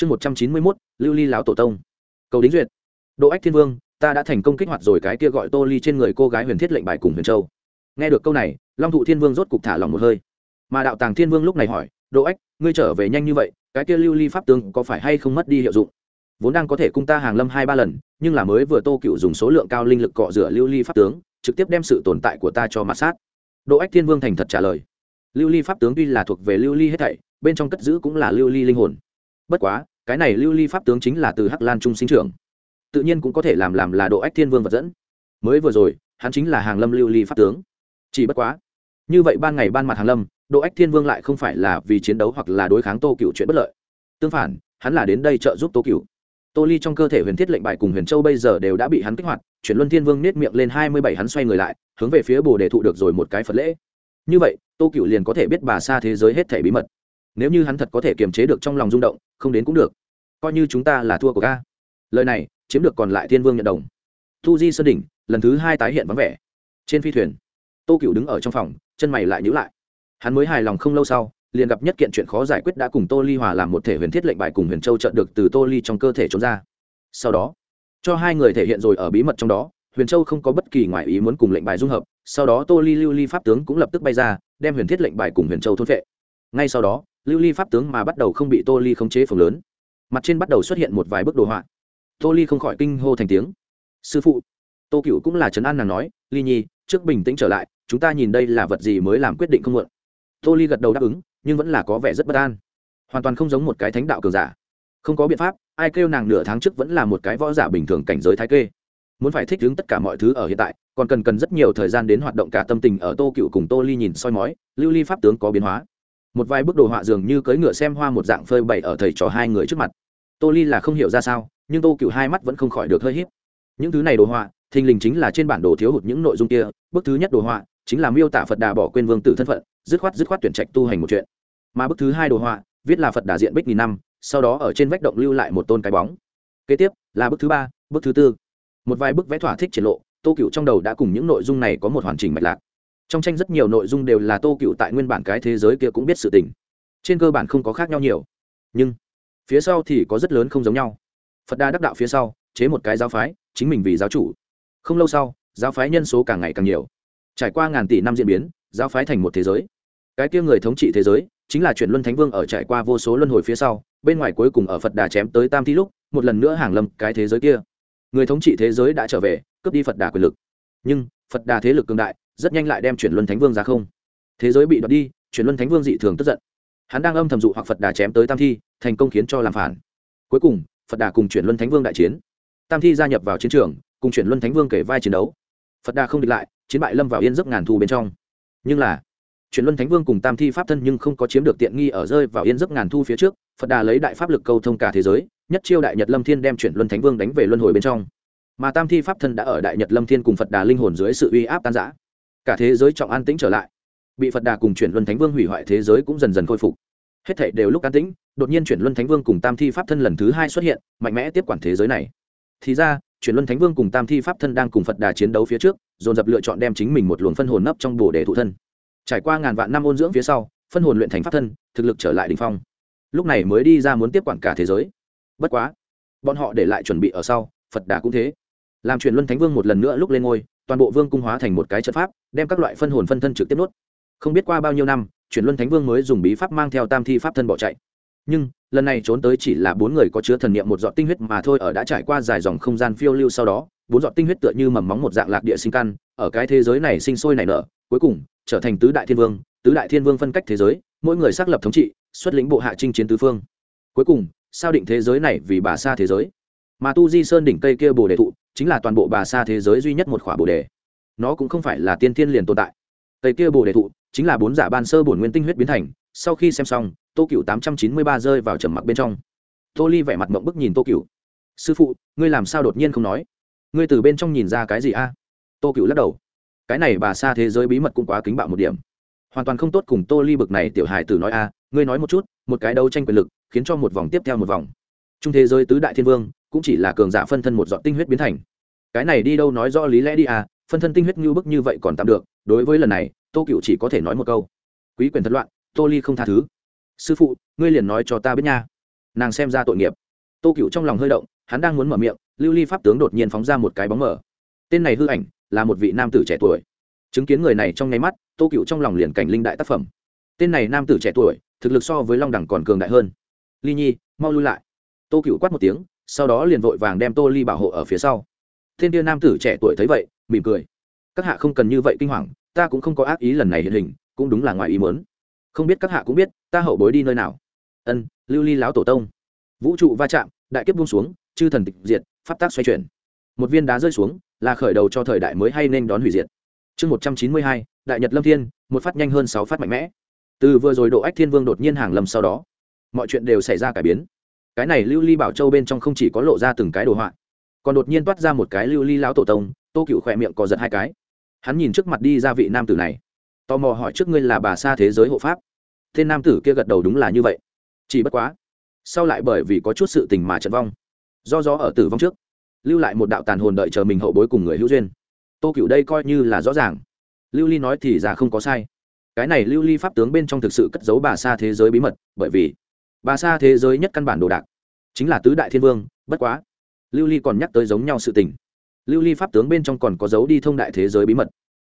chương một trăm chín mươi mốt, lưu ly lão tổ tông. Cầu đính duyệt. Đỗ ách thiên vương, ta đã thành công kích hoạt rồi cái kia gọi tô ly trên người cô gái huyền thiết lệnh bài cùng huyền châu. Nghe được câu này, long thụ thiên vương rốt cục thả lòng một hơi. Mà đạo tàng thiên vương lúc này hỏi Đỗ ách, ngươi trở về nhanh như vậy, cái kia lưu ly pháp tướng có phải hay không mất đi hiệu dụng? Vốn đang có thể cung ta hàng lâm hai ba lần, nhưng là mới vừa tô cựu dùng số lượng cao linh lực cọ rửa lưu ly pháp tướng, trực tiếp đem sự tồn tại của ta cho mặt sát. Đỗ ách thiên vương thành thật trả lời. Lưu ly pháp tướng tuy là thuộc về lưu ly hết thảy, bên trong cất giữ cũng là lưu ly linh hồn bất quá, cái này lưu ly pháp tướng chính là từ hắc lan trung sinh trưởng. Tự nhiên cũng có thể làm làm là độ ách thiên vương vật dẫn. Mới vừa rồi, hắn chính là hàng lâm lưu ly pháp tướng. Chỉ bất quá, như vậy ban ngày ban mặt hàng lâm, độ ách thiên vương lại không phải là vì chiến đấu hoặc là đối kháng tô cựu chuyện bất lợi. Tương phản, hắn là đến đây trợ giúp tô cựu tô ly trong cơ thể huyền thiết lệnh bài cùng huyền châu bây giờ đều đã bị hắn kích hoạt, chuyển luân thiên vương nết miệng lên hai mươi bảy, hắn xoay người lại, hướng về phía bồ đề thụ được rồi một cái phật lễ. Như vậy, tô cựu liền có thể biết bà xa thế giới hết thể bí mật nếu như hắn thật có thể kiềm chế được trong lòng rung động, không đến cũng được. Coi như chúng ta là thua của ca lời này, chiếm được còn lại thiên vương nhận đồng. Thu di sơn đỉnh, lần thứ hai tái hiện vắng vẻ. Trên phi thuyền, tô cựu đứng ở trong phòng, chân mày lại nhữ lại. Hắn mới hài lòng không lâu sau, liền gặp nhất kiện chuyện khó giải quyết đã cùng tô ly hòa làm một thể huyền thiết lệnh bài cùng huyền châu trợ được từ tô ly trong cơ thể trốn ra. Sau đó, cho hai người thể hiện rồi ở bí mật trong đó, huyền châu không có bất kỳ ngoại ý muốn cùng lệnh bài dung hợp, sau đó tô ly lưu ly pháp tướng cũng lập tức bay ra, đem huyền thiết lệnh bài cùng huyền châu thôn vệ ngay sau đó, lưu ly pháp tướng mà bắt đầu không bị tô ly khống chế phồng lớn. Mặt trên bắt đầu xuất hiện một vài bức đồ họa. Tô ly không khỏi kinh hô thành tiếng. Sư phụ. Tô cựu cũng là trấn an nàng nói, ly nhi, trước bình tĩnh trở lại, chúng ta nhìn đây là vật gì mới làm quyết định không muộn. Tô ly gật đầu đáp ứng, nhưng vẫn là có vẻ rất bất an. Hoàn toàn không giống một cái thánh đạo cường giả. Không có biện pháp, ai kêu nàng nửa tháng trước vẫn là một cái võ giả bình thường cảnh giới thái kê. Muốn phải thích ứng tất cả mọi thứ ở hiện tại, còn cần cần rất nhiều thời gian đến hoạt động cả tâm tình ở tô cựu cùng tô ly nhìn soi mói, lưu ly pháp tướng có biến hóa một vài bức đồ họa dường như cưỡi ngựa xem hoa một dạng phơi bày ở thầy trò hai người trước mặt. Tô ly là không hiểu ra sao, nhưng tô cựu hai mắt vẫn không khỏi được hơi hiếp những thứ này đồ họa, thình lình chính là trên bản đồ thiếu hụt những nội dung kia. Bức thứ nhất đồ họa chính là miêu tả phật đà bỏ quên vương tử thân phận, dứt khoát dứt khoát tuyển trạch tu hành một chuyện. Mà bức thứ hai đồ họa viết là phật đà diện bích nghìn năm, sau đó ở trên vách động lưu lại một tôn cái bóng. Kế tiếp là bức thứ ba, bức thứ tư. Một vài bức vẽ thỏa thích triển lộ, tô cựu trong đầu đã cùng những nội dung này có một hoàn chỉnh mạch lạc trong tranh rất nhiều nội dung đều là tô cựu tại nguyên bản cái thế giới kia cũng biết sự tình. Trên cơ bản không có khác nhau nhiều. Nhưng, phía sau thì có rất lớn không giống nhau. Phật Đa đắc đạo phía sau, chế một cái giáo phái, chính mình vì giáo chủ. Không lâu sau, giáo phái nhân số càng ngày càng nhiều. Trải qua ngàn tỷ năm diễn biến, giáo phái thành một thế giới. Cái kia người thống trị thế giới, chính là chuyển luân thánh vương ở trải qua vô số luân hồi phía sau, bên ngoài cuối cùng ở phật đà chém tới tam thi lúc, một lần nữa hàng lâm cái thế giới kia. Người thống trị thế giới đã trở về, cướp đi phật đà quyền lực. Nhưng, phật đà thế lực cường đại rất nhanh lại đem chuyển luân thánh vương ra không. Thế giới bị đoạt đi, chuyển luân thánh vương dị thường tức giận. Hắn đang âm thầm dụ hoặc phật đà chém tới tam thi, thành công khiến cho làm phản. Cuối cùng, phật đà cùng chuyển luân thánh vương đại chiến. Tam thi gia nhập vào chiến trường, cùng chuyển luân thánh vương kể vai chiến đấu. Phật đà không địch lại, chiến bại lâm vào yên giấc ngàn thu bên trong. Nhưng là, chuyển luân thánh vương cùng tam thi pháp thân nhưng không có chiếm được tiện nghi ở rơi vào yên giấc ngàn thu phía trước, phật đà lấy đại pháp lực câu thông cả thế giới, nhất chiêu đại nhật lâm thiên đem chuyển luân thánh vương đánh về luân hồi bên trong. Mà tam thi pháp thân đã ở đại nhật lâm thiên cùng phật đà linh hồn dưới sự uy áp tan giã cả thế giới trọng an tĩnh trở lại. Bị phật đà cùng chuyển luân thánh vương hủy hoại thế giới cũng dần dần khôi phục. Hết thảy đều lúc an tĩnh, đột nhiên chuyển luân thánh vương cùng tam thi pháp thân lần thứ hai xuất hiện, mạnh mẽ tiếp quản thế giới này. Thì ra, chuyển luân thánh vương cùng tam thi pháp thân đang cùng phật đà chiến đấu phía trước, dồn dập lựa chọn đem chính mình một luồng phân hồn nấp trong bồ đề thụ thân. Trải qua ngàn vạn năm ôn dưỡng phía sau, phân hồn luyện thành pháp thân, thực lực trở lại đình phong. Lúc này mới đi ra muốn tiếp quản cả thế giới. Bất quá, bọn họ để lại chuẩn bị ở sau, phật đà cũng thế. Làm chuyển luân thánh vương một lần nữa lúc lên ngôi, toàn bộ vương cung hóa thành một cái trận pháp đem các loại phân hồn phân thân trực tiếp nuốt không biết qua bao nhiêu năm, chuyển luân thánh vương mới dùng bí pháp mang theo tam thi pháp thân bỏ chạy. Nhưng, lần này trốn tới chỉ là bốn người có chứa thần niệm một giọt tinh huyết mà thôi, ở đã trải qua dài dòng không gian phiêu lưu sau đó, bốn giọt tinh huyết tựa như mầm móng một dạng lạc địa sinh căn, ở cái thế giới này sinh sôi nảy nở, cuối cùng, trở thành tứ đại thiên vương, tứ đại thiên vương phân cách thế giới, mỗi người xác lập thống trị, xuất lĩnh bộ hạ chinh chiến tứ phương. Cuối cùng, sao định thế giới này vì bà xa thế giới? Mà tu di sơn đỉnh cây kia bồ đề thụ, chính là toàn bộ bà xa thế giới duy nhất một khỏa bồ đề nó cũng không phải là tiên thiên liền tồn tại. Tây kia bồ đề thụ chính là bốn giả ban sơ bổn nguyên tinh huyết biến thành, sau khi xem xong, tô cựu tám trăm chín mươi ba rơi vào trầm mặc bên trong. Tô ly vẻ mặt mộng bức nhìn tô cựu sư phụ, ngươi làm sao đột nhiên không nói? Ngươi từ bên trong nhìn ra cái gì a? Tô cựu lắc đầu. Cái này bà xa thế giới bí mật cũng quá kính bạo một điểm. Hoàn toàn không tốt cùng tô ly bực này tiểu hài tử nói a, ngươi nói một chút, một cái đấu tranh quyền lực, khiến cho một vòng tiếp theo một vòng. Trung thế giới tứ đại thiên vương, cũng chỉ là cường giả phân thân một dọn tinh huyết biến thành. Cái này đi đâu nói rõ lý lẽ đi à phân thân tinh huyết như bức như vậy còn tạm được, đối với lần này, tô cựu chỉ có thể nói một câu. Quý quyền thất loạn, tô ly không tha thứ. Sư phụ, ngươi liền nói cho ta biết nha. Nàng xem ra tội nghiệp. Tô cựu trong lòng hơi động, hắn đang muốn mở miệng, lưu ly pháp tướng đột nhiên phóng ra một cái bóng mở tên này hư ảnh, là một vị nam tử trẻ tuổi. Chứng kiến người này trong nháy mắt, tô cựu trong lòng liền cảnh linh đại tác phẩm. Tên này nam tử trẻ tuổi, thực lực so với long đẳng còn cường đại hơn. Ly nhi, mau lui lại. Tô cựu quát một tiếng, sau đó liền vội vàng đem tô ly bảo hộ ở phía sau. Thiên tiên nam tử trẻ tuổi thấy vậy mỉm cười. Các hạ không cần như vậy kinh hoàng, ta cũng không có ác ý lần này hiện hình, cũng đúng là ngoài ý muốn. Không biết các hạ cũng biết, ta hậu bối đi nơi nào. Ân, lưu ly láo tổ tông. Vũ trụ va chạm, đại kiếp buông xuống, chư thần tịch diệt, pháp tác xoay chuyển. Một viên đá rơi xuống, là khởi đầu cho thời đại mới hay nên đón hủy diệt. Chương một trăm chín mươi hai, đại nhật lâm thiên, một phát nhanh hơn sáu phát mạnh mẽ. Từ vừa rồi độ ách thiên vương đột nhiên hàng lâm sau đó, mọi chuyện đều xảy ra cải biến. Cái này lưu ly bảo châu bên trong không chỉ có lộ ra từng cái đồ họa, còn đột nhiên toát ra một cái lưu ly lão tổ tông tô cựu khỏe miệng có giật hai cái. Hắn nhìn trước mặt đi ra vị nam tử này, tò mò hỏi trước ngươi là bà xa thế giới hộ pháp. Tên nam tử kia gật đầu đúng là như vậy. Chỉ bất quá, sau lại bởi vì có chút sự tình mà trận vong. Do gió ở tử vong trước, lưu lại một đạo tàn hồn đợi chờ mình hậu bối cùng người hữu duyên. Tô cựu đây coi như là rõ ràng. Lưu ly nói thì già không có sai. Cái này lưu ly pháp tướng bên trong thực sự cất giấu bà xa thế giới bí mật, bởi vì bà xa thế giới nhất căn bản đồ đạc chính là tứ đại thiên vương, bất quá, lưu ly còn nhắc tới giống nhau sự tình lưu ly pháp tướng bên trong còn có dấu đi thông đại thế giới bí mật.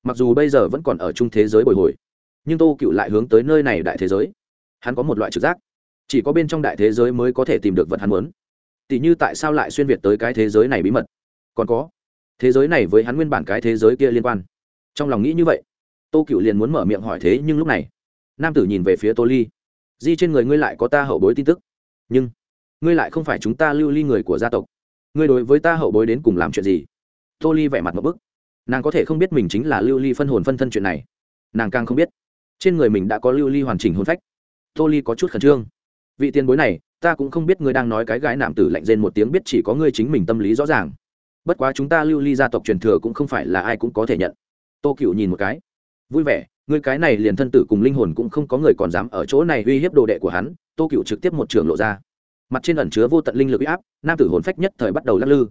Mặc dù bây giờ vẫn còn ở chung thế giới bồi hồi, nhưng tô cựu lại hướng tới nơi này đại thế giới. Hắn có một loại trực giác. Chỉ có bên trong đại thế giới mới có thể tìm được vật hắn muốn. Tỷ như tại sao lại xuyên việt tới cái thế giới này bí mật? Còn có, thế giới này với hắn nguyên bản cái thế giới kia liên quan. Trong lòng nghĩ như vậy, tô cựu liền muốn mở miệng hỏi thế nhưng lúc này, nam tử nhìn về phía tô ly. Di trên người ngươi lại có ta hậu bối tin tức. Nhưng, ngươi lại không phải chúng ta lưu ly người của gia tộc. Ngươi đối với ta hậu bối đến cùng làm chuyện gì? Tô ly vẻ mặt một bức. Nàng có thể không biết mình chính là lưu ly phân hồn phân thân chuyện này. Nàng càng không biết, trên người mình đã có lưu ly hoàn chỉnh hôn phách. Tô ly có chút khẩn trương. Vị tiền bối này, ta cũng không biết ngươi đang nói cái gái nạm tử lạnh rên một tiếng biết chỉ có ngươi chính mình tâm lý rõ ràng. Bất quá chúng ta lưu ly gia tộc truyền thừa cũng không phải là ai cũng có thể nhận. Tô cựu nhìn một cái. Vui vẻ, ngươi cái này liền thân tử cùng linh hồn cũng không có người còn dám ở chỗ này uy hiếp đồ đệ của hắn. Tô cựu trực tiếp một trường lộ ra. Mặt trên ẩn chứa vô tận linh lực uy áp, nam tử hồn phách nhất thời bắt đầu lắc lư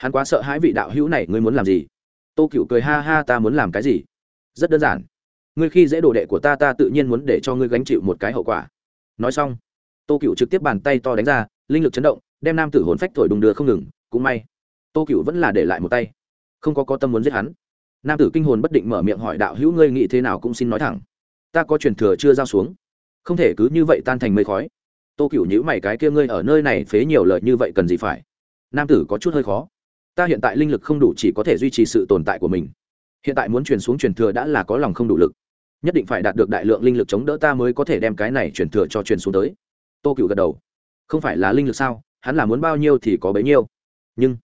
hắn quá sợ hãi vị đạo hữu này, ngươi muốn làm gì? Tô cựu cười ha ha, ta muốn làm cái gì? Rất đơn giản. Ngươi khi dễ đồ đệ của ta ta tự nhiên muốn để cho ngươi gánh chịu một cái hậu quả. Nói xong, tô cựu trực tiếp bàn tay to đánh ra, linh lực chấn động, đem nam tử hồn phách thổi đùng đưa không ngừng, cũng may, tô cựu vẫn là để lại một tay. Không có có tâm muốn giết hắn. Nam tử kinh hồn bất định mở miệng hỏi đạo hữu, ngươi nghĩ thế nào cũng xin nói thẳng. Ta có truyền thừa chưa giao xuống? Không thể cứ như vậy tan thành mây khói. Tô cựu nhữ mày, cái kia ngươi ở nơi này phế nhiều lời như vậy cần gì phải? Nam tử có chút hơi khó ta hiện tại linh lực không đủ chỉ có thể duy trì sự tồn tại của mình. Hiện tại muốn truyền xuống truyền thừa đã là có lòng không đủ lực. Nhất định phải đạt được đại lượng linh lực chống đỡ ta mới có thể đem cái này truyền thừa cho truyền xuống tới. Tô cựu gật đầu. Không phải là linh lực sao? Hắn là muốn bao nhiêu thì có bấy nhiêu. Nhưng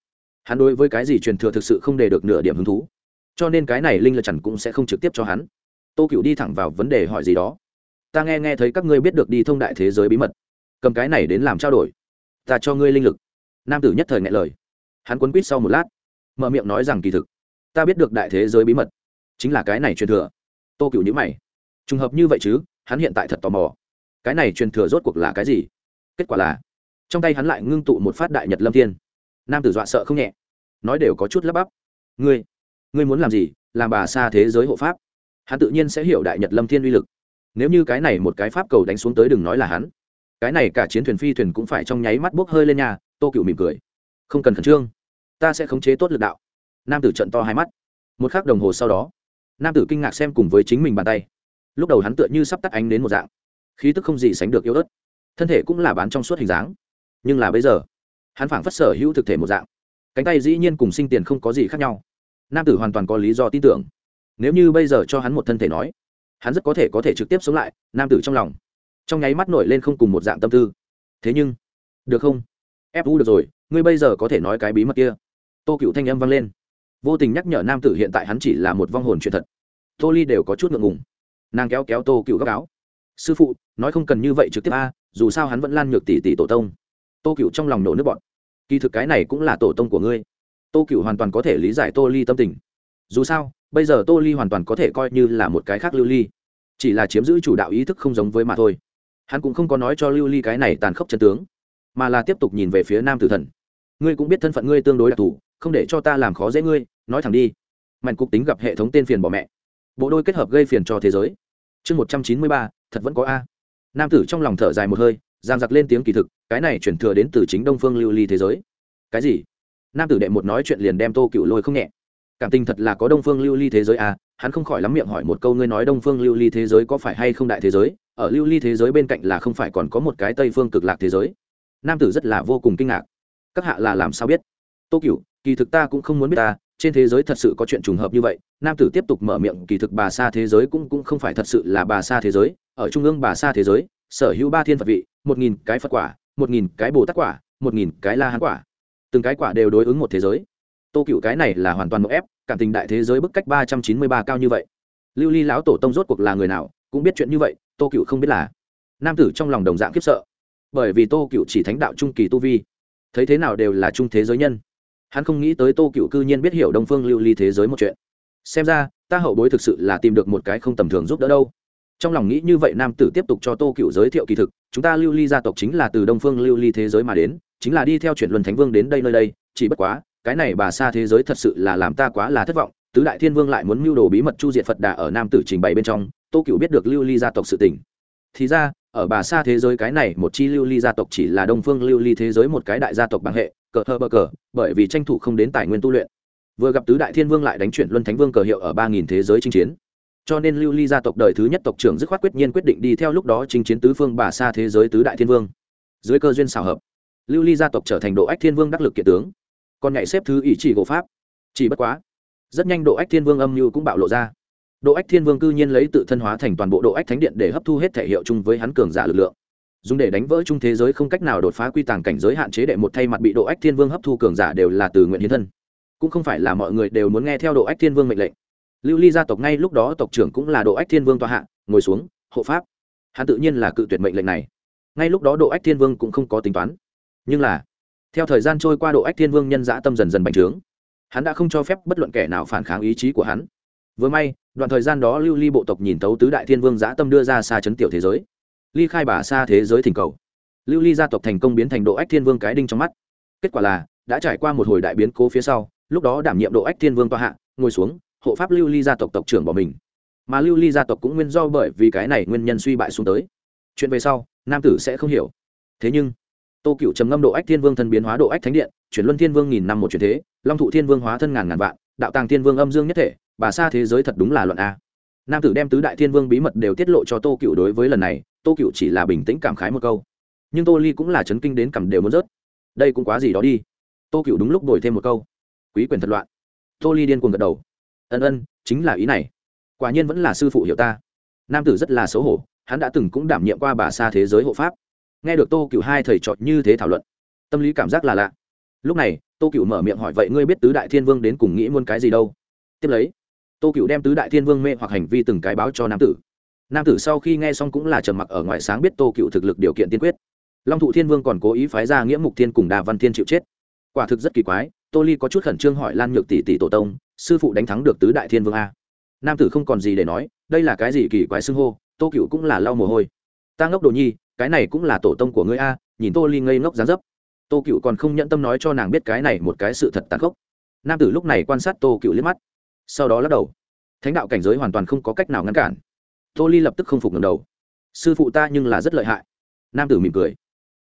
hắn đối với cái gì truyền thừa thực sự không để được nửa điểm hứng thú. Cho nên cái này linh lực chẳng cũng sẽ không trực tiếp cho hắn. Tô cựu đi thẳng vào vấn đề hỏi gì đó. Ta nghe nghe thấy các ngươi biết được đi thông đại thế giới bí mật. Cầm cái này đến làm trao đổi. Ta cho ngươi linh lực. Nam tử nhất thời ngại lời hắn quấn quýt sau một lát, mở miệng nói rằng kỳ thực, ta biết được đại thế giới bí mật, chính là cái này truyền thừa. Tô cựu nhữ mày. Trùng hợp như vậy chứ, hắn hiện tại thật tò mò. Cái này truyền thừa rốt cuộc là cái gì? Kết quả là, trong tay hắn lại ngưng tụ một phát đại nhật lâm thiên. Nam tử dọa sợ không nhẹ, nói đều có chút lắp bắp. Ngươi ngươi muốn làm gì? Làm bà xa thế giới hộ pháp. Hắn tự nhiên sẽ hiểu đại nhật lâm thiên uy lực. Nếu như cái này một cái pháp cầu đánh xuống tới đừng nói là hắn. Cái này cả chiến thuyền phi thuyền cũng phải trong nháy mắt bốc hơi lên nhà, tô cựu mỉm cười. Không cần khẩn trương ta sẽ khống chế tốt lực đạo. Nam tử trận to hai mắt. Một k h ắ c đồng hồ sau đó, nam tử kinh ngạc xem cùng với chính mình bàn tay. Lúc đầu hắn tựa như sắp tắt ánh đến một dạng. Khí tức không gì sánh được yếu ớt. Thân thể cũng là bán trong suốt hình dáng. Nhưng là bây giờ, hắn phảng phất sở hữu thực thể một dạng. Cánh tay dĩ nhiên cùng sinh tiền không có gì khác nhau. Nam tử hoàn toàn có lý do tin tưởng. Nếu như bây giờ cho hắn một thân thể nói, hắn rất có thể có thể trực tiếp sống lại, nam tử trong lòng. Trong nháy mắt nổi lên không cùng một dạng tâm tư. Thế nhưng, được không? Ép u được rồi, ngươi bây giờ có thể nói cái bí mật kia tô cựu thanh âm vang lên. Vô tình nhắc nhở nam tử hiện tại hắn chỉ là một vong hồn chuyện thật. Tô ly đều có chút ngượng ngùng. Nàng kéo kéo tô cựu gấp áo. Sư phụ, nói không cần như vậy trực tiếp a, dù sao hắn vẫn lan nhược tỷ tỷ tổ tông. Tô cựu trong lòng nổ nước bọn kỳ thực cái này cũng là tổ tông của ngươi. Tô cựu hoàn toàn có thể lý giải tô ly tâm tình. Dù sao, bây giờ tô ly hoàn toàn có thể coi như là một cái khác lưu ly. Chỉ là chiếm giữ chủ đạo ý thức không giống với mà thôi. Hắn cũng không có nói cho lưu ly cái này tàn khốc chân tướng, mà là tiếp tục nhìn về phía nam tử thần. Ngươi cũng biết thân phận ngươi tương đối đặc thù không để cho ta làm khó dễ ngươi, nói thẳng đi. Mạnh cục tính gặp hệ thống tên phiền bỏ mẹ. Bộ đôi kết hợp gây phiền cho thế giới. Chương một trăm chín mươi ba, thật vẫn có a. Nam tử trong lòng thở dài một hơi, giang giặc lên tiếng kỳ thực, cái này chuyển thừa đến từ chính đông phương lưu ly thế giới. Cái gì? Nam tử đệ một nói chuyện liền đem tô cựu lôi không nhẹ. Cảm tình thật là có đông phương lưu ly thế giới à hắn không khỏi lắm miệng hỏi một câu ngươi nói đông phương lưu ly thế giới có phải hay không đại thế giới? Ở lưu ly thế giới bên cạnh là không phải còn có một cái tây phương cực lạc thế giới. Nam tử rất là vô cùng kinh ngạc. Các hạ là làm sao biết? Tô cựu kỳ thực ta cũng không muốn biết ta, trên thế giới thật sự có chuyện trùng hợp như vậy. Nam tử tiếp tục mở miệng, kỳ thực bà xa thế giới cũng cũng không phải thật sự là bà xa thế giới. Ở trung ương bà xa thế giới, sở hữu ba thiên phật vị, một nghìn cái phật quả, một nghìn cái bồ tát quả, một nghìn cái la hán quả. Từng cái quả đều đối ứng một thế giới. Tô cựu cái này là hoàn toàn một ép, cảm tình đại thế giới bức cách ba trăm chín mươi ba cao như vậy. Lưu ly lão tổ tông rốt cuộc là người nào, cũng biết chuyện như vậy, tô cựu không biết là. Nam tử trong lòng đồng dạng khiếp sợ. Bởi vì tô cựu chỉ thánh đạo trung kỳ tu vi. Thấy thế nào đều là trung thế giới nhân hắn không nghĩ tới tô cựu cư nhiên biết hiểu đông phương lưu ly thế giới một chuyện. Xem ra, ta hậu bối thực sự là tìm được một cái không tầm thường giúp đỡ đâu. Trong lòng nghĩ như vậy, nam tử tiếp tục cho tô cựu giới thiệu kỳ thực. Chúng ta lưu ly gia tộc chính là từ đông phương lưu ly thế giới mà đến, chính là đi theo chuyển luân thánh vương đến đây nơi đây. Chỉ bất quá, cái này bà xa thế giới thật sự là làm ta quá là thất vọng. Tứ đại thiên vương lại muốn mưu đồ bí mật chu diệt phật đà ở nam tử trình bày bên trong. Tô cựu biết được lưu ly gia tộc sự tỉnh thì ra, ở bà xa thế giới cái này, một chi lưu ly gia tộc chỉ là đông phương lưu ly thế giới một cái đại gia tộc bằng hệ cờ thơ bờ cờ, bởi vì tranh thủ không đến tài nguyên tu luyện. Vừa gặp tứ đại thiên vương lại đánh chuyển luân thánh vương cờ hiệu ở ba nghìn thế giới chinh chiến. Cho nên lưu ly gia tộc đời thứ nhất tộc trưởng dứt khoát quyết nhiên quyết định đi theo lúc đó chinh chiến tứ phương bà xa thế giới tứ đại thiên vương. Dưới cơ duyên xào hợp, lưu ly gia tộc trở thành độ ách thiên vương đắc lực kiện tướng. Còn nhảy xếp thứ ý chỉ gỗ pháp. Chỉ bất quá, rất nhanh độ ách thiên vương âm mưu cũng bạo lộ ra. Độ ách thiên vương cư nhiên lấy tự thân hóa thành toàn bộ độ ách thánh điện để hấp thu hết thể hiệu chung với hắn cường giả lực lượng dùng để đánh vỡ chung thế giới không cách nào đột phá quy tàng cảnh giới hạn chế đệ một thay mặt bị độ ách thiên vương hấp thu cường giả đều là từ nguyện hiến thân. Cũng không phải là mọi người đều muốn nghe theo độ ách thiên vương mệnh lệnh. Lưu ly gia tộc ngay lúc đó tộc trưởng cũng là độ ách thiên vương tòa hạ, ngồi xuống, hộ pháp. Hắn tự nhiên là cự tuyệt mệnh lệnh này. Ngay lúc đó độ ách thiên vương cũng không có tính toán. Nhưng là, theo thời gian trôi qua độ ách thiên vương nhân dã tâm dần dần bành trướng. Hắn đã không cho phép bất luận kẻ nào phản kháng ý chí của hắn. Vừa may, đoạn thời gian đó lưu ly bộ tộc nhìn tấu tứ đại thiên vương dã tâm đưa ra xa chấn tiểu thế giới ly khai bà xa thế giới thỉnh cầu. Lưu ly gia tộc thành công biến thành độ ách thiên vương cái đinh trong mắt. Kết quả là, đã trải qua một hồi đại biến cố phía sau, lúc đó đảm nhiệm độ ách thiên vương toa hạ, ngồi xuống, hộ pháp lưu ly gia tộc tộc trưởng bỏ mình. Mà lưu ly gia tộc cũng nguyên do bởi vì cái này nguyên nhân suy bại xuống tới. Chuyện về sau, nam tử sẽ không hiểu. Thế nhưng, tô cựu trầm ngâm độ ách thiên vương thân biến hóa độ ách thánh điện, chuyển luân thiên vương nghìn năm một chuyển thế, long thụ thiên vương hóa thân ngàn ngàn vạn, đạo tàng thiên vương âm dương nhất thể, bà xa thế giới thật đúng là luận a. Nam tử đem tứ đại thiên vương bí mật đều tiết lộ cho tô cựu đối với lần này tô cựu chỉ là bình tĩnh cảm khái một câu. Nhưng tô ly cũng là chấn kinh đến cầm đều muốn rớt. Đây cũng quá gì đó đi. Tô cựu đúng lúc đổi thêm một câu. Quý quyền thật loạn. Tô ly điên cuồng gật đầu. Ân ân, chính là ý này. Quả nhiên vẫn là sư phụ hiểu ta. Nam tử rất là xấu hổ, hắn đã từng cũng đảm nhiệm qua bà xa thế giới hộ pháp. Nghe được tô cựu hai thầy trọt như thế thảo luận, tâm lý cảm giác là lạ. Lúc này, tô cựu mở miệng hỏi, vậy ngươi biết tứ đại thiên vương đến cùng nghĩ muôn cái gì đâu? Tiếp lấy, tô cựu đem tứ đại thiên vương mê hoặc hành vi từng cái báo cho nam tử nam tử sau khi nghe xong cũng là trầm mặc ở ngoài sáng biết tô cựu thực lực điều kiện tiên quyết. Long thụ thiên vương còn cố ý phái ra nghĩa mục thiên cùng đà văn thiên chịu chết. Quả thực rất kỳ quái, tô ly có chút khẩn trương hỏi lan nhược tỷ tỷ tổ tông, sư phụ đánh thắng được tứ đại thiên vương a. Nam tử không còn gì để nói, đây là cái gì kỳ quái xưng hô, tô cựu cũng là lau mồ hôi. Ta ngốc đồ nhi, cái này cũng là tổ tông của ngươi a, nhìn tô ly ngây ngốc dán dấp. Tô cựu còn không nhận tâm nói cho nàng biết cái này một cái sự thật tàn khốc. Nam tử lúc này quan sát tô cựu liếc mắt, sau đó lắc đầu. Thánh đạo cảnh giới hoàn toàn không có cách nào ngăn cản tô ly lập tức không phục ngầm đầu. Sư phụ ta nhưng là rất lợi hại. Nam tử mỉm cười.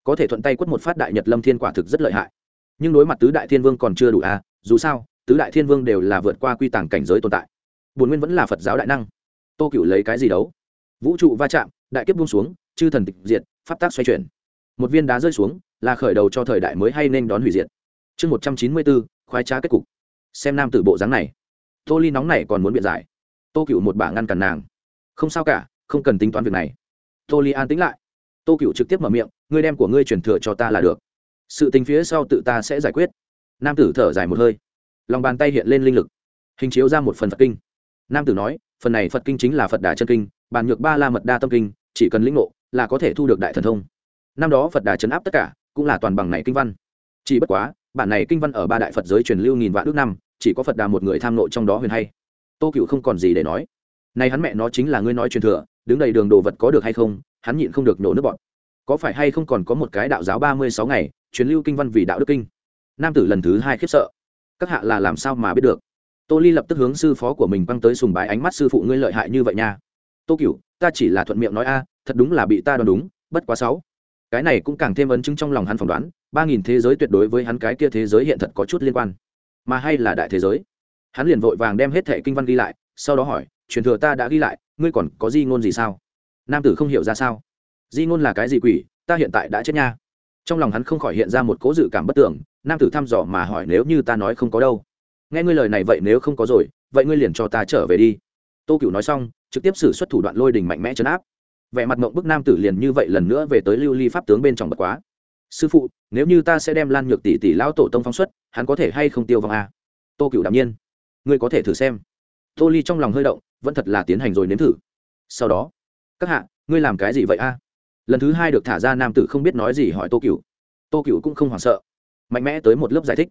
Có thể thuận tay quất một phát đại nhật lâm thiên quả thực rất lợi hại. Nhưng đối mặt tứ đại thiên vương còn chưa đủ à dù sao, tứ đại thiên vương đều là vượt qua quy tàng cảnh giới tồn tại. Bồn nguyên vẫn là phật giáo đại năng. Tô cựu lấy cái gì đấu? Vũ trụ va chạm, đại kiếp buông xuống, chư thần tịch diệt, pháp tác xoay chuyển. Một viên đá rơi xuống, là khởi đầu cho thời đại mới hay nên đón hủy diệt. Chương một trăm chín mươi bốn, khoái trá kết cục. Xem nam tử bộ dáng này. Tô ly nóng này còn muốn biện giải. Tô cựu một bả ngăn cản nàng không sao cả, không cần tính toán việc này. Tô Li an tính lại. Tô cựu trực tiếp mở miệng, ngươi đem của ngươi truyền thừa cho ta là được. Sự tình phía sau tự ta sẽ giải quyết. Nam tử thở dài một hơi. Lòng bàn tay hiện lên linh lực, hình chiếu ra một phần phật kinh. Nam tử nói, phần này phật kinh chính là phật đà chân kinh bàn nhược ba la mật đa tâm kinh, chỉ cần lĩnh ngộ là có thể thu được đại thần thông. Năm đó phật đà chấn áp tất cả, cũng là toàn bằng này kinh văn. Chỉ bất quá, bản này kinh văn ở ba đại phật giới truyền lưu nghìn vạn ước năm, chỉ có phật đà một người tham nộ trong đó huyền hay. Tô cựu không còn gì để nói nay hắn mẹ nó chính là ngươi nói truyền thừa, đứng đầy đường đồ vật có được hay không, hắn nhịn không được nổ nước bọn có phải hay không còn có một cái đạo giáo ba mươi sáu ngày, truyền lưu kinh văn vì đạo đức kinh? Nam tử lần thứ hai khiếp sợ. Các hạ là làm sao mà biết được? Tô ly lập tức hướng sư phó của mình băng tới sùng bái ánh mắt sư phụ ngươi lợi hại như vậy nha. Tô cựu ta chỉ là thuận miệng nói a, thật đúng là bị ta đoán đúng, bất quá sáu. Cái này cũng càng thêm ấn chứng trong lòng hắn phỏng đoán, ba nghìn thế giới tuyệt đối với hắn cái kia thế giới hiện thật có chút liên quan. Mà hay là đại thế giới? Hắn liền vội vàng đem hết thẻ kinh văn ghi lại, sau đó hỏi truyền thừa ta đã ghi lại, ngươi còn có di ngôn gì sao? Nam tử không hiểu ra sao. Di ngôn là cái gì quỷ, ta hiện tại đã chết nha. Trong lòng hắn không khỏi hiện ra một cố dự cảm bất tưởng, nam tử thăm dò mà hỏi nếu như ta nói không có đâu. Nghe ngươi lời này vậy nếu không có rồi, vậy ngươi liền cho ta trở về đi. Tô cựu nói xong, trực tiếp xử xuất thủ đoạn lôi đình mạnh mẽ chấn áp. Vẻ mặt mộng bức nam tử liền như vậy lần nữa về tới lưu ly pháp tướng bên trong bật quá. Sư phụ, nếu như ta sẽ đem lan nhược tỷ tỷ lão tổ tông phóng xuất, hắn có thể hay không tiêu vong à? tô cựu đạm nhiên. Ngươi có thể thử xem tô ly trong lòng hơi động, vẫn thật là tiến hành rồi nếm thử. Sau đó, các hạ, ngươi làm cái gì vậy a? Lần thứ hai được thả ra nam tử không biết nói gì hỏi tô cựu tô cựu cũng không hoảng sợ, mạnh mẽ tới một lớp giải thích.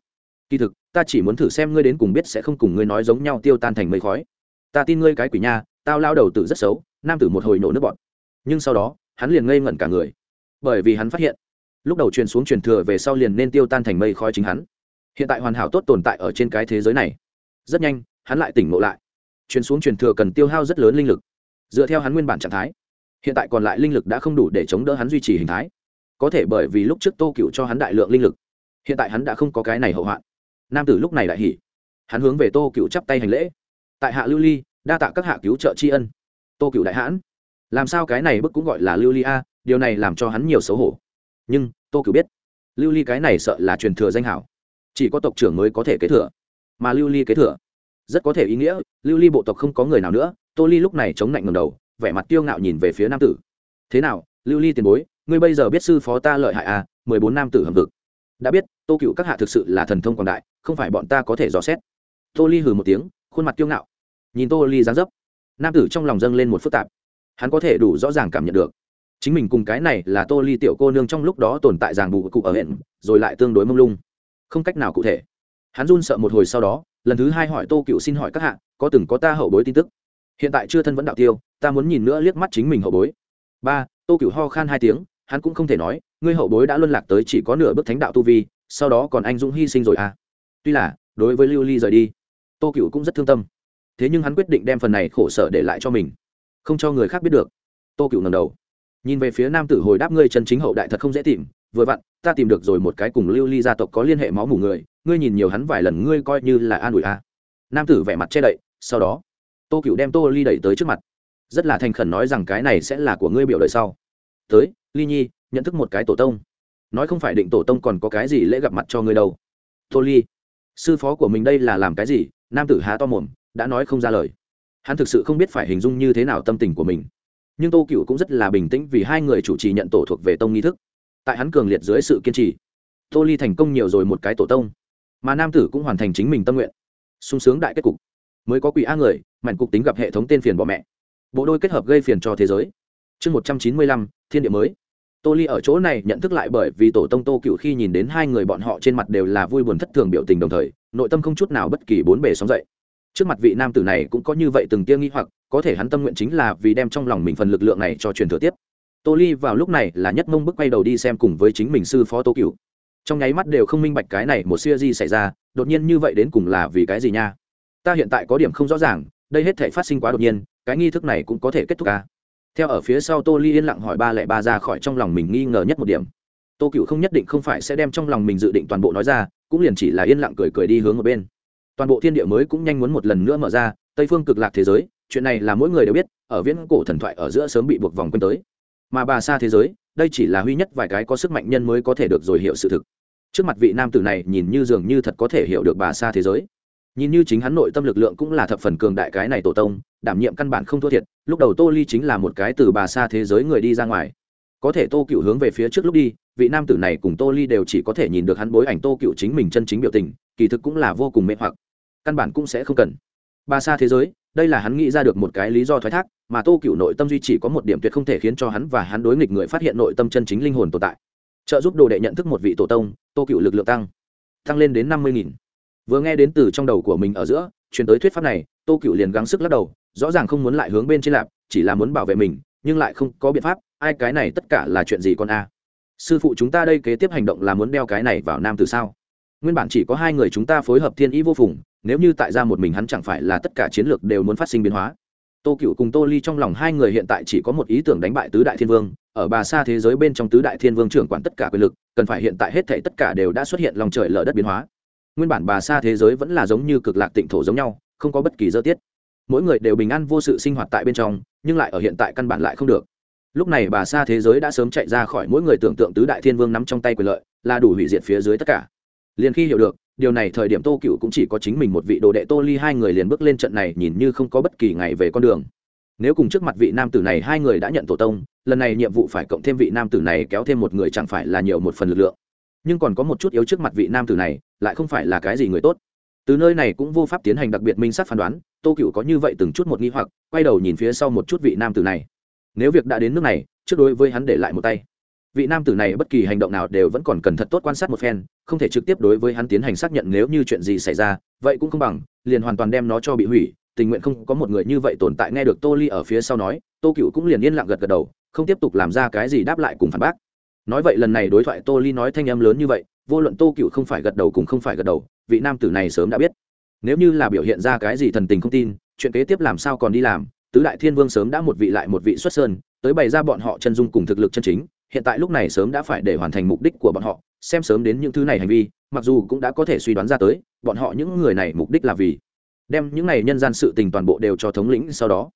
Kỳ thực, ta chỉ muốn thử xem ngươi đến cùng biết sẽ không cùng ngươi nói giống nhau tiêu tan thành mây khói. Ta tin ngươi cái quỷ nha, tao lao đầu tử rất xấu, nam tử một hồi nổ nước bọn. Nhưng sau đó, hắn liền ngây ngẩn cả người, bởi vì hắn phát hiện, lúc đầu truyền xuống truyền thừa về sau liền nên tiêu tan thành mây khói chính hắn. Hiện tại hoàn hảo tốt tồn tại ở trên cái thế giới này. Rất nhanh, hắn lại tỉnh ngộ lại truyền xuống truyền thừa cần tiêu hao rất lớn linh lực. Dựa theo hắn nguyên bản trạng thái, hiện tại còn lại linh lực đã không đủ để chống đỡ hắn duy trì hình thái. Có thể bởi vì lúc trước tô cựu cho hắn đại lượng linh lực, hiện tại hắn đã không có cái này hậu hoạn. Nam tử lúc này đại hỉ. Hắn hướng về tô cựu chắp tay hành lễ. Tại hạ lưu ly, đa tạ các hạ cứu trợ tri ân. Tô cựu đại hãn. Làm sao cái này bức cũng gọi là lưu ly a, điều này làm cho hắn nhiều xấu hổ. Nhưng, tô cựu biết, lưu ly cái này sợ là truyền thừa danh hảo. Chỉ có tộc trưởng mới có thể kế thừa. Mà lưu ly kế thừa rất có thể ý nghĩa lưu ly bộ tộc không có người nào nữa tô ly lúc này chống lạnh ngầm đầu vẻ mặt tiêu ngạo nhìn về phía nam tử. Thế nào lưu ly tiền bối ngươi bây giờ biết sư phó ta lợi hại à mười bốn nam tử hầm vực. Đã biết tô cựu các hạ thực sự là thần thông quảng đại không phải bọn ta có thể dò xét. Tô ly hừ một tiếng khuôn mặt kiêu ngạo. Nhìn tô ly dáng dấp nam tử trong lòng dâng lên một phức tạp. Hắn có thể đủ rõ ràng cảm nhận được. Chính mình cùng cái này là tô ly tiểu cô nương trong lúc đó tồn tại ràng bù cụ ở hẹn, rồi lại tương đối mông lung. Không cách nào cụ thể. Hắn run sợ một hồi sau đó lần thứ hai hỏi tô cựu xin hỏi các hạ, có từng có ta hậu bối tin tức? Hiện tại chưa thân vẫn đạo tiêu, ta muốn nhìn nữa liếc mắt chính mình hậu bối. Ba, tô cựu ho khan hai tiếng, hắn cũng không thể nói, ngươi hậu bối đã luân lạc tới chỉ có nửa bước thánh đạo tu vi, sau đó còn anh dũng hy sinh rồi à? Tuy là, đối với lưu ly rời đi, tô cựu cũng rất thương tâm. Thế nhưng hắn quyết định đem phần này khổ sở để lại cho mình, không cho người khác biết được. Tô cựu ngầm đầu, nhìn về phía nam tử hồi đáp ngươi chân chính hậu đại thật không dễ tìm, vừa vặn, ta tìm được rồi một cái cùng lưu ly gia tộc có liên hệ máu mủ người ngươi nhìn nhiều hắn vài lần, ngươi coi như là an ủi a. Nam tử vẻ mặt che đậy, sau đó, tô cựu đem tô ly đẩy tới trước mặt. Rất là thành khẩn nói rằng cái này sẽ là của ngươi biểu đời sau. Tới, ly nhi, nhận thức một cái tổ tông. Nói không phải định tổ tông còn có cái gì lễ gặp mặt cho ngươi đâu. Tô ly, sư phó của mình đây là làm cái gì? Nam tử há to mồm, đã nói không ra lời. Hắn thực sự không biết phải hình dung như thế nào tâm tình của mình. Nhưng tô cựu cũng rất là bình tĩnh vì hai người chủ trì nhận tổ thuộc về tông nghi thức. Tại hắn cường liệt dưới sự kiên trì, tô ly thành công nhiều rồi một cái tổ tông mà nam tử cũng hoàn thành chính mình tâm nguyện. Sung sướng đại kết cục. Mới có quỷ a người mạnh cục tính gặp hệ thống tên phiền bọ mẹ. Bộ đôi kết hợp gây phiền cho thế giới. Chương một trăm chín mươi lăm, thiên địa mới. Tô ly ở chỗ này nhận thức lại bởi vì tổ tông tô cựu khi nhìn đến hai người bọn họ trên mặt đều là vui buồn thất thường biểu tình đồng thời, nội tâm không chút nào bất kỳ bốn bề sóng dậy. Trước mặt vị nam tử này cũng có như vậy từng tia nghi hoặc, có thể hắn tâm nguyện chính là vì đem trong lòng mình phần lực lượng này cho truyền thừa tiếp. Tô ly vào lúc này là nhất mông bức quay đầu đi xem cùng với chính mình sư phó tô cựu trong nháy mắt đều không minh bạch cái này một siêu di xảy ra, đột nhiên như vậy đến cùng là vì cái gì nha? Ta hiện tại có điểm không rõ ràng, đây hết thể phát sinh quá đột nhiên, cái nghi thức này cũng có thể kết thúc ca à? theo ở phía sau tô ly yên lặng hỏi ba lẻ ba ra khỏi trong lòng mình nghi ngờ nhất một điểm. Tô cựu không nhất định không phải sẽ đem trong lòng mình dự định toàn bộ nói ra, cũng liền chỉ là yên lặng cười cười đi hướng ở bên. Toàn bộ thiên địa mới cũng nhanh muốn một lần nữa mở ra, tây phương cực lạc thế giới, chuyện này là mỗi người đều biết, ở viễn cổ thần thoại ở giữa sớm bị buộc vòng quanh tới. Mà bà xa thế giới, đây chỉ là huy nhất vài cái có sức mạnh nhân mới có thể được rồi hiểu sự thực trước mặt vị nam tử này nhìn như dường như thật có thể hiểu được bà xa thế giới. Nhìn như chính hắn nội tâm lực lượng cũng là thập phần cường đại cái này tổ tông, đảm nhiệm căn bản không thua thiệt, lúc đầu tô ly chính là một cái từ bà xa thế giới người đi ra ngoài. Có thể tô cựu hướng về phía trước lúc đi, vị nam tử này cùng tô ly đều chỉ có thể nhìn được hắn bối ảnh tô cựu chính mình chân chính biểu tình, kỳ thực cũng là vô cùng mê hoặc. Căn bản cũng sẽ không cần. Bà xa thế giới, đây là hắn nghĩ ra được một cái lý do thoái thác, mà tô cựu nội tâm duy chỉ có một điểm tuyệt không thể khiến cho hắn và hắn đối nghịch người phát hiện nội tâm chân chính linh hồn tồn tại trợ giúp đồ đệ nhận thức một vị tổ tông, tô cựu lực lượng tăng tăng lên đến năm mươi nghìn. Vừa nghe đến từ trong đầu của mình ở giữa chuyển tới thuyết pháp này, tô cựu liền gắng sức lắc đầu, rõ ràng không muốn lại hướng bên trên lạp, chỉ là muốn bảo vệ mình, nhưng lại không có biện pháp, ai cái này tất cả là chuyện gì con a? Sư phụ chúng ta đây kế tiếp hành động là muốn đeo cái này vào nam từ sao? Nguyên bản chỉ có hai người chúng ta phối hợp thiên ý vô phùng, nếu như tại ra một mình hắn chẳng phải là tất cả chiến lược đều muốn phát sinh biến hóa tô cựu cùng tô ly trong lòng hai người hiện tại chỉ có một ý tưởng đánh bại tứ đại thiên vương, ở bà xa thế giới bên trong tứ đại thiên vương trưởng quản tất cả quyền lực, cần phải hiện tại hết thể tất cả đều đã xuất hiện lòng trời lở đất biến hóa. Nguyên bản bà xa thế giới vẫn là giống như cực lạc tịnh thổ giống nhau, không có bất kỳ dơ tiết. Mỗi người đều bình an vô sự sinh hoạt tại bên trong, nhưng lại ở hiện tại căn bản lại không được. Lúc này bà xa thế giới đã sớm chạy ra khỏi mỗi người tưởng tượng tứ đại thiên vương nắm trong tay quyền lợi, là đủ hủy diệt phía dưới tất cả. Liền khi hiểu được điều này thời điểm tô cựu cũng chỉ có chính mình một vị đồ đệ, tô ly hai người liền bước lên trận này nhìn như không có bất kỳ ngày về con đường. Nếu cùng trước mặt vị nam tử này hai người đã nhận tổ tông, lần này nhiệm vụ phải cộng thêm vị nam tử này kéo thêm một người chẳng phải là nhiều một phần lực lượng. Nhưng còn có một chút yếu trước mặt vị nam tử này, lại không phải là cái gì người tốt. Từ nơi này cũng vô pháp tiến hành đặc biệt minh sát phán đoán, tô cựu có như vậy từng chút một nghi hoặc, quay đầu nhìn phía sau một chút vị nam tử này. Nếu việc đã đến nước này, trước đối với hắn để lại một tay vị nam tử này bất kỳ hành động nào đều vẫn còn cần thật tốt quan sát một phen, không thể trực tiếp đối với hắn tiến hành xác nhận nếu như chuyện gì xảy ra, vậy cũng không bằng, liền hoàn toàn đem nó cho bị hủy. Tình nguyện không có một người như vậy tồn tại, nghe được tô ly ở phía sau nói, tô cựu cũng liền yên lặng gật gật đầu, không tiếp tục làm ra cái gì đáp lại cùng phản bác. Nói vậy lần này đối thoại tô ly nói thanh âm lớn như vậy, vô luận tô cựu không phải gật đầu cùng không phải gật đầu, vị nam tử này sớm đã biết. Nếu như là biểu hiện ra cái gì thần tình không tin, chuyện kế tiếp làm sao còn đi làm, tứ đại thiên vương sớm đã một vị lại một vị xuất sơn, tới bày ra bọn họ chân dung cùng thực lực chân chính hiện tại lúc này sớm đã phải để hoàn thành mục đích của bọn họ, xem sớm đến những thứ này hành vi, mặc dù cũng đã có thể suy đoán ra tới, bọn họ những người này mục đích là vì đem những này nhân gian sự tình toàn bộ đều cho thống lĩnh sau đó.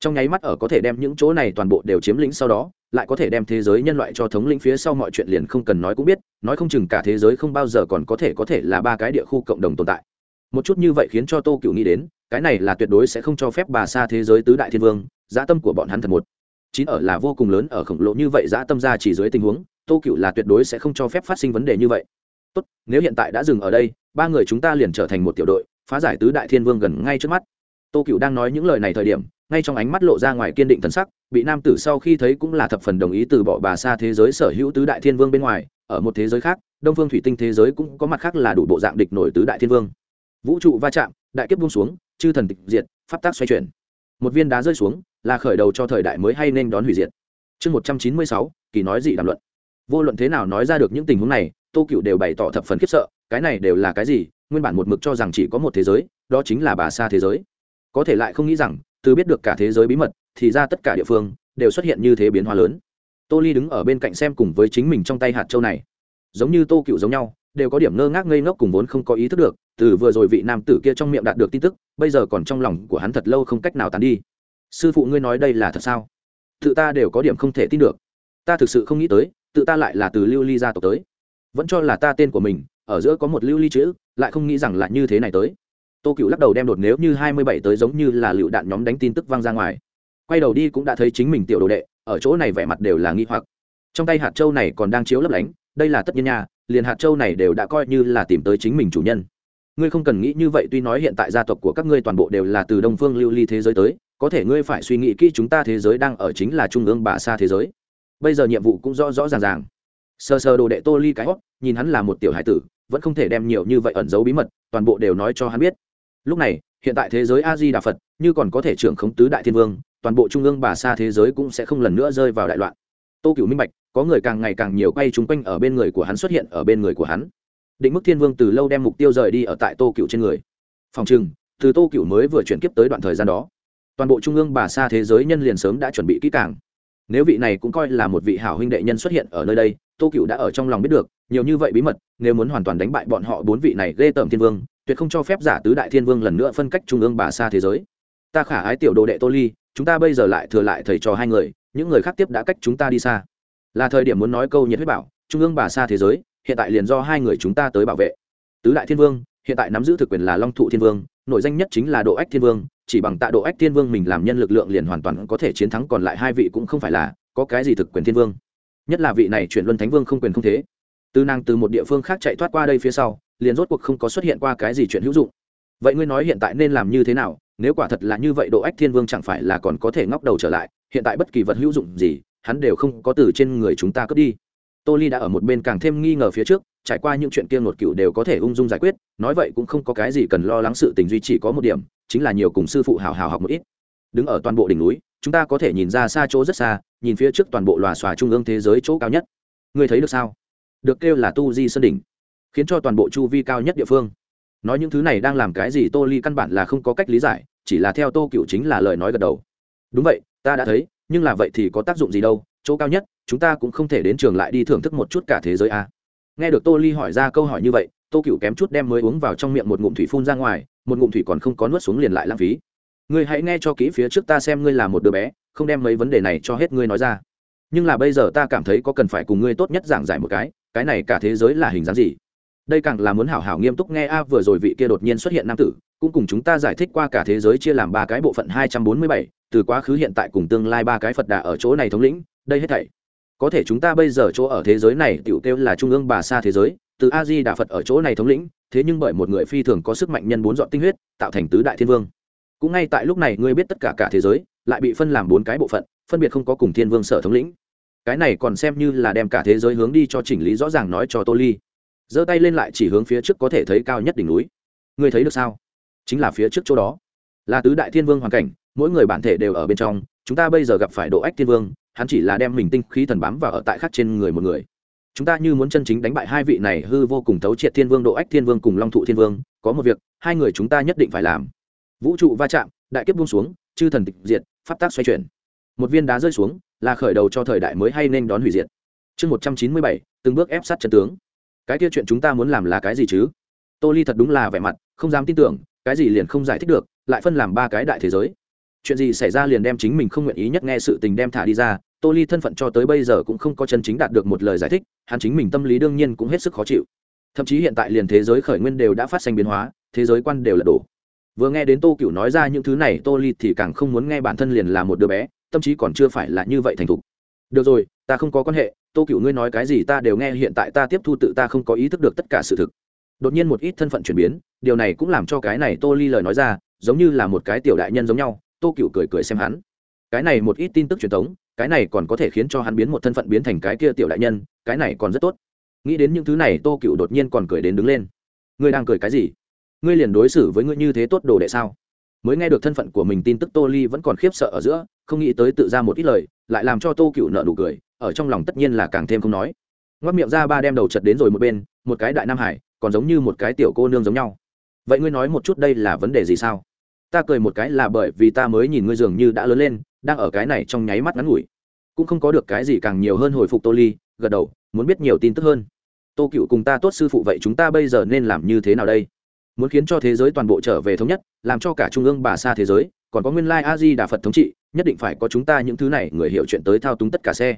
Trong nháy mắt ở có thể đem những chỗ này toàn bộ đều chiếm lĩnh sau đó, lại có thể đem thế giới nhân loại cho thống lĩnh phía sau mọi chuyện liền không cần nói cũng biết, nói không chừng cả thế giới không bao giờ còn có thể có thể là ba cái địa khu cộng đồng tồn tại. Một chút như vậy khiến cho tô cựu nghĩ đến, cái này là tuyệt đối sẽ không cho phép bà xa thế giới tứ đại thiên vương dã tâm của bọn hắn thật một chín ở là vô cùng lớn ở khổng lồ như vậy dã tâm ra chỉ dưới tình huống, tô cựu là tuyệt đối sẽ không cho phép phát sinh vấn đề như vậy. Tốt, nếu hiện tại đã dừng ở đây, ba người chúng ta liền trở thành một tiểu đội, phá giải tứ đại thiên vương gần ngay trước mắt. Tô cựu đang nói những lời này thời điểm, ngay trong ánh mắt lộ ra ngoài kiên định thần sắc, bị nam tử sau khi thấy cũng là thập phần đồng ý từ bỏ bà xa thế giới sở hữu tứ đại thiên vương bên ngoài, ở một thế giới khác, đông phương thủy tinh thế giới cũng có mặt khác là đủ bộ dạng địch nổi tứ đại thiên vương. Vũ trụ va chạm, đại kiếp buông xuống, chư thần tịch diệt, pháp tác xoay chuyển. Một viên đá rơi xuống là khởi đầu cho thời đại mới hay nên đón hủy diệt. Chương một trăm chín mươi sáu, kỳ nói gì đàm luận. Vô luận thế nào nói ra được những tình huống này, tô cựu đều bày tỏ thập phần khiếp sợ, cái này đều là cái gì? Nguyên bản một mực cho rằng chỉ có một thế giới, đó chính là bà xa thế giới. Có thể lại không nghĩ rằng, từ biết được cả thế giới bí mật, thì ra tất cả địa phương đều xuất hiện như thế biến hóa lớn. Tô ly đứng ở bên cạnh xem cùng với chính mình trong tay hạt châu này. Giống như tô cựu giống nhau, đều có điểm ngơ ngác ngây ngốc cùng vốn không có ý thức được, từ vừa rồi vị nam tử kia trong miệng đạt được tin tức, bây giờ còn trong lòng của hắn thật lâu không cách nào tán đi sư phụ ngươi nói đây là thật sao? Tự ta đều có điểm không thể tin được. Ta thực sự không nghĩ tới, tự ta lại là từ lưu ly gia tộc tới. Vẫn cho là ta tên của mình, ở giữa có một lưu ly chữ, lại không nghĩ rằng là như thế này tới. Tô cựu lắc đầu đem đột nếu như hai mươi bảy tới giống như là lựu đạn nhóm đánh tin tức văng ra ngoài. Quay đầu đi cũng đã thấy chính mình tiểu đồ đệ, ở chỗ này vẻ mặt đều là nghi hoặc. Trong tay hạt châu này còn đang chiếu lấp lánh, đây là tất nhiên nha liền hạt châu này đều đã coi như là tìm tới chính mình chủ nhân. Ngươi không cần nghĩ như vậy, tuy nói hiện tại gia tộc của các ngươi toàn bộ đều là từ đông phương lưu ly thế giới tới có thể ngươi phải suy nghĩ kỹ chúng ta thế giới đang ở chính là trung ương bà xa thế giới. Bây giờ nhiệm vụ cũng rõ rõ ràng ràng. Sờ sờ đồ đệ tô ly cái hót nhìn hắn là một tiểu hải tử, vẫn không thể đem nhiều như vậy ẩn giấu bí mật, toàn bộ đều nói cho hắn biết. Lúc này, hiện tại thế giới a di đà phật, như còn có thể trưởng khống tứ đại thiên vương, toàn bộ trung ương bà xa thế giới cũng sẽ không lần nữa rơi vào đại loạn. Tô cựu minh bạch, có người càng ngày càng nhiều quay trúng quanh ở bên người của hắn xuất hiện ở bên người của hắn. Định mức thiên vương từ lâu đem mục tiêu rời đi ở tại tô cựu trên người. Phòng chừng từ tô cựu mới vừa chuyển kiếp tới đoạn thời gian đó toàn bộ trung ương bà xa thế giới nhân liền sớm đã chuẩn bị kỹ càng. Nếu vị này cũng coi là một vị hảo huynh đệ nhân xuất hiện ở nơi đây, tô cựu đã ở trong lòng biết được, nhiều như vậy bí mật, nếu muốn hoàn toàn đánh bại bọn họ bốn vị này ghê tởm thiên vương, tuyệt không cho phép giả tứ đại thiên vương lần nữa phân cách trung ương bà xa thế giới. Ta khả ái tiểu đồ đệ tô ly, chúng ta bây giờ lại thừa lại thầy trò hai người, những người khác tiếp đã cách chúng ta đi xa. Là thời điểm muốn nói câu nhiệt huyết bảo, trung ương bà xa thế giới, hiện tại liền do hai người chúng ta tới bảo vệ. Tứ đại thiên vương, hiện tại nắm giữ thực quyền là long thụ thiên vương nội danh nhất chính là độ ách thiên vương, chỉ bằng tạ độ ách thiên vương mình làm nhân lực lượng liền hoàn toàn có thể chiến thắng, còn lại hai vị cũng không phải là có cái gì thực quyền thiên vương. Nhất là vị này chuyển luân thánh vương không quyền không thế. Tư năng từ một địa phương khác chạy thoát qua đây phía sau, liền rốt cuộc không có xuất hiện qua cái gì chuyện hữu dụng. Vậy ngươi nói hiện tại nên làm như thế nào? Nếu quả thật là như vậy, độ ách thiên vương chẳng phải là còn có thể ngóc đầu trở lại? Hiện tại bất kỳ vật hữu dụng gì, hắn đều không có từ trên người chúng ta cướp đi tô ly đã ở một bên càng thêm nghi ngờ phía trước, trải qua những chuyện kia một cựu đều có thể ung dung giải quyết, nói vậy cũng không có cái gì cần lo lắng sự tình duy chỉ có một điểm, chính là nhiều cùng sư phụ hào hào học một ít. Đứng ở toàn bộ đỉnh núi, chúng ta có thể nhìn ra xa chỗ rất xa, nhìn phía trước toàn bộ lòa xòa trung ương thế giới chỗ cao nhất. Ngươi thấy được sao? Được kêu là tu di sơn đỉnh, khiến cho toàn bộ chu vi cao nhất địa phương. Nói những thứ này đang làm cái gì tô ly căn bản là không có cách lý giải, chỉ là theo tô cựu chính là lời nói gật đầu. Đúng vậy, ta đã thấy, nhưng là vậy thì có tác dụng gì đâu chỗ cao nhất, chúng ta cũng không thể đến trường lại đi thưởng thức một chút cả thế giới à. nghe được tô ly hỏi ra câu hỏi như vậy, tô cựu kém chút đem mới uống vào trong miệng một ngụm thủy phun ra ngoài, một ngụm thủy còn không có nuốt xuống liền lại lãng phí. Ngươi hãy nghe cho kỹ phía trước ta xem ngươi là một đứa bé, không đem mấy vấn đề này cho hết ngươi nói ra. Nhưng là bây giờ ta cảm thấy có cần phải cùng ngươi tốt nhất giảng giải một cái cái này cả thế giới là hình dáng gì? Đây càng là muốn hảo hảo nghiêm túc nghe a, vừa rồi vị kia đột nhiên xuất hiện nam tử, cũng cùng chúng ta giải thích qua cả thế giới chia làm ba cái bộ phận hai trăm bốn mươi bảy từ quá khứ hiện tại cùng tương lai ba cái phật đà ở chỗ này thống lĩnh, đây hết thảy. Có thể chúng ta bây giờ chỗ ở thế giới này, tiểu kêu là trung ương bà sa thế giới, từ a di đà phật ở chỗ này thống lĩnh, thế nhưng bởi một người phi thường có sức mạnh nhân bốn dọn tinh huyết, tạo thành tứ đại thiên vương. Cũng ngay tại lúc này, ngươi biết tất cả cả thế giới, lại bị phân làm bốn cái bộ phận, phân biệt không có cùng thiên vương sở thống lĩnh. Cái này còn xem như là đem cả thế giới hướng đi cho chỉnh lý rõ ràng nói cho tô ly. Giơ tay lên lại chỉ hướng phía trước có thể thấy cao nhất đỉnh núi. Ngươi thấy được sao? Chính là phía trước chỗ đó. Là tứ đại thiên vương hoàn cảnh mỗi người bản thể đều ở bên trong, chúng ta bây giờ gặp phải độ ách thiên vương, hắn chỉ là đem mình tinh khí thần bám vào ở tại khác trên người một người. Chúng ta như muốn chân chính đánh bại hai vị này hư vô cùng thấu triệt thiên vương, độ ách thiên vương cùng long thụ thiên vương, có một việc, hai người chúng ta nhất định phải làm. Vũ trụ va chạm, đại kiếp buông xuống, chư thần tịch diệt, pháp tác xoay chuyển. Một viên đá rơi xuống, là khởi đầu cho thời đại mới hay nên đón hủy diệt. Chương một trăm chín mươi bảy, từng bước ép sát trận tướng. Cái kia chuyện chúng ta muốn làm là cái gì chứ? Tô ly thật đúng là vẻ mặt, không dám tin tưởng, cái gì liền không giải thích được, lại phân làm ba cái đại thế giới chuyện gì xảy ra liền đem chính mình không nguyện ý nhất nghe sự tình đem thả đi ra, tô ly thân phận cho tới bây giờ cũng không có chân chính đạt được một lời giải thích, hắn chính mình tâm lý đương nhiên cũng hết sức khó chịu. Thậm chí hiện tại liền thế giới khởi nguyên đều đã phát sinh biến hóa, thế giới quan đều là đổ. Vừa nghe đến tô cựu nói ra những thứ này, tô ly thì càng không muốn nghe bản thân liền là một đứa bé, tâm trí còn chưa phải là như vậy thành thục. Được rồi, ta không có quan hệ, tô cựu ngươi nói cái gì ta đều nghe, hiện tại ta tiếp thu tự ta không có ý thức được tất cả sự thực. Đột nhiên một ít thân phận chuyển biến, điều này cũng làm cho cái này tô ly lời nói ra, giống như là một cái tiểu đại nhân giống nhau tô cựu cười cười xem hắn. Cái này một ít tin tức truyền thống, cái này còn có thể khiến cho hắn biến một thân phận biến thành cái kia tiểu đại nhân, cái này còn rất tốt. Nghĩ đến những thứ này, tô cựu đột nhiên còn cười đến đứng lên. Ngươi đang cười cái gì? Ngươi liền đối xử với ngươi như thế tốt đồ đệ sao? Mới nghe được thân phận của mình tin tức, tô ly vẫn còn khiếp sợ ở giữa, không nghĩ tới tự ra một ít lời, lại làm cho tô cựu nợ nụ cười, ở trong lòng tất nhiên là càng thêm không nói. Ngoắc miệng ra ba đem đầu chật đến rồi một bên, một cái đại nam hải, còn giống như một cái tiểu cô nương giống nhau. Vậy ngươi nói một chút đây là vấn đề gì sao? Ta cười một cái là bởi vì ta mới nhìn ngươi dường như đã lớn lên, đang ở cái này trong nháy mắt ngắn ngủi. Cũng không có được cái gì càng nhiều hơn hồi phục tô ly, gật đầu, muốn biết nhiều tin tức hơn. Tô cựu cùng ta tốt sư phụ vậy chúng ta bây giờ nên làm như thế nào đây? Muốn khiến cho thế giới toàn bộ trở về thống nhất, làm cho cả trung ương bà xa thế giới, còn có nguyên lai a di đà phật thống trị, nhất định phải có chúng ta những thứ này người hiểu chuyện tới thao túng tất cả xe.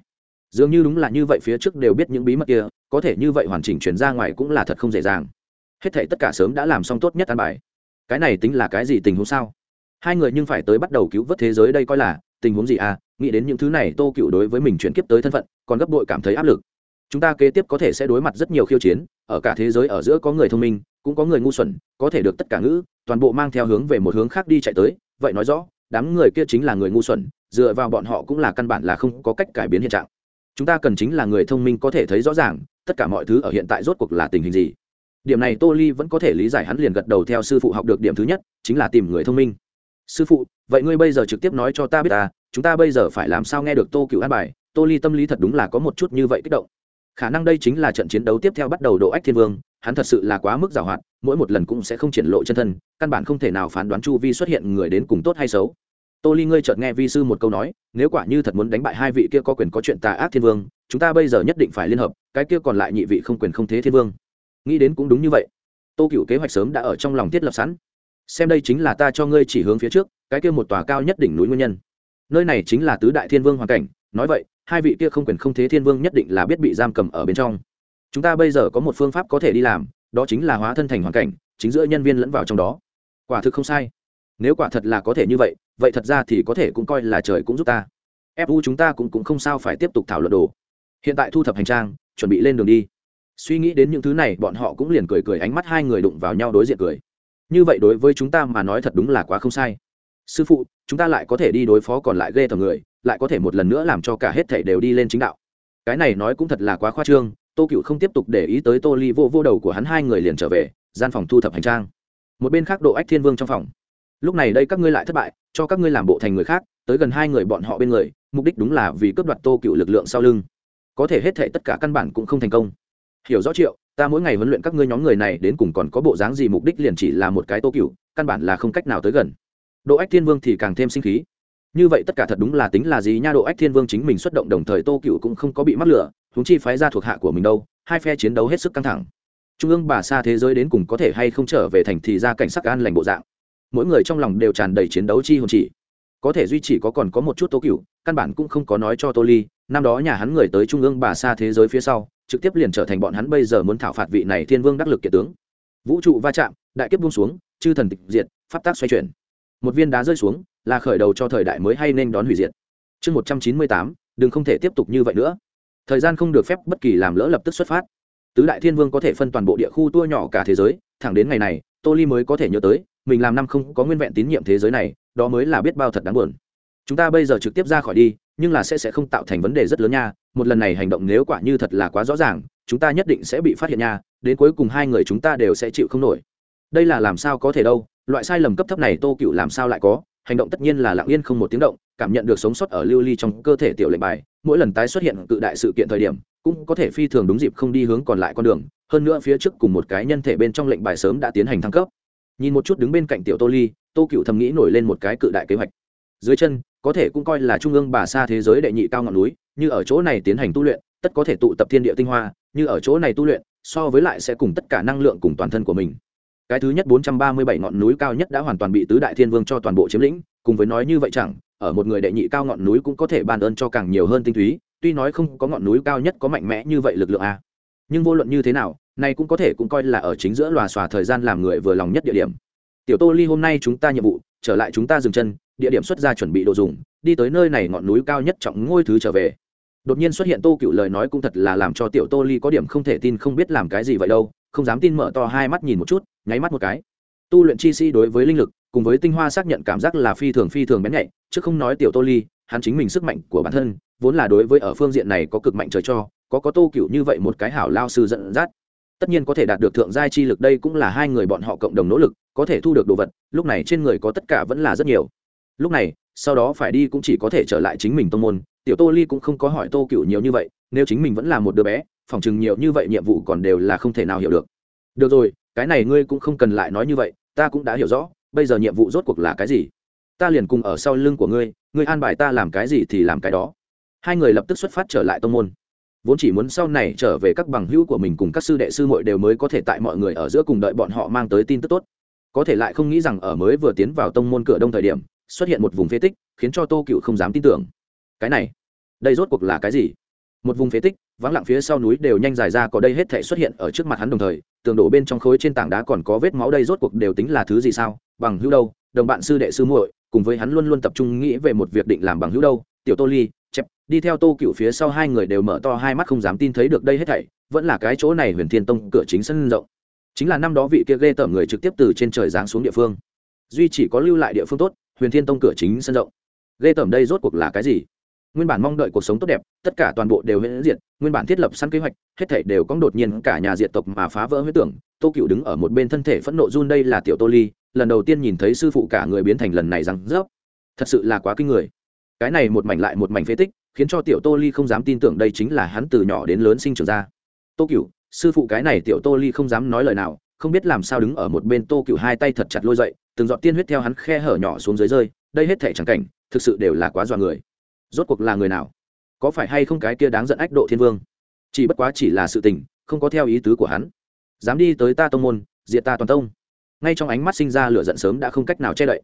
Dường như đúng là như vậy phía trước đều biết những bí mật kia, có thể như vậy hoàn chỉnh chuyển ra ngoài cũng là thật không dễ dàng. Hết thể tất cả sớm đã làm xong tốt nhất an bài cái này tính là cái gì tình huống sao? Hai người nhưng phải tới bắt đầu cứu vớt thế giới đây coi là, tình huống gì à? Nghĩ đến những thứ này, tô cựu đối với mình chuyển kiếp tới thân phận, còn gấp đội cảm thấy áp lực. Chúng ta kế tiếp có thể sẽ đối mặt rất nhiều khiêu chiến, ở cả thế giới ở giữa có người thông minh, cũng có người ngu xuẩn, có thể được tất cả ngữ, toàn bộ mang theo hướng về một hướng khác đi chạy tới. Vậy nói rõ, đám người kia chính là người ngu xuẩn, dựa vào bọn họ cũng là căn bản là không có cách cải biến hiện trạng. Chúng ta cần chính là người thông minh có thể thấy rõ ràng, tất cả mọi thứ ở hiện tại rốt cuộc là tình hình gì? Điểm này tô ly vẫn có thể lý giải hắn liền gật đầu theo sư phụ học được điểm thứ nhất, chính là tìm người thông minh. Sư phụ, vậy ngươi bây giờ trực tiếp nói cho ta biết ta, chúng ta bây giờ phải làm sao nghe được tô cựu an bài? Tô ly tâm lý thật đúng là có một chút như vậy kích động. Khả năng đây chính là trận chiến đấu tiếp theo bắt đầu độ ách thiên vương, hắn thật sự là quá mức giảo hoạt, mỗi một lần cũng sẽ không triển lộ chân thân, căn bản không thể nào phán đoán chu vi xuất hiện người đến cùng tốt hay xấu. Tô ly ngươi chợt nghe vi sư một câu nói, nếu quả như thật muốn đánh bại hai vị kia có quyền có chuyện tà ác thiên vương, chúng ta bây giờ nhất định phải liên hợp, cái kia còn lại nhị vị không quyền không thế thiên vương nghĩ đến cũng đúng như vậy. Tô cựu kế hoạch sớm đã ở trong lòng thiết lập sẵn. Xem đây chính là ta cho ngươi chỉ hướng phía trước cái kia một tòa cao nhất đỉnh núi nguyên nhân. Nơi này chính là tứ đại thiên vương hoàn cảnh nói vậy hai vị kia không quyền không thế thiên vương nhất định là biết bị giam cầm ở bên trong. Chúng ta bây giờ có một phương pháp có thể đi làm đó chính là hóa thân thành hoàn cảnh chính giữa nhân viên lẫn vào trong đó. Quả thực không sai. Nếu quả thật là có thể như vậy vậy thật ra thì có thể cũng coi là trời cũng giúp ta. Fu chúng ta cũng, cũng không sao phải tiếp tục thảo luận đồ. Hiện tại thu thập hành trang chuẩn bị lên đường đi suy nghĩ đến những thứ này, bọn họ cũng liền cười cười, ánh mắt hai người đụng vào nhau đối diện cười. Như vậy đối với chúng ta mà nói thật đúng là quá không sai. Sư phụ, chúng ta lại có thể đi đối phó còn lại ghê tầm người, lại có thể một lần nữa làm cho cả hết thể đều đi lên chính đạo. Cái này nói cũng thật là quá khoa trương, tô cựu không tiếp tục để ý tới tô ly vô vô đầu của hắn, hai người liền trở về, gian phòng thu thập hành trang. Một bên khác độ ách thiên vương trong phòng. Lúc này đây các ngươi lại thất bại, cho các ngươi làm bộ thành người khác, tới gần hai người bọn họ bên người, mục đích đúng là vì cướp đoạt tô cựu lực lượng sau lưng. Có thể hết thể tất cả căn bản cũng không thành công hiểu rõ triệu, ta mỗi ngày huấn luyện các ngươi nhóm người này đến cùng còn có bộ dáng gì, mục đích liền chỉ là một cái tô cựu căn bản là không cách nào tới gần. Độ ách thiên vương thì càng thêm sinh khí. Như vậy tất cả thật đúng là tính là gì nha, độ ách thiên vương chính mình xuất động đồng thời tô cựu cũng không có bị mắc lửa thúng chi phái ra thuộc hạ của mình đâu, hai phe chiến đấu hết sức căng thẳng. Trung ương bà xa thế giới đến cùng có thể hay không trở về thành thì ra cảnh sắc an lành bộ dạng. Mỗi người trong lòng đều tràn đầy chiến đấu chi hồn chỉ. Có thể duy trì có còn có một chút tô cựu căn bản cũng không có nói cho tô ly, năm đó nhà hắn người tới trung ương bà xa thế giới phía sau trực tiếp liền trở thành bọn hắn bây giờ muốn thảo phạt vị này thiên vương đắc lực kiệt tướng. Vũ trụ va chạm, đại kiếp buông xuống, chư thần tịch diệt, pháp tác xoay chuyển. Một viên đá rơi xuống, là khởi đầu cho thời đại mới hay nên đón hủy diệt. Chương một trăm chín mươi tám, đừng không thể tiếp tục như vậy nữa. Thời gian không được phép bất kỳ làm lỡ lập tức xuất phát. Tứ đại thiên vương có thể phân toàn bộ địa khu tua nhỏ cả thế giới, thẳng đến ngày này, tô ly mới có thể nhớ tới, mình làm năm không có nguyên vẹn tín nhiệm thế giới này, đó mới là biết bao thật đáng buồn. Chúng ta bây giờ trực tiếp ra khỏi đi nhưng là sẽ sẽ không tạo thành vấn đề rất lớn nha. Một lần này hành động nếu quả như thật là quá rõ ràng, chúng ta nhất định sẽ bị phát hiện nha. Đến cuối cùng hai người chúng ta đều sẽ chịu không nổi. Đây là làm sao có thể đâu? Loại sai lầm cấp thấp này tô cựu làm sao lại có? Hành động tất nhiên là lặng yên không một tiếng động, cảm nhận được sống sót ở lưu ly trong cơ thể tiểu lệnh bài, mỗi lần tái xuất hiện cự đại sự kiện thời điểm, cũng có thể phi thường đúng dịp không đi hướng còn lại con đường. Hơn nữa phía trước cùng một cái nhân thể bên trong lệnh bài sớm đã tiến hành thăng cấp. Nhìn một chút đứng bên cạnh tiểu tô ly, tô cựu thầm nghĩ nổi lên một cái cự đại kế hoạch dưới chân, có thể cũng coi là trung ương bà xa thế giới đệ nhị cao ngọn núi, như ở chỗ này tiến hành tu luyện, tất có thể tụ tập thiên địa tinh hoa, như ở chỗ này tu luyện, so với lại sẽ cùng tất cả năng lượng cùng toàn thân của mình. Cái thứ nhất bốn trăm ba mươi bảy ngọn núi cao nhất đã hoàn toàn bị tứ đại thiên vương cho toàn bộ chiếm lĩnh, cùng với nói như vậy chẳng, ở một người đệ nhị cao ngọn núi cũng có thể ban ơn cho càng nhiều hơn tinh túy, tuy nói không có ngọn núi cao nhất có mạnh mẽ như vậy lực lượng a. Nhưng vô luận như thế nào, này cũng có thể cũng coi là ở chính giữa lòa xòa thời gian làm người vừa lòng nhất địa điểm. Tiểu tô ly, hôm nay chúng ta nhiệm vụ, trở lại chúng ta dừng chân địa điểm xuất ra chuẩn bị đồ dùng, đi tới nơi này ngọn núi cao nhất trọng ngôi thứ trở về. Đột nhiên xuất hiện tô cựu lời nói cũng thật là làm cho tiểu tô ly có điểm không thể tin không biết làm cái gì vậy đâu, không dám tin mở to hai mắt nhìn một chút, nháy mắt một cái. Tu luyện chi si đối với linh lực, cùng với tinh hoa xác nhận cảm giác là phi thường phi thường bén nhạy, chứ không nói tiểu tô ly, hắn chính mình sức mạnh của bản thân, vốn là đối với ở phương diện này có cực mạnh trời cho, có có tô cựu như vậy một cái hảo lao sư dẫn dắt. Tất nhiên có thể đạt được thượng giai chi lực đây cũng là hai người bọn họ cộng đồng nỗ lực, có thể thu được đồ vật, lúc này trên người có tất cả vẫn là rất nhiều lúc này, sau đó phải đi cũng chỉ có thể trở lại chính mình tông môn, tiểu tô ly cũng không có hỏi tô cựu nhiều như vậy, nếu chính mình vẫn là một đứa bé, phỏng chừng nhiều như vậy nhiệm vụ còn đều là không thể nào hiểu được. Được rồi, cái này ngươi cũng không cần lại nói như vậy, ta cũng đã hiểu rõ, bây giờ nhiệm vụ rốt cuộc là cái gì? Ta liền cùng ở sau lưng của ngươi ngươi an bài ta làm cái gì thì làm cái đó. Hai người lập tức xuất phát trở lại tông môn. Vốn chỉ muốn sau này trở về các bằng hữu của mình cùng các sư đệ sư muội đều mới có thể tại mọi người ở giữa cùng đợi bọn họ mang tới tin tức tốt. Có thể lại không nghĩ rằng ở mới vừa tiến vào tông môn cửa đông thời điểm xuất hiện một vùng phế tích, khiến cho tô cựu không dám tin tưởng. Cái này, đây rốt cuộc là cái gì? Một vùng phế tích, vắng lặng phía sau núi đều nhanh dài ra, có đây hết thể xuất hiện ở trước mặt hắn đồng thời, tường đổ bên trong khối trên tảng đá còn có vết máu đây rốt cuộc đều tính là thứ gì sao? Bằng hữu đâu? Đồng bạn sư đệ sư muội, cùng với hắn luôn luôn tập trung nghĩ về một việc định làm bằng hữu đâu? Tiểu tô ly, chép, đi theo tô cựu phía sau hai người đều mở to hai mắt không dám tin thấy được đây hết thảy, vẫn là cái chỗ này huyền thiên tông cửa chính sân rộng. Chính là năm đó vị kia ghê tởm người trực tiếp từ trên trời giáng xuống địa phương. Duy chỉ có lưu lại địa phương tốt huyền thiên tông cửa chính sân rộng. Ghê tởm đây rốt cuộc là cái gì? Nguyên bản mong đợi cuộc sống tốt đẹp, tất cả toàn bộ đều huyễn diệt, nguyên bản thiết lập săn kế hoạch, hết thảy đều có đột nhiên cả nhà diệt tộc mà phá vỡ huyết tưởng. Tô cựu đứng ở một bên thân thể phẫn nộ run, đây là tiểu tô ly, lần đầu tiên nhìn thấy sư phụ cả người biến thành lần này rằng rớp. Thật sự là quá kinh người. Cái này một mảnh lại một mảnh phế tích, khiến cho tiểu tô ly không dám tin tưởng đây chính là hắn từ nhỏ đến lớn sinh trưởng ra. Tô cựu, sư phụ cái này tiểu tô ly không dám nói lời nào không biết làm sao đứng ở một bên tô cựu hai tay thật chặt lôi dậy, từng giọt tiên huyết theo hắn khe hở nhỏ xuống dưới rơi, đây hết thể chẳng cảnh, thực sự đều là quá dọa người. Rốt cuộc là người nào? Có phải hay không cái kia đáng giận ách độ thiên vương? Chỉ bất quá chỉ là sự tình, không có theo ý tứ của hắn. Dám đi tới ta tông môn, diệt ta toàn tông. Ngay trong ánh mắt sinh ra lửa giận sớm đã không cách nào che đậy.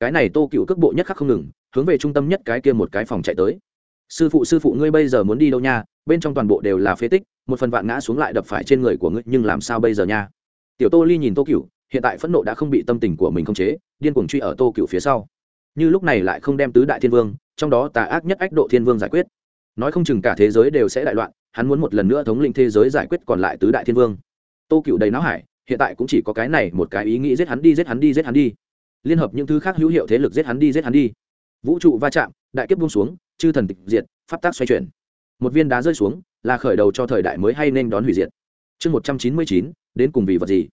Cái này tô cựu cước bộ nhất khắc không ngừng, hướng về trung tâm nhất cái kia một cái phòng chạy tới. Sư phụ sư phụ ngươi bây giờ muốn đi đâu nha? Bên trong toàn bộ đều là phế tích, một phần vạn ngã xuống lại đập phải trên người của ngươi, nhưng làm sao bây giờ nha? Tiểu tô ly nhìn tô cựu hiện tại phẫn nộ đã không bị tâm tình của mình khống chế, điên cuồng truy ở tô cựu phía sau. Như lúc này lại không đem tứ đại thiên vương, trong đó tà ác nhất ách độ thiên vương giải quyết. Nói không chừng cả thế giới đều sẽ đại loạn, hắn muốn một lần nữa thống lĩnh thế giới giải quyết còn lại tứ đại thiên vương. Tô cựu đầy não hải, hiện tại cũng chỉ có cái này một cái ý nghĩ giết hắn đi, giết hắn đi, giết hắn đi. Liên hợp những thứ khác hữu hiệu thế lực giết hắn đi, giết hắn đi. Vũ trụ va chạm, đại kiếp buông xuống, chư thần tịch diệt, pháp tác xoay chuyển. Một viên đá rơi xuống, là khởi đầu cho thời đại mới hay nên đón hủy diệt. Chương một trăm chín mươi chín đến cùng vì vật gì?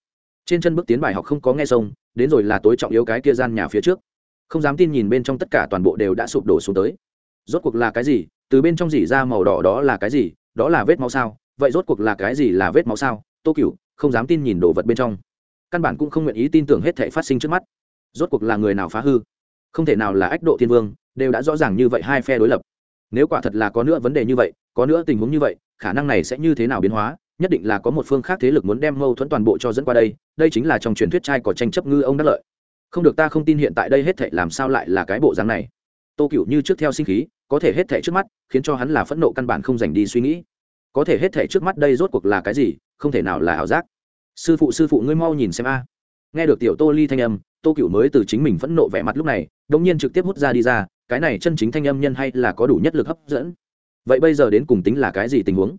Trên chân bước tiến bài học không có nghe sông, đến rồi là tối trọng yếu cái kia gian nhà phía trước. Không dám tin nhìn bên trong tất cả toàn bộ đều đã sụp đổ xuống tới. Rốt cuộc là cái gì? Từ bên trong dỉ ra màu đỏ đó là cái gì? Đó là vết máu sao? Vậy rốt cuộc là cái gì là vết máu sao? Tô cựu không dám tin nhìn đồ vật bên trong. Căn bản cũng không nguyện ý tin tưởng hết thể phát sinh trước mắt. Rốt cuộc là người nào phá hư? Không thể nào là ách độ thiên vương, đều đã rõ ràng như vậy hai phe đối lập. Nếu quả thật là có nữa vấn đề như vậy, có nữa tình huống như vậy, khả năng này sẽ như thế nào biến hóa? Nhất định là có một phương khác thế lực muốn đem mâu thuẫn toàn bộ cho dẫn qua đây đây chính là trong truyền thuyết trai có tranh chấp ngư ông đắc lợi. Không được ta không tin hiện tại đây hết thệ làm sao lại là cái bộ dáng này. Tô cựu như trước theo sinh khí, có thể hết thệ trước mắt, khiến cho hắn là phẫn nộ căn bản không dành đi suy nghĩ. Có thể hết thệ trước mắt đây rốt cuộc là cái gì, không thể nào là ảo giác. Sư phụ sư phụ ngươi mau nhìn xem a. Nghe được tiểu tô ly thanh âm, tô cựu mới từ chính mình phẫn nộ vẻ mặt lúc này đống nhiên trực tiếp hút ra đi ra, cái này chân chính thanh âm nhân hay là có đủ nhất lực hấp dẫn. Vậy bây giờ đến cùng tính là cái gì tình huống?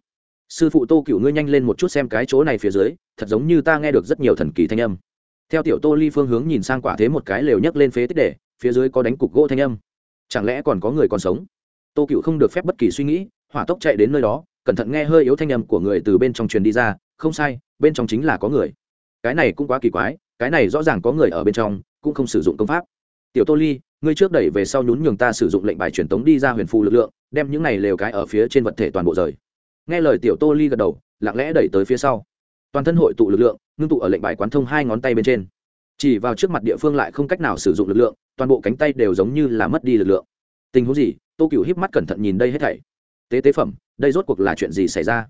Sư phụ tô cựu ngươi nhanh lên một chút xem cái chỗ này phía dưới, thật giống như ta nghe được rất nhiều thần kỳ thanh âm. Theo tiểu tô ly phương hướng nhìn sang quả thế một cái lều nhấc lên phế tích để, phía dưới có đánh cục gỗ thanh âm. Chẳng lẽ còn có người còn sống? Tô cựu không được phép bất kỳ suy nghĩ, hỏa tốc chạy đến nơi đó, cẩn thận nghe hơi yếu thanh âm của người từ bên trong truyền đi ra, không sai, bên trong chính là có người. Cái này cũng quá kỳ quái, cái này rõ ràng có người ở bên trong, cũng không sử dụng công pháp. Tiểu tô ly, ngươi trước đẩy về sau nhún nhường ta sử dụng lệnh bài truyền tống đi ra huyền phù lực lượng, đem những này lều cái ở phía trên vật thể toàn bộ rời nghe lời tiểu tô ly gật đầu, lặng lẽ đẩy tới phía sau. Toàn thân hội tụ lực lượng, ngưng tụ ở lệnh bài quán thông hai ngón tay bên trên. Chỉ vào trước mặt địa phương lại không cách nào sử dụng lực lượng, toàn bộ cánh tay đều giống như là mất đi lực lượng. Tình huống gì? Tô cựu híp mắt cẩn thận nhìn đây hết thảy. Tế tế phẩm, đây rốt cuộc là chuyện gì xảy ra?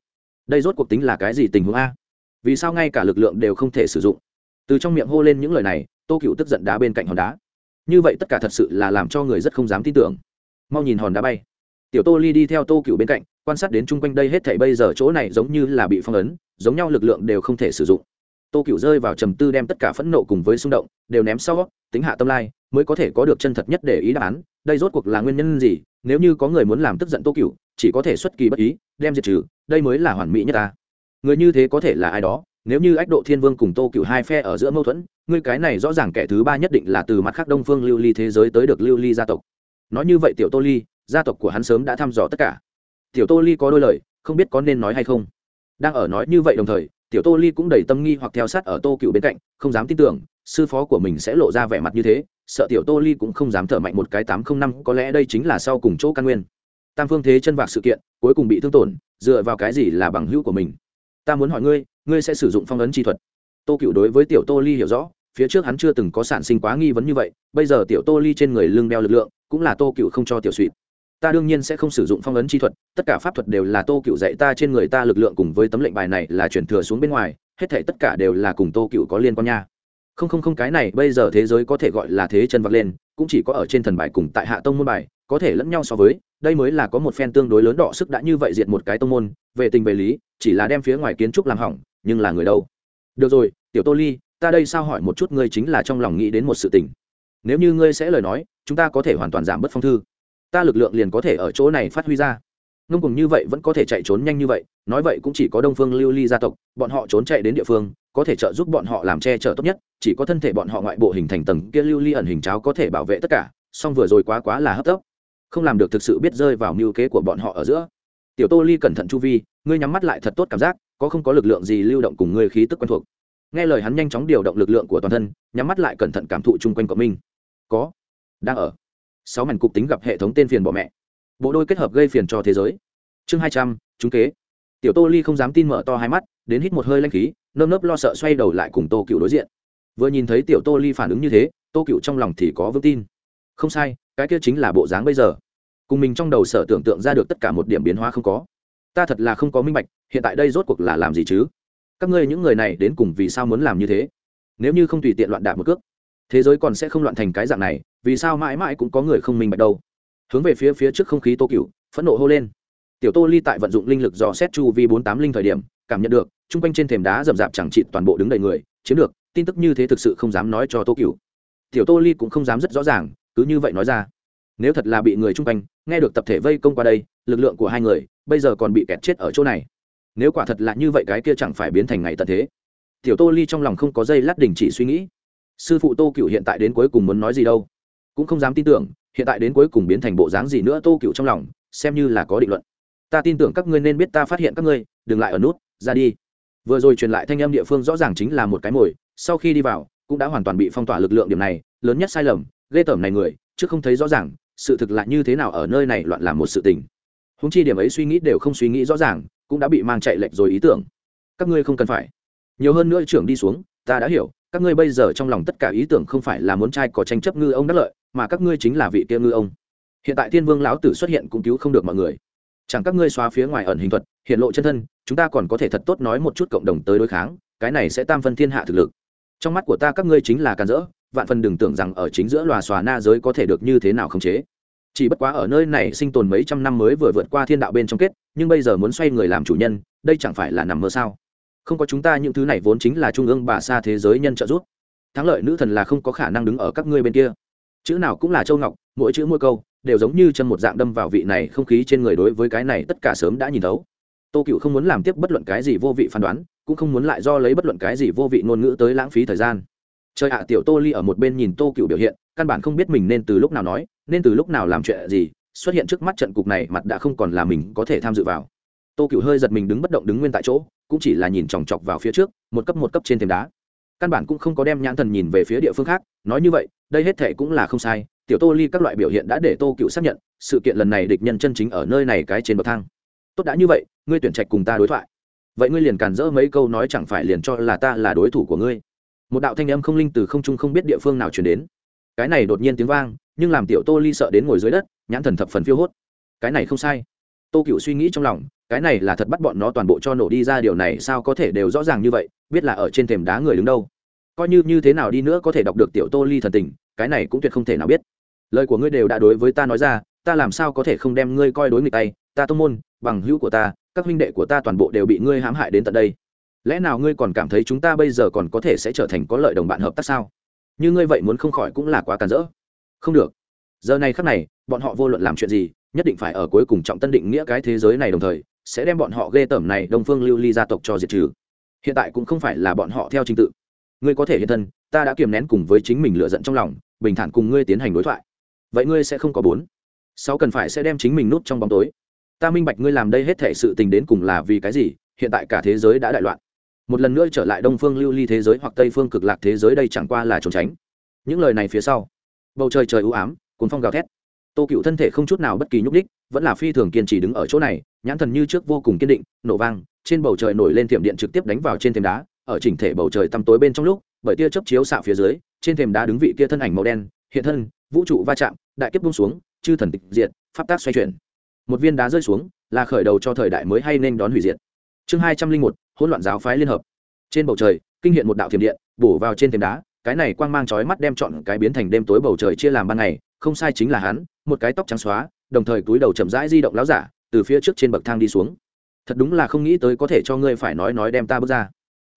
Đây rốt cuộc tính là cái gì tình huống a? Vì sao ngay cả lực lượng đều không thể sử dụng? Từ trong miệng hô lên những lời này, tô cựu tức giận đá bên cạnh hòn đá. Như vậy tất cả thật sự là làm cho người rất không dám tin tưởng. Mau nhìn hòn đá bay. Tiểu tô ly đi theo tô cựu bên cạnh quan sát đến chung quanh đây hết thảy bây giờ chỗ này giống như là bị phong ấn, giống nhau lực lượng đều không thể sử dụng. Tô cựu rơi vào trầm tư đem tất cả phẫn nộ cùng với xung động đều ném sau, tính hạ tâm lai, mới có thể có được chân thật nhất để ý đáp án, đây rốt cuộc là nguyên nhân gì? Nếu như có người muốn làm tức giận tô cựu chỉ có thể xuất kỳ bất ý, đem diệt trừ, đây mới là hoàn mỹ nhất ta. Người như thế có thể là ai đó? Nếu như ách độ thiên vương cùng tô cựu hai phe ở giữa mâu thuẫn ngươi cái này rõ ràng kẻ thứ ba nhất định là từ mặt khác đông phương lưu ly thế giới tới được lưu ly gia tộc. Nói như vậy tiểu tô ly, gia tộc của hắn sớm đã thăm dò tất cả tiểu tô ly có đôi lời, không biết có nên nói hay không. Đang ở nói như vậy đồng thời, tiểu tô ly cũng đầy tâm nghi hoặc theo sát ở tô cựu bên cạnh, không dám tin tưởng, sư phó của mình sẽ lộ ra vẻ mặt như thế, sợ tiểu tô ly cũng không dám thở mạnh một cái tám không năm, có lẽ đây chính là sau cùng chỗ căn nguyên. Tam phương thế chân vạc sự kiện, cuối cùng bị thương tổn, dựa vào cái gì là bằng hữu của mình? Ta muốn hỏi ngươi ngươi sẽ sử dụng phong ấn chi thuật. Tô cựu đối với tiểu tô ly hiểu rõ, phía trước hắn chưa từng có sản sinh quá nghi vấn như vậy, bây giờ tiểu tô ly trên người lưng đeo lực lượng, cũng là tô cựu không cho tiểu suỵt ta đương nhiên sẽ không sử dụng phong ấn chi thuật, tất cả pháp thuật đều là tô cựu dạy ta trên người ta lực lượng cùng với tấm lệnh bài này là chuyển thừa xuống bên ngoài, hết thể tất cả đều là cùng tô cựu có liên quan nha. Không không không, cái này bây giờ thế giới có thể gọi là thế chân vật lên, cũng chỉ có ở trên thần bài cùng tại hạ tông môn bài, có thể lẫn nhau so với, đây mới là có một phen tương đối lớn đọ sức đã như vậy diệt một cái tông môn, về tình về lý, chỉ là đem phía ngoài kiến trúc làm hỏng, nhưng là người đâu? Được rồi, tiểu tô ly, ta đây sao hỏi một chút ngươi chính là trong lòng nghĩ đến một sự tình. Nếu như ngươi sẽ lời nói, chúng ta có thể hoàn toàn giảm bớt phong thư ta lực lượng liền có thể ở chỗ này phát huy ra. Ngông cùng như vậy vẫn có thể chạy trốn nhanh như vậy, nói vậy cũng chỉ có đông phương lưu ly gia tộc, bọn họ trốn chạy đến địa phương, có thể trợ giúp bọn họ làm che chở tốt nhất, chỉ có thân thể bọn họ ngoại bộ hình thành tầng kia lưu ly ẩn hình cháo có thể bảo vệ tất cả, song vừa rồi quá quá là hấp tấp. Không làm được thực sự biết rơi vào mưu kế của bọn họ ở giữa. Tiểu tô ly cẩn thận chu vi, ngươi nhắm mắt lại thật tốt cảm giác, có không có lực lượng gì lưu động cùng ngươi khí tức quen thuộc. Nghe lời hắn nhanh chóng điều động lực lượng của toàn thân, nhắm mắt lại cẩn thận cảm thụ chung quanh của mình. Có. Đang ở sáu mảnh cục tính gặp hệ thống tên phiền bỏ mẹ. Bộ đôi kết hợp gây phiền cho thế giới. Chương hai trăm, trúng kế. Tiểu tô ly không dám tin mở to hai mắt, đến hít một hơi lanh khí, nơm nớp lo sợ xoay đầu lại cùng tô cựu đối diện. Vừa nhìn thấy tiểu tô ly phản ứng như thế, tô cựu trong lòng thì có vững tin. Không sai, cái kia chính là bộ dáng bây giờ. Cùng mình trong đầu sở tưởng tượng ra được tất cả một điểm biến hóa không có. Ta thật là không có minh bạch, hiện tại đây rốt cuộc là làm gì chứ? Các ngươi những người này đến cùng vì sao muốn làm như thế? Nếu như không tùy tiện loạn đạp một cước, thế giới còn sẽ không loạn thành cái dạng này vì sao mãi mãi cũng có người không minh bạch đâu. Hướng về phía phía trước không khí tô cựu phẫn nộ hô lên. Tiểu tô ly tại vận dụng linh lực dò xét chu vi bốn tám linh thời điểm, cảm nhận được, chung quanh trên thềm đá rậm rạp chẳng trị toàn bộ đứng đầy người, chiếm được, tin tức như thế thực sự không dám nói cho tô cựu tiểu tô ly cũng không dám rất rõ ràng, cứ như vậy nói ra. Nếu thật là bị người chung quanh, nghe được tập thể vây công qua đây, lực lượng của hai người, bây giờ còn bị kẹt chết ở chỗ này. Nếu quả thật là như vậy cái kia chẳng phải biến thành ngày tận thế. Tiểu tô ly trong lòng không có dây lát đình chỉ suy nghĩ. Sư phụ tô cựu hiện tại đến cuối cùng muốn nói gì đâu? Cũng không dám tin tưởng, hiện tại đến cuối cùng biến thành bộ dáng gì nữa tô cựu trong lòng, xem như là có định luận. Ta tin tưởng các ngươi nên biết ta phát hiện các ngươi, đừng lại ở nút, ra đi. Vừa rồi truyền lại thanh âm địa phương rõ ràng chính là một cái mồi, sau khi đi vào, cũng đã hoàn toàn bị phong tỏa lực lượng điểm này, lớn nhất sai lầm, ghê tởm này người chứ không thấy rõ ràng, sự thực lại như thế nào ở nơi này loạn làm một sự tình. Húng chi điểm ấy suy nghĩ đều không suy nghĩ rõ ràng, cũng đã bị mang chạy lệch rồi ý tưởng. Các ngươi không cần phải. Nhiều hơn nữa trưởng đi xuống, ta đã hiểu, các ngươi bây giờ trong lòng tất cả ý tưởng không phải là muốn trai có tranh chấp ngư ông đắc lợi mà các ngươi chính là vị kia ngư ông. Hiện tại thiên vương lão tử xuất hiện cũng cứu không được mọi người. Chẳng các ngươi xóa phía ngoài ẩn hình thuật, hiện lộ chân thân, chúng ta còn có thể thật tốt nói một chút cộng đồng tới đối kháng, cái này sẽ tam phân thiên hạ thực lực. Trong mắt của ta các ngươi chính là càn rỡ, vạn phần đừng tưởng rằng ở chính giữa lòa xòa na giới có thể được như thế nào khống chế. Chỉ bất quá ở nơi này sinh tồn mấy trăm năm mới vừa vượt qua thiên đạo bên trong kết, nhưng bây giờ muốn xoay người làm chủ nhân, đây chẳng phải là nằm mơ sao? Không có chúng ta những thứ này vốn chính là trung ương bà xa thế giới nhân trợ giúp. Thắng lợi nữ thần là không có khả năng đứng ở các ngươi bên kia chữ nào cũng là châu ngọc, mỗi chữ mỗi câu, đều giống như chân một dạng đâm vào vị này không khí trên người đối với cái này tất cả sớm đã nhìn thấu. Tô cựu không muốn làm tiếp bất luận cái gì vô vị phán đoán, cũng không muốn lại do lấy bất luận cái gì vô vị ngôn ngữ tới lãng phí thời gian. Trời ạ, tiểu tô ly ở một bên nhìn tô cựu biểu hiện, căn bản không biết mình nên từ lúc nào nói, nên từ lúc nào làm chuyện gì, xuất hiện trước mắt trận cục này mặt đã không còn là mình có thể tham dự vào. Tô cựu hơi giật mình đứng bất động đứng nguyên tại chỗ, cũng chỉ là nhìn chòng chọc vào phía trước, một cấp một cấp trên thềm đá căn bản cũng không có đem nhãn thần nhìn về phía địa phương khác, nói như vậy, đây hết thệ cũng là không sai, tiểu tô ly các loại biểu hiện đã để tô cựu xác nhận, sự kiện lần này địch nhân chân chính ở nơi này cái trên bậc thang. Tốt đã như vậy, ngươi tuyển trạch cùng ta đối thoại. Vậy ngươi liền càn rỡ mấy câu nói chẳng phải liền cho là ta là đối thủ của ngươi. Một đạo thanh âm không linh từ không trung không biết địa phương nào chuyển đến. Cái này đột nhiên tiếng vang, nhưng làm tiểu tô ly sợ đến ngồi dưới đất, nhãn thần thập phần phiêu hốt. Cái này không sai. Tô cựu suy nghĩ trong lòng, cái này là thật bắt bọn nó toàn bộ cho nổ đi ra, điều này sao có thể đều rõ ràng như vậy, biết là ở trên thềm đá người đứng đâu coi như như thế nào đi nữa có thể đọc được tiểu tô ly thần tình, cái này cũng tuyệt không thể nào biết. Lời của ngươi đều đã đối với ta nói ra, ta làm sao có thể không đem ngươi coi đối nghịch tay? Ta tô môn, bằng hữu của ta, các huynh đệ của ta toàn bộ đều bị ngươi hãm hại đến tận đây. Lẽ nào ngươi còn cảm thấy chúng ta bây giờ còn có thể sẽ trở thành có lợi đồng bạn hợp tác sao? Như ngươi vậy muốn không khỏi cũng là quá cản rỡ. Không được. Giờ này khắc này, bọn họ vô luận làm chuyện gì, nhất định phải ở cuối cùng trọng tân định nghĩa cái thế giới này đồng thời, sẽ đem bọn họ ghê tởm này đông phương lưu ly gia tộc cho diệt trừ. Hiện tại cũng không phải là bọn họ theo trình tự ngươi có thể hiện thân, ta đã kiềm nén cùng với chính mình lựa giận trong lòng, bình thản cùng ngươi tiến hành đối thoại. Vậy ngươi sẽ không có bốn. Sáu cần phải sẽ đem chính mình nút trong bóng tối. Ta minh bạch ngươi làm đây hết thể sự tình đến cùng là vì cái gì, hiện tại cả thế giới đã đại loạn. Một lần nữa trở lại đông phương lưu ly thế giới hoặc tây phương cực lạc thế giới đây chẳng qua là trốn tránh. Những lời này phía sau, bầu trời trời ưu ám, cuốn phong gào thét. Tô cựu thân thể không chút nào bất kỳ nhúc ních vẫn là phi thường kiên trì đứng ở chỗ này, nhãn thần như trước vô cùng kiên định, nổ vang, trên bầu trời nổi lên thiểm điện trực tiếp đánh vào trên thềm đá ở chỉnh thể bầu trời tăm tối bên trong lúc, bởi tia chớp chiếu xạ phía dưới, trên thềm đá đứng vị kia thân ảnh màu đen, hiện thân, vũ trụ va chạm, đại kiếp bung xuống, chư thần tịch diệt, pháp tác xoay chuyển. Một viên đá rơi xuống, là khởi đầu cho thời đại mới hay nên đón hủy diệt. Chương hai trăm linh một, hỗn loạn giáo phái liên hợp. Trên bầu trời, kinh hiện một đạo thiểm điện, bổ vào trên thềm đá, cái này quang mang chói mắt đem chọn cái biến thành đêm tối bầu trời chia làm ban ngày, không sai chính là hắn, một cái tóc trắng xóa, đồng thời túi đầu chậm rãi di động láo giả, từ phía trước trên bậc thang đi xuống. Thật đúng là không nghĩ tới có thể cho ngươi phải nói nói đem ta bước ra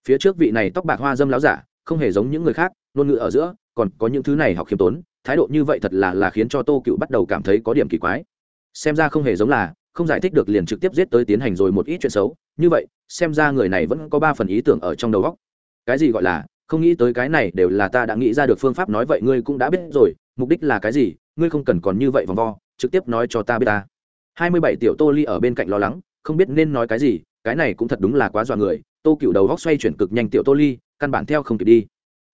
phía trước vị này tóc bạc hoa dâm láo giả, không hề giống những người khác, ngôn ngữ ở giữa, còn có những thứ này học khiêm tốn, thái độ như vậy thật là là khiến cho tô cựu bắt đầu cảm thấy có điểm kỳ quái. Xem ra không hề giống là, không giải thích được liền trực tiếp giết tới tiến hành rồi một ít chuyện xấu. Như vậy, xem ra người này vẫn có ba phần ý tưởng ở trong đầu góc cái gì gọi là, không nghĩ tới cái này đều là ta đã nghĩ ra được phương pháp nói vậy ngươi cũng đã biết rồi, mục đích là cái gì, ngươi không cần còn như vậy vòng vo, trực tiếp nói cho ta biết ta. Hai mươi bảy tiểu tô ly ở bên cạnh lo lắng, không biết nên nói cái gì, cái này cũng thật đúng là quá dọa người tô cựu đầu góc xoay chuyển cực nhanh tiểu tô ly, căn bản theo không kịp đi.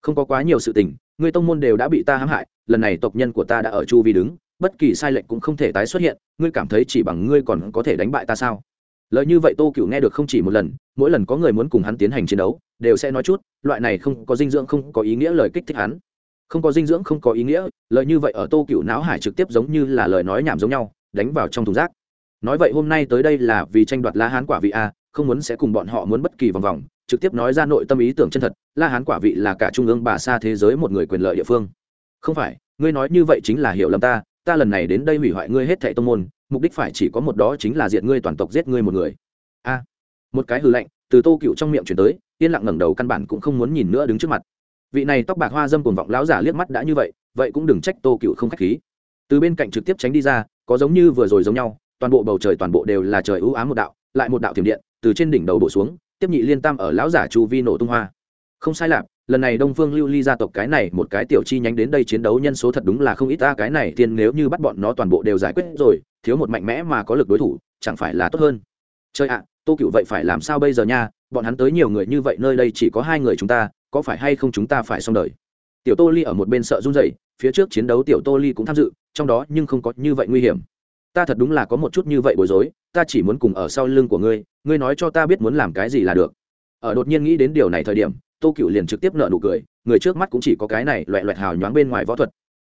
Không có quá nhiều sự tình ngươi tông môn đều đã bị ta hãm hại, lần này tộc nhân của ta đã ở chu vi đứng, bất kỳ sai lệch cũng không thể tái xuất hiện, ngươi cảm thấy chỉ bằng ngươi còn có thể đánh bại ta sao? Lời như vậy tô cựu nghe được không chỉ một lần, mỗi lần có người muốn cùng hắn tiến hành chiến đấu, đều sẽ nói chút, loại này không có dinh dưỡng không có ý nghĩa lời kích thích hắn. Không có dinh dưỡng không có ý nghĩa, lời như vậy ở tô cựu não hải trực tiếp giống như là lời nói nhảm giống nhau, đánh vào trong thùng rác. Nói vậy hôm nay tới đây là vì tranh đoạt la hán quả vị a không muốn sẽ cùng bọn họ muốn bất kỳ vòng vòng, trực tiếp nói ra nội tâm ý tưởng chân thật, la hán quả vị là cả trung ương bà xa thế giới một người quyền lợi địa phương. Không phải, ngươi nói như vậy chính là hiểu lầm ta ta lần này đến đây hủy hoại ngươi hết thệ tông môn, mục đích phải chỉ có một đó chính là diệt ngươi toàn tộc giết ngươi một người. A. À, một cái hư lệnh từ tô cựu trong miệng chuyển tới, yên lặng ngẩng đầu căn bản cũng không muốn nhìn nữa đứng trước mặt. Vị này tóc bạc hoa dâm cuồng vọng lão giả liếc mắt đã như vậy vậy cũng đừng trách tô cựu không khách khí. Từ bên cạnh trực tiếp tránh đi ra, có giống như vừa rồi giống nhau, toàn bộ bầu trời toàn bộ đều là trời ưu ám một đạo lại một đạo thiểm điện từ trên đỉnh đầu đổ xuống, tiếp nhị liên tam ở lão giả chu vi nổ tung hoa. Không sai lạc lần này đông phương lưu ly gia tộc cái này một cái tiểu chi nhánh đến đây chiến đấu nhân số thật đúng là không ít ta, cái này tiên nếu như bắt bọn nó toàn bộ đều giải quyết rồi, thiếu một mạnh mẽ mà có lực đối thủ, chẳng phải là tốt hơn. Chơi ạ, tô cựu vậy phải làm sao bây giờ nha? Bọn hắn tới nhiều người như vậy nơi đây chỉ có hai người chúng ta, có phải hay không chúng ta phải xong đời? Tiểu tô ly ở một bên sợ run rẩy, phía trước chiến đấu tiểu tô ly cũng tham dự, trong đó nhưng không có như vậy nguy hiểm. Ta thật đúng là có một chút như vậy bối rối ta chỉ muốn cùng ở sau lưng của ngươi ngươi nói cho ta biết muốn làm cái gì là được. Ở đột nhiên nghĩ đến điều này thời điểm, tô cựu liền trực tiếp nợ nụ cười, người trước mắt cũng chỉ có cái này loẹ loẹt hào nhoáng bên ngoài võ thuật.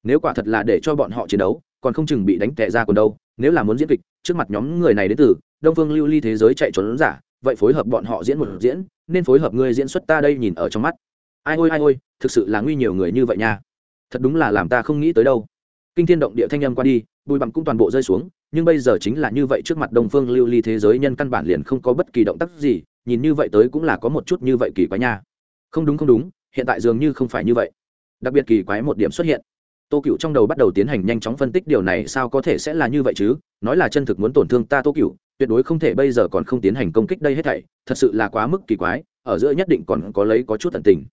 Nếu quả thật là để cho bọn họ chiến đấu, còn không chừng bị đánh tệ ra còn đâu, nếu là muốn diễn kịch, trước mặt nhóm người này đến từ đông phương lưu ly thế giới chạy trốn giả, vậy phối hợp bọn họ diễn một diễn, nên phối hợp ngươi diễn xuất ta đây nhìn ở trong mắt. Ai ôi ai ôi, thực sự là nguy nhiều người như vậy nha. Thật đúng là làm ta không nghĩ tới đâu kinh thiên động địa thanh âm qua đi, bụi bặm cũng toàn bộ rơi xuống, nhưng bây giờ chính là như vậy trước mặt đông phương lưu ly thế giới nhân căn bản liền không có bất kỳ động tác gì, nhìn như vậy tới cũng là có một chút như vậy kỳ quái nha. Không đúng không đúng, hiện tại dường như không phải như vậy. Đặc biệt kỳ quái một điểm xuất hiện. Tô cựu trong đầu bắt đầu tiến hành nhanh chóng phân tích điều này sao có thể sẽ là như vậy chứ? Nói là chân thực muốn tổn thương ta tô cựu tuyệt đối không thể bây giờ còn không tiến hành công kích đây hết thảy, thật sự là quá mức kỳ quái, ở giữa nhất định còn có lấy có chút tận tình.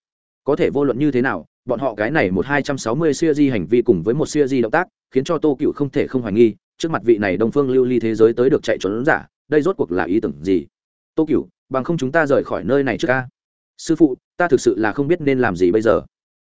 Có thể vô luận như thế nào bọn họ cái này một hai trăm sáu mươi siêu di hành vi cùng với một siêu di động tác, khiến cho tô cựu không thể không hoài nghi, trước mặt vị này đông phương lưu ly thế giới tới được chạy trốn giả, đây rốt cuộc là ý tưởng gì? Tô cựu bằng không chúng ta rời khỏi nơi này trước ca. Sư phụ, ta thực sự là không biết nên làm gì bây giờ.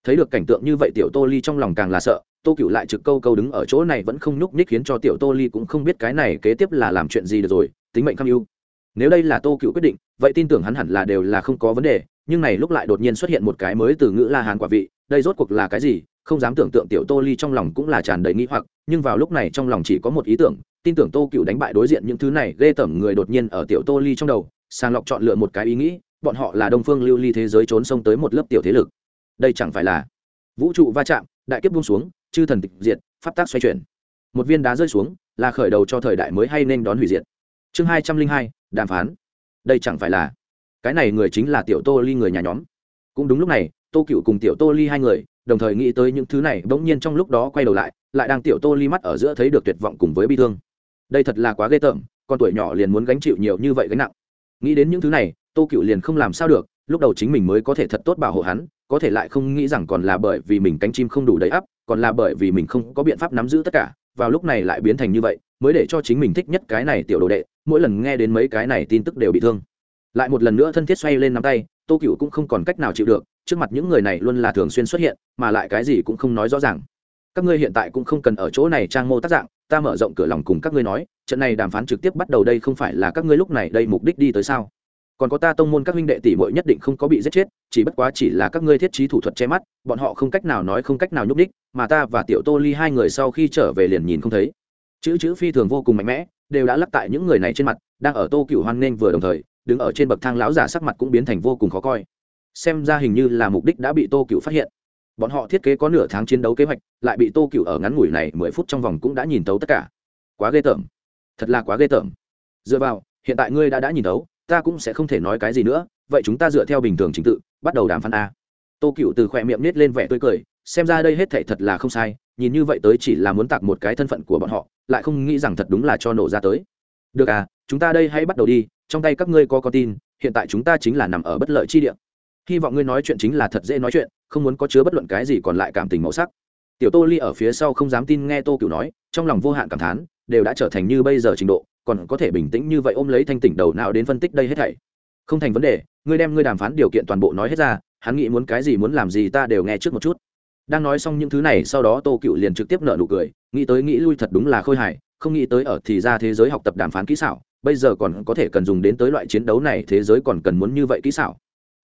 Thấy được cảnh tượng như vậy tiểu tô ly trong lòng càng là sợ, tô cựu lại trực câu câu đứng ở chỗ này vẫn không nhúc nhích khiến cho tiểu tô ly cũng không biết cái này kế tiếp là làm chuyện gì được rồi, tính mệnh khâm ưu nếu đây là tô cựu quyết định, vậy tin tưởng hắn hẳn là đều là không có vấn đề, nhưng này lúc lại đột nhiên xuất hiện một cái mới từ ngữ la hàn quả vị đây rốt cuộc là cái gì? Không dám tưởng tượng tiểu tô ly trong lòng cũng là tràn đầy nghĩ hoặc, nhưng vào lúc này trong lòng chỉ có một ý tưởng, tin tưởng tô cựu đánh bại đối diện những thứ này ghê tởm người đột nhiên ở tiểu tô ly trong đầu, sàng lọc chọn lựa một cái ý nghĩ, bọn họ là đông phương lưu ly thế giới trốn sông tới một lớp tiểu thế lực. Đây chẳng phải là vũ trụ va chạm, đại kiếp buông xuống, chư thần tịch diệt, pháp tác xoay chuyển. Một viên đá rơi xuống, là khởi đầu cho thời đại mới hay nên đón hủy diệt. Chương hai trăm linh hai, đàm phán. Đây chẳng phải là cái này người chính là tiểu tô ly người nhà nhóm. Cũng đúng lúc này tô cựu cùng tiểu tô ly hai người, đồng thời nghĩ tới những thứ này, bỗng nhiên trong lúc đó quay đầu lại lại đang tiểu tô ly mắt ở giữa thấy được tuyệt vọng cùng với bi thương. Đây thật là quá ghê tởm, con tuổi nhỏ liền muốn gánh chịu nhiều như vậy gánh nặng. Nghĩ đến những thứ này, tô cựu liền không làm sao được, lúc đầu chính mình mới có thể thật tốt bảo hộ hắn, có thể lại không nghĩ rằng còn là bởi vì mình cánh chim không đủ đầy ắp, còn là bởi vì mình không có biện pháp nắm giữ tất cả, vào lúc này lại biến thành như vậy, mới để cho chính mình thích nhất cái này tiểu đồ đệ, mỗi lần nghe đến mấy cái này tin tức đều bị thương. Lại một lần nữa thân thiết xoay lên nắm tay, tô cựu cũng không còn cách nào chịu được trước mặt những người này luôn là thường xuyên xuất hiện, mà lại cái gì cũng không nói rõ ràng. Các ngươi hiện tại cũng không cần ở chỗ này trang mô tác dạng, ta mở rộng cửa lòng cùng các ngươi nói, trận này đàm phán trực tiếp bắt đầu đây không phải là các ngươi lúc này đây mục đích đi tới sao? Còn có ta tông môn các huynh đệ tỷ muội nhất định không có bị giết chết, chỉ bất quá chỉ là các ngươi thiết trí thủ thuật che mắt, bọn họ không cách nào nói không cách nào nhúc đích mà ta và tiểu tô ly hai người sau khi trở về liền nhìn không thấy. Chữ chữ phi thường vô cùng mạnh mẽ, đều đã lắp tại những người này trên mặt, đang ở tô cửu hoan nghênh vừa đồng thời, đứng ở trên bậc thang lão giả sắc mặt cũng biến thành vô cùng khó coi xem ra hình như là mục đích đã bị tô cựu phát hiện. Bọn họ thiết kế có nửa tháng chiến đấu kế hoạch, lại bị tô cựu ở ngắn ngủi này mười phút trong vòng cũng đã nhìn tấu tất cả. Quá ghê tởm. Thật là quá ghê tởm. Dựa vào, hiện tại ngươi đã đã nhìn tấu, ta cũng sẽ không thể nói cái gì nữa, vậy chúng ta dựa theo bình thường trình tự, bắt đầu đàm phán a. Tô cựu từ khỏe miệng nết lên vẻ tươi cười, xem ra đây hết thể thật là không sai, nhìn như vậy tới chỉ là muốn tạc một cái thân phận của bọn họ, lại không nghĩ rằng thật đúng là cho nổ ra tới. Được à chúng ta đây hãy bắt đầu đi, trong tay các ngươi có con tin, hiện tại chúng ta chính là nằm ở bất lợi chi địa hy vọng ngươi nói chuyện chính là thật dễ nói chuyện, không muốn có chứa bất luận cái gì còn lại cảm tình màu sắc. Tiểu tô ly ở phía sau không dám tin nghe tô cựu nói, trong lòng vô hạn cảm thán, đều đã trở thành như bây giờ trình độ, còn có thể bình tĩnh như vậy ôm lấy thanh tỉnh đầu nào đến phân tích đây hết thảy. Không thành vấn đề, ngươi đem ngươi đàm phán điều kiện toàn bộ nói hết ra, hắn nghĩ muốn cái gì muốn làm gì ta đều nghe trước một chút. Đang nói xong những thứ này, sau đó tô cựu liền trực tiếp nợ nụ cười, nghĩ tới nghĩ lui thật đúng là khôi hài, không nghĩ tới ở thì ra thế giới học tập đàm phán kỹ xảo, bây giờ còn có thể cần dùng đến tới loại chiến đấu này, thế giới còn cần muốn như vậy kỹ xảo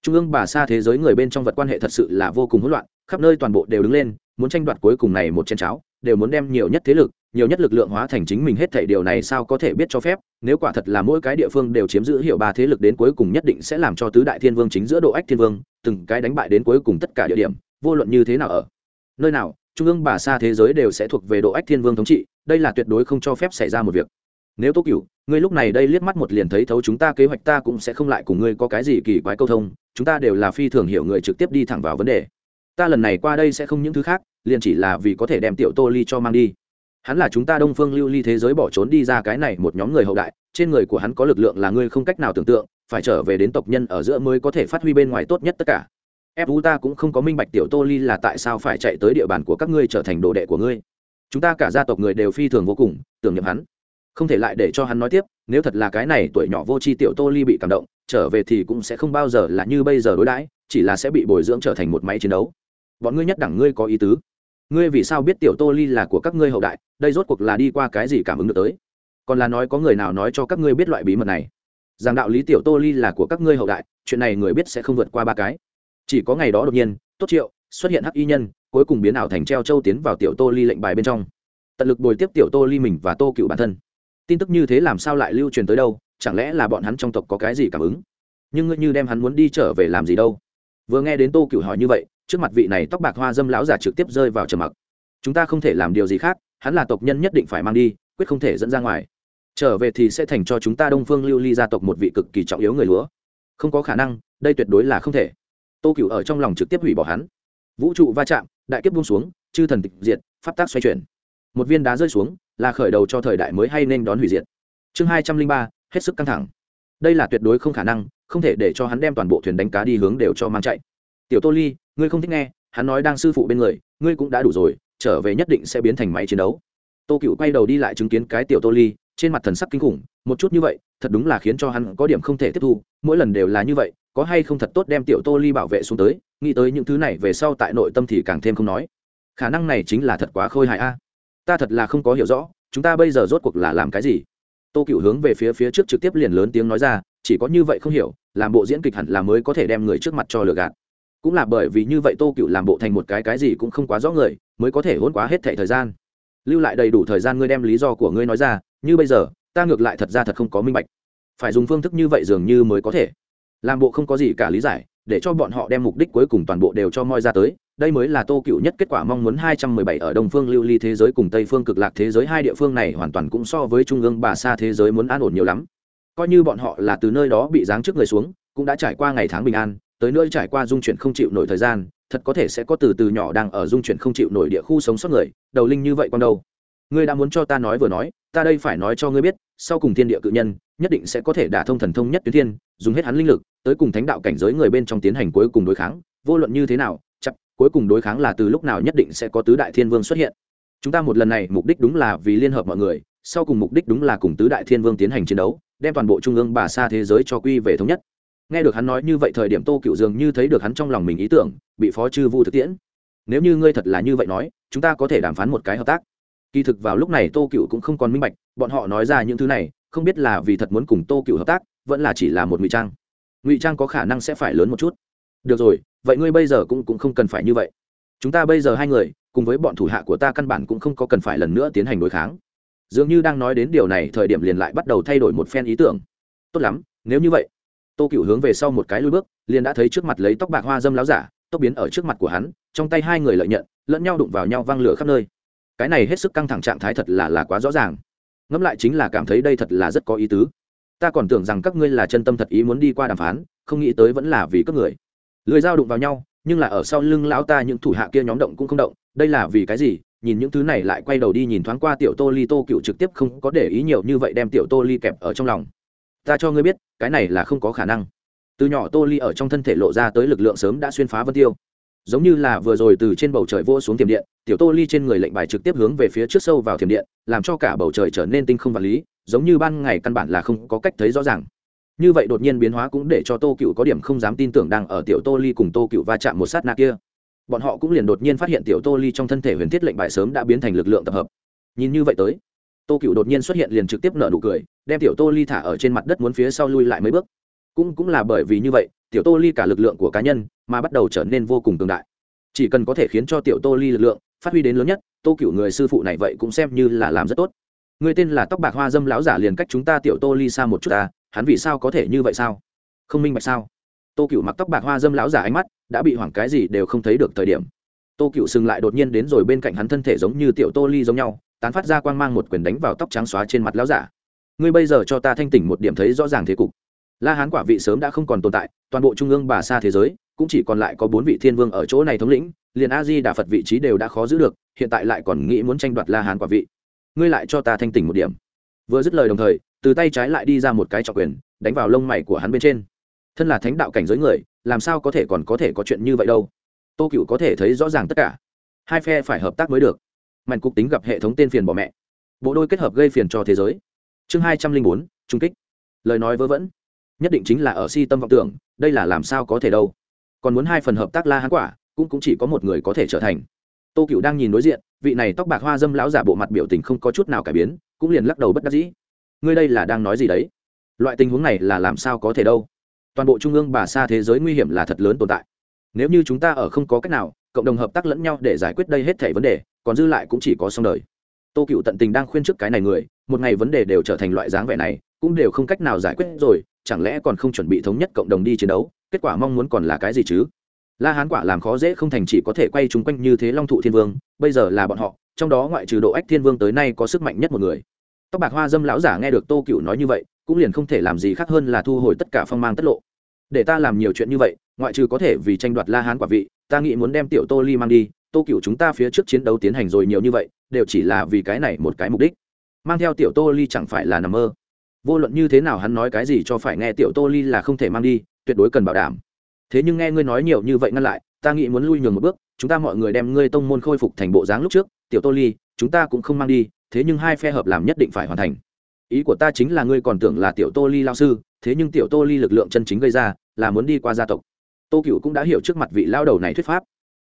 trung ương bà xa thế giới người bên trong vật quan hệ thật sự là vô cùng hỗn loạn, khắp nơi toàn bộ đều đứng lên, muốn tranh đoạt cuối cùng này một chén cháo, đều muốn đem nhiều nhất thế lực, nhiều nhất lực lượng hóa thành chính mình hết thảy điều này sao có thể biết cho phép, nếu quả thật là mỗi cái địa phương đều chiếm giữ hiệu ba thế lực đến cuối cùng nhất định sẽ làm cho tứ đại thiên vương chính giữa độ ách thiên vương, từng cái đánh bại đến cuối cùng tất cả địa điểm, vô luận như thế nào ở nơi nào, trung ương bà xa thế giới đều sẽ thuộc về độ ách thiên vương thống trị, đây là tuyệt đối không cho phép xảy ra một việc nếu tô cựu ngươi lúc này đây liếc mắt một liền thấy thấu chúng ta kế hoạch ta cũng sẽ không lại cùng ngươi có cái gì kỳ quái câu thông, chúng ta đều là phi thường hiểu người trực tiếp đi thẳng vào vấn đề. Ta lần này qua đây sẽ không những thứ khác, liền chỉ là vì có thể đem tiểu tô ly cho mang đi. Hắn là chúng ta đông phương lưu ly thế giới bỏ trốn đi ra cái này một nhóm người hậu đại, trên người của hắn có lực lượng là ngươi không cách nào tưởng tượng, phải trở về đến tộc nhân ở giữa mới có thể phát huy bên ngoài tốt nhất tất cả. Fu ta cũng không có minh bạch tiểu tô ly là tại sao phải chạy tới địa bàn của các ngươi trở thành đồ đệ của ngươi. Chúng ta cả gia tộc người đều phi thường vô cùng, tưởng nhầm hắn không thể lại để cho hắn nói tiếp, nếu thật là cái này tuổi nhỏ vô tri tiểu tô ly bị cảm động, trở về thì cũng sẽ không bao giờ là như bây giờ đối đãi, chỉ là sẽ bị bồi dưỡng trở thành một máy chiến đấu. Bọn ngươi nhất đẳng ngươi có ý tứ. Ngươi vì sao biết tiểu tô ly là của các ngươi hậu đại, đây rốt cuộc là đi qua cái gì cảm ứng được tới? Còn là nói có người nào nói cho các ngươi biết loại bí mật này? Rằng đạo lý tiểu tô ly là của các ngươi hậu đại, chuyện này người biết sẽ không vượt qua ba cái. Chỉ có ngày đó đột nhiên, tốt triệu, xuất hiện hắc y nhân, cuối cùng biến ảo thành treo châu tiến vào tiểu tô ly lệnh bài bên trong. Tận lực bồi tiếp tiểu tô ly mình và tô cựu bản thân tin tức như thế làm sao lại lưu truyền tới đâu, chẳng lẽ là bọn hắn trong tộc có cái gì cảm ứng? Nhưng ngươi như đem hắn muốn đi trở về làm gì đâu? Vừa nghe đến tô cửu hỏi như vậy, trước mặt vị này tóc bạc hoa dâm lão giả trực tiếp rơi vào trầm mặc. Chúng ta không thể làm điều gì khác, hắn là tộc nhân nhất định phải mang đi, quyết không thể dẫn ra ngoài. Trở về thì sẽ thành cho chúng ta đông phương lưu ly gia tộc một vị cực kỳ trọng yếu người lúa. Không có khả năng, đây tuyệt đối là không thể. Tô cửu ở trong lòng trực tiếp hủy bỏ hắn. Vũ trụ va chạm, đại kiếp buông xuống, chư thần tịch diệt, pháp tác xoay chuyển. Một viên đá rơi xuống là khởi đầu cho thời đại mới hay nên đón hủy diệt. Chương hai trăm linh ba, hết sức căng thẳng. Đây là tuyệt đối không khả năng, không thể để cho hắn đem toàn bộ thuyền đánh cá đi hướng đều cho mang chạy. Tiểu tô ly, ngươi không thích nghe, hắn nói đang sư phụ bên người, ngươi cũng đã đủ rồi, trở về nhất định sẽ biến thành máy chiến đấu. Tô cựu quay đầu đi lại chứng kiến cái tiểu tô ly, trên mặt thần sắc kinh khủng, một chút như vậy, thật đúng là khiến cho hắn có điểm không thể tiếp thu, mỗi lần đều là như vậy, có hay không thật tốt đem tiểu tô ly bảo vệ xuống tới, nghĩ tới những thứ này về sau tại nội tâm thì càng thêm không nói. Khả năng này chính là thật quá khôi hài a ta thật là không có hiểu rõ, chúng ta bây giờ rốt cuộc là làm cái gì? Tô cựu hướng về phía phía trước trực tiếp liền lớn tiếng nói ra, chỉ có như vậy không hiểu, làm bộ diễn kịch hẳn là mới có thể đem người trước mặt cho lừa gạt. Cũng là bởi vì như vậy tô cựu làm bộ thành một cái cái gì cũng không quá rõ người, mới có thể hôn quá hết thẻ thời gian. Lưu lại đầy đủ thời gian ngươi đem lý do của ngươi nói ra, như bây giờ, ta ngược lại thật ra thật không có minh bạch. Phải dùng phương thức như vậy dường như mới có thể. Làm bộ không có gì cả lý giải, để cho bọn họ đem mục đích cuối cùng toàn bộ đều cho moi ra tới đây mới là tô cựu nhất kết quả mong muốn hai trăm mười bảy ở đông phương lưu ly thế giới cùng tây phương cực lạc thế giới. Hai địa phương này hoàn toàn cũng so với trung ương bà xa thế giới muốn an ổn nhiều lắm. Coi như bọn họ là từ nơi đó bị giáng trước người xuống, cũng đã trải qua ngày tháng bình an, tới nơi trải qua dung chuyển không chịu nổi thời gian, thật có thể sẽ có từ từ nhỏ đang ở dung chuyển không chịu nổi địa khu sống sót người, đầu linh như vậy con đâu. Ngươi đã muốn cho ta nói vừa nói, ta đây phải nói cho ngươi biết, sau cùng thiên địa cự nhân, nhất định sẽ có thể đả thông thần thông nhất tuyến thiên, dùng hết hắn linh lực, tới cùng thánh đạo cảnh giới người bên trong tiến hành cuối cùng đối kháng, vô luận như thế nào cuối cùng đối kháng là từ lúc nào nhất định sẽ có tứ đại thiên vương xuất hiện. Chúng ta một lần này mục đích đúng là vì liên hợp mọi người, sau cùng mục đích đúng là cùng tứ đại thiên vương tiến hành chiến đấu, đem toàn bộ trung ương bà xa thế giới cho quy về thống nhất. Nghe được hắn nói như vậy thời điểm tô cựu dường như thấy được hắn trong lòng mình ý tưởng, bị phó chư vu thực tiễn. Nếu như ngươi thật là như vậy nói, chúng ta có thể đàm phán một cái hợp tác. Kỳ thực vào lúc này tô cựu cũng không còn minh bạch, bọn họ nói ra những thứ này, không biết là vì thật muốn cùng tô cựu hợp tác, vẫn là chỉ là một ngụy trang. Ngụy trang có khả năng sẽ phải lớn một chút được rồi, vậy ngươi bây giờ cũng cũng không cần phải như vậy. Chúng ta bây giờ hai người, cùng với bọn thủ hạ của ta căn bản cũng không có cần phải lần nữa tiến hành đối kháng. Dường như đang nói đến điều này, thời điểm liền lại bắt đầu thay đổi một phen ý tưởng. Tốt lắm, nếu như vậy, tô cựu hướng về sau một cái lôi bước, liền đã thấy trước mặt lấy tóc bạc hoa dâm láo giả, tóc biến ở trước mặt của hắn, trong tay hai người lợi nhận, lẫn nhau đụng vào nhau văng lửa khắp nơi. Cái này hết sức căng thẳng trạng thái thật là là quá rõ ràng. Ngẫm lại chính là cảm thấy đây thật là rất có ý tứ. Ta còn tưởng rằng các ngươi là chân tâm thật ý muốn đi qua đàm phán, không nghĩ tới vẫn là vì các người lưới dao đụng vào nhau, nhưng là ở sau lưng lão ta những thủ hạ kia nhóm động cũng không động, đây là vì cái gì? Nhìn những thứ này lại quay đầu đi nhìn thoáng qua tiểu tô ly tô cựu trực tiếp không có để ý nhiều như vậy đem tiểu tô ly kẹp ở trong lòng. Ta cho ngươi biết, cái này là không có khả năng. Từ nhỏ tô ly ở trong thân thể lộ ra tới lực lượng sớm đã xuyên phá vân tiêu. Giống như là vừa rồi từ trên bầu trời vô xuống tiềm điện, tiểu tô ly trên người lệnh bài trực tiếp hướng về phía trước sâu vào thiểm điện, làm cho cả bầu trời trở nên tinh không vật lý, giống như ban ngày căn bản là không có cách thấy rõ ràng như vậy đột nhiên biến hóa cũng để cho tô cựu có điểm không dám tin tưởng đang ở tiểu tô ly cùng tô cựu va chạm một sát na kia. Bọn họ cũng liền đột nhiên phát hiện tiểu tô ly trong thân thể huyền thiết lệnh bài sớm đã biến thành lực lượng tập hợp. Nhìn như vậy tới, tô cựu đột nhiên xuất hiện liền trực tiếp nở nụ cười, đem tiểu tô ly thả ở trên mặt đất muốn phía sau lui lại mấy bước. Cũng cũng là bởi vì như vậy, tiểu tô ly cả lực lượng của cá nhân mà bắt đầu trở nên vô cùng tương đại. Chỉ cần có thể khiến cho tiểu tô ly lực lượng phát huy đến lớn nhất, tô cựu người sư phụ này vậy cũng xem như là làm rất tốt. Người tên là tóc bạc hoa dâm lão giả liền cách chúng ta tiểu tô ly xa một chút ta hắn vì sao có thể như vậy sao? Không minh bạch sao? Tô cựu mặc tóc bạc hoa dâm lão giả ánh mắt, đã bị hoảng cái gì đều không thấy được thời điểm. Tô cựu sừng lại đột nhiên đến rồi bên cạnh hắn thân thể giống như tiểu tô ly giống nhau, tán phát ra quang mang một quyền đánh vào tóc trắng xóa trên mặt lão giả. Ngươi bây giờ cho ta thanh tỉnh một điểm thấy rõ ràng thế cục. La hán quả vị sớm đã không còn tồn tại, toàn bộ trung ương bà xa thế giới, cũng chỉ còn lại có bốn vị thiên vương ở chỗ này thống lĩnh, liền a di đà phật vị trí đều đã khó giữ được, hiện tại lại còn nghĩ muốn tranh đoạt la hán quả vị. Ngươi lại cho ta thanh tỉnh một điểm vừa dứt lời đồng thời, từ tay trái lại đi ra một cái trọc quyền, đánh vào lông mày của hắn bên trên. Thân là thánh đạo cảnh giới người, làm sao có thể còn có thể có chuyện như vậy đâu? Tô cựu có thể thấy rõ ràng tất cả. Hai phe phải hợp tác mới được. Mạnh cục tính gặp hệ thống tên phiền bỏ mẹ. Bộ đôi kết hợp gây phiền cho thế giới. Chương hai trăm linh bốn, trung kích. Lời nói vớ vẩn. Nhất định chính là ở si tâm vọng tưởng, đây là làm sao có thể đâu. Còn muốn hai phần hợp tác la hán quả, cũng cũng chỉ có một người có thể trở thành. Tô cựu đang nhìn đối diện, vị này tóc bạc hoa dâm lão giả bộ mặt biểu tình không có chút nào cải biến cũng liền lắc đầu bất đắc dĩ. Ngươi đây là đang nói gì đấy? Loại tình huống này là làm sao có thể đâu? Toàn bộ trung ương bà xa thế giới nguy hiểm là thật lớn tồn tại. Nếu như chúng ta ở không có cách nào, cộng đồng hợp tác lẫn nhau để giải quyết đây hết thảy vấn đề, còn dư lại cũng chỉ có xong đời. Tô cựu tận tình đang khuyên trước cái này người, một ngày vấn đề đều trở thành loại dáng vẻ này, cũng đều không cách nào giải quyết rồi, chẳng lẽ còn không chuẩn bị thống nhất cộng đồng đi chiến đấu, kết quả mong muốn còn là cái gì chứ? La hán quả làm khó dễ không thành chỉ có thể quay chung quanh như thế long thụ thiên vương, bây giờ là bọn họ trong đó ngoại trừ độ ách thiên vương tới nay có sức mạnh nhất một người. Tóc bạc hoa dâm lão giả nghe được tô cựu nói như vậy, cũng liền không thể làm gì khác hơn là thu hồi tất cả phong mang tất lộ. Để ta làm nhiều chuyện như vậy, ngoại trừ có thể vì tranh đoạt la hán quả vị, ta nghĩ muốn đem tiểu tô ly mang đi, tô cựu chúng ta phía trước chiến đấu tiến hành rồi nhiều như vậy, đều chỉ là vì cái này một cái mục đích. Mang theo tiểu tô ly chẳng phải là nằm mơ. Vô luận như thế nào hắn nói cái gì cho phải nghe tiểu tô ly là không thể mang đi, tuyệt đối cần bảo đảm. Thế nhưng nghe ngươi nói nhiều như vậy ngăn lại, ta nghĩ muốn lui nhường một bước chúng ta mọi người đem ngươi tông môn khôi phục thành bộ dáng lúc trước, tiểu tô ly, chúng ta cũng không mang đi, thế nhưng hai phe hợp làm nhất định phải hoàn thành. Ý của ta chính là ngươi còn tưởng là tiểu tô ly lao sư, thế nhưng tiểu tô ly lực lượng chân chính gây ra, là muốn đi qua gia tộc. Tô cựu cũng đã hiểu trước mặt vị lao đầu này thuyết pháp.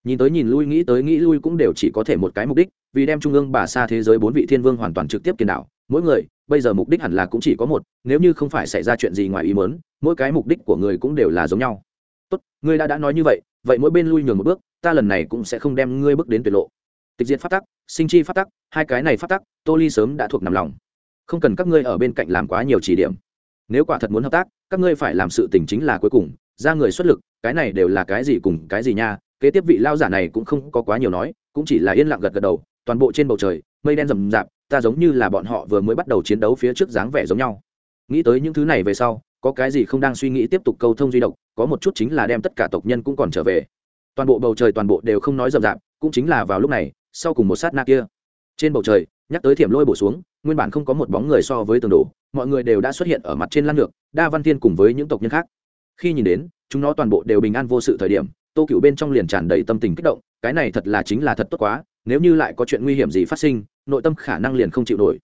Nhìn tới nhìn lui, nghĩ tới nghĩ lui cũng đều chỉ có thể một cái mục đích, vì đem trung ương bà xa thế giới bốn vị thiên vương hoàn toàn trực tiếp kiến đảo. Mỗi người, bây giờ mục đích hẳn là cũng chỉ có một, nếu như không phải xảy ra chuyện gì ngoài ý mớn mỗi cái mục đích của người cũng đều là giống nhau. Tốt, ngươi đã đã nói như vậy vậy mỗi bên lui nhường một bước ta lần này cũng sẽ không đem ngươi bước đến tuyệt lộ. Tịch diệt phát tắc, sinh chi phát tắc, hai cái này phát tắc, tô ly sớm đã thuộc nằm lòng. Không cần các ngươi ở bên cạnh làm quá nhiều chỉ điểm. Nếu quả thật muốn hợp tác, các ngươi phải làm sự tình chính là cuối cùng, ra người xuất lực, cái này đều là cái gì cùng cái gì nha, kế tiếp vị lao giả này cũng không có quá nhiều nói, cũng chỉ là yên lặng gật gật đầu, toàn bộ trên bầu trời, mây đen rầm rạp, ta giống như là bọn họ vừa mới bắt đầu chiến đấu phía trước dáng vẻ giống nhau. Nghĩ tới những thứ này về sau, có cái gì không đang suy nghĩ tiếp tục câu thông duy độc, có một chút chính là đem tất cả tộc nhân cũng còn trở về toàn bộ bầu trời toàn bộ đều không nói rậm rạp, cũng chính là vào lúc này, sau cùng một sát na kia. Trên bầu trời, nhắc tới thiểm lôi bổ xuống, nguyên bản không có một bóng người so với tường đổ, mọi người đều đã xuất hiện ở mặt trên lan lược, đa văn thiên cùng với những tộc nhân khác. Khi nhìn đến, chúng nó toàn bộ đều bình an vô sự thời điểm, tô cựu bên trong liền tràn đầy tâm tình kích động, cái này thật là chính là thật tốt quá, nếu như lại có chuyện nguy hiểm gì phát sinh, nội tâm khả năng liền không chịu nổi.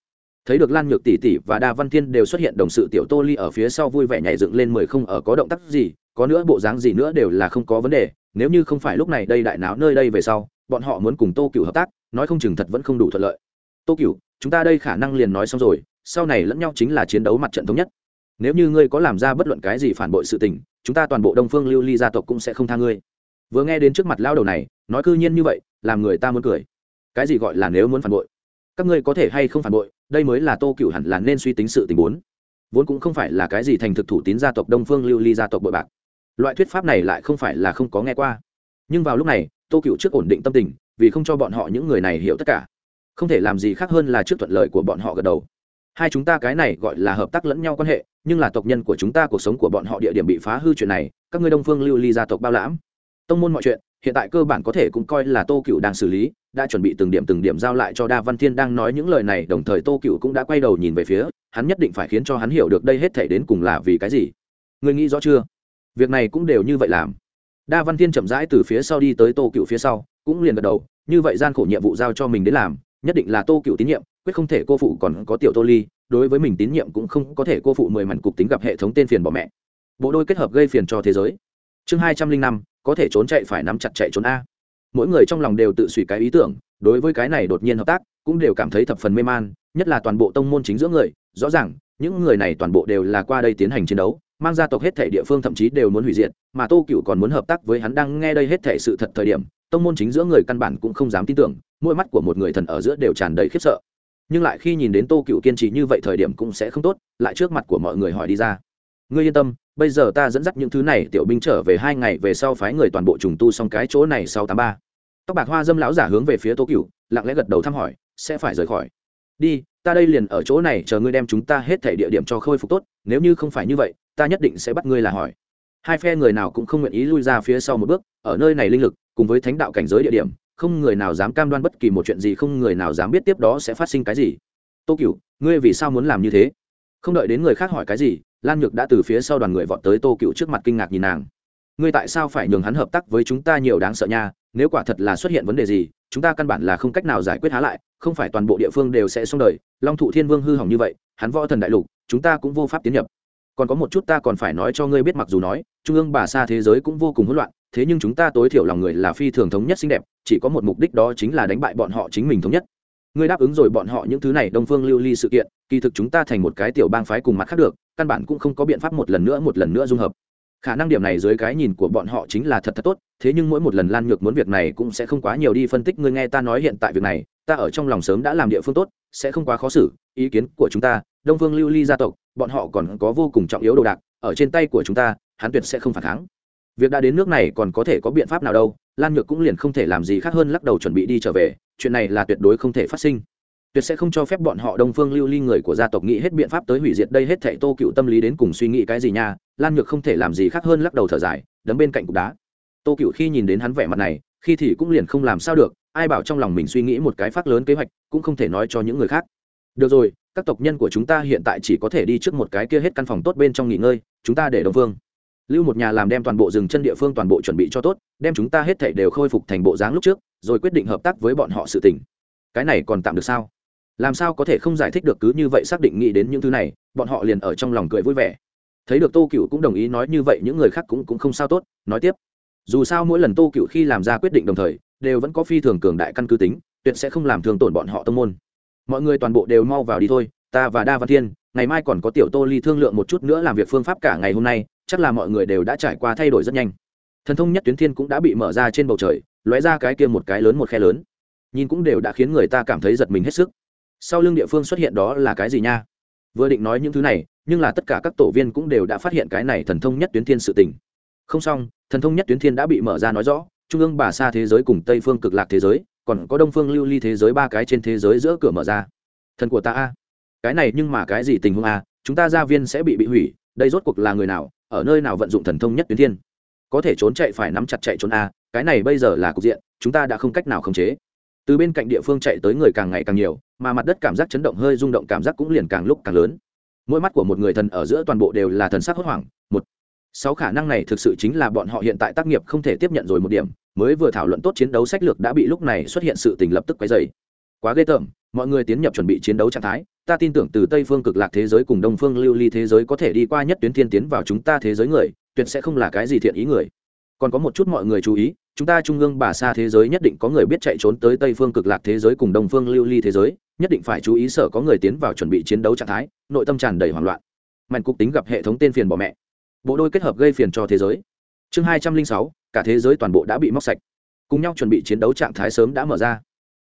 Thấy được lan nhược tỷ tỷ và đa văn thiên đều xuất hiện đồng sự tiểu tô ly ở phía sau vui vẻ nhảy dựng lên mười không ở có động tác gì, có nữa bộ dáng gì nữa đều là không có vấn đề nếu như không phải lúc này đây đại náo nơi đây về sau, bọn họ muốn cùng tô cựu hợp tác, nói không chừng thật vẫn không đủ thuận lợi. Tô cựu chúng ta đây khả năng liền nói xong rồi, sau này lẫn nhau chính là chiến đấu mặt trận thống nhất. Nếu như ngươi có làm ra bất luận cái gì phản bội sự tình, chúng ta toàn bộ đông phương lưu ly gia tộc cũng sẽ không tha ngươi. Vừa nghe đến trước mặt lao đầu này, nói cư nhiên như vậy, làm người ta muốn cười. Cái gì gọi là nếu muốn phản bội? Các ngươi có thể hay không phản bội, đây mới là tô cựu hẳn là nên suy tính sự tình bốn. Vốn cũng không phải là cái gì thành thực thủ tín gia tộc đông phương lưu ly gia tộc bội bạc loại thuyết pháp này lại không phải là không có nghe qua. Nhưng vào lúc này, tô cựu trước ổn định tâm tình, vì không cho bọn họ những người này hiểu tất cả. Không thể làm gì khác hơn là trước thuận lợi của bọn họ gật đầu. Hai chúng ta cái này gọi là hợp tác lẫn nhau quan hệ, nhưng là tộc nhân của chúng ta cuộc sống của bọn họ địa điểm bị phá hư chuyện này, các ngươi đông phương lưu ly gia tộc bao lãm. Tông môn mọi chuyện, hiện tại cơ bản có thể cũng coi là tô cựu đang xử lý, đã chuẩn bị từng điểm từng điểm giao lại cho đa văn thiên đang nói những lời này, đồng thời tô cựu cũng đã quay đầu nhìn về phía, hắn nhất định phải khiến cho hắn hiểu được đây hết thể đến cùng là vì cái gì. Người nghĩ rõ chưa? Việc này cũng đều như vậy làm. Đa văn thiên chậm rãi từ phía sau đi tới tô cựu phía sau, cũng liền gật đầu, như vậy gian khổ nhiệm vụ giao cho mình đến làm, nhất định là tô cựu tín nhiệm, quyết không thể cô phụ còn có tiểu tô ly, đối với mình tín nhiệm cũng không có thể cô phụ mười mảnh cục tính gặp hệ thống tên phiền bỏ mẹ. Bộ đôi kết hợp gây phiền cho thế giới. Chương hai trăm linh năm, có thể trốn chạy phải nắm chặt chạy trốn a. Mỗi người trong lòng đều tự suy cái ý tưởng, đối với cái này đột nhiên hợp tác, cũng đều cảm thấy thập phần mê man, nhất là toàn bộ tông môn chính giữa người, rõ ràng, những người này toàn bộ đều là qua đây tiến hành chiến đấu mang gia tộc hết thể địa phương thậm chí đều muốn hủy diệt, mà tô cựu còn muốn hợp tác với hắn đang nghe đây hết thể sự thật thời điểm, tông môn chính giữa người căn bản cũng không dám tin tưởng, mỗi mắt của một người thần ở giữa đều tràn đầy khiếp sợ. Nhưng lại khi nhìn đến tô cựu kiên trì như vậy thời điểm cũng sẽ không tốt, lại trước mặt của mọi người hỏi đi ra. Ngươi yên tâm, bây giờ ta dẫn dắt những thứ này, tiểu binh trở về hai ngày về sau phái người toàn bộ trùng tu xong cái chỗ này sau tám ba. Tóc bạc hoa dâm lão giả hướng về phía tô cựu lặng lẽ gật đầu thăm hỏi, sẽ phải rời khỏi. Đi, ta đây liền ở chỗ này, chờ ngươi đem chúng ta hết thể địa điểm cho khôi phục tốt, nếu như không phải như vậy ta nhất định sẽ bắt ngươi là hỏi. Hai phe người nào cũng không nguyện ý lui ra phía sau một bước, ở nơi này linh lực, cùng với thánh đạo cảnh giới địa điểm, không người nào dám cam đoan bất kỳ một chuyện gì, không người nào dám biết tiếp đó sẽ phát sinh cái gì. Tô cựu ngươi vì sao muốn làm như thế? Không đợi đến người khác hỏi cái gì, lan nhược đã từ phía sau đoàn người vọt tới tô cựu trước mặt kinh ngạc nhìn nàng. Ngươi tại sao phải nhường hắn hợp tác với chúng ta nhiều đáng sợ nha? Nếu quả thật là xuất hiện vấn đề gì, chúng ta căn bản là không cách nào giải quyết há lại, không phải toàn bộ địa phương đều sẽ xong đời long thụ thiên vương hư hỏng như vậy, hắn võ thần đại lục, chúng ta cũng vô pháp tiến nhập còn có một chút ta còn phải nói cho ngươi biết mặc dù nói, trung ương bà xa thế giới cũng vô cùng hỗn loạn, thế nhưng chúng ta tối thiểu lòng người là phi thường thống nhất xinh đẹp, chỉ có một mục đích đó chính là đánh bại bọn họ chính mình thống nhất. Ngươi đáp ứng rồi bọn họ những thứ này, đông phương lưu ly sự kiện, kỳ thực chúng ta thành một cái tiểu bang phái cùng mặt khác được, căn bản cũng không có biện pháp một lần nữa, một lần nữa dung hợp. Khả năng điểm này dưới cái nhìn của bọn họ chính là thật thật tốt, thế nhưng mỗi một lần lan nhược muốn việc này cũng sẽ không quá nhiều đi phân tích, ngươi nghe ta nói hiện tại việc này, ta ở trong lòng sớm đã làm địa phương tốt, sẽ không quá khó xử, ý kiến của chúng ta, đông phương lưu ly gia tộc bọn họ còn có vô cùng trọng yếu đồ đạc, ở trên tay của chúng ta, hắn tuyệt sẽ không phản kháng. Việc đã đến nước này còn có thể có biện pháp nào đâu, lan nhược cũng liền không thể làm gì khác hơn lắc đầu chuẩn bị đi trở về, chuyện này là tuyệt đối không thể phát sinh. Tuyệt sẽ không cho phép bọn họ đông phương lưu ly người của gia tộc nghĩ hết biện pháp tới hủy diệt đây hết thảy tô cựu tâm lý đến cùng suy nghĩ cái gì nha, lan nhược không thể làm gì khác hơn lắc đầu thở dài, đấm bên cạnh cục đá. Tô cựu khi nhìn đến hắn vẻ mặt này, khi thì cũng liền không làm sao được, ai bảo trong lòng mình suy nghĩ một cái phát lớn kế hoạch, cũng không thể nói cho những người khác được rồi, các tộc nhân của chúng ta hiện tại chỉ có thể đi trước một cái kia hết căn phòng tốt bên trong nghỉ ngơi, chúng ta để đồng phương. Lưu một nhà làm đem toàn bộ rừng chân địa phương toàn bộ chuẩn bị cho tốt, đem chúng ta hết thảy đều khôi phục thành bộ dáng lúc trước, rồi quyết định hợp tác với bọn họ sự tình. Cái này còn tạm được sao? Làm sao có thể không giải thích được cứ như vậy xác định nghĩ đến những thứ này, bọn họ liền ở trong lòng cười vui vẻ. Thấy được tô cựu cũng đồng ý nói như vậy, những người khác cũng cũng không sao tốt, nói tiếp. Dù sao mỗi lần tô cựu khi làm ra quyết định đồng thời, đều vẫn có phi thường cường đại căn cứ tính, tuyệt sẽ không làm thường tổn bọn họ tâm môn mọi người toàn bộ đều mau vào đi thôi, ta và đa văn thiên, ngày mai còn có tiểu tô ly thương lượng một chút nữa làm việc phương pháp cả ngày hôm nay, chắc là mọi người đều đã trải qua thay đổi rất nhanh. Thần thông nhất tuyến thiên cũng đã bị mở ra trên bầu trời, lóe ra cái kia một cái lớn một khe lớn. Nhìn cũng đều đã khiến người ta cảm thấy giật mình hết sức. Sau lưng địa phương xuất hiện đó là cái gì nha? Vừa định nói những thứ này, nhưng là tất cả các tổ viên cũng đều đã phát hiện cái này thần thông nhất tuyến thiên sự tình. Không xong, thần thông nhất tuyến thiên đã bị mở ra nói rõ, trung ương bà xa thế giới cùng tây phương cực lạc thế giới còn có đông phương lưu ly thế giới ba cái trên thế giới giữa cửa mở ra. Thần của ta a. Cái này nhưng mà cái gì tình huống a? Chúng ta gia viên sẽ bị bị hủy, đây rốt cuộc là người nào, ở nơi nào vận dụng thần thông nhất tuyến thiên? Có thể trốn chạy phải nắm chặt chạy trốn a, cái này bây giờ là cục diện, chúng ta đã không cách nào khống chế. Từ bên cạnh địa phương chạy tới người càng ngày càng nhiều, mà mặt đất cảm giác chấn động hơi rung động cảm giác cũng liền càng lúc càng lớn. Mỗi mắt của một người thần ở giữa toàn bộ đều là thần sắc hốt hoảng, một. Sáu khả năng này thực sự chính là bọn họ hiện tại tác nghiệp không thể tiếp nhận rồi một điểm mới vừa thảo luận tốt chiến đấu sách lược đã bị lúc này xuất hiện sự tình lập tức quấy dày quá ghê tởm, mọi người tiến nhập chuẩn bị chiến đấu trạng thái, ta tin tưởng từ tây phương cực lạc thế giới cùng đông phương lưu ly thế giới có thể đi qua nhất tuyến thiên tiến vào chúng ta thế giới người, tuyệt sẽ không là cái gì thiện ý người. Còn có một chút mọi người chú ý, chúng ta trung ương bà xa thế giới nhất định có người biết chạy trốn tới tây phương cực lạc thế giới cùng đông phương lưu ly thế giới, nhất định phải chú ý sợ có người tiến vào chuẩn bị chiến đấu trạng thái, nội tâm tràn đầy hoảng loạn. Mạnh cục tính gặp hệ thống tên phiền bỏ mẹ. Bộ đôi kết hợp gây phiền cho thế giới. Chương hai trăm linh sáu cả thế giới toàn bộ đã bị móc sạch. Cùng nhau chuẩn bị chiến đấu trạng thái sớm đã mở ra.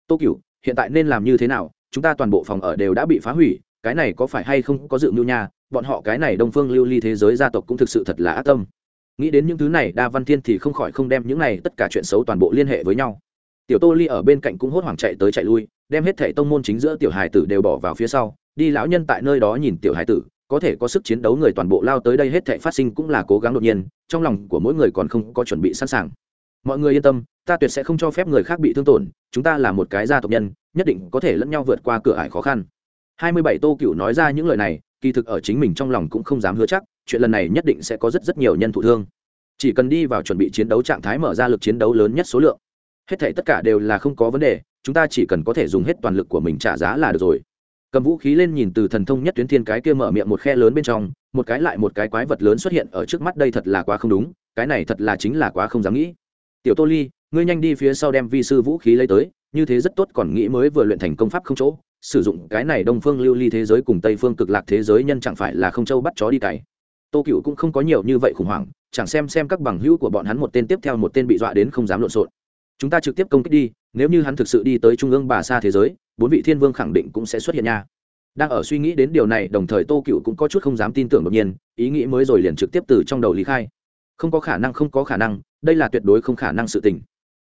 Tô cửu hiện tại nên làm như thế nào? Chúng ta toàn bộ phòng ở đều đã bị phá hủy, cái này có phải hay không có dự mưu nha? Bọn họ cái này đông phương lưu ly thế giới gia tộc cũng thực sự thật là ác tâm. Nghĩ đến những thứ này, đa văn thiên thì không khỏi không đem những này tất cả chuyện xấu toàn bộ liên hệ với nhau. Tiểu tô ly ở bên cạnh cũng hốt hoảng chạy tới chạy lui, đem hết thẻ tông môn chính giữa tiểu hài tử đều bỏ vào phía sau. Đi lão nhân tại nơi đó nhìn tiểu hài tử có thể có sức chiến đấu người toàn bộ lao tới đây hết thảy phát sinh cũng là cố gắng đột nhiên, trong lòng của mỗi người còn không có chuẩn bị sẵn sàng. Mọi người yên tâm, ta tuyệt sẽ không cho phép người khác bị thương tổn, chúng ta là một cái gia tộc nhân, nhất định có thể lẫn nhau vượt qua cửa ải khó khăn. Hai mươi bảy tô cửu nói ra những lời này, kỳ thực ở chính mình trong lòng cũng không dám hứa chắc, chuyện lần này nhất định sẽ có rất rất nhiều nhân thụ thương. Chỉ cần đi vào chuẩn bị chiến đấu trạng thái mở ra lực chiến đấu lớn nhất số lượng. Hết thảy tất cả đều là không có vấn đề, chúng ta chỉ cần có thể dùng hết toàn lực của mình trả giá là được rồi cầm vũ khí lên nhìn từ thần thông nhất tuyến thiên cái kia mở miệng một khe lớn bên trong, một cái lại một cái quái vật lớn xuất hiện ở trước mắt đây thật là quá không đúng, cái này thật là chính là quá không dám nghĩ. Tiểu tô ly, ngươi nhanh đi phía sau đem vi sư vũ khí lấy tới, như thế rất tốt còn nghĩ mới vừa luyện thành công pháp không chỗ, sử dụng cái này đông phương lưu ly thế giới cùng tây phương cực lạc thế giới nhân chẳng phải là không châu bắt chó đi cày. Tô cựu cũng không có nhiều như vậy khủng hoảng, chẳng xem xem các bằng hữu của bọn hắn một tên tiếp theo một tên bị dọa đến không dám lộn xộn chúng ta trực tiếp công kích đi, nếu như hắn thực sự đi tới trung ương bà xa thế giới, bốn vị thiên vương khẳng định cũng sẽ xuất hiện nha. Đang ở suy nghĩ đến điều này, đồng thời tô cựu cũng có chút không dám tin tưởng đột nhiên, ý nghĩ mới rồi liền trực tiếp từ trong đầu lý khai. Không có khả năng, không có khả năng, đây là tuyệt đối không khả năng sự tình.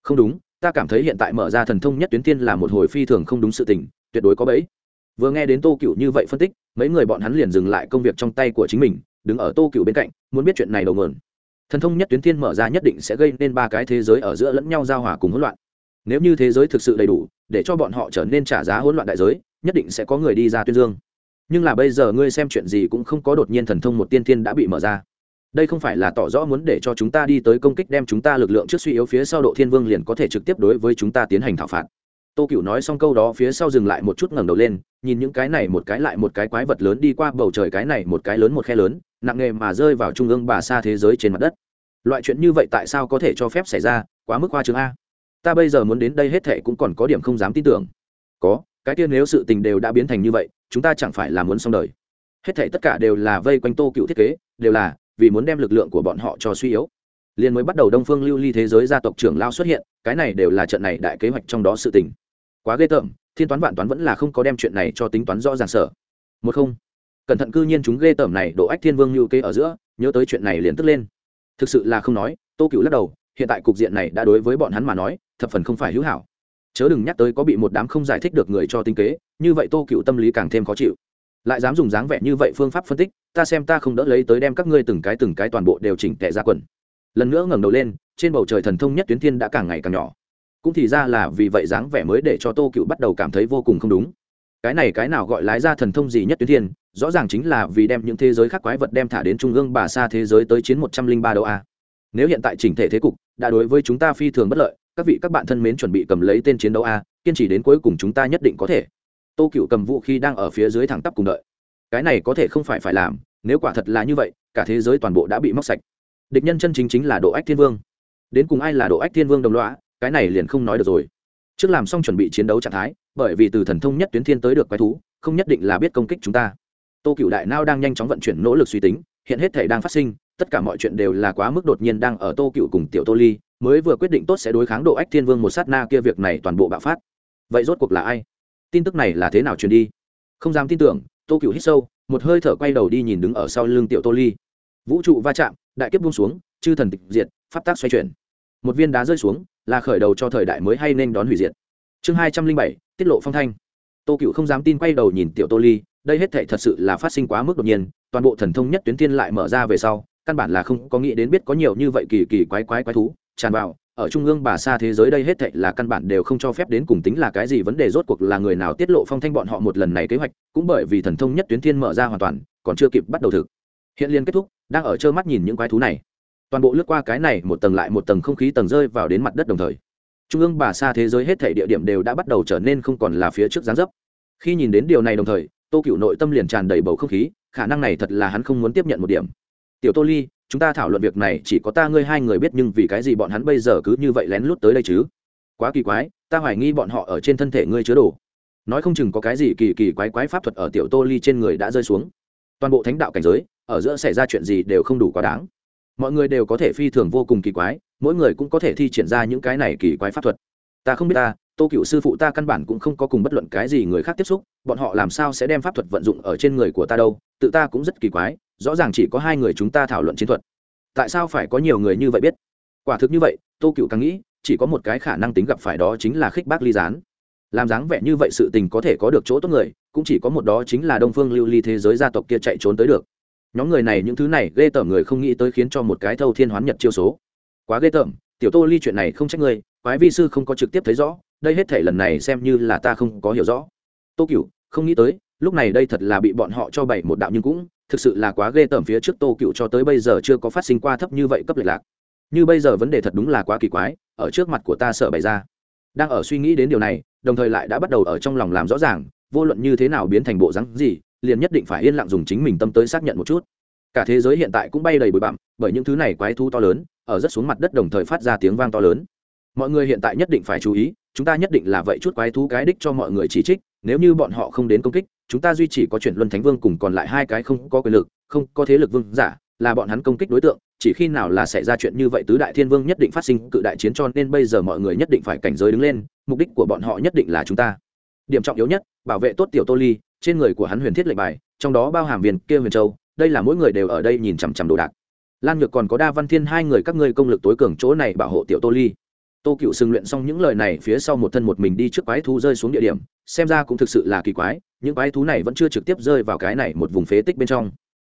Không đúng, ta cảm thấy hiện tại mở ra thần thông nhất tuyến tiên là một hồi phi thường không đúng sự tình, tuyệt đối có bẫy. Vừa nghe đến tô cựu như vậy phân tích, mấy người bọn hắn liền dừng lại công việc trong tay của chính mình, đứng ở tô cựu bên cạnh, muốn biết chuyện này đầu nguồn thần thông nhất tuyến thiên mở ra nhất định sẽ gây nên ba cái thế giới ở giữa lẫn nhau giao hòa cùng hỗn loạn. Nếu như thế giới thực sự đầy đủ, để cho bọn họ trở nên trả giá hỗn loạn đại giới, nhất định sẽ có người đi ra tuyên dương. Nhưng là bây giờ ngươi xem chuyện gì cũng không có đột nhiên thần thông một tiên thiên đã bị mở ra. Đây không phải là tỏ rõ muốn để cho chúng ta đi tới công kích đem chúng ta lực lượng trước suy yếu phía sau độ thiên vương liền có thể trực tiếp đối với chúng ta tiến hành thảo phạt. Tô cựu nói xong câu đó phía sau dừng lại một chút ngẩng đầu lên, nhìn những cái này một cái lại một cái quái vật lớn đi qua bầu trời cái này một cái lớn một khe lớn nặng nghề mà rơi vào trung ương bà xa thế giới trên mặt đất. Loại chuyện như vậy tại sao có thể cho phép xảy ra, quá mức hoa trường a. Ta bây giờ muốn đến đây hết thệ cũng còn có điểm không dám tin tưởng. Có, cái kia nếu sự tình đều đã biến thành như vậy, chúng ta chẳng phải là muốn xong đời. Hết thệ tất cả đều là vây quanh tô cựu thiết kế, đều là vì muốn đem lực lượng của bọn họ cho suy yếu. Liền mới bắt đầu đông phương lưu ly thế giới gia tộc trưởng lao xuất hiện, cái này đều là trận này đại kế hoạch trong đó sự tình. Quá ghê tởm, thiên toán vạn toán vẫn là không có đem chuyện này cho tính toán rõ ràng sở. Một không cẩn thận cư nhiên chúng ghê tởm này độ ách thiên vương như kế ở giữa, nhớ tới chuyện này liền tức lên. Thực sự là không nói, tô cựu lắc đầu, hiện tại cục diện này đã đối với bọn hắn mà nói, thập phần không phải hữu hảo. Chớ đừng nhắc tới có bị một đám không giải thích được người cho tinh kế, như vậy tô cựu tâm lý càng thêm khó chịu. Lại dám dùng dáng vẻ như vậy phương pháp phân tích, ta xem ta không đỡ lấy tới đem các ngươi từng cái từng cái toàn bộ đều chỉnh tệ ra quần. Lần nữa ngẩng đầu lên, trên bầu trời thần thông nhất tuyến thiên đã càng ngày càng nhỏ. Cũng thì ra là vì vậy dáng vẻ mới để cho tô cựu bắt đầu cảm thấy vô cùng không đúng. Cái này cái nào gọi lái ra thần thông gì nhất tuyến thiên rõ ràng chính là vì đem những thế giới khác quái vật đem thả đến trung ương bà xa thế giới tới chiến một trăm linh ba độ a. Nếu hiện tại chỉnh thể thế cục, đã đối với chúng ta phi thường bất lợi, các vị các bạn thân mến chuẩn bị cầm lấy tên chiến đấu a, kiên trì đến cuối cùng chúng ta nhất định có thể. Tô cựu cầm vũ khí đang ở phía dưới thẳng tắp cùng đợi. Cái này có thể không phải phải làm, nếu quả thật là như vậy, cả thế giới toàn bộ đã bị móc sạch. Địch nhân chân chính chính là độ ách thiên vương. Đến cùng ai là độ ách thiên vương đồng loã cái này liền không nói được rồi. Trước làm xong chuẩn bị chiến đấu trạng thái, bởi vì từ thần thông nhất tuyến thiên tới được quái thú, không nhất định là biết công kích chúng ta tô cựu đại nao đang nhanh chóng vận chuyển nỗ lực suy tính, hiện hết thể đang phát sinh, tất cả mọi chuyện đều là quá mức đột nhiên đang ở tô cựu cùng tiểu tô ly, mới vừa quyết định tốt sẽ đối kháng độ ách thiên vương một sát na kia việc này toàn bộ bạo phát. Vậy rốt cuộc là ai? Tin tức này là thế nào truyền đi? Không dám tin tưởng, tô cựu hít sâu, một hơi thở quay đầu đi nhìn đứng ở sau lưng tiểu tô ly. Vũ trụ va chạm, đại kiếp buông xuống, chư thần tịch diệt, pháp tác xoay chuyển. Một viên đá rơi xuống, là khởi đầu cho thời đại mới hay nên đón hủy diệt. Chương hai trăm linh bảy, tiết lộ phong thanh. Tô cựu không dám tin quay đầu nhìn tiểu tô ly đây hết thệ thật sự là phát sinh quá mức đột nhiên, toàn bộ thần thông nhất tuyến thiên lại mở ra về sau, căn bản là không có nghĩ đến biết có nhiều như vậy kỳ kỳ quái quái quái thú, tràn vào, ở trung ương bà xa thế giới đây hết thệ là căn bản đều không cho phép đến cùng tính là cái gì vấn đề, rốt cuộc là người nào tiết lộ phong thanh bọn họ một lần này kế hoạch, cũng bởi vì thần thông nhất tuyến thiên mở ra hoàn toàn, còn chưa kịp bắt đầu thực. Hiện liên kết thúc, đang ở trơ mắt nhìn những quái thú này. Toàn bộ lướt qua cái này, một tầng lại một tầng không khí tầng rơi vào đến mặt đất đồng thời. Trung ương bà xa thế giới hết thảy địa điểm đều đã bắt đầu trở nên không còn là phía trước dáng dấp. Khi nhìn đến điều này đồng thời tô cựu nội tâm liền tràn đầy bầu không khí, khả năng này thật là hắn không muốn tiếp nhận một điểm. Tiểu tô ly, chúng ta thảo luận việc này, chỉ có ta ngươi hai người biết nhưng vì cái gì bọn hắn bây giờ cứ như vậy lén lút tới đây chứ? Quá kỳ quái, ta hoài nghi bọn họ ở trên thân thể ngươi chứa đồ. Nói không chừng có cái gì kỳ kỳ quái quái pháp thuật ở tiểu tô ly trên người đã rơi xuống. Toàn bộ thánh đạo cảnh giới, ở giữa xảy ra chuyện gì đều không đủ quá đáng. Mọi người đều có thể phi thường vô cùng kỳ quái, mỗi người cũng có thể thi triển ra những cái này kỳ quái pháp thuật. Ta không biết ta tô cựu sư phụ ta căn bản cũng không có cùng bất luận cái gì người khác tiếp xúc, bọn họ làm sao sẽ đem pháp thuật vận dụng ở trên người của ta đâu, tự ta cũng rất kỳ quái, rõ ràng chỉ có hai người chúng ta thảo luận chiến thuật. Tại sao phải có nhiều người như vậy biết? Quả thực như vậy, tô cựu càng nghĩ, chỉ có một cái khả năng tính gặp phải đó chính là khích bác ly gián. Làm dáng vẻ như vậy sự tình có thể có được chỗ tốt người, cũng chỉ có một đó chính là đông phương lưu ly thế giới gia tộc kia chạy trốn tới được. Nhóm người này những thứ này ghê tởm người không nghĩ tới khiến cho một cái thâu thiên hoán nhật chiêu số. Quá ghê tởm, tiểu tô ly chuyện này không trách ngươi, quái vi sư không có trực tiếp thấy rõ đây hết thể lần này xem như là ta không có hiểu rõ. Tô cựu không nghĩ tới, lúc này đây thật là bị bọn họ cho bảy một đạo nhưng cũng thực sự là quá ghê tởm phía trước tô cựu cho tới bây giờ chưa có phát sinh qua thấp như vậy cấp lệch lạc. Như bây giờ vấn đề thật đúng là quá kỳ quái, ở trước mặt của ta sợ bày ra. Đang ở suy nghĩ đến điều này, đồng thời lại đã bắt đầu ở trong lòng làm rõ ràng, vô luận như thế nào biến thành bộ rắn gì, liền nhất định phải yên lặng dùng chính mình tâm tới xác nhận một chút. Cả thế giới hiện tại cũng bay đầy bụi bặm, bởi những thứ này quái thú to lớn, ở rất xuống mặt đất đồng thời phát ra tiếng vang to lớn. Mọi người hiện tại nhất định phải chú ý chúng ta nhất định là vậy chút quái thú cái đích cho mọi người chỉ trích, nếu như bọn họ không đến công kích, chúng ta duy chỉ có chuyện luân thánh vương cùng còn lại hai cái không có quyền lực, không có thế lực vương giả, là bọn hắn công kích đối tượng, chỉ khi nào là xảy ra chuyện như vậy tứ đại thiên vương nhất định phát sinh cự đại chiến cho nên bây giờ mọi người nhất định phải cảnh giới đứng lên, mục đích của bọn họ nhất định là chúng ta. Điểm trọng yếu nhất, bảo vệ tốt tiểu tô ly, trên người của hắn huyền thiết lệnh bài, trong đó bao hàm viền kia huyền châu, đây là mỗi người đều ở đây nhìn chằm chằm đồ đạc. Lan nhược còn có đa văn thiên hai người các ngươi công lực tối cường chỗ này bảo hộ tiểu tô ly tô cựu sừng luyện xong những lời này phía sau một thân một mình đi trước quái thú rơi xuống địa điểm, xem ra cũng thực sự là kỳ quái, những quái thú này vẫn chưa trực tiếp rơi vào cái này một vùng phế tích bên trong.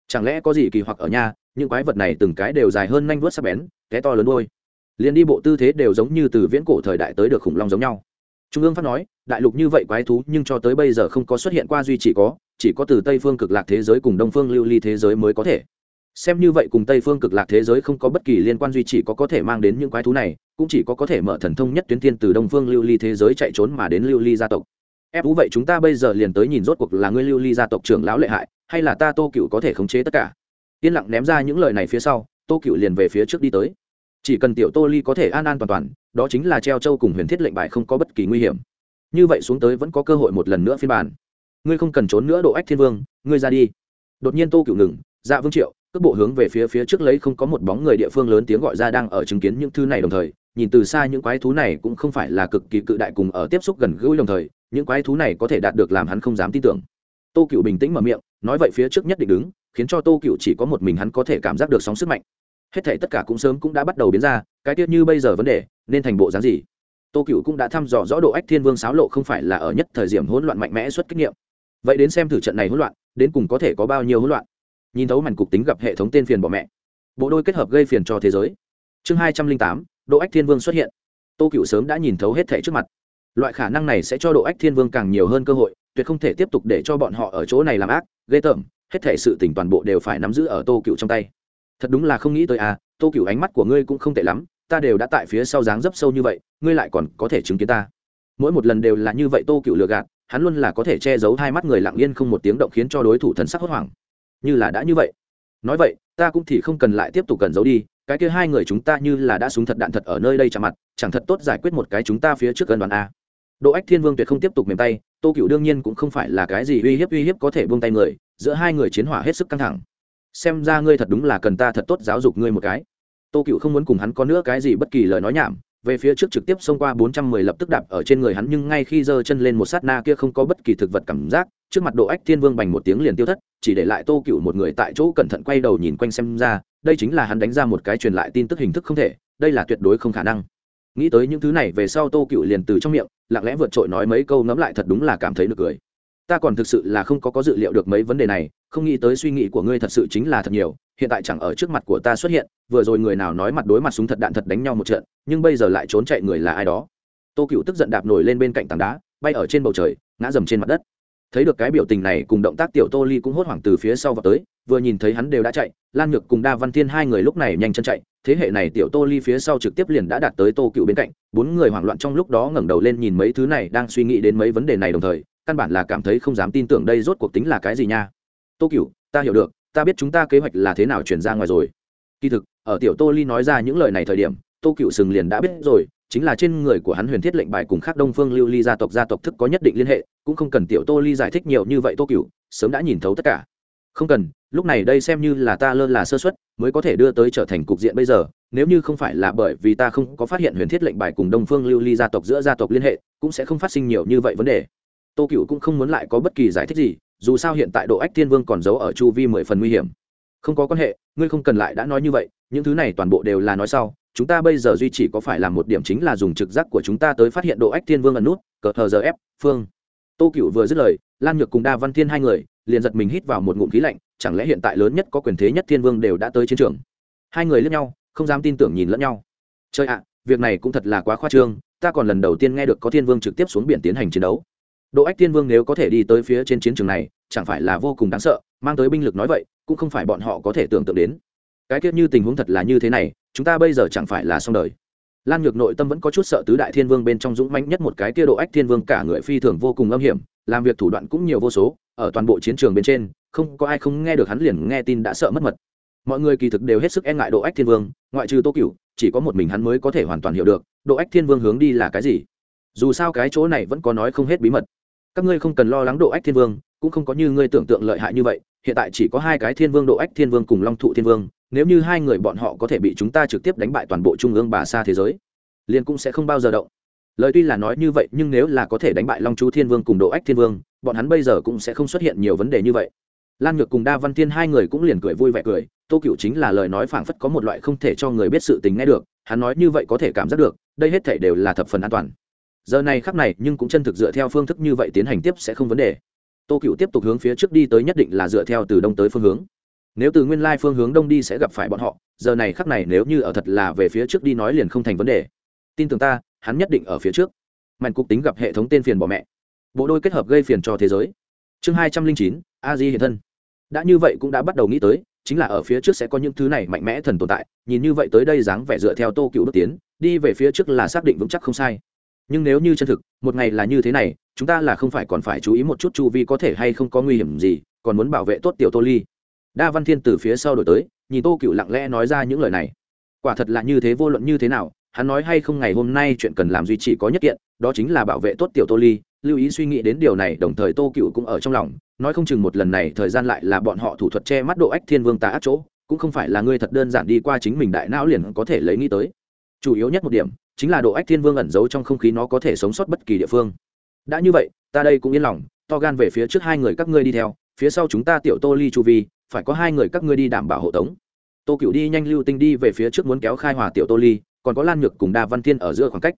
Chẳng lẽ có gì kỳ hoặc ở nhà, những quái vật này từng cái đều dài hơn nanh vuốt sắc bén, té to lớn đôi liền đi bộ tư thế đều giống như từ viễn cổ thời đại tới được khủng long giống nhau. Trung ương phát nói, đại lục như vậy quái thú nhưng cho tới bây giờ không có xuất hiện qua duy chỉ có chỉ có từ tây phương cực lạc thế giới cùng đông phương lưu ly thế giới mới có thể xem như vậy cùng tây phương cực lạc thế giới không có bất kỳ liên quan duy chỉ có có thể mang đến những quái thú này, cũng chỉ có có thể mở thần thông nhất tuyến thiên từ đông phương lưu ly thế giới chạy trốn mà đến lưu ly gia tộc. Ép thú vậy chúng ta bây giờ liền tới nhìn rốt cuộc là ngươi lưu ly gia tộc trưởng lão lệ hại, hay là ta tô cựu có thể khống chế tất cả? Yên lặng ném ra những lời này phía sau, tô cựu liền về phía trước đi tới. Chỉ cần tiểu tô ly có thể an an toàn toàn, đó chính là treo châu cùng huyền thiết lệnh bài không có bất kỳ nguy hiểm. Như vậy xuống tới vẫn có cơ hội một lần nữa phiên bản. Ngươi không cần trốn nữa, độ ách thiên vương, ngươi ra đi. Đột nhiên tô cựu ngừng dạ vương triệu cước bộ hướng về phía phía trước lấy không có một bóng người địa phương lớn tiếng gọi ra đang ở chứng kiến những thứ này đồng thời, nhìn từ xa những quái thú này cũng không phải là cực kỳ cự đại cùng ở tiếp xúc gần gũi đồng thời, những quái thú này có thể đạt được làm hắn không dám tin tưởng. Tô cựu bình tĩnh mở miệng, nói vậy phía trước nhất định đứng, khiến cho tô cựu chỉ có một mình hắn có thể cảm giác được sóng sức mạnh. Hết thể tất cả cũng sớm cũng đã bắt đầu biến ra, cái tiết như bây giờ vấn đề, nên thành bộ dáng gì? Tô cựu cũng đã thăm dò rõ độ ách thiên vương sáo lộ không phải là ở nhất thời điểm hỗn loạn mạnh mẽ xuất kinh nghiệm. Vậy đến xem thử trận này hỗn loạn, đến cùng có thể có bao nhiêu hỗn loạn? Nhìn thấu màn cục tính gặp hệ thống tên phiền bỏ mẹ. Bộ đôi kết hợp gây phiền cho thế giới. Chương hai trăm linh tám, độ ách thiên vương xuất hiện. Tô cựu sớm đã nhìn thấu hết thẻ trước mặt. Loại khả năng này sẽ cho độ ách thiên vương càng nhiều hơn cơ hội, tuyệt không thể tiếp tục để cho bọn họ ở chỗ này làm ác, ghê tởm, hết thẻ sự tỉnh toàn bộ đều phải nắm giữ ở tô cựu trong tay. Thật đúng là không nghĩ tới à tô cựu ánh mắt của ngươi cũng không tệ lắm, ta đều đã tại phía sau dáng dấp sâu như vậy, ngươi lại còn có thể chứng kiến ta. Mỗi một lần đều là như vậy tô cựu lừa gạt, hắn luôn là có thể che giấu hai mắt người lặng yên không một tiếng động khiến cho đối thủ thần sắc hốt hoảng như là đã như vậy. Nói vậy, ta cũng thì không cần lại tiếp tục cần giấu đi, cái kia hai người chúng ta như là đã súng thật đạn thật ở nơi đây chạm mặt, chẳng thật tốt giải quyết một cái chúng ta phía trước gần đoàn a. Độ ách thiên vương tuyệt không tiếp tục mềm tay, tô cựu đương nhiên cũng không phải là cái gì uy hiếp uy hiếp có thể buông tay người, giữa hai người chiến hỏa hết sức căng thẳng. Xem ra ngươi thật đúng là cần ta thật tốt giáo dục ngươi một cái. Tô cựu không muốn cùng hắn có nữa cái gì bất kỳ lời nói nhảm về phía trước trực tiếp xông qua bốn trăm mười lập tức đạp ở trên người hắn, nhưng ngay khi giơ chân lên một sát na kia không có bất kỳ thực vật cảm giác, trước mặt độ ách thiên vương bành một tiếng liền tiêu thất, chỉ để lại tô cửu một người tại chỗ cẩn thận quay đầu nhìn quanh xem ra, đây chính là hắn đánh ra một cái truyền lại tin tức hình thức không thể, đây là tuyệt đối không khả năng. Nghĩ tới những thứ này về sau tô cửu liền từ trong miệng, lặng lẽ vượt trội nói mấy câu ngẫm lại thật đúng là cảm thấy được cười ta còn thực sự là không có có dự liệu được mấy vấn đề này, không nghĩ tới suy nghĩ của ngươi thật sự chính là thật nhiều, hiện tại chẳng ở trước mặt của ta xuất hiện, vừa rồi người nào nói mặt đối mặt súng thật đạn thật đánh nhau một trận, nhưng bây giờ lại trốn chạy người là ai đó. Tô cựu tức giận đạp nổi lên bên cạnh tảng đá, bay ở trên bầu trời, ngã dầm trên mặt đất. Thấy được cái biểu tình này cùng động tác tiểu tô ly cũng hốt hoảng từ phía sau vào tới, vừa nhìn thấy hắn đều đã chạy, lan nhược cùng đa văn thiên hai người lúc này nhanh chân chạy, thế hệ này tiểu tô ly phía sau trực tiếp liền đã đạt tới tô cựu bên cạnh, bốn người hoảng loạn trong lúc đó ngẩng đầu lên nhìn mấy thứ này đang suy nghĩ đến mấy vấn đề này đồng thời căn bản là cảm thấy không dám tin tưởng đây rốt cuộc tính là cái gì nha. Tô cựu ta hiểu được, ta biết chúng ta kế hoạch là thế nào chuyển ra ngoài rồi. Kỳ thực, ở tiểu tô ly nói ra những lời này thời điểm, tô cựu sừng liền đã biết rồi, chính là trên người của hắn huyền thiết lệnh bài cùng khác đông phương lưu ly gia tộc gia tộc thức có nhất định liên hệ, cũng không cần tiểu tô ly giải thích nhiều như vậy tô cựu sớm đã nhìn thấu tất cả. Không cần, lúc này đây xem như là ta lơ là sơ xuất mới có thể đưa tới trở thành cục diện bây giờ, nếu như không phải là bởi vì ta không có phát hiện huyền thiết lệnh bài cùng đông phương lưu ly gia tộc giữa gia tộc liên hệ, cũng sẽ không phát sinh nhiều như vậy vấn đề tô cựu cũng không muốn lại có bất kỳ giải thích gì, dù sao hiện tại độ ách thiên vương còn giấu ở chu vi mười phần nguy hiểm. Không có quan hệ, ngươi không cần lại đã nói như vậy, những thứ này toàn bộ đều là nói sau, chúng ta bây giờ duy chỉ có phải làm một điểm chính là dùng trực giác của chúng ta tới phát hiện độ ách thiên vương ẩn nút, cờ thờ giờ ép, phương. Tô cựu vừa dứt lời lan nhược cùng đa văn thiên hai người, liền giật mình hít vào một ngụm khí lạnh, chẳng lẽ hiện tại lớn nhất có quyền thế nhất thiên vương đều đã tới chiến trường? Hai người lẫn nhau, không dám tin tưởng nhìn lẫn nhau. Chơi ạ, việc này cũng thật là quá khoa trương, ta còn lần đầu tiên nghe được có thiên vương trực tiếp xuống biển tiến hành chiến đấu độ ách thiên vương nếu có thể đi tới phía trên chiến trường này, chẳng phải là vô cùng đáng sợ, mang tới binh lực nói vậy, cũng không phải bọn họ có thể tưởng tượng đến. Cái kiếp như tình huống thật là như thế này, chúng ta bây giờ chẳng phải là xong đời. Lan nhược nội tâm vẫn có chút sợ tứ đại thiên vương bên trong dũng mãnh nhất một cái kia độ ách thiên vương cả người phi thường vô cùng âm hiểm, làm việc thủ đoạn cũng nhiều vô số, ở toàn bộ chiến trường bên trên, không có ai không nghe được hắn liền nghe tin đã sợ mất mật. Mọi người kỳ thực đều hết sức e ngại độ ách thiên vương, ngoại trừ tô cửu, chỉ có một mình hắn mới có thể hoàn toàn hiểu được độ ách thiên vương hướng đi là cái gì. Dù sao cái chỗ này vẫn có nói không hết bí mật các ngươi không cần lo lắng độ ách thiên vương, cũng không có như ngươi tưởng tượng lợi hại như vậy, hiện tại chỉ có hai cái thiên vương, độ ách thiên vương cùng long thụ thiên vương, nếu như hai người bọn họ có thể bị chúng ta trực tiếp đánh bại toàn bộ trung ương bà xa thế giới, liền cũng sẽ không bao giờ động. Lời tuy là nói như vậy, nhưng nếu là có thể đánh bại long chú thiên vương cùng độ ách thiên vương, bọn hắn bây giờ cũng sẽ không xuất hiện nhiều vấn đề như vậy. Lan ngược cùng đa văn thiên hai người cũng liền cười vui vẻ cười, tô cựu chính là lời nói phảng phất có một loại không thể cho người biết sự tình nghe được, hắn nói như vậy có thể cảm giác được, đây hết thể đều là thập phần an toàn giờ này khắc này nhưng cũng chân thực dựa theo phương thức như vậy tiến hành tiếp sẽ không vấn đề. Tô cựu tiếp tục hướng phía trước đi tới nhất định là dựa theo từ đông tới phương hướng. Nếu từ nguyên lai phương hướng đông đi sẽ gặp phải bọn họ, giờ này khắc này nếu như ở thật là về phía trước đi nói liền không thành vấn đề. Tin tưởng ta, hắn nhất định ở phía trước. Mạnh cục tính gặp hệ thống tên phiền bỏ mẹ. Bộ đôi kết hợp gây phiền cho thế giới. Chương hai trăm linh chín, a di hiện thân. Đã như vậy cũng đã bắt đầu nghĩ tới, chính là ở phía trước sẽ có những thứ này mạnh mẽ thần tồn tại, nhìn như vậy tới đây dáng vẻ dựa theo tô cựu bước tiến, đi về phía trước là xác định vững chắc không sai nhưng nếu như chân thực, một ngày là như thế này, chúng ta là không phải còn phải chú ý một chút chu vi có thể hay không có nguy hiểm gì, còn muốn bảo vệ tốt tiểu tô ly. Đa văn thiên từ phía sau đổi tới, nhìn tô cựu lặng lẽ nói ra những lời này. Quả thật là như thế, vô luận như thế nào, hắn nói hay không ngày hôm nay chuyện cần làm duy chỉ có nhất kiện, đó chính là bảo vệ tốt tiểu tô ly. Lưu ý suy nghĩ đến điều này, đồng thời tô cựu cũng ở trong lòng, nói không chừng một lần này thời gian lại là bọn họ thủ thuật che mắt độ ách thiên vương tà ác chỗ, cũng không phải là ngươi thật đơn giản đi qua chính mình đại não liền có thể lấy nghĩ tới. Chủ yếu nhất một điểm chính là độ ách thiên vương ẩn giấu trong không khí nó có thể sống sót bất kỳ địa phương. Đã như vậy, ta đây cũng yên lòng, to gan về phía trước hai người các ngươi đi theo, phía sau chúng ta tiểu tô ly chu vi, phải có hai người các ngươi đi đảm bảo hộ tống. Tô cựu đi nhanh lưu tinh đi về phía trước muốn kéo khai hòa tiểu tô ly, còn có lan nhược cùng đa văn thiên ở giữa khoảng cách.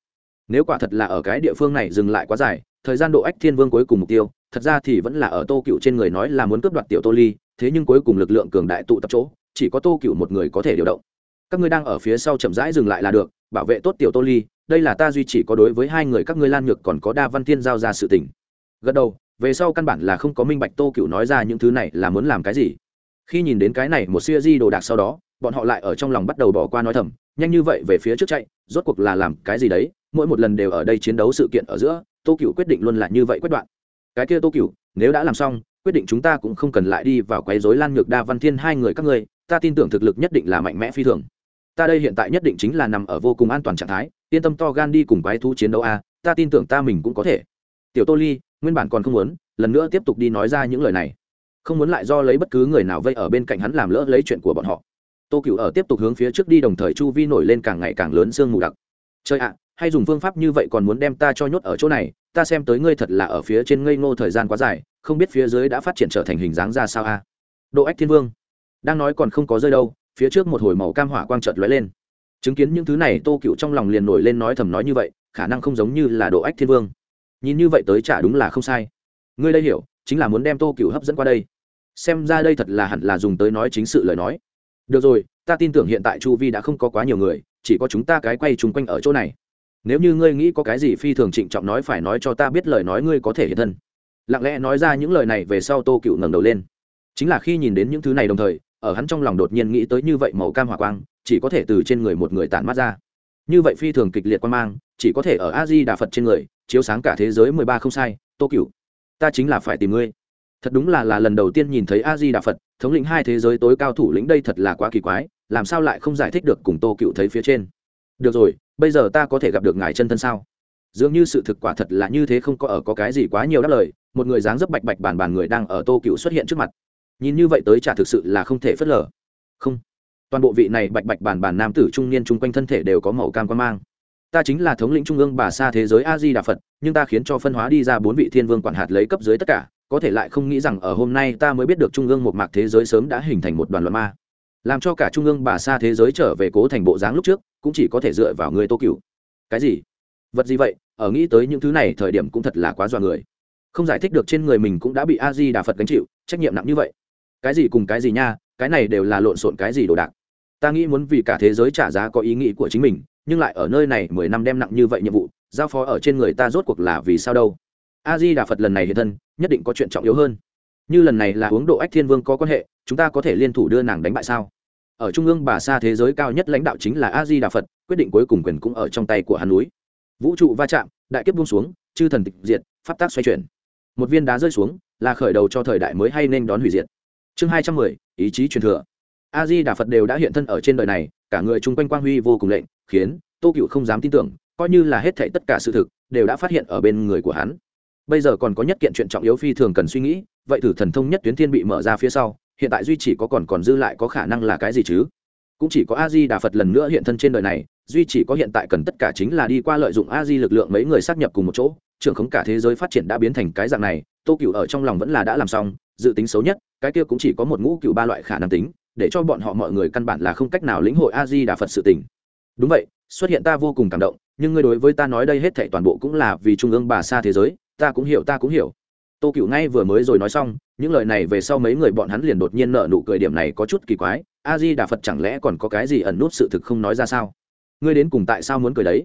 Nếu quả thật là ở cái địa phương này dừng lại quá dài, thời gian độ ách thiên vương cuối cùng mục tiêu, thật ra thì vẫn là ở tô cựu trên người nói là muốn cướp đoạt tiểu tô ly, thế nhưng cuối cùng lực lượng cường đại tụ tập chỗ, chỉ có tô cựu một người có thể điều động. Các ngươi đang ở phía sau chậm rãi dừng lại là được bảo vệ tốt tiểu tô ly, đây là ta duy chỉ có đối với hai người các ngươi lan nhược còn có đa văn thiên giao ra sự tình. Gật đầu, về sau căn bản là không có minh bạch tô cựu nói ra những thứ này là muốn làm cái gì. Khi nhìn đến cái này một siêu di đồ đạc sau đó, bọn họ lại ở trong lòng bắt đầu bỏ qua nói thầm, nhanh như vậy về phía trước chạy, rốt cuộc là làm cái gì đấy, mỗi một lần đều ở đây chiến đấu sự kiện ở giữa, tô cựu quyết định luôn là như vậy quyết đoạn. Cái kia tô cựu nếu đã làm xong, quyết định chúng ta cũng không cần lại đi vào quấy rối lan nhược, đa văn thiên hai người các ngươi, ta tin tưởng thực lực nhất định là mạnh mẽ phi thường ta đây hiện tại nhất định chính là nằm ở vô cùng an toàn trạng thái, yên tâm to gan đi cùng quái thú chiến đấu a, ta tin tưởng ta mình cũng có thể. Tiểu tô ly, nguyên bản còn không muốn, lần nữa tiếp tục đi nói ra những lời này. Không muốn lại do lấy bất cứ người nào vây ở bên cạnh hắn làm lỡ lấy chuyện của bọn họ. Tô cựu ở tiếp tục hướng phía trước đi đồng thời chu vi nổi lên càng ngày càng lớn sương mù đặc. Chơi ạ, hay dùng phương pháp như vậy còn muốn đem ta cho nhốt ở chỗ này, ta xem tới ngươi thật là ở phía trên ngây ngô thời gian quá dài, không biết phía dưới đã phát triển trở thành hình dáng ra sao a. Độ ách thiên vương, đang nói còn không có rơi đâu phía trước một hồi màu cam hỏa quang trợt lóe lên. Chứng kiến những thứ này, tô cựu trong lòng liền nổi lên nói thầm nói như vậy, khả năng không giống như là độ ách thiên vương. Nhìn như vậy tới chả đúng là không sai. Ngươi đây hiểu, chính là muốn đem tô cựu hấp dẫn qua đây. Xem ra đây thật là hẳn là dùng tới nói chính sự lời nói. Được rồi, ta tin tưởng hiện tại chu vi đã không có quá nhiều người, chỉ có chúng ta cái quay chung quanh ở chỗ này. Nếu như ngươi nghĩ có cái gì phi thường trịnh trọng nói phải nói cho ta biết lời nói ngươi có thể hiện thân. Lặng lẽ nói ra những lời này về sau tô cựu ngẩng đầu lên. Chính là khi nhìn đến những thứ này đồng thời ở hắn trong lòng đột nhiên nghĩ tới như vậy màu cam hỏa quang, chỉ có thể từ trên người một người tản mát ra. Như vậy phi thường kịch liệt quan mang, chỉ có thể ở a di đà phật trên người, chiếu sáng cả thế giới mười ba không sai, tô cựu ta chính là phải tìm ngươi. Thật đúng là là lần đầu tiên nhìn thấy a di đà phật, thống lĩnh hai thế giới tối cao thủ lĩnh đây thật là quá kỳ quái, làm sao lại không giải thích được cùng tô cựu thấy phía trên? Được rồi, bây giờ ta có thể gặp được ngài chân thân sao? Dường như sự thực quả thật là như thế không có ở có cái gì quá nhiều đáp lời, một người dáng dấp bạch bạch bàn bàn người đang ở tô cựu xuất hiện trước mặt nhìn như vậy tới chả thực sự là không thể phớt lờ. Không. Toàn bộ vị này bạch bạch bàn bàn nam tử trung niên chung quanh thân thể đều có màu cam quan mang. Ta chính là thống lĩnh trung ương bà xa thế giới a di đà phật, nhưng ta khiến cho phân hóa đi ra bốn vị thiên vương quản hạt lấy cấp dưới tất cả, có thể lại không nghĩ rằng ở hôm nay ta mới biết được trung ương một mạc thế giới sớm đã hình thành một đoàn luận ma. Làm cho cả trung ương bà xa thế giới trở về cố thành bộ dáng lúc trước, cũng chỉ có thể dựa vào người tô cựu cái gì? Vật gì vậy? Ở nghĩ tới những thứ này thời điểm cũng thật là quá dọa người. Không giải thích được trên người mình cũng đã bị a di đà phật gánh chịu, trách nhiệm nặng như vậy cái gì cùng cái gì nha, cái này đều là lộn xộn cái gì đồ đạc. Ta nghĩ muốn vì cả thế giới trả giá có ý nghĩ của chính mình, nhưng lại ở nơi này mười năm đem nặng như vậy nhiệm vụ, giao phó ở trên người ta rốt cuộc là vì sao đâu. A di đà phật lần này hiện thân, nhất định có chuyện trọng yếu hơn. Như lần này là uống độ ách thiên vương có quan hệ, chúng ta có thể liên thủ đưa nàng đánh bại sao? Ở trung ương bà xa thế giới cao nhất lãnh đạo chính là a di đà phật quyết định cuối cùng quyền cũng ở trong tay của hắn núi. Vũ trụ va chạm, đại kiếp buông xuống, chư thần tịch diệt, pháp tác xoay chuyển. Một viên đá rơi xuống, là khởi đầu cho thời đại mới hay nên đón hủy diệt chương hai trăm mười, ý chí truyền thừa. A di đà phật đều đã hiện thân ở trên đời này, cả người chung quanh quang huy vô cùng lệnh, khiến tô cựu không dám tin tưởng, coi như là hết thảy tất cả sự thực, đều đã phát hiện ở bên người của hắn. Bây giờ còn có nhất kiện chuyện trọng yếu phi thường cần suy nghĩ, vậy thử thần thông nhất tuyến thiên bị mở ra phía sau, hiện tại duy chỉ có còn còn dư lại có khả năng là cái gì chứ? Cũng chỉ có a di đà phật lần nữa hiện thân trên đời này, duy chỉ có hiện tại cần tất cả chính là đi qua lợi dụng a di lực lượng mấy người xác nhập cùng một chỗ, trưởng khống cả thế giới phát triển đã biến thành cái dạng này, tô cựu ở trong lòng vẫn là đã làm xong, dự tính xấu nhất cái kia cũng chỉ có một ngũ cựu ba loại khả năng tính, để cho bọn họ mọi người căn bản là không cách nào lĩnh hội a di đà phật sự tình. Đúng vậy, xuất hiện ta vô cùng cảm động, nhưng ngươi đối với ta nói đây hết thảy toàn bộ cũng là vì trung ương bà xa thế giới, ta cũng hiểu, ta cũng hiểu. Tô cựu ngay vừa mới rồi nói xong, những lời này về sau mấy người bọn hắn liền đột nhiên nợ nụ cười điểm này có chút kỳ quái, a di đà phật chẳng lẽ còn có cái gì ẩn nút sự thực không nói ra sao? Ngươi đến cùng tại sao muốn cười đấy?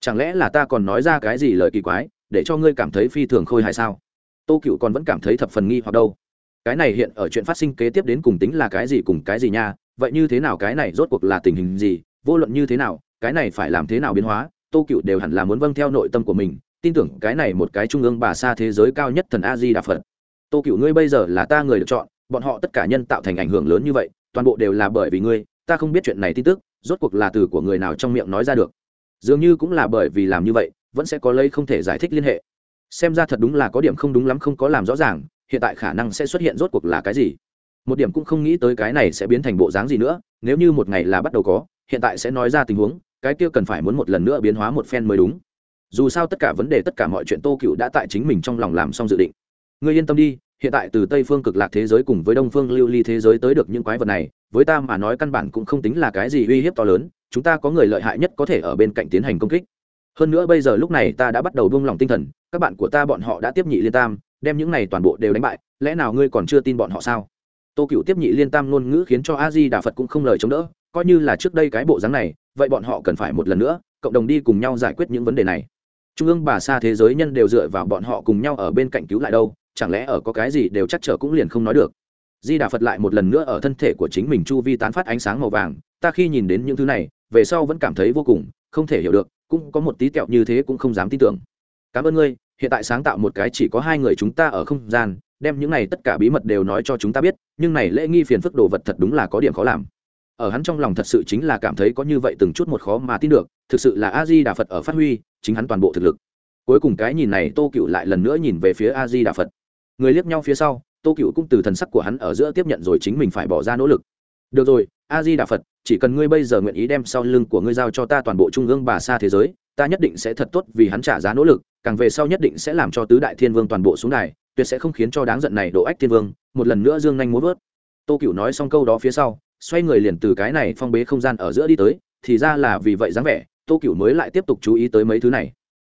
Chẳng lẽ là ta còn nói ra cái gì lời kỳ quái, để cho ngươi cảm thấy phi thường khôi hài sao? Tô cựu còn vẫn cảm thấy thập phần nghi hoặc đâu cái này hiện ở chuyện phát sinh kế tiếp đến cùng tính là cái gì cùng cái gì nha, vậy như thế nào cái này rốt cuộc là tình hình gì, vô luận như thế nào, cái này phải làm thế nào biến hóa, tô cựu đều hẳn là muốn vâng theo nội tâm của mình, tin tưởng cái này một cái trung ương bà xa thế giới cao nhất thần a di đà phật. Tô cựu, ngươi bây giờ là ta người được chọn, bọn họ tất cả nhân tạo thành ảnh hưởng lớn như vậy, toàn bộ đều là bởi vì ngươi, ta không biết chuyện này tin tức, rốt cuộc là từ của người nào trong miệng nói ra được. Dường như cũng là bởi vì làm như vậy, vẫn sẽ có lây không thể giải thích liên hệ. Xem ra thật đúng là có điểm không đúng lắm không có làm rõ ràng hiện tại khả năng sẽ xuất hiện rốt cuộc là cái gì? Một điểm cũng không nghĩ tới cái này sẽ biến thành bộ dáng gì nữa, nếu như một ngày là bắt đầu có, hiện tại sẽ nói ra tình huống, cái kia cần phải muốn một lần nữa biến hóa một phen mới đúng. Dù sao tất cả vấn đề, tất cả mọi chuyện tô cựu đã tại chính mình trong lòng làm xong dự định. Ngươi yên tâm đi, hiện tại từ tây phương cực lạc thế giới cùng với đông phương lưu ly thế giới tới được những quái vật này, với ta mà nói căn bản cũng không tính là cái gì uy hiếp to lớn, chúng ta có người lợi hại nhất có thể ở bên cạnh tiến hành công kích. Hơn nữa bây giờ lúc này ta đã bắt đầu buông lỏng tinh thần, các bạn của ta bọn họ đã tiếp nhị liên tam đem những này toàn bộ đều đánh bại, lẽ nào ngươi còn chưa tin bọn họ sao? Tô cựu tiếp nhị liên tam ngôn ngữ khiến cho a di đà phật cũng không lời chống đỡ, coi như là trước đây cái bộ dáng này, vậy bọn họ cần phải một lần nữa, cộng đồng đi cùng nhau giải quyết những vấn đề này. Trung ương bà xa thế giới nhân đều dựa vào bọn họ cùng nhau ở bên cạnh cứu lại đâu, chẳng lẽ ở có cái gì đều chắc trở cũng liền không nói được? Di đà phật lại một lần nữa ở thân thể của chính mình chu vi tán phát ánh sáng màu vàng, ta khi nhìn đến những thứ này, về sau vẫn cảm thấy vô cùng, không thể hiểu được, cũng có một tí kẹo như thế cũng không dám tin tưởng. Cảm ơn ngươi hiện tại sáng tạo một cái chỉ có hai người chúng ta ở không gian, đem những này tất cả bí mật đều nói cho chúng ta biết, nhưng này lễ nghi phiền phức đồ vật thật đúng là có điểm khó làm. Ở hắn trong lòng thật sự chính là cảm thấy có như vậy từng chút một khó mà tin được, thực sự là a di đà phật ở phát huy, chính hắn toàn bộ thực lực. Cuối cùng cái nhìn này tô cựu lại lần nữa nhìn về phía a di đà phật. Người liếc nhau phía sau, tô cựu cũng từ thần sắc của hắn ở giữa tiếp nhận rồi chính mình phải bỏ ra nỗ lực. Được rồi, a di đà phật, chỉ cần ngươi bây giờ nguyện ý đem sau lưng của ngươi giao cho ta toàn bộ trung ương bà xa thế giới, ta nhất định sẽ thật tốt vì hắn trả giá nỗ lực càng về sau nhất định sẽ làm cho tứ đại thiên vương toàn bộ xuống đài, tuyệt sẽ không khiến cho đáng giận này độ ách thiên vương, một lần nữa dương nhanh muốn vớt. Tô cựu nói xong câu đó phía sau, xoay người liền từ cái này phong bế không gian ở giữa đi tới, thì ra là vì vậy dáng vẻ, tô cựu mới lại tiếp tục chú ý tới mấy thứ này.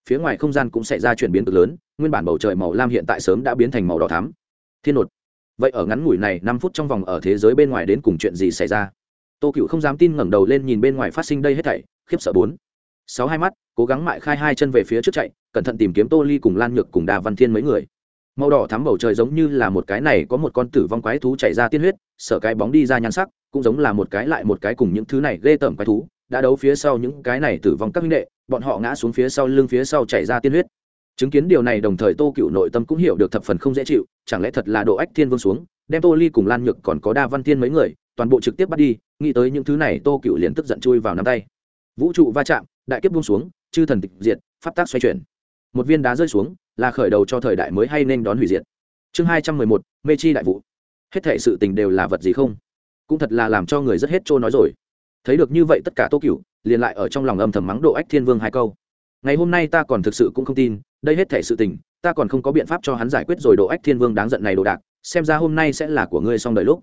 Phía ngoài không gian cũng xảy ra chuyển biến cực lớn, nguyên bản bầu trời màu lam hiện tại sớm đã biến thành màu đỏ thắm. Thiên nột. Vậy ở ngắn ngủi này, năm phút trong vòng ở thế giới bên ngoài đến cùng chuyện gì xảy ra? Tô cựu không dám tin ngẩng đầu lên nhìn bên ngoài phát sinh đây hết thảy, khiếp sợ bốn sáu hai mắt, cố gắng mại khai hai chân về phía trước chạy, cẩn thận tìm kiếm tô ly cùng lan nhược cùng đà văn thiên mấy người. Màu đỏ thắm bầu trời giống như là một cái này có một con tử vong quái thú chạy ra tiên huyết, sợ cái bóng đi ra nhan sắc, cũng giống là một cái lại một cái cùng những thứ này ghê tởm quái thú, đã đấu phía sau những cái này tử vong các minh đệ, bọn họ ngã xuống phía sau lưng phía sau chạy ra tiên huyết. Chứng kiến điều này đồng thời tô cựu nội tâm cũng hiểu được thập phần không dễ chịu, chẳng lẽ thật là độ ách thiên vương xuống, đem tô ly cùng lan nhược còn có đa văn thiên mấy người toàn bộ trực tiếp bắt đi, nghĩ tới những thứ này tô cựu liền tức giận chui vào nắm tay vũ trụ va chạm, đại kiếp buông xuống, chư thần tịch diệt, pháp tác xoay chuyển. Một viên đá rơi xuống, là khởi đầu cho thời đại mới hay nên đón hủy diệt. Chương hai trăm mười một, mê chi đại vụ. Hết thể sự tình đều là vật gì không? Cũng thật là làm cho người rất hết trôi nói rồi. Thấy được như vậy tất cả tô cựu liền lại ở trong lòng âm thầm mắng độ ách thiên vương hai câu. Ngày hôm nay ta còn thực sự cũng không tin, đây hết thể sự tình, ta còn không có biện pháp cho hắn giải quyết rồi độ ách thiên vương đáng giận này đồ đạc, xem ra hôm nay sẽ là của ngươi xong đợi lúc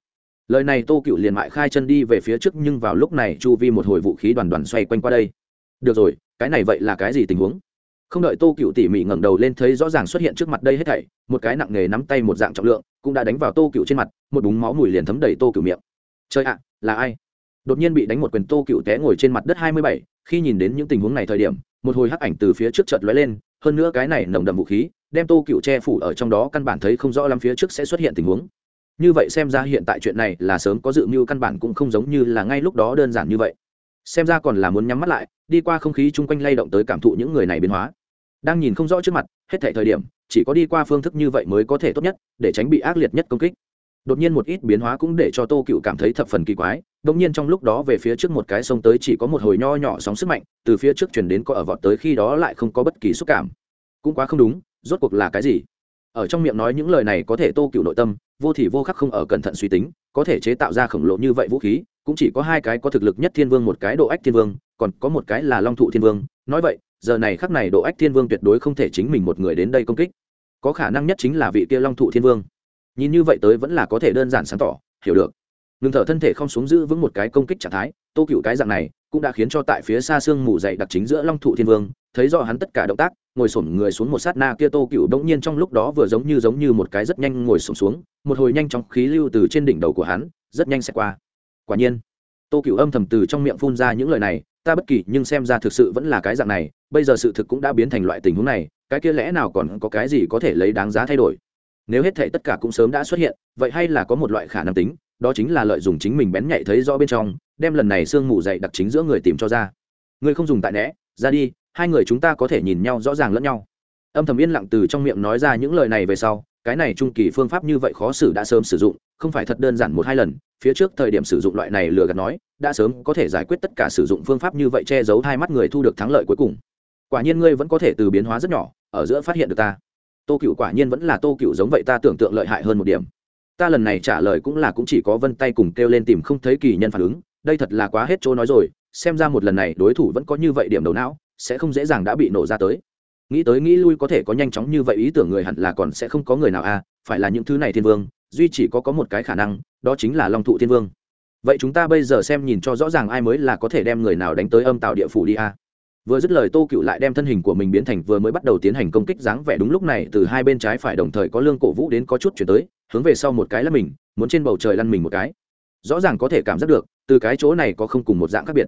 lời này tô cựu liền mại khai chân đi về phía trước, nhưng vào lúc này chu vi một hồi vũ khí đoàn đoàn xoay quanh qua đây. Được rồi, cái này vậy là cái gì tình huống? Không đợi tô cựu tỉ mỉ ngẩng đầu lên thấy rõ ràng xuất hiện trước mặt đây hết thảy, một cái nặng nghề nắm tay một dạng trọng lượng, cũng đã đánh vào tô cựu trên mặt, một búng máu mùi liền thấm đầy tô cựu miệng. Chơi ạ, là ai? Đột nhiên bị đánh một quyền tô cựu té ngồi trên mặt đất hai mươi bảy, khi nhìn đến những tình huống này thời điểm, một hồi hắc ảnh từ phía trước chợt lóe lên, hơn nữa cái này nồng đậm vũ khí, đem tô cựu che phủ ở trong đó căn bản thấy không rõ lắm phía trước sẽ xuất hiện tình huống như vậy xem ra hiện tại chuyện này là sớm có dự mưu căn bản cũng không giống như là ngay lúc đó đơn giản như vậy. Xem ra còn là muốn nhắm mắt lại, đi qua không khí chung quanh lay động tới cảm thụ những người này biến hóa. Đang nhìn không rõ trước mặt, hết thể thời điểm, chỉ có đi qua phương thức như vậy mới có thể tốt nhất, để tránh bị ác liệt nhất công kích. Đột nhiên một ít biến hóa cũng để cho tô cựu cảm thấy thập phần kỳ quái, đột nhiên trong lúc đó về phía trước một cái sông tới chỉ có một hồi nho nhỏ sóng sức mạnh, từ phía trước chuyển đến có ở vọt tới khi đó lại không có bất kỳ xúc cảm. Cũng quá không đúng, rốt cuộc là cái gì? Ở trong miệng nói những lời này có thể tô cựu nội tâm vô thì vô khắc không ở cẩn thận suy tính, có thể chế tạo ra khổng lồ như vậy vũ khí, cũng chỉ có hai cái có thực lực nhất thiên vương một cái độ ách thiên vương, còn có một cái là long thụ thiên vương. Nói vậy, giờ này khắc này độ ách thiên vương tuyệt đối không thể chính mình một người đến đây công kích. Có khả năng nhất chính là vị kia long thụ thiên vương. Nhìn như vậy tới vẫn là có thể đơn giản sáng tỏ, hiểu được. Ngừng thở thân thể không xuống giữ vững một cái công kích trạng thái, tô cựu cái dạng này cũng đã khiến cho tại phía xa xương mù dày đặc chính giữa long thụ thiên vương, thấy rõ hắn tất cả động tác ngồi xổm người xuống một sát na kia tô cựu bỗng nhiên trong lúc đó vừa giống như giống như một cái rất nhanh ngồi xổm xuống, một hồi nhanh chóng khí lưu từ trên đỉnh đầu của hắn, rất nhanh sẽ qua. Quả nhiên, tô cựu âm thầm từ trong miệng phun ra những lời này, ta bất kỳ nhưng xem ra thực sự vẫn là cái dạng này, bây giờ sự thực cũng đã biến thành loại tình huống này, cái kia lẽ nào còn có cái gì có thể lấy đáng giá thay đổi? Nếu hết thể tất cả cũng sớm đã xuất hiện, vậy hay là có một loại khả năng tính, đó chính là lợi dụng chính mình bén nhạy thấy rõ bên trong, đem lần này sương mù dậy đặc chính giữa người tìm cho ra. Người không dùng tại né ra đi hai người chúng ta có thể nhìn nhau rõ ràng lẫn nhau. Âm thầm yên lặng từ trong miệng nói ra những lời này về sau, cái này trung kỳ phương pháp như vậy khó xử đã sớm sử dụng, không phải thật đơn giản một hai lần, phía trước thời điểm sử dụng loại này lừa gạt nói, đã sớm có thể giải quyết tất cả sử dụng phương pháp như vậy che giấu hai mắt người thu được thắng lợi cuối cùng. Quả nhiên ngươi vẫn có thể từ biến hóa rất nhỏ, ở giữa phát hiện được ta. Tô cựu quả nhiên vẫn là tô cựu giống vậy ta tưởng tượng lợi hại hơn một điểm. Ta lần này trả lời cũng là cũng chỉ có vân tay cùng kêu lên tìm không thấy kỳ nhân phản ứng, đây thật là quá hết chỗ nói rồi, xem ra một lần này đối thủ vẫn có như vậy điểm đầu não sẽ không dễ dàng đã bị nổ ra tới. Nghĩ tới nghĩ lui có thể có nhanh chóng như vậy ý tưởng người hẳn là còn sẽ không có người nào a à, phải là những thứ này thiên vương duy chỉ có có một cái khả năng đó chính là long thụ thiên vương. Vậy chúng ta bây giờ xem nhìn cho rõ ràng ai mới là có thể đem người nào đánh tới âm tạo địa phủ đi a à. vừa dứt lời tô cựu lại đem thân hình của mình biến thành vừa mới bắt đầu tiến hành công kích dáng vẻ đúng lúc này từ hai bên trái phải đồng thời có lương cổ vũ đến có chút chuyển tới hướng về sau một cái là mình muốn trên bầu trời lăn mình một cái. Rõ ràng có thể cảm giác được từ cái chỗ này có không cùng một dạng khác biệt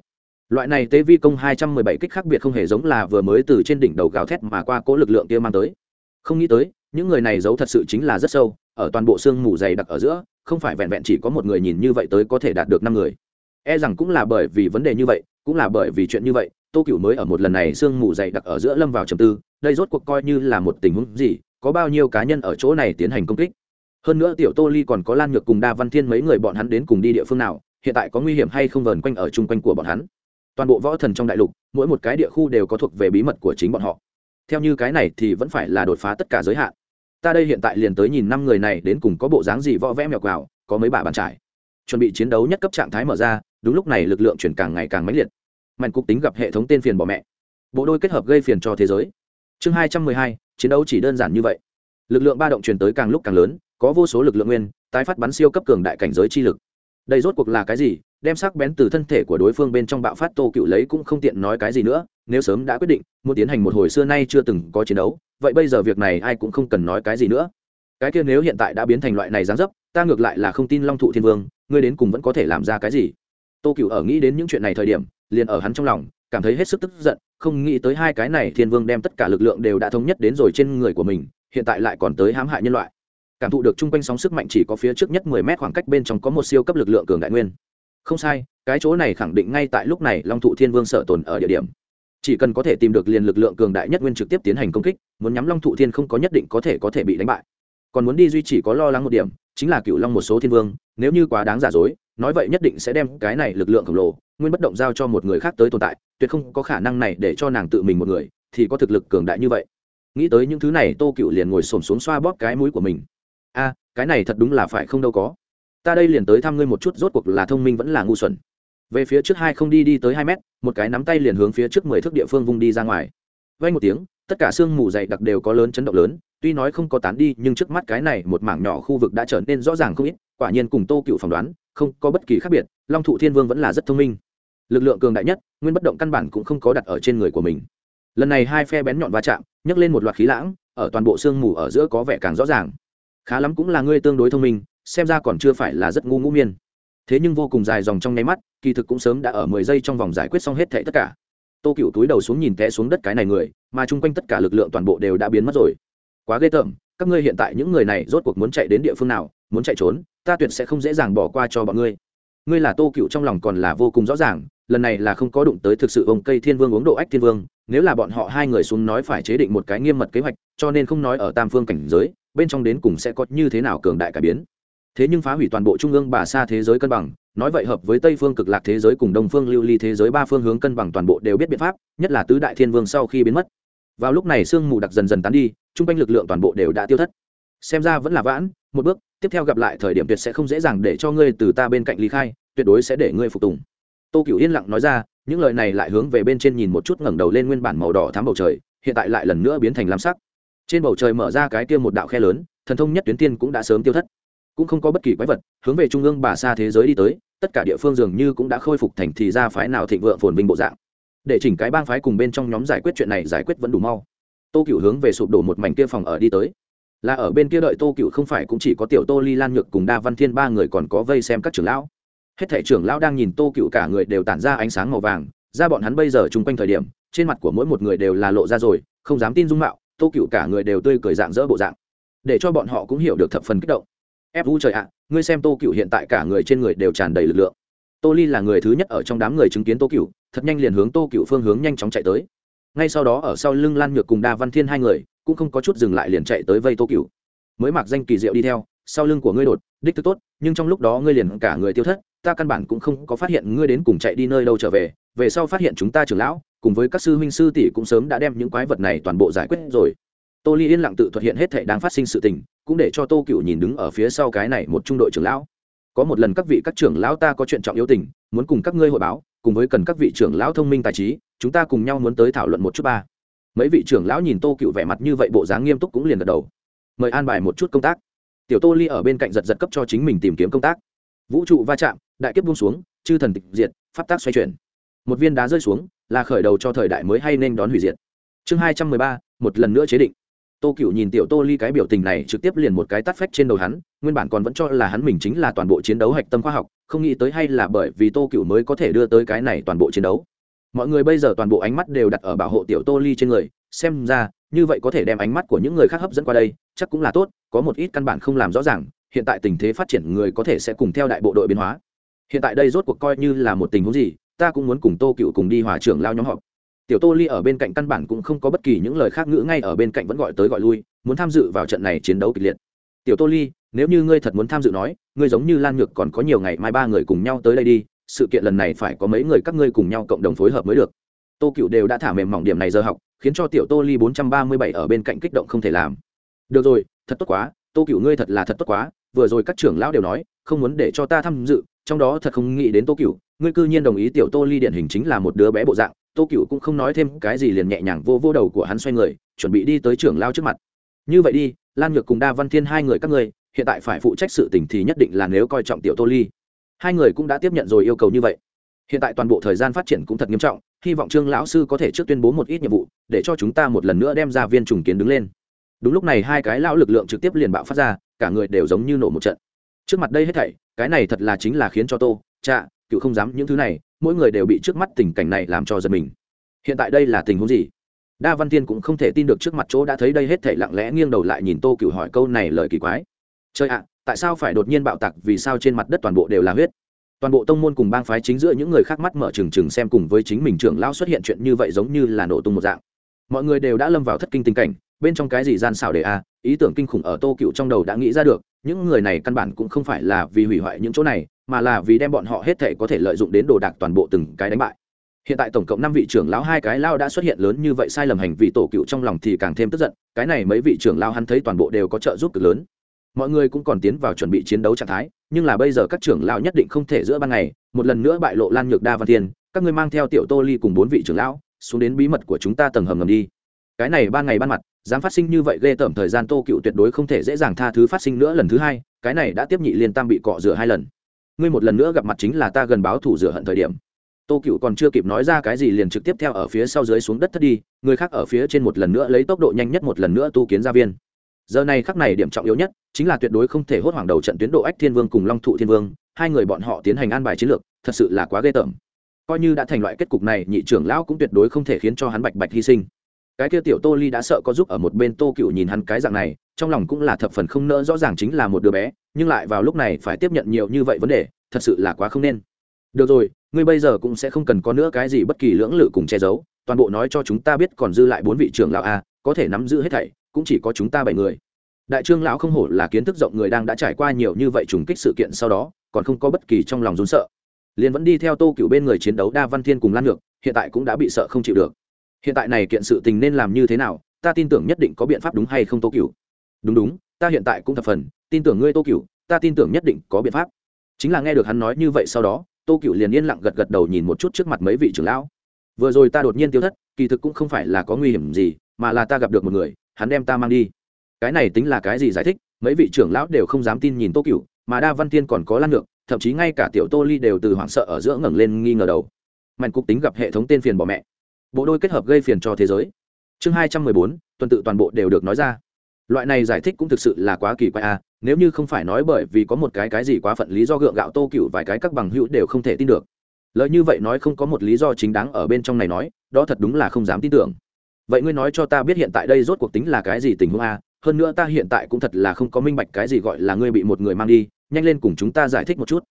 loại này tế vi công hai trăm mười bảy kích khác biệt không hề giống là vừa mới từ trên đỉnh đầu gào thét mà qua cố lực lượng kia mang tới. Không nghĩ tới, những người này giấu thật sự chính là rất sâu, ở toàn bộ xương mù dày đặc ở giữa, không phải vẹn vẹn chỉ có một người nhìn như vậy tới có thể đạt được năm người. E rằng cũng là bởi vì vấn đề như vậy, cũng là bởi vì chuyện như vậy, tô cựu mới ở một lần này xương mù dày đặc ở giữa lâm vào trầm tư, đây rốt cuộc coi như là một tình huống gì, có bao nhiêu cá nhân ở chỗ này tiến hành công kích. Hơn nữa tiểu tô ly còn có lan nhược cùng đa văn thiên mấy người bọn hắn đến cùng đi địa phương nào, hiện tại có nguy hiểm hay không vờn quanh ở chung quanh của bọn hắn toàn bộ võ thần trong đại lục, mỗi một cái địa khu đều có thuộc về bí mật của chính bọn họ. Theo như cái này thì vẫn phải là đột phá tất cả giới hạn. Ta đây hiện tại liền tới nhìn năm người này đến cùng có bộ dáng gì võ vẽ mèo quào, có mấy bà bàn trải. Chuẩn bị chiến đấu nhất cấp trạng thái mở ra, đúng lúc này lực lượng chuyển càng ngày càng mãnh liệt. Mạnh cục tính gặp hệ thống tên phiền bỏ mẹ. Bộ đôi kết hợp gây phiền cho thế giới. Chương hai trăm mười hai, chiến đấu chỉ đơn giản như vậy. Lực lượng ba động truyền tới càng lúc càng lớn, có vô số lực lượng nguyên, tái phát bắn siêu cấp cường đại cảnh giới chi lực. Đây rốt cuộc là cái gì? Đem sắc bén từ thân thể của đối phương bên trong bạo phát tô cựu lấy cũng không tiện nói cái gì nữa, nếu sớm đã quyết định, muốn tiến hành một hồi xưa nay chưa từng có chiến đấu, vậy bây giờ việc này ai cũng không cần nói cái gì nữa. Cái kia nếu hiện tại đã biến thành loại này gián dấp, ta ngược lại là không tin long thụ thiên vương, ngươi đến cùng vẫn có thể làm ra cái gì? Tô cựu ở nghĩ đến những chuyện này thời điểm, liền ở hắn trong lòng, cảm thấy hết sức tức giận, không nghĩ tới hai cái này thiên vương đem tất cả lực lượng đều đã thống nhất đến rồi trên người của mình, hiện tại lại còn tới hãm hại nhân loại. Cảm thụ được chung quanh sóng sức mạnh chỉ có phía trước nhất mười mét khoảng cách bên trong có một siêu cấp lực lượng cường đại nguyên không sai, cái chỗ này khẳng định ngay tại lúc này long thụ thiên vương sở tồn ở địa điểm. Chỉ cần có thể tìm được liền lực lượng cường đại nhất nguyên trực tiếp tiến hành công kích, muốn nhắm long thụ thiên không có nhất định có thể có thể bị đánh bại. Còn muốn đi duy chỉ có lo lắng một điểm, chính là cựu long một số thiên vương, nếu như quá đáng giả dối, nói vậy nhất định sẽ đem cái này lực lượng khổng lồ, nguyên bất động giao cho một người khác tới tồn tại, tuyệt không có khả năng này để cho nàng tự mình một người, thì có thực lực cường đại như vậy. Nghĩ tới những thứ này, tô cựu liền ngồi xổm xuống xoa bóp cái mũi của mình. A, cái này thật đúng là phải không đâu có ta đây liền tới thăm ngươi một chút, rốt cuộc là thông minh vẫn là ngu xuẩn. Về phía trước hai không đi đi tới hai mét, một cái nắm tay liền hướng phía trước mười thước địa phương vung đi ra ngoài. Vay một tiếng, tất cả sương mù dày đặc đều có lớn chấn động lớn, tuy nói không có tán đi, nhưng trước mắt cái này một mảng nhỏ khu vực đã trở nên rõ ràng không ít, quả nhiên cùng tô cựu phỏng đoán, không có bất kỳ khác biệt, long thụ thiên vương vẫn là rất thông minh. Lực lượng cường đại nhất, nguyên bất động căn bản cũng không có đặt ở trên người của mình. Lần này hai phe bén nhọn va chạm, nhấc lên một loạt khí lãng, ở toàn bộ sương mù ở giữa có vẻ càng rõ ràng. Khá lắm cũng là ngươi tương đối thông minh xem ra còn chưa phải là rất ngu ngũ miên. Thế nhưng vô cùng dài dòng trong nháy mắt, kỳ thực cũng sớm đã ở mười giây trong vòng giải quyết xong hết thệ tất cả. Tô cựu túi đầu xuống nhìn té xuống đất cái này người, mà chung quanh tất cả lực lượng toàn bộ đều đã biến mất rồi. Quá ghê tởm, các ngươi hiện tại những người này rốt cuộc muốn chạy đến địa phương nào, muốn chạy trốn, ta tuyệt sẽ không dễ dàng bỏ qua cho bọn ngươi. Ngươi là tô cựu trong lòng còn là vô cùng rõ ràng, lần này là không có đụng tới thực sự ông cây thiên vương uống độ ách thiên vương, nếu là bọn họ hai người xuống nói phải chế định một cái nghiêm mật kế hoạch, cho nên không nói ở tam phương cảnh giới, bên trong đến cùng sẽ có như thế nào cường đại cả biến thế nhưng phá hủy toàn bộ trung ương bà xa thế giới cân bằng, nói vậy hợp với tây phương cực lạc thế giới cùng đông phương lưu ly thế giới ba phương hướng cân bằng toàn bộ đều biết biện pháp, nhất là tứ đại thiên vương sau khi biến mất. Vào lúc này sương mù đặc dần dần tán đi chung quanh lực lượng toàn bộ đều đã tiêu thất. Xem ra vẫn là vãn, một bước, tiếp theo gặp lại thời điểm tuyệt sẽ không dễ dàng để cho ngươi từ ta bên cạnh lý khai, tuyệt đối sẽ để ngươi phục tùng. Tô cửu yên lặng nói ra, những lời này lại hướng về bên trên nhìn một chút ngẩng đầu lên nguyên bản màu đỏ thám bầu trời, hiện tại lại lần nữa biến thành lam sắc. Trên bầu trời mở ra cái kia một đạo khe lớn, thần thông nhất tuyến tiên cũng đã sớm tiêu thất cũng không có bất kỳ quái vật, hướng về trung ương bà xa thế giới đi tới, tất cả địa phương dường như cũng đã khôi phục thành thì ra phái nào thịnh vượng phồn vinh bộ dạng. Để chỉnh cái bang phái cùng bên trong nhóm giải quyết chuyện này giải quyết vẫn đủ mau. Tô cựu hướng về sụp đổ một mảnh kia phòng ở đi tới. Là ở bên kia đợi tô cựu không phải cũng chỉ có tiểu tô ly lan nhược cùng đa văn thiên ba người còn có vây xem các trưởng lão. Hết thể trưởng lão đang nhìn tô cựu cả người đều tản ra ánh sáng màu vàng, ra bọn hắn bây giờ chung quanh thời điểm, trên mặt của mỗi một người đều là lộ ra rồi, không dám tin dung mạo, tô cựu cả người đều tươi cười dạng dỡ bộ dạng. Để cho bọn họ cũng hiểu được thập phần kích động ép vũ trời ạ, ngươi xem tô cựu hiện tại cả người trên người đều tràn đầy lực lượng. Tô ly là người thứ nhất ở trong đám người chứng kiến tô cựu thật nhanh liền hướng tô cựu phương hướng nhanh chóng chạy tới. Ngay sau đó ở sau lưng lan nhược cùng đa văn thiên hai người, cũng không có chút dừng lại liền chạy tới vây tô cựu mới mặc danh kỳ diệu đi theo, sau lưng của ngươi đột, đích thứ tốt, nhưng trong lúc đó ngươi liền cả người tiêu thất, ta căn bản cũng không có phát hiện ngươi đến cùng chạy đi nơi đâu trở về về sau phát hiện chúng ta trưởng lão, cùng với các sư huynh sư tỷ cũng sớm đã đem những quái vật này toàn bộ giải quyết rồi. Tô ly yên lặng tự thuật hiện hết thể đang phát sinh sự tình cũng để cho tô cựu nhìn đứng ở phía sau cái này một trung đội trưởng lão. Có một lần các vị các trưởng lão ta có chuyện trọng yếu tình, muốn cùng các ngươi hội báo, cùng với cần các vị trưởng lão thông minh tài trí, chúng ta cùng nhau muốn tới thảo luận một chút ba. Mấy vị trưởng lão nhìn tô cựu vẻ mặt như vậy bộ dáng nghiêm túc cũng liền gật đầu. Mời an bài một chút công tác. Tiểu tô ly ở bên cạnh giật giật cấp cho chính mình tìm kiếm công tác. Vũ trụ va chạm, đại kiếp buông xuống, chư thần tịch diệt, pháp tác xoay chuyển. Một viên đá rơi xuống, là khởi đầu cho thời đại mới hay nên đón hủy diệt. Chương hai trăm mười ba, một lần nữa chế định tô cựu nhìn tiểu tô ly cái biểu tình này trực tiếp liền một cái tắt phách trên đầu hắn, nguyên bản còn vẫn cho là hắn mình chính là toàn bộ chiến đấu hạch tâm khoa học, không nghĩ tới hay là bởi vì tô cựu mới có thể đưa tới cái này toàn bộ chiến đấu. Mọi người bây giờ toàn bộ ánh mắt đều đặt ở bảo hộ tiểu tô ly trên người, xem ra, như vậy có thể đem ánh mắt của những người khác hấp dẫn qua đây, chắc cũng là tốt, có một ít căn bản không làm rõ ràng, hiện tại tình thế phát triển người có thể sẽ cùng theo đại bộ đội biến hóa. Hiện tại đây rốt cuộc coi như là một tình huống gì, ta cũng muốn cùng tô cựu cùng đi hòa trưởng lao nhóm họp tiểu tô ly ở bên cạnh căn bản cũng không có bất kỳ những lời khác ngữ ngay ở bên cạnh vẫn gọi tới gọi lui, muốn tham dự vào trận này chiến đấu kịch liệt. Tiểu tô ly, nếu như ngươi thật muốn tham dự nói, ngươi giống như lan nhược còn có nhiều ngày mai ba người cùng nhau tới đây đi, sự kiện lần này phải có mấy người các ngươi cùng nhau cộng đồng phối hợp mới được. Tô cựu đều đã thả mềm mỏng điểm này giờ học, khiến cho tiểu tô ly bốn trăm ba mươi bảy ở bên cạnh kích động không thể làm. Được rồi, thật tốt quá, tô cựu ngươi thật là thật tốt quá, vừa rồi các trưởng lão đều nói, không muốn để cho ta tham dự, trong đó thật không nghĩ đến tô cựu ngươi cư nhiên đồng ý tiểu tô ly điển hình chính là một đứa bé bộ dạng tô cựu cũng không nói thêm cái gì liền nhẹ nhàng vô vô đầu của hắn xoay người, chuẩn bị đi tới trưởng lao trước mặt. Như vậy đi, lan nhược cùng đa văn thiên hai người các ngươi, hiện tại phải phụ trách sự tình thì nhất định là nếu coi trọng tiểu tô ly. Hai người cũng đã tiếp nhận rồi yêu cầu như vậy. Hiện tại toàn bộ thời gian phát triển cũng thật nghiêm trọng, hy vọng trương lão sư có thể trước tuyên bố một ít nhiệm vụ, để cho chúng ta một lần nữa đem ra viên trùng kiến đứng lên. Đúng lúc này hai cái lão lực lượng trực tiếp liền bạo phát ra, cả người đều giống như nổ một trận. Trước mặt đây hết thảy, cái này thật là chính là khiến cho tô cha cựu không dám những thứ này mỗi người đều bị trước mắt tình cảnh này làm cho giật mình. Hiện tại đây là tình huống gì? Đa văn tiên cũng không thể tin được trước mặt chỗ đã thấy đây hết thảy lặng lẽ nghiêng đầu lại nhìn tô cựu hỏi câu này lời kỳ quái. Chơi ạ, tại sao phải đột nhiên bạo tạc vì sao trên mặt đất toàn bộ đều là huyết? Toàn bộ tông môn cùng bang phái chính giữa những người khác mắt mở trừng trừng xem cùng với chính mình trưởng lão xuất hiện chuyện như vậy giống như là nổ tung một dạng. Mọi người đều đã lâm vào thất kinh tình cảnh, bên trong cái gì gian xảo để a, ý tưởng kinh khủng ở tô cựu trong đầu đã nghĩ ra được, những người này căn bản cũng không phải là vì hủy hoại những chỗ này mà là vì đem bọn họ hết thể có thể lợi dụng đến đồ đạc toàn bộ từng cái đánh bại. Hiện tại tổng cộng năm vị trưởng lão hai cái lao đã xuất hiện lớn như vậy sai lầm hành vi tổ cựu trong lòng thì càng thêm tức giận, cái này mấy vị trưởng lao hắn thấy toàn bộ đều có trợ giúp cực lớn. Mọi người cũng còn tiến vào chuẩn bị chiến đấu trạng thái, nhưng là bây giờ các trưởng lão nhất định không thể giữa ban ngày, một lần nữa bại lộ lan nhược đa văn thiên, các ngươi mang theo tiểu tô ly cùng bốn vị trưởng lão, xuống đến bí mật của chúng ta tầng hầm ngầm đi. Cái này ban ngày ban mặt, dám phát sinh như vậy ghê tởm thời gian tô cựu tuyệt đối không thể dễ dàng tha thứ phát sinh nữa lần thứ hai, cái này đã tiếp nhị liên tam bị cọ rửa hai lần ngươi một lần nữa gặp mặt chính là ta gần báo thủ rửa hận thời điểm. Tô cựu còn chưa kịp nói ra cái gì liền trực tiếp theo ở phía sau dưới xuống đất thất đi, người khác ở phía trên một lần nữa lấy tốc độ nhanh nhất một lần nữa tu kiến gia viên. Giờ này khắc này điểm trọng yếu nhất chính là tuyệt đối không thể hốt hoảng đầu trận tuyến độ ách thiên vương cùng long thụ thiên vương, hai người bọn họ tiến hành an bài chiến lược, thật sự là quá ghê tởm. Coi như đã thành loại kết cục này, nhị trưởng lão cũng tuyệt đối không thể khiến cho hắn bạch bạch hy sinh cái kia tiểu tô ly đã sợ có giúp ở một bên tô cựu nhìn hắn cái dạng này, trong lòng cũng là thập phần không nỡ rõ ràng chính là một đứa bé, nhưng lại vào lúc này phải tiếp nhận nhiều như vậy vấn đề, thật sự là quá không nên. Được rồi, ngươi bây giờ cũng sẽ không cần có nữa cái gì bất kỳ lưỡng lự cùng che giấu, toàn bộ nói cho chúng ta biết còn dư lại bốn vị trưởng lão a, có thể nắm giữ hết thảy, cũng chỉ có chúng ta bảy người. Đại trương lão không hổ là kiến thức rộng người đang đã trải qua nhiều như vậy trùng kích sự kiện sau đó, còn không có bất kỳ trong lòng rốn sợ. Liền vẫn đi theo tô cựu bên người chiến đấu đa văn thiên cùng lan ngược hiện tại cũng đã bị sợ không chịu được hiện tại này kiện sự tình nên làm như thế nào, ta tin tưởng nhất định có biện pháp đúng hay không tô cựu đúng đúng, ta hiện tại cũng thập phần tin tưởng ngươi tô cựu ta tin tưởng nhất định có biện pháp. Chính là nghe được hắn nói như vậy sau đó, tô cựu liền yên lặng gật gật đầu nhìn một chút trước mặt mấy vị trưởng lão. Vừa rồi ta đột nhiên tiêu thất, kỳ thực cũng không phải là có nguy hiểm gì, mà là ta gặp được một người, hắn đem ta mang đi. Cái này tính là cái gì giải thích, mấy vị trưởng lão đều không dám tin nhìn tô cựu mà đa văn tiên còn có lan được thậm chí ngay cả tiểu tô ly đều từ hoảng sợ ở giữa ngẩng lên nghi ngờ đầu. Mạnh cục tính gặp hệ thống tên phiền bỏ mẹ bộ đôi kết hợp gây phiền cho thế giới. Chương hai trăm mười bốn, tuần tự toàn bộ đều được nói ra. Loại này giải thích cũng thực sự là quá kỳ quái a nếu như không phải nói bởi vì có một cái cái gì quá phận lý do gượng gạo tô cựu vài cái các bằng hữu đều không thể tin được. Lời như vậy nói không có một lý do chính đáng ở bên trong này nói, đó thật đúng là không dám tin tưởng. Vậy ngươi nói cho ta biết hiện tại đây rốt cuộc tính là cái gì tình huống a hơn nữa ta hiện tại cũng thật là không có minh bạch cái gì gọi là ngươi bị một người mang đi, nhanh lên cùng chúng ta giải thích một chút.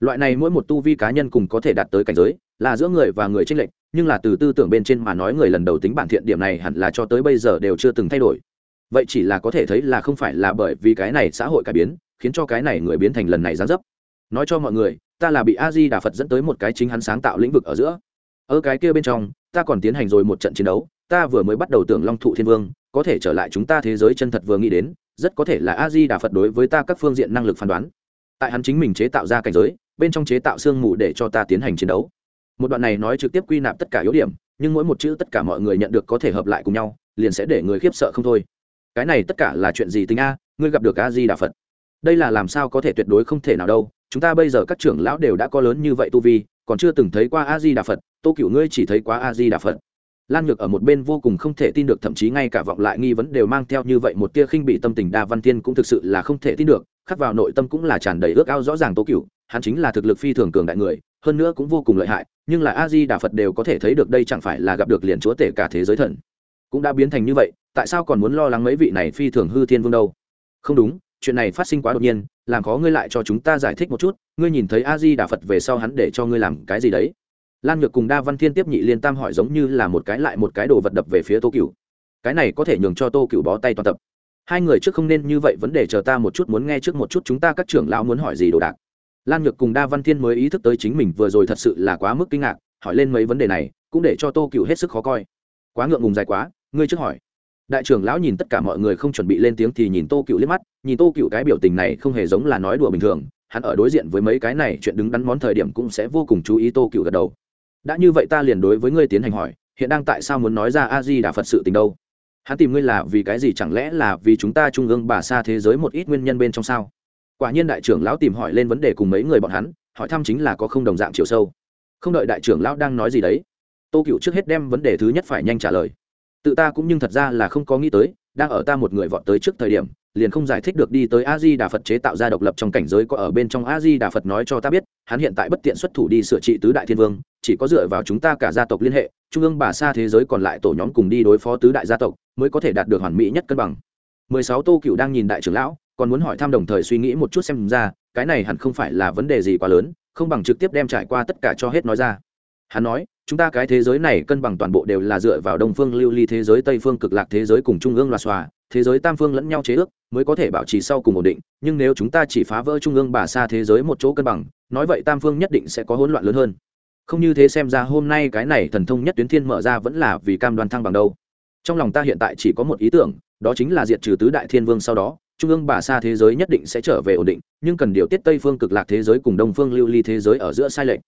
Loại này mỗi một tu vi cá nhân cùng có thể đạt tới cảnh giới, là giữa người và người tranh lệch nhưng là từ tư tưởng bên trên mà nói người lần đầu tính bản thiện điểm này hẳn là cho tới bây giờ đều chưa từng thay đổi. Vậy chỉ là có thể thấy là không phải là bởi vì cái này xã hội cải biến, khiến cho cái này người biến thành lần này gián dấp. Nói cho mọi người, ta là bị a di đà phật dẫn tới một cái chính hắn sáng tạo lĩnh vực ở giữa. Ở cái kia bên trong, ta còn tiến hành rồi một trận chiến đấu, ta vừa mới bắt đầu tưởng long thụ thiên vương, có thể trở lại chúng ta thế giới chân thật vừa nghĩ đến, rất có thể là a di đà phật đối với ta các phương diện năng lực phán đoán. Tại hắn chính mình chế tạo ra cảnh giới, bên trong chế tạo sương mù để cho ta tiến hành chiến đấu một đoạn này nói trực tiếp quy nạp tất cả yếu điểm, nhưng mỗi một chữ tất cả mọi người nhận được có thể hợp lại cùng nhau, liền sẽ để người khiếp sợ không thôi. Cái này tất cả là chuyện gì tính a? Ngươi gặp được a di đà phật. Đây là làm sao có thể tuyệt đối không thể nào đâu. Chúng ta bây giờ các trưởng lão đều đã có lớn như vậy tu vi, còn chưa từng thấy qua a di đà phật. Tô cựu ngươi chỉ thấy quá a di đà phật. Lan nhược ở một bên vô cùng không thể tin được, thậm chí ngay cả vọng lại nghi vấn đều mang theo như vậy một tia khinh bị tâm tình. Đa văn thiên cũng thực sự là không thể tin được, khắc vào nội tâm cũng là tràn đầy ước ao rõ ràng tô cựu hắn chính là thực lực phi thường cường đại người hơn nữa cũng vô cùng lợi hại, nhưng là a di đà phật đều có thể thấy được đây chẳng phải là gặp được liền chúa tể cả thế giới thần. Cũng đã biến thành như vậy, tại sao còn muốn lo lắng mấy vị này phi thường hư thiên vương đâu? Không đúng, chuyện này phát sinh quá đột nhiên, làm khó ngươi lại cho chúng ta giải thích một chút, ngươi nhìn thấy a di đà phật về sau hắn để cho ngươi làm cái gì đấy? Lan nhược cùng đa văn thiên tiếp nhị liên tam hỏi giống như là một cái lại một cái đồ vật đập về phía tô cựu cái này có thể nhường cho tô cựu bó tay toàn tập. Hai người trước không nên như vậy, vấn đề chờ ta một chút, muốn nghe trước một chút chúng ta các trưởng lão muốn hỏi gì đồ đạc lan nhược cùng đa văn thiên mới ý thức tới chính mình vừa rồi thật sự là quá mức kinh ngạc, hỏi lên mấy vấn đề này, cũng để cho tô cựu hết sức khó coi. Quá ngượng ngùng dài quá, ngươi trước hỏi. Đại trưởng lão nhìn tất cả mọi người không chuẩn bị lên tiếng thì nhìn tô cựu liếc mắt, nhìn tô cựu cái biểu tình này không hề giống là nói đùa bình thường, hắn ở đối diện với mấy cái này chuyện đứng đắn món thời điểm cũng sẽ vô cùng chú ý tô cựu gật đầu. Đã như vậy ta liền đối với ngươi tiến hành hỏi, hiện đang tại sao muốn nói ra a di đà phật sự tình đâu? Hắn tìm ngươi là vì cái gì chẳng lẽ là vì chúng ta trung ương bà xa thế giới một ít nguyên nhân bên trong sao? Quả nhiên đại trưởng lão tìm hỏi lên vấn đề cùng mấy người bọn hắn, hỏi thăm chính là có không đồng dạng chiều sâu. Không đợi đại trưởng lão đang nói gì đấy, tô cựu trước hết đem vấn đề thứ nhất phải nhanh trả lời. Tự ta cũng nhưng thật ra là không có nghĩ tới, đang ở ta một người vọt tới trước thời điểm, liền không giải thích được đi tới a di đà phật chế tạo ra độc lập trong cảnh giới có ở bên trong a di đà phật nói cho ta biết, hắn hiện tại bất tiện xuất thủ đi sửa trị tứ đại thiên vương, chỉ có dựa vào chúng ta cả gia tộc liên hệ, trung ương bà xa thế giới còn lại tổ nhóm cùng đi đối phó tứ đại gia tộc, mới có thể đạt được hoàn mỹ nhất cân bằng. Mười sáu tô cựu đang nhìn đại trưởng lão còn muốn hỏi thăm đồng thời suy nghĩ một chút xem ra, cái này hẳn không phải là vấn đề gì quá lớn, không bằng trực tiếp đem trải qua tất cả cho hết nói ra. Hắn nói, chúng ta cái thế giới này cân bằng toàn bộ đều là dựa vào đông phương lưu ly thế giới, tây phương cực lạc thế giới cùng trung ương loa xòa, thế giới tam phương lẫn nhau chế ước, mới có thể bảo trì sau cùng ổn định, nhưng nếu chúng ta chỉ phá vỡ trung ương bà xa thế giới một chỗ cân bằng, nói vậy tam phương nhất định sẽ có hỗn loạn lớn hơn. Không như thế xem ra hôm nay cái này thần thông nhất tuyến thiên mở ra vẫn là vì cam đoan thăng bằng đâu. Trong lòng ta hiện tại chỉ có một ý tưởng, đó chính là diệt trừ tứ đại thiên vương sau đó trung ương bà xa thế giới nhất định sẽ trở về ổn định, nhưng cần điều tiết tây phương cực lạc thế giới cùng đông phương lưu ly thế giới ở giữa sai lệch.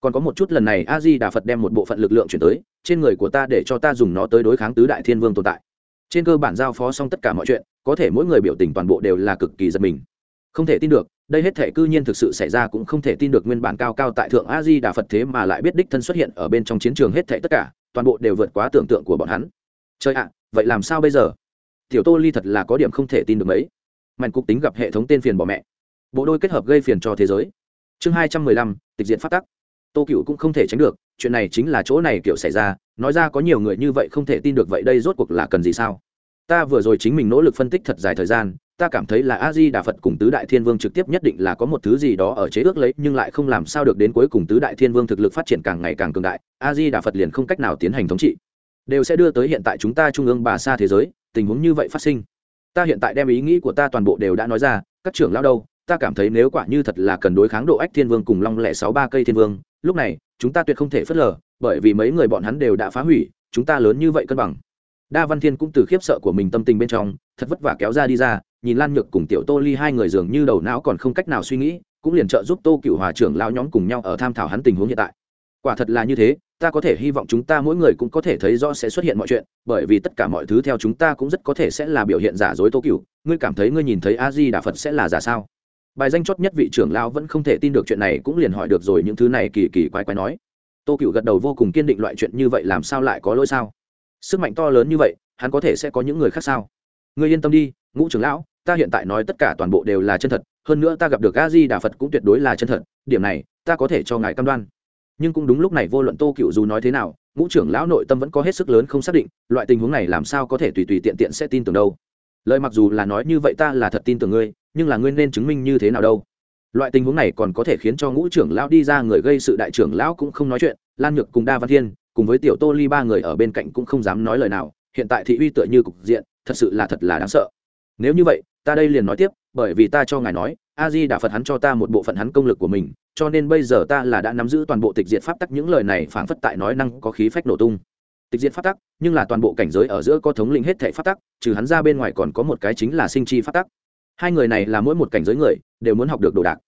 Còn có một chút lần này, a di đà phật đem một bộ phận lực lượng chuyển tới, trên người của ta để cho ta dùng nó tới đối kháng tứ đại thiên vương tồn tại. Trên cơ bản giao phó xong tất cả mọi chuyện, có thể mỗi người biểu tình toàn bộ đều là cực kỳ giật mình. Không thể tin được, đây hết thể cư nhiên thực sự xảy ra cũng không thể tin được nguyên bản cao cao tại thượng a di đà phật thế mà lại biết đích thân xuất hiện ở bên trong chiến trường hết thể tất cả, toàn bộ đều vượt quá tưởng tượng của bọn hắn. Chơi ạ, vậy làm sao bây giờ? Tiểu tô ly thật là có điểm không thể tin được mấy mạnh cục tính gặp hệ thống tên phiền bỏ mẹ. Bộ đôi kết hợp gây phiền cho thế giới. Chương hai trăm mười lăm, tịch diện phát tắc. Tô cựu cũng không thể tránh được, chuyện này chính là chỗ này kiểu xảy ra, nói ra có nhiều người như vậy không thể tin được vậy đây rốt cuộc là cần gì sao? Ta vừa rồi chính mình nỗ lực phân tích thật dài thời gian, ta cảm thấy là a di đà phật cùng tứ đại thiên vương trực tiếp nhất định là có một thứ gì đó ở chế ước lấy, nhưng lại không làm sao được đến cuối cùng tứ đại thiên vương thực lực phát triển càng ngày càng cường đại a di đà phật liền không cách nào tiến hành thống trị. Đều sẽ đưa tới hiện tại chúng ta trung ương bà xa thế giới, tình huống như vậy phát sinh ta hiện tại đem ý nghĩ của ta toàn bộ đều đã nói ra, các trưởng lao đâu, ta cảm thấy nếu quả như thật là cần đối kháng độ ách thiên vương cùng long lẻ sáu ba cây thiên vương, lúc này, chúng ta tuyệt không thể phớt lờ, bởi vì mấy người bọn hắn đều đã phá hủy, chúng ta lớn như vậy cân bằng. Đa văn thiên cũng từ khiếp sợ của mình tâm tình bên trong, thật vất vả kéo ra đi ra, nhìn lan nhược cùng tiểu tô ly hai người dường như đầu não còn không cách nào suy nghĩ, cũng liền trợ giúp tô cựu hòa trưởng lao nhóm cùng nhau ở tham thảo hắn tình huống hiện tại quả thật là như thế, ta có thể hy vọng chúng ta mỗi người cũng có thể thấy rõ sẽ xuất hiện mọi chuyện, bởi vì tất cả mọi thứ theo chúng ta cũng rất có thể sẽ là biểu hiện giả dối tô cựu. Ngươi cảm thấy ngươi nhìn thấy a di đà phật sẽ là giả sao? Bài danh chót nhất vị trưởng lao vẫn không thể tin được chuyện này cũng liền hỏi được rồi những thứ này kỳ kỳ quái quái nói. Tô cựu gật đầu vô cùng kiên định loại chuyện như vậy làm sao lại có lỗi sao? Sức mạnh to lớn như vậy, hắn có thể sẽ có những người khác sao? Ngươi yên tâm đi, ngũ trưởng lão, ta hiện tại nói tất cả toàn bộ đều là chân thật, hơn nữa ta gặp được a di đà phật cũng tuyệt đối là chân thật, điểm này, ta có thể cho ngài cam đoan nhưng cũng đúng lúc này vô luận tô cựu dù nói thế nào, ngũ trưởng lão nội tâm vẫn có hết sức lớn không xác định, loại tình huống này làm sao có thể tùy tùy tiện tiện sẽ tin tưởng đâu. Lời mặc dù là nói như vậy ta là thật tin tưởng ngươi, nhưng là ngươi nên chứng minh như thế nào đâu. Loại tình huống này còn có thể khiến cho ngũ trưởng lão đi ra người gây sự đại trưởng lão cũng không nói chuyện, lan nhược cùng đa văn thiên, cùng với tiểu tô ly ba người ở bên cạnh cũng không dám nói lời nào, hiện tại thị uy tựa như cục diện, thật sự là thật là đáng sợ. Nếu như vậy, ta đây liền nói tiếp, bởi vì ta cho ngài nói, a di đà phật hắn cho ta một bộ phận hắn công lực của mình cho nên bây giờ ta là đã nắm giữ toàn bộ tịch diện pháp tắc, những lời này phảng phất tại nói năng có khí phách nổ tung. Tịch diệt pháp tắc, nhưng là toàn bộ cảnh giới ở giữa có thống lĩnh hết thể pháp tắc, trừ hắn ra bên ngoài còn có một cái chính là sinh chi pháp tắc. Hai người này là mỗi một cảnh giới người, đều muốn học được đồ đạc.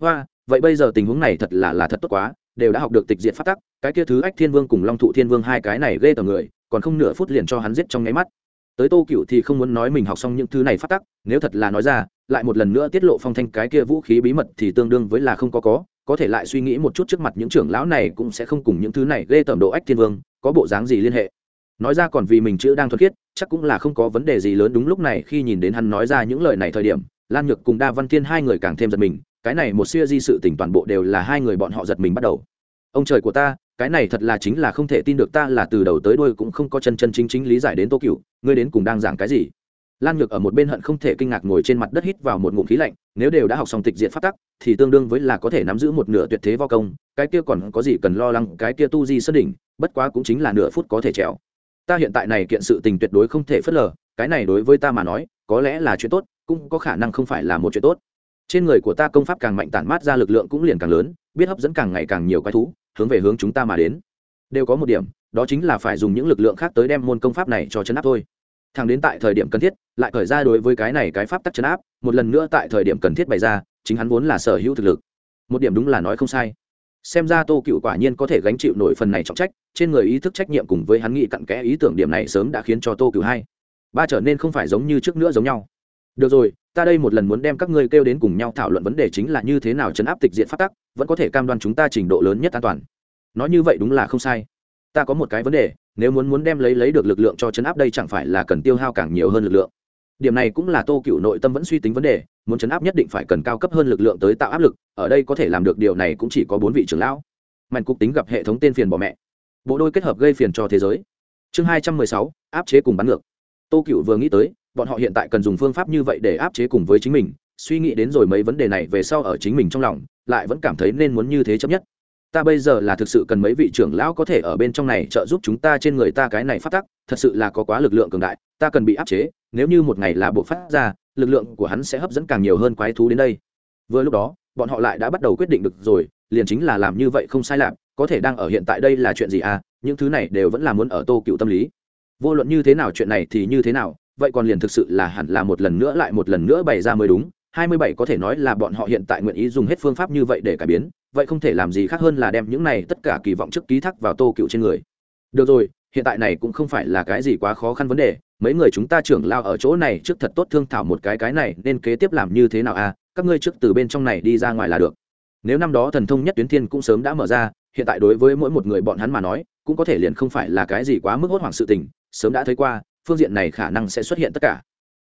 Hoa, vậy bây giờ tình huống này thật là là thật tốt quá, đều đã học được tịch diệt pháp tắc, cái kia thứ ách thiên vương cùng long thụ thiên vương hai cái này ghê tởm người, còn không nửa phút liền cho hắn giết trong nháy mắt. Tới tô cựu thì không muốn nói mình học xong những thứ này phát tắc, nếu thật là nói ra, lại một lần nữa tiết lộ phong thanh cái kia vũ khí bí mật thì tương đương với là không có có có thể lại suy nghĩ một chút trước mặt những trưởng lão này cũng sẽ không cùng những thứ này ghê tởm độ ách thiên vương, có bộ dáng gì liên hệ. Nói ra còn vì mình chữ đang thuật khiết, chắc cũng là không có vấn đề gì lớn đúng lúc này khi nhìn đến hắn nói ra những lời này thời điểm, lan nhược cùng đa văn thiên hai người càng thêm giật mình, cái này một siêu di sự tỉnh toàn bộ đều là hai người bọn họ giật mình bắt đầu. Ông trời của ta, cái này thật là chính là không thể tin được ta là từ đầu tới đuôi cũng không có chân chân chính chính lý giải đến tô cựu ngươi đến cùng đang giảng cái gì? Lan nhược ở một bên hận không thể kinh ngạc ngồi trên mặt đất hít vào một ngụm khí lạnh, nếu đều đã học xong tịch diện phát tắc, thì tương đương với là có thể nắm giữ một nửa tuyệt thế vo công, cái kia còn có gì cần lo lắng, cái kia tu di sân đỉnh, bất quá cũng chính là nửa phút có thể trèo. Ta hiện tại này kiện sự tình tuyệt đối không thể phớt lờ, cái này đối với ta mà nói, có lẽ là chuyện tốt, cũng có khả năng không phải là một chuyện tốt. Trên người của ta công pháp càng mạnh tản mát ra lực lượng cũng liền càng lớn, biết hấp dẫn càng ngày càng nhiều quái thú, hướng về hướng chúng ta mà đến. Đều có một điểm, đó chính là phải dùng những lực lượng khác tới đem môn công pháp này cho chấn áp thôi thẳng đến tại thời điểm cần thiết, lại khởi ra đối với cái này cái pháp tắc chấn áp, một lần nữa tại thời điểm cần thiết bày ra, chính hắn vốn là sở hữu thực lực. Một điểm đúng là nói không sai. Xem ra tô cựu quả nhiên có thể gánh chịu nổi phần này trọng trách, trên người ý thức trách nhiệm cùng với hắn nghĩ cặn kẽ ý tưởng điểm này sớm đã khiến cho tô cựu hay. Ba trở nên không phải giống như trước nữa giống nhau. Được rồi, ta đây một lần muốn đem các ngươi kêu đến cùng nhau thảo luận vấn đề chính là như thế nào chấn áp tịch diện phát tắc, vẫn có thể cam đoan chúng ta trình độ lớn nhất an toàn. Nói như vậy đúng là không sai ta có một cái vấn đề, nếu muốn muốn đem lấy lấy được lực lượng cho chấn áp đây chẳng phải là cần tiêu hao càng nhiều hơn lực lượng. Điểm này cũng là tô cựu nội tâm vẫn suy tính vấn đề, muốn chấn áp nhất định phải cần cao cấp hơn lực lượng tới tạo áp lực, ở đây có thể làm được điều này cũng chỉ có bốn vị trưởng lão. Mạnh cục tính gặp hệ thống tên phiền bỏ mẹ. Bộ đôi kết hợp gây phiền cho thế giới. Chương hai trăm mười sáu, áp chế cùng bắn ngược. Tô cựu vừa nghĩ tới, bọn họ hiện tại cần dùng phương pháp như vậy để áp chế cùng với chính mình, suy nghĩ đến rồi mấy vấn đề này về sau ở chính mình trong lòng, lại vẫn cảm thấy nên muốn như thế chấp nhất ta bây giờ là thực sự cần mấy vị trưởng lão có thể ở bên trong này trợ giúp chúng ta trên người ta cái này phát tắc, thật sự là có quá lực lượng cường đại, ta cần bị áp chế, nếu như một ngày là bộ phát ra, lực lượng của hắn sẽ hấp dẫn càng nhiều hơn quái thú đến đây. Vừa lúc đó, bọn họ lại đã bắt đầu quyết định được rồi, liền chính là làm như vậy không sai lạc có thể đang ở hiện tại đây là chuyện gì à những thứ này đều vẫn là muốn ở tô cựu tâm lý. Vô luận như thế nào chuyện này thì như thế nào, vậy còn liền thực sự là hẳn là một lần nữa lại một lần nữa bày ra mới đúng hai mươi bảy có thể nói là bọn họ hiện tại nguyện ý dùng hết phương pháp như vậy để cải biến, vậy không thể làm gì khác hơn là đem những này tất cả kỳ vọng trước ký thác vào tô cựu trên người. Được rồi, hiện tại này cũng không phải là cái gì quá khó khăn vấn đề, mấy người chúng ta trưởng lao ở chỗ này trước thật tốt thương thảo một cái cái này, nên kế tiếp làm như thế nào à các ngươi trước từ bên trong này đi ra ngoài là được. Nếu năm đó thần thông nhất tuyến thiên cũng sớm đã mở ra, hiện tại đối với mỗi một người bọn hắn mà nói, cũng có thể liền không phải là cái gì quá mức hốt hoảng sự tình, sớm đã thấy qua, phương diện này khả năng sẽ xuất hiện tất cả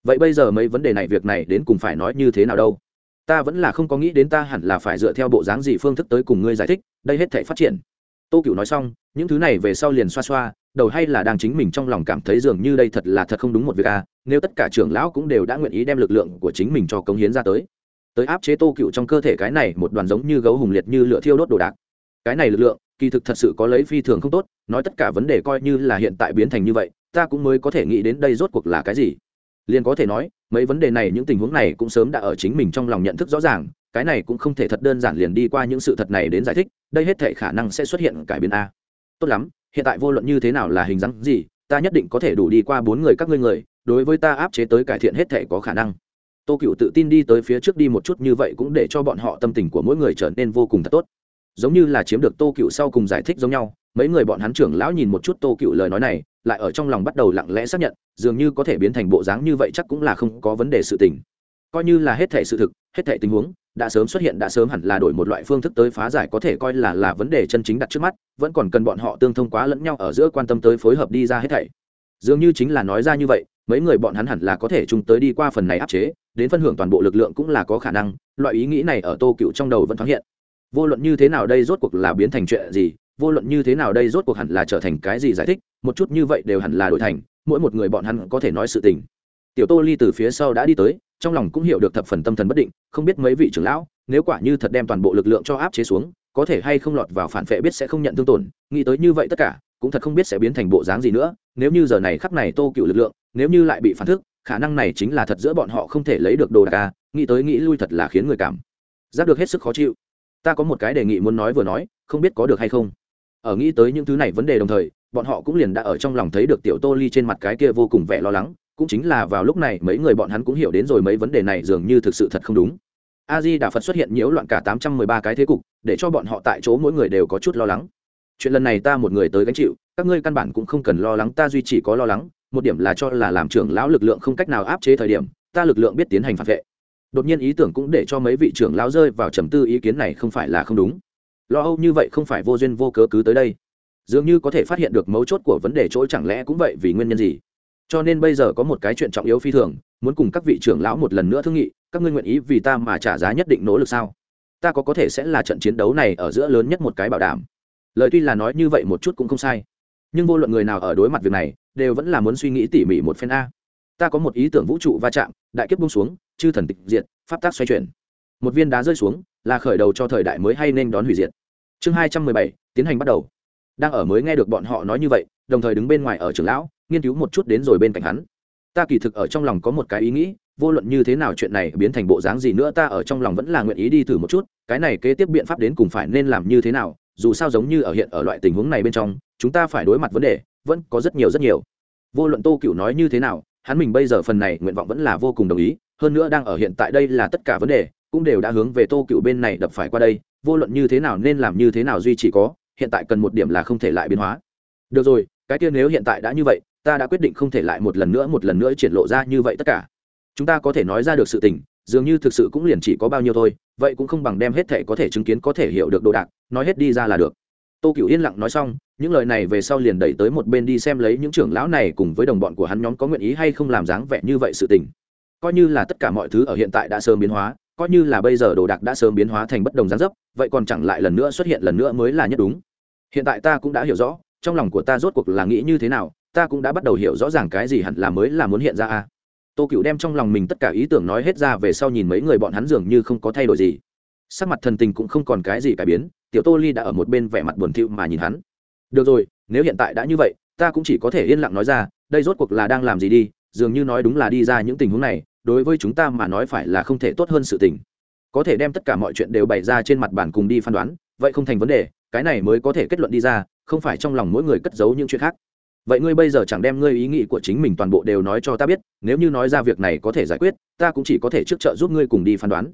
vậy bây giờ mấy vấn đề này, việc này đến cùng phải nói như thế nào đâu? Ta vẫn là không có nghĩ đến ta hẳn là phải dựa theo bộ dáng gì phương thức tới cùng ngươi giải thích, đây hết thể phát triển. Tô cựu nói xong, những thứ này về sau liền xoa xoa, đầu hay là đang chính mình trong lòng cảm thấy dường như đây thật là thật không đúng một việc à nếu tất cả trưởng lão cũng đều đã nguyện ý đem lực lượng của chính mình cho cống hiến ra tới. Tới áp chế tô cựu trong cơ thể cái này, một đoàn giống như gấu hùng liệt như lửa thiêu đốt đồ đạc. Cái này lực lượng, kỳ thực thật sự có lấy phi thường không tốt, nói tất cả vấn đề coi như là hiện tại biến thành như vậy, ta cũng mới có thể nghĩ đến đây rốt cuộc là cái gì liền có thể nói, mấy vấn đề này những tình huống này cũng sớm đã ở chính mình trong lòng nhận thức rõ ràng, cái này cũng không thể thật đơn giản liền đi qua những sự thật này đến giải thích, đây hết thể khả năng sẽ xuất hiện cải biến a. Tốt lắm, hiện tại vô luận như thế nào là hình dáng gì, ta nhất định có thể đủ đi qua bốn người các ngươi người, đối với ta áp chế tới cải thiện hết thể có khả năng. Tô cựu tự tin đi tới phía trước đi một chút như vậy cũng để cho bọn họ tâm tình của mỗi người trở nên vô cùng thật tốt. Giống như là chiếm được tô cựu sau cùng giải thích giống nhau, mấy người bọn hắn trưởng lão nhìn một chút tô cựu lời nói này lại ở trong lòng bắt đầu lặng lẽ xác nhận, dường như có thể biến thành bộ dáng như vậy chắc cũng là không có vấn đề sự tình. Coi như là hết thể sự thực, hết thể tình huống, đã sớm xuất hiện đã sớm hẳn là đổi một loại phương thức tới phá giải có thể coi là là vấn đề chân chính đặt trước mắt, vẫn còn cần bọn họ tương thông quá lẫn nhau ở giữa quan tâm tới phối hợp đi ra hết thảy. Dường như chính là nói ra như vậy, mấy người bọn hắn hẳn là có thể chung tới đi qua phần này áp chế, đến phân hưởng toàn bộ lực lượng cũng là có khả năng, loại ý nghĩ này ở tô cựu trong đầu vẫn thoáng hiện. Vô luận như thế nào đây rốt cuộc là biến thành chuyện gì vô luận như thế nào đây rốt cuộc hẳn là trở thành cái gì giải thích, một chút như vậy đều hẳn là đổi thành, mỗi một người bọn hắn có thể nói sự tình. Tiểu tô ly từ phía sau đã đi tới, trong lòng cũng hiểu được thập phần tâm thần bất định, không biết mấy vị trưởng lão, nếu quả như thật đem toàn bộ lực lượng cho áp chế xuống, có thể hay không lọt vào phản vệ biết sẽ không nhận thương tổn, nghĩ tới như vậy tất cả, cũng thật không biết sẽ biến thành bộ dáng gì nữa, nếu như giờ này khắp này tô cựu lực lượng, nếu như lại bị phản thức, khả năng này chính là thật giữa bọn họ không thể lấy được đồ đạc ca nghĩ tới nghĩ lui thật là khiến người cảm giác được hết sức khó chịu. Ta có một cái đề nghị muốn nói vừa nói, không biết có được hay không? Ở nghĩ tới những thứ này vấn đề đồng thời, bọn họ cũng liền đã ở trong lòng thấy được tiểu tô ly trên mặt cái kia vô cùng vẻ lo lắng, cũng chính là vào lúc này mấy người bọn hắn cũng hiểu đến rồi mấy vấn đề này dường như thực sự thật không đúng. A di đà phật xuất hiện nhiễu loạn cả tám trăm mười ba cái thế cục, để cho bọn họ tại chỗ mỗi người đều có chút lo lắng. Chuyện lần này ta một người tới gánh chịu, các ngươi căn bản cũng không cần lo lắng, ta duy chỉ có lo lắng, một điểm là cho là làm trưởng lão lực lượng không cách nào áp chế thời điểm, ta lực lượng biết tiến hành phản vệ. Đột nhiên ý tưởng cũng để cho mấy vị trưởng lão rơi vào trầm tư, ý kiến này không phải là không đúng lo âu như vậy không phải vô duyên vô cớ cứ tới đây. Dường như có thể phát hiện được mấu chốt của vấn đề chỗ chẳng lẽ cũng vậy vì nguyên nhân gì? Cho nên bây giờ có một cái chuyện trọng yếu phi thường, muốn cùng các vị trưởng lão một lần nữa thương nghị, các ngươi nguyện ý vì ta mà trả giá nhất định nỗ lực sao? Ta có có thể sẽ là trận chiến đấu này ở giữa lớn nhất một cái bảo đảm. Lời tuy là nói như vậy một chút cũng không sai, nhưng vô luận người nào ở đối mặt việc này, đều vẫn là muốn suy nghĩ tỉ mỉ một phen a. Ta có một ý tưởng vũ trụ va chạm, đại kiếp bung xuống, chư thần tịch diệt, pháp tác xoay chuyển. Một viên đá rơi xuống là khởi đầu cho thời đại mới hay nên đón hủy diệt. Chương hai trăm mười bảy, tiến hành bắt đầu. Đang ở mới nghe được bọn họ nói như vậy, đồng thời đứng bên ngoài ở trường lão, nghiên cứu một chút đến rồi bên cạnh hắn. Ta kỳ thực ở trong lòng có một cái ý nghĩ, vô luận như thế nào chuyện này biến thành bộ dáng gì nữa ta ở trong lòng vẫn là nguyện ý đi thử một chút, cái này kế tiếp biện pháp đến cùng phải nên làm như thế nào, dù sao giống như ở hiện ở loại tình huống này bên trong, chúng ta phải đối mặt vấn đề, vẫn có rất nhiều rất nhiều. Vô luận tô cựu nói như thế nào, hắn mình bây giờ phần này nguyện vọng vẫn là vô cùng đồng ý, hơn nữa đang ở hiện tại đây là tất cả vấn đề cũng đều đã hướng về tô cựu bên này đập phải qua đây, vô luận như thế nào nên làm như thế nào duy chỉ có, hiện tại cần một điểm là không thể lại biến hóa. Được rồi, cái kia nếu hiện tại đã như vậy, ta đã quyết định không thể lại một lần nữa, một lần nữa triển lộ ra như vậy tất cả. Chúng ta có thể nói ra được sự tình, dường như thực sự cũng liền chỉ có bao nhiêu thôi, vậy cũng không bằng đem hết thể có thể chứng kiến, có thể hiểu được đồ đạc, nói hết đi ra là được. Tô cựu yên lặng nói xong, những lời này về sau liền đẩy tới một bên đi xem lấy những trưởng lão này cùng với đồng bọn của hắn nhóm có nguyện ý hay không làm dáng vẻ như vậy sự tình. Coi như là tất cả mọi thứ ở hiện tại đã sớm biến hóa coi như là bây giờ đồ đạc đã sớm biến hóa thành bất đồng gián dấp, vậy còn chẳng lại lần nữa xuất hiện lần nữa mới là nhất đúng. Hiện tại ta cũng đã hiểu rõ, trong lòng của ta rốt cuộc là nghĩ như thế nào, ta cũng đã bắt đầu hiểu rõ ràng cái gì hẳn là mới là muốn hiện ra a. Tô cựu đem trong lòng mình tất cả ý tưởng nói hết ra về sau nhìn mấy người bọn hắn dường như không có thay đổi gì. Sắc mặt thần tình cũng không còn cái gì cải biến, tiểu tô ly đã ở một bên vẻ mặt buồn thiu mà nhìn hắn. Được rồi, nếu hiện tại đã như vậy, ta cũng chỉ có thể yên lặng nói ra, đây rốt cuộc là đang làm gì đi, dường như nói đúng là đi ra những tình huống này đối với chúng ta mà nói phải là không thể tốt hơn sự tình. Có thể đem tất cả mọi chuyện đều bày ra trên mặt bàn cùng đi phán đoán, vậy không thành vấn đề, cái này mới có thể kết luận đi ra, không phải trong lòng mỗi người cất giấu những chuyện khác. Vậy ngươi bây giờ chẳng đem ngươi ý nghĩ của chính mình toàn bộ đều nói cho ta biết, nếu như nói ra việc này có thể giải quyết, ta cũng chỉ có thể trước trợ giúp ngươi cùng đi phán đoán.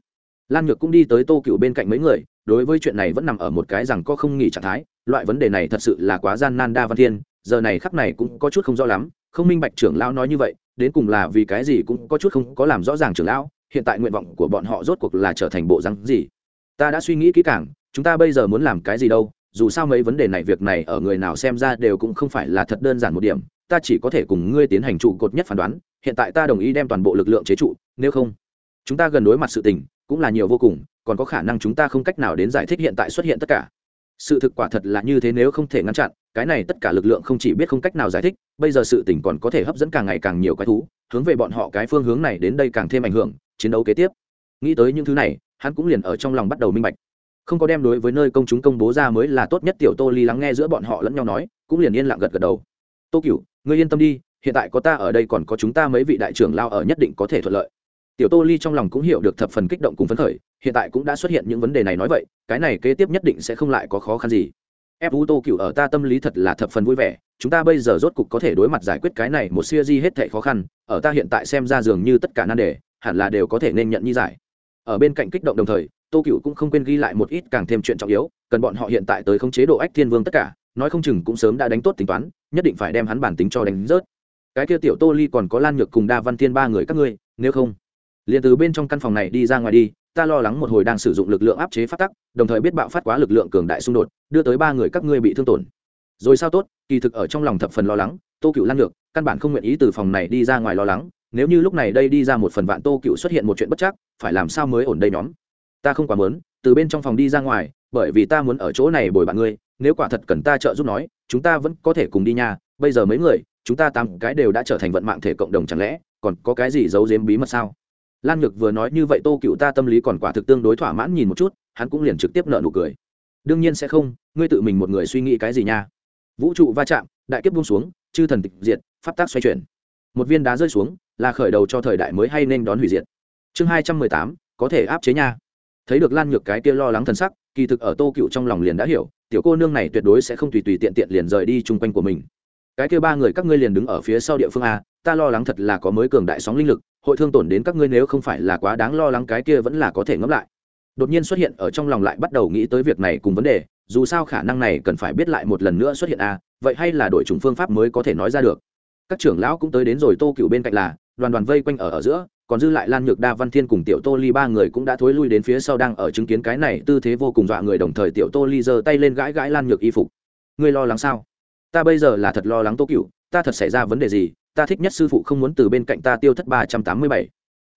Lan nhược cũng đi tới tô cựu bên cạnh mấy người, đối với chuyện này vẫn nằm ở một cái rằng có không nghỉ trạng thái, loại vấn đề này thật sự là quá gian nan đa văn thiên, giờ này khắc này cũng có chút không rõ lắm, không minh bạch trưởng lão nói như vậy đến cùng là vì cái gì cũng có chút không có làm rõ ràng trưởng lão, hiện tại nguyện vọng của bọn họ rốt cuộc là trở thành bộ rắn gì? Ta đã suy nghĩ kỹ càng, chúng ta bây giờ muốn làm cái gì đâu, dù sao mấy vấn đề này, việc này ở người nào xem ra đều cũng không phải là thật đơn giản một điểm, ta chỉ có thể cùng ngươi tiến hành trụ cột nhất phán đoán, hiện tại ta đồng ý đem toàn bộ lực lượng chế trụ, nếu không, chúng ta gần đối mặt sự tình, cũng là nhiều vô cùng, còn có khả năng chúng ta không cách nào đến giải thích hiện tại xuất hiện tất cả. Sự thực quả thật là như thế nếu không thể ngăn chặn cái này tất cả lực lượng không chỉ biết không cách nào giải thích, bây giờ sự tình còn có thể hấp dẫn càng ngày càng nhiều cái thú, hướng về bọn họ cái phương hướng này đến đây càng thêm ảnh hưởng, chiến đấu kế tiếp. Nghĩ tới những thứ này, hắn cũng liền ở trong lòng bắt đầu minh bạch. Không có đem đối với nơi công chúng công bố ra mới là tốt nhất tiểu tô ly lắng nghe giữa bọn họ lẫn nhau nói, cũng liền yên lặng gật gật đầu. Tô cửu, ngươi yên tâm đi, hiện tại có ta ở đây còn có chúng ta mấy vị đại trưởng lao ở nhất định có thể thuận lợi. Tiểu tô ly trong lòng cũng hiểu được thập phần kích động cùng phấn khởi, hiện tại cũng đã xuất hiện những vấn đề này nói vậy, cái này kế tiếp nhất định sẽ không lại có khó khăn gì ép u tô cựu ở ta tâm lý thật là thập phần vui vẻ, chúng ta bây giờ rốt cục có thể đối mặt giải quyết cái này một siêu di hết thệ khó khăn, ở ta hiện tại xem ra dường như tất cả nan đề, hẳn là đều có thể nên nhận như giải. Ở bên cạnh kích động đồng thời tô cựu cũng không quên ghi lại một ít càng thêm chuyện trọng yếu, cần bọn họ hiện tại tới khống chế độ ách thiên vương tất cả, nói không chừng cũng sớm đã đánh tốt tính toán, nhất định phải đem hắn bản tính cho đánh rớt. Cái kia tiểu tô ly còn có lan nhược cùng đa văn thiên ba người các ngươi, nếu không, liền từ bên trong căn phòng này đi ra ngoài đi ta lo lắng một hồi đang sử dụng lực lượng áp chế phát tắc, đồng thời biết bạo phát quá lực lượng cường đại xung đột, đưa tới ba người các ngươi bị thương tổn rồi sao tốt, kỳ thực ở trong lòng thập phần lo lắng, tô cựu lan được căn bản không nguyện ý từ phòng này đi ra ngoài lo lắng, nếu như lúc này đây đi ra một phần vạn tô cựu xuất hiện một chuyện bất chắc, phải làm sao mới ổn đây nhóm ta không quá mớn từ bên trong phòng đi ra ngoài, bởi vì ta muốn ở chỗ này bồi bạn ngươi, nếu quả thật cần ta trợ giúp nói, chúng ta vẫn có thể cùng đi nhà. bây giờ mấy người, chúng ta tám cái đều đã trở thành vận mạng thể cộng đồng chẳng lẽ, còn có cái gì giấu giếm bí mật sao lan nhược vừa nói như vậy tô cựu ta tâm lý còn quả thực tương đối thỏa mãn nhìn một chút, hắn cũng liền trực tiếp nợ nụ cười. Đương nhiên sẽ không, ngươi tự mình một người suy nghĩ cái gì nha. Vũ trụ va chạm, đại kiếp buông xuống, chư thần tịch diệt, pháp tác xoay chuyển. Một viên đá rơi xuống, là khởi đầu cho thời đại mới hay nên đón hủy diệt. Chương hai trăm mười tám, có thể áp chế nha. Thấy được lan nhược cái kia lo lắng thân sắc, kỳ thực ở tô cựu trong lòng liền đã hiểu, tiểu cô nương này tuyệt đối sẽ không tùy tùy tiện tiện liền rời đi chung quanh của mình. Cái kia ba người các ngươi liền đứng ở phía sau địa phương a, ta lo lắng thật là có mới cường đại sóng linh lực hội thương tổn đến các ngươi nếu không phải là quá đáng lo lắng cái kia vẫn là có thể ngẫm lại. Đột nhiên xuất hiện ở trong lòng lại bắt đầu nghĩ tới việc này cùng vấn đề, dù sao khả năng này cần phải biết lại một lần nữa xuất hiện a vậy hay là đổi chủng phương pháp mới có thể nói ra được. Các trưởng lão cũng tới đến rồi, tô cựu bên cạnh là, đoàn đoàn vây quanh ở ở giữa, còn dư lại lan nhược đa, văn thiên cùng tiểu tô ly ba người cũng đã thối lui đến phía sau đang ở chứng kiến cái này, tư thế vô cùng dọa người đồng thời tiểu tô ly giơ tay lên gãi gãi lan nhược y phục. Ngươi lo lắng sao? Ta bây giờ là thật lo lắng tô cựu ta thật xảy ra vấn đề gì? Ta thích nhất sư phụ không muốn từ bên cạnh ta tiêu thất ba trăm tám mươi bảy.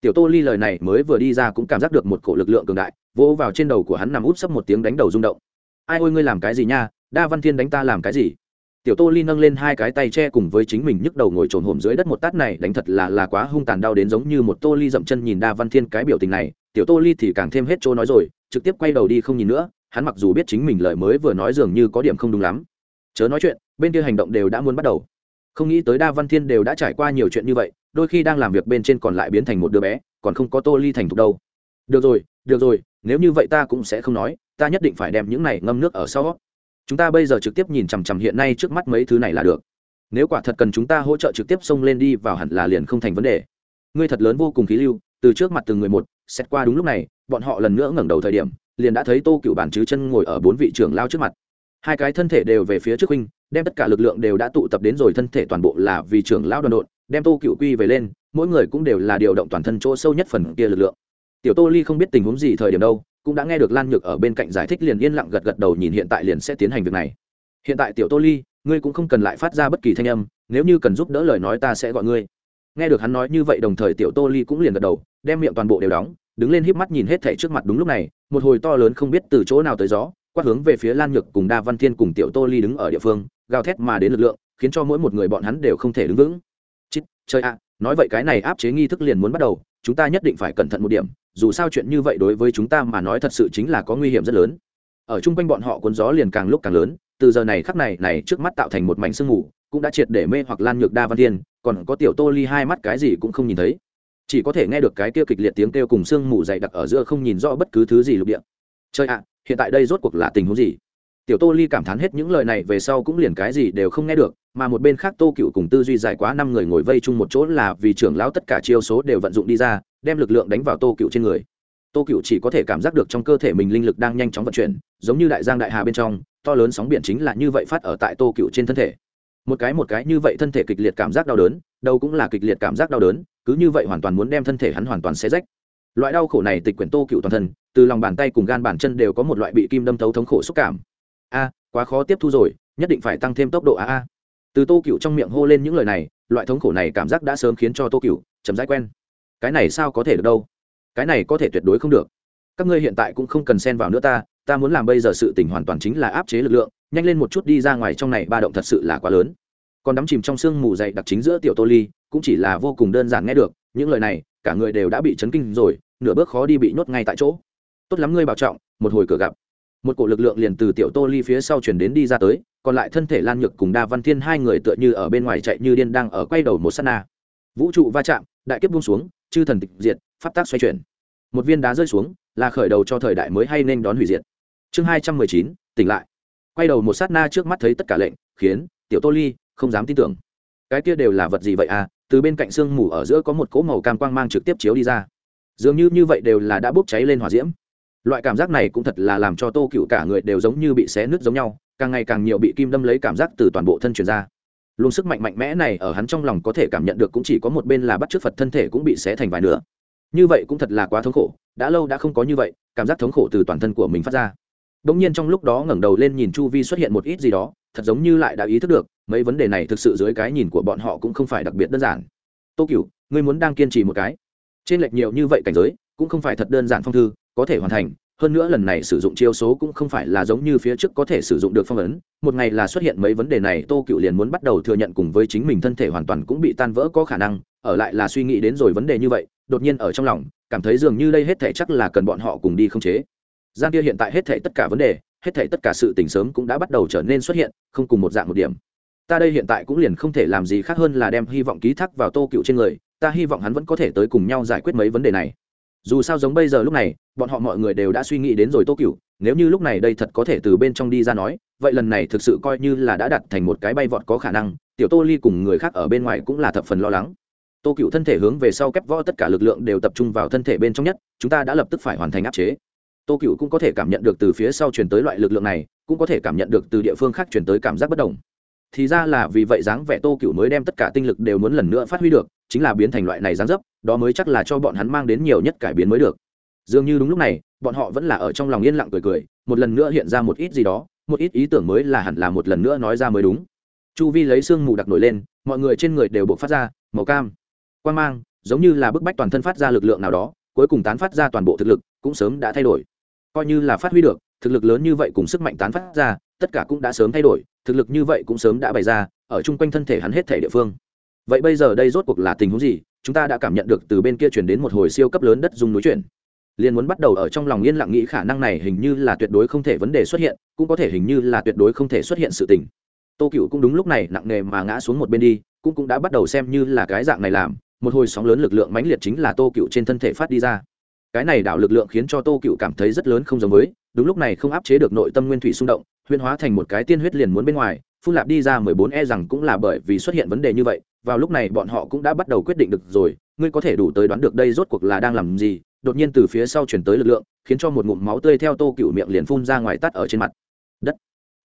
Tiểu tô ly lời này mới vừa đi ra cũng cảm giác được một cổ lực lượng cường đại, vỗ vào trên đầu của hắn nằm út sấp một tiếng đánh đầu rung động. Ai ôi ngươi làm cái gì nha, đa văn thiên đánh ta làm cái gì? Tiểu tô ly nâng lên hai cái tay che cùng với chính mình nhức đầu ngồi trồn hổm dưới đất một tát này, đánh thật là là quá hung tàn đau đến giống như một tô ly dậm chân nhìn đa văn thiên cái biểu tình này, tiểu tô ly thì càng thêm hết chỗ nói rồi, trực tiếp quay đầu đi không nhìn nữa, hắn mặc dù biết chính mình lời mới vừa nói dường như có điểm không đúng lắm. Chớ nói chuyện, bên kia hành động đều đã muốn bắt đầu không nghĩ tới đa văn thiên đều đã trải qua nhiều chuyện như vậy, đôi khi đang làm việc bên trên còn lại biến thành một đứa bé, còn không có tô ly thành thục đâu. Được rồi được rồi, nếu như vậy ta cũng sẽ không nói, ta nhất định phải đem những này ngâm nước ở sau. Chúng ta bây giờ trực tiếp nhìn chằm chằm hiện nay trước mắt mấy thứ này là được. Nếu quả thật cần chúng ta hỗ trợ trực tiếp xông lên đi vào hẳn là liền không thành vấn đề. Ngươi thật lớn vô cùng khí lưu, từ trước mặt từng người một, xét qua đúng lúc này, bọn họ lần nữa ngẩng đầu thời điểm, liền đã thấy tô cựu bản chứ chân ngồi ở bốn vị trưởng lao trước mặt hai cái thân thể đều về phía trước huynh, đem tất cả lực lượng đều đã tụ tập đến rồi thân thể toàn bộ là vì trưởng lão đoàn đội, đem tô cựu quy về lên, mỗi người cũng đều là điều động toàn thân chỗ sâu nhất phần kia lực lượng. Tiểu tô ly không biết tình huống gì thời điểm đâu, cũng đã nghe được lan nhược ở bên cạnh giải thích liền yên lặng gật gật đầu nhìn hiện tại liền sẽ tiến hành việc này. Hiện tại tiểu tô ly, ngươi cũng không cần lại phát ra bất kỳ thanh âm, nếu như cần giúp đỡ lời nói ta sẽ gọi ngươi. Nghe được hắn nói như vậy đồng thời tiểu tô ly cũng liền gật đầu, đem miệng toàn bộ đều đóng, đứng lên híp mắt nhìn hết thảy trước mặt đúng lúc này, một hồi to lớn không biết từ chỗ nào tới gió quát hướng về phía lan nhược cùng đa văn thiên cùng tiểu tô ly đứng ở địa phương, gào thét mà đến lực lượng, khiến cho mỗi một người bọn hắn đều không thể đứng vững. Chít chơi ạ, nói vậy cái này áp chế nghi thức liền muốn bắt đầu, chúng ta nhất định phải cẩn thận một điểm, dù sao chuyện như vậy đối với chúng ta mà nói thật sự chính là có nguy hiểm rất lớn. Ở chung quanh bọn họ cuốn gió liền càng lúc càng lớn, từ giờ này khắc này này trước mắt tạo thành một mảnh sương mù, cũng đã triệt để mê hoặc lan nhược, đa văn thiên, còn có tiểu tô ly hai mắt cái gì cũng không nhìn thấy. Chỉ có thể nghe được cái kia kịch liệt tiếng kêu cùng sương mù dày đặc ở giữa không nhìn rõ bất cứ thứ gì lục địa. Chơi ạ hiện tại đây rốt cuộc là tình huống gì? Tiểu tô ly cảm thán hết những lời này về sau cũng liền cái gì đều không nghe được, mà một bên khác tô cựu cùng tư duy dài quá năm người ngồi vây chung một chỗ là vì trưởng lão tất cả chiêu số đều vận dụng đi ra, đem lực lượng đánh vào tô cựu trên người. Tô cựu chỉ có thể cảm giác được trong cơ thể mình linh lực đang nhanh chóng vận chuyển, giống như đại giang đại hà bên trong, to lớn sóng biển chính là như vậy phát ở tại tô cựu trên thân thể. Một cái một cái như vậy thân thể kịch liệt cảm giác đau đớn, đâu cũng là kịch liệt cảm giác đau đớn, cứ như vậy hoàn toàn muốn đem thân thể hắn hoàn toàn xé rách. Loại đau khổ này tịch quyển tô cựu toàn thân từ lòng bàn tay cùng gan bàn chân đều có một loại bị kim đâm thấu thống khổ xúc cảm. A, quá khó tiếp thu rồi, nhất định phải tăng thêm tốc độ a a. Từ tô cựu trong miệng hô lên những lời này, loại thống khổ này cảm giác đã sớm khiến cho tô cựu chấm dãi quen. Cái này sao có thể được đâu? Cái này có thể tuyệt đối không được. Các ngươi hiện tại cũng không cần xen vào nữa ta ta muốn làm bây giờ sự tình hoàn toàn chính là áp chế lực lượng, nhanh lên một chút đi ra ngoài trong này ba động thật sự là quá lớn. Còn đắm chìm trong sương mù dày đặc chính giữa tiểu tô ly, cũng chỉ là vô cùng đơn giản nghe được, những lời này, cả người đều đã bị chấn kinh rồi, nửa bước khó đi bị nhốt ngay tại chỗ tốt lắm ngươi bảo trọng, một hồi cửa gặp. Một cổ lực lượng liền từ tiểu tô ly phía sau chuyển đến đi ra tới, còn lại thân thể lan nhược cùng đa văn thiên hai người tựa như ở bên ngoài chạy như điên đang ở quay đầu một s á t na. Vũ trụ va chạm, đại kiếp buông xuống, chư thần tịch diệt, pháp tác xoay chuyển. Một viên đá rơi xuống, là khởi đầu cho thời đại mới hay nên đón hủy diệt. Chương hai trăm mười chín, tỉnh lại. Quay đầu một sát na trước mắt thấy tất cả lệnh, khiến tiểu tô ly không dám tin tưởng. Cái kia đều là vật gì vậy à? Từ bên cạnh sương mù ở giữa có một cỗ màu cam quang mang trực tiếp chiếu đi ra. Dường như như vậy đều là đã bốc cháy lên hỏa diễm loại cảm giác này cũng thật là làm cho tô cựu cả người đều giống như bị xé nứt giống nhau, càng ngày càng nhiều bị kim đâm lấy cảm giác từ toàn bộ thân truyền ra. Luôn sức mạnh mạnh mẽ này ở hắn trong lòng có thể cảm nhận được cũng chỉ có một bên là bắt chước phật thân thể cũng bị xé thành vài nửa. Như vậy cũng thật là quá thống khổ, đã lâu đã không có như vậy, cảm giác thống khổ từ toàn thân của mình phát ra. Đống nhiên trong lúc đó ngẩng đầu lên nhìn chu vi xuất hiện một ít gì đó, thật giống như lại đã ý thức được, mấy vấn đề này thực sự dưới cái nhìn của bọn họ cũng không phải đặc biệt đơn giản. Tô cửu ngươi muốn đang kiên trì một cái. Trên lệch nhiều như vậy cảnh giới, cũng không phải thật đơn giản phong thư có thể hoàn thành, hơn nữa lần này sử dụng chiêu số cũng không phải là giống như phía trước có thể sử dụng được phong ấn, một ngày là xuất hiện mấy vấn đề này, tô cựu liền muốn bắt đầu thừa nhận cùng với chính mình thân thể hoàn toàn cũng bị tan vỡ có khả năng, ở lại là suy nghĩ đến rồi vấn đề như vậy, đột nhiên ở trong lòng, cảm thấy dường như đây hết thể chắc là cần bọn họ cùng đi không chế. Gian kia hiện tại hết thể tất cả vấn đề, hết thể tất cả sự tình sớm cũng đã bắt đầu trở nên xuất hiện, không cùng một dạng một điểm. Ta đây hiện tại cũng liền không thể làm gì khác hơn là đem hy vọng ký thác vào tô cựu trên người, ta hy vọng hắn vẫn có thể tới cùng nhau giải quyết mấy vấn đề này. Dù sao giống bây giờ lúc này bọn họ mọi người đều đã suy nghĩ đến rồi tô cựu nếu như lúc này đây thật có thể từ bên trong đi ra nói, vậy lần này thực sự coi như là đã đặt thành một cái bay vọt có khả năng, tiểu tô ly cùng người khác ở bên ngoài cũng là thập phần lo lắng. Tô cựu thân thể hướng về sau kép võ tất cả lực lượng đều tập trung vào thân thể bên trong nhất, chúng ta đã lập tức phải hoàn thành áp chế. Tô cựu cũng có thể cảm nhận được từ phía sau chuyển tới loại lực lượng này, cũng có thể cảm nhận được từ địa phương khác chuyển tới cảm giác bất đồng. Thì ra là vì vậy dáng vẻ tô cựu mới đem tất cả tinh lực đều muốn lần nữa phát huy được, chính là biến thành loại này dáng dấp, đó mới chắc là cho bọn hắn mang đến nhiều nhất cải biến mới được dường như đúng lúc này, bọn họ vẫn là ở trong lòng yên lặng cười cười, một lần nữa hiện ra một ít gì đó, một ít ý tưởng mới là hẳn là một lần nữa nói ra mới đúng. Chu vi lấy sương mù đặc nổi lên, mọi người trên người đều buộc phát ra màu cam quan mang, giống như là bức bách toàn thân phát ra lực lượng nào đó, cuối cùng tán phát ra toàn bộ thực lực, cũng sớm đã thay đổi. Coi như là phát huy được, thực lực lớn như vậy cùng sức mạnh tán phát ra, tất cả cũng đã sớm thay đổi, thực lực như vậy cũng sớm đã bày ra, ở chung quanh thân thể hắn hết thể địa phương. Vậy bây giờ đây rốt cuộc là tình huống gì? Chúng ta đã cảm nhận được từ bên kia chuyển đến một hồi siêu cấp lớn đất dùng núi chuyển liền muốn bắt đầu ở trong lòng yên lặng nghĩ khả năng này hình như là tuyệt đối không thể vấn đề xuất hiện, cũng có thể hình như là tuyệt đối không thể xuất hiện sự tình. Tô cựu cũng đúng lúc này nặng nề mà ngã xuống một bên đi, cũng cũng đã bắt đầu xem như là cái dạng này làm, một hồi sóng lớn lực lượng mãnh liệt chính là tô cựu trên thân thể phát đi ra. Cái này đảo lực lượng khiến cho tô cựu cảm thấy rất lớn không giống với, đúng lúc này không áp chế được nội tâm nguyên thủy xung động huyên hóa thành một cái tiên huyết liền muốn bên ngoài phun lạp đi ra mười bốn e rằng cũng là bởi vì xuất hiện vấn đề như vậy, vào lúc này bọn họ cũng đã bắt đầu quyết định được rồi, ngươi có thể đủ tới đoán được đây rốt cuộc là đang làm gì đột nhiên từ phía sau chuyển tới lực lượng, khiến cho một ngụm máu tươi theo tô cựu miệng liền phun ra ngoài tắt ở trên mặt. Đất.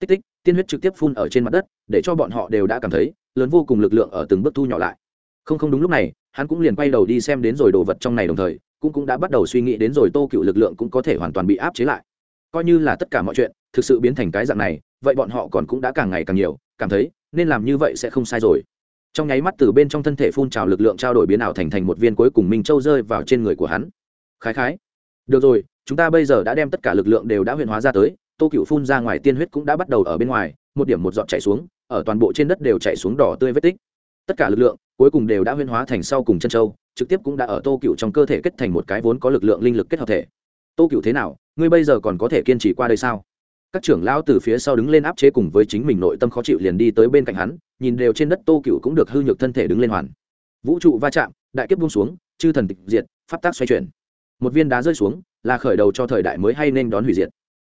Tích tích, tiên huyết trực tiếp phun ở trên mặt đất, để cho bọn họ đều đã cảm thấy, lớn vô cùng lực lượng ở từng bước thu nhỏ lại. Không không đúng lúc này, hắn cũng liền quay đầu đi xem đến rồi đồ vật trong này đồng thời, cũng cũng đã bắt đầu suy nghĩ đến rồi tô cựu lực lượng cũng có thể hoàn toàn bị áp chế lại. Coi như là tất cả mọi chuyện, thực sự biến thành cái dạng này, vậy bọn họ còn cũng đã càng ngày càng nhiều, cảm thấy, nên làm như vậy sẽ không sai rồi. Trong nháy mắt từ bên trong thân thể phun trào lực lượng trao đổi biến ảo thành thành một viên cuối cùng minh châu rơi vào trên người của hắn khái khái. Được rồi, chúng ta bây giờ đã đem tất cả lực lượng đều đã huyền hóa ra tới, tô cựu phun ra ngoài tiên huyết cũng đã bắt đầu ở bên ngoài, một điểm một giọt chạy xuống, ở toàn bộ trên đất đều chạy xuống đỏ tươi vết tích. Tất cả lực lượng cuối cùng đều đã huyên hóa thành sau cùng chân châu, trực tiếp cũng đã ở tô cựu trong cơ thể kết thành một cái vốn có lực lượng linh lực kết hợp thể. Tô cựu thế nào? Ngươi bây giờ còn có thể kiên trì qua đây sao? Các trưởng lão từ phía sau đứng lên áp chế cùng với chính mình nội tâm khó chịu liền đi tới bên cạnh hắn, nhìn đều trên đất tô cựu cũng được hư nhược thân thể đứng lên hoàn. Vũ trụ va chạm, đại kiếp buông xuống, chư thần tịch diệt, pháp tác xoay chuyển một viên đá rơi xuống, là khởi đầu cho thời đại mới hay nên đón hủy diệt.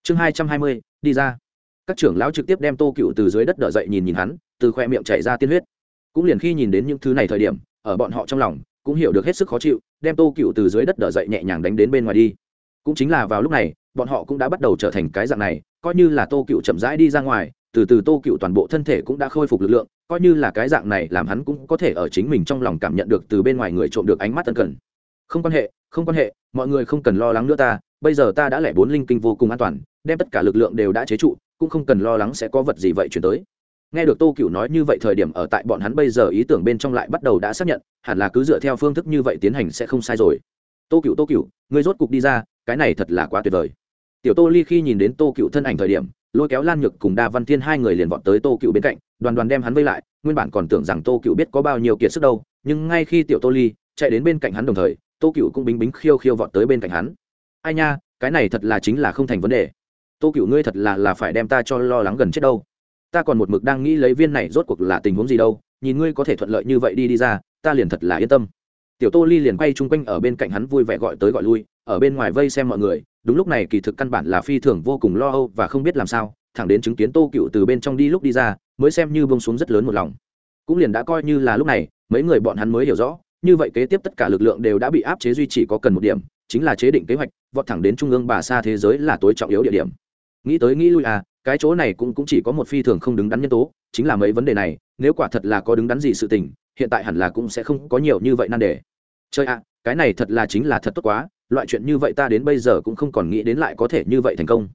Chương hai trăm hai mươi, đi ra. Các trưởng lão trực tiếp đem tô cựu từ dưới đất đỡ dậy nhìn nhìn hắn, từ khoe miệng chảy ra tiên huyết. Cũng liền khi nhìn đến những thứ này thời điểm, ở bọn họ trong lòng, cũng hiểu được hết sức khó chịu, đem tô cựu từ dưới đất đỡ dậy nhẹ nhàng đánh đến bên ngoài đi. Cũng chính là vào lúc này, bọn họ cũng đã bắt đầu trở thành cái dạng này, coi như là tô cựu chậm rãi đi ra ngoài, từ từ tô cựu toàn bộ thân thể cũng đã khôi phục lực lượng, coi như là cái dạng này làm hắn cũng có thể ở chính mình trong lòng cảm nhận được từ bên ngoài người trộm được ánh mắt tân cần không quan hệ, không quan hệ, mọi người không cần lo lắng nữa ta, bây giờ ta đã lẻ bốn linh kinh vô cùng an toàn, đem tất cả lực lượng đều đã chế trụ, cũng không cần lo lắng sẽ có vật gì vậy chuyển tới. Nghe được tô cựu nói như vậy thời điểm ở tại bọn hắn bây giờ ý tưởng bên trong lại bắt đầu đã xác nhận, hẳn là cứ dựa theo phương thức như vậy tiến hành sẽ không sai rồi. Tô cựu tô cựu ngươi rốt cục đi ra, cái này thật là quá tuyệt vời. Tiểu tô ly khi nhìn đến tô cựu thân ảnh thời điểm, lôi kéo lan nhược cùng đa văn thiên hai người liền vọt tới tô cựu bên cạnh, đoàn đoàn đem hắn vây lại, nguyên bản còn tưởng rằng tô cựu biết có bao nhiêu kiệt sức đâu, nhưng ngay khi tiểu tô ly chạy đến bên cạnh hắn đồng thời tô cựu cũng bính bính khiêu khiêu vọt tới bên cạnh hắn. Ai nha, cái này thật là chính là không thành vấn đề. Tô cựu ngươi thật là là phải đem ta cho lo lắng gần chết đâu. Ta còn một mực đang nghĩ lấy viên này rốt cuộc là tình huống gì đâu. Nhìn ngươi có thể thuận lợi như vậy đi đi ra, ta liền thật là yên tâm. Tiểu tô ly liền quay chung quanh ở bên cạnh hắn vui vẻ gọi tới gọi lui, ở bên ngoài vây xem mọi người. Đúng lúc này kỳ thực căn bản là phi thường vô cùng lo âu và không biết làm sao, thẳng đến chứng kiến tô cựu từ bên trong đi lúc đi ra, mới xem như bông xuống rất lớn một lòng. Cũng liền đã coi như là lúc này, mấy người bọn hắn mới hiểu rõ như vậy kế tiếp tất cả lực lượng đều đã bị áp chế duy chỉ có cần một điểm, chính là chế định kế hoạch, vọt thẳng đến trung ương bà xa thế giới là tối trọng yếu địa điểm. Nghĩ tới nghĩ lui à cái chỗ này cũng cũng chỉ có một phi thường không đứng đắn nhân tố, chính là mấy vấn đề này, nếu quả thật là có đứng đắn gì sự tình, hiện tại hẳn là cũng sẽ không có nhiều như vậy nan đề. Chơi ạ, cái này thật là chính là thật tốt quá, loại chuyện như vậy ta đến bây giờ cũng không còn nghĩ đến lại có thể như vậy thành công.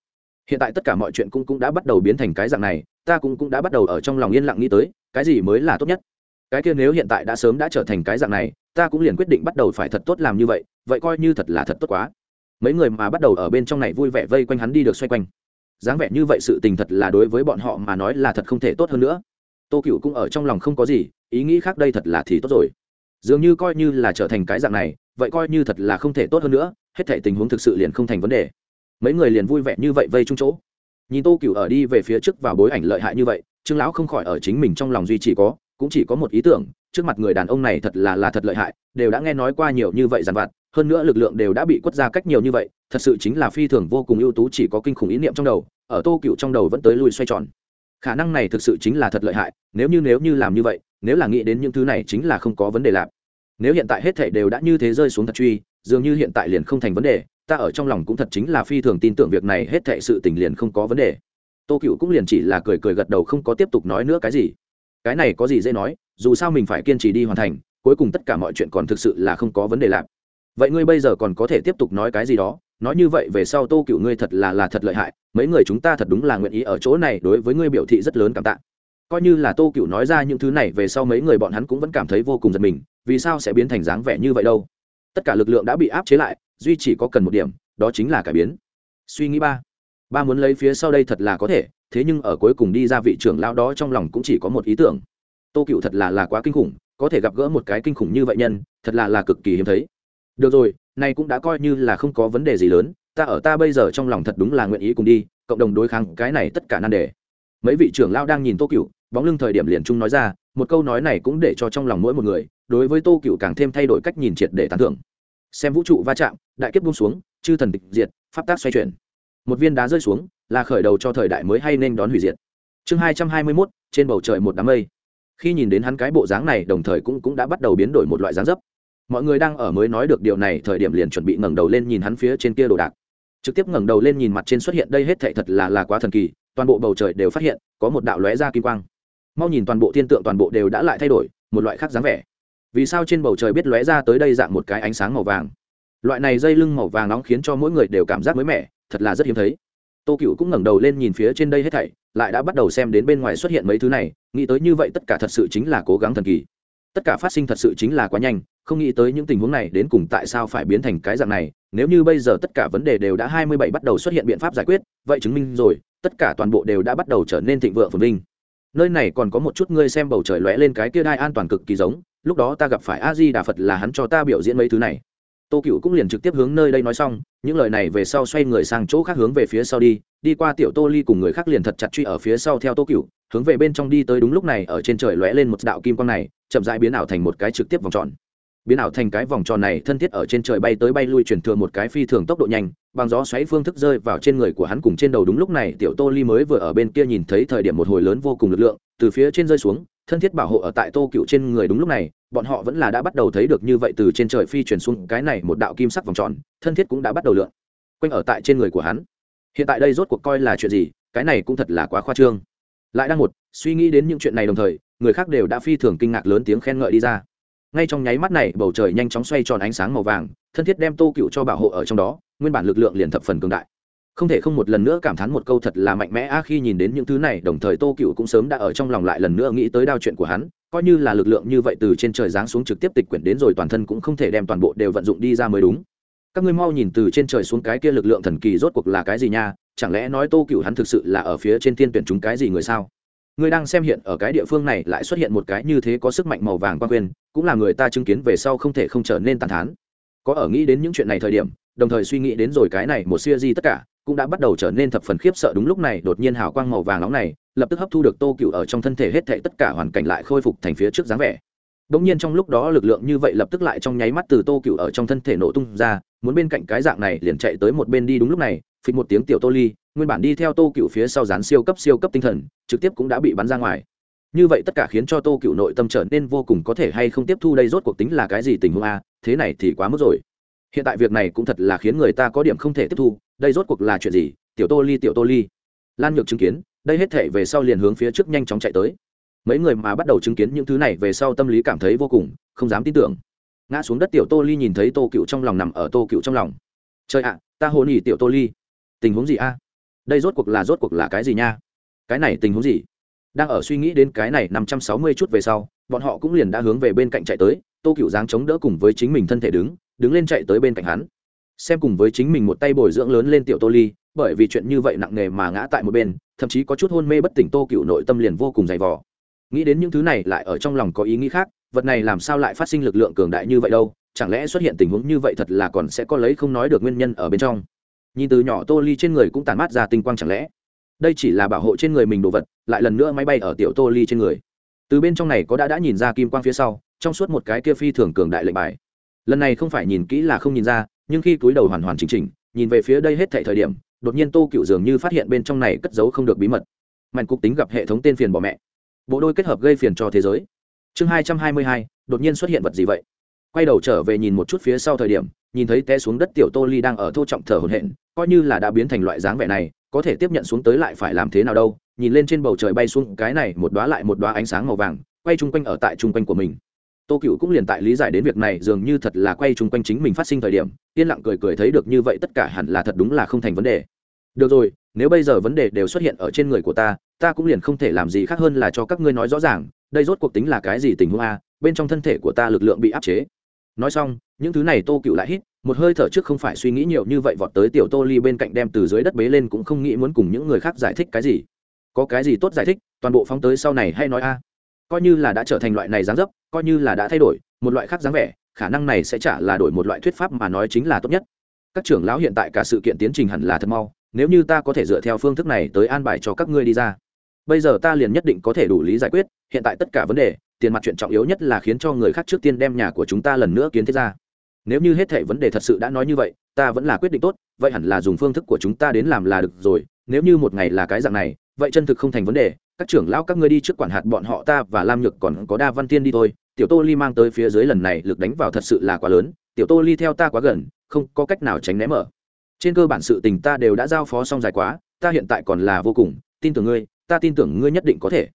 Hiện tại tất cả mọi chuyện cũng cũng đã bắt đầu biến thành cái dạng này, ta cũng cũng đã bắt đầu ở trong lòng yên lặng nghĩ tới, cái gì mới là tốt nhất? Cái kia nếu hiện tại đã sớm đã trở thành cái dạng này, ta cũng liền quyết định bắt đầu phải thật tốt làm như vậy vậy coi như thật là thật tốt quá. Mấy người mà bắt đầu ở bên trong này vui vẻ vây quanh hắn đi được xoay quanh. Dáng vẻ như vậy sự tình thật là đối với bọn họ mà nói là thật không thể tốt hơn nữa. Tô cựu cũng ở trong lòng không có gì, ý nghĩ khác đây thật là thì tốt rồi. Dường như coi như là trở thành cái dạng này, vậy coi như thật là không thể tốt hơn nữa, hết thể tình huống thực sự liền không thành vấn đề. Mấy người liền vui vẻ như vậy vây chung chỗ. Nhìn tô cựu ở đi về phía trước và bối ảnh lợi hại như vậy, trương lão không khỏi ở chính mình trong lòng duy chỉ có cũng chỉ có một ý tưởng, trước mặt người đàn ông này thật là là thật lợi hại, đều đã nghe nói qua nhiều như vậy dàn vặt, hơn nữa lực lượng đều đã bị quất ra cách nhiều như vậy, thật sự chính là phi thường vô cùng ưu tú chỉ có kinh khủng ý niệm trong đầu, ở tô cựu trong đầu vẫn tới lui xoay tròn. Khả năng này thực sự chính là thật lợi hại, nếu như nếu như làm như vậy, nếu là nghĩ đến những thứ này chính là không có vấn đề lạp nếu hiện tại hết thể đều đã như thế rơi xuống thật truy, dường như hiện tại liền không thành vấn đề, ta ở trong lòng cũng thật chính là phi thường tin tưởng việc này hết thệ sự tình liền không có vấn đề. Tô cựu cũng liền chỉ là cười cười gật đầu không có tiếp tục nói nữa cái gì cái này có gì dễ nói, dù sao mình phải kiên trì đi hoàn thành, cuối cùng tất cả mọi chuyện còn thực sự là không có vấn đề lạp vậy ngươi bây giờ còn có thể tiếp tục nói cái gì đó? Nói như vậy về sau tô cựu ngươi thật là là thật lợi hại, mấy người chúng ta thật đúng là nguyện ý ở chỗ này đối với ngươi biểu thị rất lớn cảm tạ. Coi như là tô cựu nói ra những thứ này về sau mấy người bọn hắn cũng vẫn cảm thấy vô cùng giật mình, vì sao sẽ biến thành dáng vẻ như vậy đâu? Tất cả lực lượng đã bị áp chế lại, duy chỉ có cần một điểm, đó chính là cải biến. Suy nghĩ ba. Ba muốn lấy phía sau đây thật là có thể thế nhưng ở cuối cùng đi ra vị trưởng lão đó trong lòng cũng chỉ có một ý tưởng. Tô cựu thật là là quá kinh khủng, có thể gặp gỡ một cái kinh khủng như vậy nhân, thật là là cực kỳ hiếm thấy. Được rồi này cũng đã coi như là không có vấn đề gì lớn, ta ở ta bây giờ trong lòng thật đúng là nguyện ý cùng đi, cộng đồng đối kháng cái này tất cả nan đề. Mấy vị trưởng lão đang nhìn tô cựu, bóng lưng thời điểm liền trung nói ra, một câu nói này cũng để cho trong lòng mỗi một người, đối với tô cựu càng thêm thay đổi cách nhìn triệt để tán thưởng. Xem vũ trụ va chạm, đại kiếp buông xuống, chư thần tịch diệt, pháp tác xoay chuyển. Một viên đá rơi xuống là khởi đầu cho thời đại mới hay nên đón hủy diệt. Chương hai trăm hai mươi mốt, trên bầu trời một đám mây. Khi nhìn đến hắn cái bộ dáng này, đồng thời cũng cũng đã bắt đầu biến đổi một loại dáng dấp. Mọi người đang ở mới nói được điều này, thời điểm liền chuẩn bị ngẩng đầu lên nhìn hắn phía trên kia đồ đạc. Trực tiếp ngẩng đầu lên nhìn mặt trên xuất hiện đây hết thệ thật là là quá thần kỳ, toàn bộ bầu trời đều phát hiện, có một đạo lóe ra kim quang. Mau nhìn toàn bộ thiên tượng toàn bộ đều đã lại thay đổi, một loại khác dáng vẻ. Vì sao trên bầu trời biết lóe ra tới đây dạng một cái ánh sáng màu vàng? Loại này dây lưng màu vàng nóng khiến cho mỗi người đều cảm giác mới mẻ, thật là rất hiếm thấy tô cựu cũng ngẩng đầu lên nhìn phía trên đây hết thảy, lại đã bắt đầu xem đến bên ngoài xuất hiện mấy thứ này, nghĩ tới như vậy tất cả thật sự chính là cố gắng thần kỳ. Tất cả phát sinh thật sự chính là quá nhanh, không nghĩ tới những tình huống này đến cùng tại sao phải biến thành cái dạng này, nếu như bây giờ tất cả vấn đề đều đã hai mươi bảy bắt đầu xuất hiện biện pháp giải quyết, vậy chứng minh rồi, tất cả toàn bộ đều đã bắt đầu trở nên thịnh vượng phồn vinh. Nơi này còn có một chút ngươi xem bầu trời lóe lên cái kia đai an toàn cực kỳ giống, lúc đó ta gặp phải a di đà phật là hắn cho ta biểu diễn mấy thứ này tô cựu cũng liền trực tiếp hướng nơi đây nói xong, những lời này về sau xoay người sang chỗ khác hướng về phía sau đi đi qua tiểu tô ly cùng người khác liền thật chặt truy ở phía sau theo tô cựu hướng về bên trong đi tới đúng lúc này ở trên trời lóe lên một đạo kim quang này, chậm rãi biến ảo thành một cái trực tiếp vòng tròn biến ảo thành cái vòng tròn này thân thiết ở trên trời bay tới bay lui chuyển thừa một cái phi thường tốc độ nhanh, bằng gió xoáy phương thức rơi vào trên người của hắn cùng trên đầu đúng lúc này, tiểu tô ly mới vừa ở bên kia nhìn thấy thời điểm một hồi lớn vô cùng lực lượng, từ phía trên rơi xuống, thân thiết bảo hộ ở tại tô cựu trên người đúng lúc này, bọn họ vẫn là đã bắt đầu thấy được như vậy từ trên trời phi chuyển xuống cái này một đạo kim sắc vòng tròn, thân thiết cũng đã bắt đầu lượn quanh ở tại trên người của hắn. Hiện tại đây rốt cuộc coi là chuyện gì, cái này cũng thật là quá khoa trương. Lại đang một, suy nghĩ đến những chuyện này đồng thời, người khác đều đã phi thường kinh ngạc lớn tiếng khen ngợi đi ra ngay trong nháy mắt này, bầu trời nhanh chóng xoay tròn ánh sáng màu vàng, thân thiết đem tô cựu cho bảo hộ ở trong đó, nguyên bản lực lượng liền thập phần cường đại. Không thể không một lần nữa cảm thán một câu thật là mạnh mẽ, a, khi nhìn đến những thứ này, đồng thời tô cựu cũng sớm đã ở trong lòng lại lần nữa nghĩ tới đao chuyện của hắn, coi như là lực lượng như vậy từ trên trời giáng xuống trực tiếp tịch quyển đến rồi toàn thân cũng không thể đem toàn bộ đều vận dụng đi ra mới đúng. Các ngươi mau nhìn từ trên trời xuống cái kia lực lượng thần kỳ rốt cuộc là cái gì nha? Chẳng lẽ nói tô cựu hắn thực sự là ở phía trên thiên tuyển chúng cái gì người sao? Người đang xem hiện ở cái địa phương này lại xuất hiện một cái như thế có sức mạnh màu vàng quan quyền cũng là người ta chứng kiến về sau không thể không trở nên tàn thán. Có ở nghĩ đến những chuyện này thời điểm đồng thời suy nghĩ đến rồi cái này một siêu di tất cả cũng đã bắt đầu trở nên thập phần khiếp sợ đúng lúc này đột nhiên hào quang màu vàng nóng này lập tức hấp thu được tô cựu ở trong thân thể hết thệ tất cả hoàn cảnh lại khôi phục thành phía trước dáng vẻ. Đống nhiên trong lúc đó lực lượng như vậy lập tức lại trong nháy mắt từ Tô Cựu ở trong thân thể nổ tung ra, muốn bên cạnh cái dạng này liền chạy tới một bên đi đúng lúc này, phịch một tiếng tiểu Tô Ly, nguyên bản đi theo Tô Cựu phía sau dán siêu cấp siêu cấp tinh thần, trực tiếp cũng đã bị bắn ra ngoài. Như vậy tất cả khiến cho Tô Cựu nội tâm trở nên vô cùng có thể hay không tiếp thu đây rốt cuộc tính là cái gì tình huống a, thế này thì quá mức rồi. Hiện tại việc này cũng thật là khiến người ta có điểm không thể tiếp thu, đây rốt cuộc là chuyện gì? Tiểu Tô Ly tiểu Tô Ly. Lan Nhược chứng kiến, đây hết thể về sau liền hướng phía trước nhanh chóng chạy tới mấy người mà bắt đầu chứng kiến những thứ này về sau tâm lý cảm thấy vô cùng không dám tin tưởng ngã xuống đất tiểu tô ly nhìn thấy tô cựu trong lòng nằm ở tô cựu trong lòng trời ạ ta hôn ỉ tiểu tô ly tình huống gì a đây rốt cuộc là rốt cuộc là cái gì nha? Cái này tình huống gì? Đang ở suy nghĩ đến cái này năm trăm sáu mươi chút về sau, bọn họ cũng liền đã hướng về bên cạnh chạy tới, tô cựu dáng chống đỡ cùng với chính mình thân thể đứng đứng lên chạy tới bên cạnh hắn. Xem cùng với chính mình một tay bồi dưỡng lớn lên tiểu tô ly, bởi vì chuyện như vậy nặng nề mà ngã tại một bên, thậm chí có chút hôn mê bất tỉnh tô cựu nội tâm liền vô cùng dày vò. Nghĩ đến những thứ này lại ở trong lòng có ý nghĩ khác, vật này làm sao lại phát sinh lực lượng cường đại như vậy đâu? Chẳng lẽ xuất hiện tình huống như vậy thật là còn sẽ có lấy không nói được nguyên nhân ở bên trong? Nhìn từ nhỏ tô ly trên người cũng tàn mát ra tinh quang chẳng lẽ? Đây chỉ là bảo hộ trên người mình đồ vật, lại lần nữa máy bay ở tiểu tô ly trên người. Từ bên trong này có đã đã nhìn ra kim quang phía sau, trong suốt một cái kia phi thường cường đại lệnh bài. Lần này không phải nhìn kỹ là không nhìn ra, nhưng khi túi đầu hoàn hoàn chỉnh chỉnh, nhìn về phía đây hết thảy thời điểm, đột nhiên tô cựu dường như phát hiện bên trong này cất giấu không được bí mật. Mạnh cục tính gặp hệ thống tên phiền bỏ mẹ. Bộ đôi kết hợp gây phiền cho thế giới. Chương hai trăm hai mươi hai, đột nhiên xuất hiện vật gì vậy? Quay đầu trở về nhìn một chút phía sau thời điểm, nhìn thấy té xuống đất tiểu tô ly đang ở thô trọng thở hồn hển, coi như là đã biến thành loại dáng vẻ này, có thể tiếp nhận xuống tới lại phải làm thế nào đâu, nhìn lên trên bầu trời bay xuống, cái này một đoá lại một đoá ánh sáng màu vàng, quay chung quanh ở tại chung quanh của mình. Tô cựu cũng liền tại lý giải đến việc này, dường như thật là quay chung quanh chính mình phát sinh thời điểm, yên lặng cười cười thấy được như vậy tất cả hẳn là thật đúng là không thành vấn đề. Được rồi, nếu bây giờ vấn đề đều xuất hiện ở trên người của ta ta cũng liền không thể làm gì khác hơn là cho các ngươi nói rõ ràng, đây rốt cuộc tính là cái gì tình huống a? Bên trong thân thể của ta lực lượng bị áp chế nói xong, những thứ này tô cựu lại hít, một hơi thở trước không phải suy nghĩ nhiều như vậy vọt tới tiểu tô ly bên cạnh đem từ dưới đất bế lên cũng không nghĩ muốn cùng những người khác giải thích cái gì. Có cái gì tốt giải thích, toàn bộ phóng tới sau này hay nói a. Coi như là đã trở thành loại này dáng dấp, coi như là đã thay đổi, một loại khác dáng vẻ, khả năng này sẽ trả là đổi một loại thuyết pháp mà nói chính là tốt nhất. Các trưởng lão hiện tại cả sự kiện tiến trình hẳn là thật mau, nếu như ta có thể dựa theo phương thức này tới an bài cho các ngươi đi ra. Bây giờ ta liền nhất định có thể đủ lý giải quyết, hiện tại tất cả vấn đề tiền mặt chuyện trọng yếu nhất là khiến cho người khác trước tiên đem nhà của chúng ta lần nữa kiến thiết ra. Nếu như hết thảy vấn đề thật sự đã nói như vậy, ta vẫn là quyết định tốt, vậy hẳn là dùng phương thức của chúng ta đến làm là được rồi. Nếu như một ngày là cái dạng này, vậy chân thực không thành vấn đề. Các trưởng lão, các ngươi đi trước quản hạt bọn họ ta và lam nhược còn có đa văn tiên đi thôi. Tiểu tô ly mang tới phía dưới lần này lực đánh vào thật sự là quá lớn. Tiểu tô ly theo ta quá gần, không có cách nào tránh né mở. Trên cơ bản sự tình ta đều đã giao phó xong dài quá, ta hiện tại còn là vô cùng tin tưởng ngươi, ta tin tưởng ngươi nhất định có thể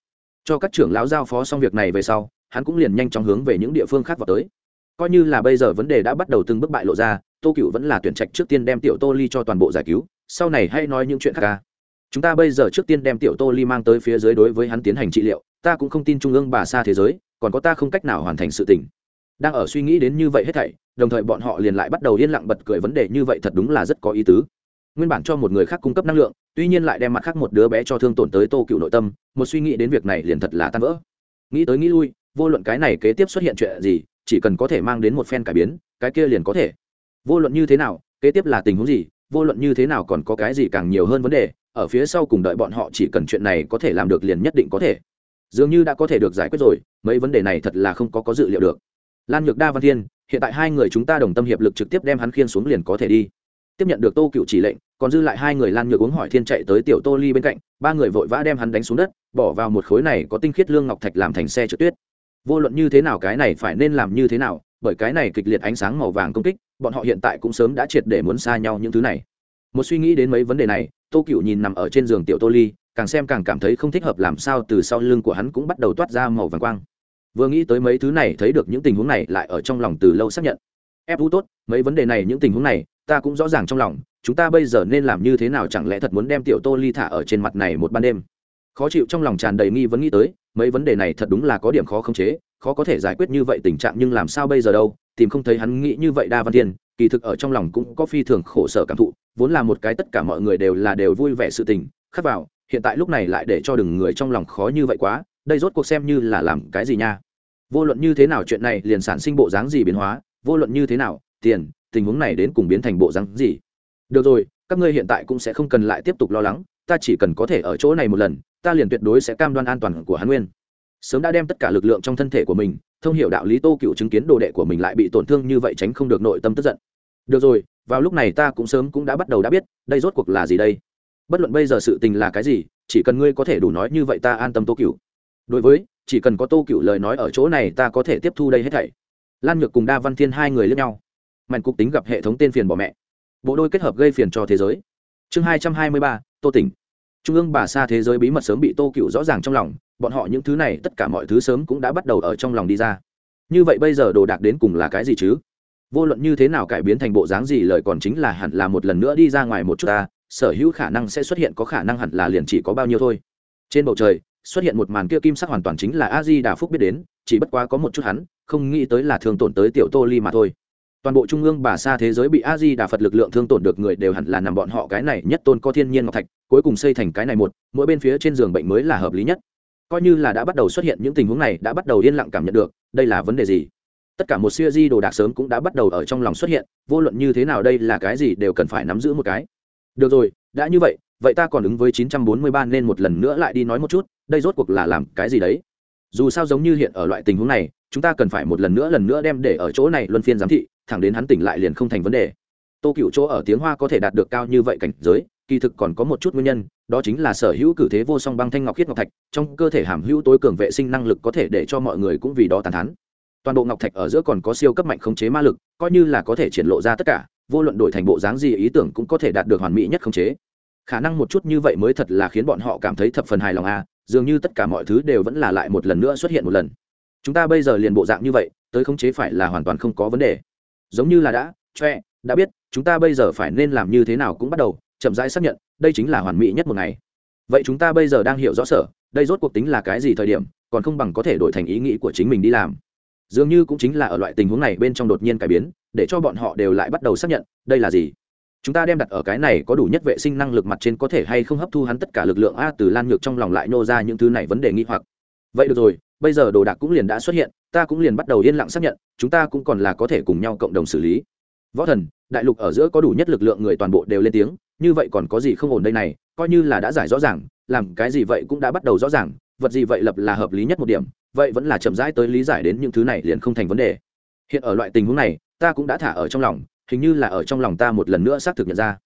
cho các trưởng lão giao phó xong việc này về sau, hắn cũng liền nhanh chóng hướng về những địa phương khác vào tới. Coi như là bây giờ vấn đề đã bắt đầu từng bước bại lộ ra, tô cựu vẫn là tuyển trạch trước tiên đem tiểu tô ly cho toàn bộ giải cứu, sau này hay nói những chuyện khác ca chúng ta bây giờ trước tiên đem tiểu tô ly mang tới phía dưới đối với hắn tiến hành trị liệu, ta cũng không tin trung ương bà xa thế giới, còn có ta không cách nào hoàn thành sự tình. Đang ở suy nghĩ đến như vậy hết thảy, đồng thời bọn họ liền lại bắt đầu yên lặng bật cười vấn đề như vậy thật đúng là rất có ý tứ. Nguyên bản cho một người khác cung cấp năng lượng tuy nhiên lại đem mặt khác một đứa bé cho thương tổn tới tô cựu nội tâm, một suy nghĩ đến việc này liền thật là tan vỡ. Nghĩ tới nghĩ lui, vô luận cái này kế tiếp xuất hiện chuyện gì, chỉ cần có thể mang đến một phen cải biến, cái kia liền có thể. Vô luận như thế nào, kế tiếp là tình huống gì, vô luận như thế nào còn có cái gì càng nhiều hơn vấn đề, ở phía sau cùng đợi bọn họ chỉ cần chuyện này có thể làm được liền nhất định có thể. Dường như đã có thể được giải quyết rồi, mấy vấn đề này thật là không có có dự liệu được. Lan nhược đa văn thiên, hiện tại hai người chúng ta đồng tâm hiệp lực trực tiếp đem hắn khiên xuống liền có thể đi. Tiếp nhận được tô cựu chỉ lệnh còn dư lại hai người lan nhược uống hỏi thiên chạy tới tiểu tô ly bên cạnh, ba người vội vã đem hắn đánh xuống đất, bỏ vào một khối này có tinh khiết lương ngọc thạch làm thành xe trượt tuyết. Vô luận như thế nào cái này phải nên làm như thế nào, bởi cái này kịch liệt ánh sáng màu vàng công kích, bọn họ hiện tại cũng sớm đã triệt để muốn xa nhau những thứ này. Một suy nghĩ đến mấy vấn đề này, tô cựu nhìn nằm ở trên giường tiểu tô ly, càng xem càng cảm thấy không thích hợp làm sao từ sau lưng của hắn cũng bắt đầu toát ra màu vàng quang. Vừa nghĩ tới mấy thứ này, thấy được những tình huống này lại ở trong lòng từ lâu xác nhận. Ép vũ tốt, mấy vấn đề này, những tình huống này ta cũng rõ ràng trong lòng, chúng ta bây giờ nên làm như thế nào chẳng lẽ thật muốn đem tiểu tô ly thả ở trên mặt này một ban đêm? Khó chịu trong lòng tràn đầy nghi vấn nghĩ tới, mấy vấn đề này thật đúng là có điểm khó khống chế, khó có thể giải quyết như vậy tình trạng nhưng làm sao bây giờ đâu? Tìm không thấy hắn nghĩ như vậy đa văn thiên, kỳ thực ở trong lòng cũng có phi thường khổ sở cảm thụ, vốn là một cái tất cả mọi người đều là đều vui vẻ sự tình, khắc vào, hiện tại lúc này lại để cho đừng người trong lòng khó như vậy quá, đây rốt cuộc xem như là làm cái gì nha? Vô luận như thế nào chuyện này liền sản sinh bộ dáng gì biến hóa, vô luận như thế nào, tiền tình huống này đến cùng biến thành bộ dáng gì? Được rồi, các ngươi hiện tại cũng sẽ không cần lại tiếp tục lo lắng, ta chỉ cần có thể ở chỗ này một lần, ta liền tuyệt đối sẽ cam đoan an toàn của hắn nguyên. Sớm đã đem tất cả lực lượng trong thân thể của mình, thông hiểu đạo lý tô cựu chứng kiến đồ đệ của mình lại bị tổn thương như vậy tránh không được nội tâm tức giận. Được rồi, vào lúc này ta cũng sớm cũng đã bắt đầu đã biết, đây rốt cuộc là gì đây? Bất luận bây giờ sự tình là cái gì, chỉ cần ngươi có thể đủ nói như vậy ta an tâm tô cựu. Đối với, chỉ cần có tô cựu lời nói ở chỗ này ta có thể tiếp thu đây hết thảy. Lan nhược cùng đa văn thiên hai người lẫn nhau mạnh cục tính gặp hệ thống tên phiền bỏ mẹ. Bộ đôi kết hợp gây phiền cho thế giới. Chương hai trăm hai mươi ba, tô tỉnh. Trung ương bà xa thế giới bí mật sớm bị tô cựu rõ ràng trong lòng, bọn họ những thứ này tất cả mọi thứ sớm cũng đã bắt đầu ở trong lòng đi ra. Như vậy bây giờ đồ đạc đến cùng là cái gì chứ? Vô luận như thế nào cải biến thành bộ dáng gì lời còn chính là hẳn là một lần nữa đi ra ngoài một chút ta, sở hữu khả năng sẽ xuất hiện có khả năng hẳn là liền chỉ có bao nhiêu thôi. Trên bầu trời, xuất hiện một màn kia kim sắc hoàn toàn chính là a di đà phúc biết đến, chỉ bất quá có một chút hắn, không nghĩ tới là thường tổn tới tiểu tô ly mà thôi toàn bộ trung ương bà xa thế giới bị a di đà phật lực lượng thương tổn được người đều hẳn là nằm bọn họ cái này nhất tôn có thiên nhiên ngọc thạch, cuối cùng xây thành cái này một, mỗi bên phía trên giường bệnh mới là hợp lý nhất. Coi như là đã bắt đầu xuất hiện những tình huống này, đã bắt đầu yên lặng cảm nhận được, đây là vấn đề gì? Tất cả một siêu di đồ đạc sớm cũng đã bắt đầu ở trong lòng xuất hiện, vô luận như thế nào đây là cái gì đều cần phải nắm giữ một cái. Được rồi, đã như vậy vậy ta còn ứng với 943 nên một lần nữa lại đi nói một chút, đây rốt cuộc là làm cái gì đấy? Dù sao giống như hiện ở loại tình huống này chúng ta cần phải một lần nữa lần nữa đem để ở chỗ này luân phiên giám thị, thẳng đến hắn tỉnh lại liền không thành vấn đề. Tô cựu chỗ ở tiếng hoa có thể đạt được cao như vậy cảnh giới, kỳ thực còn có một chút nguyên nhân, đó chính là sở hữu cử thế vô song băng thanh ngọc khiết ngọc thạch, trong cơ thể hàm hữu tối cường vệ sinh năng lực có thể để cho mọi người cũng vì đó tàn thắn toàn bộ ngọc thạch ở giữa còn có siêu cấp mạnh khống chế ma lực, coi như là có thể triển lộ ra tất cả, vô luận đổi thành bộ dáng gì ý tưởng cũng có thể đạt được hoàn mỹ nhất khống chế. Khả năng một chút như vậy mới thật là khiến bọn họ cảm thấy thập phần hài lòng a, dường như tất cả mọi thứ đều vẫn là lại một lần nữa xuất hiện một lần chúng ta bây giờ liền bộ dạng như vậy, tới khống chế phải là hoàn toàn không có vấn đề. Giống như là đã choe đã biết, chúng ta bây giờ phải nên làm như thế nào cũng bắt đầu, chậm rãi xác nhận, đây chính là hoàn mỹ nhất một ngày. Vậy chúng ta bây giờ đang hiểu rõ sở, đây rốt cuộc tính là cái gì thời điểm, còn không bằng có thể đổi thành ý nghĩ của chính mình đi làm. Dường như cũng chính là ở loại tình huống này bên trong đột nhiên cải biến, để cho bọn họ đều lại bắt đầu xác nhận, đây là gì. Chúng ta đem đặt ở cái này có đủ nhất vệ sinh năng lực mặt trên có thể hay không hấp thu hắn tất cả lực lượng a từ lan nhược trong lòng lại nô ra những thứ này vấn đề nghi hoặc vậy được rồi, bây giờ đồ đạc cũng liền đã xuất hiện, ta cũng liền bắt đầu yên lặng xác nhận, chúng ta cũng còn là có thể cùng nhau cộng đồng xử lý. Võ thần, đại lục ở giữa có đủ nhất lực lượng người toàn bộ đều lên tiếng, như vậy còn có gì không ổn đây này, coi như là đã giải rõ ràng, làm cái gì vậy cũng đã bắt đầu rõ ràng, vật gì vậy lập là hợp lý nhất một điểm, vậy vẫn là chậm rãi tới lý giải đến những thứ này liền không thành vấn đề. Hiện ở loại tình huống này, ta cũng đã thả ở trong lòng, hình như là ở trong lòng ta một lần nữa xác thực nhận ra.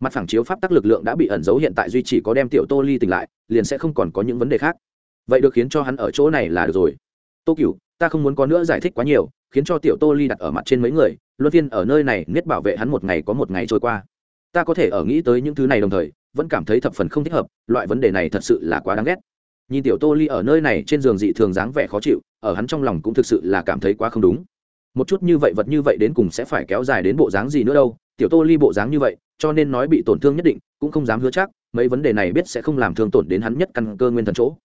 Mặt phẳng chiếu pháp tắc lực lượng đã bị ẩn giấu hiện tại duy chỉ có đem tiểu tô ly tỉnh lại, liền sẽ không còn có những vấn đề khác vậy được khiến cho hắn ở chỗ này là được rồi. Tô cựu ta không muốn có nữa giải thích quá nhiều, khiến cho tiểu tô ly đặt ở mặt trên mấy người, luân phiên ở nơi này niết bảo vệ hắn một ngày có một ngày trôi qua. Ta có thể ở nghĩ tới những thứ này đồng thời, vẫn cảm thấy thập phần không thích hợp, loại vấn đề này thật sự là quá đáng ghét. Nhìn tiểu tô ly ở nơi này trên giường dị thường dáng vẻ khó chịu, ở hắn trong lòng cũng thực sự là cảm thấy quá không đúng. Một chút như vậy vật như vậy đến cùng sẽ phải kéo dài đến bộ dáng gì nữa đâu, tiểu tô ly bộ dáng như vậy, cho nên nói bị tổn thương nhất định, cũng không dám hứa chắc, mấy vấn đề này biết sẽ không làm thương tổn đến hắn nhất căn cơ nguyên thần chỗ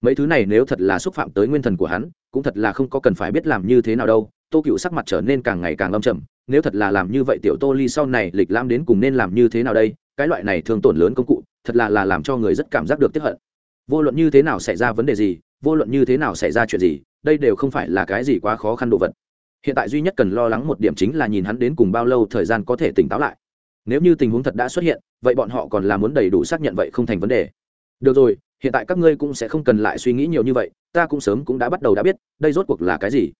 mấy thứ này nếu thật là xúc phạm tới nguyên thần của hắn, cũng thật là không có cần phải biết làm như thế nào đâu. Tô cựu sắc mặt trở nên càng ngày càng lâm trầm, nếu thật là làm như vậy tiểu tô ly sau này lịch lam đến cùng nên làm như thế nào đây? Cái loại này thường tổn lớn công cụ, thật là là làm cho người rất cảm giác được tiếp hận. Vô luận như thế nào xảy ra vấn đề gì, vô luận như thế nào xảy ra chuyện gì, đây đều không phải là cái gì quá khó khăn đồ vật. Hiện tại duy nhất cần lo lắng một điểm chính là nhìn hắn đến cùng bao lâu thời gian có thể tỉnh táo lại. Nếu như tình huống thật đã xuất hiện, vậy bọn họ còn là muốn đầy đủ xác nhận vậy không thành vấn đề. Được rồi hiện tại các ngươi cũng sẽ không cần lại suy nghĩ nhiều như vậy, ta cũng sớm cũng đã bắt đầu đã biết, đây rốt cuộc là cái gì.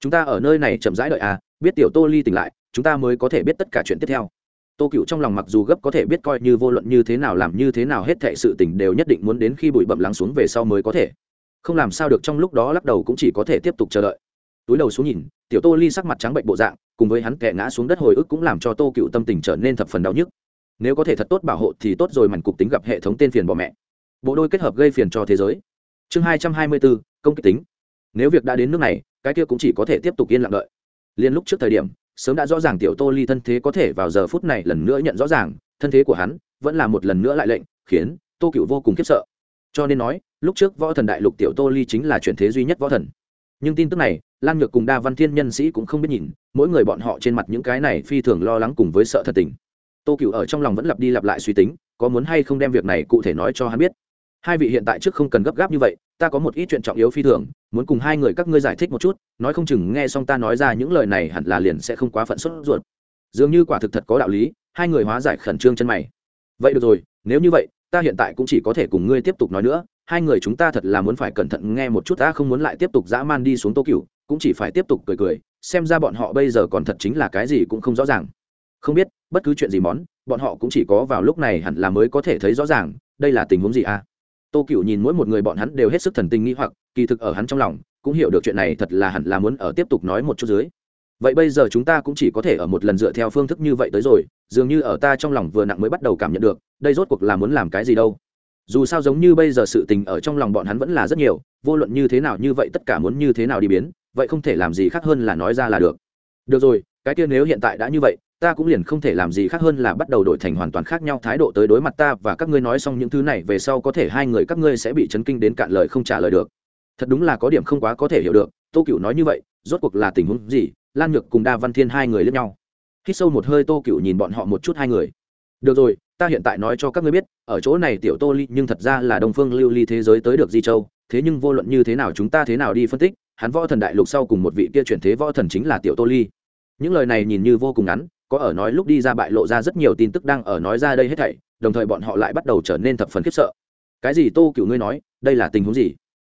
Chúng ta ở nơi này chậm rãi đợi à biết tiểu tô ly tỉnh lại, chúng ta mới có thể biết tất cả chuyện tiếp theo. Tô cựu trong lòng mặc dù gấp có thể biết coi như vô luận như thế nào, làm như thế nào hết thệ sự tỉnh đều nhất định muốn đến khi bụi bậm lắng xuống về sau mới có thể. Không làm sao được trong lúc đó lắc đầu cũng chỉ có thể tiếp tục chờ đợi. Túi đầu xuống nhìn, tiểu tô ly sắc mặt trắng bệnh bộ dạng, cùng với hắn kẻ ngã xuống đất hồi ức cũng làm cho tô cựu tâm tình trở nên thập phần đau nhức. Nếu có thể thật tốt bảo hộ thì tốt rồi mảnh cục tính gặp hệ thống tên phiền bỏ mẹ bộ đôi kết hợp gây phiền cho thế giới. Chương hai trăm hai mươi bốn công kích tính. Nếu việc đã đến nước này, cái kia cũng chỉ có thể tiếp tục yên lặng đợi. Liên lúc trước thời điểm, sớm đã rõ ràng tiểu tô ly thân thế có thể vào giờ phút này lần nữa nhận rõ ràng, thân thế của hắn vẫn là một lần nữa lại lệnh, khiến tô cựu vô cùng khiếp sợ. Cho nên nói, lúc trước võ thần đại lục tiểu tô ly chính là chuyển thế duy nhất võ thần. Nhưng tin tức này lan ngược cùng đa văn thiên nhân sĩ cũng không biết nhìn, mỗi người bọn họ trên mặt những cái này phi thường lo lắng cùng với sợ thật tình. Tô cựu ở trong lòng vẫn lặp đi lặp lại suy tính, có muốn hay không đem việc này cụ thể nói cho hắn biết hai vị hiện tại trước không cần gấp gáp như vậy, ta có một ít chuyện trọng yếu phi thường, muốn cùng hai người các ngươi giải thích một chút, nói không chừng nghe xong ta nói ra những lời này hẳn là liền sẽ không quá phận sốt ruột. Dường như quả thực thật có đạo lý, hai người hóa giải khẩn trương chân mày. Vậy được rồi, nếu như vậy, ta hiện tại cũng chỉ có thể cùng ngươi tiếp tục nói nữa, hai người chúng ta thật là muốn phải cẩn thận nghe một chút, ta không muốn lại tiếp tục dã man đi xuống tô cựu cũng chỉ phải tiếp tục cười cười, xem ra bọn họ bây giờ còn thật chính là cái gì cũng không rõ ràng. Không biết, bất cứ chuyện gì món, bọn họ cũng chỉ có vào lúc này hẳn là mới có thể thấy rõ ràng, đây là tình huống gì à? Tô cựu nhìn mỗi một người bọn hắn đều hết sức thần tình nghĩ hoặc, kỳ thực ở hắn trong lòng, cũng hiểu được chuyện này thật là hẳn là muốn ở tiếp tục nói một chút dưới. Vậy bây giờ chúng ta cũng chỉ có thể ở một lần dựa theo phương thức như vậy tới rồi, dường như ở ta trong lòng vừa nặng mới bắt đầu cảm nhận được, đây rốt cuộc là muốn làm cái gì đâu. Dù sao giống như bây giờ sự tình ở trong lòng bọn hắn vẫn là rất nhiều, vô luận như thế nào như vậy tất cả muốn như thế nào đi biến, vậy không thể làm gì khác hơn là nói ra là được. Được rồi, cái kia nếu hiện tại đã như vậy ta cũng liền không thể làm gì khác hơn là bắt đầu đổi thành hoàn toàn khác nhau thái độ tới đối mặt ta và các ngươi nói xong những thứ này về sau có thể hai người các ngươi sẽ bị chấn kinh đến cạn lời không trả lời được. Thật đúng là có điểm không quá có thể hiểu được, tô cựu nói như vậy, rốt cuộc là tình huống gì? Lan nhược cùng đa văn thiên hai người lẫn nhau. Hít sâu một hơi tô cựu nhìn bọn họ một chút hai người. Được rồi, ta hiện tại nói cho các ngươi biết, ở chỗ này tiểu tô ly nhưng thật ra là đông phương lưu ly thế giới tới được di châu. Thế nhưng vô luận như thế nào chúng ta thế nào đi phân tích, hắn võ thần đại lục sau cùng một vị kia chuyển thế võ thần chính là tiểu tô ly. Những lời này nhìn như vô cùng ngắn có ở nói lúc đi ra bại lộ ra rất nhiều tin tức đang ở nói ra đây hết thảy, đồng thời bọn họ lại bắt đầu trở nên thập phần khiếp sợ. Cái gì tô cựu ngươi nói, đây là tình huống gì?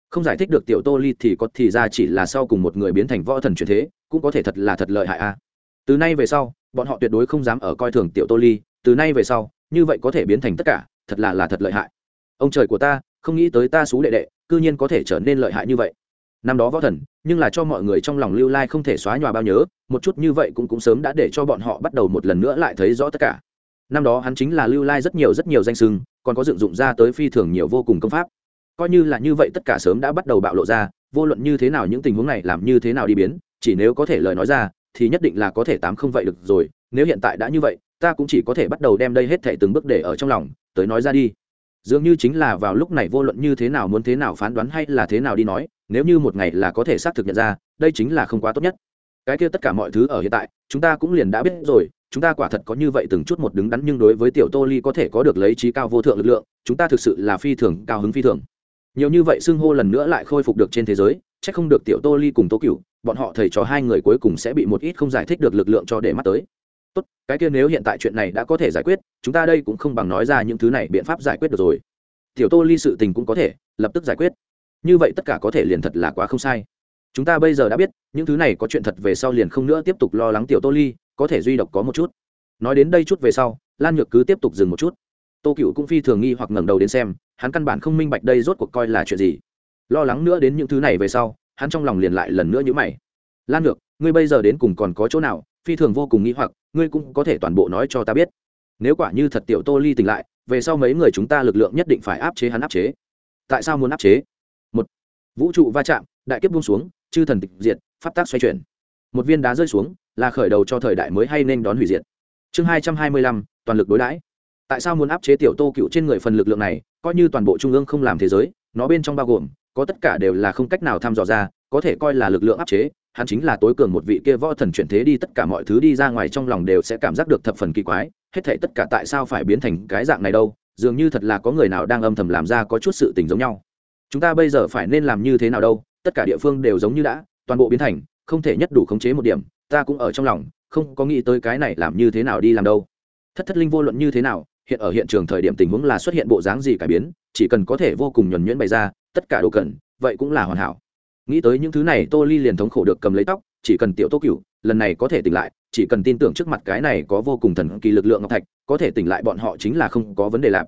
Không giải thích được tiểu tô ly thì có thì ra chỉ là sau cùng một người biến thành võ thần truyền thế, cũng có thể thật là thật lợi hại a. Từ nay về sau, bọn họ tuyệt đối không dám ở coi thường tiểu tô ly, từ nay về sau, như vậy có thể biến thành tất cả, thật là là thật lợi hại. Ông trời của ta, không nghĩ tới ta xú đệ đệ, cư nhiên có thể trở nên lợi hại như vậy. Năm đó võ thần nhưng là cho mọi người trong lòng lưu lai không thể xóa nhòa bao nhớ, một chút như vậy cũng cũng sớm đã để cho bọn họ bắt đầu một lần nữa lại thấy rõ tất cả. Năm đó hắn chính là lưu lai rất nhiều rất nhiều danh sưng còn có dựng dụng ra tới phi thường nhiều vô cùng công pháp. Coi như là như vậy tất cả sớm đã bắt đầu bạo lộ ra, vô luận như thế nào những tình huống này làm như thế nào đi biến, chỉ nếu có thể lời nói ra, thì nhất định là có thể tám không vậy được rồi, nếu hiện tại đã như vậy, ta cũng chỉ có thể bắt đầu đem đây hết thể từng bước để ở trong lòng, tới nói ra đi. Dường như chính là vào lúc này vô luận như thế nào muốn thế nào phán đoán hay là thế nào đi nói nếu như một ngày là có thể xác thực nhận ra, đây chính là không quá tốt nhất. Cái kia tất cả mọi thứ ở hiện tại, chúng ta cũng liền đã biết rồi, chúng ta quả thật có như vậy từng chút một đứng đắn nhưng đối với tiểu tô ly có thể có được lấy trí cao vô thượng lực lượng, chúng ta thực sự là phi thường, cao hứng phi thường. Nhiều như vậy xưng hô lần nữa lại khôi phục được trên thế giới c h ắ c không được tiểu tô ly cùng tô cựu bọn họ thầy trò hai người cuối cùng sẽ bị một ít không giải thích được lực lượng cho để mắt tới. Tốt, cái kia nếu hiện tại chuyện này đã có thể giải quyết, chúng ta đây cũng không bằng nói ra những thứ này biện pháp giải quyết được rồi. Tiểu tô ly sự tình cũng có thể, lập tức giải quyết như vậy tất cả có thể liền thật là quá không sai. Chúng ta bây giờ đã biết, những thứ này có chuyện thật về sau liền không nữa tiếp tục lo lắng tiểu tô ly, có thể duy độc có một chút. Nói đến đây chút về sau, lan nhược cứ tiếp tục dừng một chút. Tô cựu cũng phi thường nghi hoặc ngẩng đầu đến xem, hắn căn bản không minh bạch đây rốt cuộc coi là chuyện gì. Lo lắng nữa đến những thứ này về sau, hắn trong lòng liền lại lần nữa nhữ mày. Lan nhược, ngươi bây giờ đến cùng còn có chỗ nào? Phi thường vô cùng nghi hoặc, ngươi cũng có thể toàn bộ nói cho ta biết. Nếu quả như thật tiểu tô ly tỉnh lại, về sau mấy người chúng ta lực lượng nhất định phải áp chế hắn áp chế. Tại sao muốn áp chế? Vũ trụ va chạm, đại kiếp buông xuống, chư thần tịch diệt, pháp tác xoay chuyển. Một viên đá rơi xuống, là khởi đầu cho thời đại mới hay nên đón hủy diệt. Chương hai trăm hai mươi lăm, toàn lực đối đãi. Tại sao muốn áp chế tiểu tô cựu trên người phần lực lượng này, coi như toàn bộ trung ương không làm thế giới, nó bên trong bao gồm, có tất cả đều là không cách nào thăm dò ra, có thể coi là lực lượng áp chế, hắn chính là tối cường một vị kia võ thần chuyển thế đi tất cả mọi thứ đi ra ngoài trong lòng đều sẽ cảm giác được thập phần kỳ quái, hết thể tất cả tại sao phải biến thành cái dạng này đâu, dường như thật là có người nào đang âm thầm làm ra có chút sự tình giống nhau chúng ta bây giờ phải nên làm như thế nào đâu, tất cả địa phương đều giống như đã, toàn bộ biến thành, không thể nhất đủ khống chế một điểm, ta cũng ở trong lòng, không có nghĩ tới cái này làm như thế nào đi làm đâu. Thất thất linh vô luận như thế nào, hiện ở hiện trường thời điểm tình huống là xuất hiện bộ dáng gì cải biến, chỉ cần có thể vô cùng nhuẩn nhuyễn bày ra, tất cả đồ cần, vậy cũng là hoàn hảo. Nghĩ tới những thứ này, tô ly liền thống khổ được cầm lấy tóc, chỉ cần tiểu tô cựu lần này có thể tỉnh lại, chỉ cần tin tưởng trước mặt cái này có vô cùng thần kỳ lực lượng ngọc thạch, có thể tỉnh lại bọn họ chính là không có vấn đề lạp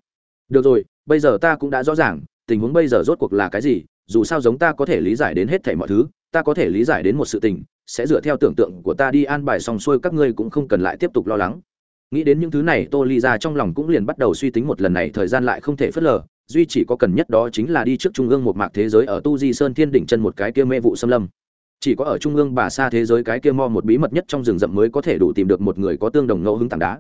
được rồi, bây giờ ta cũng đã rõ ràng tình huống bây giờ rốt cuộc là cái gì, dù sao giống ta có thể lý giải đến hết thảy mọi thứ, ta có thể lý giải đến một sự tình, sẽ dựa theo tưởng tượng của ta đi an bài xong xuôi các ngươi cũng không cần lại tiếp tục lo lắng. Nghĩ đến những thứ này, tô ly ra trong lòng cũng liền bắt đầu suy tính một lần này, thời gian lại không thể phớt lờ, duy chỉ có cần nhất đó chính là đi trước trung ương một mạc thế giới ở tu di sơn thiên đỉnh chân một cái kia mê vụ xâm lâm. Chỉ có ở trung ương bà xa thế giới cái kia mo một bí mật nhất trong rừng rậm mới có thể đủ tìm được một người có tương đồng ngẫu hứng tảng đá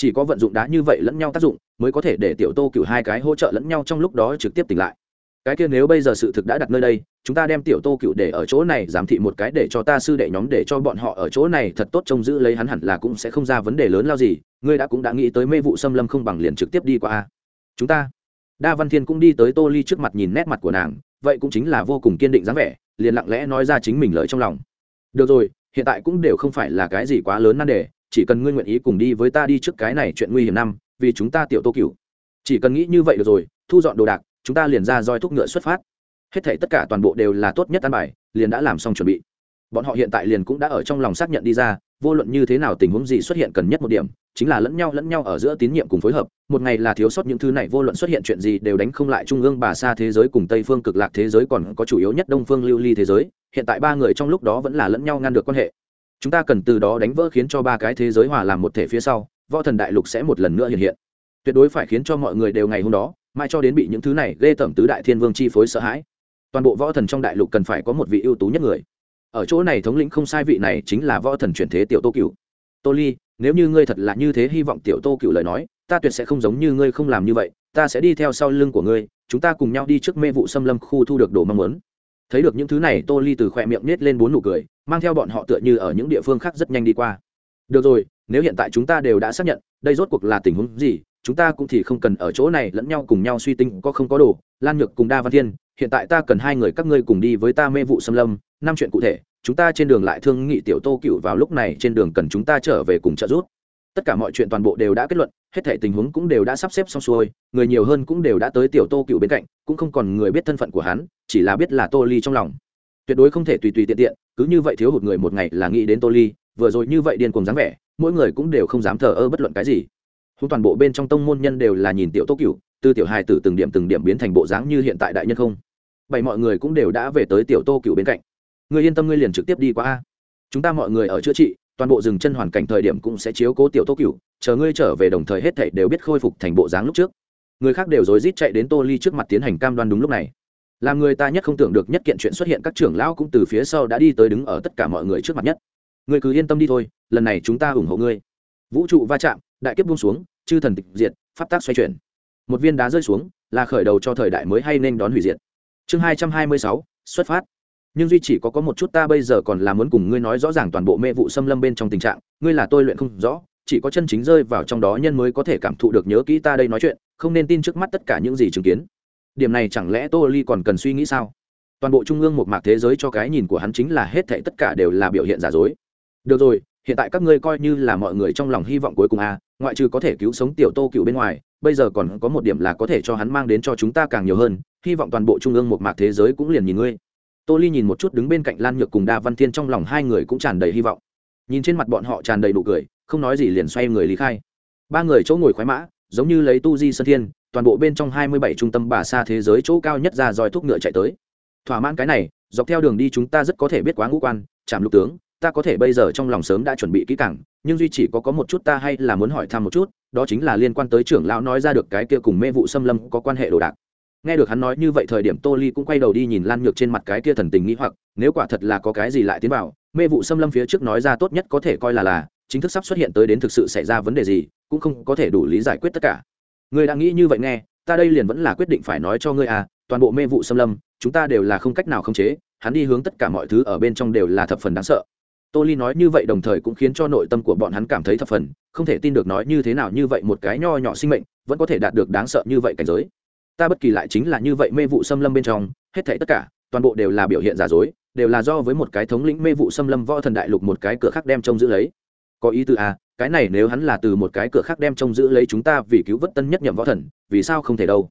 chỉ có vận dụng đá như vậy lẫn nhau tác dụng mới có thể để tiểu tô cựu hai cái hỗ trợ lẫn nhau trong lúc đó trực tiếp tỉnh lại. Cái kia nếu bây giờ sự thực đã đặt nơi đây, chúng ta đem tiểu tô cựu để ở chỗ này giám thị một cái để cho ta sư đệ nhóm để cho bọn họ ở chỗ này thật tốt trông giữ lấy hắn hẳn là cũng sẽ không ra vấn đề lớn lao gì, ngươi đã cũng đã nghĩ tới mê vụ xâm lâm không bằng liền trực tiếp đi qua chúng ta, đa văn thiên cũng đi tới tô ly trước mặt nhìn nét mặt của nàng, vậy cũng chính là vô cùng kiên định dáng vẻ, liền lặng lẽ nói ra chính mình lợi trong lòng. Được rồi, hiện tại cũng đều không phải là cái gì quá lớn nan đề chỉ cần ngươi nguyện ý cùng đi với ta đi trước cái này chuyện nguy hiểm năm, vì chúng ta tiểu tô cửu. Chỉ cần nghĩ như vậy được rồi, thu dọn đồ đạc, chúng ta liền ra roi thúc ngựa xuất phát. Hết thể tất cả toàn bộ đều là tốt nhất ăn bài, liền đã làm xong chuẩn bị. Bọn họ hiện tại liền cũng đã ở trong lòng xác nhận đi ra, vô luận như thế nào tình huống gì xuất hiện cần nhất một điểm, chính là lẫn nhau lẫn nhau ở giữa tín nhiệm cùng phối hợp. Một ngày là thiếu sót những thứ này, vô luận xuất hiện chuyện gì đều đánh không lại trung ương, bà xa thế giới cùng tây phương cực lạc thế giới còn có chủ yếu nhất đông phương lưu ly thế giới. Hiện tại ba người trong lúc đó vẫn là lẫn nhau ngăn được quan hệ chúng ta cần từ đó đánh vỡ khiến cho ba cái thế giới hòa làm một thể phía sau, võ thần đại lục sẽ một lần nữa hiện hiện. Tuyệt đối phải khiến cho mọi người đều ngày hôm đó mai cho đến bị những thứ này ghê tởm tứ đại thiên vương chi phối sợ hãi. Toàn bộ võ thần trong đại lục cần phải có một vị ưu tú nhất người. Ở chỗ này thống lĩnh không sai vị này chính là võ thần chuyển thế tiểu tô cựu tô ly, nếu như ngươi thật là như thế hy vọng tiểu tô cựu lời nói, ta tuyệt sẽ không giống như ngươi không làm như vậy, ta sẽ đi theo sau lưng của ngươi, chúng ta cùng nhau đi trước mê vụ xâm lâm khu thu được đồ mong muốn thấy được những thứ này, tô ly từ khỏe miệng nết lên bốn nụ cười, mang theo bọn họ tựa như ở những địa phương khác rất nhanh đi qua. Được rồi, nếu hiện tại chúng ta đều đã xác nhận, đây rốt cuộc là tình huống gì, chúng ta cũng thì không cần ở chỗ này lẫn nhau cùng nhau suy tính, có không có đồ, lan nhược cùng đa văn thiên, hiện tại ta cần hai người các ngươi cùng đi với ta mê vụ xâm lâm, năm chuyện cụ thể, chúng ta trên đường lại thương nghị tiểu tô cựu vào lúc này, trên đường cần chúng ta trở về cùng trợ giúp tất cả mọi chuyện toàn bộ đều đã kết luận, hết thể tình huống cũng đều đã sắp xếp xong xuôi, người nhiều hơn cũng đều đã tới tiểu tô cựu bên cạnh, cũng không còn người biết thân phận của hắn, chỉ là biết là tô ly trong lòng. Tuyệt đối không thể tùy tùy tiện tiện, cứ như vậy thiếu hụt người một ngày là nghĩ đến tô ly, vừa rồi như vậy điên cuồng dáng vẻ, mỗi người cũng đều không dám thờ ơ bất luận cái gì. Húng toàn bộ bên trong tông môn nhân đều là nhìn tiểu tô cựu, từ tiểu hài tử từng điểm từng điểm biến thành bộ dáng như hiện tại đại nhân không. Bảy mọi người cũng đều đã về tới tiểu tô cựu bên cạnh. Người yên tâm ngươi liền trực tiếp đi qua a. Chúng ta mọi người ở chữa trị toàn bộ dừng chân hoàn cảnh thời điểm cũng sẽ chiếu cố tiểu tô cựu chờ ngươi trở về đồng thời hết thảy đều biết khôi phục thành bộ dáng lúc trước. Người khác đều rối rít chạy đến tô ly trước mặt tiến hành cam đoan đúng lúc này. Làm người ta nhất không tưởng được nhất kiện chuyện xuất hiện, các trưởng lão cũng từ phía sau đã đi tới đứng ở tất cả mọi người trước mặt nhất. Ngươi cứ yên tâm đi thôi, lần này chúng ta ủng hộ ngươi. Vũ trụ va chạm, đại kiếp buông xuống, chư thần tịch diệt, pháp tác xoay chuyển. Một viên đá rơi xuống, là khởi đầu cho thời đại mới hay nên đón hủy diệt. Chương hai trăm hai mươi sáu, xuất phát nhưng duy chỉ có có một chút ta bây giờ còn là muốn cùng ngươi nói rõ ràng toàn bộ mê vụ xâm lâm bên trong tình trạng ngươi là tôi luyện không rõ chỉ có chân chính rơi vào trong đó nhân mới có thể cảm thụ được nhớ kỹ ta đây nói chuyện không nên tin trước mắt tất cả những gì chứng kiến. Điểm này chẳng lẽ tô ly còn cần suy nghĩ sao? Toàn bộ trung ương một mạc thế giới cho cái nhìn của hắn chính là hết thệ tất cả đều là biểu hiện giả dối. Được rồi hiện tại các ngươi coi như là mọi người trong lòng hy vọng cuối cùng a à, ngoại trừ có thể cứu sống tiểu tô cựu bên ngoài bây giờ còn có một điểm là có thể cho hắn mang đến cho chúng ta càng nhiều hơn hy vọng toàn bộ trung ương một mạc thế giới cũng liền nhìn ngươi tô ly nhìn một chút đứng bên cạnh lan nhược cùng đa văn thiên trong lòng hai người cũng tràn đầy hy vọng. Nhìn trên mặt bọn họ tràn đầy đủ cười, không nói gì liền xoay người lý khai. Ba người chỗ ngồi khoái mã, giống như lấy tu di sơn thiên, toàn bộ bên trong hai mươi bảy trung tâm bà xa thế giới chỗ cao nhất ra roi thuốc ngựa chạy tới. Thỏa mãn cái này, dọc theo đường đi chúng ta rất có thể biết quá ngũ quan chạm lục tướng, ta có thể bây giờ trong lòng sớm đã chuẩn bị kỹ càng, nhưng duy chỉ có có một chút ta hay là muốn hỏi thăm một chút, đó chính là liên quan tới trưởng lão nói ra được cái kia cùng mê vụ xâm lâm có quan hệ đồ đạc nghe được hắn nói như vậy thời điểm tô ly cũng quay đầu đi nhìn lan nhược trên mặt cái kia thần tình nghĩ hoặc, nếu quả thật là có cái gì lại tiến vào, mê vụ xâm lâm phía trước nói ra tốt nhất có thể coi là là, chính thức sắp xuất hiện tới đến thực sự xảy ra vấn đề gì, cũng không có thể đủ lý giải quyết tất cả. Người đã nghĩ như vậy nghe, ta đây liền vẫn là quyết định phải nói cho ngươi à toàn bộ mê vụ xâm lâm, chúng ta đều là không cách nào khống chế, hắn đi hướng tất cả mọi thứ ở bên trong đều là thập phần đáng sợ. Tô ly nói như vậy đồng thời cũng khiến cho nội tâm của bọn hắn cảm thấy thập phần, không thể tin được nói như thế nào như vậy một cái nho nhỏ sinh mệnh, vẫn có thể đạt được đáng sợ như vậy cảnh giới ta bất kỳ lại chính là như vậy mê vụ xâm lâm bên trong, hết thảy tất cả, toàn bộ đều là biểu hiện giả dối, đều là do với một cái thống lĩnh mê vụ xâm lâm võ thần đại lục một cái cửa khác đem trông giữ lấy. Có ý tư à cái này nếu hắn là từ một cái cửa khác đem trông giữ lấy chúng ta vì cứu vớt tân nhất nhậm võ thần, vì sao không thể đâu?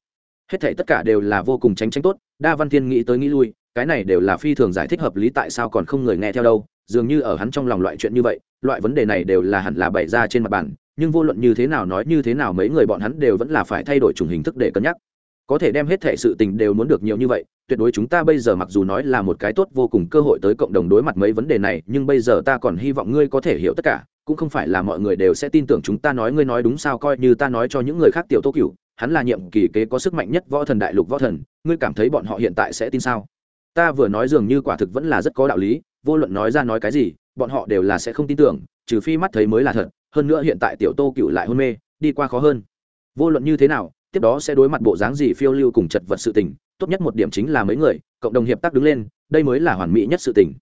Hết thảy tất cả đều là vô cùng tránh tránh tốt, đa văn thiên nghĩ tới nghĩ lui, cái này đều là phi thường giải thích hợp lý tại sao còn không người nghe theo đâu, dường như ở hắn trong lòng loại chuyện như vậy, loại vấn đề này đều là hẳn là bày ra trên mặt bàn, nhưng vô luận như thế nào nói như thế nào mấy người bọn hắn đều vẫn là phải thay đổi chủng hình thức để cân nhắc có thể đem hết thể sự tình đều muốn được nhiều như vậy, tuyệt đối chúng ta bây giờ mặc dù nói là một cái tốt vô cùng cơ hội tới cộng đồng đối mặt mấy vấn đề này, nhưng bây giờ ta còn hy vọng ngươi có thể hiểu tất cả, cũng không phải là mọi người đều sẽ tin tưởng chúng ta nói ngươi nói đúng sao, coi như ta nói cho những người khác tiểu tô cửu, hắn là nhiệm kỳ kế có sức mạnh nhất võ thần đại lục võ thần, ngươi cảm thấy bọn họ hiện tại sẽ tin sao? Ta vừa nói dường như quả thực vẫn là rất có đạo lý, vô luận nói ra nói cái gì, bọn họ đều là sẽ không tin tưởng, trừ phi mắt thấy mới là thật, hơn nữa hiện tại tiểu tô cựu lại hôn mê, đi qua khó hơn. Vô luận như thế nào tiếp đó sẽ đối mặt bộ dáng gì phiêu lưu cùng chật vật sự tình, tốt nhất một điểm chính là mấy người, cộng đồng hiệp tác đứng lên, đây mới là hoàn mỹ nhất sự tình.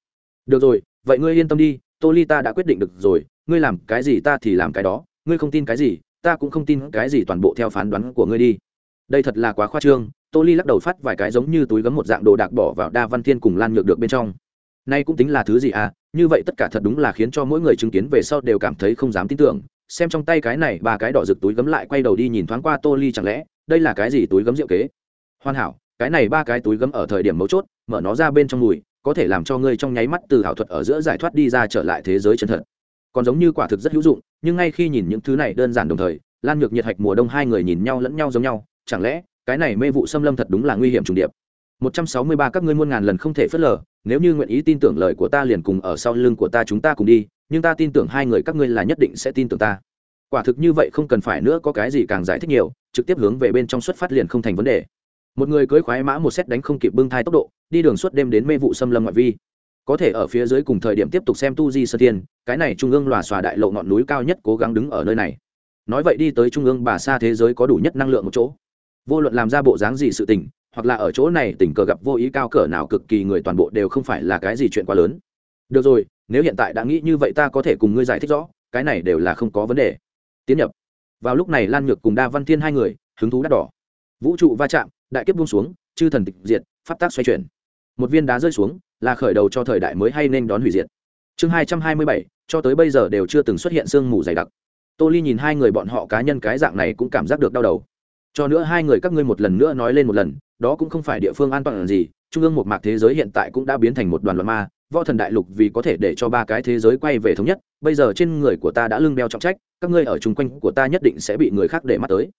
Được rồi, vậy ngươi yên tâm đi, tô ly ta đã quyết định được rồi, ngươi làm cái gì ta thì làm cái đó, ngươi không tin cái gì, ta cũng không tin cái gì toàn bộ theo phán đoán của ngươi đi. Đây thật là quá khoa trương, tô ly lắc đầu phát vài cái giống như túi gấm một dạng đồ đạc bỏ vào đa văn thiên cùng lan nhược được bên trong. Nay cũng tính là thứ gì à như vậy tất cả thật đúng là khiến cho mỗi người chứng kiến về sau đều cảm thấy không dám tin tưởng xem trong tay cái này, ba cái đỏ rực túi gấm lại quay đầu đi nhìn thoáng qua tô ly chẳng lẽ, đây là cái gì túi gấm rượu kế? Hoàn hảo, cái này ba cái túi gấm ở thời điểm mấu chốt, mở nó ra bên trong mùi, có thể làm cho ngươi trong nháy mắt từ ảo thuật ở giữa giải thoát đi ra trở lại thế giới chân thật. Còn giống như quả thực rất hữu dụng, nhưng ngay khi nhìn những thứ này đơn giản đồng thời, lan nhược nhiệt hạch mùa đông hai người nhìn nhau lẫn nhau giống nhau, chẳng lẽ, cái này mê vụ xâm lâm thật đúng là nguy hiểm trùng điệp? Một trăm sáu mươi ba các ngươi muôn ngàn lần không thể phớt lờ, nếu như nguyện ý tin tưởng lời của ta liền cùng ở sau lưng của ta chúng ta cùng đi nhưng ta tin tưởng hai người các ngươi là nhất định sẽ tin tưởng ta. Quả thực như vậy không cần phải nữa, có cái gì càng giải thích nhiều, trực tiếp hướng về bên trong xuất phát liền không thành vấn đề. Một người cưới khoái mã một xét đánh không kịp bưng thai tốc độ, đi đường suốt đêm đến mê vụ xâm lâm ngoại vi. Có thể ở phía dưới cùng thời điểm tiếp tục xem tu di sơ tiên cái này trung ương lòa xòa đại lộ ngọn núi cao nhất cố gắng đứng ở nơi này. Nói vậy đi tới trung ương bà xa thế giới có đủ nhất năng lượng một chỗ. Vô luận làm ra bộ dáng gì sự tình, hoặc là ở chỗ này tình cờ gặp vô ý cao cỡ nào cực kỳ người toàn bộ đều không phải là cái gì chuyện quá lớn. Được rồi nếu hiện tại đã nghĩ như vậy ta có thể cùng ngươi giải thích rõ, cái này đều là không có vấn đề. Tiến nhập. Vào lúc này lan nhược cùng đa văn thiên hai người, hứng thú đắt đỏ. Vũ trụ va chạm, đại kiếp buông xuống, chư thần tịch diệt, pháp tác xoay chuyển. Một viên đá rơi xuống, là khởi đầu cho thời đại mới hay nên đón hủy diệt. Chương hai trăm hai mươi bảy, cho tới bây giờ đều chưa từng xuất hiện sương mù dày đặc. Tô ly nhìn hai người bọn họ cá nhân cái dạng này cũng cảm giác được đau đầu. Cho nữa hai người các ngươi một lần nữa nói lên một lần, đó cũng không phải địa phương an toàn gì, trung ương một mạc thế giới hiện tại cũng đã biến thành một đoàn loạn ma võ thần đại lục vì có thể để cho ba cái thế giới quay về thống nhất, bây giờ trên người của ta đã lưng đeo trọng trách, các ngươi ở chung quanh của ta nhất định sẽ bị người khác để mắt tới.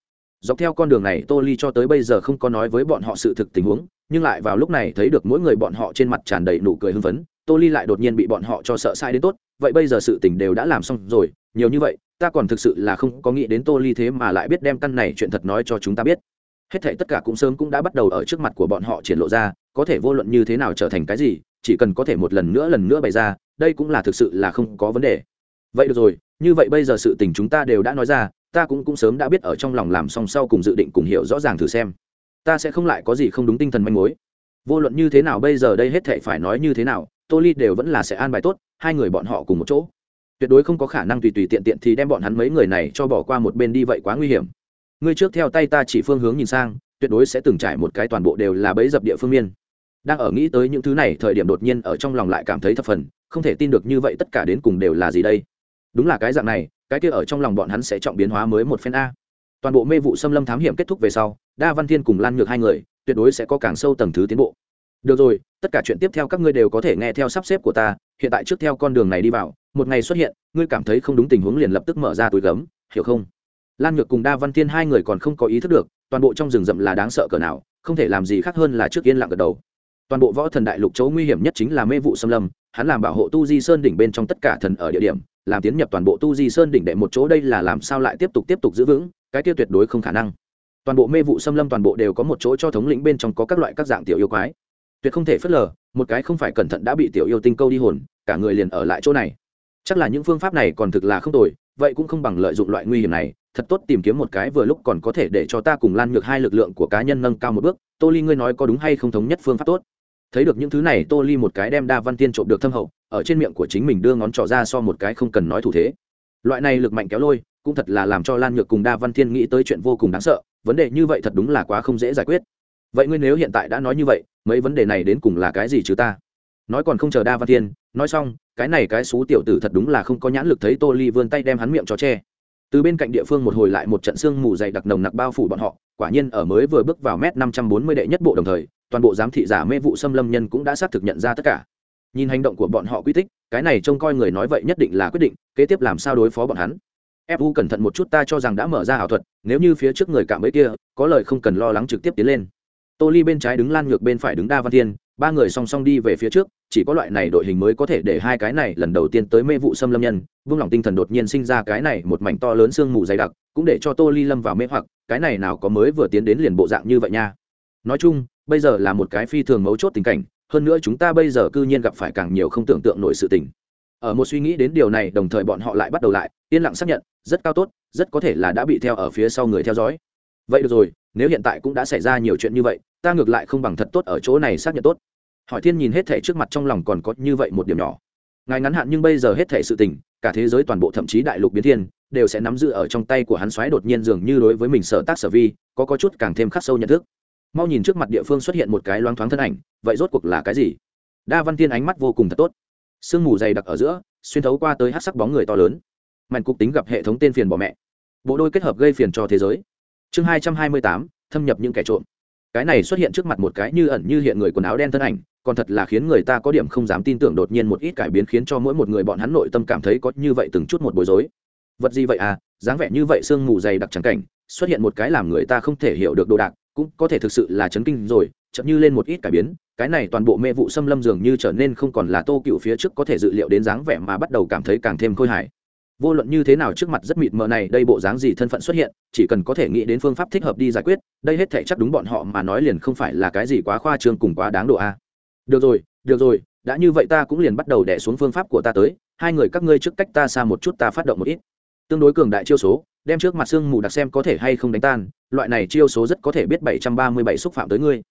Dọc theo con đường này, tô ly cho tới bây giờ không có nói với bọn họ sự thực tình huống, nhưng lại vào lúc này thấy được mỗi người bọn họ trên mặt tràn đầy nụ cười hưng phấn, tô ly lại đột nhiên bị bọn họ cho sợ sai đến tốt, vậy bây giờ sự tình đều đã làm xong rồi, nhiều như vậy, ta còn thực sự là không có nghĩ đến tô ly thế mà lại biết đem căn này chuyện thật nói cho chúng ta biết. Hết thể tất cả cũng sớm cũng đã bắt đầu ở trước mặt của bọn họ triển lộ ra, có thể vô luận như thế nào trở thành cái gì chỉ cần có thể một lần nữa lần nữa bày ra, đây cũng là thực sự là không có vấn đề. Vậy được rồi, như vậy bây giờ sự tình chúng ta đều đã nói ra, ta cũng cũng sớm đã biết ở trong lòng làm song sau cùng dự định cùng hiểu rõ ràng thử xem. Ta sẽ không lại có gì không đúng tinh thần manh mối. Vô luận như thế nào bây giờ đây hết thể phải nói như thế nào, tô ly đều vẫn là sẽ an bài tốt, hai người bọn họ cùng một chỗ. Tuyệt đối không có khả năng tùy tùy tiện tiện thì đem bọn hắn mấy người này cho bỏ qua một bên đi vậy quá nguy hiểm. Ngươi trước theo tay ta chỉ phương hướng nhìn sang, tuyệt đối sẽ từng trải một cái toàn bộ đều là bẫy dập địa phương miên đang ở nghĩ tới những thứ này, thời điểm đột nhiên ở trong lòng lại cảm thấy thập phần, không thể tin được như vậy tất cả đến cùng đều là gì đây. Đúng là cái dạng này, cái kia ở trong lòng bọn hắn sẽ trọng biến hóa mới một phen a. Toàn bộ mê vụ xâm lâm thám hiểm kết thúc về sau, đa văn thiên cùng lan nhược hai người, tuyệt đối sẽ có càng sâu tầng thứ tiến bộ. Được rồi, tất cả chuyện tiếp theo các ngươi đều có thể nghe theo sắp xếp của ta, hiện tại trước theo con đường này đi vào, một ngày xuất hiện, ngươi cảm thấy không đúng tình huống liền lập tức mở ra túi gấm, hiểu không? Lan nhược cùng đa văn thiên hai người còn không có ý thức được, toàn bộ trong rừng rậm là đáng sợ cỡ nào, không thể làm gì khác hơn là trước yên lặng gật đầu toàn bộ võ thần đại lục chỗ nguy hiểm nhất chính là mê vụ xâm lâm, hắn làm bảo hộ tu di sơn đỉnh bên trong tất cả thần ở địa điểm, làm tiến nhập toàn bộ tu di sơn đỉnh đệ một chỗ đây là làm sao lại tiếp tục tiếp tục giữ vững, cái tiêu tuyệt đối không khả năng. Toàn bộ mê vụ xâm lâm toàn bộ đều có một chỗ cho thống lĩnh bên trong có các loại các dạng tiểu yêu quái. Tuyệt không thể phớt lờ, một cái không phải cẩn thận đã bị tiểu yêu tinh câu đi hồn, cả người liền ở lại chỗ này. Chắc là những phương pháp này còn thực là không tồi, vậy cũng không bằng lợi dụng loại nguy hiểm này, thật tốt tìm kiếm một cái vừa lúc còn có thể để cho ta cùng lan ngược hai lực lượng của cá nhân nâng cao một bước. Tô ly, ngươi nói có đúng hay không thống nhất phương pháp tốt? Thấy được những thứ này, tô ly một cái đem đa văn tiên trộm được thâm hậu, ở trên miệng của chính mình đưa ngón trỏ ra so một cái không cần nói thủ thế. Loại này lực mạnh kéo lôi, cũng thật là làm cho lan nhược cùng đa văn thiên nghĩ tới chuyện vô cùng đáng sợ, vấn đề như vậy thật đúng là quá không dễ giải quyết. Vậy ngươi nếu hiện tại đã nói như vậy, mấy vấn đề này đến cùng là cái gì chứ ta? Nói còn không chờ đa văn thiên nói xong, cái này cái xú tiểu tử thật đúng là không có nhãn lực thấy tô ly vươn tay đem hắn miệng cho che. Từ bên cạnh địa phương một hồi lại một trận sương mù dày đặc nồng nặc bao phủ bọn họ, quả nhiên ở mới vừa bước vào mét năm trăm bốn mươi đệ nhất bộ đồng thời toàn bộ giám thị giả mê vụ xâm lâm nhân cũng đã xác thực nhận ra tất cả. Nhìn hành động của bọn họ quy tích, cái này trông coi người nói vậy nhất định là quyết định, kế tiếp làm sao đối phó bọn hắn. Fu cẩn thận một chút, ta cho rằng đã mở ra ảo thuật, nếu như phía trước người cạm ấy kia, có lời không cần lo lắng trực tiếp tiến lên. Tô ly bên trái đứng lan ngược bên phải đứng đa văn thiên, ba người song song đi về phía trước, chỉ có loại này đội hình mới có thể để hai cái này lần đầu tiên tới mê vụ xâm lâm nhân, vung lòng tinh thần đột nhiên sinh ra cái này một mảnh to lớn sương mù dày đặc, cũng để cho tô ly lâm vào mê hoặc, cái này nào có mới vừa tiến đến liền bộ dạng như vậy nha. Nói chung bây giờ là một cái phi thường mấu chốt tình cảnh, hơn nữa chúng ta bây giờ cư nhiên gặp phải càng nhiều không tưởng tượng nổi sự tình. Ở một suy nghĩ đến điều này, đồng thời bọn họ lại bắt đầu lại, yên lặng xác nhận, rất cao tốt, rất có thể là đã bị theo ở phía sau người theo dõi. Vậy được rồi, nếu hiện tại cũng đã xảy ra nhiều chuyện như vậy, ta ngược lại không bằng thật tốt ở chỗ này xác nhận tốt. Hỏi thiên nhìn hết thể trước mặt trong lòng còn có như vậy một điểm nhỏ. Ngài ngắn hạn nhưng bây giờ hết thể sự tình, cả thế giới toàn bộ thậm chí đại lục biến thiên, đều sẽ nắm giữ ở trong tay của hắn xoáy đột nhiên dường như đối với mình sở tác sở vi, có có chút càng thêm khắc sâu nhận thức mau nhìn trước mặt địa phương xuất hiện một cái loáng thoáng thân ảnh, vậy rốt cuộc là cái gì? Đa văn tiên ánh mắt vô cùng thật tốt. Sương mù dày đặc ở giữa, xuyên thấu qua tới hát sắc bóng người to lớn. Mạnh cục tính gặp hệ thống tên phiền bỏ mẹ. Bộ đôi kết hợp gây phiền cho thế giới. Chương hai trăm hai mươi tám, thâm nhập những kẻ trộm. Cái này xuất hiện trước mặt một cái như ẩn như hiện người quần áo đen thân ảnh, còn thật là khiến người ta có điểm không dám tin tưởng đột nhiên một ít cải biến khiến cho mỗi một người bọn hắn nội tâm cảm thấy có như vậy từng chút một bối rối. Vật gì vậy à? Dáng vẻ như vậy sương mù dày đặc trắng cảnh, xuất hiện một cái làm người ta không thể hiểu được đồ đạc cũng có thể thực sự là chấn kinh rồi, chậm như lên một ít cải biến, cái này toàn bộ mê vụ xâm lâm dường như trở nên không còn là tô cựu phía trước có thể dự liệu đến dáng vẻ mà bắt đầu cảm thấy càng thêm khôi hài. Vô luận như thế nào trước mặt rất mịt mờ này, đây bộ dáng gì thân phận xuất hiện, chỉ cần có thể nghĩ đến phương pháp thích hợp đi giải quyết, đây hết thể chắc đúng bọn họ mà nói liền không phải là cái gì quá khoa trương cùng quá đáng độ a. Được rồi được rồi, đã như vậy ta cũng liền bắt đầu đẻ xuống phương pháp của ta tới, hai người các ngươi trước cách ta xa một chút ta phát động một ít tương đối cường đại chiêu số, đem trước mặt xương mù đặc xem có thể hay không đánh tan, loại này chiêu số rất có thể biết bảy trăm ba mươi bảy xúc phạm tới ngươi.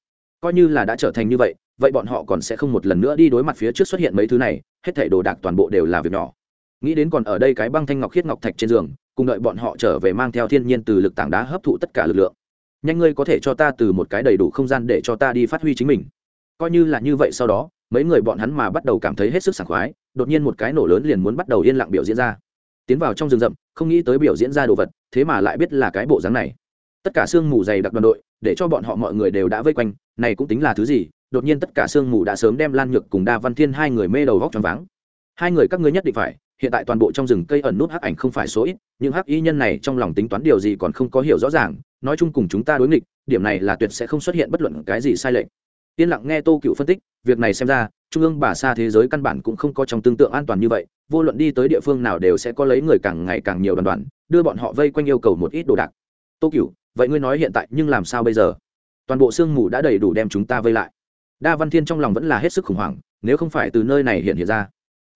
Coi như là đã trở thành như vậy vậy bọn họ còn sẽ không một lần nữa đi đối mặt phía trước xuất hiện mấy thứ này, hết thảy đồ đạc toàn bộ đều là việc nhỏ. Nghĩ đến còn ở đây cái băng thanh ngọc khiết ngọc thạch trên giường, cùng đợi bọn họ trở về mang theo thiên nhiên từ lực tảng đá hấp thụ tất cả lực lượng. Nhanh ngươi có thể cho ta từ một cái đầy đủ không gian để cho ta đi phát huy chính mình. Coi như là như vậy sau đó, mấy người bọn hắn mà bắt đầu cảm thấy hết sức sảng khoái, đột nhiên một cái nổ lớn liền muốn bắt đầu yên lặng biểu diễn ra tiến vào trong rừng rậm, không nghĩ tới biểu diễn ra đồ vật, thế mà lại biết là cái bộ dáng này. Tất cả sương mù dày đặc đoàn đội, để cho bọn họ mọi người đều đã vây quanh, này cũng tính là thứ gì, đột nhiên tất cả sương mù đã sớm đem lan nhược cùng đa văn thiên hai người mê đầu vóc tròn váng. Hai người các ngươi nhất định phải, hiện tại toàn bộ trong rừng cây ẩn nút hắc ảnh không phải số ít nhưng hắc y nhân này trong lòng tính toán điều gì còn không có hiểu rõ ràng, nói chung cùng chúng ta đối nghịch, điểm này là tuyệt sẽ không xuất hiện bất luận cái gì sai lệch yên lặng nghe tô cựu phân tích, việc này xem ra, trung ương bà xa thế giới căn bản cũng không có trong tương tượng an toàn như vậy, vô luận đi tới địa phương nào đều sẽ có lấy người càng ngày càng nhiều đoàn đoàn, đưa bọn họ vây quanh yêu cầu một ít đồ đạc. Tô cựu, vậy ngươi nói hiện tại nhưng làm sao bây giờ? Toàn bộ sương mù đã đầy đủ đem chúng ta vây lại. Đa văn thiên trong lòng vẫn là hết sức khủng hoảng, nếu không phải từ nơi này hiện hiện ra.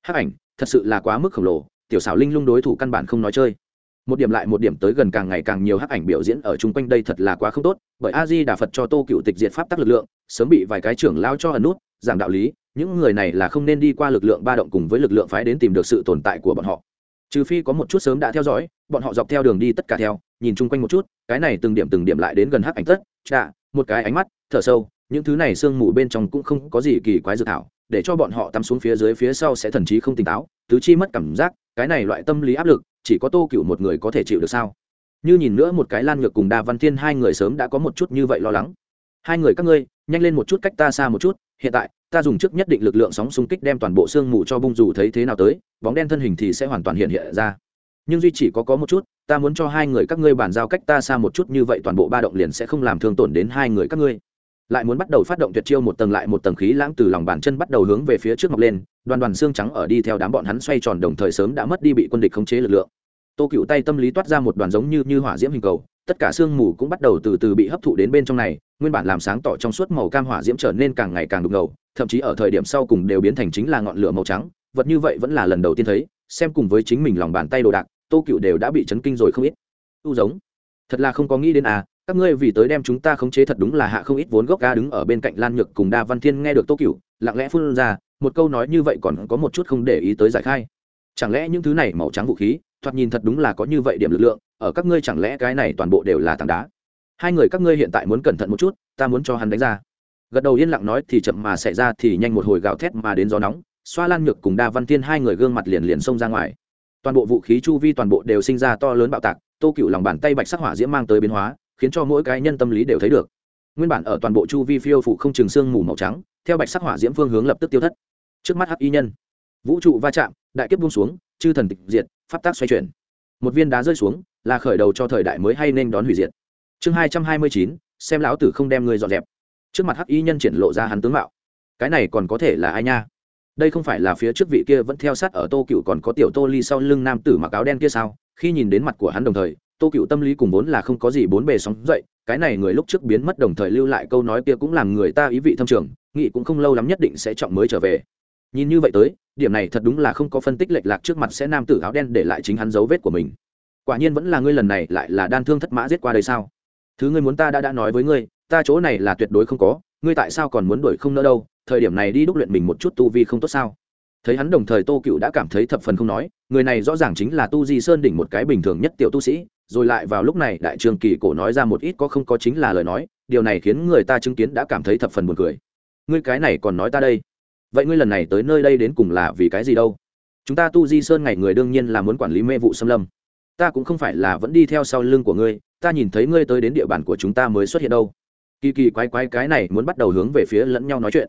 Hắc ảnh, thật sự là quá mức khổng lồ, tiểu xảo linh lung đối thủ căn bản không nói chơi một điểm lại một điểm tới gần càng ngày càng nhiều hắc ảnh biểu diễn ở chung quanh đây thật là quá không tốt, bởi a di đà phật cho tô cựu tịch diệt pháp tắc lực lượng, sớm bị vài cái trưởng lao cho ẩn nút, giảng đạo lý, những người này là không nên đi qua lực lượng ba động cùng với lực lượng phái đến tìm được sự tồn tại của bọn họ. Trừ phi có một chút sớm đã theo dõi, bọn họ dọc theo đường đi tất cả theo, nhìn chung quanh một chút, cái này từng điểm từng điểm lại đến gần hắc ảnh tất chạ một cái ánh mắt, thở sâu, những thứ này sương mù bên trong cũng không có gì kỳ quái dự thảo, để cho bọn họ tắm xuống phía dưới phía sau sẽ thần trí không tỉnh táo, tứ chi mất cảm giác, cái này loại tâm lý áp lực chỉ có tô cựu một người có thể chịu được sao? Như nhìn nữa một cái lan ngược cùng đa văn thiên, hai người sớm đã có một chút như vậy lo lắng. Hai người các ngươi, nhanh lên một chút cách ta xa một chút, hiện tại, ta dùng trước nhất định lực lượng sóng xung kích đem toàn bộ sương mù cho bung dù thấy thế nào tới, bóng đen thân hình thì sẽ hoàn toàn hiện hiện ra. Nhưng duy chỉ có có một chút, ta muốn cho hai người các ngươi bàn giao cách ta xa một chút như vậy toàn bộ ba động liền sẽ không làm thương tổn đến hai người các ngươi lại muốn bắt đầu phát động tuyệt chiêu một tầng lại một tầng khí lãng từ lòng bàn chân bắt đầu hướng về phía trước mọc lên, đoàn đoàn xương trắng ở đi theo đám bọn hắn xoay tròn đồng thời sớm đã mất đi bị quân địch khống chế lực lượng. Tô cựu tay tâm lý toát ra một đoàn giống như như hỏa diễm hình cầu, tất cả sương mù cũng bắt đầu từ từ bị hấp thụ đến bên trong này, nguyên bản làm sáng tỏ trong suốt màu cam hỏa diễm trở nên càng ngày càng đục ngầu, thậm chí ở thời điểm sau cùng đều biến thành chính là ngọn lửa màu trắng, vật như vậy vẫn là lần đầu tiên thấy, xem cùng với chính mình lòng bàn tay đồ đạc, tô cựu đều đã bị chấn kinh rồi không ít. Tu giống. Thật là không có nghĩ đến à các ngươi vì tới đem chúng ta khống chế thật đúng là hạ không ít vốn gốc ga đứng ở bên cạnh lan nhược cùng đa văn thiên nghe được tô cựu lặng lẽ phun ra, một câu nói như vậy còn có một chút không để ý tới giải khai. Chẳng lẽ những thứ này màu trắng vũ khí, thoạt nhìn thật đúng là có như vậy điểm lực lượng, ở các ngươi chẳng lẽ cái này toàn bộ đều là tảng đá? Hai người các ngươi hiện tại muốn cẩn thận một chút, ta muốn cho hắn đánh ra. Gật đầu yên lặng nói thì chậm mà xảy ra thì nhanh một hồi gào thét mà đến gió nóng, xoa lan nhược cùng đa văn thiên hai người gương mặt liền liền xông ra ngoài. Toàn bộ vũ khí chu vi toàn bộ đều sinh ra to lớn bạo tạc, tô cựu lòng bàn tay bạch sắc hỏa diễm mang tới biến hóa khiến cho mỗi cái nhân tâm lý đều thấy được. Nguyên bản ở toàn bộ chu vi phiêu phụ không trường xương mù màu trắng, theo bạch sắc hỏa diễm phương hướng lập tức tiêu thất. Trước mắt hắc y nhân, vũ trụ va chạm, đại kiếp buông xuống, chư thần tịch diệt, pháp tác xoay chuyển. Một viên đá rơi xuống, là khởi đầu cho thời đại mới hay nên đón hủy diệt. Chương hai trăm hai mươi chín, xem lão tử không đem người dọn dẹp. Trước mặt hắc y nhân triển lộ ra hắn tướng mạo. Cái này còn có thể là ai nha? Đây không phải là phía trước vị kia vẫn theo sát ở tô cựu còn có tiểu tô ly sau lưng nam tử mặc áo đen kia sao? Khi nhìn đến mặt của hắn đồng thời tô cựu tâm lý cùng vốn là không có gì bốn bề sóng dậy, cái này người lúc trước biến mất đồng thời lưu lại câu nói kia cũng làm người ta ý vị thâm trường nghị cũng không lâu lắm nhất định sẽ chọn mới trở về. Nhìn như vậy tới, điểm này thật đúng là không có phân tích lệch lạc trước mặt sẽ nam tử áo đen để lại chính hắn dấu vết của mình. Quả nhiên vẫn là ngươi lần này lại là đan thương thất mã giết qua đây sao? Thứ ngươi muốn ta đã đã nói với ngươi, ta chỗ này là tuyệt đối không có, ngươi tại sao còn muốn đuổi không nữa đâu, thời điểm này đi đúc luyện mình một chút tu vi không tốt sao? Thấy hắn đồng thời tô cựu đã cảm thấy thập phần không nói, người này rõ ràng chính là tu di sơn đỉnh một cái bình thường nhất tiểu tu sĩ rồi lại vào lúc này đại trường kỳ cổ nói ra một ít có không có chính là lời nói, điều này khiến người ta chứng kiến đã cảm thấy thập phần buồn cười. Ngươi cái này còn nói ta đây? Vậy ngươi lần này tới nơi đây đến cùng là vì cái gì đâu? Chúng ta tu di sơn ngày người đương nhiên là muốn quản lý mê vụ xâm lâm. Ta cũng không phải là vẫn đi theo sau lưng của ngươi, ta nhìn thấy ngươi tới đến địa bàn của chúng ta mới xuất hiện đâu. Kỳ kỳ quái quái cái này muốn bắt đầu hướng về phía lẫn nhau nói chuyện.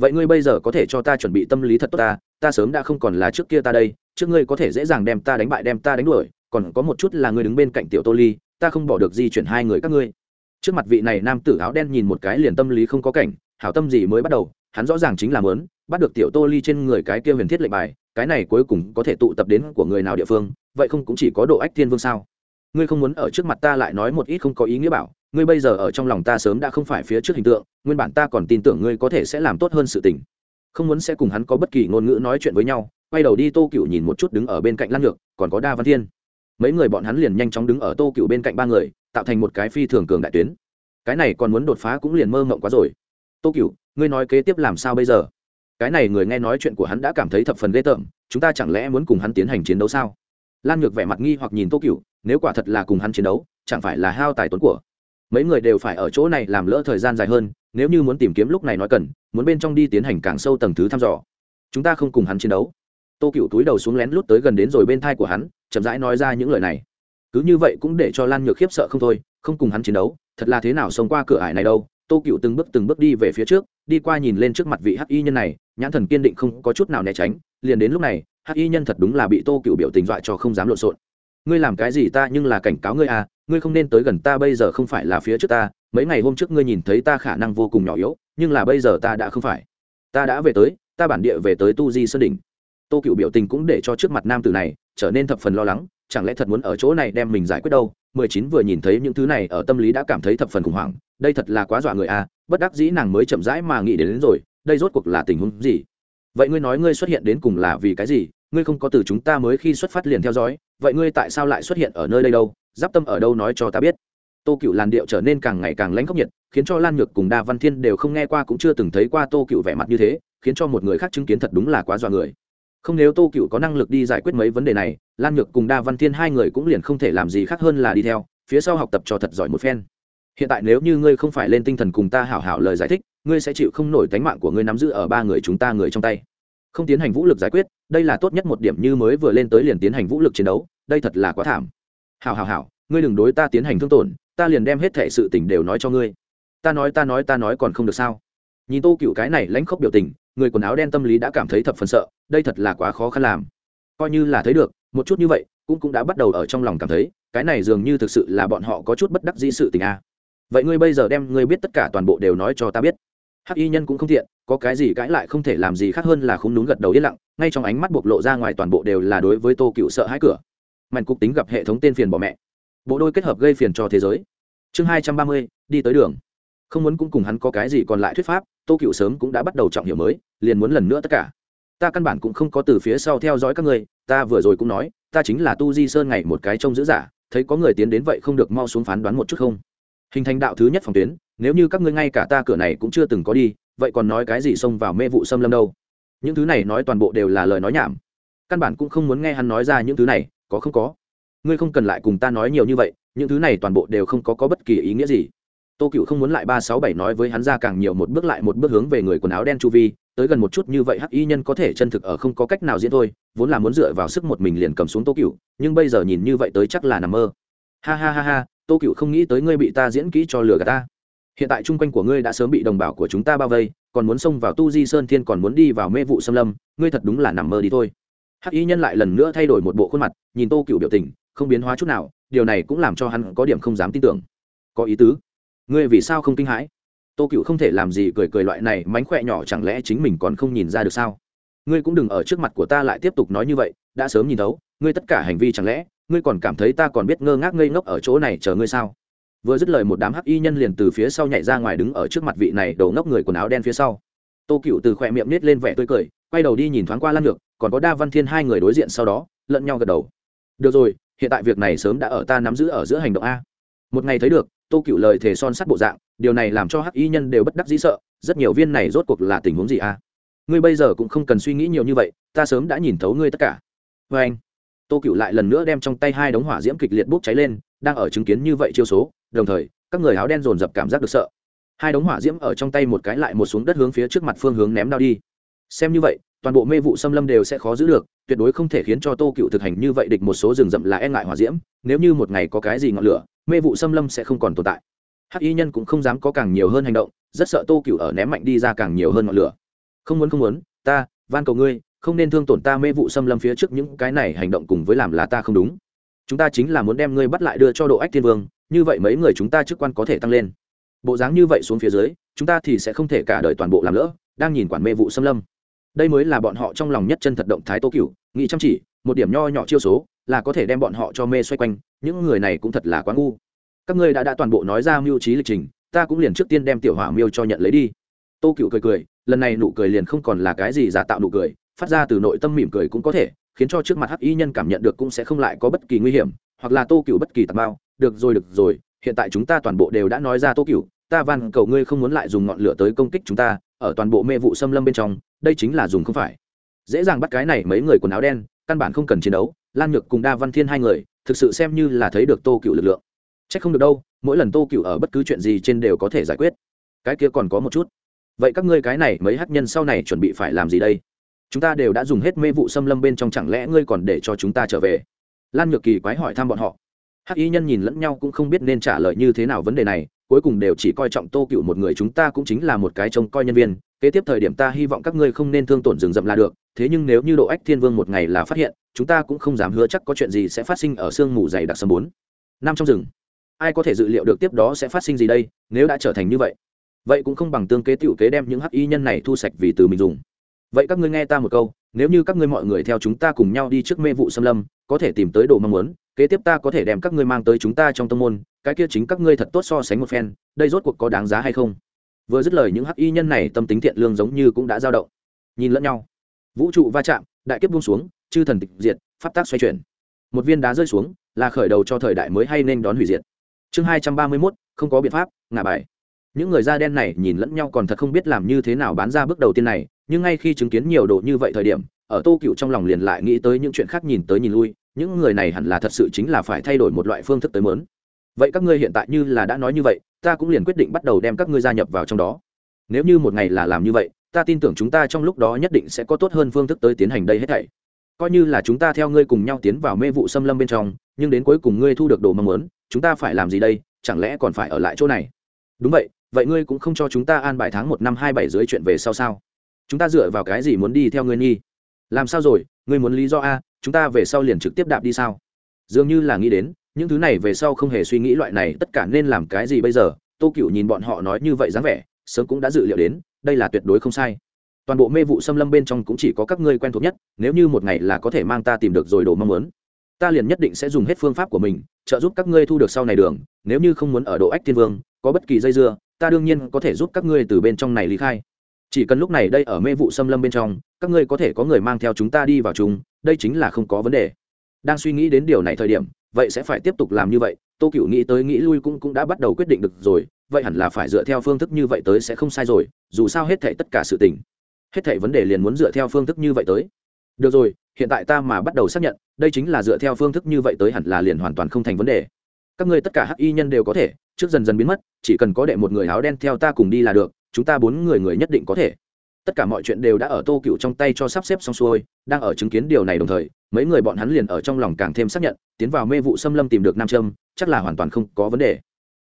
Vậy ngươi bây giờ có thể cho ta chuẩn bị tâm lý thật tốt ta ta sớm đã không còn là trước kia ta đây, trước ngươi có thể dễ dàng đem ta đánh bại đem ta đánh đuổi còn có một chút là ngươi đứng bên cạnh tiểu tô ly, ta không bỏ được di chuyển hai người các ngươi. Trước mặt vị này nam tử áo đen nhìn một cái liền tâm lý không có cảnh, hảo tâm gì mới bắt đầu, hắn rõ ràng chính là mớn bắt được tiểu tô ly trên người cái kia huyền thiết lệnh bài, cái này cuối cùng có thể tụ tập đến của người nào địa phương, vậy không cũng chỉ có độ ách thiên vương sao? Ngươi không muốn ở trước mặt ta lại nói một ít không có ý nghĩa bảo, ngươi bây giờ ở trong lòng ta sớm đã không phải phía trước hình tượng, nguyên bản ta còn tin tưởng ngươi có thể sẽ làm tốt hơn sự tình. Không muốn sẽ cùng hắn có bất kỳ ngôn ngữ nói chuyện với nhau, quay đầu đi tô cựu nhìn một chút đứng ở bên cạnh lan ngược còn có đa văn thiên mấy người bọn hắn liền nhanh chóng đứng ở tô cựu bên cạnh ba người, tạo thành một cái phi thường cường đại tuyến. Cái này còn muốn đột phá cũng liền mơ mộng quá rồi. Tô cựu, ngươi nói kế tiếp làm sao bây giờ? Cái này người nghe nói chuyện của hắn đã cảm thấy thập phần ghê tởm, chúng ta chẳng lẽ muốn cùng hắn tiến hành chiến đấu sao? Lan ngược vẻ mặt nghi hoặc nhìn tô cựu, nếu quả thật là cùng hắn chiến đấu, chẳng phải là hao tài tốn của? Mấy người đều phải ở chỗ này làm lỡ thời gian dài hơn, nếu như muốn tìm kiếm lúc này nói cần, muốn bên trong đi tiến hành càng sâu tầng thứ thăm dò. Chúng ta không cùng hắn chiến đấu tô cựu túi đầu xuống lén lút tới gần đến rồi bên thai của hắn, chậm rãi nói ra những lời này. Cứ như vậy cũng để cho lan nhược khiếp sợ không thôi, không cùng hắn chiến đấu, thật là thế nào sống qua cửa ải này đâu. Tô cựu từng bước từng bước đi về phía trước, đi qua nhìn lên trước mặt vị hắc y nhân này, nhãn thần kiên định không có chút nào né tránh, liền đến lúc này, hắc y nhân thật đúng là bị tô cựu biểu tình dọa cho không dám lộn xộn. Ngươi làm cái gì ta nhưng là cảnh cáo ngươi à ngươi không nên tới gần ta bây giờ không phải là phía trước ta, mấy ngày hôm trước ngươi nhìn thấy ta khả năng vô cùng nhỏ yếu, nhưng là bây giờ ta đã không phải. Ta đã về tới, ta bản địa về tới tu di sơn đỉnh tô cựu biểu tình cũng để cho trước mặt nam tử này trở nên thập phần lo lắng chẳng lẽ thật muốn ở chỗ này đem mình giải quyết đâu? Mười chín vừa nhìn thấy những thứ này ở tâm lý đã cảm thấy thập phần khủng hoảng đây thật là quá dọa người à bất đắc dĩ nàng mới chậm rãi mà nghĩ đến, đến rồi đây rốt cuộc là tình huống gì? Vậy ngươi nói ngươi xuất hiện đến cùng là vì cái gì? Ngươi không có từ chúng ta mới khi xuất phát liền theo dõi vậy ngươi tại sao lại xuất hiện ở nơi đây đâu? Giáp tâm ở đâu nói cho ta biết. Tô cựu làn điệu trở nên càng ngày càng lãnh khốc nhiệt khiến cho lan nhược cùng đa văn thiên đều không nghe qua cũng chưa từng thấy qua tô cựu vẻ mặt như thế khiến cho một người khác chứng kiến thật đúng là quá dọa người không nếu tô cựu có năng lực đi giải quyết mấy vấn đề này, lan nhược cùng đa văn thiên hai người cũng liền không thể làm gì khác hơn là đi theo, phía sau học tập cho thật giỏi một phen. Hiện tại nếu như ngươi không phải lên tinh thần cùng ta hảo hảo lời giải thích, ngươi sẽ chịu không nổi tánh mạng của ngươi nắm giữ ở ba người chúng ta người trong tay. Không tiến hành vũ lực giải quyết, đây là tốt nhất một điểm như mới vừa lên tới liền tiến hành vũ lực chiến đấu, đây thật là quá thảm. Hảo hảo hảo, ngươi đừng đối ta tiến hành thương tổn, ta liền đem hết thệ sự tình đều nói cho ngươi. Ta nói ta nói ta nói còn không được sao? Nhìn tô cựu cái này lãnh khốc biểu tình người quần áo đen tâm lý đã cảm thấy thập phần sợ, đây thật là quá khó khăn làm. Coi như là thấy được, một chút như vậy, cũng cũng đã bắt đầu ở trong lòng cảm thấy, cái này dường như thực sự là bọn họ có chút bất đắc dĩ sự tình a. Vậy ngươi bây giờ đem ngươi biết tất cả toàn bộ đều nói cho ta biết. Hắc y nhân cũng không thiện có cái gì cãi lại không thể làm gì khác hơn là không đúng gật đầu yên lặng, ngay trong ánh mắt bộc lộ ra ngoài toàn bộ đều là đối với tô cựu sợ hãi cửa. Mạnh cục tính gặp hệ thống tên phiền bỏ mẹ. Bộ đôi kết hợp gây phiền cho thế giới. Chương hai trăm ba mươi, đi tới đường không muốn cũng cùng hắn có cái gì còn lại thuyết pháp, tô cựu sớm cũng đã bắt đầu trọng hiểu mới, liền muốn lần nữa tất cả. Ta căn bản cũng không có từ phía sau theo dõi các ngươi, ta vừa rồi cũng nói, ta chính là tu di sơn ngày một cái trông giữ giả, thấy có người tiến đến vậy không được mau xuống phán đoán một chút không? Hình thành đạo thứ nhất phòng tuyến, nếu như các ngươi ngay cả ta cửa này cũng chưa từng có đi, vậy còn nói cái gì xông vào mê vụ xâm lâm đâu? Những thứ này nói toàn bộ đều là lời nói nhảm. Căn bản cũng không muốn nghe hắn nói ra những thứ này, có không có? Ngươi không cần lại cùng ta nói nhiều như vậy, những thứ này toàn bộ đều không có có bất kỳ ý nghĩa gì tô cựu không muốn lại ba sáu bảy nói với hắn ra càng nhiều một bước lại một bước hướng về người quần áo đen chu vi, tới gần một chút như vậy hắc y nhân có thể chân thực ở không có cách nào diễn thôi, vốn là muốn dựa vào sức một mình liền cầm xuống tô cựu nhưng bây giờ nhìn như vậy tới chắc là nằm mơ. Ha ha ha ha, tô cựu không nghĩ tới ngươi bị ta diễn kỹ cho lừa gạt ta. Hiện tại chung quanh của ngươi đã sớm bị đồng bào của chúng ta bao vây, còn muốn xông vào tu di sơn thiên còn muốn đi vào mê vụ xâm lâm, ngươi thật đúng là nằm mơ đi thôi. Hắc y nhân lại lần nữa thay đổi một bộ khuôn mặt, nhìn tô cựu biểu tình, không biến hóa chút nào, điều này cũng làm cho hắn có điểm không dám tin tưởng. Có ý tứ ngươi vì sao không kinh hãi? Tô cựu không thể làm gì cười cười loại này mánh khỏe nhỏ chẳng lẽ chính mình còn không nhìn ra được sao? Ngươi cũng đừng ở trước mặt của ta lại tiếp tục nói như vậy, đã sớm nhìn thấu, ngươi tất cả hành vi chẳng lẽ, ngươi còn cảm thấy ta còn biết ngơ ngác ngây ngốc ở chỗ này chờ ngươi sao? Vừa dứt lời một đám hắc y nhân liền từ phía sau nhảy ra ngoài đứng ở trước mặt vị này đầu ngốc người quần áo đen phía sau. Tô cựu từ khỏe miệng nết lên vẻ tươi cười, quay đầu đi nhìn thoáng qua lan ngược còn có đa văn thiên hai người đối diện sau đó, lẫn nhau gật đầu. Được rồi, hiện tại việc này sớm đã ở ta nắm giữ ở giữa hành động a. Một ngày thấy được tô cựu lời thề son sắt bộ dạng, điều này làm cho hắc y nhân đều bất đắc dĩ sợ, rất nhiều viên này rốt cuộc là tình huống gì a ngươi bây giờ cũng không cần suy nghĩ nhiều như vậy, ta sớm đã nhìn thấu ngươi tất cả. Vê anh, tô cựu lại lần nữa đem trong tay hai đống hỏa diễm kịch liệt bốc cháy lên, đang ở chứng kiến như vậy chiêu số, đồng thời, các người áo đen dồn dập cảm giác được sợ. Hai đống hỏa diễm ở trong tay một cái lại một xuống đất hướng phía trước mặt phương hướng ném đao đi. Xem như vậy, toàn bộ mê vụ xâm lâm đều sẽ khó giữ được, tuyệt đối không thể khiến cho tô cựu thực hành như vậy địch một số rừng rậm là e ngại hỏa diễm, nếu như một ngày có cái gì ngọn lửa mê vụ xâm lâm sẽ không còn tồn tại. Hắc y nhân cũng không dám có càng nhiều hơn hành động, rất sợ tô cựu ở ném mạnh đi ra càng nhiều hơn ngọn lửa. Không muốn không muốn, ta, van cầu ngươi, không nên thương tổn ta mê vụ xâm lâm phía trước những cái này hành động cùng với làm là ta không đúng. Chúng ta chính là muốn đem ngươi bắt lại đưa cho độ ách thiên vương, như vậy mấy người chúng ta chức quan có thể tăng lên. Bộ dáng như vậy xuống phía dưới, chúng ta thì sẽ không thể cả đời toàn bộ làm lỡ, đang nhìn quản mê vụ xâm lâm. Đây mới là bọn họ trong lòng nhất chân thật động thái tô cựu nghĩ chăm chỉ một điểm nho nhỏ chiêu số là có thể đem bọn họ cho mê xoay quanh, những người này cũng thật là quá ngu. Các ngươi đã đã toàn bộ nói ra mưu trí lịch trình, ta cũng liền trước tiên đem tiểu hỏa miêu cho nhận lấy đi. Tô cựu cười cười, lần này nụ cười liền không còn là cái gì giả tạo nụ cười, phát ra từ nội tâm mỉm cười cũng có thể, khiến cho trước mặt hắc y nhân cảm nhận được cũng sẽ không lại có bất kỳ nguy hiểm, hoặc là tô cựu bất kỳ tạp bao được rồi được rồi, hiện tại chúng ta toàn bộ đều đã nói ra tô cựu, ta van cầu ngươi không muốn lại dùng ngọn lửa tới công kích chúng ta, ở toàn bộ mê vụ xâm lâm bên trong, đây chính là dùng không phải. Dễ dàng bắt cái này mấy người quần áo đen căn bản không cần chiến đấu, lan nhược cùng đa văn thiên hai người, thực sự xem như là thấy được tô cựu lực lượng. C h ắ c không được đâu, mỗi lần tô cựu ở bất cứ chuyện gì trên đều có thể giải quyết. Cái kia còn có một chút. Vậy các ngươi cái này mấy hát nhân sau này chuẩn bị phải làm gì đây? Chúng ta đều đã dùng hết mê vụ xâm lâm bên trong chẳng lẽ ngươi còn để cho chúng ta trở về? Lan nhược kỳ quái hỏi thăm bọn họ. Hắc y nhân nhìn lẫn nhau cũng không biết nên trả lời như thế nào vấn đề này, cuối cùng đều chỉ coi trọng tô cựu một người, chúng ta cũng chính là một cái trông coi nhân viên kế tiếp thời điểm ta hy vọng các ngươi không nên thương tổn rừng rậm là được, thế nhưng nếu như độ ách thiên vương một ngày là phát hiện, chúng ta cũng không dám hứa chắc có chuyện gì sẽ phát sinh ở sương mù dày đặc sầm bốn. Năm trong rừng. Ai có thể dự liệu được tiếp đó sẽ phát sinh gì đây, nếu đã trở thành như vậy? Vậy cũng không bằng tương kế tựu kế đem những hắc y nhân này thu sạch vì từ mình dùng. Vậy các ngươi nghe ta một câu, nếu như các ngươi mọi người theo chúng ta cùng nhau đi trước mê vụ xâm lâm, có thể tìm tới đồ mong muốn, kế tiếp ta có thể đem các ngươi mang tới chúng ta trong tâm môn, cái kia chính các ngươi thật tốt so sánh một phen, đây rốt cuộc có đáng giá hay không? Vừa dứt lời những hắc y nhân này tâm tính thiện lương giống như cũng đã dao động. Nhìn lẫn nhau. Vũ trụ va chạm, đại kiếp buông xuống, chư thần tịch diệt, pháp tác xoay chuyển. Một viên đá rơi xuống, là khởi đầu cho thời đại mới hay nên đón hủy diệt. Chương hai trăm ba mươi mốt, không có biện pháp, ngả bài. Những người da đen này nhìn lẫn nhau còn thật không biết làm như thế nào bán ra bước đầu tiên này, nhưng ngay khi chứng kiến nhiều đồ như vậy thời điểm, ở tô cựu trong lòng liền lại nghĩ tới những chuyện khác nhìn tới nhìn lui, những người này hẳn là thật sự chính là phải thay đổi một loại phương thức tới mớn vậy các ngươi hiện tại như là đã nói như vậy, ta cũng liền quyết định bắt đầu đem các ngươi gia nhập vào trong đó. Nếu như một ngày là làm như vậy, ta tin tưởng chúng ta trong lúc đó nhất định sẽ có tốt hơn phương thức tới tiến hành đây hết thảy. Coi như là chúng ta theo ngươi cùng nhau tiến vào mê vụ xâm lâm bên trong, nhưng đến cuối cùng ngươi thu được đồ mong muốn, chúng ta phải làm gì đây? Chẳng lẽ còn phải ở lại chỗ này? Đúng vậy vậy ngươi cũng không cho chúng ta an bài tháng một năm hai bảy dưới chuyện về sau sao? Chúng ta dựa vào cái gì muốn đi theo ngươi nghi? Làm sao rồi? Ngươi muốn lý do a, chúng ta về sau liền trực tiếp đạp đi sao? Dường như là nghĩ đến những thứ này về sau không hề suy nghĩ loại này, tất cả nên làm cái gì bây giờ? Tô cựu nhìn bọn họ nói như vậy dáng vẻ, sớm cũng đã dự liệu đến, đây là tuyệt đối không sai. Toàn bộ mê vụ xâm lâm bên trong cũng chỉ có các ngươi quen thuộc nhất, nếu như một ngày là có thể mang ta tìm được rồi đồ mong muốn, ta liền nhất định sẽ dùng hết phương pháp của mình, trợ giúp các ngươi thu được sau này đường, nếu như không muốn ở độ ách thiên vương, có bất kỳ dây dưa, ta đương nhiên có thể giúp các ngươi từ bên trong này lý khai. Chỉ cần lúc này đây ở mê vụ xâm lâm bên trong, các ngươi có thể có người mang theo chúng ta đi vào chúng đây chính là không có vấn đề. Đang suy nghĩ đến điều này thời điểm vậy sẽ phải tiếp tục làm như vậy. Tô cựu nghĩ tới nghĩ lui cũng cũng đã bắt đầu quyết định được rồi, vậy hẳn là phải dựa theo phương thức như vậy tới sẽ không sai rồi, dù sao hết thệ tất cả sự tình, hết thệ vấn đề liền muốn dựa theo phương thức như vậy tới. Được rồi, hiện tại ta mà bắt đầu xác nhận, đây chính là dựa theo phương thức như vậy tới hẳn là liền hoàn toàn không thành vấn đề. Các ngươi tất cả hắc y nhân đều có thể, trước dần dần biến mất, chỉ cần có đệ một người áo đen theo ta cùng đi là được, chúng ta bốn người người nhất định có thể tất cả mọi chuyện đều đã ở tô cựu trong tay cho sắp xếp xong xuôi, đang ở chứng kiến điều này đồng thời, mấy người bọn hắn liền ở trong lòng càng thêm xác nhận, tiến vào mê vụ xâm lâm tìm được nam châm chắc là hoàn toàn không có vấn đề.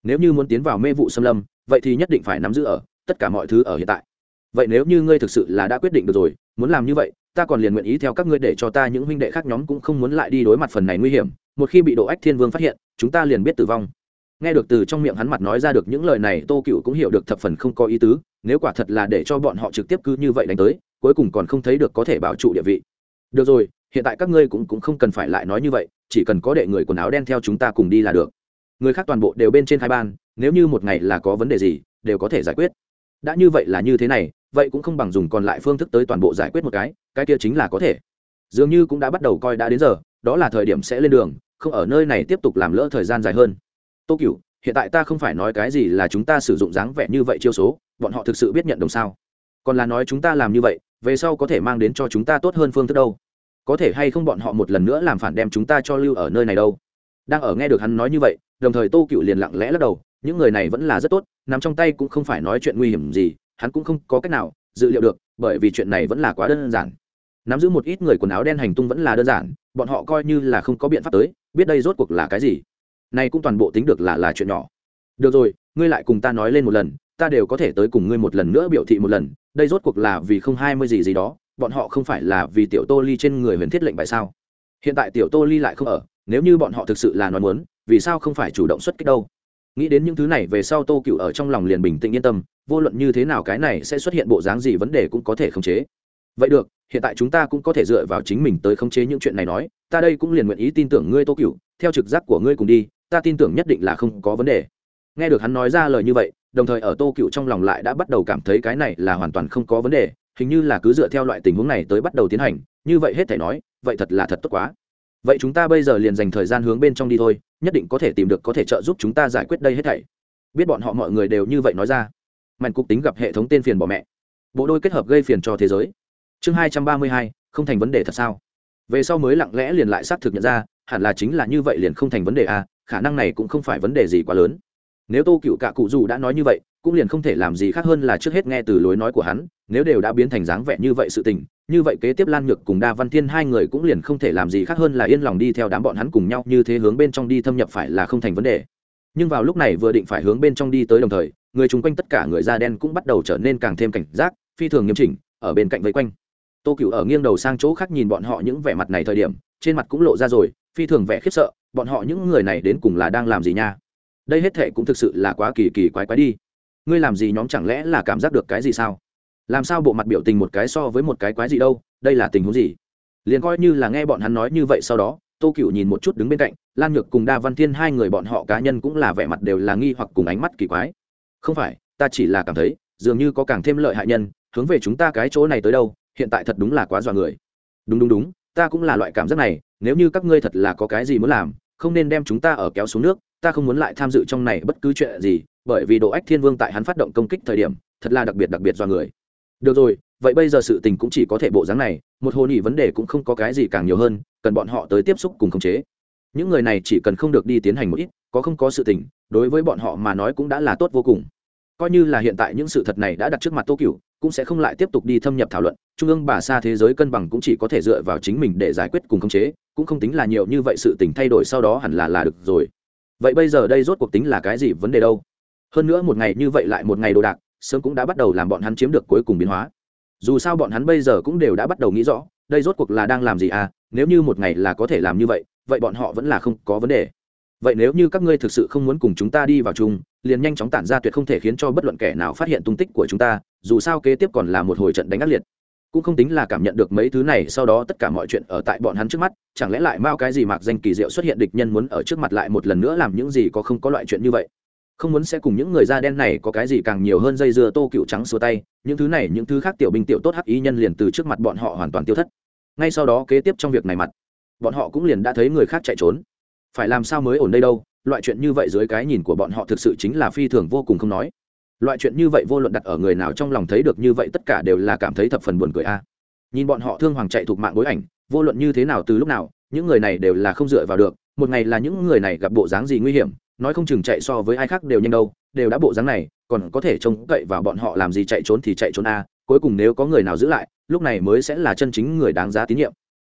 Nếu như muốn tiến vào mê vụ xâm lâm, vậy thì nhất định phải nắm giữ ở tất cả mọi thứ ở hiện tại. Vậy nếu như ngươi thực sự là đã quyết định được rồi, muốn làm như vậy, ta còn liền nguyện ý theo các ngươi để cho ta những huynh đệ khác nhóm cũng không muốn lại đi đối mặt phần này nguy hiểm. Một khi bị độ ách thiên vương phát hiện, chúng ta liền biết tử vong. Nghe được từ trong miệng hắn mặt nói ra được những lời này, tô cựu cũng hiểu được thập phần không có ý tứ nếu quả thật là để cho bọn họ trực tiếp cứ như vậy đánh tới, cuối cùng còn không thấy được có thể bảo trụ địa vị. Được rồi, hiện tại các ngươi cũng cũng không cần phải lại nói như vậy, chỉ cần có đệ người quần áo đen theo chúng ta cùng đi là được. Người khác toàn bộ đều bên trên hai ban, nếu như một ngày là có vấn đề gì, đều có thể giải quyết. Đã như vậy là như thế này, vậy cũng không bằng dùng còn lại phương thức tới toàn bộ giải quyết một cái cái kia chính là có thể. Dường như cũng đã bắt đầu coi đã đến giờ, đó là thời điểm sẽ lên đường, không ở nơi này tiếp tục làm lỡ thời gian dài hơn. Tô cửu, hiện tại ta không phải nói cái gì là chúng ta sử dụng dáng vẻ như vậy chiêu số bọn họ thực sự biết nhận đồng sao? Còn là nói chúng ta làm như vậy, về sau có thể mang đến cho chúng ta tốt hơn phương thức đâu. Có thể hay không bọn họ một lần nữa làm phản đem chúng ta cho lưu ở nơi này đâu? Đang ở nghe được hắn nói như vậy, đồng thời tô cựu liền lặng lẽ lắc đầu, những người này vẫn là rất tốt, nằm trong tay cũng không phải nói chuyện nguy hiểm gì, hắn cũng không có cách nào dự liệu được, bởi vì chuyện này vẫn là quá đơn giản. Nắm giữ một ít người quần áo đen hành tung vẫn là đơn giản, bọn họ coi như là không có biện pháp tới, biết đây rốt cuộc là cái gì. Này cũng toàn bộ tính được là là chuyện nhỏ. Được rồi, ngươi lại cùng ta nói lên một lần ta đều có thể tới cùng ngươi một lần nữa biểu thị một lần, đây rốt cuộc là vì không hai mươi gì gì đó, bọn họ không phải là vì tiểu tô ly trên người huyền thiết lệnh bài sao? Hiện tại tiểu tô ly lại không ở, nếu như bọn họ thực sự là nói muốn, vì sao không phải chủ động xuất kích đâu? Nghĩ đến những thứ này về sau tô cựu ở trong lòng liền bình tĩnh yên tâm, vô luận như thế nào cái này sẽ xuất hiện bộ dáng gì vấn đề cũng có thể khống chế. Vậy được, hiện tại chúng ta cũng có thể dựa vào chính mình tới khống chế những chuyện này nói, ta đây cũng liền nguyện ý tin tưởng ngươi tô cựu theo trực giác của ngươi cùng đi, ta tin tưởng nhất định là không có vấn đề nghe được hắn nói ra lời như vậy đồng thời ở tô cựu trong lòng lại đã bắt đầu cảm thấy cái này là hoàn toàn không có vấn đề hình như là cứ dựa theo loại tình huống này tới bắt đầu tiến hành như vậy hết thể nói vậy thật là thật tốt quá. Vậy chúng ta bây giờ liền dành thời gian hướng bên trong đi thôi nhất định có thể tìm được có thể trợ giúp chúng ta giải quyết đây hết thảy. Biết bọn họ mọi người đều như vậy nói ra. Mạnh cục tính gặp hệ thống tên phiền bỏ mẹ. Bộ đôi kết hợp gây phiền cho thế giới. Chương hai trăm ba mươi hai không thành vấn đề thật sao? Về sau mới lặng lẽ liền lại xác thực nhận ra hẳn là chính là như vậy liền không thành vấn đề à, khả năng này cũng không phải vấn đề gì quá lớn nếu tô cựu cả cụ dù đã nói như vậy, cũng liền không thể làm gì khác hơn là trước hết nghe từ lối nói của hắn, nếu đều đã biến thành dáng vẻ như vậy sự tình, như vậy kế tiếp lan nhược cùng đa văn thiên hai người cũng liền không thể làm gì khác hơn là yên lòng đi theo đám bọn hắn cùng nhau như thế hướng bên trong đi thâm nhập phải là không thành vấn đề. Nhưng vào lúc này vừa định phải hướng bên trong đi tới đồng thời, người chung quanh tất cả người da đen cũng bắt đầu trở nên càng thêm cảnh giác, phi thường nghiêm chỉnh, ở bên cạnh vây quanh. Tô cựu ở nghiêng đầu sang chỗ khác nhìn bọn họ những vẻ mặt này thời điểm, trên mặt cũng lộ ra rồi, phi thường vẻ khiếp sợ, bọn họ những người này đến cùng là đang làm gì nha? Đây hết thệ cũng thực sự là quá kỳ kỳ quái quái đi. Ngươi làm gì nhóm chẳng lẽ là cảm giác được cái gì sao? Làm sao bộ mặt biểu tình một cái so với một cái quái gì đâu, đây là tình huống gì? Liền coi như là nghe bọn hắn nói như vậy sau đó, tô cựu nhìn một chút đứng bên cạnh, lan nhược cùng đa văn thiên hai người bọn họ cá nhân cũng là vẻ mặt đều là nghi hoặc cùng ánh mắt kỳ quái. Không phải, ta chỉ là cảm thấy, dường như có càng thêm lợi hại nhân, hướng về chúng ta cái chỗ này tới đâu, hiện tại thật đúng là quá dọa người. Đúng đúng đúng, ta cũng là loại cảm giác này, nếu như các ngươi thật là có cái gì muốn làm, không nên đem chúng ta ở kéo xuống nước ta không muốn lại tham dự trong này bất cứ chuyện gì, bởi vì độ ách thiên vương tại hắn phát động công kích thời điểm, thật là đặc biệt đặc biệt do người. Được rồi, vậy bây giờ sự tình cũng chỉ có thể bộ dáng này, một hồ nghỉ vấn đề cũng không có cái gì càng nhiều hơn, cần bọn họ tới tiếp xúc cùng khống chế. Những người này chỉ cần không được đi tiến hành một ít, có không có sự tình, đối với bọn họ mà nói cũng đã là tốt vô cùng. Coi như là hiện tại những sự thật này đã đặt trước mặt tô cửu, cũng sẽ không lại tiếp tục đi thâm nhập thảo luận. Trung ương bà xa thế giới cân bằng cũng chỉ có thể dựa vào chính mình để giải quyết cùng khống chế, cũng không tính là nhiều như vậy sự tình thay đổi sau đó hẳn là là được rồi vậy bây giờ đây rốt cuộc tính là cái gì vấn đề đâu? Hơn nữa một ngày như vậy lại một ngày đồ đạc, sớm cũng đã bắt đầu làm bọn hắn chiếm được cuối cùng biến hóa. Dù sao bọn hắn bây giờ cũng đều đã bắt đầu nghĩ rõ, đây rốt cuộc là đang làm gì à? Nếu như một ngày là có thể làm như vậy vậy bọn họ vẫn là không có vấn đề. Vậy nếu như các ngươi thực sự không muốn cùng chúng ta đi vào chung, liền nhanh chóng tản ra tuyệt không thể khiến cho bất luận kẻ nào phát hiện tung tích của chúng ta, dù sao kế tiếp còn là một hồi trận đánh ác liệt cũng không tính là cảm nhận được mấy thứ này, sau đó tất cả mọi chuyện ở tại bọn hắn trước mắt, chẳng lẽ lại mao cái gì mạc danh kỳ diệu xuất hiện địch nhân muốn ở trước mặt lại một lần nữa làm những gì có không có loại chuyện như vậy? Không muốn sẽ cùng những người da đen này có cái gì càng nhiều hơn dây dưa tô cựu trắng xua tay, những thứ này, những thứ khác tiểu binh tiểu tốt hắc ý nhân liền từ trước mặt bọn họ hoàn toàn tiêu thất. Ngay sau đó kế tiếp trong việc này mặt, bọn họ cũng liền đã thấy người khác chạy trốn. Phải làm sao mới ổn đây đâu? Loại chuyện như vậy dưới cái nhìn của bọn họ thực sự chính là phi thường vô cùng không nói loại chuyện như vậy vô luận đặt ở người nào trong lòng thấy được như vậy tất cả đều là cảm thấy thập phần buồn cười a. Nhìn bọn họ thương hoàng chạy thuộc mạng bối ảnh, vô luận như thế nào từ lúc nào, những người này đều là không dựa vào được. Một ngày là những người này gặp bộ dáng gì nguy hiểm, nói không chừng chạy so với ai khác đều nhanh đâu, đều đã bộ dáng này, còn có thể trông cậy vào bọn họ làm gì chạy trốn thì chạy trốn a, cuối cùng nếu có người nào giữ lại, lúc này mới sẽ là chân chính người đáng giá tín nhiệm.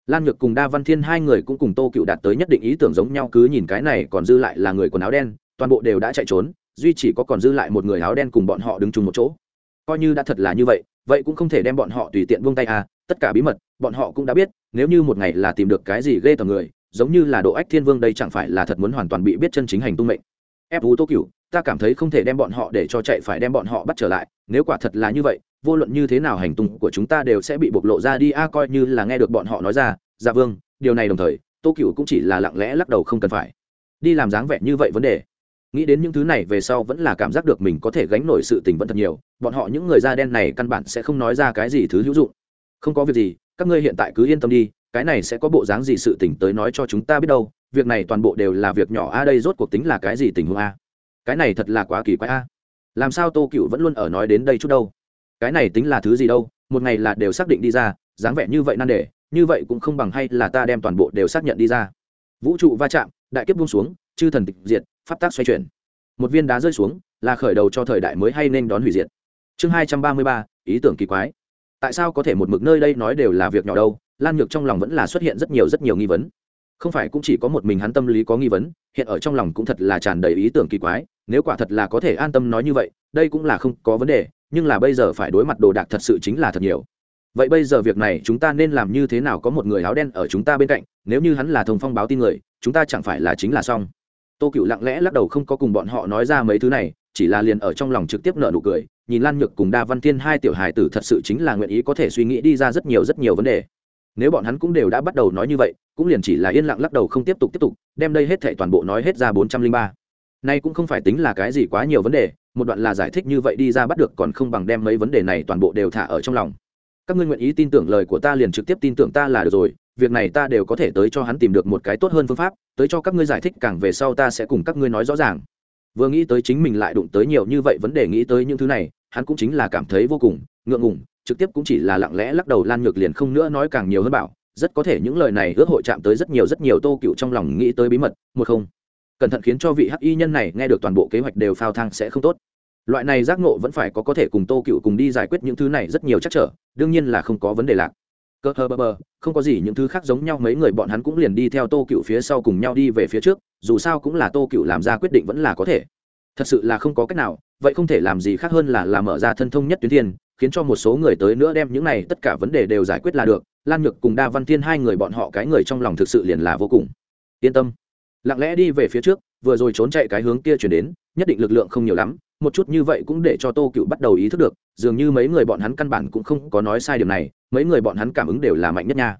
Lan nhược cùng đa văn thiên hai người cũng cùng tô cựu đạt tới nhất định ý tưởng giống nhau, cứ nhìn cái này còn dư lại là người quần áo đen, toàn bộ đều đã chạy trốn duy chỉ có còn dư lại một người áo đen cùng bọn họ đứng chung một chỗ. Coi như đã thật là như vậy vậy cũng không thể đem bọn họ tùy tiện buông tay à tất cả bí mật, bọn họ cũng đã biết, nếu như một ngày là tìm được cái gì ghê tởm người, giống như là độ ách thiên vương đây chẳng phải là thật muốn hoàn toàn bị biết chân chính hành tung mệnh. Ép vũ tô cửu ta cảm thấy không thể đem bọn họ để cho chạy phải đem bọn họ bắt trở lại, nếu quả thật là như vậy, vô luận như thế nào hành tung của chúng ta đều sẽ bị bộc lộ ra đi a, coi như là nghe được bọn họ nói ra dạ vương điều này đồng thời tô cửu cũng chỉ là lặng lẽ lắc đầu không cần phải. Đi làm dáng vẻ như vậy vấn đề nghĩ đến những thứ này về sau vẫn là cảm giác được mình có thể gánh nổi sự tình vẫn thật nhiều, bọn họ những người da đen này căn bản sẽ không nói ra cái gì thứ hữu dụng. Không có việc gì, các ngươi hiện tại cứ yên tâm đi, cái này sẽ có bộ dáng gì sự tình tới nói cho chúng ta biết đâu, việc này toàn bộ đều là việc nhỏ a, đây rốt cuộc tính là cái gì tình huống a? Cái này thật là quá kỳ quái a. Làm sao tô cựu vẫn luôn ở nói đến đây chút đâu? Cái này tính là thứ gì đâu? Một ngày là đều xác định đi ra, dáng vẻ như vậy nan đề, như vậy cũng không bằng hay là ta đem toàn bộ đều xác nhận đi ra. Vũ trụ va chạm, đại kiếp buông xuống chư thần tịch diệt, pháp tác xoay chuyển. Một viên đá rơi xuống, là khởi đầu cho thời đại mới hay nên đón hủy diệt. Chương hai trăm ba mươi ba, ý tưởng kỳ quái. Tại sao có thể một mực nơi đây nói đều là việc nhỏ đâu, lan nhược trong lòng vẫn là xuất hiện rất nhiều rất nhiều nghi vấn. Không phải cũng chỉ có một mình hắn tâm lý có nghi vấn, hiện ở trong lòng cũng thật là tràn đầy ý tưởng kỳ quái, nếu quả thật là có thể an tâm nói như vậy, đây cũng là không có vấn đề, nhưng là bây giờ phải đối mặt đồ đạc thật sự chính là thật nhiều. Vậy bây giờ việc này chúng ta nên làm như thế nào có một người áo đen ở chúng ta bên cạnh, nếu như hắn là thông phong báo tin người, chúng ta chẳng phải là chính là xong tô cựu lặng lẽ lắc đầu không có cùng bọn họ nói ra mấy thứ này, chỉ là liền ở trong lòng trực tiếp nợ nụ cười, nhìn lan nhược cùng đa văn thiên hai tiểu hài tử thật sự chính là nguyện ý có thể suy nghĩ đi ra rất nhiều rất nhiều vấn đề. Nếu bọn hắn cũng đều đã bắt đầu nói như vậy, cũng liền chỉ là yên lặng lắc đầu không tiếp tục tiếp tục, đem đây hết thệ toàn bộ nói hết ra bốn trăm linh ba. Nay cũng không phải tính là cái gì quá nhiều vấn đề, một đoạn là giải thích như vậy đi ra bắt được còn không bằng đem mấy vấn đề này toàn bộ đều thả ở trong lòng các ngươi nguyện ý tin tưởng lời của ta liền trực tiếp tin tưởng ta là được rồi, việc này ta đều có thể tới cho hắn tìm được một cái tốt hơn phương pháp, tới cho các ngươi giải thích càng về sau ta sẽ cùng các ngươi nói rõ ràng. Vừa nghĩ tới chính mình lại đụng tới nhiều như vậy vấn đề nghĩ tới những thứ này, hắn cũng chính là cảm thấy vô cùng ngượng ngùng, trực tiếp cũng chỉ là lặng lẽ lắc đầu lan nhược liền không nữa nói càng nhiều hơn bảo, rất có thể những lời này ước hội chạm tới rất nhiều rất nhiều tô cựu trong lòng nghĩ tới bí mật, một không. Cẩn thận khiến cho vị hắc y nhân này nghe được toàn bộ kế hoạch đều phao thang sẽ không tốt loại này giác ngộ vẫn phải có có thể cùng tô cựu cùng đi giải quyết những thứ này rất nhiều chắc trở, đương nhiên là không có vấn đề lạc. Cơ hơ bơ bơ không có gì những thứ khác giống nhau, mấy người bọn hắn cũng liền đi theo tô cựu phía sau cùng nhau đi về phía trước, dù sao cũng là tô cựu làm ra quyết định vẫn là có thể. Thật sự là không có cách nào, vậy không thể làm gì khác hơn là làm mở ra thân thông nhất tuyến thiên, khiến cho một số người tới nữa đem những này tất cả vấn đề đều giải quyết là được. Lan nhược cùng đa văn thiên hai người bọn họ, cái người trong lòng thực sự liền là vô cùng. Yên tâm. Lặng lẽ đi về phía trước, vừa rồi trốn chạy cái hướng kia chuyển đến, nhất định lực lượng không nhiều lắm một chút như vậy cũng để cho tô cựu bắt đầu ý thức được, dường như mấy người bọn hắn căn bản cũng không có nói sai điều này, mấy người bọn hắn cảm ứng đều là mạnh nhất nha.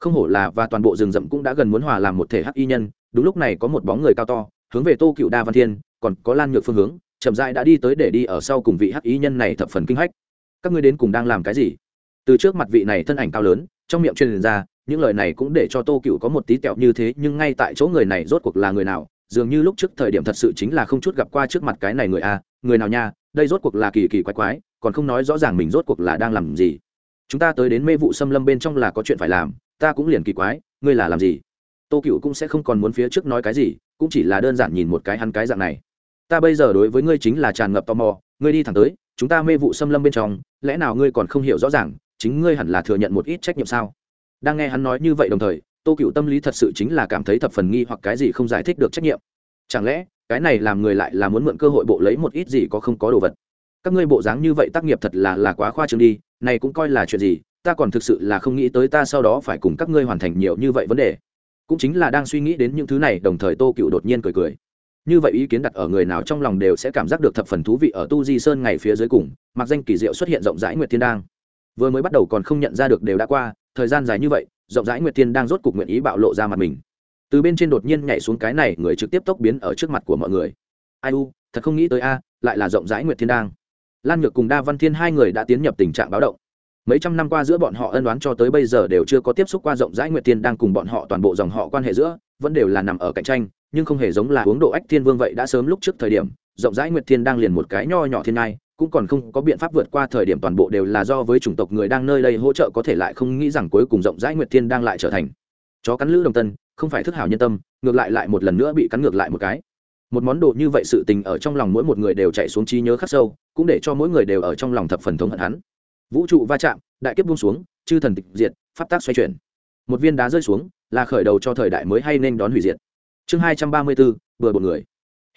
Không hổ là và toàn bộ rừng rậm cũng đã gần muốn hòa làm một thể hắc y nhân, đúng lúc này có một bóng người cao to, hướng về tô cựu đa văn thiên, còn có lan nhược phương hướng, chậm dại đã đi tới để đi ở sau cùng vị hắc y nhân này thập phần kinh hách. Các ngươi đến cùng đang làm cái gì? Từ trước mặt vị này thân ảnh cao lớn, trong miệng truyền ra, những lời này cũng để cho tô cựu có một tí kẹo như thế, nhưng ngay tại chỗ người này rốt cuộc là người nào? Dường như lúc trước thời điểm thật sự chính là không chút gặp qua trước mặt cái này người a, người nào nha, đây rốt cuộc là kỳ kỳ quái quái, còn không nói rõ ràng mình rốt cuộc là đang làm gì. Chúng ta tới đến mê vụ xâm lâm bên trong là có chuyện phải làm, ta cũng liền kỳ quái, ngươi là làm gì? Tô cựu cũng sẽ không còn muốn phía trước nói cái gì, cũng chỉ là đơn giản nhìn một cái hắn cái dạng này. Ta bây giờ đối với ngươi chính là tràn ngập tò mò, ngươi đi thẳng tới, chúng ta mê vụ xâm lâm bên trong, lẽ nào ngươi còn không hiểu rõ ràng, chính ngươi hẳn là thừa nhận một ít trách nhiệm sao? Đang nghe hắn nói như vậy đồng thời tô cựu tâm lý thật sự chính là cảm thấy thập phần nghi hoặc cái gì không giải thích được trách nhiệm. Chẳng lẽ, cái này làm người lại là muốn mượn cơ hội bộ lấy một ít gì có không có đồ vật? Các ngươi bộ dáng như vậy tác nghiệp thật là là quá khoa trương đi, này cũng coi là chuyện gì, ta còn thực sự là không nghĩ tới ta sau đó phải cùng các ngươi hoàn thành nhiều như vậy vấn đề. Cũng chính là đang suy nghĩ đến những thứ này, đồng thời tô cựu đột nhiên cười cười. Như vậy ý kiến đặt ở người nào trong lòng đều sẽ cảm giác được thập phần thú vị ở tu di sơn ngày phía dưới cùng, mặc danh kỳ diệu xuất hiện rộng rãi nguyệt thiên đang. Vừa mới bắt đầu còn không nhận ra được đều đã qua thời gian dài như vậy, rộng rãi nguyệt thiên đang rốt cục nguyện ý bạo lộ ra mặt mình. Từ bên trên đột nhiên nhảy xuống cái này, người trực tiếp tốc biến ở trước mặt của mọi người. Ai u, thật không nghĩ tới a, lại là rộng rãi nguyệt thiên đang. Lan nhược cùng đa văn thiên hai người đã tiến nhập tình trạng báo động. Mấy trăm năm qua giữa bọn họ ân đoán cho tới bây giờ đều chưa có tiếp xúc qua rộng rãi nguyệt thiên đang cùng bọn họ toàn bộ dòng họ quan hệ giữa, vẫn đều là nằm ở cạnh tranh, nhưng không hề giống là uống độ ách thiên vương vậy đã sớm lúc trước thời điểm, rộng rãi nguyệt thiên đang liền một cái nho nhỏ thiên ngai cũng còn không có biện pháp vượt qua thời điểm toàn bộ đều là do với chủng tộc người đang nơi đây hỗ trợ có thể lại không nghĩ rằng cuối cùng rộng rãi nguyệt thiên đang lại trở thành. Chó cắn lữ đồng tân, không phải thức hảo nhân tâm, ngược lại lại một lần nữa bị cắn ngược lại một cái. Một món đồ như vậy sự tình ở trong lòng mỗi một người đều chạy xuống trí nhớ khắc sâu, cũng để cho mỗi người đều ở trong lòng thập phần thống hận hắn. Vũ trụ va chạm, đại kiếp buông xuống, chư thần tịch diệt, pháp tác xoay chuyển. Một viên đá rơi xuống, là khởi đầu cho thời đại mới hay nên đón hủy diệt. Chương hai trăm ba mươi bốn vừa một người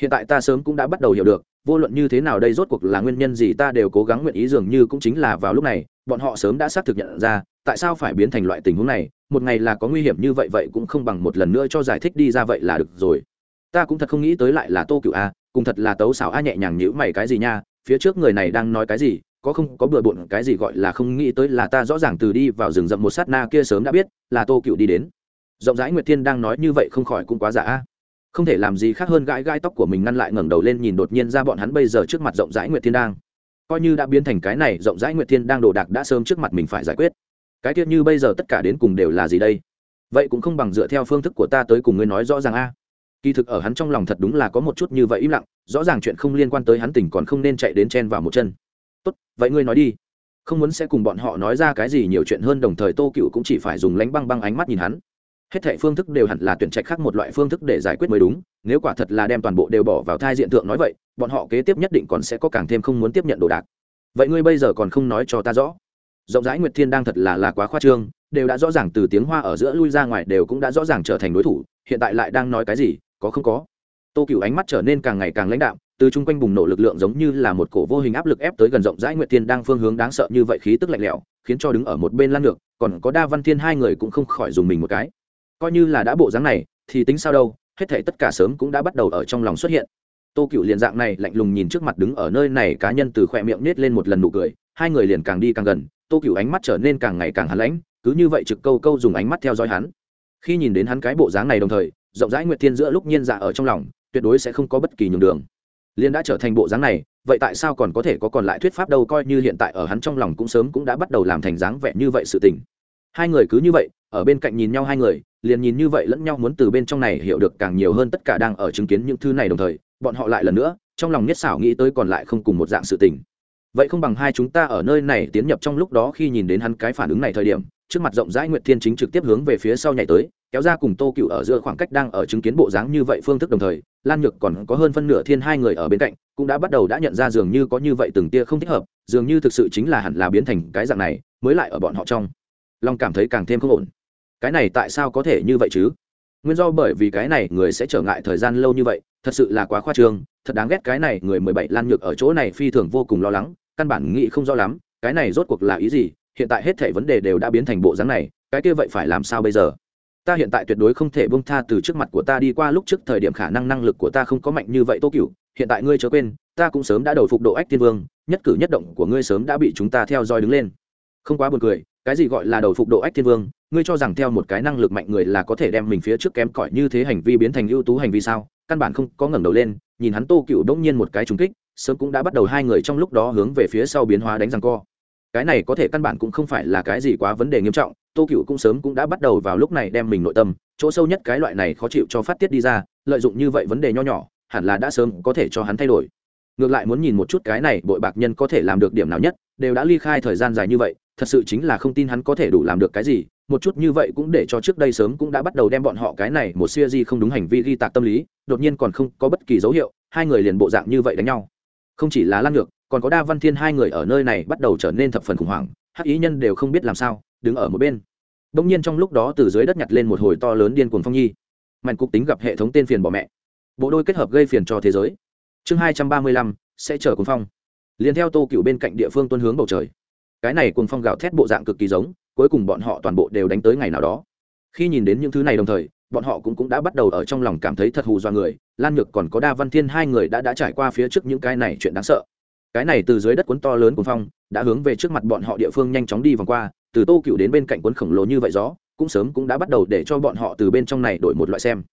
hiện tại ta sớm cũng đã bắt đầu hiểu được, vô luận như thế nào đây rốt cuộc là nguyên nhân gì ta đều cố gắng nguyện ý dường như cũng chính là vào lúc này, bọn họ sớm đã xác thực nhận ra, tại sao phải biến thành loại tình huống này, một ngày là có nguy hiểm như vậy vậy cũng không bằng một lần nữa cho giải thích đi ra vậy là được rồi. Ta cũng thật không nghĩ tới lại là tô cựu a, cùng thật là tấu xảo a nhẹ nhàng nhữ mày cái gì nha, phía trước người này đang nói cái gì, có không, có bừa bộn cái gì gọi là không nghĩ tới là ta rõ ràng từ đi vào rừng rậm một sát na kia sớm đã biết là tô cựu đi đến. Rộng rãi nguyệt thiên đang nói như vậy không khỏi cũng quá giả a không thể làm gì khác hơn gãi gãi tóc của mình ngăn lại ngẩng đầu lên nhìn đột nhiên ra bọn hắn bây giờ trước mặt rộng rãi nguyệt thiên đang. Coi như đã biến thành cái này, rộng rãi nguyệt thiên đang đồ đạc đã sớm trước mặt mình phải giải quyết. Cái tiết như bây giờ tất cả đến cùng đều là gì đây? Vậy cũng không bằng dựa theo phương thức của ta tới cùng ngươi nói rõ ràng a. Kỳ thực ở hắn trong lòng thật đúng là có một chút như vậy im lặng, rõ ràng chuyện không liên quan tới hắn tỉnh còn không nên chạy đến chen vào một chân. Tốt, vậy ngươi nói đi. Không muốn sẽ cùng bọn họ nói ra cái gì nhiều chuyện hơn, đồng thời tô cựu cũng chỉ phải dùng lánh băng băng ánh mắt nhìn hắn hết thệ phương thức đều hẳn là tuyển trạch khác một loại phương thức để giải quyết mới đúng, nếu quả thật là đem toàn bộ đều bỏ vào thai diện tượng nói vậy, bọn họ kế tiếp nhất định còn sẽ có càng thêm không muốn tiếp nhận đồ đạc. Vậy ngươi bây giờ còn không nói cho ta rõ. Rộng rãi nguyệt thiên đang thật là là quá khoa trương, đều đã rõ ràng từ tiếng hoa ở giữa lui ra ngoài đều cũng đã rõ ràng trở thành đối thủ, hiện tại lại đang nói cái gì, có không có. Tô cựu ánh mắt trở nên càng ngày càng lãnh đạm, từ chung quanh bùng nổ lực lượng giống như là một cổ vô hình áp lực ép tới gần rộng rãi nguyệt thiên đang phương hướng đáng sợ như vậy khí tức lạnh lẽo, khiến cho đứng ở một bên lan ngược, còn có đa văn thiên hai người cũng không khỏi dùng mình một cái coi như là đã bộ dáng này, thì tính sao đâu, hết thể tất cả sớm cũng đã bắt đầu ở trong lòng xuất hiện. Tô cựu liền dạng này lạnh lùng nhìn trước mặt đứng ở nơi này cá nhân từ khỏe miệng nết lên một lần nụ cười, hai người liền càng đi càng gần, tô cựu ánh mắt trở nên càng ngày càng hắn lãnh, cứ như vậy trực câu câu dùng ánh mắt theo dõi hắn. Khi nhìn đến hắn cái bộ dáng này đồng thời, rộng rãi nguyệt thiên giữa lúc nhiên dạ ở trong lòng, tuyệt đối sẽ không có bất kỳ nhường đường. Liên đã trở thành bộ dáng này, vậy tại sao còn có thể có còn lại thuyết pháp đâu, coi như hiện tại ở hắn trong lòng cũng sớm cũng đã bắt đầu làm thành dáng vẻ như vậy sự tình hai người cứ như vậy, ở bên cạnh nhìn nhau hai người, liền nhìn như vậy lẫn nhau muốn từ bên trong này hiểu được càng nhiều hơn tất cả đang ở chứng kiến những thứ này đồng thời, bọn họ lại lần nữa, trong lòng nhất xảo nghĩ tới còn lại không cùng một dạng sự tình. Vậy không bằng hai chúng ta ở nơi này tiến nhập trong lúc đó khi nhìn đến hắn cái phản ứng này thời điểm, trước mặt rộng rãi nguyệt thiên chính trực tiếp hướng về phía sau nhảy tới, kéo ra cùng tô cựu ở giữa khoảng cách đang ở chứng kiến bộ dáng như vậy phương thức đồng thời, lan nhược còn có hơn phân nửa thiên hai người ở bên cạnh, cũng đã bắt đầu đã nhận ra dường như có như vậy từng tia không thích hợp, dường như thực sự chính là hẳn là biến thành cái dạng này, mới lại ở bọn họ trong long cảm thấy càng thêm không ổn. Cái này tại sao có thể như vậy chứ? Nguyên do bởi vì cái này người sẽ trở ngại thời gian lâu như vậy, thật sự là quá khoa trương, thật đáng ghét cái này người mười bảy lan nhược ở chỗ này phi thường vô cùng lo lắng, căn bản nghĩ không rõ lắm, cái này rốt cuộc là ý gì, hiện tại hết thể vấn đề đều đã biến thành bộ dáng này, cái kia vậy phải làm sao bây giờ? Ta hiện tại tuyệt đối không thể bông tha từ trước mặt của ta đi qua lúc trước thời điểm khả năng năng lực của ta không có mạnh như vậy tô cửu, hiện tại ngươi chớ quên, ta cũng sớm đã đầu phục độ ách tiên vương, nhất cử nhất động của ngươi sớm đã bị chúng ta theo dõi đứng lên. Không quá buồn cười cái gì gọi là đầu phục độ ách thiên vương, ngươi cho rằng theo một cái năng lực mạnh người là có thể đem mình phía trước kém cỏi như thế hành vi biến thành ưu tú hành vi sao? Căn bản không có ngẩng đầu lên, nhìn hắn tô cựu đông nhiên một cái trúng kích, sớm cũng đã bắt đầu hai người trong lúc đó hướng về phía sau biến hóa đánh răng co. Cái này có thể căn bản cũng không phải là cái gì quá vấn đề nghiêm trọng, tô cựu cũng sớm cũng đã bắt đầu vào lúc này đem mình nội tâm, chỗ sâu nhất cái loại này khó chịu cho phát tiết đi ra, lợi dụng như vậy vấn đề nho nhỏ, hẳn là đã sớm có thể cho hắn thay đổi. Ngược lại muốn nhìn một chút cái này bội bạc nhân có thể làm được điểm nào nhất, đều đã ly khai thời gian dài như vậy thật sự chính là không tin hắn có thể đủ làm được cái gì, một chút như vậy cũng để cho trước đây sớm cũng đã bắt đầu đem bọn họ cái này một siêu di không đúng hành vi ghi tạc tâm lý, đột nhiên còn không có bất kỳ dấu hiệu, hai người liền bộ dạng như vậy đánh nhau. Không chỉ là lan ngược, còn có đa văn thiên hai người ở nơi này bắt đầu trở nên thập phần khủng hoảng, hắc ý nhân đều không biết làm sao, đứng ở một bên. Đông nhiên trong lúc đó từ dưới đất nhặt lên một hồi to lớn điên cuồng phong nhi. Mạnh cục tính gặp hệ thống tên phiền bỏ mẹ. Bộ đôi kết hợp gây phiền cho thế giới. Chương hai trăm ba mươi lăm, sẽ chở cuồng phong. Liền theo tô cựu bên cạnh địa phương tuân hướng bầu trời cái này cùng phong gạo thét bộ dạng cực kỳ giống cuối cùng bọn họ toàn bộ đều đánh tới ngày nào đó. Khi nhìn đến những thứ này đồng thời bọn họ cũng, cũng đã bắt đầu ở trong lòng cảm thấy thật hù do người lan nhược còn có đa văn thiên hai người đã đã trải qua phía trước những cái này chuyện đáng sợ. Cái này từ dưới đất cuốn to lớn cuốn phong đã hướng về trước mặt bọn họ địa phương nhanh chóng đi vòng qua từ tô cựu đến bên cạnh cuốn khổng lồ như vậy gió cũng sớm cũng đã bắt đầu để cho bọn họ từ bên trong này đổi một loại xem.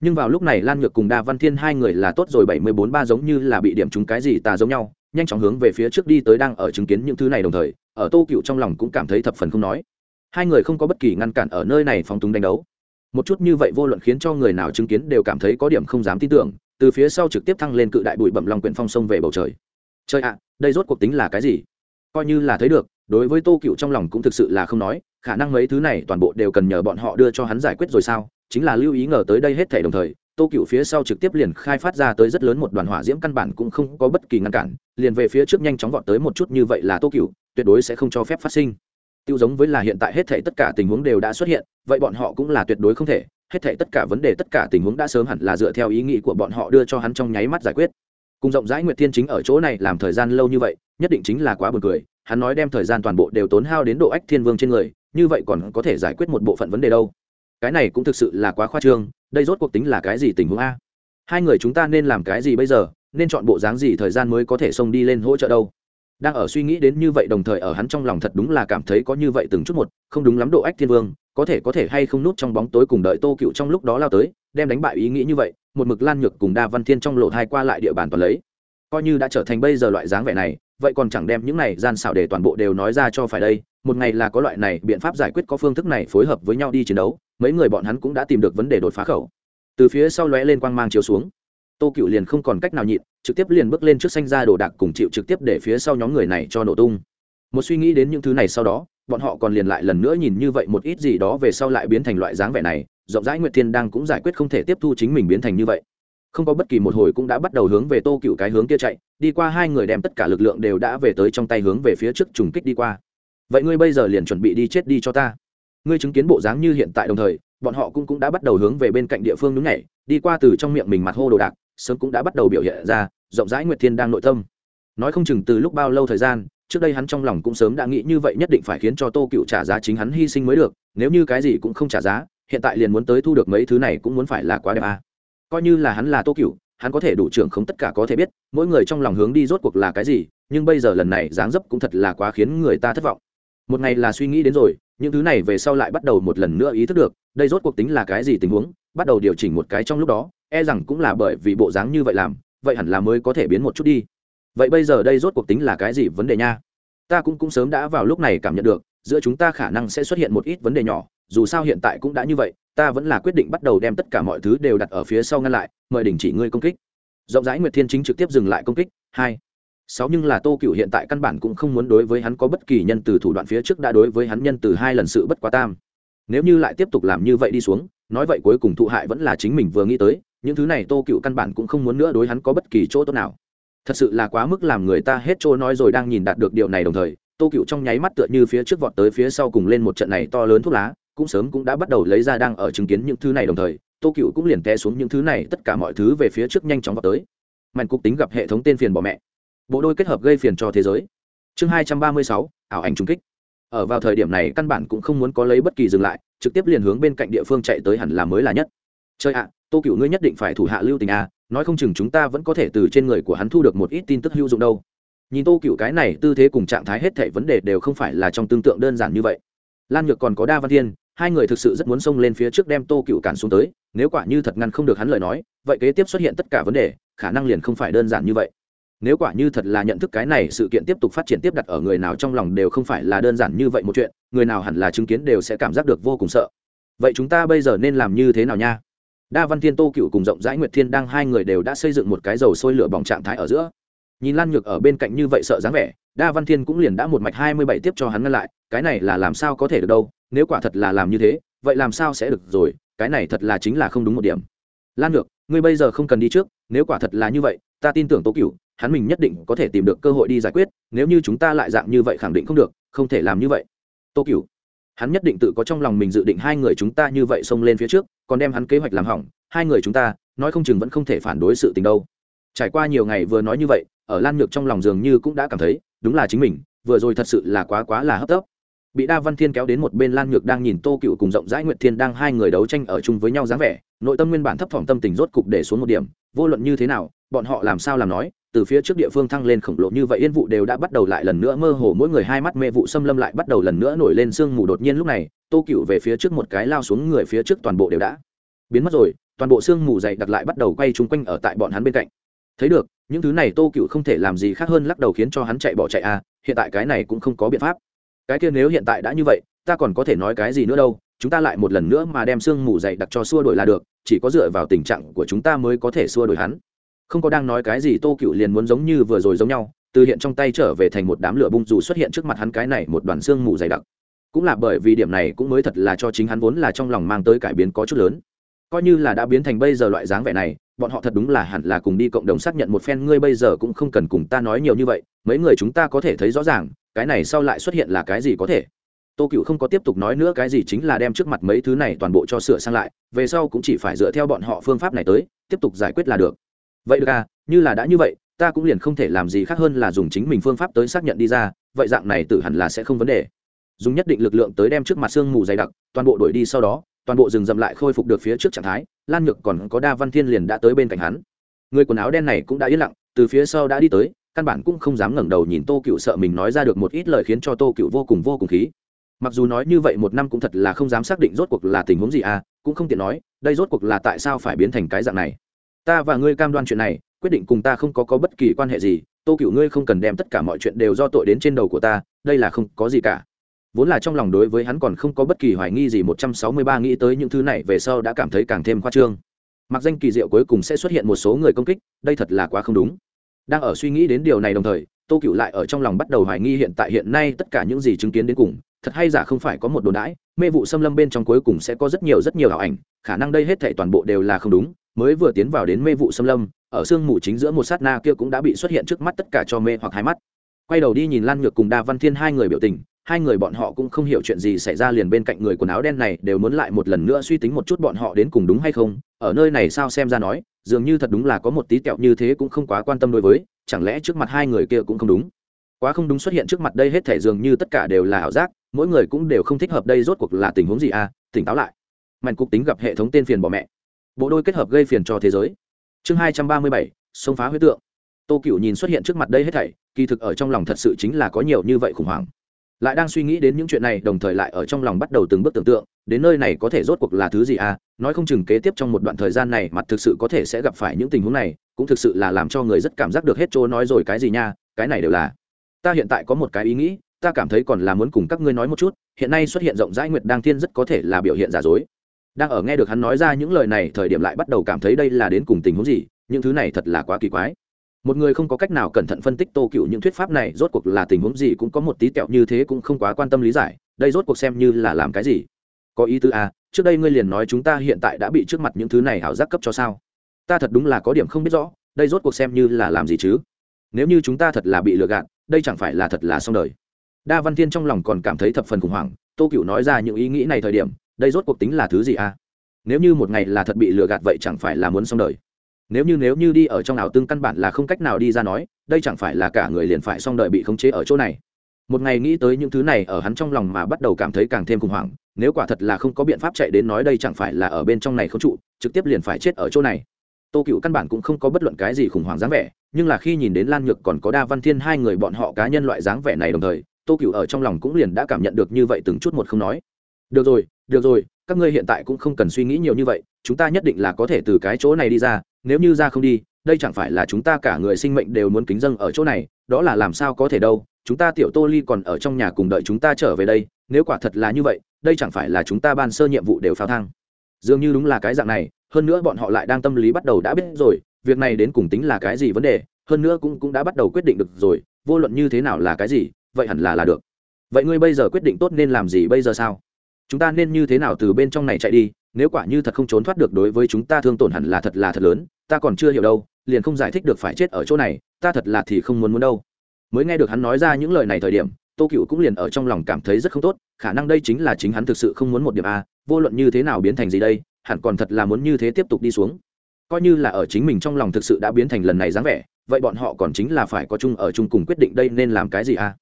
Nhưng vào lúc này lan nhược cùng đa văn thiên hai người là tốt rồi bảy mươi bốn ba giống như là bị điểm chúng cái gì tà giống nhau nhanh chóng hướng về phía trước đi tới đang ở chứng kiến những thứ này đồng thời ở tô cựu trong lòng cũng cảm thấy thập phần không nói. Hai người không có bất kỳ ngăn cản ở nơi này phóng túng đánh đấu. Một chút như vậy vô luận khiến cho người nào chứng kiến đều cảm thấy có điểm không dám tin tưởng, từ phía sau trực tiếp thăng lên cự đại bụi bẩm lòng quyển phong sông về bầu trời. Trời ạ à, đây rốt cuộc tính là cái gì? Coi như là thấy được, đối với tô cựu trong lòng cũng thực sự là không nói, khả năng mấy thứ này toàn bộ đều cần nhờ bọn họ đưa cho hắn giải quyết rồi sao? Chính là lưu ý ngờ tới đây hết thể đồng thời, tô cựu phía sau trực tiếp liền khai phát ra tới rất lớn một đoàn hỏa diễm căn bản cũng không có bất kỳ ngăn cản, liền về phía trước nhanh chóng vọt tới một chút như vậy là tô cựu tuyệt đối sẽ không cho phép phát sinh. Tiêu giống với là hiện tại hết thể tất cả tình huống đều đã xuất hiện, vậy bọn họ cũng là tuyệt đối không thể. Hết thể tất cả vấn đề, tất cả tình huống đã sớm hẳn là dựa theo ý nghĩ của bọn họ đưa cho hắn trong nháy mắt giải quyết. Cùng rộng rãi nguyệt thiên chính ở chỗ này làm thời gian lâu như vậy, nhất định chính là quá buồn cười. Hắn nói đem thời gian toàn bộ đều tốn hao đến độ ách thiên vương trên người, như vậy còn có thể giải quyết một bộ phận vấn đề đâu. Cái này cũng thực sự là quá khoa trương, đây rốt cuộc tính là cái gì tình huống a? Hai người chúng ta nên làm cái gì bây giờ, nên chọn bộ dáng gì thời gian mới có thể xông đi lên hỗ trợ đâu? Đang ở suy nghĩ đến như vậy đồng thời ở hắn trong lòng thật đúng là cảm thấy có như vậy từng chút một, không đúng lắm độ ách thiên vương, có thể có thể hay không nút trong bóng tối cùng đợi tô cựu trong lúc đó lao tới, đem đánh bại ý nghĩ như vậy, một mực lan nhược cùng đa văn thiên trong lộ thai qua lại địa bàn toàn lấy. Coi như đã trở thành bây giờ loại dáng vẻ này, vậy còn chẳng đem những này gian xảo để toàn bộ đều nói ra cho phải đây, một ngày là có loại này biện pháp giải quyết có phương thức này phối hợp với nhau đi chiến đấu, mấy người bọn hắn cũng đã tìm được vấn đề đột phá khẩu. Từ phía sau lóe lên quang mang chiếu xuống. Tô cựu liền không còn cách nào nhịn trực tiếp liền bước lên trước xanh ra đồ đạc cùng chịu trực tiếp để phía sau nhóm người này cho nổ tung. Một suy nghĩ đến những thứ này sau đó, bọn họ còn liền lại lần nữa nhìn như vậy một ít gì đó về sau lại biến thành loại dáng vẻ này, rộng rãi nguyệt thiên đang cũng giải quyết không thể tiếp thu chính mình biến thành như vậy. Không có bất kỳ một hồi cũng đã bắt đầu hướng về tô cựu cái hướng kia chạy, đi qua hai người đem tất cả lực lượng đều đã về tới trong tay hướng về phía trước trùng kích đi qua. Vậy ngươi bây giờ liền chuẩn bị đi chết đi cho ta. Ngươi chứng kiến bộ dáng như hiện tại đồng thời, bọn họ cũng cũng đã bắt đầu hướng về bên cạnh địa phương đúng nhảy, đi qua từ trong miệng mình mặt hô đồ đạc sớm cũng đã bắt đầu biểu hiện ra, rộng rãi nguyệt thiên đang nội tâm nói không chừng từ lúc bao lâu thời gian, trước đây hắn trong lòng cũng sớm đã nghĩ như vậy nhất định phải khiến cho tô cựu trả giá chính hắn hy sinh mới được, nếu như cái gì cũng không trả giá, hiện tại liền muốn tới thu được mấy thứ này cũng muốn phải là quá đẹp à. coi như là hắn là tô cựu, hắn có thể đủ trưởng không tất cả có thể biết, mỗi người trong lòng hướng đi rốt cuộc là cái gì, nhưng bây giờ lần này dáng dấp cũng thật là quá khiến người ta thất vọng một ngày là suy nghĩ đến rồi, những thứ này về sau lại bắt đầu một lần nữa ý thức được, đây rốt cuộc tính là cái gì tình huống bắt đầu điều chỉnh một cái trong lúc đó e rằng cũng là bởi vì bộ dáng như vậy làm, vậy hẳn là mới có thể biến một chút đi. Vậy bây giờ đây rốt cuộc tính là cái gì vấn đề nha? Ta cũng cũng sớm đã vào lúc này cảm nhận được, giữa chúng ta khả năng sẽ xuất hiện một ít vấn đề nhỏ, dù sao hiện tại cũng đã như vậy, ta vẫn là quyết định bắt đầu đem tất cả mọi thứ đều đặt ở phía sau ngăn lại, mời đình chỉ ngươi công kích. Rộng rãi nguyệt thiên chính trực tiếp dừng lại công kích, hai. Sáu nhưng là tô cựu hiện tại căn bản cũng không muốn đối với hắn có bất kỳ nhân từ thủ đoạn phía trước đã đối với hắn nhân từ hai lần sự bất quá tam. Nếu như lại tiếp tục làm như vậy đi xuống nói vậy cuối cùng thụ hại vẫn là chính mình vừa nghĩ tới, những thứ này tô cựu căn bản cũng không muốn nữa đối hắn có bất kỳ chỗ tốt nào. Thật sự là quá mức làm người ta hết trôi nói rồi đang nhìn đạt được điều này đồng thời, tô cựu trong nháy mắt tựa như phía trước vọt tới phía sau cùng lên một trận này to lớn thuốc lá, cũng sớm cũng đã bắt đầu lấy ra đang ở chứng kiến những thứ này đồng thời, tô cựu cũng liền té xuống những thứ này tất cả mọi thứ về phía trước nhanh chóng vọt tới. Mạnh cục tính gặp hệ thống tên phiền bỏ mẹ. Bộ đôi kết hợp gây phiền cho thế giới. Chương hai trăm ba mươi sáu, ảo ảnh trung kích ở vào thời điểm này căn bản cũng không muốn có lấy bất kỳ dừng lại, trực tiếp liền hướng bên cạnh địa phương chạy tới hẳn là mới là nhất. Chơi ạ, tô cựu ngươi nhất định phải thủ hạ lưu tình a nói không chừng chúng ta vẫn có thể từ trên người của hắn thu được một ít tin tức hữu dụng đâu. Nhìn tô cựu cái này tư thế cùng trạng thái hết thảy vấn đề đều không phải là trong tương tượng đơn giản như vậy. Lan nhược còn có đa văn thiên, hai người thực sự rất muốn xông lên phía trước đem tô cựu cản xuống tới, nếu quả như thật ngăn không được hắn lời nói, vậy kế tiếp xuất hiện tất cả vấn đề, khả năng liền không phải đơn giản như vậy nếu quả như thật là nhận thức cái này sự kiện tiếp tục phát triển tiếp đặt ở người nào trong lòng đều không phải là đơn giản như vậy một chuyện, người nào hẳn là chứng kiến đều sẽ cảm giác được vô cùng sợ. Vậy chúng ta bây giờ nên làm như thế nào nha? Đa văn thiên tô cựu cùng rộng rãi nguyệt thiên đang hai người đều đã xây dựng một cái dầu sôi lửa bỏng trạng thái ở giữa. Nhìn lan nhược ở bên cạnh như vậy sợ dáng vẻ, đa văn thiên cũng liền đã một mạch hai mươi bảy tiếp cho hắn ngăn lại, cái này là làm sao có thể được đâu, nếu quả thật là làm như thế, vậy làm sao sẽ được rồi, cái này thật là chính là không đúng một điểm. Lan nhược, ngươi bây giờ không cần đi trước, nếu quả thật là như vậy, ta tin tưởng tô cựu hắn mình nhất định có thể tìm được cơ hội đi giải quyết, nếu như chúng ta lại dạng như vậy khẳng định không được, không thể làm như vậy. Tô cựu hắn nhất định tự có trong lòng mình dự định hai người chúng ta như vậy xông lên phía trước, còn đem hắn kế hoạch làm hỏng, hai người chúng ta, nói không chừng vẫn không thể phản đối sự tình đâu. Trải qua nhiều ngày vừa nói như vậy, ở lan nhược trong lòng dường như cũng đã cảm thấy, đúng là chính mình, vừa rồi thật sự là quá quá là hấp tấp. Bị đa văn thiên kéo đến một bên, lan nhược đang nhìn tô cựu cùng rộng rãi nguyệt thiên đang hai người đấu tranh ở chung với nhau dáng vẻ, nội tâm nguyên bản thấp thỏm tâm tình rốt cục để xuống một điểm, vô luận như thế nào, bọn họ làm sao làm nói từ phía trước địa phương thăng lên khổng lồ như vậy, yên vụ đều đã bắt đầu lại lần nữa mơ hồ, mỗi người hai mắt mê vụ xâm lâm lại bắt đầu lần nữa nổi lên sương mù đột nhiên lúc này, tô cựu về phía trước một cái lao xuống người phía trước toàn bộ đều đã biến mất rồi, toàn bộ sương mù dày đặc lại bắt đầu quay chung quanh ở tại bọn hắn bên cạnh. Thấy được, những thứ này tô cựu không thể làm gì khác hơn lắc đầu khiến cho hắn chạy bỏ chạy à hiện tại cái này cũng không có biện pháp. Cái kia nếu hiện tại đã như vậy, ta còn có thể nói cái gì nữa đâu, chúng ta lại một lần nữa mà đem sương mù dày đặc cho xua đổi là được, chỉ có dựa vào tình trạng của chúng ta mới có thể xua đổi hắn không có đang nói cái gì tô cựu liền muốn giống như vừa rồi giống nhau, từ hiện trong tay trở về thành một đám lửa bung dù xuất hiện trước mặt hắn cái này một đoàn xương mù dày đặc. Cũng là bởi vì điểm này cũng mới thật là cho chính hắn vốn là trong lòng mang tới cải biến có chút lớn. Coi như là đã biến thành bây giờ loại dáng vẻ này, bọn họ thật đúng là hẳn là cùng đi cộng đồng xác nhận một phen, ngươi bây giờ cũng không cần cùng ta nói nhiều như vậy, mấy người chúng ta có thể thấy rõ ràng, cái này sau lại xuất hiện là cái gì có thể. Tô cựu không có tiếp tục nói nữa, cái gì chính là đem trước mặt mấy thứ này toàn bộ cho sửa sang lại, về sau cũng chỉ phải dựa theo bọn họ phương pháp này tới, tiếp tục giải quyết là được vậy được à như là đã như vậy, ta cũng liền không thể làm gì khác hơn là dùng chính mình phương pháp tới xác nhận đi ra, vậy dạng này tự hẳn là sẽ không vấn đề. Dùng nhất định lực lượng tới đem trước mặt sương mù dày đặc, toàn bộ đuổi đi sau đó, toàn bộ rừng rậm lại khôi phục được phía trước trạng thái, lan nhược còn có đa văn thiên liền đã tới bên cạnh hắn. Người quần áo đen này cũng đã yên lặng, từ phía sau đã đi tới, căn bản cũng không dám ngẩng đầu nhìn tô cựu sợ mình nói ra được một ít lời khiến cho tô cựu vô cùng vô cùng khí. Mặc dù nói như vậy một năm cũng thật là không dám xác định rốt cuộc là tình huống gì à cũng không tiện nói, đây rốt cuộc là tại sao phải biến thành cái dạng này ta và ngươi cam đoan chuyện này, quyết định cùng ta không có có bất kỳ quan hệ gì, tô cựu ngươi không cần đem tất cả mọi chuyện đều do tội đến trên đầu của ta, đây là không có gì cả. Vốn là trong lòng đối với hắn còn không có bất kỳ hoài nghi gì, một trăm sáu mươi ba nghĩ tới những thứ này về sau đã cảm thấy càng thêm khoa trương. Mặc danh kỳ diệu cuối cùng sẽ xuất hiện một số người công kích, đây thật là quá không đúng. Đang ở suy nghĩ đến điều này đồng thời, tô cựu lại ở trong lòng bắt đầu hoài nghi hiện tại hiện nay tất cả những gì chứng kiến đến cùng, thật hay giả không phải có một đồn đãi, mê vụ xâm lâm bên trong cuối cùng sẽ có rất nhiều rất nhiều ảo ảnh, khả năng đây hết thảy toàn bộ đều là không đúng mới vừa tiến vào đến mê vụ xâm lâm, ở sương mù chính giữa một sát na kia cũng đã bị xuất hiện trước mắt tất cả cho mê hoặc hai mắt. Quay đầu đi nhìn lan nhược cùng đa văn thiên hai người biểu tình, hai người bọn họ cũng không hiểu chuyện gì xảy ra liền bên cạnh người quần áo đen này đều muốn lại một lần nữa suy tính một chút bọn họ đến cùng đúng hay không, ở nơi này sao xem ra nói, dường như thật đúng là có một tí kẹo như thế cũng không quá quan tâm đối với, chẳng lẽ trước mặt hai người kia cũng không đúng? Quá không đúng xuất hiện trước mặt đây hết thể dường như tất cả đều là ảo giác, mỗi người cũng đều không thích hợp đây rốt cuộc là tình huống gì à tỉnh táo lại. Mạnh cục tính gặp hệ thống tên phiền bỏ mẹ bộ đôi kết hợp gây phiền cho thế giới. Chương hai trăm ba mươi bảy sông phá huyết tượng. Tô cựu nhìn xuất hiện trước mặt đây hết thảy, kỳ thực ở trong lòng thật sự chính là có nhiều như vậy khủng hoảng. Lại đang suy nghĩ đến những chuyện này, đồng thời lại ở trong lòng bắt đầu từng bước tưởng tượng, đến nơi này có thể rốt cuộc là thứ gì à? Nói không chừng kế tiếp trong một đoạn thời gian này, mặt thực sự có thể sẽ gặp phải những tình huống này, cũng thực sự là làm cho người rất cảm giác được hết chỗ nói rồi cái gì nha, cái này đều là. Ta hiện tại có một cái ý nghĩ, ta cảm thấy còn là muốn cùng các ngươi nói một chút, hiện nay xuất hiện rộng rãi nguyệt đang thiên rất có thể là biểu hiện giả dối đang ở nghe được hắn nói ra những lời này, thời điểm lại bắt đầu cảm thấy đây là đến cùng tình huống gì, những thứ này thật là quá kỳ quái. Một người không có cách nào cẩn thận phân tích tô cựu những thuyết pháp này, rốt cuộc là tình huống gì cũng có một tí kẹo như thế cũng không quá quan tâm lý giải, đây rốt cuộc xem như là làm cái gì? Có ý tứ à trước đây ngươi liền nói chúng ta hiện tại đã bị trước mặt những thứ này ảo giác cấp cho sao? Ta thật đúng là có điểm không biết rõ, đây rốt cuộc xem như là làm gì chứ? Nếu như chúng ta thật là bị lừa gạt, đây chẳng phải là thật là xong đời. Đa văn thiên trong lòng còn cảm thấy thập phần khủng hoảng, tô cựu nói ra những ý nghĩ này thời điểm đây rốt cuộc tính là thứ gì à? Nếu như một ngày là thật bị lừa gạt vậy chẳng phải là muốn xong đời. Nếu như nếu như đi ở trong ảo tương căn bản là không cách nào đi ra nói, đây chẳng phải là cả người liền phải xong đời bị khống chế ở chỗ này. Một ngày nghĩ tới những thứ này ở hắn trong lòng mà bắt đầu cảm thấy càng thêm khủng hoảng, nếu quả thật là không có biện pháp chạy đến nói đây chẳng phải là ở bên trong này không trụ, trực tiếp liền phải chết ở chỗ này. Tô cựu căn bản cũng không có bất luận cái gì khủng hoảng dáng vẻ, nhưng là khi nhìn đến lan nhược còn có đa văn thiên hai người bọn họ cá nhân loại dáng vẻ này đồng thời, tô cựu ở trong lòng cũng liền đã cảm nhận được như vậy từng chút một không nói. Được rồi được rồi, các ngươi hiện tại cũng không cần suy nghĩ nhiều như vậy, chúng ta nhất định là có thể từ cái chỗ này đi ra, nếu như ra không đi, đây chẳng phải là chúng ta cả người sinh mệnh đều muốn kính dâng ở chỗ này, đó là làm sao có thể đâu, chúng ta tiểu tô ly còn ở trong nhà cùng đợi chúng ta trở về đây, nếu quả thật là như vậy, đây chẳng phải là chúng ta ban sơ nhiệm vụ đều phao thang. Dường như đúng là cái dạng này, hơn nữa bọn họ lại đang tâm lý bắt đầu đã biết rồi, việc này đến cùng tính là cái gì vấn đề, hơn nữa cũng cũng đã bắt đầu quyết định được rồi, vô luận như thế nào là cái gì, vậy hẳn là là được. Vậy ngươi bây giờ quyết định tốt nên làm gì bây giờ sao? Chúng ta nên như thế nào từ bên trong này chạy đi, nếu quả như thật không trốn thoát được đối với chúng ta thương tổn hẳn là thật là thật lớn, ta còn chưa hiểu đâu, liền không giải thích được phải chết ở chỗ này, ta thật là thì không muốn muốn đâu. Mới nghe được hắn nói ra những lời này thời điểm, tô cựu cũng liền ở trong lòng cảm thấy rất không tốt, khả năng đây chính là chính hắn thực sự không muốn một điểm a, vô luận như thế nào biến thành gì đây, hẳn còn thật là muốn như thế tiếp tục đi xuống. Coi như là ở chính mình trong lòng thực sự đã biến thành lần này dáng vẻ, vậy bọn họ còn chính là phải có chung ở chung cùng quyết định đây nên làm cái gì a?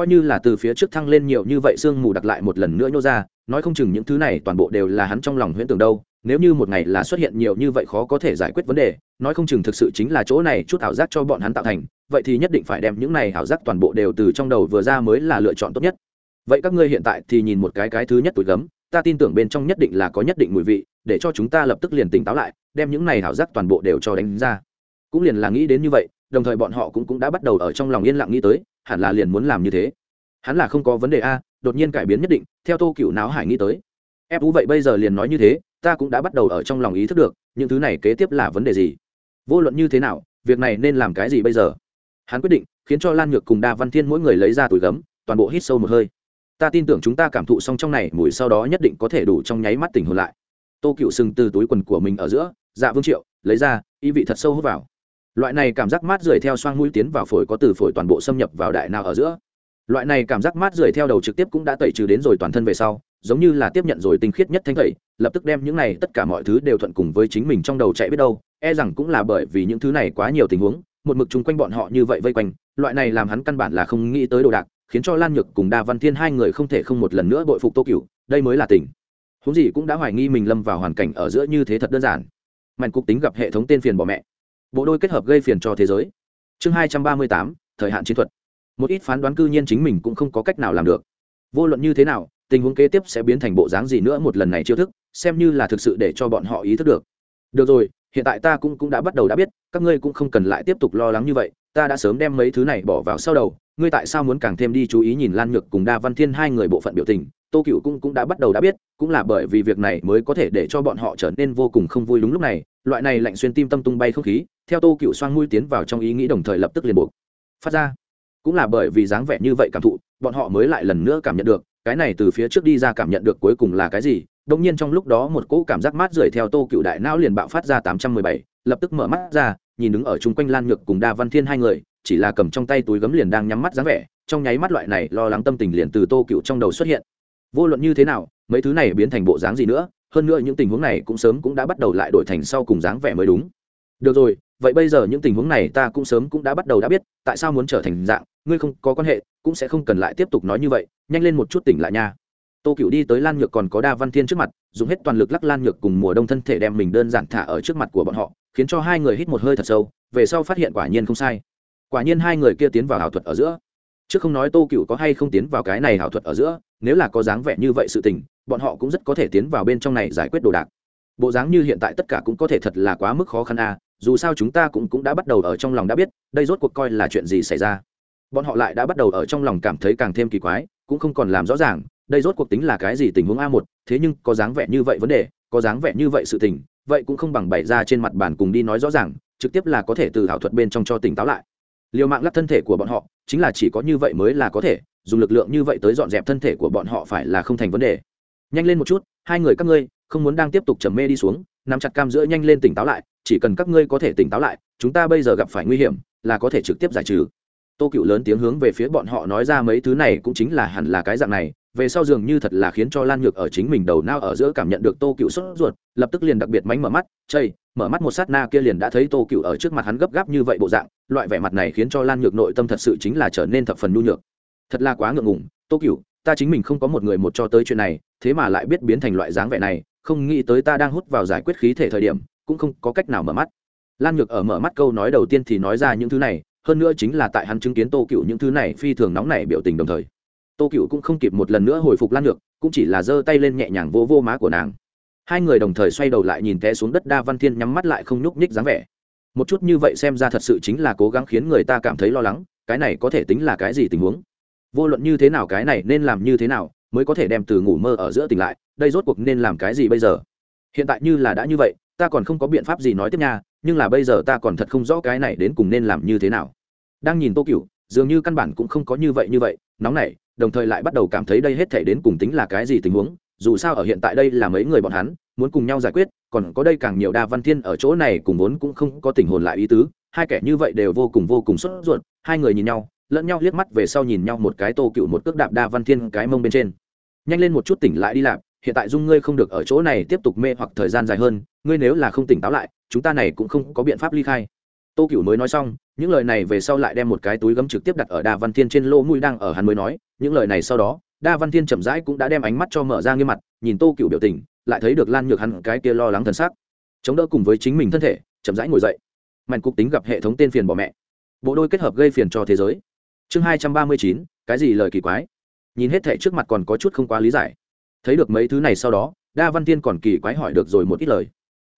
Coi như là từ phía trước thăng lên nhiều như vậy sương mù đặt lại một lần nữa nhô ra, nói không chừng những thứ này toàn bộ đều là hắn trong lòng huyễn tưởng đâu, nếu như một ngày là xuất hiện nhiều như vậy khó có thể giải quyết vấn đề, nói không chừng thực sự chính là chỗ này chút ảo giác cho bọn hắn tạo thành, vậy thì nhất định phải đem những này ảo giác toàn bộ đều từ trong đầu vừa ra mới là lựa chọn tốt nhất. Vậy các ngươi hiện tại thì nhìn một cái cái thứ nhất tuổi gấm, ta tin tưởng bên trong nhất định là có nhất định mùi vị, để cho chúng ta lập tức liền tỉnh táo lại, đem những này ảo giác toàn bộ đều cho đánh ra. Cũng liền là nghĩ đến như vậy, đồng thời bọn họ cũng cũng đã bắt đầu ở trong lòng yên lặng nghĩ tới hẳn là liền muốn làm như thế. Hắn là không có vấn đề a, đột nhiên cải biến nhất định, theo tô cựu náo hải nghĩ tới. Ép vũ vậy bây giờ liền nói như thế, ta cũng đã bắt đầu ở trong lòng ý thức được, những thứ này kế tiếp là vấn đề gì? Vô luận như thế nào, việc này nên làm cái gì bây giờ? Hắn quyết định, khiến cho lan nhược cùng đa văn thiên mỗi người lấy ra túi gấm, toàn bộ hít sâu một hơi. Ta tin tưởng chúng ta cảm thụ xong trong này, mùi sau đó nhất định có thể đủ trong nháy mắt tỉnh hồn lại. Tô cựu sừng từ túi quần của mình ở giữa dạ vương triệu, lấy ra, ý vị thật sâu hút vào loại này cảm giác mát rượi theo xoang mũi tiến vào phổi có từ phổi toàn bộ xâm nhập vào đại nào ở giữa. Loại này cảm giác mát rượi theo đầu trực tiếp cũng đã tẩy trừ đến rồi toàn thân về sau, giống như là tiếp nhận rồi tinh khiết nhất thanh tẩy, lập tức đem những này tất cả mọi thứ đều thuận cùng với chính mình trong đầu chạy biết đâu e rằng cũng là bởi vì những thứ này quá nhiều tình huống, một mực chung quanh bọn họ như vậy vây quanh, loại này làm hắn căn bản là không nghĩ tới đồ đạc, khiến cho lan nhược cùng đa văn thiên hai người không thể không một lần nữa bội phục tô cửu, đây mới là tình. Huống gì cũng đã hoài nghi mình lâm vào hoàn cảnh ở giữa như thế thật đơn giản. Mạnh cục tính gặp hệ thống tên phiền bỏ mẹ bộ đôi kết hợp gây phiền cho thế giới. Chương hai trăm ba mươi tám, thời hạn chiến thuật. Một ít phán đoán cư nhiên chính mình cũng không có cách nào làm được. Vô luận như thế nào, tình huống kế tiếp sẽ biến thành bộ dáng gì nữa một lần này chiêu thức, xem như là thực sự để cho bọn họ ý thức được. Được rồi, hiện tại ta cũng cũng đã bắt đầu đã biết, các ngươi cũng không cần lại tiếp tục lo lắng như vậy, ta đã sớm đem mấy thứ này bỏ vào sau đầu, ngươi tại sao muốn càng thêm đi chú ý nhìn lan nhược cùng đa văn thiên hai người bộ phận biểu tình tô cựu cũng cũng đã bắt đầu đã biết, cũng là bởi vì việc này mới có thể để cho bọn họ trở nên vô cùng không vui đúng lúc này. Loại này lạnh xuyên tim tâm tung bay không khí, theo tô cựu xoang mũi tiến vào trong ý nghĩ đồng thời lập tức liền buộc phát ra. Cũng là bởi vì dáng vẻ như vậy cảm thụ, bọn họ mới lại lần nữa cảm nhận được, cái này từ phía trước đi ra cảm nhận được cuối cùng là cái gì. Đông nhiên trong lúc đó một cỗ cảm giác mát rượi theo tô cựu đại não liền bạo phát ra tám trăm mười bảy, lập tức mở mắt ra, nhìn đứng ở chung quanh lan nhược cùng đa văn thiên hai người, chỉ là cầm trong tay túi gấm liền đang nhắm mắt dáng vẻ, trong nháy mắt loại này lo lắng tâm tình liền từ tô cựu trong đầu xuất hiện vô luận như thế nào, mấy thứ này biến thành bộ dáng gì nữa, hơn nữa những tình huống này cũng sớm cũng đã bắt đầu lại đổi thành sau cùng dáng vẻ mới đúng. Được rồi, vậy bây giờ những tình huống này ta cũng sớm cũng đã bắt đầu đã biết, tại sao muốn trở thành dạng, ngươi không có quan hệ, cũng sẽ không cần lại tiếp tục nói như vậy, nhanh lên một chút tỉnh lại nha. Tô cựu đi tới lan nhược còn có đa văn thiên trước mặt, dùng hết toàn lực lắc lan nhược cùng mùa đông thân thể đem mình đơn giản thả ở trước mặt của bọn họ, khiến cho hai người hít một hơi thật sâu, về sau phát hiện quả nhiên không sai. Quả nhiên hai người kia tiến vào ảo thuật ở giữa. Chứ không nói tô cựu có hay không tiến vào cái này ảo thuật ở giữa nếu là có dáng vẻ như vậy sự tình, bọn họ cũng rất có thể tiến vào bên trong này giải quyết đồ đạc. Bộ dáng như hiện tại tất cả cũng có thể thật là quá mức khó khăn a, dù sao chúng ta cũng cũng đã bắt đầu ở trong lòng đã biết, đây rốt cuộc coi là chuyện gì xảy ra. Bọn họ lại đã bắt đầu ở trong lòng cảm thấy càng thêm kỳ quái, cũng không còn làm rõ ràng, đây rốt cuộc tính là cái gì tình huống a một, thế nhưng có dáng vẻ như vậy vấn đề, có dáng vẻ như vậy sự tình, vậy cũng không bằng bày ra trên mặt bàn cùng đi nói rõ ràng, trực tiếp là có thể từ ảo thuật bên trong cho tỉnh táo lại. Liều mạng lắp thân thể của bọn họ, chính là chỉ có như vậy mới là có thể dùng lực lượng như vậy tới dọn dẹp thân thể của bọn họ phải là không thành vấn đề. Nhanh lên một chút, hai người các ngươi, không muốn đang tiếp tục trầm mê đi xuống, nắm chặt cam giữa nhanh lên tỉnh táo lại, chỉ cần các ngươi có thể tỉnh táo lại, chúng ta bây giờ gặp phải nguy hiểm, là có thể trực tiếp giải trừ. Tô cựu lớn tiếng hướng về phía bọn họ nói ra mấy thứ này cũng chính là hẳn là cái dạng này, về sau dường như thật là khiến cho lan nhược ở chính mình đầu nao ở giữa cảm nhận được tô cựu sốt ruột, lập tức liền đặc biệt mánh mở mắt chây mở mắt một sát na kia liền đã thấy tô cựu ở trước mặt hắn gấp gáp như vậy bộ dạng, loại vẻ mặt này khiến cho lan nhược nội tâm thật sự chính là trở nên thập phần nhu nhược thật là quá ngượng ngùng, tô cựu ta chính mình không có một người một cho tới chuyện này, thế mà lại biết biến thành loại dáng vẻ này, không nghĩ tới ta đang hút vào giải quyết khí thể thời điểm, cũng không có cách nào mở mắt. Lan nhược ở mở mắt câu nói đầu tiên thì nói ra những thứ này, hơn nữa chính là tại hắn chứng kiến tô cựu những thứ này phi thường nóng nảy biểu tình đồng thời. Tô cựu cũng không kịp một lần nữa hồi phục lan nhược, cũng chỉ là giơ tay lên nhẹ nhàng vô vô má của nàng. Hai người đồng thời xoay đầu lại nhìn té xuống đất đa văn thiên nhắm mắt lại không nhúc nhích dáng vẻ. Một chút như vậy xem ra thật sự chính là cố gắng khiến người ta cảm thấy lo lắng, cái này có thể tính là cái gì tình huống? Vô luận như thế nào cái này nên làm như thế nào mới có thể đem từ ngủ mơ ở giữa tỉnh lại, đây rốt cuộc nên làm cái gì bây giờ? Hiện tại như là đã như vậy, ta còn không có biện pháp gì nói tiếp nha, nhưng là bây giờ ta còn thật không rõ cái này đến cùng nên làm như thế nào. Đang nhìn tô cựu dường như căn bản cũng không có như vậy như vậy, nóng nảy, đồng thời lại bắt đầu cảm thấy đây hết thể đến cùng tính là cái gì tình huống, dù sao ở hiện tại đây là mấy người bọn hắn, muốn cùng nhau giải quyết, còn có đây càng nhiều đa văn thiên ở chỗ này cùng vốn cũng không có tình hồn lại ý tứ, hai kẻ như vậy đều vô cùng vô cùng sốt ruột, hai người nhìn nhau lẫn nhau liếc mắt về sau nhìn nhau một cái tô cựu một cước đạp đa văn thiên cái mông bên trên. Nhanh lên một chút tỉnh lại đi lạp, hiện tại dung ngươi không được ở chỗ này tiếp tục mê hoặc thời gian dài hơn, ngươi nếu là không tỉnh táo lại, chúng ta này cũng không có biện pháp ly khai. Tô cựu mới nói xong, những lời này về sau lại đem một cái túi gấm trực tiếp đặt ở đa văn thiên trên lỗ mũi đang ở hắn mới nói, những lời này sau đó, đa văn thiên chậm rãi cũng đã đem ánh mắt cho mở ra nghiêm mặt, nhìn tô cựu biểu tình, lại thấy được lan nhược hắn cái kia lo lắng thân xác chống đỡ cùng với chính mình thân thể, chậm rãi ngồi dậy. Mạnh cục tính gặp hệ thống tên phiền bỏ mẹ. Bộ đôi kết hợp gây phiền cho thế giới chương hai trăm ba mươi chín, cái gì lời kỳ quái? Nhìn hết thệ trước mặt còn có chút không quá lý giải. Thấy được mấy thứ này sau đó, đa văn tiên còn kỳ quái hỏi được rồi một ít lời.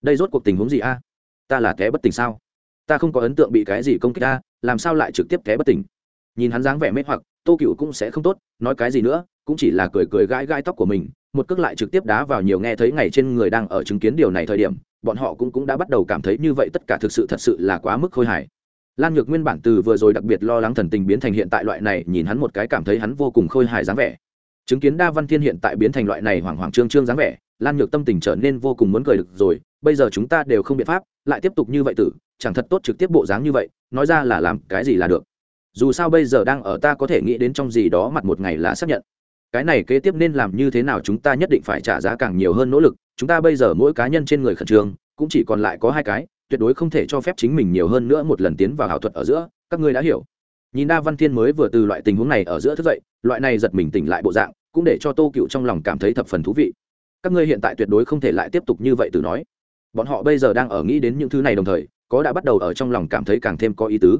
Đây rốt cuộc tình huống gì a? Ta là té bất tỉnh sao? Ta không có ấn tượng bị cái gì công kích ta làm sao lại trực tiếp té bất tỉnh? Nhìn hắn dáng vẻ mê hoặc, tô cựu cũng sẽ không tốt, nói cái gì nữa, cũng chỉ là cười cười gãi gãi tóc của mình, một cước lại trực tiếp đá vào nhiều nghe thấy ngày trên người đang ở chứng kiến điều này thời điểm, bọn họ cũng cũng đã bắt đầu cảm thấy như vậy, tất cả thực sự thật sự là quá mức khôi hài lan nhược nguyên bản từ vừa rồi đặc biệt lo lắng thần tình biến thành hiện tại loại này, nhìn hắn một cái cảm thấy hắn vô cùng khôi hài dáng vẻ. Chứng kiến đa văn thiên hiện tại biến thành loại này hoảng hoảng trương trương dáng vẻ, lan nhược tâm tình trở nên vô cùng muốn cười được rồi, bây giờ chúng ta đều không biện pháp, lại tiếp tục như vậy tử, chẳng thật tốt trực tiếp bộ dáng như vậy, nói ra là làm cái gì là được. Dù sao bây giờ đang ở ta có thể nghĩ đến trong gì đó mặt một ngày là xác nhận. Cái này kế tiếp nên làm như thế nào chúng ta nhất định phải trả giá càng nhiều hơn nỗ lực, chúng ta bây giờ mỗi cá nhân trên người khẩn trương, cũng chỉ còn lại có hai cái tuyệt đối không thể cho phép chính mình nhiều hơn nữa một lần tiến vào ảo thuật ở giữa, các ngươi đã hiểu. Nhìn đa văn thiên mới vừa từ loại tình huống này ở giữa thức dậy, loại này giật mình tỉnh lại bộ dạng, cũng để cho tô cựu trong lòng cảm thấy thập phần thú vị. Các ngươi hiện tại tuyệt đối không thể lại tiếp tục như vậy từ nói. Bọn họ bây giờ đang ở nghĩ đến những thứ này đồng thời, có đã bắt đầu ở trong lòng cảm thấy càng thêm có ý tứ.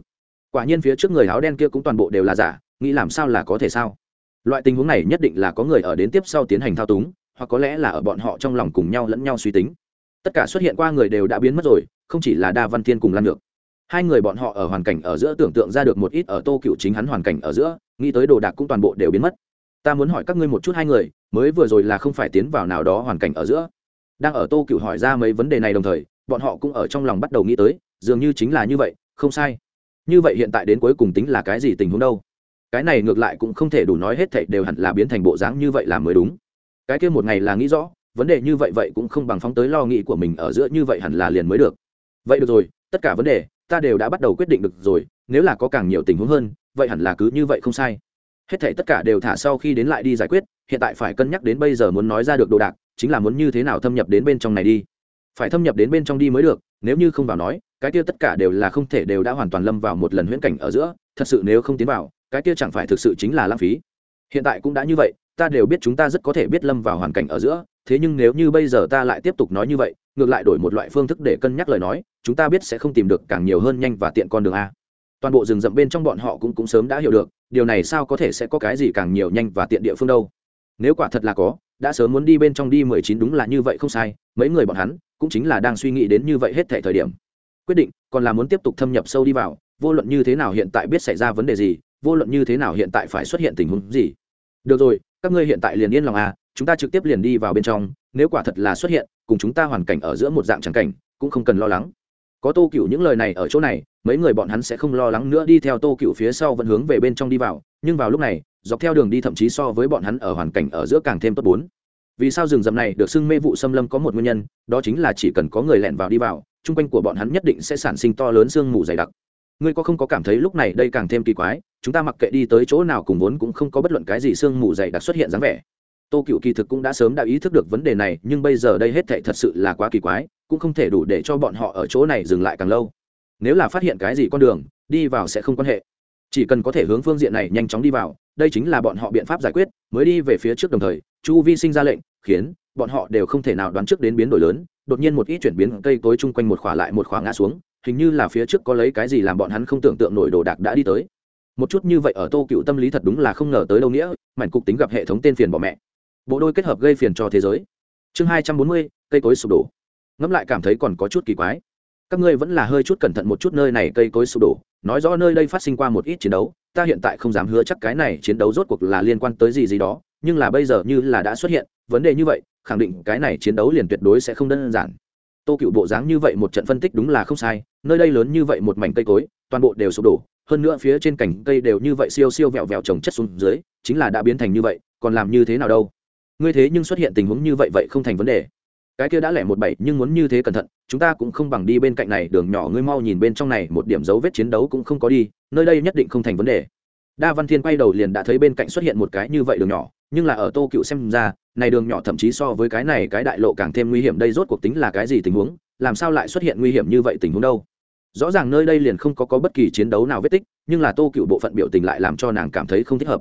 Quả nhiên phía trước người áo đen kia cũng toàn bộ đều là giả, nghĩ làm sao là có thể sao? Loại tình huống này nhất định là có người ở đến tiếp sau tiến hành thao túng, hoặc có lẽ là ở bọn họ trong lòng cùng nhau lẫn nhau suy tính tất cả xuất hiện qua người đều đã biến mất rồi, không chỉ là đa văn thiên cùng lan được hai người bọn họ ở hoàn cảnh ở giữa tưởng tượng ra được một ít ở tô cựu chính hắn hoàn cảnh ở giữa, nghĩ tới đồ đạc cũng toàn bộ đều biến mất. Ta muốn hỏi các ngươi một chút hai người, mới vừa rồi là không phải tiến vào nào đó hoàn cảnh ở giữa? Đang ở tô cựu hỏi ra mấy vấn đề này đồng thời, bọn họ cũng ở trong lòng bắt đầu nghĩ tới, dường như chính là như vậy, không sai. Như vậy hiện tại đến cuối cùng tính là cái gì tình huống đâu? Cái này ngược lại cũng không thể đủ nói hết thảy đều hẳn là biến thành bộ dáng như vậy là mới đúng. Cái kia một ngày là nghĩ rõ vấn đề như vậy vậy cũng không bằng phóng tới lo nghĩ của mình ở giữa như vậy hẳn là liền mới được. Vậy được rồi, tất cả vấn đề, ta đều đã bắt đầu quyết định được rồi, nếu là có càng nhiều tình huống hơn, vậy hẳn là cứ như vậy không sai. Hết thảy tất cả đều thả sau khi đến lại đi giải quyết, hiện tại phải cân nhắc đến bây giờ muốn nói ra được đồ đạc, chính là muốn như thế nào thâm nhập đến bên trong này đi. Phải thâm nhập đến bên trong đi mới được, nếu như không vào nói, cái kia tất cả đều là không thể đều đã hoàn toàn lâm vào một lần huyễn cảnh ở giữa, thật sự nếu không tiến vào, cái kia chẳng phải thực sự chính là lãng phí. Hiện tại cũng đã như vậy ta đều biết chúng ta rất có thể biết lâm vào hoàn cảnh ở giữa, thế nhưng nếu như bây giờ ta lại tiếp tục nói như vậy, ngược lại đổi một loại phương thức để cân nhắc lời nói, chúng ta biết sẽ không tìm được càng nhiều hơn nhanh và tiện con đường a. Toàn bộ rừng rậm bên trong bọn họ cũng cũng sớm đã hiểu được, điều này sao có thể sẽ có cái gì càng nhiều nhanh và tiện địa phương đâu. Nếu quả thật là có, đã sớm muốn đi bên trong đi mười chín đúng là như vậy không sai, mấy người bọn hắn cũng chính là đang suy nghĩ đến như vậy hết thể thời điểm. Quyết định, còn là muốn tiếp tục thâm nhập sâu đi vào, vô luận như thế nào hiện tại biết xảy ra vấn đề gì, vô luận như thế nào hiện tại phải xuất hiện tình huống gì. Được rồi các ngươi hiện tại liền yên lòng à chúng ta trực tiếp liền đi vào bên trong, nếu quả thật là xuất hiện, cùng chúng ta hoàn cảnh ở giữa một dạng trắng cảnh, cũng không cần lo lắng. Có tô cựu những lời này ở chỗ này, mấy người bọn hắn sẽ không lo lắng nữa đi theo tô cựu phía sau vẫn hướng về bên trong đi vào, nhưng vào lúc này, dọc theo đường đi thậm chí so với bọn hắn ở hoàn cảnh ở giữa càng thêm tốt bốn. Vì sao rừng rậm này được xưng mê vụ xâm lâm có một nguyên nhân, đó chính là chỉ cần có người lẻn vào đi vào, chung quanh của bọn hắn nhất định sẽ sản sinh to lớn sương mù dày đặc. Ngươi có không có cảm thấy lúc này đây càng thêm kỳ quái? Chúng ta mặc kệ đi tới chỗ nào cùng vốn cũng không có bất luận cái gì sương mù dày đặc xuất hiện dáng vẻ. Tô cựu kỳ thực cũng đã sớm đã ý thức được vấn đề này, nhưng bây giờ đây hết thệ thật sự là quá kỳ quái, cũng không thể đủ để cho bọn họ ở chỗ này dừng lại càng lâu. Nếu là phát hiện cái gì con đường, đi vào sẽ không quan hệ. Chỉ cần có thể hướng phương diện này nhanh chóng đi vào, đây chính là bọn họ biện pháp giải quyết, mới đi về phía trước đồng thời, chu vi sinh ra lệnh, khiến bọn họ đều không thể nào đoán trước đến biến đổi lớn, đột nhiên một ít chuyển biến cây tối chung quanh một khỏa lại một khỏa ngã xuống, hình như là phía trước có lấy cái gì làm bọn hắn không tưởng tượng nổi đồ đạc đã đi tới một chút như vậy ở tô cựu tâm lý thật đúng là không ngờ tới đâu nghĩa, mảnh cục tính gặp hệ thống tên phiền bỏ mẹ. Bộ đôi kết hợp gây phiền cho thế giới. Chương hai trăm bốn mươi, cây cối sụp đổ. Ngẫm lại cảm thấy còn có chút kỳ quái. Các ngươi vẫn là hơi chút cẩn thận một chút nơi này cây cối sụp đổ, nói rõ nơi đây phát sinh qua một ít chiến đấu, ta hiện tại không dám hứa chắc cái này chiến đấu rốt cuộc là liên quan tới gì gì đó, nhưng là bây giờ như là đã xuất hiện, vấn đề như vậy, khẳng định cái này chiến đấu liền tuyệt đối sẽ không đơn giản tô cựu bộ dáng như vậy một trận phân tích đúng là không sai, nơi đây lớn như vậy một mảnh cây cối, toàn bộ đều sụp đổ, hơn nữa phía trên cành cây đều như vậy siêu siêu vẹo vẹo trồng chất xuống dưới, chính là đã biến thành như vậy, còn làm như thế nào đâu? Ngươi thế nhưng xuất hiện tình huống như vậy vậy không thành vấn đề. Cái kia đã lẻ một bảy nhưng muốn như thế cẩn thận, chúng ta cũng không bằng đi bên cạnh này, đường nhỏ ngươi mau nhìn bên trong này, một điểm dấu vết chiến đấu cũng không có đi, nơi đây nhất định không thành vấn đề. Đa văn thiên quay đầu liền đã thấy bên cạnh xuất hiện một cái như vậy đường nhỏ nhưng là ở tô cựu xem ra này đường nhỏ thậm chí so với cái này cái đại lộ càng thêm nguy hiểm đây rốt cuộc tính là cái gì tình huống làm sao lại xuất hiện nguy hiểm như vậy tình huống đâu? Rõ ràng nơi đây liền không có, có bất kỳ chiến đấu nào vết tích nhưng là tô cựu bộ phận biểu tình lại làm cho nàng cảm thấy không thích hợp.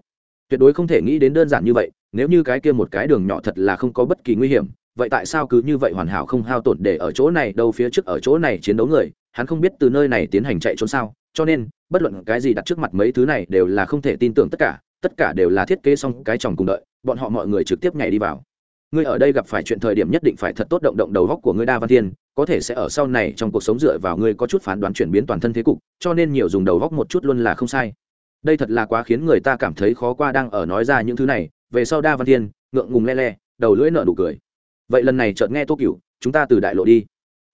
Tuyệt đối không thể nghĩ đến đơn giản như vậy nếu như cái kia một cái đường nhỏ thật là không có bất kỳ nguy hiểm vậy tại sao cứ như vậy hoàn hảo không hao tổn để ở chỗ này đâu phía trước ở chỗ này chiến đấu người hắn không biết từ nơi này tiến hành chạy trốn sao? Cho nên bất luận cái gì đặt trước mặt mấy thứ này đều là không thể tin tưởng tất cả tất cả đều là thiết kế xong cái chồng cùng đợi, bọn họ mọi người trực tiếp nhảy đi vào. Ngươi ở đây gặp phải chuyện thời điểm nhất định phải thật tốt động động đầu góc của ngươi đa văn thiên, có thể sẽ ở sau này trong cuộc sống dựa vào ngươi có chút phán đoán chuyển biến toàn thân thế cục, cho nên nhiều dùng đầu góc một chút luôn là không sai. Đây thật là quá khiến người ta cảm thấy khó qua đang ở nói ra những thứ này, về sau đa văn thiên, ngượng ngùng le le, đầu lưỡi nợ nụ cười. Vậy lần này chợt nghe tô cửu, chúng ta từ đại lộ đi.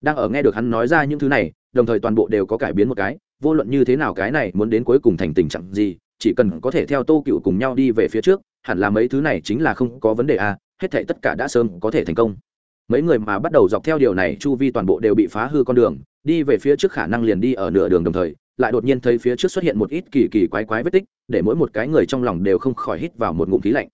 Đang ở nghe được hắn nói ra những thứ này, đồng thời toàn bộ đều có cải biến một cái, vô luận như thế nào cái này muốn đến cuối cùng thành tình trạng gì chỉ cần có thể theo tô cựu cùng nhau đi về phía trước, hẳn là mấy thứ này chính là không có vấn đề à hết thảy tất cả đã sớm có thể thành công. Mấy người mà bắt đầu dọc theo điều này, chu vi toàn bộ đều bị phá hư con đường, đi về phía trước khả năng liền đi ở nửa đường đồng thời, lại đột nhiên thấy phía trước xuất hiện một ít kỳ kỳ quái quái vết tích, để mỗi một cái người trong lòng đều không khỏi hít vào một ngụm khí lạnh.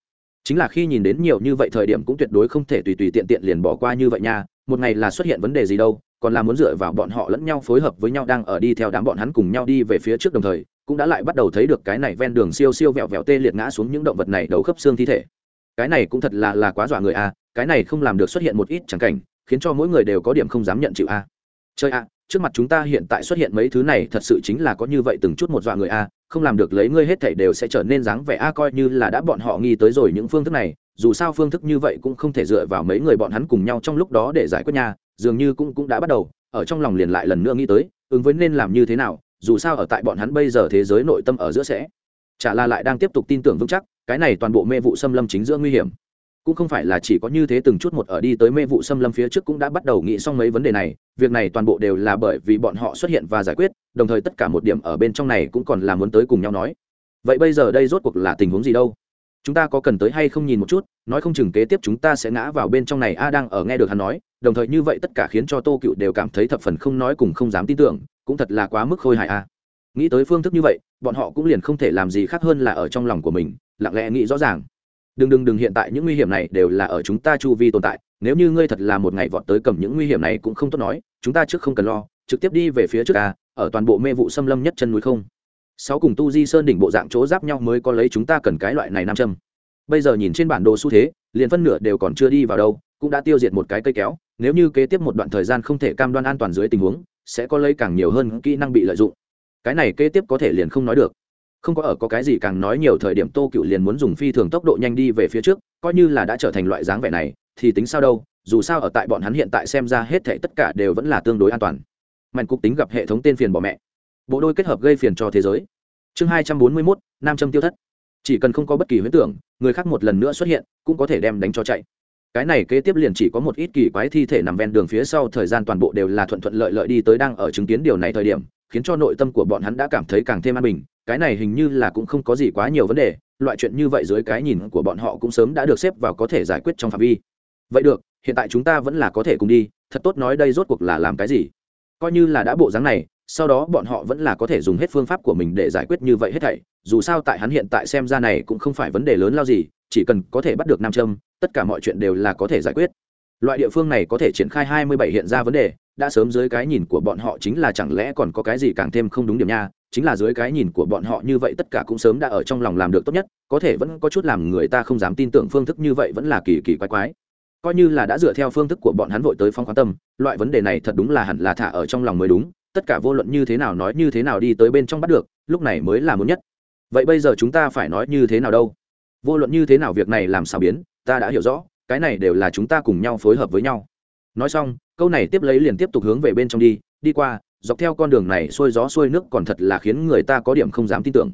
Chính là khi nhìn đến nhiều như vậy thời điểm cũng tuyệt đối không thể tùy tùy tiện tiện liền bỏ qua như vậy nha, một ngày là xuất hiện vấn đề gì đâu, còn là muốn dựa vào bọn họ lẫn nhau phối hợp với nhau đang ở đi theo đám bọn hắn cùng nhau đi về phía trước đồng thời cũng đã lại bắt đầu thấy được cái này ven đường siêu siêu vẹo vẹo tê liệt ngã xuống những động vật này đầu khớp xương thi thể. Cái này cũng thật là là quá dọa người a, cái này không làm được xuất hiện một ít chẳng cảnh, khiến cho mỗi người đều có điểm không dám nhận chịu a. Chơi a trước mặt chúng ta hiện tại xuất hiện mấy thứ này thật sự chính là có như vậy từng chút một dọa người a, không làm được lấy ngươi hết thảy đều sẽ trở nên dáng vẻ a, coi như là đã bọn họ nghi tới rồi những phương thức này, dù sao phương thức như vậy cũng không thể dựa vào mấy người bọn hắn cùng nhau trong lúc đó để giải quyết nha, dường như cũng cũng đã bắt đầu, ở trong lòng liền lại lần nữa nghĩ tới, ứng với nên làm như thế nào dù sao ở tại bọn hắn bây giờ thế giới nội tâm ở giữa sẽ, chả là lại đang tiếp tục tin tưởng vững chắc, cái này toàn bộ mê vụ xâm lâm chính giữa nguy hiểm. Cũng không phải là chỉ có như thế từng chút một ở đi tới mê vụ xâm lâm phía trước cũng đã bắt đầu nghĩ xong mấy vấn đề này, việc này toàn bộ đều là bởi vì bọn họ xuất hiện và giải quyết, đồng thời tất cả một điểm ở bên trong này cũng còn là muốn tới cùng nhau nói. Vậy bây giờ đây rốt cuộc là tình huống gì đâu? Chúng ta có cần tới hay không nhìn một chút, nói không chừng kế tiếp chúng ta sẽ ngã vào bên trong này. A đang ở nghe được hắn nói, đồng thời như vậy tất cả khiến cho tô cựu đều cảm thấy thập phần không nói cùng không dám tin tưởng, cũng thật là quá mức khôi hài a. Nghĩ tới phương thức như vậy, bọn họ cũng liền không thể làm gì khác hơn là ở trong lòng của mình, lặng lẽ nghĩ rõ ràng. Đừng đừng đừng, hiện tại những nguy hiểm này đều là ở chúng ta chu vi tồn tại, nếu như ngươi thật là một ngày vọt tới cầm những nguy hiểm này cũng không tốt nói, chúng ta trước không cần lo, trực tiếp đi về phía trước a, ở toàn bộ mê vụ xâm lâm nhất chân núi không? Sáu cùng tu di sơn đỉnh bộ dạng chỗ giáp nhau mới có lấy chúng ta cần cái loại này nam châm. Bây giờ nhìn trên bản đồ xu thế, liền phân nửa đều còn chưa đi vào đâu, cũng đã tiêu diệt một cái cây kéo, nếu như kế tiếp một đoạn thời gian không thể cam đoan an toàn dưới tình huống, sẽ có lấy càng nhiều hơn kỹ năng bị lợi dụng. Cái này kế tiếp có thể liền không nói được. Không có ở có cái gì càng nói nhiều thời điểm tô cựu liền muốn dùng phi thường tốc độ nhanh đi về phía trước, coi như là đã trở thành loại dáng vẻ này, thì tính sao đâu, dù sao ở tại bọn hắn hiện tại xem ra hết thể tất cả đều vẫn là tương đối an toàn. Mạnh cục tính gặp hệ thống tên phiền bỏ mẹ bộ đôi kết hợp gây phiền cho thế giới. Chương hai trăm bốn mươi mốt, nam châm tiêu thất. Chỉ cần không có bất kỳ huyễn tưởng, người khác một lần nữa xuất hiện, cũng có thể đem đánh cho chạy. Cái này kế tiếp liền chỉ có một ít kỳ quái thi thể nằm ven đường phía sau thời gian toàn bộ đều là thuận thuận lợi lợi đi tới đang ở chứng kiến điều này thời điểm, khiến cho nội tâm của bọn hắn đã cảm thấy càng thêm an bình. Cái này hình như là cũng không có gì quá nhiều vấn đề, loại chuyện như vậy dưới cái nhìn của bọn họ cũng sớm đã được xếp vào có thể giải quyết trong phạm vi. Vậy được, hiện tại chúng ta vẫn là có thể cùng đi, thật tốt nói đây rốt cuộc là làm cái gì? Coi như là đã bộ dáng này sau đó bọn họ vẫn là có thể dùng hết phương pháp của mình để giải quyết như vậy hết thảy, dù sao tại hắn hiện tại xem ra này cũng không phải vấn đề lớn lao gì, chỉ cần có thể bắt được nam châm tất cả mọi chuyện đều là có thể giải quyết. Loại địa phương này có thể triển khai hai mươi bảy hiện ra vấn đề, đã sớm dưới cái nhìn của bọn họ chính là chẳng lẽ còn có cái gì càng thêm không đúng điểm nha, chính là dưới cái nhìn của bọn họ như vậy tất cả cũng sớm đã ở trong lòng làm được tốt nhất, có thể vẫn có chút làm người ta không dám tin tưởng phương thức như vậy vẫn là kỳ kỳ quái quái. Coi như là đã dựa theo phương thức của bọn hắn vội tới phong quan tâm, loại vấn đề này thật đúng là hẳn là thả ở trong lòng mới đúng tất cả vô luận như thế nào nói như thế nào đi tới bên trong bắt được, lúc này mới là muốn nhất. Vậy bây giờ chúng ta phải nói như thế nào đâu? Vô luận như thế nào việc này làm sao biến, ta đã hiểu rõ, cái này đều là chúng ta cùng nhau phối hợp với nhau. Nói xong, câu này tiếp lấy liền tiếp tục hướng về bên trong đi đi qua, dọc theo con đường này xuôi gió xuôi nước còn thật là khiến người ta có điểm không dám tin tưởng.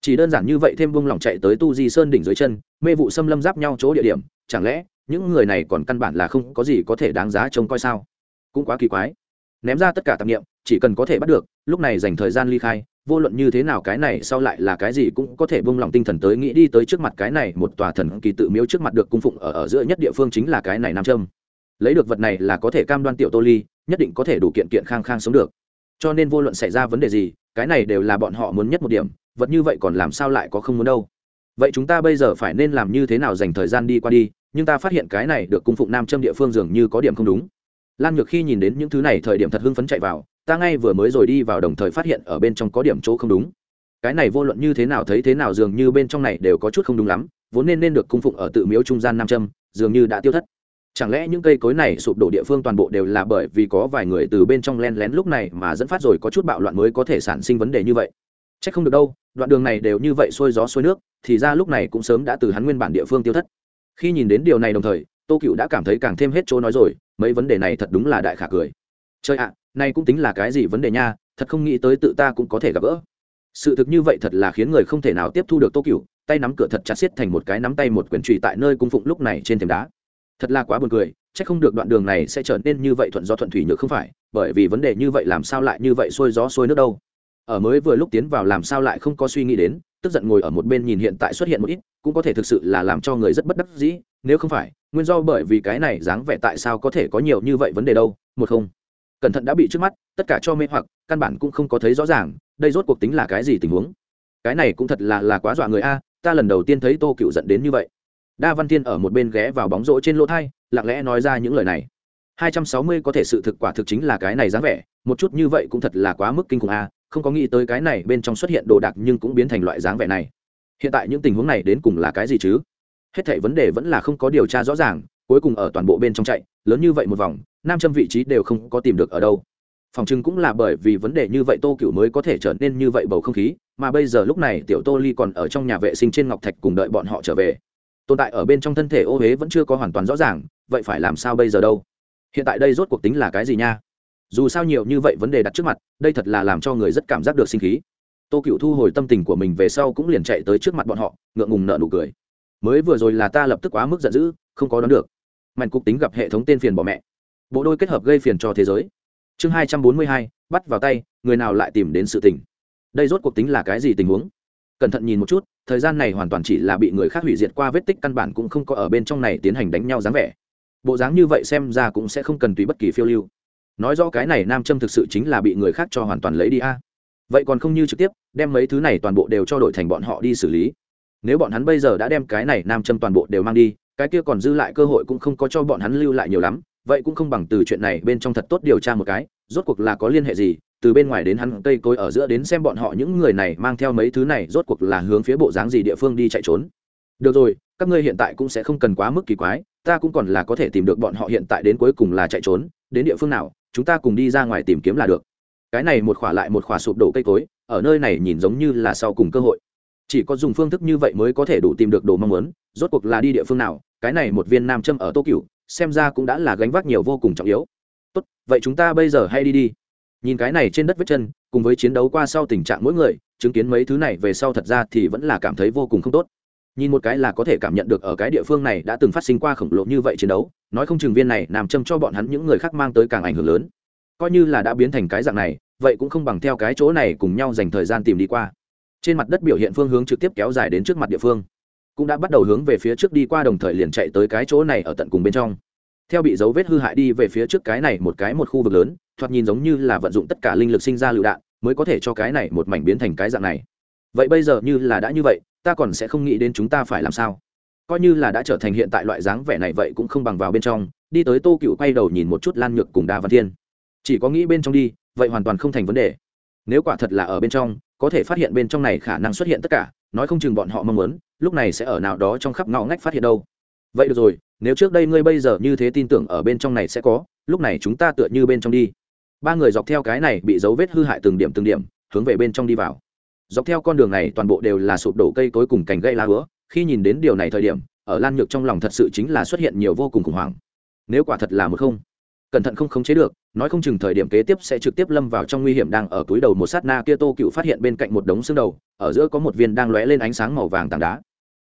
Chỉ đơn giản như vậy thêm vung lòng chạy tới tu di sơn đỉnh dưới chân, mê vụ xâm lâm giáp nhau chỗ địa điểm, chẳng lẽ những người này còn căn bản là không có gì có thể đáng giá trông coi sao? Cũng quá kỳ quái. Ném ra tất cả tạp nghiệm chỉ cần có thể bắt được, lúc này dành thời gian ly khai, vô luận như thế nào cái này sau lại là cái gì cũng có thể bông lòng tinh thần tới nghĩ đi tới trước mặt cái này một tòa thần kỳ tự miếu trước mặt được cung phụng ở ở giữa nhất địa phương chính là cái này nam châm. Lấy được vật này là có thể cam đoan tiểu tô ly, nhất định có thể đủ kiện kiện khang khang sống được. Cho nên vô luận xảy ra vấn đề gì, cái này đều là bọn họ muốn nhất một điểm, vật như vậy còn làm sao lại có không muốn đâu. Vậy chúng ta bây giờ phải nên làm như thế nào dành thời gian đi qua đi, nhưng ta phát hiện cái này được cung phụng nam châm địa phương dường như có điểm không đúng. Lan nhược khi nhìn đến những thứ này thời điểm thật hưng phấn chạy vào ta ngay vừa mới rồi đi vào đồng thời phát hiện ở bên trong có điểm chỗ không đúng. Cái này vô luận như thế nào thấy thế nào dường như bên trong này đều có chút không đúng lắm, vốn nên nên được cung phụng ở tự miếu trung gian nam châm, dường như đã tiêu thất. Chẳng lẽ những cây cối này sụp đổ địa phương toàn bộ đều là bởi vì có vài người từ bên trong len lén lúc này mà dẫn phát rồi có chút bạo loạn mới có thể sản sinh vấn đề như vậy? C h ắ c không được đâu, đoạn đường này đều như vậy xuôi gió xuôi nước, thì ra lúc này cũng sớm đã từ hắn nguyên bản địa phương tiêu thất. Khi nhìn đến điều này đồng thời, tô cựu đã cảm thấy càng thêm hết chỗ nói rồi, mấy vấn đề này thật đúng là đại khả cười. Chơi ạ nay cũng tính là cái gì vấn đề nha, thật không nghĩ tới tự ta cũng có thể gặp gỡ. Sự thực như vậy thật là khiến người không thể nào tiếp thu được tô cựu tay nắm cửa thật chặt xiết thành một cái nắm tay một quyển trụy tại nơi cung phụng lúc này trên thềm đá. Thật là quá buồn cười c h ắ c không được đoạn đường này sẽ trở nên như vậy thuận do thuận thủy nhược không phải, bởi vì vấn đề như vậy làm sao lại như vậy xuôi gió xuôi nước đâu. Ở mới vừa lúc tiến vào làm sao lại không có suy nghĩ đến, tức giận ngồi ở một bên nhìn hiện tại xuất hiện một ít, cũng có thể thực sự là làm cho người rất bất đắc dĩ, nếu không phải, nguyên do bởi vì cái này dáng vẻ tại sao có thể có nhiều như vậy vấn đề đâu, một không cẩn thận đã bị trước mắt, tất cả cho mê hoặc, căn bản cũng không có thấy rõ ràng, đây rốt cuộc tính là cái gì tình huống. Cái này cũng thật là là quá dọa người a, ta lần đầu tiên thấy tô cựu dẫn đến như vậy. Đa văn thiên ở một bên ghé vào bóng rỗ trên lỗ thai, lặng lẽ nói ra những lời này. Hai trăm sáu mươi có thể sự thực quả thực chính là cái này dáng vẻ, một chút như vậy cũng thật là quá mức kinh khủng a, không có nghĩ tới cái này bên trong xuất hiện đồ đạc nhưng cũng biến thành loại dáng vẻ này. Hiện tại những tình huống này đến cùng là cái gì chứ? Hết thảy vấn đề vẫn là không có điều tra rõ ràng, cuối cùng ở toàn bộ bên trong chạy, lớn như vậy một vòng nam châm vị trí đều không có tìm được ở đâu. Phòng chừng cũng là bởi vì vấn đề như vậy tô cựu mới có thể trở nên như vậy bầu không khí, mà bây giờ lúc này tiểu tô ly còn ở trong nhà vệ sinh trên ngọc thạch cùng đợi bọn họ trở về. Tồn tại ở bên trong thân thể ô huế vẫn chưa có hoàn toàn rõ ràng, vậy phải làm sao bây giờ đâu? Hiện tại đây rốt cuộc tính là cái gì nha? Dù sao nhiều như vậy vấn đề đặt trước mặt, đây thật là làm cho người rất cảm giác được sinh khí. Tô cựu thu hồi tâm tình của mình về sau cũng liền chạy tới trước mặt bọn họ, ngượng ngùng nợ nụ cười. Mới vừa rồi là ta lập tức quá mức giận dữ, không có đón được. Mạnh cục tính gặp hệ thống tên phiền bỏ mẹ bộ đôi kết hợp gây phiền cho thế giới. Chương hai trăm bốn mươi hai, bắt vào tay, người nào lại tìm đến sự tình? Đây rốt cuộc tính là cái gì tình huống? Cẩn thận nhìn một chút, thời gian này hoàn toàn chỉ là bị người khác hủy diệt qua vết tích căn bản cũng không có ở bên trong này tiến hành đánh nhau dáng vẻ. Bộ dáng như vậy xem ra cũng sẽ không cần tùy bất kỳ phiêu lưu. Nói rõ cái này nam châm thực sự chính là bị người khác cho hoàn toàn lấy đi a. Vậy còn không như trực tiếp, đem mấy thứ này toàn bộ đều cho đổi thành bọn họ đi xử lý. Nếu bọn hắn bây giờ đã đem cái này nam châm toàn bộ đều mang đi, cái kia còn dư lại cơ hội cũng không có cho bọn hắn lưu lại nhiều lắm vậy cũng không bằng từ chuyện này bên trong thật tốt điều tra một cái, rốt cuộc là có liên hệ gì, từ bên ngoài đến hắn cây cối ở giữa đến xem bọn họ những người này mang theo mấy thứ này, rốt cuộc là hướng phía bộ dáng gì địa phương đi chạy trốn. Được rồi, các ngươi hiện tại cũng sẽ không cần quá mức kỳ quái, ta cũng còn là có thể tìm được bọn họ hiện tại đến cuối cùng là chạy trốn, đến địa phương nào, chúng ta cùng đi ra ngoài tìm kiếm là được. Cái này một khỏa lại một khỏa sụp đổ cây cối, ở nơi này nhìn giống như là sau cùng cơ hội. Chỉ có dùng phương thức như vậy mới có thể đủ tìm được đồ mong muốn, rốt cuộc là đi địa phương nào, cái này một viên nam châm ở tô cựu xem ra cũng đã là gánh vác nhiều vô cùng trọng yếu. Tốt, vậy chúng ta bây giờ hay đi đi. Nhìn cái này trên đất vết chân, cùng với chiến đấu qua sau tình trạng mỗi người, chứng kiến mấy thứ này về sau thật ra thì vẫn là cảm thấy vô cùng không tốt. Nhìn một cái là có thể cảm nhận được ở cái địa phương này đã từng phát sinh qua khổng lồ như vậy chiến đấu, nói không chừng viên này nằm châm cho bọn hắn những người khác mang tới càng ảnh hưởng lớn. Coi như là đã biến thành cái dạng này, vậy cũng không bằng theo cái chỗ này cùng nhau dành thời gian tìm đi qua. Trên mặt đất biểu hiện phương hướng trực tiếp kéo dài đến trước mặt địa phương cũng đã bắt đầu hướng về phía trước đi qua đồng thời liền chạy tới cái chỗ này ở tận cùng bên trong. Theo bị dấu vết hư hại đi về phía trước cái này một cái một khu vực lớn, thoạt nhìn giống như là vận dụng tất cả linh lực sinh ra lựu đạn, mới có thể cho cái này một mảnh biến thành cái dạng này. Vậy bây giờ như là đã như vậy, ta còn sẽ không nghĩ đến chúng ta phải làm sao? Coi như là đã trở thành hiện tại loại dáng vẻ này vậy cũng không bằng vào bên trong, đi tới tô cựu quay đầu nhìn một chút lan nhược cùng đa văn thiên. Chỉ có nghĩ bên trong đi, vậy hoàn toàn không thành vấn đề. Nếu quả thật là ở bên trong, có thể phát hiện bên trong này khả năng xuất hiện tất cả nói không chừng bọn họ mong muốn, lúc này sẽ ở nào đó trong khắp ngõ ngách phát hiện đâu. Vậy được rồi, nếu trước đây ngươi bây giờ như thế tin tưởng ở bên trong này sẽ có, lúc này chúng ta tựa như bên trong đi. Ba người dọc theo cái này bị dấu vết hư hại từng điểm từng điểm, hướng về bên trong đi vào. Dọc theo con đường này, toàn bộ đều là sụp đổ cây cối cùng cành gây lá hứa. Khi nhìn đến điều này thời điểm, ở lan nhược trong lòng thật sự chính là xuất hiện nhiều vô cùng khủng hoảng. Nếu quả thật là một không cẩn thận không khống chế được, nói không chừng thời điểm kế tiếp sẽ trực tiếp lâm vào trong nguy hiểm đang ở túi đầu một sát na kia tô cựu phát hiện bên cạnh một đống xương đầu, ở giữa có một viên đang lóe lên ánh sáng màu vàng tảng đá.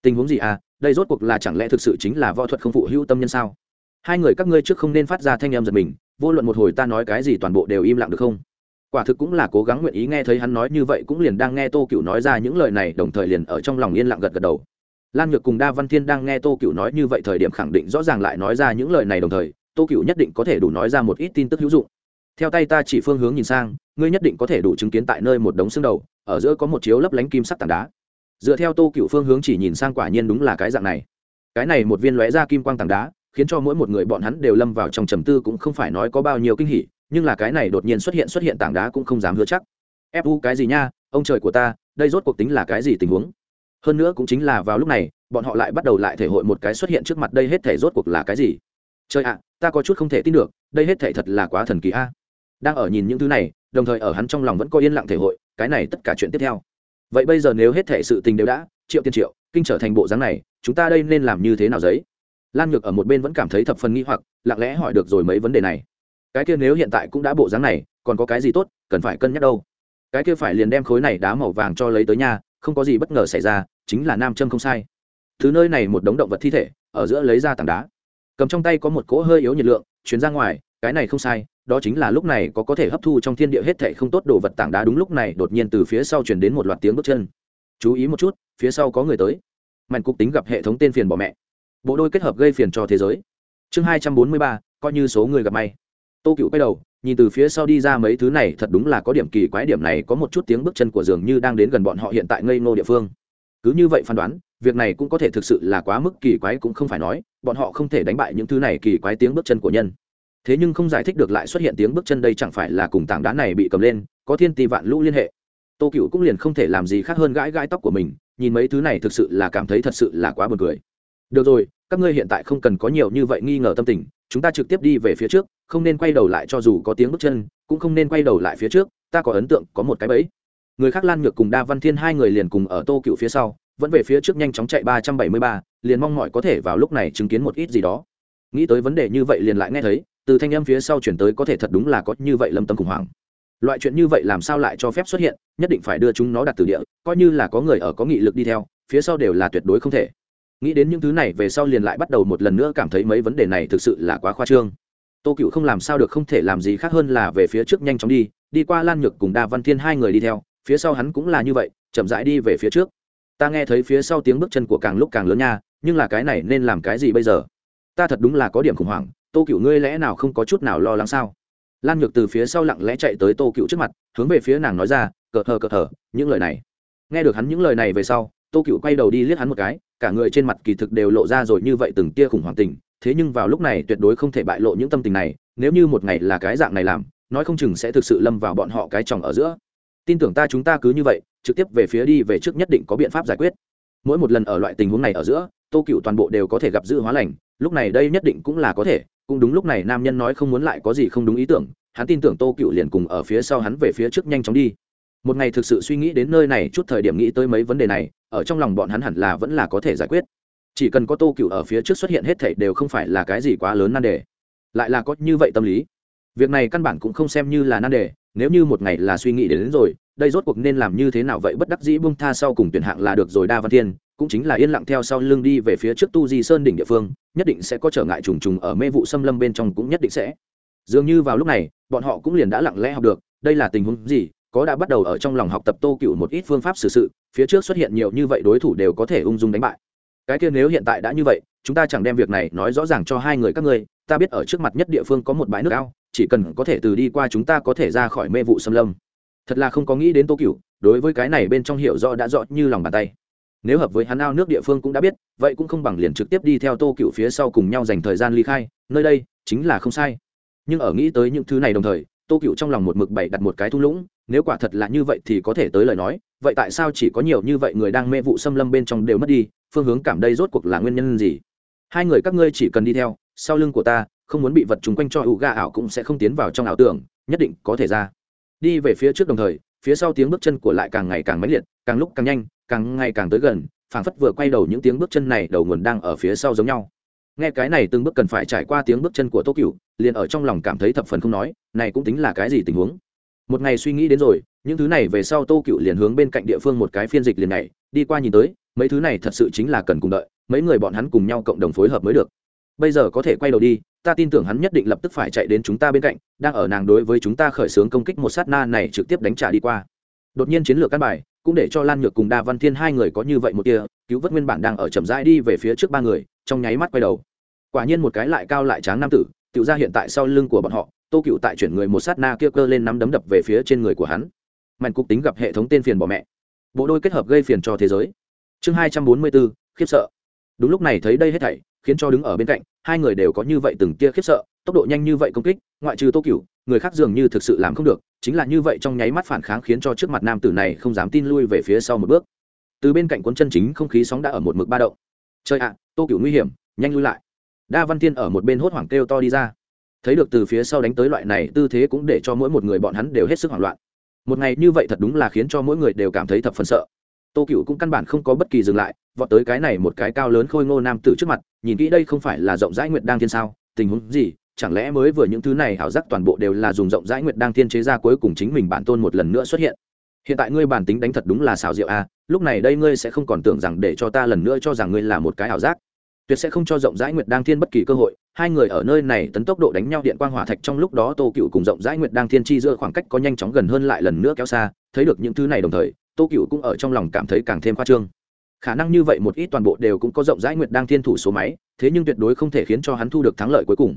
Tình huống gì à? Đây rốt cuộc là chẳng lẽ thực sự chính là võ thuật không phụ hữu tâm nhân sao? Hai người các ngươi trước không nên phát ra thanh em giật mình, vô luận một hồi ta nói cái gì toàn bộ đều im lặng được không? Quả thực cũng là cố gắng nguyện ý nghe thấy hắn nói như vậy cũng liền đang nghe tô cựu nói ra những lời này, đồng thời liền ở trong lòng yên lặng gật gật đầu. Lan nhược cùng đa văn thiên đang nghe tô cựu nói như vậy thời điểm khẳng định rõ ràng lại nói ra những lời này đồng thời tô cựu nhất định có thể đủ nói ra một ít tin tức hữu dụng. Theo tay ta chỉ phương hướng nhìn sang, ngươi nhất định có thể đủ chứng kiến tại nơi một đống xương đầu, ở giữa có một chiếu lấp lánh kim sắc tảng đá. Dựa theo tô cựu phương hướng chỉ nhìn sang quả nhiên đúng là cái dạng này. Cái này một viên lóe ra kim quang tảng đá, khiến cho mỗi một người bọn hắn đều lâm vào trong trầm tư cũng không phải nói có bao nhiêu kinh hỉ, nhưng là cái này đột nhiên xuất hiện xuất hiện tảng đá cũng không dám hứa chắc. Ép u cái gì nha, ông trời của ta, đây rốt cuộc tính là cái gì tình huống? Hơn nữa cũng chính là vào lúc này, bọn họ lại bắt đầu lại thể hội một cái xuất hiện trước mặt đây hết thể rốt cuộc là cái gì? Trời ạ ta có chút không thể tin được, đây hết thể thật là quá thần kỳ a. Đang ở nhìn những thứ này, đồng thời ở hắn trong lòng vẫn có yên lặng thể hội, cái này tất cả chuyện tiếp theo. Vậy bây giờ nếu hết thể sự tình đều đã, triệu tiên triệu, kinh trở thành bộ dáng này, chúng ta đây nên làm như thế nào giấy? Lan nhược ở một bên vẫn cảm thấy thập phần nghi hoặc, lặng lẽ hỏi được rồi mấy vấn đề này. Cái kia nếu hiện tại cũng đã bộ dáng này, còn có cái gì tốt, cần phải cân nhắc đâu? Cái kia phải liền đem khối này đá màu vàng cho lấy tới nhà, không có gì bất ngờ xảy ra, chính là nam châm không sai. Thứ nơi này một đống động vật thi thể, ở giữa lấy ra tảng đá cầm trong tay có một cỗ hơi yếu nhiệt lượng chuyến ra ngoài, cái này không sai, đó chính là lúc này có có thể hấp thu trong thiên địa hết thể không tốt đồ vật tảng đá đúng lúc này đột nhiên từ phía sau chuyển đến một loạt tiếng bước chân. Chú ý một chút, phía sau có người tới. Mạnh cục tính gặp hệ thống tên phiền bỏ mẹ. Bộ đôi kết hợp gây phiền cho thế giới. Chương hai trăm bốn mươi ba, coi như số người gặp may. Tô cựu quay đầu, nhìn từ phía sau đi ra mấy thứ này, thật đúng là có điểm kỳ quái, điểm này có một chút tiếng bước chân của dường như đang đến gần bọn họ hiện tại ngây ngô địa phương. Cứ như vậy phán đoán việc này cũng có thể thực sự là quá mức kỳ quái cũng không phải nói, bọn họ không thể đánh bại những thứ này kỳ quái tiếng bước chân của nhân. Thế nhưng không giải thích được lại xuất hiện tiếng bước chân đây chẳng phải là cùng tảng đá này bị cầm lên, có thiên tỷ vạn lũ liên hệ. Tô cựu cũng liền không thể làm gì khác hơn gãi gãi tóc của mình, nhìn mấy thứ này thực sự là cảm thấy thật sự là quá buồn cười. Được rồi, các ngươi hiện tại không cần có nhiều như vậy nghi ngờ tâm tình, chúng ta trực tiếp đi về phía trước, không nên quay đầu lại cho dù có tiếng bước chân, cũng không nên quay đầu lại phía trước, ta có ấn tượng có một cái bẫy. Người khác lan nhược cùng đa văn thiên hai người liền cùng ở tô cựu phía sau vẫn về phía trước nhanh chóng chạy ba trăm bảy mươi ba, liền mong mọi có thể vào lúc này chứng kiến một ít gì đó. Nghĩ tới vấn đề như vậy liền lại nghe thấy, từ thanh âm phía sau chuyển tới có thể thật đúng là có như vậy lâm tâm khủng hoảng. Loại chuyện như vậy làm sao lại cho phép xuất hiện, nhất định phải đưa chúng nó đặt từ địa, coi như là có người ở có nghị lực đi theo, phía sau đều là tuyệt đối không thể. Nghĩ đến những thứ này về sau liền lại bắt đầu một lần nữa cảm thấy mấy vấn đề này thực sự là quá khoa trương. Tô cựu không làm sao được không thể làm gì khác hơn là về phía trước nhanh chóng đi đi qua lan nhược cùng đa văn thiên hai người đi theo, phía sau hắn cũng là như vậy, chậm rãi đi về phía trước ta nghe thấy phía sau tiếng bước chân của càng lúc càng lớn nha, nhưng là cái này nên làm cái gì bây giờ? Ta thật đúng là có điểm khủng hoảng, tô cựu ngươi lẽ nào không có chút nào lo lắng sao? Lan nhược từ phía sau lặng lẽ chạy tới tô cựu trước mặt, hướng về phía nàng nói ra cợt hờ cợt hờ những lời này. Nghe được hắn những lời này về sau, tô cựu quay đầu đi liếc hắn một cái, cả người trên mặt kỳ thực đều lộ ra rồi như vậy từng tia khủng hoảng tình, thế nhưng vào lúc này tuyệt đối không thể bại lộ những tâm tình này, nếu như một ngày là cái dạng này làm, nói không chừng sẽ thực sự lâm vào bọn họ cái chồng ở giữa tin tưởng ta chúng ta cứ như vậy, trực tiếp về phía đi về trước nhất định có biện pháp giải quyết. Mỗi một lần ở loại tình huống này ở giữa, tô cựu toàn bộ đều có thể gặp dự hóa lành, lúc này đây nhất định cũng là có thể, cũng đúng lúc này nam nhân nói không muốn lại có gì không đúng ý tưởng, hắn tin tưởng tô cựu liền cùng ở phía sau hắn về phía trước nhanh chóng đi. Một ngày thực sự suy nghĩ đến nơi này chút thời điểm nghĩ tới mấy vấn đề này, ở trong lòng bọn hắn hẳn là vẫn là có thể giải quyết. Chỉ cần có tô cựu ở phía trước xuất hiện hết thảy đều không phải là cái gì quá lớn nan đề. Lại là có như vậy tâm lý. Việc này căn bản cũng không xem như là nan đề nếu như một ngày là suy nghĩ đến, đến rồi đây rốt cuộc nên làm như thế nào vậy? Bất đắc dĩ bung tha sau cùng tuyển hạng là được rồi đa văn thiên cũng chính là yên lặng theo sau lưng đi về phía trước tu di sơn đỉnh địa phương nhất định sẽ có trở ngại trùng trùng ở mê vụ xâm lâm bên trong cũng nhất định sẽ. Dường như vào lúc này bọn họ cũng liền đã lặng lẽ học được đây là tình huống gì? Có đã bắt đầu ở trong lòng học tập tô cựu một ít phương pháp xử sự phía trước xuất hiện nhiều như vậy đối thủ đều có thể ung dung đánh bại. Cái kia nếu hiện tại đã như vậy chúng ta chẳng đem việc này nói rõ ràng cho hai người các ngươi ta biết ở trước mặt nhất địa phương có một bãi nước ao chỉ cần có thể từ đi qua chúng ta có thể ra khỏi mê vụ xâm lâm. Thật là không có nghĩ đến tô cựu đối với cái này bên trong hiểu rõ đã rõ như lòng bàn tay. Nếu hợp với hắn ao nước địa phương cũng đã biết, vậy cũng không bằng liền trực tiếp đi theo tô cựu phía sau cùng nhau dành thời gian ly khai, nơi đây chính là không sai. Nhưng ở nghĩ tới những thứ này đồng thời, tô cựu trong lòng một mực bảy đặt một cái thung lũng, nếu quả thật là như vậy thì có thể tới lời nói, vậy tại sao chỉ có nhiều như vậy người đang mê vụ xâm lâm bên trong đều mất đi, phương hướng cảm đây rốt cuộc là nguyên nhân gì? Hai người các ngươi chỉ cần đi theo, sau lưng của ta không muốn bị vật chung quanh cho ủ gà ảo cũng sẽ không tiến vào trong ảo tưởng, nhất định có thể ra. Đi về phía trước đồng thời, phía sau tiếng bước chân của lại càng ngày càng mãnh liệt, càng lúc càng nhanh, càng ngày càng tới gần, phảng phất vừa quay đầu những tiếng bước chân này đầu nguồn đang ở phía sau giống nhau. Nghe cái này từng bước cần phải trải qua tiếng bước chân của tô cựu liền ở trong lòng cảm thấy thập phần không nói, này cũng tính là cái gì tình huống. Một ngày suy nghĩ đến rồi, những thứ này về sau tô cựu liền hướng bên cạnh địa phương một cái phiên dịch liền này đi qua nhìn tới, mấy thứ này thật sự chính là cần cùng đợi, mấy người bọn hắn cùng nhau cộng đồng phối hợp mới được bây giờ có thể quay đầu đi, ta tin tưởng hắn nhất định lập tức phải chạy đến chúng ta bên cạnh, đang ở nàng đối với chúng ta khởi xướng công kích một sát na này trực tiếp đánh trả đi qua. Đột nhiên chiến lược căn bài, cũng để cho lan nhược cùng đa văn thiên hai người có như vậy một tia, cứu vớt nguyên bản đang ở chậm rãi đi về phía trước ba người, trong nháy mắt quay đầu. Quả nhiên một cái lại cao lại tráng nam tử tự ra hiện tại sau lưng của bọn họ, tô cựu tại chuyển người một sát na kia cơ lên nắm đấm đập về phía trên người của hắn. Mạnh cục tính gặp hệ thống tên phiền bỏ mẹ. Bộ đôi kết hợp gây phiền cho thế giới. Chương hai trăm bốn mươi bốn, khiếp sợ. Đúng lúc này thấy đây hết thảy khiến cho đứng ở bên cạnh, hai người đều có như vậy từng tia khiếp sợ, tốc độ nhanh như vậy công kích, ngoại trừ tô cựu người khác dường như thực sự làm không được, chính là như vậy trong nháy mắt phản kháng khiến cho trước mặt nam tử này không dám tin lui về phía sau một bước. Từ bên cạnh cuốn chân chính không khí sóng đã ở một mực ba động. Chơi ạ, tô cựu nguy hiểm, nhanh lui lại. Đa văn thiên ở một bên hốt hoảng kêu to đi ra. Thấy được từ phía sau đánh tới loại này, tư thế cũng để cho mỗi một người bọn hắn đều hết sức hoảng loạn. Một ngày như vậy thật đúng là khiến cho mỗi người đều cảm thấy thập phần sợ tô cựu cũng căn bản không có bất kỳ dừng lại vọt tới cái này một cái cao lớn khôi ngô nam tử trước mặt nhìn kỹ đây không phải là rộng rãi nguyệt đang thiên sao tình huống gì chẳng lẽ mới vừa những thứ này hảo giác toàn bộ đều là dùng rộng rãi nguyệt đang thiên chế ra cuối cùng chính mình bản tôn một lần nữa xuất hiện. Hiện tại ngươi bản tính đánh thật đúng là xào rượu a à, lúc này đây ngươi sẽ không còn tưởng rằng để cho ta lần nữa cho rằng ngươi là một cái ảo giác. Tuyệt sẽ không cho rộng rãi nguyệt đang thiên bất kỳ cơ hội hai người ở nơi này tấn tốc độ đánh nhau điện quang hỏa thạch trong lúc đó tô cựu cùng rộng rãi nguyệt đang thiên chi giữa khoảng cách có nhanh chóng gần hơn lại lần nữa kéo xa thấy được những thứ này đồng thời tô cựu cũng ở trong lòng cảm thấy càng thêm khoa trương. Khả năng như vậy một ít toàn bộ đều cũng có rộng rãi nguyệt đang thiên thủ số máy, thế nhưng tuyệt đối không thể khiến cho hắn thu được thắng lợi cuối cùng.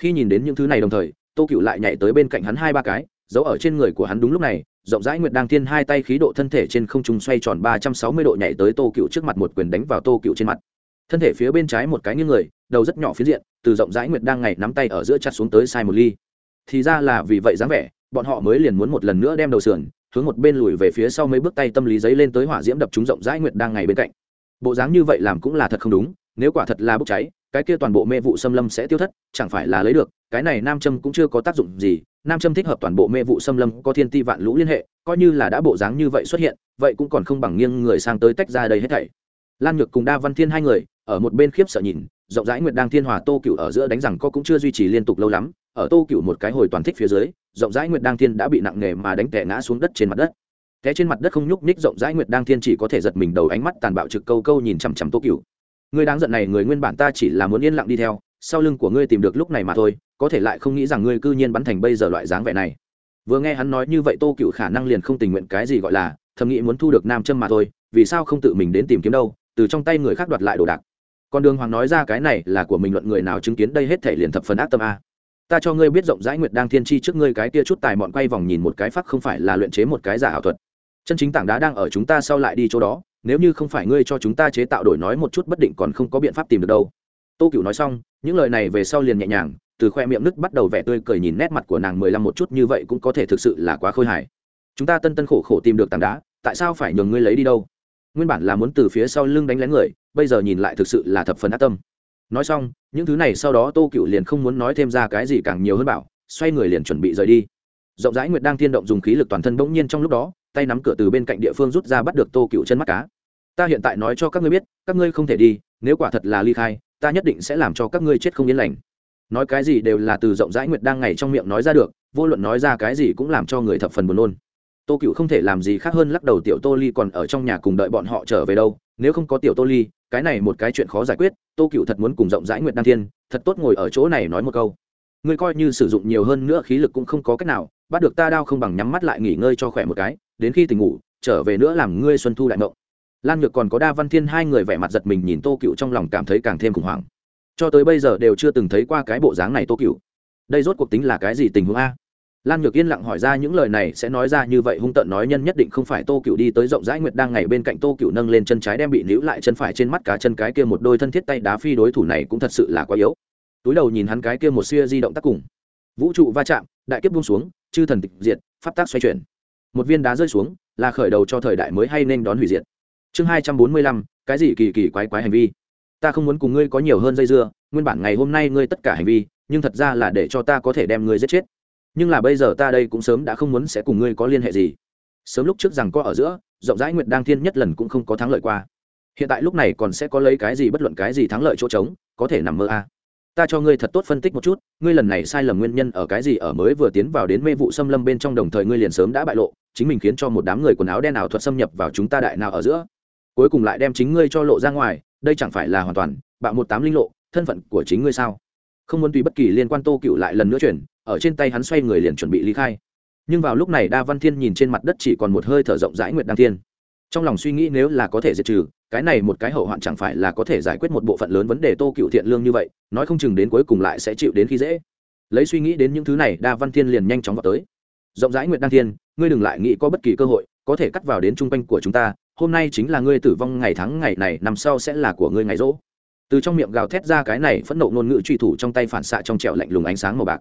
Khi nhìn đến những thứ này đồng thời, tô cựu lại nhảy tới bên cạnh hắn hai ba cái, giấu ở trên người của hắn đúng lúc này, rộng rãi nguyệt đang thiên hai tay khí độ thân thể trên không trung xoay tròn ba trăm sáu mươi độ nhảy tới tô cựu trước mặt một quyền đánh vào tô cựu trên mặt. Thân thể phía bên trái một cái như người, đầu rất nhỏ phía diện, từ rộng rãi nguyệt đang ngày nắm tay ở giữa chặt xuống tới sai một ly. Thì ra là vì vậy dáng vẻ, bọn họ mới liền muốn một lần nữa đem đầu sườn hướng một bên lùi về phía sau mấy bước tay tâm lý giấy lên tới hỏa diễm đập chúng rộng rãi nguyệt đang ngày bên cạnh. Bộ dáng như vậy làm cũng là thật không đúng, nếu quả thật là bốc cháy, cái kia toàn bộ mê vụ xâm lâm sẽ tiêu thất, chẳng phải là lấy được, cái này nam châm cũng chưa có tác dụng gì, nam châm thích hợp toàn bộ mê vụ xâm lâm, có thiên ti vạn lũ liên hệ, coi như là đã bộ dáng như vậy xuất hiện, vậy cũng còn không bằng nghiêng người sang tới tách ra đây hết thảy. Lan nhược cùng đa văn thiên hai người, ở một bên khiếp sợ nhìn, rộng rãi nguyệt đang thiên hòa tô cựu ở giữa đánh rằng co cũng chưa duy trì liên tục lâu lắm, ở tô cựu một cái hồi toàn thích phía dưới rộng rãi nguyệt đang thiên đã bị nặng nề mà đánh tẻ ngã xuống đất trên mặt đất. Té trên mặt đất không nhúc ních rộng rãi nguyệt đang thiên chỉ có thể giật mình đầu ánh mắt tàn bạo trực câu câu nhìn chằm chằm tô cựu người đáng giận này, người nguyên bản ta chỉ là muốn yên lặng đi theo, sau lưng của ngươi tìm được lúc này mà thôi, có thể lại không nghĩ rằng ngươi cư nhiên bắn thành bây giờ loại dáng vẻ này. Vừa nghe hắn nói như vậy tô cựu khả năng liền không tình nguyện cái gì gọi là, thầm nghĩ muốn thu được nam châm mà thôi, vì sao không tự mình đến tìm kiếm đâu, từ trong tay người khác đoạt lại đồ đạc. Còn đường hoàng nói ra cái này là của mình luận người nào chứng kiến đây hết thể liền thập phần ác tâm a ta cho ngươi biết rộng rãi nguyệt đang thiên Chi trước ngươi cái kia chút tài mọn quay vòng nhìn một cái phát không phải là luyện chế một cái giả ảo thuật. Chân chính tảng đá đang ở chúng ta sau lại đi chỗ đó, nếu như không phải ngươi cho chúng ta chế tạo đổi nói một chút bất định còn không có biện pháp tìm được đâu. Tô cựu nói xong, những lời này về sau liền nhẹ nhàng, từ khoe miệng nứt bắt đầu vẻ tươi cười nhìn nét mặt của nàng mười lăm một chút như vậy cũng có thể thực sự là quá khôi hài. Chúng ta tân tân khổ khổ tìm được tảng đá, tại sao phải nhường ngươi lấy đi đâu? Nguyên bản là muốn từ phía sau lưng đánh lén người, bây giờ nhìn lại thực sự là thập phần ác tâm nói xong, những thứ này sau đó tô cựu liền không muốn nói thêm ra cái gì càng nhiều hơn bảo, xoay người liền chuẩn bị rời đi. Rộng rãi nguyệt đang thiên động dùng khí lực toàn thân bỗng nhiên trong lúc đó, tay nắm cửa từ bên cạnh địa phương rút ra bắt được tô cựu chân mắt cá. Ta hiện tại nói cho các ngươi biết, các ngươi không thể đi, nếu quả thật là ly khai, ta nhất định sẽ làm cho các ngươi chết không yên lành. Nói cái gì đều là từ rộng rãi nguyệt đang ngày trong miệng nói ra được, vô luận nói ra cái gì cũng làm cho người thập phần buồn nôn. Tô cựu không thể làm gì khác hơn lắc đầu, tiểu tô ly còn ở trong nhà cùng đợi bọn họ trở về đâu, nếu không có tiểu tô ly cái này một cái chuyện khó giải quyết, tô cựu thật muốn cùng rộng rãi nguyệt đan thiên, thật tốt ngồi ở chỗ này nói một câu. Ngươi coi như sử dụng nhiều hơn nữa khí lực cũng không có cách nào, bắt được ta đao không bằng nhắm mắt lại nghỉ ngơi cho khỏe một cái, đến khi tỉnh ngủ, trở về nữa làm ngươi xuân thu đại mộng. Lan nhược còn có đa văn thiên hai người vẻ mặt giật mình nhìn tô cựu trong lòng cảm thấy càng thêm khủng hoảng. Cho tới bây giờ đều chưa từng thấy qua cái bộ dáng này tô cựu. Đây rốt cuộc tính là cái gì tình huống a? Lan nhược yên lặng hỏi ra những lời này, sẽ nói ra như vậy hung tợn nói nhân nhất định không phải tô cựu đi tới rộng rãi nguyệt đang ngày bên cạnh tô cựu nâng lên chân trái đem bị níu lại chân phải trên mắt cá chân cái kia một đôi thân thiết tay đá phi đối thủ này cũng thật sự là quá yếu. Túi đầu nhìn hắn cái kia một xia di động tác cùng. Vũ trụ va chạm, đại kiếp buông xuống, chư thần tịch diệt, pháp tác xoay chuyển. Một viên đá rơi xuống, là khởi đầu cho thời đại mới hay nên đón hủy diệt. Chương hai trăm bốn mươi lăm, cái gì kỳ kỳ quái quái hành vi? Ta không muốn cùng ngươi có nhiều hơn dây dưa, nguyên bản ngày hôm nay ngươi tất cả hành vi, nhưng thật ra là để cho ta có thể đem ngươi giết chết nhưng là bây giờ ta đây cũng sớm đã không muốn sẽ cùng ngươi có liên hệ gì. Sớm lúc trước rằng có ở giữa, rộng rãi nguyệt đang thiên nhất lần cũng không có thắng lợi qua. Hiện tại lúc này còn sẽ có lấy cái gì bất luận cái gì thắng lợi chỗ trống, có thể nằm mơ a à. ta cho ngươi thật tốt phân tích một chút, ngươi lần này sai lầm nguyên nhân ở cái gì ở mới vừa tiến vào đến mê vụ xâm lâm bên trong đồng thời ngươi liền sớm đã bại lộ, chính mình khiến cho một đám người quần áo đen ảo thuật xâm nhập vào chúng ta đại nào ở giữa. Cuối cùng lại đem chính ngươi cho lộ ra ngoài, đây chẳng phải là hoàn toàn bạo một tám linh lộ, thân phận của chính ngươi sao? Không muốn tùy bất kỳ liên quan tô cựu lại lần nữa chuyển ở trên tay hắn xoay người liền chuẩn bị ly khai. Nhưng vào lúc này đa văn thiên nhìn trên mặt đất chỉ còn một hơi thở rộng rãi nguyệt đăng thiên. Trong lòng suy nghĩ nếu là có thể diệt trừ, cái này một cái hậu hoạn chẳng phải là có thể giải quyết một bộ phận lớn vấn đề tô cựu thiện lương như vậy, nói không chừng đến cuối cùng lại sẽ chịu đến khi dễ. Lấy suy nghĩ đến những thứ này, đa văn thiên liền nhanh chóng vào tới. Rộng rãi nguyệt đăng thiên, ngươi đừng lại nghĩ có bất kỳ cơ hội, có thể cắt vào đến trung quanh của chúng ta, hôm nay chính là ngươi tử vong ngày tháng ngày này nằm sau sẽ là của ngươi ngày rỗ. Từ trong miệng gào thét ra cái này phẫn nộ ngôn ngữ truy thủ trong tay phản xạ trong trẹo lạnh lùng ánh sáng màu bạc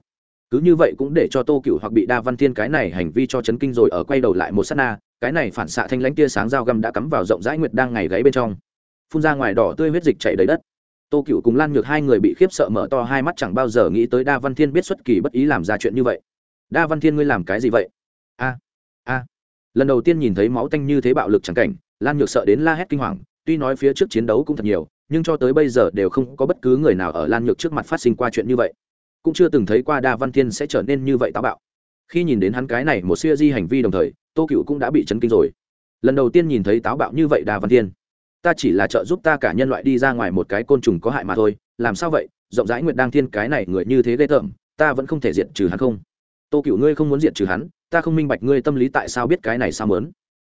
cứ như vậy cũng để cho tô cựu hoặc bị đa văn thiên cái này hành vi cho chấn kinh rồi ở quay đầu lại một s á t na, cái này phản xạ thanh lãnh tia sáng dao găm đã cắm vào rộng rãi nguyệt đang ngày gáy bên trong. Phun ra ngoài đỏ tươi huyết dịch chảy đầy đất. Tô cựu cùng lan nhược hai người bị khiếp sợ mở to hai mắt chẳng bao giờ nghĩ tới đa văn thiên biết xuất kỳ bất ý làm ra chuyện như vậy. Đa văn thiên ngươi làm cái gì vậy? A a. Lần đầu tiên nhìn thấy máu tanh như thế bạo lực chẳng cảnh, lan nhược sợ đến la hét kinh hoàng, tuy nói phía trước chiến đấu cũng thật nhiều, nhưng cho tới bây giờ đều không có bất cứ người nào ở lan nhược trước mặt phát sinh qua chuyện như vậy cũng chưa từng thấy qua đa văn thiên sẽ trở nên như vậy táo bạo. Khi nhìn đến hắn cái này một siêu di hành vi đồng thời, tô cựu cũng đã bị chấn kinh rồi. Lần đầu tiên nhìn thấy táo bạo như vậy đa văn thiên. Ta chỉ là trợ giúp ta cả nhân loại đi ra ngoài một cái côn trùng có hại mà thôi, làm sao vậy? Rộng rãi nguyệt đang thiên cái này người như thế ghê tởm, ta vẫn không thể diệt trừ hắn không? Tô cựu ngươi không muốn diệt trừ hắn, ta không minh bạch ngươi tâm lý tại sao biết cái này sao mớn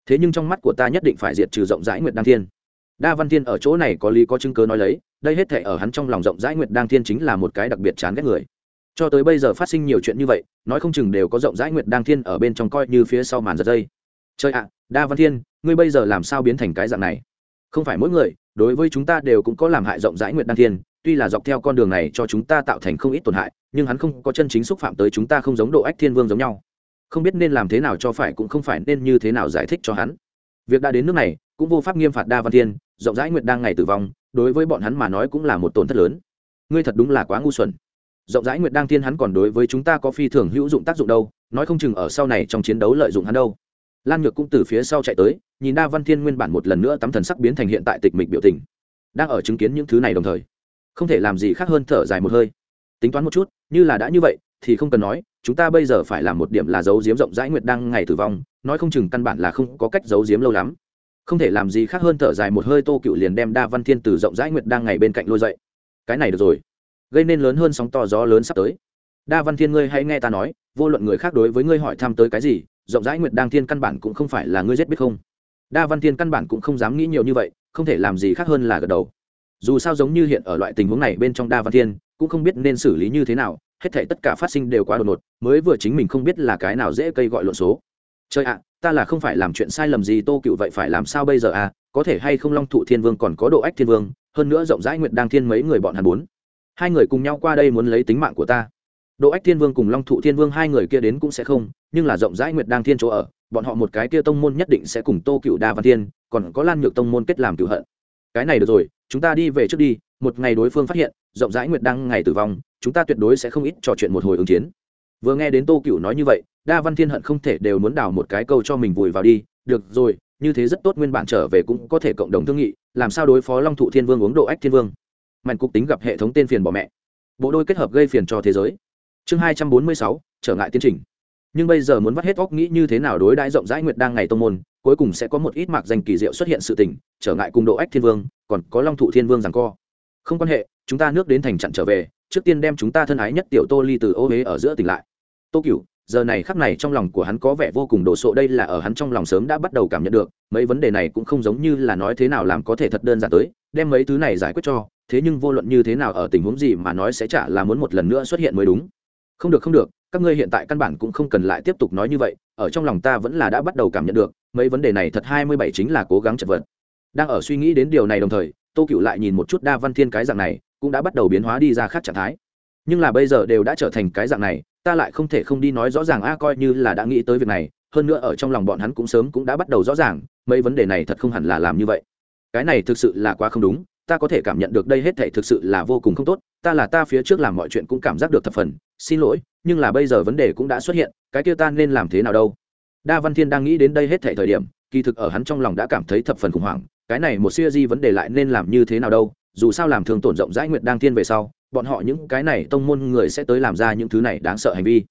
thế nhưng trong mắt của ta nhất định phải diệt trừ rộng rãi nguyệt đăng thiên. Đa văn thiên ở chỗ này có lý có chứng cớ nói lấy, đây hết thể ở hắn trong lòng rộng rãi nguyệt đăng thiên chính là một cái đặc biệt chán ghét người cho tới bây giờ phát sinh nhiều chuyện như vậy, nói không chừng đều có rộng rãi nguyệt đăng thiên ở bên trong coi như phía sau màn giật dây. Chơi ạ, đa văn thiên, ngươi bây giờ làm sao biến thành cái dạng này? Không phải mỗi người, đối với chúng ta đều cũng có làm hại rộng rãi nguyệt đăng thiên, tuy là dọc theo con đường này cho chúng ta tạo thành không ít tổn hại, nhưng hắn không có chân chính xúc phạm tới chúng ta không giống độ ách thiên vương giống nhau. Không biết nên làm thế nào cho phải cũng không phải nên như thế nào giải thích cho hắn. Việc đã đến nước này, cũng vô pháp nghiêm phạt đa văn thiên, rộng rãi nguyệt đang ngày tử vong, đối với bọn hắn mà nói cũng là một tổn thất lớn. Ngươi thật đúng là quá ngu xuẩn rộng rãi nguyệt đang thiên hắn còn đối với chúng ta có phi thường hữu dụng tác dụng đâu, nói không chừng ở sau này trong chiến đấu lợi dụng hắn đâu. Lan nhược cũng từ phía sau chạy tới, nhìn đa văn thiên nguyên bản một lần nữa tắm thần sắc biến thành hiện tại tịch mịch biểu tình, đang ở chứng kiến những thứ này đồng thời, không thể làm gì khác hơn thở dài một hơi. Tính toán một chút, như là đã như vậy, thì không cần nói, chúng ta bây giờ phải làm một điểm là giấu giếm rộng rãi nguyệt đang ngày tử vong, nói không chừng căn bản là không có cách giấu giếm lâu lắm. Không thể làm gì khác hơn thở dài một hơi, tô cựu liền đem đa văn thiên từ rộng rãi nguyệt đang ngày bên cạnh lôi dậy. Cái này được rồi gây nên lớn hơn sóng to gió lớn sắp tới. Đa văn thiên ngươi hãy nghe ta nói, vô luận người khác đối với ngươi hỏi thăm tới cái gì, rộng rãi nguyệt đang thiên căn bản cũng không phải là ngươi giết biết không. Đa văn thiên căn bản cũng không dám nghĩ nhiều như vậy, không thể làm gì khác hơn là gật đầu. Dù sao giống như hiện ở loại tình huống này bên trong đa văn thiên, cũng không biết nên xử lý như thế nào, hết thể tất cả phát sinh đều quá đột ngột, mới vừa chính mình không biết là cái nào dễ cây gọi lộn số. Trời ạ, ta là không phải làm chuyện sai lầm gì tô cựu vậy phải làm sao bây giờ à có thể hay không long thụ thiên vương còn có độ ách thiên vương, hơn nữa rộng rãi Nguyệt đang thiên mấy người bọn hắn bốn hai người cùng nhau qua đây muốn lấy tính mạng của ta. Độ ách thiên vương cùng long thụ thiên vương hai người kia đến cũng sẽ không, nhưng là rộng rãi nguyệt đang thiên chỗ ở, bọn họ một cái kia tông môn nhất định sẽ cùng tô cựu đa văn thiên, còn có lan nhược tông môn kết làm cựu hận. Cái này được rồi, chúng ta đi về trước đi, một ngày đối phương phát hiện, rộng rãi nguyệt đang ngày tử vong, chúng ta tuyệt đối sẽ không ít trò chuyện một hồi ứng chiến. Vừa nghe đến tô cựu nói như vậy, đa văn thiên hận không thể đều muốn đào một cái câu cho mình vùi vào đi, được rồi, như thế rất tốt, nguyên bản trở về cũng có thể cộng đồng thương nghị, làm sao đối phó long thụ thiên vương uống độ ách thiên vương? Mạnh cục tính gặp hệ thống tên phiền bỏ mẹ. Bộ đôi kết hợp gây phiền cho thế giới. Chương hai trăm bốn mươi sáu, trở ngại tiến trình. Nhưng bây giờ muốn vắt hết óc nghĩ như thế nào đối đãi rộng rãi nguyệt đang ngày tông môn, cuối cùng sẽ có một ít mạc danh kỳ diệu xuất hiện sự tình, trở ngại cùng độ ách thiên vương, còn có long thụ thiên vương rằng co. Không quan hệ, chúng ta nước đến thành trận trở về, trước tiên đem chúng ta thân ái nhất tiểu tô ly từ ô huế ở giữa tỉnh lại. Tô cửu, giờ này khắc này trong lòng của hắn có vẻ vô cùng đồ sộ, đây là ở hắn trong lòng sớm đã bắt đầu cảm nhận được, mấy vấn đề này cũng không giống như là nói thế nào làm có thể thật đơn giản tới, đem mấy thứ này giải quyết cho thế nhưng vô luận như thế nào ở tình huống gì mà nói sẽ chả là muốn một lần nữa xuất hiện mới đúng. Không được không được, các ngươi hiện tại căn bản cũng không cần lại tiếp tục nói như vậy, ở trong lòng ta vẫn là đã bắt đầu cảm nhận được, mấy vấn đề này thật hai mươi bảy chính là cố gắng chật vật. Đang ở suy nghĩ đến điều này đồng thời, tô cựu lại nhìn một chút đa văn thiên cái dạng này, cũng đã bắt đầu biến hóa đi ra khác trạng thái. Nhưng là bây giờ đều đã trở thành cái dạng này, ta lại không thể không đi nói rõ ràng, a, coi như là đã nghĩ tới việc này, hơn nữa ở trong lòng bọn hắn cũng sớm cũng đã bắt đầu rõ ràng, mấy vấn đề này thật không hẳn là làm như vậy. Cái này thực sự là quá không đúng ta có thể cảm nhận được đây hết thảy thực sự là vô cùng không tốt, ta là ta phía trước làm mọi chuyện cũng cảm giác được thập phần, xin lỗi, nhưng là bây giờ vấn đề cũng đã xuất hiện, cái kia ta nên làm thế nào đâu? Đa văn thiên đang nghĩ đến đây hết thảy thời điểm, kỳ thực ở hắn trong lòng đã cảm thấy thập phần khủng hoảng, cái này một siêu di vấn đề lại nên làm như thế nào đâu, dù sao làm thường tổn rộng rãi nguyệt đang thiên về sau, bọn họ những cái này tông môn người sẽ tới làm ra những thứ này đáng sợ hành vi.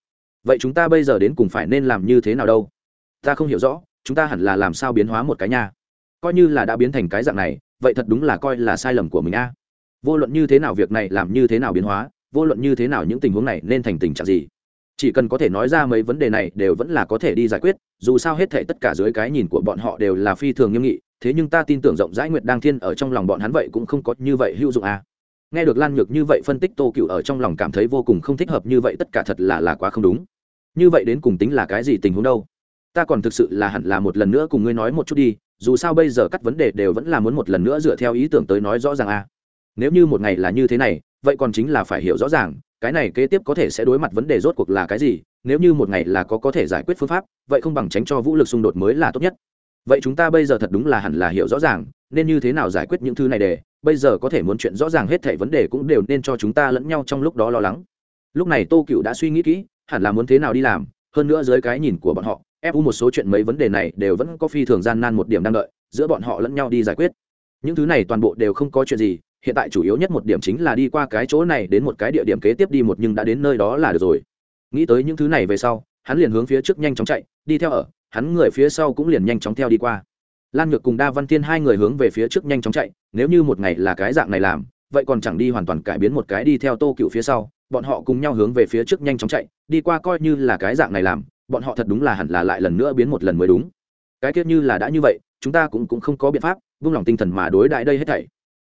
Vậy chúng ta bây giờ đến cùng phải nên làm như thế nào đâu? Ta không hiểu rõ, chúng ta hẳn là làm sao biến hóa một cái nha. Coi như là đã biến thành cái dạng này vậy thật đúng là coi là sai lầm của mình a. Vô luận như thế nào việc này làm như thế nào biến hóa, vô luận như thế nào những tình huống này nên thành tình trạng gì. Chỉ cần có thể nói ra mấy vấn đề này đều vẫn là có thể đi giải quyết, dù sao hết thể tất cả dưới cái nhìn của bọn họ đều là phi thường nghiêm nghị, thế nhưng ta tin tưởng rộng rãi nguyệt đang thiên ở trong lòng bọn hắn vậy cũng không có như vậy hữu dụng à. nghe được lan nhược như vậy phân tích tô cựu ở trong lòng cảm thấy vô cùng không thích hợp như vậy tất cả thật là là quá không đúng. Như vậy đến cùng tính là cái gì tình huống đâu? Ta còn thực sự là hẳn là một lần nữa cùng ngươi nói một chút đi dù sao bây giờ các vấn đề đều vẫn là muốn một lần nữa dựa theo ý tưởng tới nói rõ ràng à. nếu như một ngày là như thế này, vậy còn chính là phải hiểu rõ ràng, cái này kế tiếp có thể sẽ đối mặt vấn đề rốt cuộc là cái gì, nếu như một ngày là có có thể giải quyết phương pháp, vậy không bằng tránh cho vũ lực xung đột mới là tốt nhất vậy chúng ta bây giờ thật đúng là hẳn là hiểu rõ ràng, nên như thế nào giải quyết những thứ này để, bây giờ có thể muốn chuyện rõ ràng hết thảy vấn đề cũng đều nên cho chúng ta lẫn nhau trong lúc đó lo lắng lúc này tô cựu đã suy nghĩ kỹ, hẳn là muốn thế nào đi làm, hơn nữa dưới cái nhìn của bọn họ ép u một số chuyện mấy vấn đề này đều vẫn có phi thường gian nan một điểm đang đợi, giữa bọn họ lẫn nhau đi giải quyết. Những thứ này toàn bộ đều không có chuyện gì, hiện tại chủ yếu nhất một điểm chính là đi qua cái chỗ này đến một cái địa điểm kế tiếp đi một nhưng đã đến nơi đó là được rồi. Nghĩ tới những thứ này về sau, hắn liền hướng phía trước nhanh chóng chạy, đi theo ở, hắn người phía sau cũng liền nhanh chóng theo đi qua. Lan Nhược cùng đa văn thiên hai người hướng về phía trước nhanh chóng chạy, nếu như một ngày là cái dạng này làm, vậy còn chẳng đi hoàn toàn cải biến một cái đi theo tô cựu phía sau, bọn họ cùng nhau hướng về phía trước nhanh chóng chạy, đi qua coi như là cái dạng này làm bọn họ thật đúng là hẳn là lại lần nữa biến một lần mới đúng. Cái tiết như là đã như vậy, chúng ta cũng cũng không có biện pháp, vung lòng tinh thần mà đối đại đây hết thảy.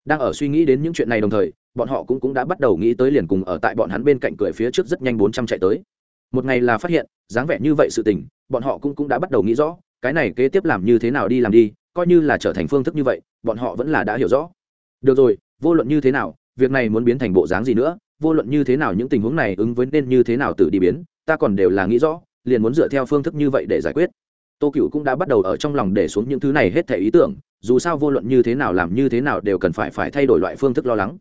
Đang ở suy nghĩ đến những chuyện này đồng thời, bọn họ cũng cũng đã bắt đầu nghĩ tới liền cùng ở tại bọn hắn bên cạnh cười phía trước rất nhanh bốn trăm chạy tới. Một ngày là phát hiện, dáng vẻ như vậy sự tình, bọn họ cũng cũng đã bắt đầu nghĩ rõ, cái này kế tiếp làm như thế nào đi làm đi, coi như là trở thành phương thức như vậy, bọn họ vẫn là đã hiểu rõ. Được rồi, vô luận như thế nào, việc này muốn biến thành bộ dáng gì nữa, vô luận như thế nào những tình huống này ứng với nên như thế nào tự đi biến, ta còn đều là nghĩ rõ liền muốn dựa theo phương thức như vậy để giải quyết. Tô cựu cũng đã bắt đầu ở trong lòng để xuống những thứ này hết thể ý tưởng, dù sao vô luận như thế nào làm như thế nào đều cần phải phải thay đổi loại phương thức lo lắng.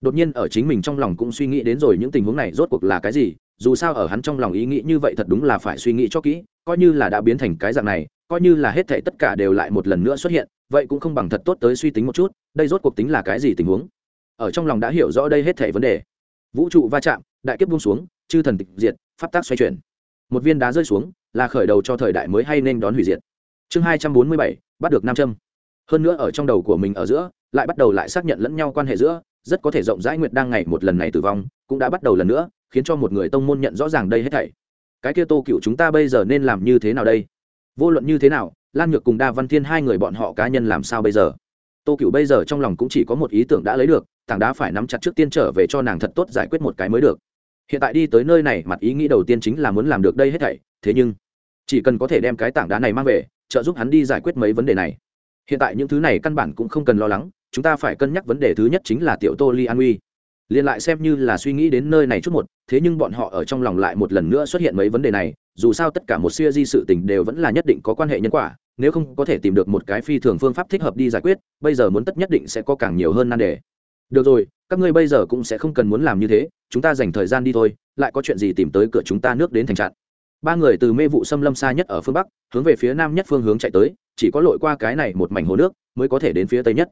Đột nhiên ở chính mình trong lòng cũng suy nghĩ đến rồi những tình huống này rốt cuộc là cái gì, dù sao ở hắn trong lòng ý nghĩ như vậy thật đúng là phải suy nghĩ cho kỹ, coi như là đã biến thành cái dạng này, coi như là hết thảy tất cả đều lại một lần nữa xuất hiện, vậy cũng không bằng thật tốt tới suy tính một chút, đây rốt cuộc tính là cái gì tình huống. Ở trong lòng đã hiểu rõ đây hết thảy vấn đề. Vũ trụ va chạm, đại kiếp buông xuống, chư thần tịch diệt, pháp tác xoay chuyển một viên đá rơi xuống, là khởi đầu cho thời đại mới hay nên đón hủy diệt. Chương hai trăm bốn mươi bảy, bắt được nam châm. Hơn nữa ở trong đầu của mình ở giữa, lại bắt đầu lại xác nhận lẫn nhau quan hệ giữa, rất có thể rộng rãi nguyệt đang ngày một lần này tử vong, cũng đã bắt đầu lần nữa, khiến cho một người tông môn nhận rõ ràng đây hết thảy. Cái kia tô cựu chúng ta bây giờ nên làm như thế nào đây? Vô luận như thế nào, lan nhược cùng đa văn thiên hai người bọn họ cá nhân làm sao bây giờ? Tô cựu bây giờ trong lòng cũng chỉ có một ý tưởng đã lấy được, tảng đá phải nắm chặt trước tiên trở về cho nàng thật tốt giải quyết một cái mới được hiện tại đi tới nơi này, mặt ý nghĩ đầu tiên chính là muốn làm được đây hết thảy, thế nhưng, chỉ cần có thể đem cái tảng đá này mang về, trợ giúp hắn đi giải quyết mấy vấn đề này. Hiện tại những thứ này căn bản cũng không cần lo lắng, chúng ta phải cân nhắc vấn đề thứ nhất chính là tiểu tô ly an uy. Liền lại xem như là suy nghĩ đến nơi này chút một, thế nhưng bọn họ ở trong lòng lại một lần nữa xuất hiện mấy vấn đề này, dù sao tất cả một siêu di sự tình đều vẫn là nhất định có quan hệ nhân quả, nếu không có thể tìm được một cái phi thường phương pháp thích hợp đi giải quyết, bây giờ muốn tất nhất định sẽ có càng nhiều hơn nan đề được rồi, các ngươi bây giờ cũng sẽ không cần muốn làm như thế, chúng ta dành thời gian đi thôi, lại có chuyện gì tìm tới cửa chúng ta nước đến thành trạng ba người từ mê vụ xâm lâm xa nhất ở phương bắc, hướng về phía nam nhất phương hướng chạy tới, chỉ có lội qua cái này một mảnh hồ nước, mới có thể đến phía tây nhất.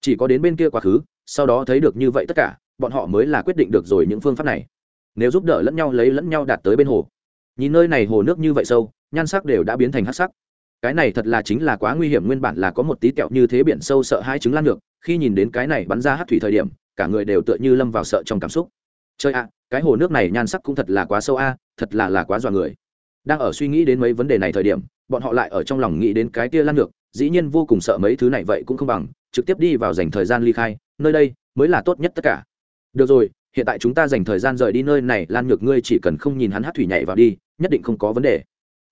Chỉ có đến bên kia quá khứ, sau đó thấy được như vậy tất cả, bọn họ mới là quyết định được rồi những phương pháp này. Nếu giúp đỡ lẫn nhau lấy lẫn nhau đạt tới bên hồ. Nhìn nơi này hồ nước như vậy sâu, nhan sắc đều đã biến thành hát sắc cái này thật là chính là quá nguy hiểm, nguyên bản là có một tí kẹo như thế biển sâu sợ hai trứng lan được khi nhìn đến cái này bắn ra hát thủy thời điểm, cả người đều tựa như lâm vào sợ trong cảm xúc. Chơi ạ, cái hồ nước này nhan sắc cũng thật là quá sâu a, thật là là quá dọa người. Đang ở suy nghĩ đến mấy vấn đề này thời điểm, bọn họ lại ở trong lòng nghĩ đến cái kia lan được dĩ nhiên vô cùng sợ mấy thứ này vậy cũng không bằng, trực tiếp đi vào dành thời gian ly khai, nơi đây mới là tốt nhất tất cả. Được rồi, hiện tại chúng ta dành thời gian rời đi nơi này, lan ngược ngươi chỉ cần không nhìn hắn hát thủy nhảy vào đi, nhất định không có vấn đề.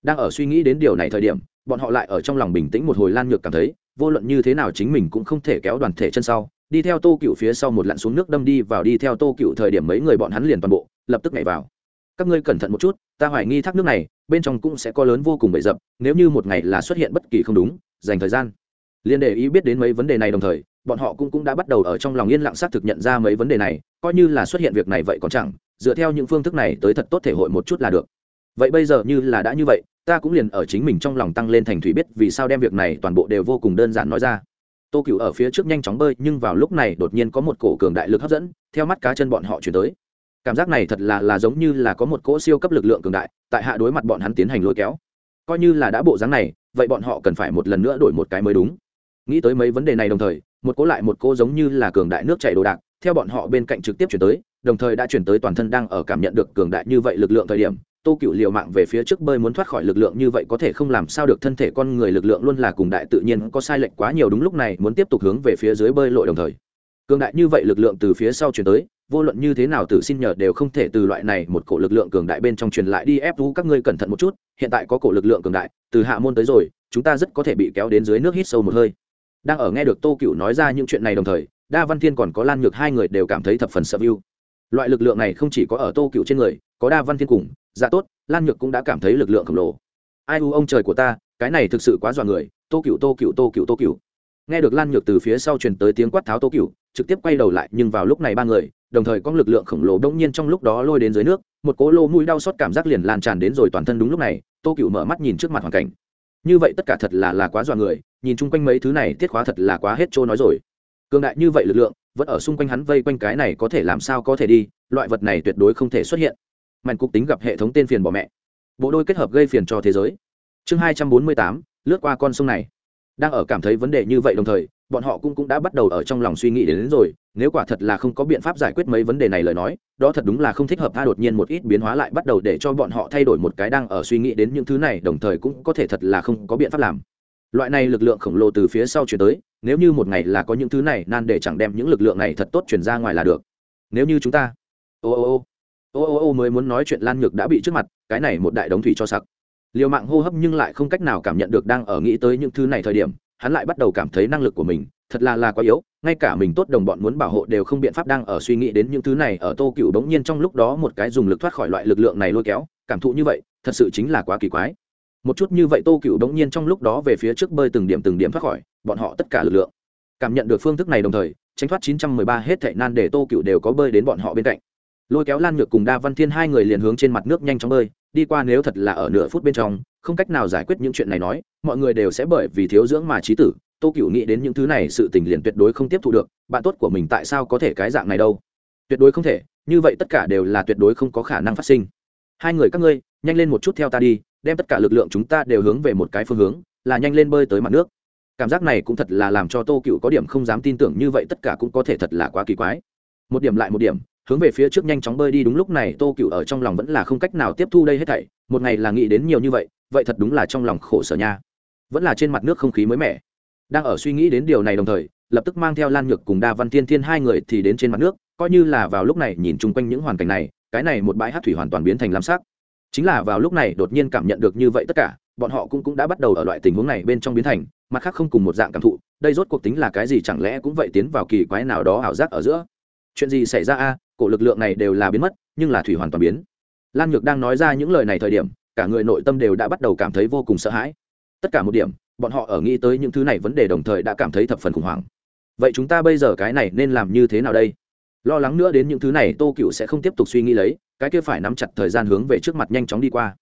Đang ở suy nghĩ đến điều này thời điểm bọn họ lại ở trong lòng bình tĩnh một hồi lan nhược cảm thấy, vô luận như thế nào chính mình cũng không thể kéo đoàn thể chân sau, đi theo tô cựu phía sau một lặn xuống nước đâm đi vào đi theo tô cựu thời điểm mấy người bọn hắn liền toàn bộ, lập tức nhảy vào. Các ngươi cẩn thận một chút, ta hoài nghi thác nước này, bên trong cũng sẽ có lớn vô cùng bậy rập nếu như một ngày là xuất hiện bất kỳ không đúng, dành thời gian. Liên đề ý biết đến mấy vấn đề này đồng thời, bọn họ cũng cũng đã bắt đầu ở trong lòng yên lặng xác thực nhận ra mấy vấn đề này, coi như là xuất hiện việc này vậy còn chẳng, dựa theo những phương thức này tới thật tốt thể hội một chút là được. Vậy bây giờ như là đã như vậy ta cũng liền ở chính mình trong lòng tăng lên thành thủy biết vì sao đem việc này toàn bộ đều vô cùng đơn giản nói ra. Tô cựu ở phía trước nhanh chóng bơi, nhưng vào lúc này đột nhiên có một cổ cường đại lực hấp dẫn, theo mắt cá chân bọn họ chuyển tới. Cảm giác này thật là là giống như là có một cỗ siêu cấp lực lượng cường đại, tại hạ đối mặt bọn hắn tiến hành lôi kéo. Coi như là đã bộ dáng này, vậy bọn họ cần phải một lần nữa đổi một cái mới đúng. Nghĩ tới mấy vấn đề này đồng thời, một cỗ lại một cỗ giống như là cường đại nước chảy đồ đạc, theo bọn họ bên cạnh trực tiếp chuyển tới, đồng thời đã chuyển tới toàn thân đang ở cảm nhận được cường đại như vậy lực lượng thời điểm tô cựu liều mạng về phía trước bơi muốn thoát khỏi lực lượng như vậy có thể không làm sao được, thân thể con người lực lượng luôn là cùng đại tự nhiên có sai lệch quá nhiều, đúng lúc này muốn tiếp tục hướng về phía dưới bơi lội đồng thời. Cường đại như vậy lực lượng từ phía sau chuyển tới, vô luận như thế nào tự xin nhờ đều không thể từ loại này một cổ lực lượng cường đại bên trong truyền lại đi, ép vũ các ngươi cẩn thận một chút, hiện tại có cổ lực lượng cường đại, từ hạ môn tới rồi, chúng ta rất có thể bị kéo đến dưới nước hít sâu một hơi. Đang ở nghe được tô cựu nói ra những chuyện này đồng thời, đa văn thiên còn có lan nhược hai người đều cảm thấy thập phần sợ view loại lực lượng này không chỉ có ở tô cựu trên người, có đa văn thiên cùng dạ tốt, lan nhược cũng đã cảm thấy lực lượng khổng lồ. Ai u ông trời của ta, cái này thực sự quá dọa người, tô cựu tô cựu tô cựu tô cựu nghe được lan nhược từ phía sau truyền tới tiếng quát tháo tô cựu trực tiếp quay đầu lại, nhưng vào lúc này ba người, đồng thời có lực lượng khổng lồ đông nhiên trong lúc đó lôi đến dưới nước, một cỗ lô mũi đau xót cảm giác liền lan tràn đến rồi toàn thân đúng lúc này, tô cựu mở mắt nhìn trước mặt hoàn cảnh. Như vậy tất cả thật là là quá dọa người, nhìn chung quanh mấy thứ này, tiết khóa thật là quá hết trôi nói rồi. Cường đại như vậy lực lượng, vẫn ở xung quanh hắn vây quanh cái này có thể làm sao có thể đi, loại vật này tuyệt đối không thể xuất hiện mạnh cục tính gặp hệ thống tên phiền bỏ mẹ. Bộ đôi kết hợp gây phiền cho thế giới. Chương hai trăm bốn mươi tám lướt qua con sông này. Đang ở cảm thấy vấn đề như vậy đồng thời bọn họ cũng cũng đã bắt đầu ở trong lòng suy nghĩ đến, đến rồi. Nếu quả thật là không có biện pháp giải quyết mấy vấn đề này lời nói đó thật đúng là không thích hợp tha đột nhiên một ít biến hóa lại bắt đầu để cho bọn họ thay đổi một cái đang ở suy nghĩ đến những thứ này đồng thời cũng có thể thật là không có biện pháp làm. Loại này lực lượng khổng lồ từ phía sau chuyển tới nếu như một ngày là có những thứ này nan để chẳng đem những lực lượng này thật tốt chuyển ra ngoài là được. Nếu như chúng ta ô ô ô ô ô ô mới muốn nói chuyện lan nhược đã bị trước mặt, cái này một đại đống thủy cho sặc. Liều mạng hô hấp nhưng lại không cách nào cảm nhận được đang ở nghĩ tới những thứ này thời điểm, hắn lại bắt đầu cảm thấy năng lực của mình thật là là quá yếu, ngay cả mình tốt đồng bọn muốn bảo hộ đều không biện pháp đang ở suy nghĩ đến những thứ này ở tô cựu bỗng nhiên trong lúc đó một cái dùng lực thoát khỏi loại lực lượng này lôi kéo, cảm thụ như vậy, thật sự chính là quá kỳ quái. Một chút như vậy tô cựu bỗng nhiên trong lúc đó về phía trước bơi từng điểm từng điểm thoát khỏi, bọn họ tất cả lực lượng. Cảm nhận được phương thức này đồng thời, tránh thoát 913 hết thệ nan để tô cựu đều có bơi đến bọn họ bên cạnh lôi kéo lan nhược cùng đa văn thiên hai người liền hướng trên mặt nước nhanh chóng bơi, đi qua nếu thật là ở nửa phút bên trong, không cách nào giải quyết những chuyện này nói, mọi người đều sẽ bởi vì thiếu dưỡng mà trí tử, tô cựu nghĩ đến những thứ này sự tình liền tuyệt đối không tiếp thu được, bạn tốt của mình tại sao có thể cái dạng này đâu? Tuyệt đối không thể, như vậy tất cả đều là tuyệt đối không có khả năng phát sinh. Hai người các ngươi, nhanh lên một chút theo ta đi, đem tất cả lực lượng chúng ta đều hướng về một cái phương hướng, là nhanh lên bơi tới mặt nước. Cảm giác này cũng thật là làm cho tô cựu có điểm không dám tin tưởng như vậy tất cả cũng có thể thật là quá kỳ quái. Một điểm lại một điểm hướng về phía trước nhanh chóng bơi đi đúng lúc này tô cựu ở trong lòng vẫn là không cách nào tiếp thu đây hết thảy, một ngày là nghĩ đến nhiều như vậy vậy thật đúng là trong lòng khổ sở nha. Vẫn là trên mặt nước không khí mới mẻ. Đang ở suy nghĩ đến điều này đồng thời, lập tức mang theo lan nhược cùng đa văn thiên thiên hai người thì đến trên mặt nước, coi như là vào lúc này nhìn chung quanh những hoàn cảnh này, cái này một bãi hát thủy hoàn toàn biến thành lam sắc. Chính là vào lúc này đột nhiên cảm nhận được như vậy tất cả, bọn họ cũng cũng đã bắt đầu ở loại tình huống này bên trong biến thành, mặt khác không cùng một dạng cảm thụ, đây rốt cuộc tính là cái gì chẳng lẽ cũng vậy tiến vào kỳ quái nào đó ảo giác ở giữa. Chuyện gì xảy ra a? Cổ lực lượng này đều là biến mất, nhưng là thủy hoàn toàn biến. Lan nhược đang nói ra những lời này thời điểm, cả người nội tâm đều đã bắt đầu cảm thấy vô cùng sợ hãi. Tất cả một điểm, bọn họ ở nghĩ tới những thứ này vấn đề đồng thời đã cảm thấy thập phần khủng hoảng. Vậy chúng ta bây giờ cái này nên làm như thế nào đây? Lo lắng nữa đến những thứ này, tô cựu sẽ không tiếp tục suy nghĩ lấy, cái kia phải nắm chặt thời gian hướng về trước mặt nhanh chóng đi qua.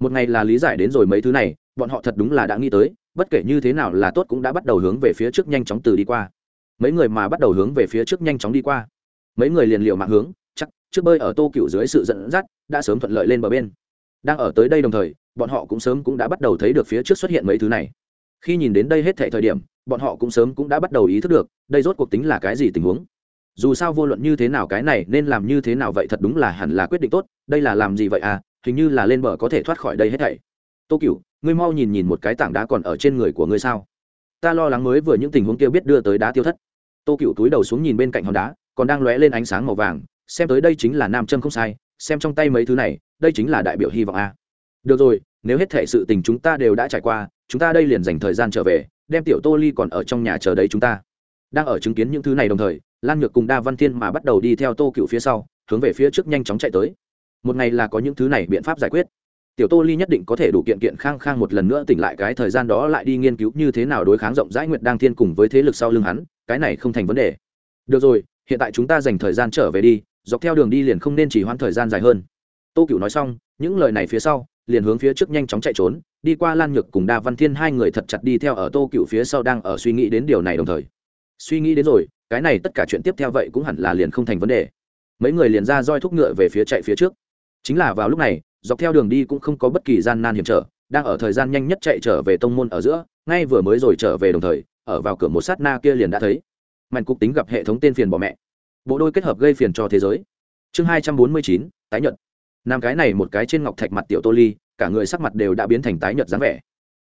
Một ngày là lý giải đến rồi mấy thứ này, bọn họ thật đúng là đã nghĩ tới, bất kể như thế nào là tốt cũng đã bắt đầu hướng về phía trước nhanh chóng từ đi qua. Mấy người mà bắt đầu hướng về phía trước nhanh chóng đi qua mấy người liền liệu mạng hướng, chắc, trước bơi ở tô cựu dưới sự dẫn dắt, đã sớm thuận lợi lên bờ bên. Đang ở tới đây đồng thời, bọn họ cũng sớm cũng đã bắt đầu thấy được phía trước xuất hiện mấy thứ này. Khi nhìn đến đây hết thể thời điểm, bọn họ cũng sớm cũng đã bắt đầu ý thức được, đây rốt cuộc tính là cái gì tình huống. Dù sao vô luận như thế nào cái này nên làm như thế nào vậy thật đúng là hẳn là quyết định tốt, đây là làm gì vậy à hình như là lên bờ có thể thoát khỏi đây hết thảy. Tô cựu ngươi mau nhìn nhìn một cái tảng đá còn ở trên người của ngươi sao. Ta lo lắng mới vừa những tình huống kia biết đưa tới đá tiêu thất. Tô cựu túi đầu xuống nhìn bên cạnh hòn đá còn đang lóe lên ánh sáng màu vàng, xem tới đây chính là nam châm không sai, xem trong tay mấy thứ này, đây chính là đại biểu hy vọng a. Được rồi, nếu hết thể sự tình chúng ta đều đã trải qua, chúng ta đây liền dành thời gian trở về, đem tiểu tô ly còn ở trong nhà chờ đấy chúng ta. Đang ở chứng kiến những thứ này đồng thời, lan nhược cùng đa văn thiên mà bắt đầu đi theo tô cựu phía sau, hướng về phía trước nhanh chóng chạy tới. Một ngày là có những thứ này biện pháp giải quyết. Tiểu tô ly nhất định có thể đủ kiện kiện khang khang một lần nữa tỉnh lại cái thời gian đó lại đi nghiên cứu như thế nào đối kháng rộng rãi nguyệt đang thiên cùng với thế lực sau lưng hắn, cái này không thành vấn đề. Được rồi hiện tại chúng ta dành thời gian trở về đi, dọc theo đường đi liền không nên chỉ hoãn thời gian dài hơn. Tô cựu nói xong, những lời này phía sau, liền hướng phía trước nhanh chóng chạy trốn, đi qua lan nhược cùng đa văn thiên hai người thật chặt đi theo ở tô cựu phía sau đang ở suy nghĩ đến điều này đồng thời. Suy nghĩ đến rồi, cái này tất cả chuyện tiếp theo vậy cũng hẳn là liền không thành vấn đề. Mấy người liền ra roi thúc ngựa về phía chạy phía trước. Chính là vào lúc này, dọc theo đường đi cũng không có bất kỳ gian nan hiểm trở, đang ở thời gian nhanh nhất chạy trở về tông môn ở giữa, ngay vừa mới rồi trở về đồng thời, ở vào cửa một sát na kia liền đã thấy mạnh cục tính gặp hệ thống tên phiền bỏ mẹ. Bộ đôi kết hợp gây phiền cho thế giới. Chương hai trăm bốn mươi chín, tái nhật nam cái này một cái trên ngọc thạch mặt tiểu tô ly, cả người sắc mặt đều đã biến thành tái nhật dáng vẻ.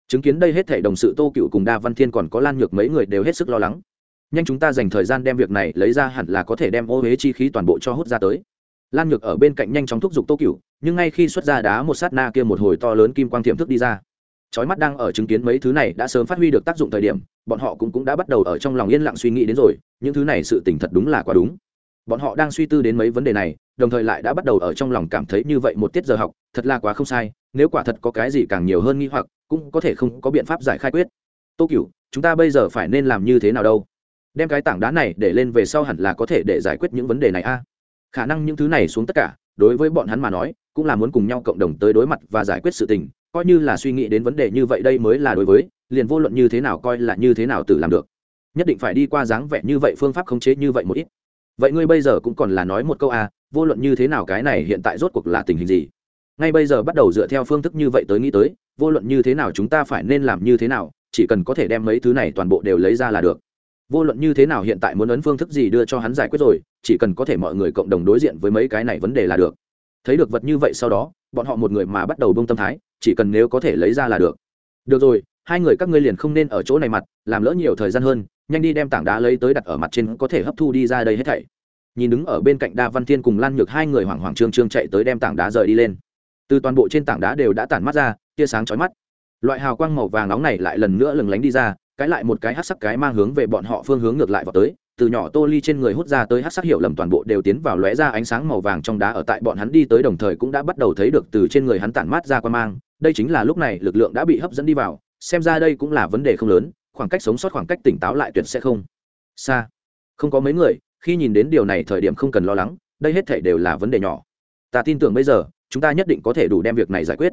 Chứng kiến đây hết thể đồng sự tô cựu cùng đa văn thiên còn có lan nhược mấy người đều hết sức lo lắng. Nhanh chúng ta dành thời gian đem việc này lấy ra hẳn là có thể đem ô huế chi khí toàn bộ cho hút ra tới. Lan nhược ở bên cạnh nhanh chóng thúc giục tô cựu, nhưng ngay khi xuất ra đá một sát na kia một hồi to lớn kim quang tiềm thức đi ra chói mắt đang ở chứng kiến mấy thứ này đã sớm phát huy được tác dụng thời điểm bọn họ cũng, cũng đã bắt đầu ở trong lòng yên lặng suy nghĩ đến rồi những thứ này sự tình thật đúng là quá đúng. Bọn họ đang suy tư đến mấy vấn đề này đồng thời lại đã bắt đầu ở trong lòng cảm thấy như vậy một tiết giờ học thật là quá không sai nếu quả thật có cái gì càng nhiều hơn nghi hoặc cũng có thể không có biện pháp giải khai quyết. Tô cửu chúng ta bây giờ phải nên làm như thế nào đâu? Đem cái tảng đá này để lên về sau hẳn là có thể để giải quyết những vấn đề này a. Khả năng những thứ này xuống tất cả đối với bọn hắn mà nói cũng là muốn cùng nhau cộng đồng tới đối mặt và giải quyết sự tình coi như là suy nghĩ đến vấn đề như vậy đây mới là đối với, liền vô luận như thế nào coi là như thế nào tự làm được. Nhất định phải đi qua dáng vẻ như vậy, phương pháp khống chế như vậy một ít. Vậy ngươi bây giờ cũng còn là nói một câu à? vô luận như thế nào cái này hiện tại rốt cuộc là tình hình gì? Ngay bây giờ bắt đầu dựa theo phương thức như vậy tới nghĩ tới, vô luận như thế nào chúng ta phải nên làm như thế nào, chỉ cần có thể đem mấy thứ này toàn bộ đều lấy ra là được. Vô luận như thế nào hiện tại muốn ấn phương thức gì đưa cho hắn giải quyết rồi, chỉ cần có thể mọi người cộng đồng đối diện với mấy cái này vấn đề là được. Thấy được vật như vậy sau đó, bọn họ một người mà bắt đầu bông tâm thái chỉ cần nếu có thể lấy ra là được. Được rồi, hai người các ngươi liền không nên ở chỗ này mặt, làm lỡ nhiều thời gian hơn, nhanh đi đem tảng đá lấy tới đặt ở mặt trên có thể hấp thu đi ra đây hết thảy. Nhìn đứng ở bên cạnh đa văn thiên cùng lan nhược hai người hoảng hoảng trương trương chạy tới đem tảng đá rời đi lên. Từ toàn bộ trên tảng đá đều đã tản mắt ra, tia sáng chói mắt. Loại hào quang màu vàng nóng này lại lần nữa lừng lánh đi ra, cái lại một cái hát sắc cái mang hướng về bọn họ phương hướng ngược lại vào tới từ nhỏ tô ly trên người hút ra tới hát sắc hiệu lầm toàn bộ đều tiến vào lóe ra ánh sáng màu vàng trong đá ở tại bọn hắn đi tới đồng thời cũng đã bắt đầu thấy được từ trên người hắn tản mát ra qua mang. Đây chính là lúc này lực lượng đã bị hấp dẫn đi vào, xem ra đây cũng là vấn đề không lớn, khoảng cách sống sót khoảng cách tỉnh táo lại tuyệt sẽ không xa. Không có mấy người, khi nhìn đến điều này thời điểm không cần lo lắng, đây hết thể đều là vấn đề nhỏ. Ta tin tưởng bây giờ, chúng ta nhất định có thể đủ đem việc này giải quyết.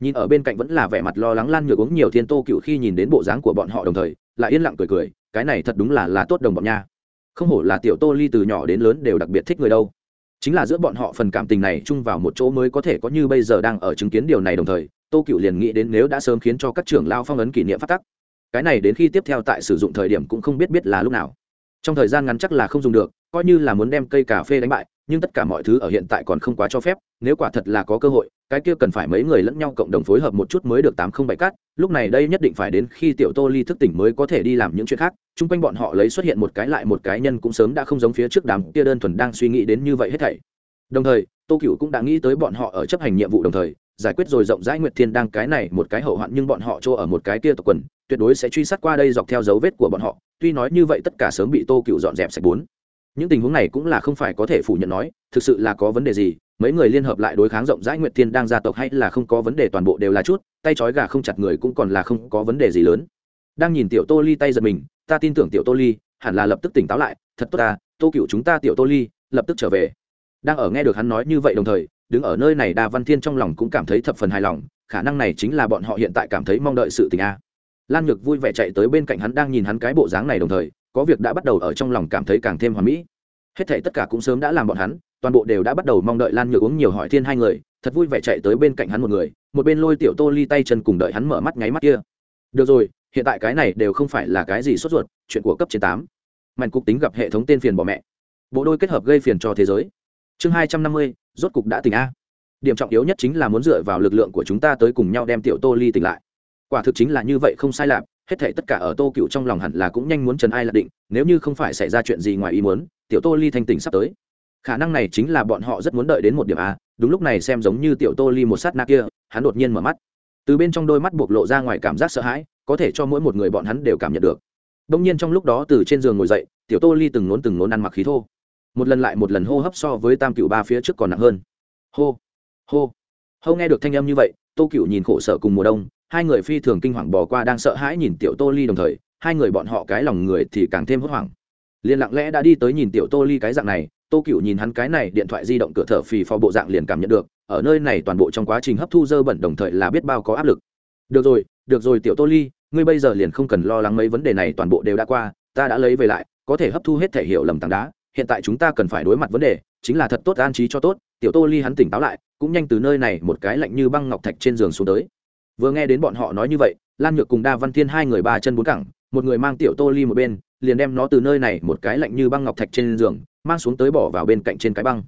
Nhìn ở bên cạnh vẫn là vẻ mặt lo lắng lan nhược uống nhiều thiên tô cựu khi nhìn đến bộ dáng của bọn họ đồng thời, lại yên lặng cười cười, cái này thật đúng là là tốt đồng bọn nha không hổ là tiểu tô ly từ nhỏ đến lớn đều đặc biệt thích người đâu. Chính là giữa bọn họ phần cảm tình này chung vào một chỗ mới có thể có như bây giờ đang ở chứng kiến điều này đồng thời, tô cựu liền nghĩ đến nếu đã sớm khiến cho các trưởng lao phong ấn kỷ niệm phát tắc. Cái này đến khi tiếp theo tại sử dụng thời điểm cũng không biết biết là lúc nào. Trong thời gian ngắn chắc là không dùng được, coi như là muốn đem cây cà phê đánh bại, nhưng tất cả mọi thứ ở hiện tại còn không quá cho phép, nếu quả thật là có cơ hội cái kia cần phải mấy người lẫn nhau cộng đồng phối hợp một chút mới được tám không bảy cắt. lúc này đây nhất định phải đến khi tiểu tô ly thức tỉnh mới có thể đi làm những chuyện khác, chung quanh bọn họ lấy xuất hiện một cái lại một cái nhân cũng sớm đã không giống phía trước đám kia đơn thuần đang suy nghĩ đến như vậy hết thảy đồng thời, tô cựu cũng đã nghĩ tới bọn họ ở chấp hành nhiệm vụ đồng thời, giải quyết rồi rộng rãi nguyệt thiên đang cái này một cái hậu hoạn nhưng bọn họ chỗ ở một cái kia tộc quần, tuyệt đối sẽ truy sát qua đây dọc theo dấu vết của bọn họ, tuy nói như vậy tất cả sớm bị tô cựu dọn dẹp sạch bốn những tình huống này cũng là không phải có thể phủ nhận nói, thực sự là có vấn đề gì, mấy người liên hợp lại đối kháng rộng rãi nguyệt thiên đang gia tộc hay là không có vấn đề toàn bộ đều là chút, tay trói gà không chặt người cũng còn là không có vấn đề gì lớn. Đang nhìn tiểu tô ly tay giật mình, ta tin tưởng tiểu tô ly, hẳn là lập tức tỉnh táo lại, thật tốt ta, tô cựu chúng ta tiểu tô ly, lập tức trở về. Đang ở nghe được hắn nói như vậy đồng thời, đứng ở nơi này đa văn thiên trong lòng cũng cảm thấy thập phần hài lòng, khả năng này chính là bọn họ hiện tại cảm thấy mong đợi sự tình a. Lan nhược vui vẻ chạy tới bên cạnh hắn đang nhìn hắn cái bộ dáng này đồng thời có việc đã bắt đầu ở trong lòng cảm thấy càng thêm hoàn mỹ. Hết thảy tất cả cũng sớm đã làm bọn hắn, toàn bộ đều đã bắt đầu mong đợi lan nhược uống nhiều hỏi thiên hai người, thật vui vẻ chạy tới bên cạnh hắn một người, một bên lôi tiểu tô ly tay chân cùng đợi hắn mở mắt nháy mắt kia. Được rồi, hiện tại cái này đều không phải là cái gì sốt ruột, chuyện của cấp trên tám. Mạnh cục tính gặp hệ thống tên phiền bỏ mẹ. Bộ đôi kết hợp gây phiền cho thế giới. Chương hai trăm năm mươi, rốt cục đã tỉnh a. Điểm trọng yếu nhất chính là muốn dựa vào lực lượng của chúng ta tới cùng nhau đem tiểu tô ly tỉnh lại. Quả thực chính là như vậy không sai lạc hết thảy tất cả ở tô cựu trong lòng hẳn là cũng nhanh muốn trần ai lạc định, nếu như không phải xảy ra chuyện gì ngoài ý muốn, tiểu tô ly thanh tỉnh sắp tới. Khả năng này chính là bọn họ rất muốn đợi đến một điểm a, đúng lúc này xem giống như tiểu tô ly một sát na kia, hắn đột nhiên mở mắt. Từ bên trong đôi mắt bộc lộ ra ngoài cảm giác sợ hãi, có thể cho mỗi một người bọn hắn đều cảm nhận được. Đông nhiên trong lúc đó từ trên giường ngồi dậy, tiểu tô ly từng nốn từng nốn ăn mặc khí thô. Một lần lại một lần hô hấp so với tam cựu ba phía trước còn nặng hơn. Hô hô. Hô nghe được thanh âm như vậy, tô cựu nhìn khổ sở cùng mùa đông hai người phi thường kinh hoàng bò qua đang sợ hãi nhìn tiểu tô ly đồng thời, hai người bọn họ cái lòng người thì càng thêm hốt hoảng. Liền lặng lẽ đã đi tới nhìn tiểu tô ly cái dạng này, tô cựu nhìn hắn cái này điện thoại di động cửa thở phì phò bộ dạng liền cảm nhận được, ở nơi này toàn bộ trong quá trình hấp thu dơ bẩn đồng thời là biết bao có áp lực. Được rồi được rồi tiểu tô ly, ngươi bây giờ liền không cần lo lắng mấy vấn đề này, toàn bộ đều đã qua, ta đã lấy về lại, có thể hấp thu hết thể hiệu lầm tảng đá, hiện tại chúng ta cần phải đối mặt vấn đề, chính là thật tốt an trí cho tốt. Tiểu tô ly hắn tỉnh táo lại, cũng nhanh từ nơi này một cái lạnh như băng ngọc thạch trên giường xuống tới vừa nghe đến bọn họ nói như vậy, lan nhược cùng đa văn thiên hai người ba chân bốn cẳng, một người mang tiểu tô ly một bên, liền đem nó từ nơi này một cái lạnh như băng ngọc thạch trên giường, mang xuống tới bỏ vào bên cạnh trên cái băng.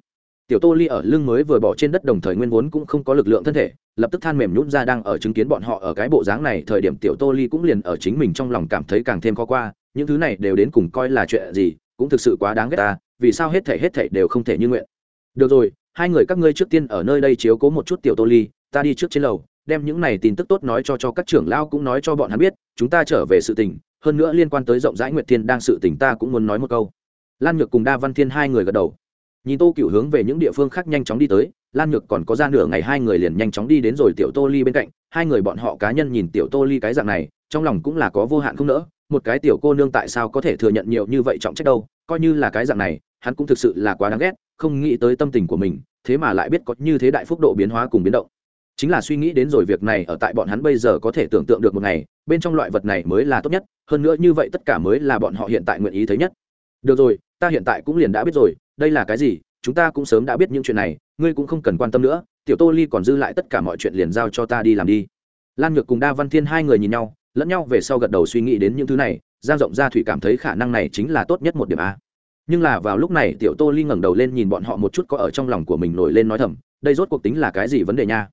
Tiểu tô ly ở lưng mới vừa bỏ trên đất đồng thời nguyên vốn cũng không có lực lượng thân thể, lập tức than mềm nhún ra đang ở chứng kiến bọn họ ở cái bộ dáng này, thời điểm tiểu tô ly cũng liền ở chính mình trong lòng cảm thấy càng thêm khó qua, những thứ này đều đến cùng coi là chuyện gì, cũng thực sự quá đáng ghét ta, vì sao hết thể hết thể đều không thể như nguyện. Được rồi, hai người các ngươi trước tiên ở nơi đây chiếu cố một chút tiểu tô ly, ta đi trước trên lầu đem những này tin tức tốt nói cho cho các trưởng lao cũng nói cho bọn hắn biết, chúng ta trở về sự tình, hơn nữa liên quan tới rộng rãi nguyệt thiên đang sự tình ta cũng muốn nói một câu. Lan nhược cùng đa văn thiên hai người gật đầu. Nhìn tô cựu hướng về những địa phương khác nhanh chóng đi tới, lan nhược còn có ra nửa ngày hai người liền nhanh chóng đi đến rồi tiểu tô ly bên cạnh, hai người bọn họ cá nhân nhìn tiểu tô ly cái dạng này, trong lòng cũng là có vô hạn không nỡ, một cái tiểu cô nương tại sao có thể thừa nhận nhiều như vậy trọng trách đâu, coi như là cái dạng này, hắn cũng thực sự là quá đáng ghét, không nghĩ tới tâm tình của mình, thế mà lại biết có như thế đại phúc độ biến hóa cùng biến động chính là suy nghĩ đến rồi việc này ở tại bọn hắn bây giờ có thể tưởng tượng được một ngày, bên trong loại vật này mới là tốt nhất, hơn nữa như vậy tất cả mới là bọn họ hiện tại nguyện ý thấy nhất. Được rồi, ta hiện tại cũng liền đã biết rồi, đây là cái gì, chúng ta cũng sớm đã biết những chuyện này, ngươi cũng không cần quan tâm nữa, tiểu tô ly còn dư lại tất cả mọi chuyện liền giao cho ta đi làm đi. Lan ngược cùng đa văn thiên hai người nhìn nhau, lẫn nhau về sau gật đầu suy nghĩ đến những thứ này, giang rộng ra thủy cảm thấy khả năng này chính là tốt nhất một điểm a. Nhưng là vào lúc này tiểu tô ly ngẩng đầu lên nhìn bọn họ một chút có ở trong lòng của mình nổi lên nói thầm, đây rốt cuộc tính là cái gì vấn đề nha?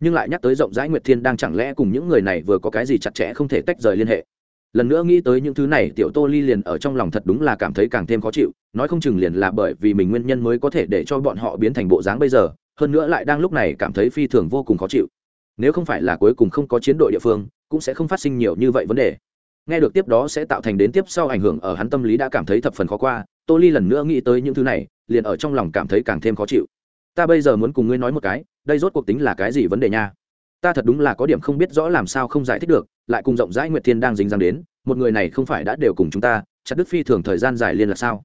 Nhưng lại nhắc tới rộng rãi nguyệt thiên đang chẳng lẽ cùng những người này vừa có cái gì chặt chẽ không thể tách rời liên hệ? Lần nữa nghĩ tới những thứ này, tiểu tô ly liền ở trong lòng thật đúng là cảm thấy càng thêm khó chịu, nói không chừng liền là bởi vì mình nguyên nhân mới có thể để cho bọn họ biến thành bộ dáng bây giờ, hơn nữa lại đang lúc này cảm thấy phi thường vô cùng khó chịu. Nếu không phải là cuối cùng không có chiến đội địa phương, cũng sẽ không phát sinh nhiều như vậy vấn đề. Nghe được tiếp đó sẽ tạo thành đến tiếp sau ảnh hưởng ở hắn tâm lý đã cảm thấy thập phần khó qua, tô ly lần nữa nghĩ tới những thứ này, liền ở trong lòng cảm thấy càng thêm khó chịu. Ta bây giờ muốn cùng ngươi nói một cái đây rốt cuộc tính là cái gì vấn đề nha? Ta thật đúng là có điểm không biết rõ làm sao không giải thích được, lại cùng rộng rãi nguyệt thiên đang dính dáng đến, một người này không phải đã đều cùng chúng ta, chặt đức phi thường thời gian dài liên là sao?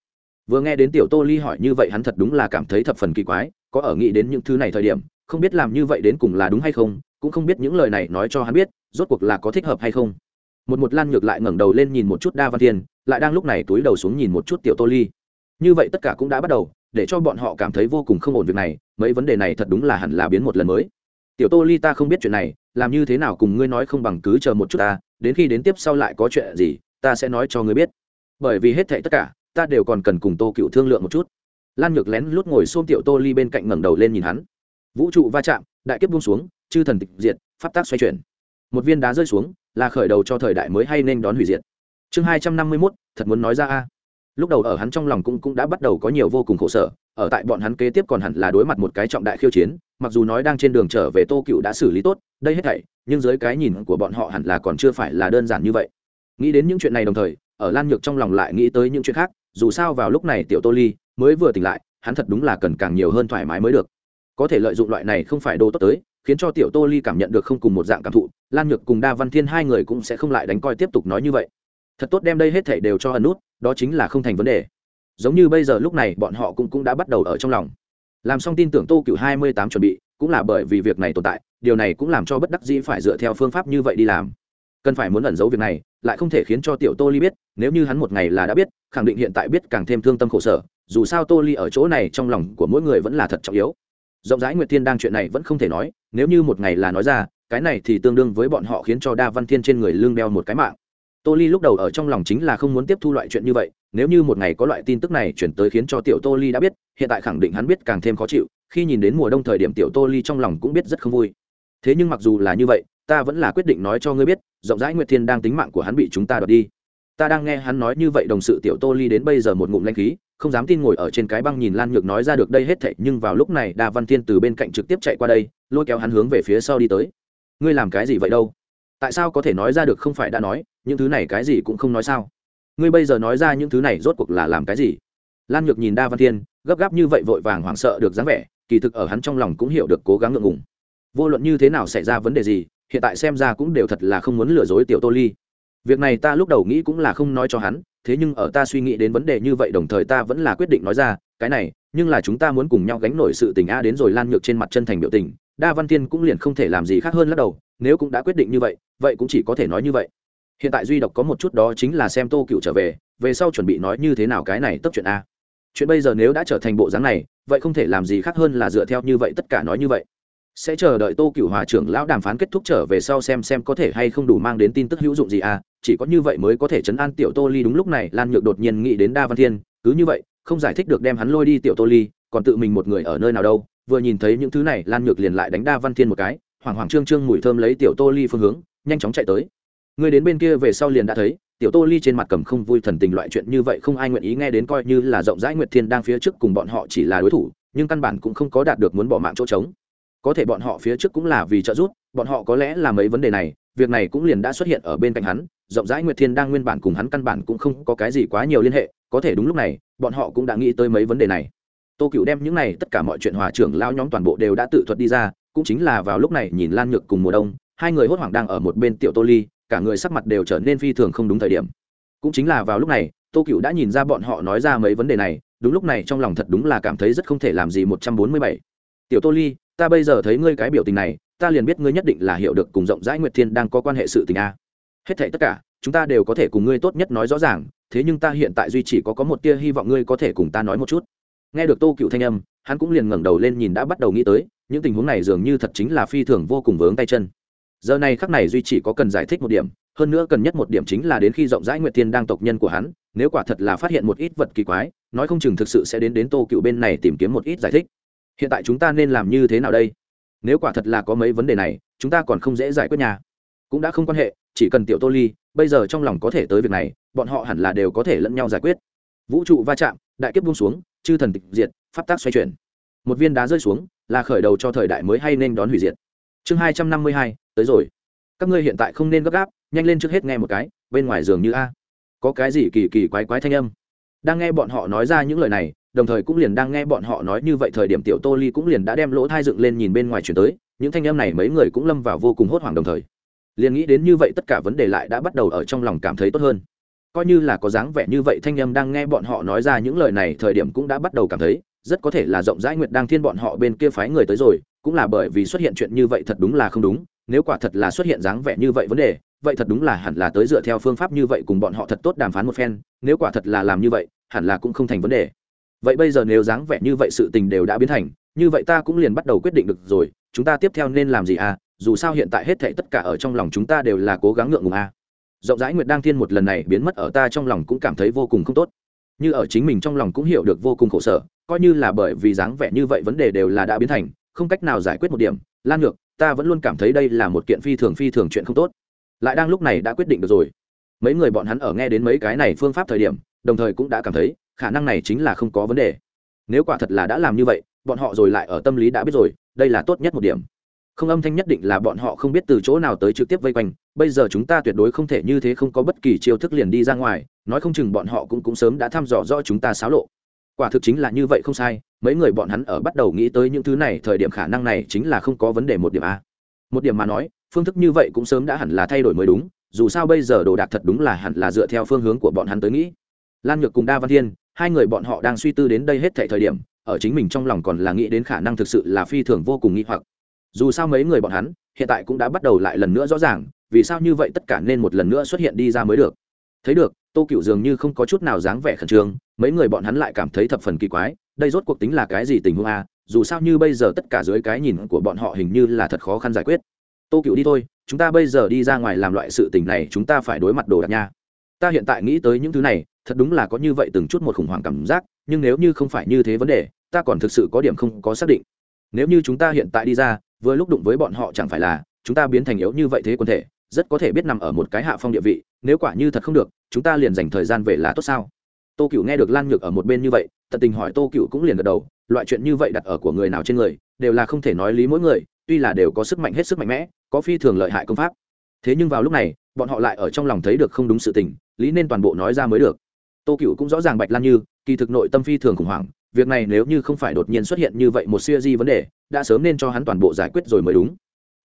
Vừa nghe đến tiểu tô ly hỏi như vậy hắn thật đúng là cảm thấy thập phần kỳ quái, có ở nghĩ đến những thứ này thời điểm, không biết làm như vậy đến cùng là đúng hay không, cũng không biết những lời này nói cho hắn biết, rốt cuộc là có thích hợp hay không. Một một lan ngược lại ngẩng đầu lên nhìn một chút đa văn thiên, lại đang lúc này túi đầu xuống nhìn một chút tiểu tô ly. Như vậy tất cả cũng đã bắt đầu, để cho bọn họ cảm thấy vô cùng không ổn việc này mấy vấn đề này thật đúng là hẳn là biến một lần mới. Tiểu tô ly ta không biết chuyện này, làm như thế nào cùng ngươi nói không bằng cứ chờ một chút ta, đến khi đến tiếp sau lại có chuyện gì, ta sẽ nói cho ngươi biết. Bởi vì hết thệ tất cả, ta đều còn cần cùng tô cựu thương lượng một chút. Lan nhược lén lút ngồi xôm tiểu tô ly bên cạnh ngẩng đầu lên nhìn hắn. Vũ trụ va chạm, đại kiếp buông xuống, chư thần tịch diệt, pháp tác xoay chuyển. Một viên đá rơi xuống, là khởi đầu cho thời đại mới hay nên đón hủy diệt. Chương hai trăm năm mươi mốt, thật muốn nói ra a lúc đầu ở hắn trong lòng cũng cũng đã bắt đầu có nhiều vô cùng khổ sở, ở tại bọn hắn kế tiếp còn hẳn là đối mặt một cái trọng đại khiêu chiến, mặc dù nói đang trên đường trở về tô cựu đã xử lý tốt, đây hết thảy, nhưng dưới cái nhìn của bọn họ hẳn là còn chưa phải là đơn giản như vậy. Nghĩ đến những chuyện này đồng thời, ở lan nhược trong lòng lại nghĩ tới những chuyện khác, dù sao vào lúc này tiểu tô ly mới vừa tỉnh lại, hắn thật đúng là cần càng nhiều hơn thoải mái mới được. Có thể lợi dụng loại này không phải đồ tốt tới, khiến cho tiểu tô ly cảm nhận được không cùng một dạng cảm thụ, lan nhược cùng đa văn thiên hai người cũng sẽ không lại đánh coi tiếp tục nói như vậy. Thật tốt đem đây hết thảy đều cho ẩn nút đó chính là không thành vấn đề. Giống như bây giờ lúc này bọn họ cũng cũng đã bắt đầu ở trong lòng. Làm xong tin tưởng tô cựu hai mươi tám chuẩn bị, cũng là bởi vì việc này tồn tại, điều này cũng làm cho bất đắc dĩ phải dựa theo phương pháp như vậy đi làm. Cần phải muốn ẩn giấu việc này, lại không thể khiến cho tiểu tô ly biết, nếu như hắn một ngày là đã biết, khẳng định hiện tại biết càng thêm thương tâm khổ sở, dù sao tô ly ở chỗ này trong lòng của mỗi người vẫn là thật trọng yếu. Rộng rãi nguyệt thiên đang chuyện này vẫn không thể nói, nếu như một ngày là nói ra, cái này thì tương đương với bọn họ khiến cho đa văn thiên trên người lương đeo một cái mạng tô ly lúc đầu ở trong lòng chính là không muốn tiếp thu loại chuyện như vậy, nếu như một ngày có loại tin tức này chuyển tới khiến cho tiểu tô ly đã biết, hiện tại khẳng định hắn biết càng thêm khó chịu, khi nhìn đến mùa đông thời điểm tiểu tô ly trong lòng cũng biết rất không vui. Thế nhưng mặc dù là như vậy, ta vẫn là quyết định nói cho ngươi biết, rộng rãi nguyệt thiên đang tính mạng của hắn bị chúng ta đoạt đi. Ta đang nghe hắn nói như vậy đồng sự tiểu tô ly đến bây giờ một ngụm lanh khí, không dám tin ngồi ở trên cái băng nhìn lan nhược nói ra được đây hết thệ nhưng vào lúc này đa văn thiên từ bên cạnh trực tiếp chạy qua đây, lôi kéo hắn hướng về phía sau đi tới. Ngươi làm cái gì vậy đâu? Tại sao có thể nói ra được không phải đã nói những thứ này cái gì cũng không nói sao? Ngươi bây giờ nói ra những thứ này rốt cuộc là làm cái gì? Lan nhược nhìn đa văn thiên, gấp gáp như vậy vội vàng hoảng sợ được dáng vẻ, kỳ thực ở hắn trong lòng cũng hiểu được cố gắng ngượng ngùng. Vô luận như thế nào xảy ra vấn đề gì, hiện tại xem ra cũng đều thật là không muốn lừa dối tiểu tô ly. Việc này ta lúc đầu nghĩ cũng là không nói cho hắn, thế nhưng ở ta suy nghĩ đến vấn đề như vậy đồng thời ta vẫn là quyết định nói ra, cái này, nhưng là chúng ta muốn cùng nhau gánh nổi sự tình a đến rồi lan nhược trên mặt chân thành biểu tình, đa văn thiên cũng liền không thể làm gì khác hơn lắc đầu, nếu cũng đã quyết định như vậy vậy cũng chỉ có thể nói như vậy hiện tại duy độc có một chút đó chính là xem tô cựu trở về về sau chuẩn bị nói như thế nào cái này tấp chuyện a. Chuyện bây giờ nếu đã trở thành bộ dáng này, vậy không thể làm gì khác hơn là dựa theo như vậy tất cả nói như vậy. Sẽ chờ đợi tô cựu hòa trưởng lão đàm phán kết thúc trở về sau xem xem có thể hay không đủ mang đến tin tức hữu dụng gì à chỉ có như vậy mới có thể chấn an tiểu tô ly đúng lúc này, lan nhược đột nhiên nghĩ đến đa văn thiên, cứ như vậy, không giải thích được đem hắn lôi đi tiểu tô ly, còn tự mình một người ở nơi nào đâu, vừa nhìn thấy những thứ này, lan nhược liền lại đánh đa văn thiên một cái, hoảng hoảng trương trương mùi thơm lấy tiểu tô ly phương hướng, nhanh chóng chạy tới người đến bên kia về sau liền đã thấy, tiểu tô ly trên mặt cầm không vui thần tình loại chuyện như vậy không ai nguyện ý nghe đến coi như là rộng rãi nguyệt thiên đang phía trước cùng bọn họ chỉ là đối thủ, nhưng căn bản cũng không có đạt được muốn bỏ mạng chỗ trống. Có thể bọn họ phía trước cũng là vì trợ giúp, bọn họ có lẽ là mấy vấn đề này, việc này cũng liền đã xuất hiện ở bên cạnh hắn, rộng rãi nguyệt thiên đang nguyên bản cùng hắn căn bản cũng không có cái gì quá nhiều liên hệ, có thể đúng lúc này, bọn họ cũng đã nghĩ tới mấy vấn đề này. Tô cựu đem những này tất cả mọi chuyện hòa trưởng lao nhóm toàn bộ đều đã tự thuật đi ra, cũng chính là vào lúc này nhìn lan nhược cùng mùa đông, hai người hốt hoảng đang ở một bên tiểu tô ly cả người sắc mặt đều trở nên phi thường không đúng thời điểm. Cũng chính là vào lúc này, tô cựu đã nhìn ra bọn họ nói ra mấy vấn đề này, đúng lúc này trong lòng thật đúng là cảm thấy rất không thể làm gì một trăm bốn mươi bảy. Tiểu tô ly, ta bây giờ thấy ngươi cái biểu tình này, ta liền biết ngươi nhất định là hiểu được cùng rộng rãi nguyệt thiên đang có quan hệ sự tình a. Hết thảy tất cả, chúng ta đều có thể cùng ngươi tốt nhất nói rõ ràng, thế nhưng ta hiện tại duy chỉ có có một tia hy vọng ngươi có thể cùng ta nói một chút. Nghe được tô cựu thanh âm, hắn cũng liền ngẩng đầu lên nhìn đã bắt đầu nghĩ tới, những tình huống này dường như thật chính là phi thường vô cùng vướng tay chân giờ này khắc này duy chỉ có cần giải thích một điểm, hơn nữa cần nhất một điểm chính là đến khi rộng rãi nguyệt thiên đang tộc nhân của hắn, nếu quả thật là phát hiện một ít vật kỳ quái, nói không chừng thực sự sẽ đến đến tô cựu bên này tìm kiếm một ít giải thích. Hiện tại chúng ta nên làm như thế nào đây? Nếu quả thật là có mấy vấn đề này, chúng ta còn không dễ giải quyết nhà cũng đã không quan hệ, chỉ cần tiểu tô ly, bây giờ trong lòng có thể tới việc này, bọn họ hẳn là đều có thể lẫn nhau giải quyết. Vũ trụ va chạm, đại kiếp buông xuống, chư thần tịch diệt, pháp tác xoay chuyển. Một viên đá rơi xuống, là khởi đầu cho thời đại mới hay nên đón hủy diệt chương hai trăm năm mươi hai, tới rồi. Các ngươi hiện tại không nên gấp gáp, nhanh lên trước hết nghe một cái, bên ngoài giường như a. Có cái gì kỳ kỳ quái quái thanh âm? Đang nghe bọn họ nói ra những lời này, đồng thời cũng liền đang nghe bọn họ nói như vậy thời điểm tiểu tô ly cũng liền đã đem lỗ thai dựng lên nhìn bên ngoài chuyển tới, những thanh âm này mấy người cũng lâm vào vô cùng hốt hoảng đồng thời. Liền nghĩ đến như vậy tất cả vấn đề lại đã bắt đầu ở trong lòng cảm thấy tốt hơn. Coi như là có dáng vẻ như vậy thanh âm đang nghe bọn họ nói ra những lời này thời điểm cũng đã bắt đầu cảm thấy, rất có thể là rộng rãi nguyệt đang thiên bọn họ bên kia phái người tới rồi cũng là bởi vì xuất hiện chuyện như vậy thật đúng là không đúng, nếu quả thật là xuất hiện dáng vẻ như vậy vấn đề, vậy thật đúng là hẳn là tới dựa theo phương pháp như vậy cùng bọn họ thật tốt đàm phán một phen, nếu quả thật là làm như vậy, hẳn là cũng không thành vấn đề. Vậy bây giờ nếu dáng vẻ như vậy sự tình đều đã biến thành, như vậy ta cũng liền bắt đầu quyết định được rồi, chúng ta tiếp theo nên làm gì à? Dù sao hiện tại hết thảy tất cả ở trong lòng chúng ta đều là cố gắng ngượng ngùng à. rộng rãi nguyệt đang thiên một lần này biến mất ở ta trong lòng cũng cảm thấy vô cùng không tốt. Như ở chính mình trong lòng cũng hiểu được vô cùng khổ sở, coi như là bởi vì dáng vẻ như vậy vấn đề đều là đã biến thành không cách nào giải quyết một điểm, lan ngược ta vẫn luôn cảm thấy đây là một kiện phi thường phi thường chuyện không tốt. Lại đang lúc này đã quyết định được rồi. Mấy người bọn hắn ở nghe đến mấy cái này phương pháp thời điểm, đồng thời cũng đã cảm thấy, khả năng này chính là không có vấn đề. Nếu quả thật là đã làm như vậy, bọn họ rồi lại ở tâm lý đã biết rồi, đây là tốt nhất một điểm. Không âm thanh nhất định là bọn họ không biết từ chỗ nào tới trực tiếp vây quanh, bây giờ chúng ta tuyệt đối không thể như thế không có bất kỳ chiêu thức liền đi ra ngoài, nói không chừng bọn họ cũng cũng sớm đã thăm dò rõ chúng ta xáo lộ quả thực chính là như vậy không sai, mấy người bọn hắn ở bắt đầu nghĩ tới những thứ này, thời điểm khả năng này chính là không có vấn đề một điểm a. Một điểm mà nói, phương thức như vậy cũng sớm đã hẳn là thay đổi mới đúng, dù sao bây giờ đồ đạc thật đúng là hẳn là dựa theo phương hướng của bọn hắn tới nghĩ. Lan nhược cùng đa văn thiên, hai người bọn họ đang suy tư đến đây hết thệ thời điểm, ở chính mình trong lòng còn là nghĩ đến khả năng thực sự là phi thường vô cùng nghĩ hoặc. Dù sao mấy người bọn hắn, hiện tại cũng đã bắt đầu lại lần nữa rõ ràng, vì sao như vậy tất cả nên một lần nữa xuất hiện đi ra mới được. Thấy được, tô cựu dường như không có chút nào dáng vẻ khẩn trương mấy người bọn hắn lại cảm thấy thập phần kỳ quái, đây rốt cuộc tính là cái gì tình huống a? Dù sao như bây giờ tất cả dưới cái nhìn của bọn họ hình như là thật khó khăn giải quyết. Tô cựu đi thôi, chúng ta bây giờ đi ra ngoài làm loại sự tình này, chúng ta phải đối mặt đồ đạc nha. Ta hiện tại nghĩ tới những thứ này, thật đúng là có như vậy từng chút một khủng hoảng cảm giác, nhưng nếu như không phải như thế vấn đề, ta còn thực sự có điểm không có xác định. Nếu như chúng ta hiện tại đi ra, vừa lúc đụng với bọn họ chẳng phải là, chúng ta biến thành yếu như vậy thế quân thể, rất có thể biết nằm ở một cái hạ phong địa vị, nếu quả như thật không được, chúng ta liền dành thời gian về là tốt sao? Tô cựu nghe được lan nhược ở một bên như vậy, tận tình hỏi tô cựu cũng liền gật đầu, loại chuyện như vậy đặt ở của người nào trên người, đều là không thể nói lý mỗi người, tuy là đều có sức mạnh hết sức mạnh mẽ, có phi thường lợi hại công pháp. Thế nhưng vào lúc này, bọn họ lại ở trong lòng thấy được không đúng sự tình, lý nên toàn bộ nói ra mới được. Tô cựu cũng rõ ràng bạch lan như, kỳ thực nội tâm phi thường khủng hoảng, việc này nếu như không phải đột nhiên xuất hiện như vậy một siêu di vấn đề, đã sớm nên cho hắn toàn bộ giải quyết rồi mới đúng.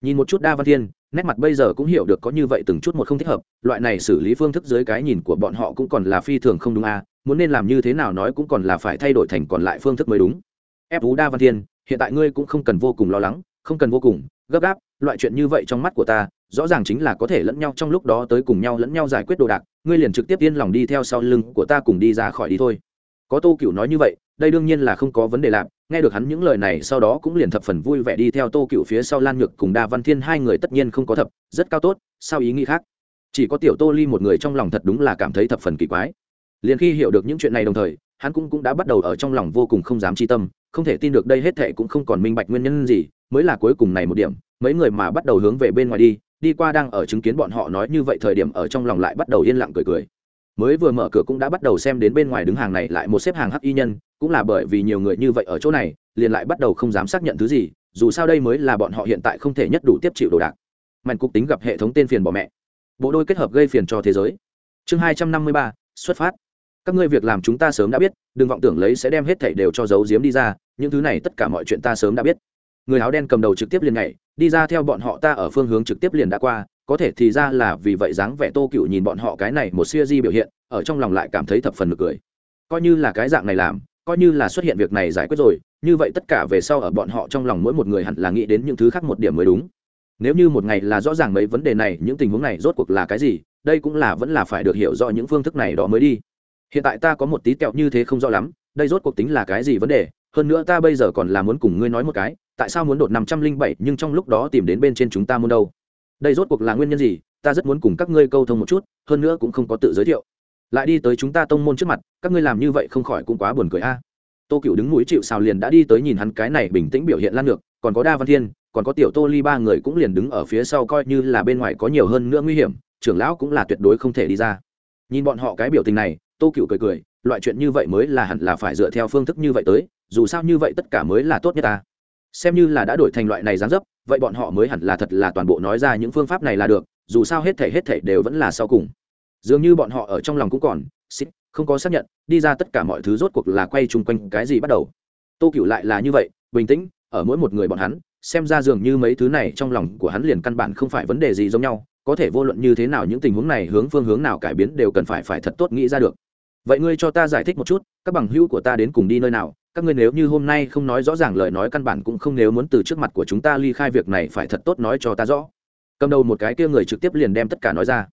Nhìn một chút đa văn thiên, nét mặt bây giờ cũng hiểu được có như vậy từng chút một không thích hợp, loại này xử lý phương thức dưới cái nhìn của bọn họ cũng còn là phi thường không đúng a muốn nên làm như thế nào nói cũng còn là phải thay đổi thành còn lại phương thức mới đúng. Ép vú đa văn thiên, hiện tại ngươi cũng không cần vô cùng lo lắng, không cần vô cùng, gấp gáp, loại chuyện như vậy trong mắt của ta, rõ ràng chính là có thể lẫn nhau trong lúc đó tới cùng nhau lẫn nhau giải quyết đồ đạc, ngươi liền trực tiếp yên lòng đi theo sau lưng của ta cùng đi ra khỏi đi thôi. Có tô cựu nói như vậy, đây đương nhiên là không có vấn đề làm nghe được hắn những lời này sau đó cũng liền thập phần vui vẻ đi theo tô cựu phía sau lan nhược cùng đa văn thiên, hai người tất nhiên không có thập, rất cao tốt, sao ý nghĩ khác? Chỉ có tiểu tô ly một người trong lòng thật đúng là cảm thấy thập phần kỳ quái liền khi hiểu được những chuyện này đồng thời, hắn cũng cũng đã bắt đầu ở trong lòng vô cùng không dám chi tâm, không thể tin được đây hết thệ cũng không còn minh bạch nguyên nhân gì, mới là cuối cùng này một điểm, mấy người mà bắt đầu hướng về bên ngoài đi đi qua đang ở chứng kiến bọn họ nói như vậy thời điểm ở trong lòng lại bắt đầu yên lặng cười cười. Mới vừa mở cửa cũng đã bắt đầu xem đến bên ngoài đứng hàng này lại một xếp hàng hắc y nhân, cũng là bởi vì nhiều người như vậy ở chỗ này, liền lại bắt đầu không dám xác nhận thứ gì, dù sao đây mới là bọn họ hiện tại không thể nhất đủ tiếp chịu đồ đạc. Mạnh cục tính gặp hệ thống tên phiền bỏ mẹ. Bộ đôi kết hợp gây phiền cho thế giới. Chương hai trăm năm mươi ba, xuất phát các ngươi việc làm chúng ta sớm đã biết, đừng vọng tưởng lấy sẽ đem hết thảy đều cho giấu giếm đi ra, những thứ này tất cả mọi chuyện ta sớm đã biết. Người áo đen cầm đầu trực tiếp liền nhảy, đi ra theo bọn họ ta ở phương hướng trực tiếp liền đã qua, có thể thì ra là vì vậy dáng vẻ tô cựu nhìn bọn họ cái này một siêu di biểu hiện, ở trong lòng lại cảm thấy thập phần nực cười. Coi như là cái dạng này làm, coi như là xuất hiện việc này giải quyết rồi, như vậy tất cả về sau ở bọn họ trong lòng mỗi một người hẳn là nghĩ đến những thứ khác một điểm mới đúng. Nếu như một ngày là rõ ràng mấy vấn đề này, những tình huống này rốt cuộc là cái gì, đây cũng là vẫn là phải được hiểu rõ những phương thức này đó mới đi hiện tại ta có một tí kẹo như thế không rõ lắm, đây rốt cuộc tính là cái gì vấn đề? Hơn nữa ta bây giờ còn là muốn cùng ngươi nói một cái, tại sao muốn đột năm trăm linh bảy nhưng trong lúc đó tìm đến bên trên chúng ta muốn đâu? Đây rốt cuộc là nguyên nhân gì? Ta rất muốn cùng các ngươi câu thông một chút, hơn nữa cũng không có tự giới thiệu. Lại đi tới chúng ta tông môn trước mặt, các ngươi làm như vậy không khỏi cũng quá buồn cười a. Tô cựu đứng mũi chịu xào liền đã đi tới nhìn hắn cái này bình tĩnh biểu hiện lan được còn có đa văn thiên, còn có tiểu tô ly ba người cũng liền đứng ở phía sau coi như là bên ngoài có nhiều hơn nữa nguy hiểm, trưởng lão cũng là tuyệt đối không thể đi ra. Nhìn bọn họ cái biểu tình này tô cựu cười cười, loại chuyện như vậy mới là hẳn là phải dựa theo phương thức như vậy tới, dù sao như vậy tất cả mới là tốt nhất ta. Xem như là đã đổi thành loại này gián dấp, vậy bọn họ mới hẳn là thật là toàn bộ nói ra những phương pháp này là được, dù sao hết thể hết thể đều vẫn là sau cùng. Dường như bọn họ ở trong lòng cũng còn, xích, không có xác nhận, đi ra tất cả mọi thứ rốt cuộc là quay chung quanh cái gì bắt đầu. Tô cựu lại là như vậy, bình tĩnh, ở mỗi một người bọn hắn, xem ra dường như mấy thứ này trong lòng của hắn liền căn bản không phải vấn đề gì giống nhau, có thể vô luận như thế nào những tình huống này hướng phương hướng nào cải biến đều cần phải phải thật tốt nghĩ ra được vậy ngươi cho ta giải thích một chút, các bằng hữu của ta đến cùng đi nơi nào? Các ngươi nếu như hôm nay không nói rõ ràng lời nói căn bản cũng không nếu muốn từ trước mặt của chúng ta ly khai việc này phải thật tốt nói cho ta rõ. Cầm đầu một cái kia người trực tiếp liền đem tất cả nói ra.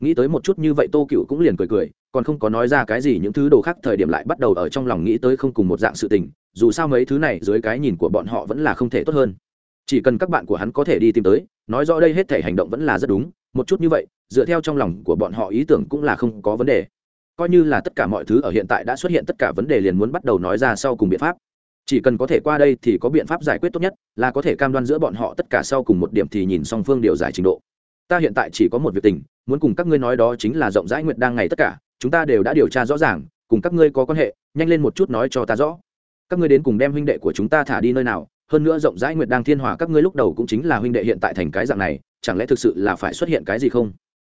Nghĩ tới một chút như vậy tô cựu cũng liền cười cười, còn không có nói ra cái gì những thứ đồ khác, thời điểm lại bắt đầu ở trong lòng nghĩ tới không cùng một dạng sự tình, dù sao mấy thứ này dưới cái nhìn của bọn họ vẫn là không thể tốt hơn. Chỉ cần các bạn của hắn có thể đi tìm tới, nói rõ đây hết thể hành động vẫn là rất đúng, một chút như vậy, dựa theo trong lòng của bọn họ ý tưởng cũng là không có vấn đề coi như là tất cả mọi thứ ở hiện tại đã xuất hiện tất cả vấn đề liền muốn bắt đầu nói ra sau cùng biện pháp. Chỉ cần có thể qua đây thì có biện pháp giải quyết tốt nhất, là có thể cam đoan giữa bọn họ tất cả sau cùng một điểm thì nhìn song phương điều giải trình độ. Ta hiện tại chỉ có một việc tình, muốn cùng các ngươi nói đó chính là rộng rãi nguyện đang ngày tất cả, chúng ta đều đã điều tra rõ ràng, cùng các ngươi có quan hệ, nhanh lên một chút nói cho ta rõ. Các ngươi đến cùng đem huynh đệ của chúng ta thả đi nơi nào, hơn nữa rộng rãi nguyệt đang thiên hòa các ngươi lúc đầu cũng chính là huynh đệ hiện tại thành cái dạng này, chẳng lẽ thực sự là phải xuất hiện cái gì không?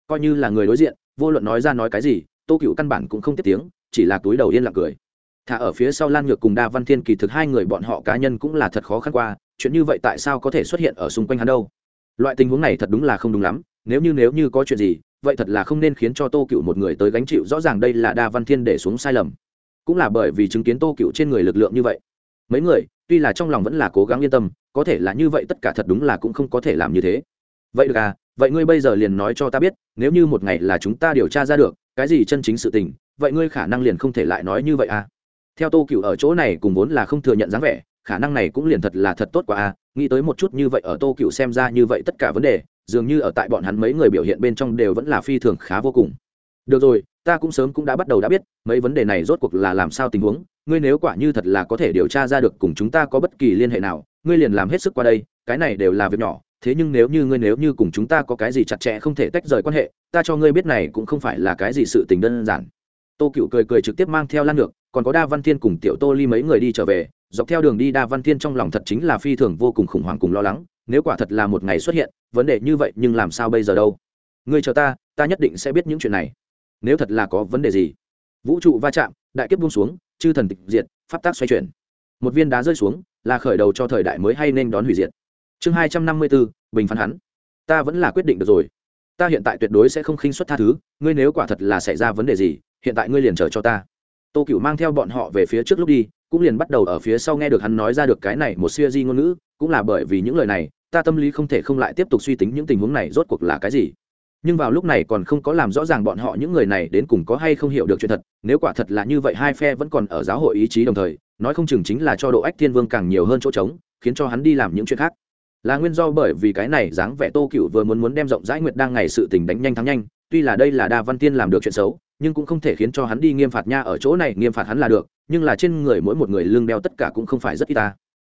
Coi như là người đối diện, vô luận nói ra nói cái gì tô cựu căn bản cũng không tiếp tiếng, chỉ là túi đầu yên lặng cười. Thả ở phía sau lan nhược cùng đa văn thiên kỳ thực hai người bọn họ cá nhân cũng là thật khó khăn qua, chuyện như vậy tại sao có thể xuất hiện ở xung quanh hắn đâu? Loại tình huống này thật đúng là không đúng lắm, nếu như nếu như có chuyện gì, vậy thật là không nên khiến cho tô cựu một người tới gánh chịu, rõ ràng đây là đa văn thiên để xuống sai lầm. Cũng là bởi vì chứng kiến tô cựu trên người lực lượng như vậy. Mấy người, tuy là trong lòng vẫn là cố gắng yên tâm, có thể là như vậy tất cả thật đúng là cũng không có thể làm như thế. Vậy được à vậy ngươi bây giờ liền nói cho ta biết, nếu như một ngày là chúng ta điều tra ra được cái gì chân chính sự tình, vậy ngươi khả năng liền không thể lại nói như vậy à? Theo tô cựu ở chỗ này cùng vốn là không thừa nhận dáng vẻ, khả năng này cũng liền thật là thật tốt quá à? Nghĩ tới một chút như vậy ở tô cựu xem ra như vậy tất cả vấn đề, dường như ở tại bọn hắn mấy người biểu hiện bên trong đều vẫn là phi thường khá vô cùng. Được rồi, ta cũng sớm cũng đã bắt đầu đã biết, mấy vấn đề này rốt cuộc là làm sao tình huống, ngươi nếu quả như thật là có thể điều tra ra được cùng chúng ta có bất kỳ liên hệ nào, ngươi liền làm hết sức qua đây, cái này đều là việc nhỏ thế nhưng nếu như ngươi nếu như cùng chúng ta có cái gì chặt chẽ không thể tách rời quan hệ, ta cho ngươi biết này cũng không phải là cái gì sự tình đơn giản. Tô cựu cười cười trực tiếp mang theo lan ngược còn có đa văn thiên cùng tiểu tô ly mấy người đi trở về, dọc theo đường đi đa văn thiên trong lòng thật chính là phi thường vô cùng khủng hoảng cùng lo lắng, nếu quả thật là một ngày xuất hiện, vấn đề như vậy nhưng làm sao bây giờ đâu? Ngươi chờ ta ta nhất định sẽ biết những chuyện này. Nếu thật là có vấn đề gì, vũ trụ va chạm, đại kiếp buông xuống, chư thần tịch diệt, pháp tác xoay chuyển. Một viên đá rơi xuống, là khởi đầu cho thời đại mới hay nên đón hủy diệt chương hai trăm năm mươi bốn bình phán hắn. Ta vẫn là quyết định được rồi. Ta hiện tại tuyệt đối sẽ không khinh xuất tha thứ, ngươi nếu quả thật là xảy ra vấn đề gì, hiện tại ngươi liền chờ cho ta. Tô cựu mang theo bọn họ về phía trước lúc đi, cũng liền bắt đầu ở phía sau nghe được hắn nói ra được cái này một siêu di ngôn ngữ, cũng là bởi vì những lời này, ta tâm lý không thể không lại tiếp tục suy tính những tình huống này rốt cuộc là cái gì. Nhưng vào lúc này còn không có làm rõ ràng bọn họ những người này đến cùng có hay không hiểu được chuyện thật, nếu quả thật là như vậy hai phe vẫn còn ở giáo hội ý chí đồng thời, nói không chừng chính là cho độ ách thiên vương càng nhiều hơn chỗ trống, khiến cho hắn đi làm những chuyện khác là nguyên do bởi vì cái này dáng vẻ tô cựu vừa muốn muốn đem rộng rãi nguyệt đang ngày sự tình đánh nhanh thắng nhanh, tuy là đây là đa văn tiên làm được chuyện xấu, nhưng cũng không thể khiến cho hắn đi nghiêm phạt nha ở chỗ này, nghiêm phạt hắn là được, nhưng là trên người mỗi một người lương đeo tất cả cũng không phải rất ít ta.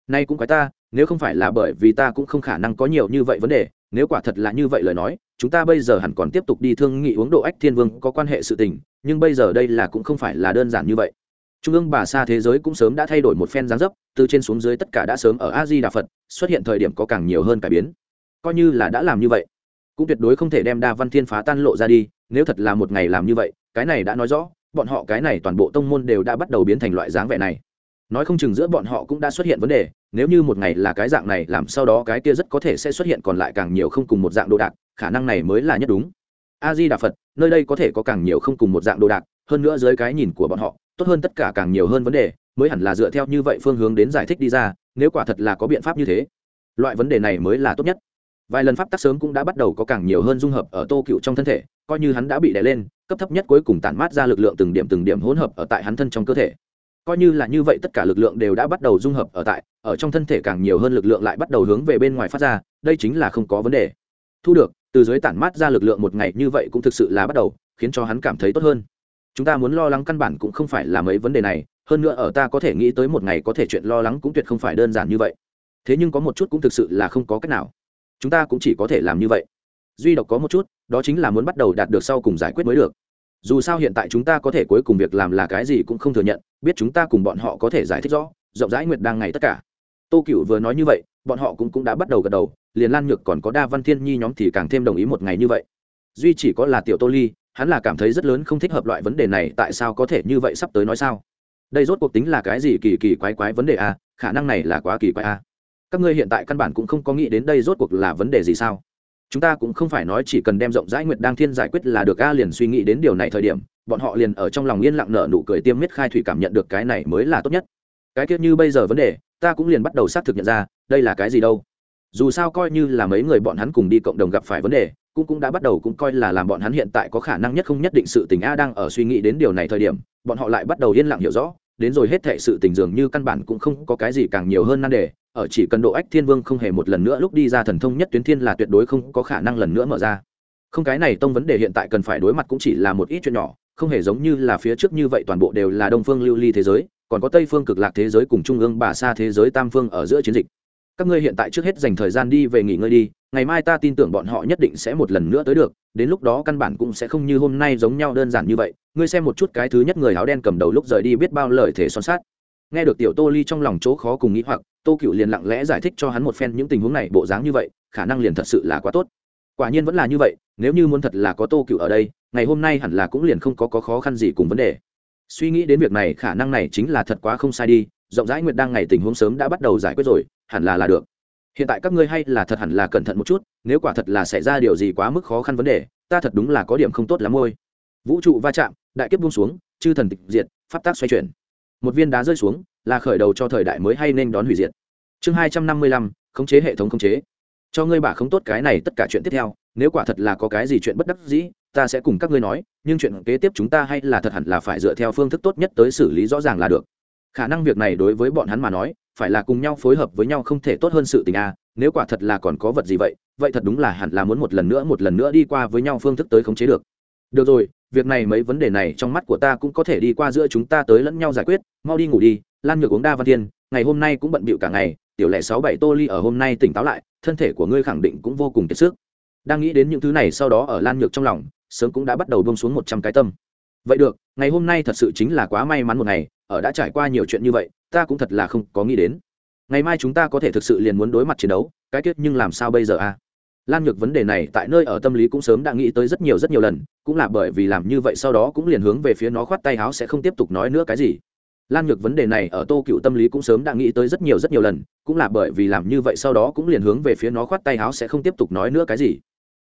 Nay cũng quái ta, nếu không phải là bởi vì ta cũng không khả năng có nhiều như vậy vấn đề, nếu quả thật là như vậy lời nói, chúng ta bây giờ hẳn còn tiếp tục đi thương nghị uống độ ách thiên vương có quan hệ sự tình, nhưng bây giờ đây là cũng không phải là đơn giản như vậy trung ương bà xa thế giới cũng sớm đã thay đổi một phen dáng dấp, từ trên xuống dưới tất cả đã sớm ở a di đà phật, xuất hiện thời điểm có càng nhiều hơn cải biến. Coi như là đã làm như vậy, cũng tuyệt đối không thể đem đa văn thiên phá tan lộ ra đi, nếu thật là một ngày làm như vậy, cái này đã nói rõ, bọn họ cái này toàn bộ tông môn đều đã bắt đầu biến thành loại dáng vẻ này. Nói không chừng giữa bọn họ cũng đã xuất hiện vấn đề, nếu như một ngày là cái dạng này, làm sau đó cái kia rất có thể sẽ xuất hiện còn lại càng nhiều không cùng một dạng đồ đạc, khả năng này mới là nhất đúng. A di đà phật, nơi đây có thể có càng nhiều không cùng một dạng đồ đạc, hơn nữa dưới cái nhìn của bọn họ tốt hơn tất cả càng nhiều hơn vấn đề, mới hẳn là dựa theo như vậy phương hướng đến giải thích đi ra, nếu quả thật là có biện pháp như thế, loại vấn đề này mới là tốt nhất. Vài lần pháp tắc sớm cũng đã bắt đầu có càng nhiều hơn dung hợp ở tô cựu trong thân thể, coi như hắn đã bị đè lên, cấp thấp nhất cuối cùng tản mát ra lực lượng từng điểm từng điểm hỗn hợp ở tại hắn thân trong cơ thể. Coi như là như vậy tất cả lực lượng đều đã bắt đầu dung hợp ở tại, ở trong thân thể càng nhiều hơn lực lượng lại bắt đầu hướng về bên ngoài phát ra, đây chính là không có vấn đề. Thu được, từ dưới tản mát ra lực lượng một ngày như vậy cũng thực sự là bắt đầu, khiến cho hắn cảm thấy tốt hơn chúng ta muốn lo lắng căn bản cũng không phải là mấy vấn đề này hơn nữa ở ta có thể nghĩ tới một ngày có thể chuyện lo lắng cũng tuyệt không phải đơn giản như vậy. Thế nhưng có một chút cũng thực sự là không có cách nào. Chúng ta cũng chỉ có thể làm như vậy. Duy độc có một chút đó chính là muốn bắt đầu đạt được sau cùng giải quyết mới được. Dù sao hiện tại chúng ta có thể cuối cùng việc làm là cái gì cũng không thừa nhận biết chúng ta cùng bọn họ có thể giải thích rõ rộng rãi nguyệt đang ngày tất cả. Tô cựu vừa nói như vậy bọn họ cũng, cũng đã bắt đầu gật đầu liền lan nhược còn có đa văn thiên nhi nhóm thì càng thêm đồng ý một ngày như vậy. Duy chỉ có là tiểu tô ly hắn là cảm thấy rất lớn không thích hợp loại vấn đề này, tại sao có thể như vậy sắp tới nói sao đây rốt cuộc tính là cái gì kỳ kỳ quái quái vấn đề a à? khả năng này là quá kỳ quái a à? các ngươi hiện tại căn bản cũng không có nghĩ đến đây rốt cuộc là vấn đề gì sao chúng ta cũng không phải nói chỉ cần đem rộng rãi nguyệt đang thiên giải quyết là được, a liền suy nghĩ đến điều này thời điểm, bọn họ liền ở trong lòng yên lặng nở nụ cười tiêm miết khai thủy cảm nhận được cái này mới là tốt nhất cái tiết như bây giờ vấn đề, ta cũng liền bắt đầu xác thực nhận ra, đây là cái gì đâu dù sao coi như là mấy người bọn hắn cùng đi cộng đồng gặp phải vấn đề cũng cũng đã bắt đầu cũng coi là làm bọn hắn hiện tại có khả năng nhất không nhất định sự tình a đang ở suy nghĩ đến điều này thời điểm, bọn họ lại bắt đầu yên lặng hiểu rõ, đến rồi hết thệ sự tình dường như căn bản cũng không có cái gì càng nhiều hơn nan đề, ở chỉ cần độ ách thiên vương không hề một lần nữa lúc đi ra thần thông nhất tuyến thiên là tuyệt đối không có khả năng lần nữa mở ra. Không cái này tông vấn đề hiện tại cần phải đối mặt cũng chỉ là một ít chuyện nhỏ, không hề giống như là phía trước như vậy toàn bộ đều là đông phương lưu ly thế giới, còn có tây phương cực lạc thế giới cùng trung ương bà xa thế giới tam phương ở giữa chiến dịch. Các ngươi hiện tại trước hết dành thời gian đi về nghỉ ngơi đi ngày mai ta tin tưởng bọn họ nhất định sẽ một lần nữa tới được đến lúc đó căn bản cũng sẽ không như hôm nay giống nhau đơn giản như vậy. Ngươi xem một chút cái thứ nhất người áo đen cầm đầu lúc rời đi biết bao lời thể son sát nghe được tiểu tô ly trong lòng chỗ khó cùng nghĩ hoặc tô cựu liền lặng lẽ giải thích cho hắn một phen những tình huống này bộ dáng như vậy khả năng liền thật sự là quá tốt. Quả nhiên vẫn là như vậy nếu như muốn thật là có tô cựu ở đây ngày hôm nay hẳn là cũng liền không có, có khó khăn gì cùng vấn đề. Suy nghĩ đến việc này khả năng này chính là thật quá không sai đi rộng rãi nguyệt đang ngày tình huống sớm đã bắt đầu giải quyết rồi hẳn là là được hiện tại các ngươi hay là thật hẳn là cẩn thận một chút, nếu quả thật là xảy ra điều gì quá mức khó khăn vấn đề, ta thật đúng là có điểm không tốt lắm ôi. Vũ trụ va chạm, đại kiếp buông xuống, chư thần tịch diệt, pháp tác xoay chuyển. Một viên đá rơi xuống, là khởi đầu cho thời đại mới hay nên đón hủy diệt. Chương hai trăm năm mươi lăm, khống chế hệ thống khống chế. Cho ngươi bà không tốt cái này tất cả chuyện tiếp theo, nếu quả thật là có cái gì chuyện bất đắc dĩ, ta sẽ cùng các ngươi nói, nhưng chuyện kế tiếp chúng ta hay là thật hẳn là phải dựa theo phương thức tốt nhất tới xử lý rõ ràng là được. Khả năng việc này đối với bọn hắn mà nói phải là cùng nhau phối hợp với nhau không thể tốt hơn sự tình a à. nếu quả thật là còn có vật gì vậy vậy thật đúng là hẳn là muốn một lần nữa một lần nữa đi qua với nhau phương thức tới khống chế được được rồi, việc này mấy vấn đề này trong mắt của ta cũng có thể đi qua giữa chúng ta tới lẫn nhau giải quyết, mau đi ngủ đi, lan nhược uống đa văn thiên, ngày hôm nay cũng bận bịu cả ngày, tiểu lẻ sáu bảy tô ly ở hôm nay tỉnh táo lại, thân thể của ngươi khẳng định cũng vô cùng kiệt sức đang nghĩ đến những thứ này sau đó ở lan nhược trong lòng, sớm cũng đã bắt đầu bông xuống một trăm cái tâm vậy được, ngày hôm nay thật sự chính là quá may mắn một ngày ở đã trải qua nhiều chuyện như vậy, ta cũng thật là không có nghĩ đến. Ngày mai chúng ta có thể thực sự liền muốn đối mặt chiến đấu, cái kết nhưng làm sao bây giờ a lan nhược vấn đề này tại nơi ở tâm lý cũng sớm đã nghĩ tới rất nhiều rất nhiều lần, cũng là bởi vì làm như vậy sau đó cũng liền hướng về phía nó khoát tay áo sẽ không tiếp tục nói nữa cái gì. Lan nhược vấn đề này ở tô cựu tâm lý cũng sớm đã nghĩ tới rất nhiều rất nhiều lần, cũng là bởi vì làm như vậy sau đó cũng liền hướng về phía nó khoát tay áo sẽ không tiếp tục nói nữa cái gì.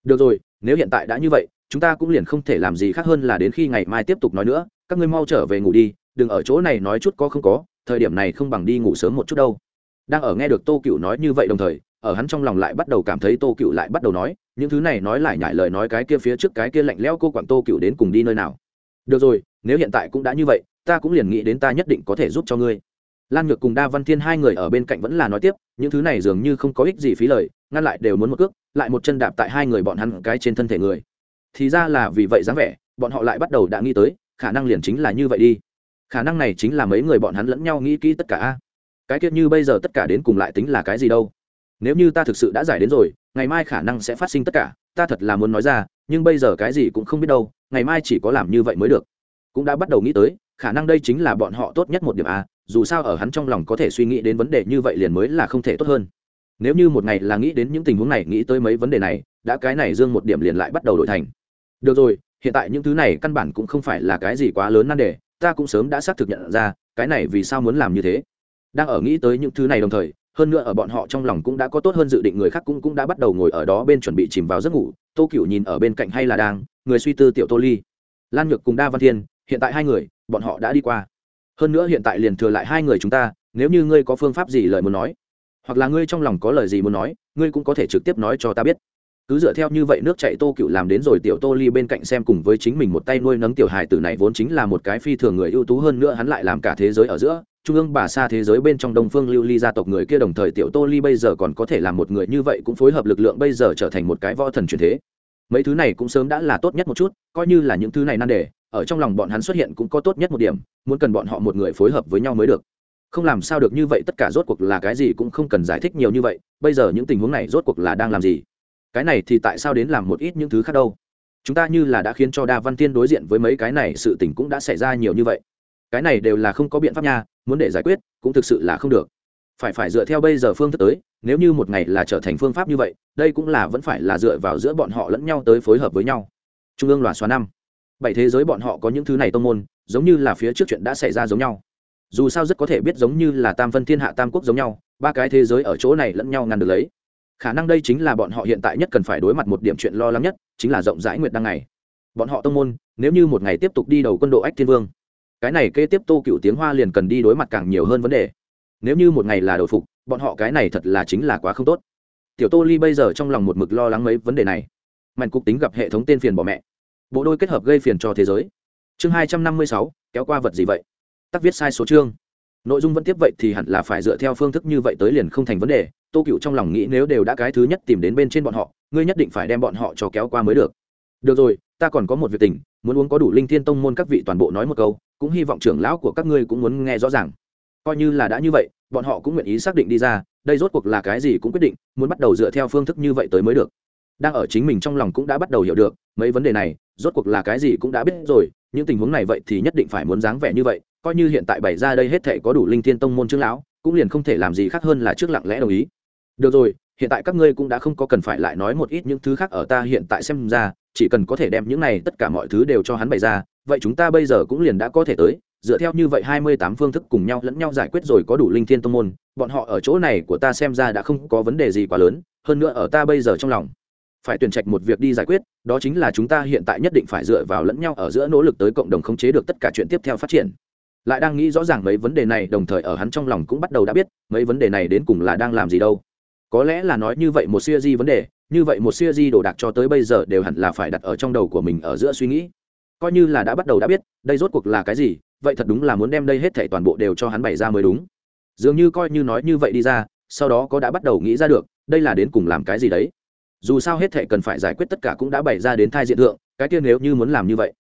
Được rồi, nếu hiện tại đã như vậy, chúng ta cũng liền không thể làm gì khác hơn là đến khi ngày mai tiếp tục nói nữa, các ngươi mau trở về ngủ đi đừng ở chỗ này nói chút có không có, thời điểm này không bằng đi ngủ sớm một chút đâu. Đang ở nghe được tô cựu nói như vậy đồng thời, ở hắn trong lòng lại bắt đầu cảm thấy tô cựu lại bắt đầu nói, những thứ này nói lại nhải lời nói cái kia phía trước cái kia lạnh lẽo cô quảng tô cựu đến cùng đi nơi nào. Được rồi, nếu hiện tại cũng đã như vậy, ta cũng liền nghĩ đến ta nhất định có thể giúp cho ngươi. Lan nhược cùng đa văn thiên hai người ở bên cạnh vẫn là nói tiếp, những thứ này dường như không có ích gì phí lời, ngăn lại đều muốn một cước, lại một chân đạp tại hai người bọn hắn cái trên thân thể người. Thì ra là vì vậy dáng vẻ, bọn họ lại bắt đầu đã nghĩ tới, khả năng liền chính là như vậy đi khả năng này chính là mấy người bọn hắn lẫn nhau nghĩ kỹ tất cả a. cái kiết như bây giờ tất cả đến cùng lại tính là cái gì đâu? Nếu như ta thực sự đã giải đến rồi, ngày mai khả năng sẽ phát sinh tất cả, ta thật là muốn nói ra, nhưng bây giờ cái gì cũng không biết đâu, ngày mai chỉ có làm như vậy mới được. Cũng đã bắt đầu nghĩ tới, khả năng đây chính là bọn họ tốt nhất một điểm a, dù sao ở hắn trong lòng có thể suy nghĩ đến vấn đề như vậy liền mới là không thể tốt hơn. Nếu như một ngày là nghĩ đến những tình huống này, nghĩ tới mấy vấn đề này, đã cái này dương một điểm liền lại bắt đầu đổi thành. Được rồi, hiện tại những thứ này căn bản cũng không phải là cái gì quá lớn nan đề ta cũng sớm đã xác thực nhận ra, cái này vì sao muốn làm như thế. Đang ở nghĩ tới những thứ này đồng thời, hơn nữa ở bọn họ trong lòng cũng đã có tốt hơn dự định, người khác cũng cũng đã bắt đầu ngồi ở đó bên chuẩn bị chìm vào giấc ngủ. Tô cựu nhìn ở bên cạnh hay là đang, người suy tư tiểu tô ly. Lan nhược cùng đa văn thiên, hiện tại hai người, bọn họ đã đi qua. Hơn nữa hiện tại liền thừa lại hai người chúng ta, nếu như ngươi có phương pháp gì lời muốn nói, hoặc là ngươi trong lòng có lời gì muốn nói, ngươi cũng có thể trực tiếp nói cho ta biết cứ dựa theo như vậy nước chạy tô cựu làm đến rồi tiểu tô ly bên cạnh xem cùng với chính mình một tay nuôi nấng tiểu hài tử này vốn chính là một cái phi thường người ưu tú hơn nữa hắn lại làm cả thế giới ở giữa, trung ương bà xa thế giới bên trong đông phương lưu ly gia tộc người kia đồng thời tiểu tô ly bây giờ còn có thể làm một người như vậy cũng phối hợp lực lượng bây giờ trở thành một cái võ thần truyền thế. Mấy thứ này cũng sớm đã là tốt nhất một chút, coi như là những thứ này nan đề, ở trong lòng bọn hắn xuất hiện cũng có tốt nhất một điểm, muốn cần bọn họ một người phối hợp với nhau mới được. Không làm sao được như vậy, tất cả rốt cuộc là cái gì cũng không cần giải thích nhiều như vậy, bây giờ những tình huống này rốt cuộc là đang làm gì? Cái này thì tại sao đến làm một ít những thứ khác đâu? Chúng ta như là đã khiến cho đa văn tiên đối diện với mấy cái này sự tình cũng đã xảy ra nhiều như vậy. Cái này đều là không có biện pháp nha, muốn để giải quyết cũng thực sự là không được. Phải phải dựa theo bây giờ phương thức tới, nếu như một ngày là trở thành phương pháp như vậy, đây cũng là vẫn phải là dựa vào giữa bọn họ lẫn nhau tới phối hợp với nhau. Trung ương loạt xóa năm. Bảy thế giới bọn họ có những thứ này tông môn, giống như là phía trước chuyện đã xảy ra giống nhau. Dù sao rất có thể biết giống như là tam phân thiên hạ tam quốc giống nhau, ba cái thế giới ở chỗ này lẫn nhau ngăn được lấy khả năng đây chính là bọn họ hiện tại nhất cần phải đối mặt một điểm chuyện lo lắng nhất, chính là rộng rãi nguyệt đăng này bọn họ tông môn, nếu như một ngày tiếp tục đi đầu quân độ ách thiên vương, cái này kế tiếp tô cựu tiếng hoa liền cần đi đối mặt càng nhiều hơn vấn đề. Nếu như một ngày là đầu phục, bọn họ cái này thật là chính là quá không tốt. Tiểu tô ly bây giờ trong lòng một mực lo lắng mấy vấn đề này. Mạnh cục tính gặp hệ thống tên phiền bỏ mẹ. Bộ đôi kết hợp gây phiền cho thế giới. Chương hai trăm năm mươi sáu, kéo qua vật gì vậy? Tắc viết sai số chương. Nội dung vẫn tiếp vậy thì hẳn là phải dựa theo phương thức như vậy tới liền không thành vấn đề tô cựu trong lòng nghĩ nếu đều đã cái thứ nhất tìm đến bên trên bọn họ, ngươi nhất định phải đem bọn họ cho kéo qua mới được. Được rồi, ta còn có một việc tình, muốn uống có đủ linh thiên tông môn các vị toàn bộ nói một câu, cũng hy vọng trưởng lão của các ngươi cũng muốn nghe rõ ràng. Coi như là đã như vậy, bọn họ cũng nguyện ý xác định đi ra, đây rốt cuộc là cái gì cũng quyết định, muốn bắt đầu dựa theo phương thức như vậy tới mới được. Đang ở chính mình trong lòng cũng đã bắt đầu hiểu được, mấy vấn đề này, rốt cuộc là cái gì cũng đã biết rồi, những tình huống này vậy thì nhất định phải muốn dáng vẻ như vậy, coi như hiện tại bày ra đây hết thể có đủ linh thiên tông môn trưởng lão, cũng liền không thể làm gì khác hơn là trước lặng lẽ đồng ý được rồi, hiện tại các ngươi cũng đã không có cần phải lại nói một ít những thứ khác ở ta hiện tại xem ra, chỉ cần có thể đem những này tất cả mọi thứ đều cho hắn bày ra, vậy chúng ta bây giờ cũng liền đã có thể tới, dựa theo như vậy hai mươi tám phương thức cùng nhau lẫn nhau giải quyết rồi có đủ linh thiên tông môn, bọn họ ở chỗ này của ta xem ra đã không có vấn đề gì quá lớn, hơn nữa ở ta bây giờ trong lòng, phải tuyển trạch một việc đi giải quyết, đó chính là chúng ta hiện tại nhất định phải dựa vào lẫn nhau ở giữa nỗ lực tới cộng đồng khống chế được tất cả chuyện tiếp theo phát triển. Lại đang nghĩ rõ ràng mấy vấn đề này, đồng thời ở hắn trong lòng cũng bắt đầu đã biết, mấy vấn đề này đến cùng là đang làm gì đâu có lẽ là nói như vậy một siêu di vấn đề, như vậy một siêu di đồ đạc cho tới bây giờ đều hẳn là phải đặt ở trong đầu của mình ở giữa suy nghĩ. Coi như là đã bắt đầu đã biết, đây rốt cuộc là cái gì, vậy thật đúng là muốn đem đây hết thảy toàn bộ đều cho hắn bày ra mới đúng. Dường như coi như nói như vậy đi ra, sau đó có đã bắt đầu nghĩ ra được, đây là đến cùng làm cái gì đấy. Dù sao hết thảy cần phải giải quyết tất cả cũng đã bày ra đến thai diện thượng, cái kia nếu như muốn làm như vậy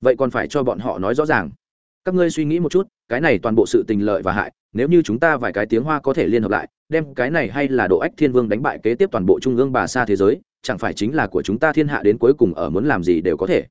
vậy còn phải cho bọn họ nói rõ ràng. Các ngươi suy nghĩ một chút, cái này toàn bộ sự tình lợi và hại nếu như chúng ta vài cái tiếng hoa có thể liên hợp lại, đem cái này hay là độ ách thiên vương đánh bại kế tiếp toàn bộ trung ương bà xa thế giới, chẳng phải chính là của chúng ta thiên hạ đến cuối cùng ở muốn làm gì đều có thể.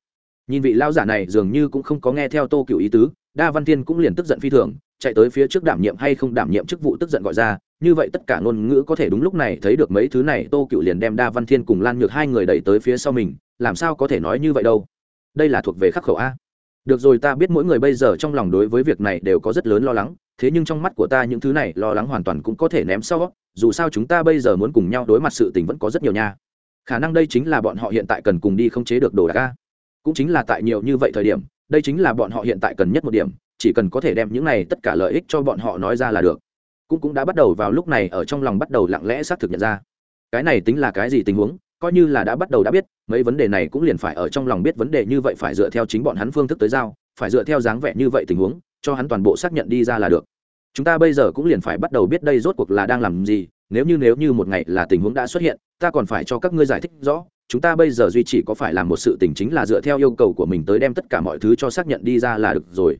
Nhìn vị lao giả này dường như cũng không có nghe theo tô cựu ý tứ, đa văn thiên cũng liền tức giận phi thường, chạy tới phía trước đảm nhiệm hay không đảm nhiệm chức vụ tức giận gọi ra, như vậy tất cả ngôn ngữ có thể đúng lúc này thấy được mấy thứ này, tô cựu liền đem đa văn thiên cùng lan nhược hai người đẩy tới phía sau mình, làm sao có thể nói như vậy đâu? Đây là thuộc về khắc khẩu a. Được rồi, ta biết mỗi người bây giờ trong lòng đối với việc này đều có rất lớn lo lắng thế nhưng trong mắt của ta những thứ này lo lắng hoàn toàn cũng có thể ném sau, dù sao chúng ta bây giờ muốn cùng nhau đối mặt sự tình vẫn có rất nhiều nha. Khả năng đây chính là bọn họ hiện tại cần cùng đi không chế được đồ đạc ca cũng chính là tại nhiều như vậy thời điểm, đây chính là bọn họ hiện tại cần nhất một điểm, chỉ cần có thể đem những này tất cả lợi ích cho bọn họ nói ra là được. Cũng cũng đã bắt đầu vào lúc này ở trong lòng bắt đầu lặng lẽ xác thực nhận ra. Cái này tính là cái gì tình huống, coi như là đã bắt đầu đã biết, mấy vấn đề này cũng liền phải ở trong lòng biết vấn đề như vậy phải dựa theo chính bọn hắn phương thức tới giao, phải dựa theo dáng vẻ như vậy tình huống cho hắn toàn bộ xác nhận đi ra là được. Chúng ta bây giờ cũng liền phải bắt đầu biết đây rốt cuộc là đang làm gì, nếu như nếu như một ngày là tình huống đã xuất hiện, ta còn phải cho các ngươi giải thích rõ, chúng ta bây giờ duy chỉ có phải làm một sự tình chính là dựa theo yêu cầu của mình tới đem tất cả mọi thứ cho xác nhận đi ra là được rồi.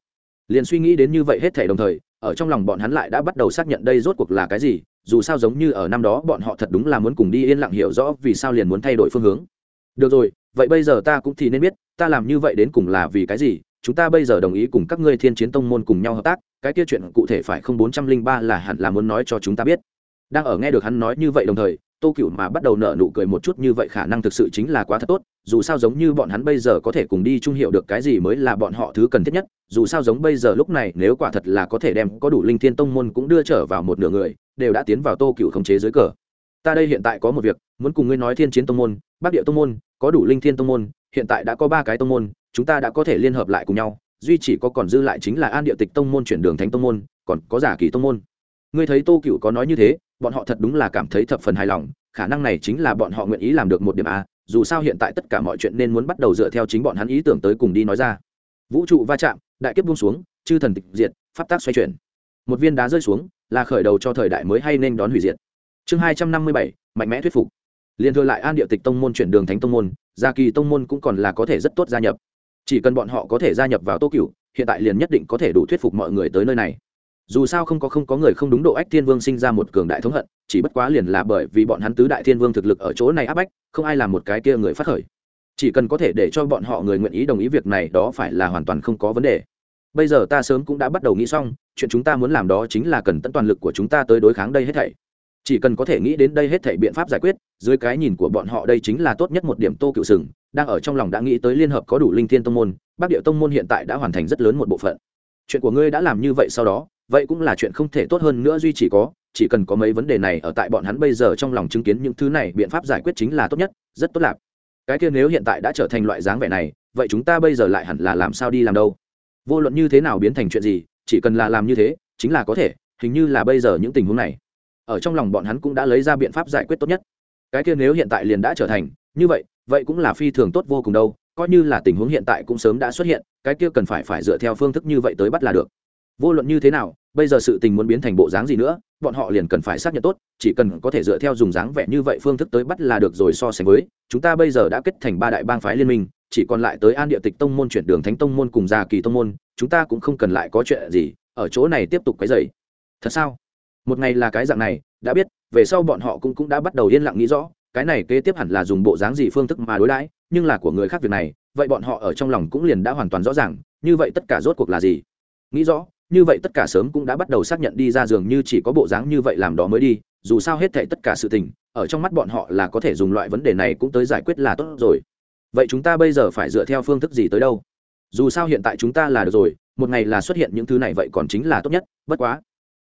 Liền suy nghĩ đến như vậy hết thể đồng thời, ở trong lòng bọn hắn lại đã bắt đầu xác nhận đây rốt cuộc là cái gì, dù sao giống như ở năm đó bọn họ thật đúng là muốn cùng đi yên lặng hiểu rõ vì sao liền muốn thay đổi phương hướng. Được rồi, vậy bây giờ ta cũng thì nên biết, ta làm như vậy đến cùng là vì cái gì chúng ta bây giờ đồng ý cùng các ngươi thiên chiến tông môn cùng nhau hợp tác, cái kia chuyện cụ thể phải không bốn trăm linh ba là hẳn là muốn nói cho chúng ta biết. Đang ở nghe được hắn nói như vậy đồng thời, tô cựu mà bắt đầu nở nụ cười một chút như vậy khả năng thực sự chính là quá thật tốt, dù sao giống như bọn hắn bây giờ có thể cùng đi chung hiệu được cái gì mới là bọn họ thứ cần thiết nhất, dù sao giống bây giờ lúc này nếu quả thật là có thể đem có đủ linh thiên tông môn cũng đưa trở vào một nửa người, đều đã tiến vào tô cựu khống chế dưới cờ. Ta đây hiện tại có một việc, muốn cùng ngươi nói thiên chiến tông môn, bắc địa tông môn, có đủ linh thiên tông môn hiện tại đã có ba cái tông môn, chúng ta đã có thể liên hợp lại cùng nhau, duy chỉ có còn dư lại chính là an địa tịch tông môn chuyển đường thánh tông môn, còn có giả kỳ tông môn. Ngươi thấy tô cựu có nói như thế, bọn họ thật đúng là cảm thấy thập phần hài lòng, khả năng này chính là bọn họ nguyện ý làm được một điểm a, dù sao hiện tại tất cả mọi chuyện nên muốn bắt đầu dựa theo chính bọn hắn ý tưởng tới cùng đi nói ra. Vũ trụ va chạm, đại kiếp buông xuống, chư thần tịch diệt, pháp tác xoay chuyển. Một viên đá rơi xuống, là khởi đầu cho thời đại mới hay nên đón hủy diệt. Chương hai trăm năm mươi bảy, mạnh mẽ thuyết phục. Liền thừa lại an địa tịch tông môn chuyển đường thánh tông môn gia kỳ tông môn cũng còn là có thể rất tốt gia nhập. Chỉ cần bọn họ có thể gia nhập vào tô cửu, hiện tại liền nhất định có thể đủ thuyết phục mọi người tới nơi này. Dù sao không có không có người không đúng độ ách thiên vương sinh ra một cường đại thống hận, chỉ bất quá liền là bởi vì bọn hắn tứ đại thiên vương thực lực ở chỗ này áp bách, không ai làm một cái kia người phát khởi. Chỉ cần có thể để cho bọn họ người nguyện ý đồng ý việc này, đó phải là hoàn toàn không có vấn đề. Bây giờ ta sớm cũng đã bắt đầu nghĩ xong, chuyện chúng ta muốn làm đó chính là cần tận toàn lực của chúng ta tới đối kháng đây hết thảy chỉ cần có thể nghĩ đến đây hết thảy biện pháp giải quyết, dưới cái nhìn của bọn họ đây chính là tốt nhất một điểm tô cựu sừng, đang ở trong lòng đã nghĩ tới liên hợp có đủ linh thiên tông môn, bắc địa tông môn hiện tại đã hoàn thành rất lớn một bộ phận. Chuyện của ngươi đã làm như vậy sau đó, vậy cũng là chuyện không thể tốt hơn nữa duy chỉ có, chỉ cần có mấy vấn đề này ở tại bọn hắn bây giờ trong lòng chứng kiến những thứ này biện pháp giải quyết chính là tốt nhất, rất tốt lạc cái kia nếu hiện tại đã trở thành loại dáng vẻ này, vậy chúng ta bây giờ lại hẳn là làm sao đi làm đâu? Vô luận như thế nào biến thành chuyện gì, chỉ cần là làm như thế, chính là có thể, hình như là bây giờ những tình huống này ở trong lòng bọn hắn cũng đã lấy ra biện pháp giải quyết tốt nhất. Cái kia nếu hiện tại liền đã trở thành, như vậy vậy cũng là phi thường tốt vô cùng đâu, coi như là tình huống hiện tại cũng sớm đã xuất hiện, cái kia cần phải phải dựa theo phương thức như vậy tới bắt là được. Vô luận như thế nào, bây giờ sự tình muốn biến thành bộ dáng gì nữa, bọn họ liền cần phải xác nhận tốt, chỉ cần có thể dựa theo dùng dáng vẻ như vậy phương thức tới bắt là được rồi so sánh với, chúng ta bây giờ đã kết thành ba đại bang phái liên minh, chỉ còn lại tới an địa tịch tông môn, chuyển đường thánh tông môn cùng gia kỳ tông môn, chúng ta cũng không cần lại có chuyện gì, ở chỗ này tiếp tục cái dày thật sao? Một ngày là cái dạng này, đã biết, về sau bọn họ cũng cũng đã bắt đầu yên lặng nghĩ rõ, cái này kế tiếp hẳn là dùng bộ dáng gì phương thức mà đối đãi, nhưng là của người khác việc này, vậy bọn họ ở trong lòng cũng liền đã hoàn toàn rõ ràng, như vậy tất cả rốt cuộc là gì? Nghĩ rõ, như vậy tất cả sớm cũng đã bắt đầu xác nhận đi ra giường như chỉ có bộ dáng như vậy làm đó mới đi, dù sao hết thệ tất cả sự tình, ở trong mắt bọn họ là có thể dùng loại vấn đề này cũng tới giải quyết là tốt rồi. Vậy chúng ta bây giờ phải dựa theo phương thức gì tới đâu? Dù sao hiện tại chúng ta là được rồi, một ngày là xuất hiện những thứ này vậy còn chính là tốt nhất, bất quá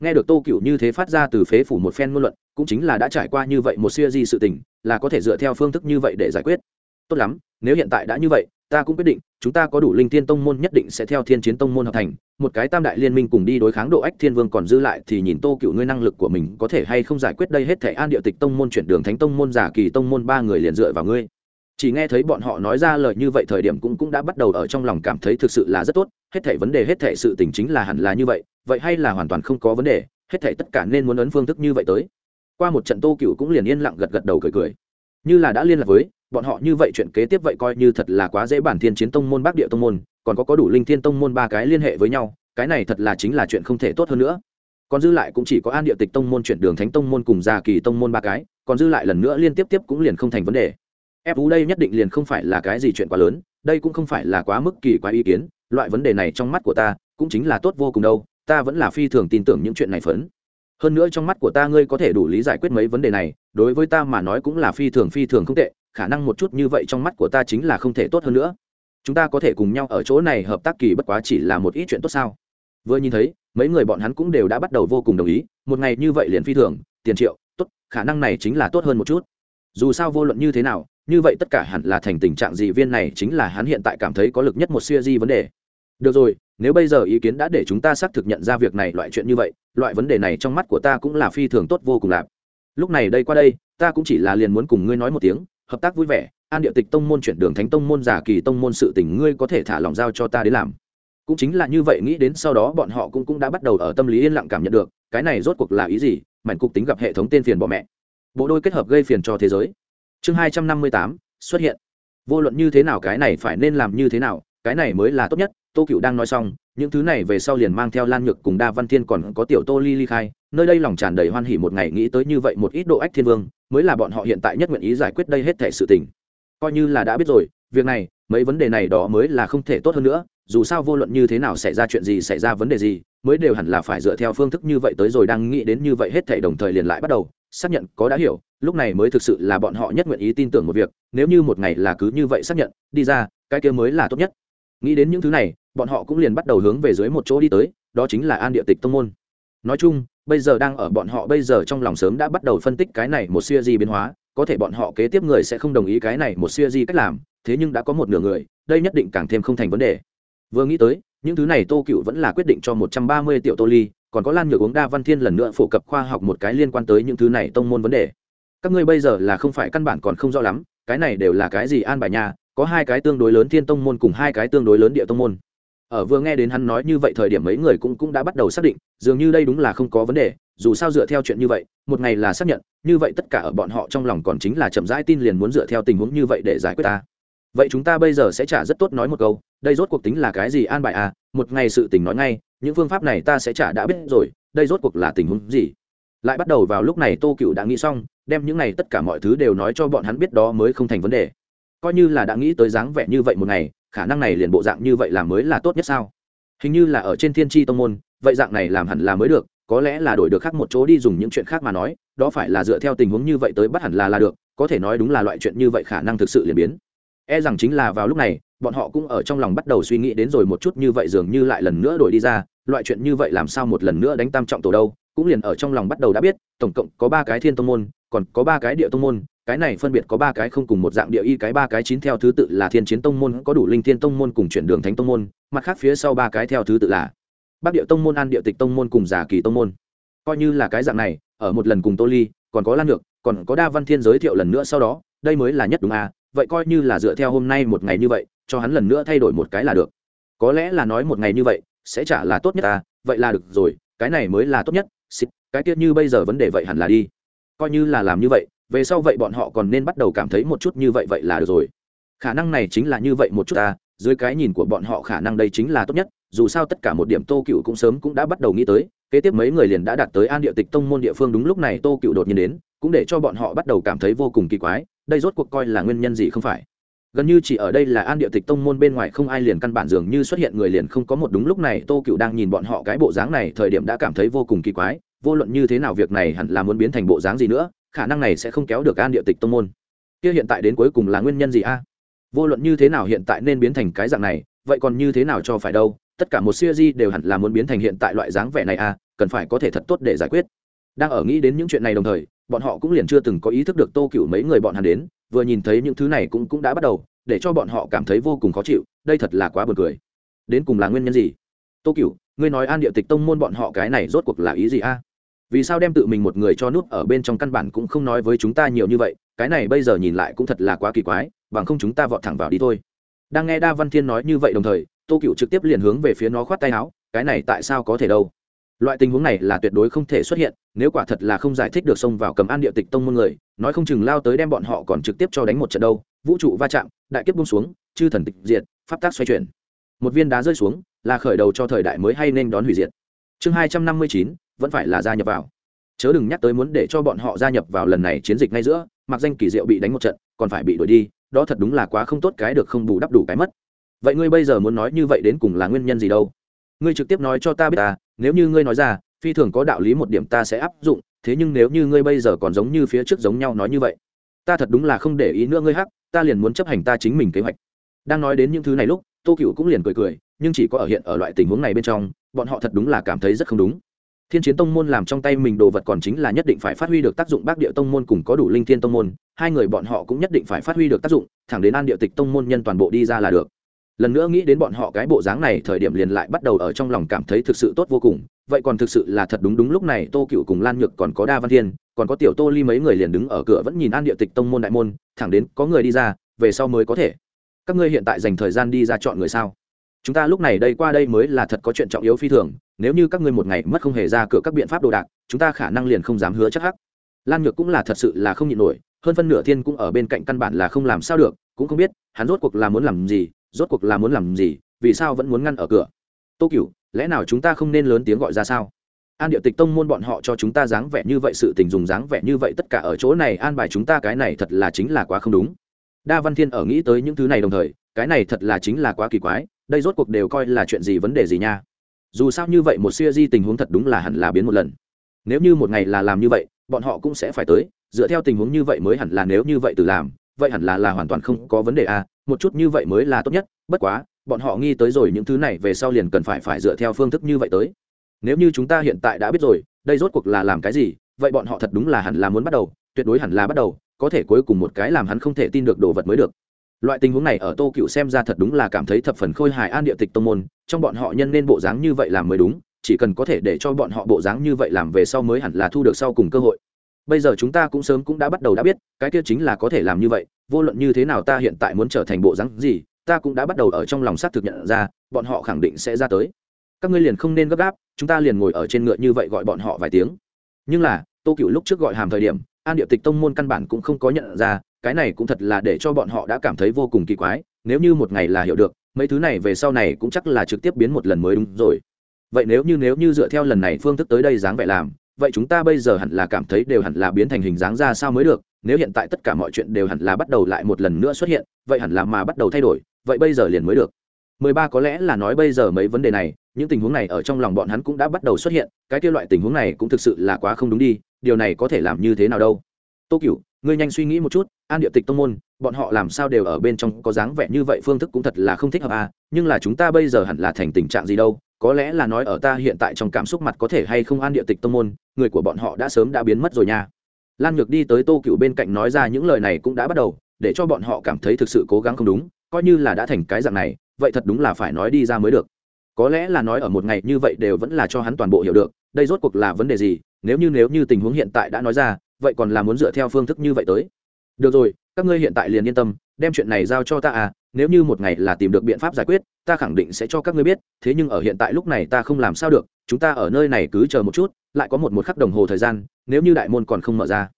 nghe được tô cựu như thế phát ra từ phế phủ một phen ngôn luận, cũng chính là đã trải qua như vậy một siêu di sự tình, là có thể dựa theo phương thức như vậy để giải quyết. Tốt lắm, nếu hiện tại đã như vậy, ta cũng quyết định, chúng ta có đủ linh tiên tông môn nhất định sẽ theo thiên chiến tông môn hợp thành, một cái tam đại liên minh cùng đi đối kháng độ ách thiên vương còn dư lại thì nhìn tô cựu ngươi năng lực của mình có thể hay không giải quyết đây hết thể an địa tịch tông môn chuyển đường thánh tông môn, giả kỳ tông môn, ba người liền dựa vào ngươi chỉ nghe thấy bọn họ nói ra lời như vậy thời điểm cũng cũng đã bắt đầu ở trong lòng cảm thấy thực sự là rất tốt, hết thảy vấn đề, hết thảy sự tình chính là hẳn là như vậy vậy hay là hoàn toàn không có vấn đề, hết thảy tất cả nên muốn ấn phương thức như vậy tới. Qua một trận tô cựu cũng liền yên lặng gật gật đầu cười cười. Như là đã liên lạc với, bọn họ như vậy chuyện kế tiếp vậy coi như thật là quá dễ bản thiên chiến tông môn bắc địa tông môn, còn có có đủ linh thiên tông môn ba cái liên hệ với nhau, cái này thật là chính là chuyện không thể tốt hơn nữa. Còn dư lại cũng chỉ có an địa tịch tông môn, chuyển đường thánh tông môn cùng gia kỳ tông môn ba cái, còn dư lại lần nữa liên tiếp tiếp cũng liền không thành vấn đề ép ú đây nhất định liền không phải là cái gì chuyện quá lớn, đây cũng không phải là quá mức kỳ quá ý kiến, loại vấn đề này trong mắt của ta cũng chính là tốt vô cùng đâu, ta vẫn là phi thường tin tưởng những chuyện này phấn. Hơn nữa trong mắt của ta ngươi có thể đủ lý giải quyết mấy vấn đề này, đối với ta mà nói cũng là phi thường phi thường không tệ, khả năng một chút như vậy trong mắt của ta chính là không thể tốt hơn nữa. Chúng ta có thể cùng nhau ở chỗ này hợp tác kỳ bất quá chỉ là một ít chuyện tốt sao? Vừa nhìn thấy, mấy người bọn hắn cũng đều đã bắt đầu vô cùng đồng ý, một ngày như vậy liền phi thường, tiền triệu, tốt, khả năng này chính là tốt hơn một chút. Dù sao vô luận như thế nào như vậy tất cả hẳn là thành tình trạng gì viên này chính là hắn hiện tại cảm thấy có lực nhất một siêu di vấn đề. Được rồi, nếu bây giờ ý kiến đã để chúng ta xác thực nhận ra việc này loại chuyện như vậy, loại vấn đề này trong mắt của ta cũng là phi thường tốt vô cùng lạp lúc này đây qua đây, ta cũng chỉ là liền muốn cùng ngươi nói một tiếng, hợp tác vui vẻ, an địa tịch tông môn chuyển đường thánh tông môn, giả kỳ tông môn sự tình ngươi có thể thả lòng giao cho ta đến làm. Cũng chính là như vậy nghĩ đến sau đó bọn họ cũng cũng đã bắt đầu ở tâm lý yên lặng cảm nhận được, cái này rốt cuộc là ý gì, mảnh cục tính gặp hệ thống tên phiền bỏ mẹ. Bộ đôi kết hợp gây phiền cho thế giới chương hai trăm năm mươi tám, xuất hiện. Vô luận như thế nào cái này phải nên làm như thế nào, cái này mới là tốt nhất, tô cựu đang nói xong, những thứ này về sau liền mang theo lan nhược cùng đa văn thiên còn có tiểu tô ly ly khai, nơi đây lòng tràn đầy hoan hỉ một ngày nghĩ tới như vậy một ít độ ách thiên vương, mới là bọn họ hiện tại nhất nguyện ý giải quyết đây hết thể sự tình. Coi như là đã biết rồi, việc này, mấy vấn đề này đó mới là không thể tốt hơn nữa, dù sao vô luận như thế nào xảy ra chuyện gì xảy ra vấn đề gì, mới đều hẳn là phải dựa theo phương thức như vậy tới rồi đang nghĩ đến như vậy hết thể đồng thời liền lại bắt đầu xác nhận có đã hiểu, lúc này mới thực sự là bọn họ nhất nguyện ý tin tưởng một việc, nếu như một ngày là cứ như vậy xác nhận, đi ra, cái kia mới là tốt nhất. Nghĩ đến những thứ này, bọn họ cũng liền bắt đầu hướng về dưới một chỗ đi tới, đó chính là an địa tịch tông môn. Nói chung, bây giờ đang ở bọn họ bây giờ trong lòng sớm đã bắt đầu phân tích cái này một siêu di biến hóa, có thể bọn họ kế tiếp người sẽ không đồng ý cái này một siêu di cách làm, thế nhưng đã có một nửa người, đây nhất định càng thêm không thành vấn đề. Vừa nghĩ tới, những thứ này tô cựu vẫn là quyết định cho một trăm ba mươi triệu tô ly còn có lan nhược uống đa văn thiên lần nữa phổ cập khoa học một cái liên quan tới những thứ này tông môn vấn đề. Các ngươi bây giờ là không phải căn bản còn không rõ lắm, cái này đều là cái gì an bài nhà, có hai cái tương đối lớn thiên tông môn cùng hai cái tương đối lớn địa tông môn. Ở vừa nghe đến hắn nói như vậy thời điểm mấy người cũng cũng đã bắt đầu xác định, dường như đây đúng là không có vấn đề, dù sao dựa theo chuyện như vậy, một ngày là xác nhận, như vậy tất cả ở bọn họ trong lòng còn chính là chậm rãi tin liền muốn dựa theo tình huống như vậy để giải quyết ta. Vậy chúng ta bây giờ sẽ trả rất tốt nói một câu, đây rốt cuộc tính là cái gì an bài à một ngày sự tình nói ngay những phương pháp này ta sẽ trả đã biết rồi, đây rốt cuộc là tình huống gì? Lại bắt đầu vào lúc này tô cựu đã nghĩ xong, đem những này tất cả mọi thứ đều nói cho bọn hắn biết đó mới không thành vấn đề. Coi như là đã nghĩ tới dáng vẻ như vậy một ngày, khả năng này liền bộ dạng như vậy là mới là tốt nhất sao? Hình như là ở trên thiên tri tông môn, vậy dạng này làm hẳn là mới được, có lẽ là đổi được khác một chỗ đi dùng những chuyện khác mà nói, đó phải là dựa theo tình huống như vậy tới bắt hẳn là là được, có thể nói đúng là loại chuyện như vậy khả năng thực sự liền biến e rằng chính là vào lúc này, bọn họ cũng ở trong lòng bắt đầu suy nghĩ đến rồi một chút như vậy dường như lại lần nữa đổi đi ra, loại chuyện như vậy làm sao một lần nữa đánh tam trọng tổ đâu, cũng liền ở trong lòng bắt đầu đã biết, tổng cộng có ba cái thiên tông môn, còn có ba cái địa tông môn, cái này phân biệt có ba cái không cùng một dạng địa y, cái ba cái chín theo thứ tự là thiên chiến tông môn, có đủ linh thiên tông môn cùng chuyển đường thánh tông môn, mặt khác phía sau ba cái theo thứ tự là bắc địa tông môn, an địa tịch tông môn cùng giả kỳ tông môn. Coi như là cái dạng này, ở một lần cùng tô ly, còn có lan ngược, còn có đa văn thiên giới thiệu lần nữa sau đó, đây mới là nhất đúng à vậy coi như là dựa theo hôm nay một ngày như vậy, cho hắn lần nữa thay đổi một cái là được. Có lẽ là nói một ngày như vậy, sẽ trả là tốt nhất à vậy là được rồi, cái này mới là tốt nhất, xịt, cái tiết như bây giờ vấn đề vậy hẳn là đi. Coi như là làm như vậy, về sau vậy bọn họ còn nên bắt đầu cảm thấy một chút như vậy vậy là được rồi. Khả năng này chính là như vậy một chút à dưới cái nhìn của bọn họ khả năng đây chính là tốt nhất, dù sao tất cả một điểm tô cựu cũng sớm cũng đã bắt đầu nghĩ tới, kế tiếp mấy người liền đã đạt tới an địa tịch tông môn địa phương đúng lúc này tô cựu đột nhiên đến, cũng để cho bọn họ bắt đầu cảm thấy vô cùng kỳ quái đây rốt cuộc coi là nguyên nhân gì không phải? Gần như chỉ ở đây là an địa tịch tông môn bên ngoài không ai liền căn bản dường như xuất hiện người liền không có một đúng lúc này, tô cựu đang nhìn bọn họ cái bộ dáng này, thời điểm đã cảm thấy vô cùng kỳ quái, vô luận như thế nào việc này hẳn là muốn biến thành bộ dáng gì nữa, khả năng này sẽ không kéo được an địa tịch tông môn. Kia hiện tại đến cuối cùng là nguyên nhân gì a? Vô luận như thế nào hiện tại nên biến thành cái dạng này, vậy còn như thế nào cho phải đâu, tất cả một siêu di đều hẳn là muốn biến thành hiện tại loại dáng vẻ này a, cần phải có thể thật tốt để giải quyết. Đang ở nghĩ đến những chuyện này đồng thời bọn họ cũng liền chưa từng có ý thức được tô cựu mấy người bọn hắn đến, vừa nhìn thấy những thứ này cũng cũng đã bắt đầu, để cho bọn họ cảm thấy vô cùng khó chịu, đây thật là quá buồn cười. Đến cùng là nguyên nhân gì? Tô cựu ngươi nói an địa tịch tông môn bọn họ cái này rốt cuộc là ý gì a? Vì sao đem tự mình một người cho nút ở bên trong căn bản cũng không nói với chúng ta nhiều như vậy, cái này bây giờ nhìn lại cũng thật là quá kỳ quái, bằng không chúng ta vọt thẳng vào đi thôi. Đang nghe đa văn thiên nói như vậy đồng thời, tô cựu trực tiếp liền hướng về phía nó khoát tay áo, cái này tại sao có thể đâu? Loại tình huống này là tuyệt đối không thể xuất hiện, nếu quả thật là không giải thích được xông vào cầm an địa tịch tông môn người, nói không chừng lao tới đem bọn họ còn trực tiếp cho đánh một trận đâu. Vũ trụ va chạm, đại kiếp bung xuống, chư thần tịch diệt, pháp tác xoay chuyển. Một viên đá rơi xuống, là khởi đầu cho thời đại mới hay nên đón hủy diệt. Chương hai trăm năm mươi chín, vẫn phải là gia nhập vào. Chớ đừng nhắc tới muốn để cho bọn họ gia nhập vào lần này chiến dịch ngay giữa, mặc danh kỳ diệu bị đánh một trận, còn phải bị đuổi đi, đó thật đúng là quá không tốt cái được không bù đắp đủ cái mất. Vậy ngươi bây giờ muốn nói như vậy đến cùng là nguyên nhân gì đâu? Ngươi trực tiếp nói cho ta biết ta nếu như ngươi nói ra, phi thường có đạo lý một điểm ta sẽ áp dụng, thế nhưng nếu như ngươi bây giờ còn giống như phía trước giống nhau nói như vậy, ta thật đúng là không để ý nữa ngươi hắc, ta liền muốn chấp hành ta chính mình kế hoạch. Đang nói đến những thứ này lúc, tô cựu cũng liền cười cười, nhưng chỉ có ở hiện ở loại tình huống này bên trong, bọn họ thật đúng là cảm thấy rất không đúng. Thiên chiến tông môn làm trong tay mình đồ vật còn chính là nhất định phải phát huy được tác dụng, bác địa tông môn cùng có đủ linh thiên tông môn, hai người bọn họ cũng nhất định phải phát huy được tác dụng, thẳng đến an địa tịch tông môn nhân toàn bộ đi ra là được lần nữa nghĩ đến bọn họ cái bộ dáng này, thời điểm liền lại bắt đầu ở trong lòng cảm thấy thực sự tốt vô cùng. Vậy còn thực sự là thật đúng đúng lúc này, tô cựu cùng lan nhược còn có đa văn thiên, còn có tiểu tô ly mấy người liền đứng ở cửa vẫn nhìn an địa tịch tông môn đại môn, thẳng đến có người đi ra, về sau mới có thể. Các ngươi hiện tại dành thời gian đi ra chọn người sao? Chúng ta lúc này đây qua đây mới là thật có chuyện trọng yếu phi thường, nếu như các ngươi một ngày mất không hề ra cửa các biện pháp đồ đạc, chúng ta khả năng liền không dám hứa chắc hắc. Lan nhược cũng là thật sự là không nhịn nổi, hơn phân nửa thiên cũng ở bên cạnh căn bản là không làm sao được, cũng không biết hắn rốt cuộc là muốn làm gì rốt cuộc là muốn làm gì, vì sao vẫn muốn ngăn ở cửa? Tô cửu, lẽ nào chúng ta không nên lớn tiếng gọi ra sao? An địa tịch tông môn bọn họ cho chúng ta dáng vẻ như vậy, sự tình dùng dáng vẻ như vậy tất cả ở chỗ này an bài chúng ta, cái này thật là chính là quá không đúng. Đa văn thiên ở nghĩ tới những thứ này đồng thời, cái này thật là chính là quá kỳ quái, đây rốt cuộc đều coi là chuyện gì, vấn đề gì nha? Dù sao như vậy một siêu di tình huống thật đúng là hẳn là biến một lần. Nếu như một ngày là làm như vậy, bọn họ cũng sẽ phải tới, dựa theo tình huống như vậy mới hẳn là nếu như vậy từ làm, vậy hẳn là là hoàn toàn không có vấn đề à một chút như vậy mới là tốt nhất, bất quá, bọn họ nghi tới rồi những thứ này về sau liền cần phải phải dựa theo phương thức như vậy tới. Nếu như chúng ta hiện tại đã biết rồi, đây rốt cuộc là làm cái gì, vậy bọn họ thật đúng là hẳn là muốn bắt đầu, tuyệt đối hẳn là bắt đầu, có thể cuối cùng một cái làm hắn không thể tin được đồ vật mới được. Loại tình huống này ở tô cựu xem ra thật đúng là cảm thấy thập phần khôi hài an địa tịch tông môn, trong bọn họ nhân nên bộ dáng như vậy làm mới đúng, chỉ cần có thể để cho bọn họ bộ dáng như vậy làm về sau mới hẳn là thu được sau cùng cơ hội. Bây giờ chúng ta cũng sớm cũng đã bắt đầu đã biết, cái kia chính là có thể làm như vậy vô luận như thế nào ta hiện tại muốn trở thành bộ dáng gì, ta cũng đã bắt đầu ở trong lòng xác thực nhận ra, bọn họ khẳng định sẽ ra tới. Các ngươi liền không nên gấp gáp, chúng ta liền ngồi ở trên ngựa như vậy gọi bọn họ vài tiếng. Nhưng là, tô cựu lúc trước gọi hàm thời điểm, an điệu tịch tông môn căn bản cũng không có nhận ra, cái này cũng thật là để cho bọn họ đã cảm thấy vô cùng kỳ quái, nếu như một ngày là hiểu được, mấy thứ này về sau này cũng chắc là trực tiếp biến một lần mới đúng rồi. Vậy nếu như nếu như dựa theo lần này phương thức tới đây dáng vẻ làm, vậy chúng ta bây giờ hẳn là cảm thấy đều hẳn là biến thành hình dáng ra sao mới được nếu hiện tại tất cả mọi chuyện đều hẳn là bắt đầu lại một lần nữa xuất hiện, vậy hẳn là mà bắt đầu thay đổi, vậy bây giờ liền mới được. Mười ba có lẽ là nói bây giờ mấy vấn đề này, những tình huống này ở trong lòng bọn hắn cũng đã bắt đầu xuất hiện, cái kia loại tình huống này cũng thực sự là quá không đúng đi, điều này có thể làm như thế nào đâu? Tô cửu, ngươi nhanh suy nghĩ một chút, an địa tịch tông môn, bọn họ làm sao đều ở bên trong, có dáng vẻ như vậy phương thức cũng thật là không thích hợp à nhưng là chúng ta bây giờ hẳn là thành tình trạng gì đâu, có lẽ là nói ở ta hiện tại trong cảm xúc mặt có thể hay không an địa tịch tông môn, người của bọn họ đã sớm đã biến mất rồi nha lan nhược đi tới tô cựu bên cạnh nói ra những lời này cũng đã bắt đầu, để cho bọn họ cảm thấy thực sự cố gắng không đúng, coi như là đã thành cái dạng này, vậy thật đúng là phải nói đi ra mới được. Có lẽ là nói ở một ngày như vậy đều vẫn là cho hắn toàn bộ hiểu được, đây rốt cuộc là vấn đề gì, nếu như nếu như tình huống hiện tại đã nói ra, vậy còn là muốn dựa theo phương thức như vậy tới. Được rồi, các ngươi hiện tại liền yên tâm, đem chuyện này giao cho ta à nếu như một ngày là tìm được biện pháp giải quyết, ta khẳng định sẽ cho các ngươi biết, thế nhưng ở hiện tại lúc này ta không làm sao được chúng ta ở nơi này cứ chờ một chút, lại có một một khắc đồng hồ thời gian, nếu như đại môn còn không mở ra.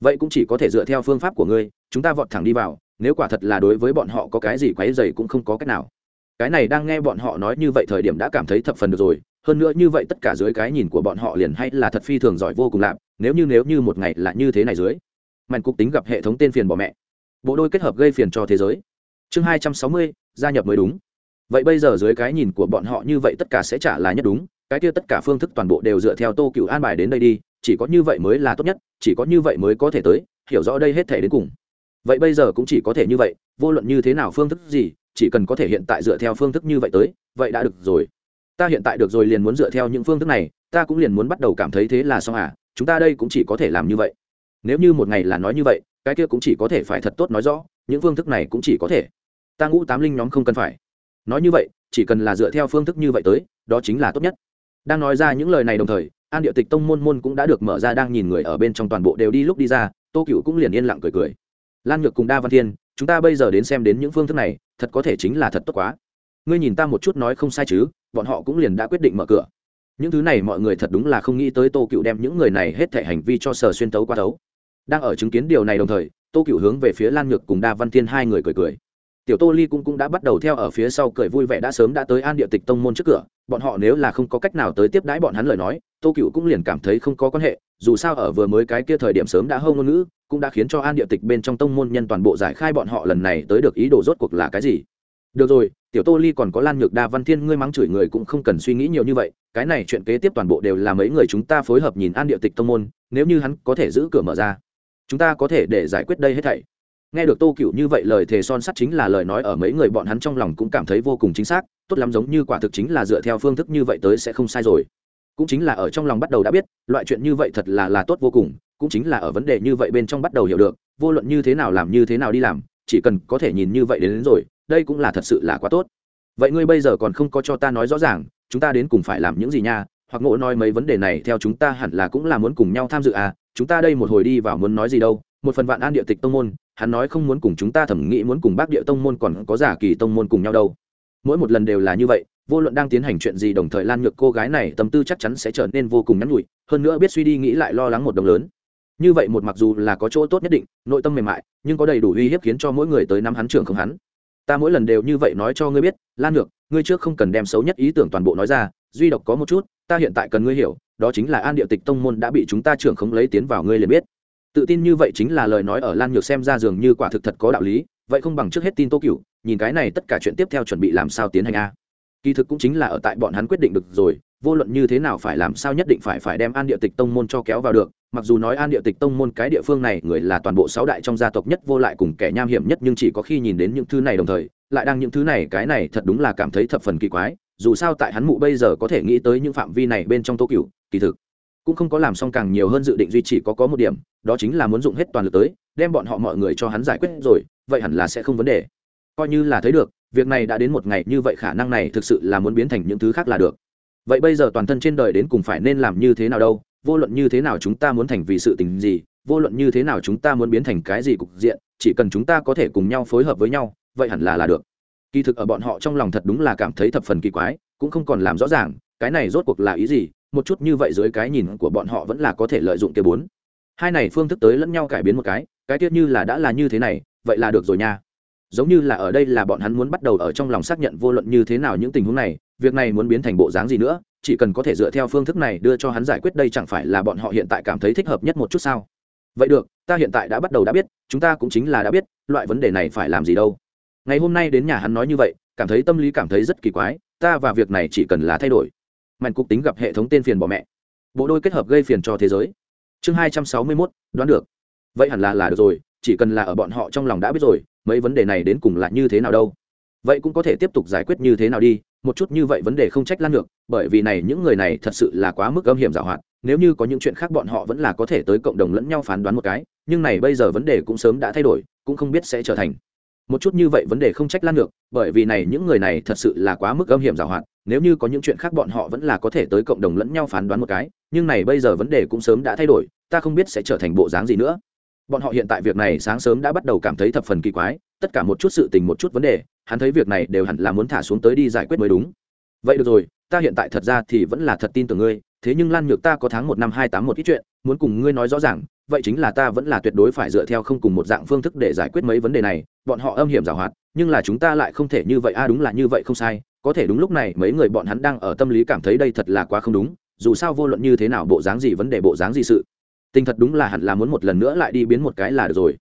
Vậy cũng chỉ có thể dựa theo phương pháp của ngươi, chúng ta vọt thẳng đi vào, nếu quả thật là đối với bọn họ có cái gì quấy dày cũng không có cách nào. Cái này đang nghe bọn họ nói như vậy thời điểm đã cảm thấy thập phần được rồi, hơn nữa như vậy tất cả dưới cái nhìn của bọn họ liền hay là thật phi thường giỏi vô cùng lạp nếu như nếu như một ngày là như thế này dưới mạnh cục tính gặp hệ thống tên phiền bỏ mẹ. Bộ đôi kết hợp gây phiền cho thế giới. Chương hai trăm sáu mươi, gia nhập mới đúng. Vậy bây giờ dưới cái nhìn của bọn họ như vậy tất cả sẽ trả là nhất đúng cái kia tất cả phương thức toàn bộ đều dựa theo tô cựu an bài đến đây đi, chỉ có như vậy mới là tốt nhất, chỉ có như vậy mới có thể tới, hiểu rõ đây hết thể đến cùng. Vậy bây giờ cũng chỉ có thể như vậy, vô luận như thế nào phương thức gì, chỉ cần có thể hiện tại dựa theo phương thức như vậy tới, vậy đã được rồi. Ta hiện tại được rồi liền muốn dựa theo những phương thức này, ta cũng liền muốn bắt đầu cảm thấy thế là xong à chúng ta đây cũng chỉ có thể làm như vậy. Nếu như một ngày là nói như vậy, cái kia cũng chỉ có thể phải thật tốt nói rõ, những phương thức này cũng chỉ có thể. Ta ngũ tám linh nhóm không cần phải. Nói như vậy, chỉ cần là dựa theo phương thức như vậy tới, đó chính là tốt nhất đang nói ra những lời này đồng thời, an địa tịch tông môn môn cũng đã được mở ra đang nhìn người ở bên trong toàn bộ đều đi lúc đi ra, tô cựu cũng liền yên lặng cười cười. Lan nhược cùng đa văn thiên, chúng ta bây giờ đến xem đến những phương thức này, thật có thể chính là thật tốt quá. Ngươi nhìn ta một chút nói không sai chứ, bọn họ cũng liền đã quyết định mở cửa. Những thứ này mọi người thật đúng là không nghĩ tới tô cựu đem những người này hết thể hành vi cho sở xuyên tấu qua tấu. Đang ở chứng kiến điều này đồng thời, tô cựu hướng về phía lan nhược cùng đa văn thiên hai người cười cười tiểu tô ly cũng cũng đã bắt đầu theo ở phía sau cười vui vẻ đã sớm đã tới an địa tịch tông môn trước cửa, bọn họ nếu là không có cách nào tới tiếp đãi bọn hắn lời nói, tô cựu cũng liền cảm thấy không có quan hệ, dù sao ở vừa mới cái kia thời điểm sớm đã hâu ngôn ngữ, cũng đã khiến cho an địa tịch bên trong tông môn nhân toàn bộ giải khai bọn họ lần này tới được ý đồ rốt cuộc là cái gì. Được rồi, tiểu tô ly còn có lan nhược đa, văn thiên, ngươi mắng chửi người cũng không cần suy nghĩ nhiều như vậy, cái này chuyện kế tiếp toàn bộ đều là mấy người chúng ta phối hợp nhìn an địa tịch tông môn, nếu như hắn có thể giữ cửa mở ra, chúng ta có thể để giải quyết đây hết thảy nghe được tô cựu như vậy lời thề son sắt chính là lời nói ở mấy người bọn hắn trong lòng cũng cảm thấy vô cùng chính xác tốt lắm giống như quả thực chính là dựa theo phương thức như vậy tới sẽ không sai rồi. Cũng chính là ở trong lòng bắt đầu đã biết loại chuyện như vậy thật là là tốt vô cùng cũng chính là ở vấn đề như vậy bên trong bắt đầu hiểu được vô luận như thế nào làm như thế nào đi làm chỉ cần có thể nhìn như vậy đến, đến rồi đây cũng là thật sự là quá tốt. Vậy ngươi bây giờ còn không có cho ta nói rõ ràng chúng ta đến cùng phải làm những gì nha? Hoặc ngộ nói mấy vấn đề này theo chúng ta hẳn là cũng là muốn cùng nhau tham dự à chúng ta đây một hồi đi vào muốn nói gì đâu một phần vạn an địa tịch tông môn, hắn nói không muốn cùng chúng ta thẩm nghĩ muốn cùng bác địa tông môn còn có giả kỳ tông môn cùng nhau đâu. Mỗi một lần đều là như vậy, vô luận đang tiến hành chuyện gì đồng thời lan nhược cô gái này tâm tư chắc chắn sẽ trở nên vô cùng nhắn nhủi, hơn nữa biết suy đi nghĩ lại lo lắng một đồng lớn. Như vậy một mặc dù là có chỗ tốt nhất định, nội tâm mềm mại, nhưng có đầy đủ uy hiếp khiến cho mỗi người tới năm hắn trưởng không hắn. Ta mỗi lần đều như vậy nói cho ngươi biết, lan nhược, ngươi trước không cần đem xấu nhất ý tưởng toàn bộ nói ra, duy độc có một chút, ta hiện tại cần ngươi hiểu, đó chính là an địa tịch tông môn đã bị chúng ta trưởng không lấy tiến vào ngươi liền biết tự tin như vậy chính là lời nói ở lan nhược xem ra dường như quả thực thật có đạo lý, vậy không bằng trước hết tin tô cựu nhìn cái này tất cả chuyện tiếp theo chuẩn bị làm sao tiến hành a. Kỳ thực cũng chính là ở tại bọn hắn quyết định được rồi, vô luận như thế nào phải làm sao nhất định phải phải đem an địa tịch tông môn cho kéo vào được, mặc dù nói an địa tịch tông môn cái địa phương này người là toàn bộ sáu đại trong gia tộc nhất vô lại cùng kẻ nham hiểm nhất nhưng chỉ có khi nhìn đến những thứ này đồng thời, lại đang những thứ này, cái này thật đúng là cảm thấy thập phần kỳ quái, dù sao tại hắn mụ bây giờ có thể nghĩ tới những phạm vi này bên trong tô cựu kỳ thực cũng không có làm xong càng nhiều hơn dự định duy chỉ có có một điểm, đó chính là muốn dùng hết toàn lực tới, đem bọn họ mọi người cho hắn giải quyết rồi, vậy hẳn là sẽ không vấn đề. Coi như là thấy được, việc này đã đến một ngày, như vậy khả năng này thực sự là muốn biến thành những thứ khác là được. Vậy bây giờ toàn thân trên đời đến cùng phải nên làm như thế nào đâu? Vô luận như thế nào chúng ta muốn thành vì sự tình gì, vô luận như thế nào chúng ta muốn biến thành cái gì cục diện, chỉ cần chúng ta có thể cùng nhau phối hợp với nhau, vậy hẳn là là được. Kỳ thực ở bọn họ trong lòng thật đúng là cảm thấy thập phần kỳ quái, cũng không còn làm rõ ràng, cái này rốt cuộc là ý gì? Một chút như vậy dưới cái nhìn của bọn họ vẫn là có thể lợi dụng kia bốn. Hai này phương thức tới lẫn nhau cải biến một cái cái tiết như là đã là như thế này, vậy là được rồi nha. Giống như là ở đây là bọn hắn muốn bắt đầu ở trong lòng xác nhận vô luận như thế nào những tình huống này, việc này muốn biến thành bộ dáng gì nữa, chỉ cần có thể dựa theo phương thức này đưa cho hắn giải quyết đây chẳng phải là bọn họ hiện tại cảm thấy thích hợp nhất một chút sao? Vậy được, ta hiện tại đã bắt đầu đã biết, chúng ta cũng chính là đã biết, loại vấn đề này phải làm gì đâu. Ngày hôm nay đến nhà hắn nói như vậy, cảm thấy tâm lý cảm thấy rất kỳ quái, ta và việc này chỉ cần là thay đổi mạnh cục tính gặp hệ thống tên phiền bỏ mẹ. Bộ đôi kết hợp gây phiền cho thế giới. Chương hai trăm sáu mươi mốt, đoán được. Vậy hẳn là là được rồi, chỉ cần là ở bọn họ trong lòng đã biết rồi, mấy vấn đề này đến cùng là như thế nào đâu. Vậy cũng có thể tiếp tục giải quyết như thế nào đi, một chút như vậy vấn đề không trách lan được bởi vì này những người này thật sự là quá mức âm hiểm giảo hoạt, nếu như có những chuyện khác bọn họ vẫn là có thể tới cộng đồng lẫn nhau phán đoán một cái, nhưng này bây giờ vấn đề cũng sớm đã thay đổi, cũng không biết sẽ trở thành. Một chút như vậy vấn đề không trách lan được bởi vì này những người này thật sự là quá mức âm hiểm giảo hoạt nếu như có những chuyện khác bọn họ vẫn là có thể tới cộng đồng lẫn nhau phán đoán một cái, nhưng này bây giờ vấn đề cũng sớm đã thay đổi, ta không biết sẽ trở thành bộ dáng gì nữa. Bọn họ hiện tại việc này sáng sớm đã bắt đầu cảm thấy thập phần kỳ quái, tất cả một chút sự tình một chút vấn đề, hắn thấy việc này đều hẳn là muốn thả xuống tới đi giải quyết mới đúng. Vậy được rồi, ta hiện tại thật ra thì vẫn là thật tin tưởng ngươi, thế nhưng lan nhược ta có tháng một năm hai tám một ít chuyện, muốn cùng ngươi nói rõ ràng vậy chính là ta vẫn là tuyệt đối phải dựa theo không cùng một dạng phương thức để giải quyết mấy vấn đề này, bọn họ âm hiểm giảo hoạt, nhưng là chúng ta lại không thể như vậy. A đúng là như vậy không sai, có thể đúng lúc này mấy người bọn hắn đang ở tâm lý cảm thấy đây thật là quá không đúng, dù sao vô luận như thế nào bộ dáng gì vấn đề bộ dáng gì sự, tình thật đúng là hẳn là muốn một lần nữa lại đi biến một cái là được rồi.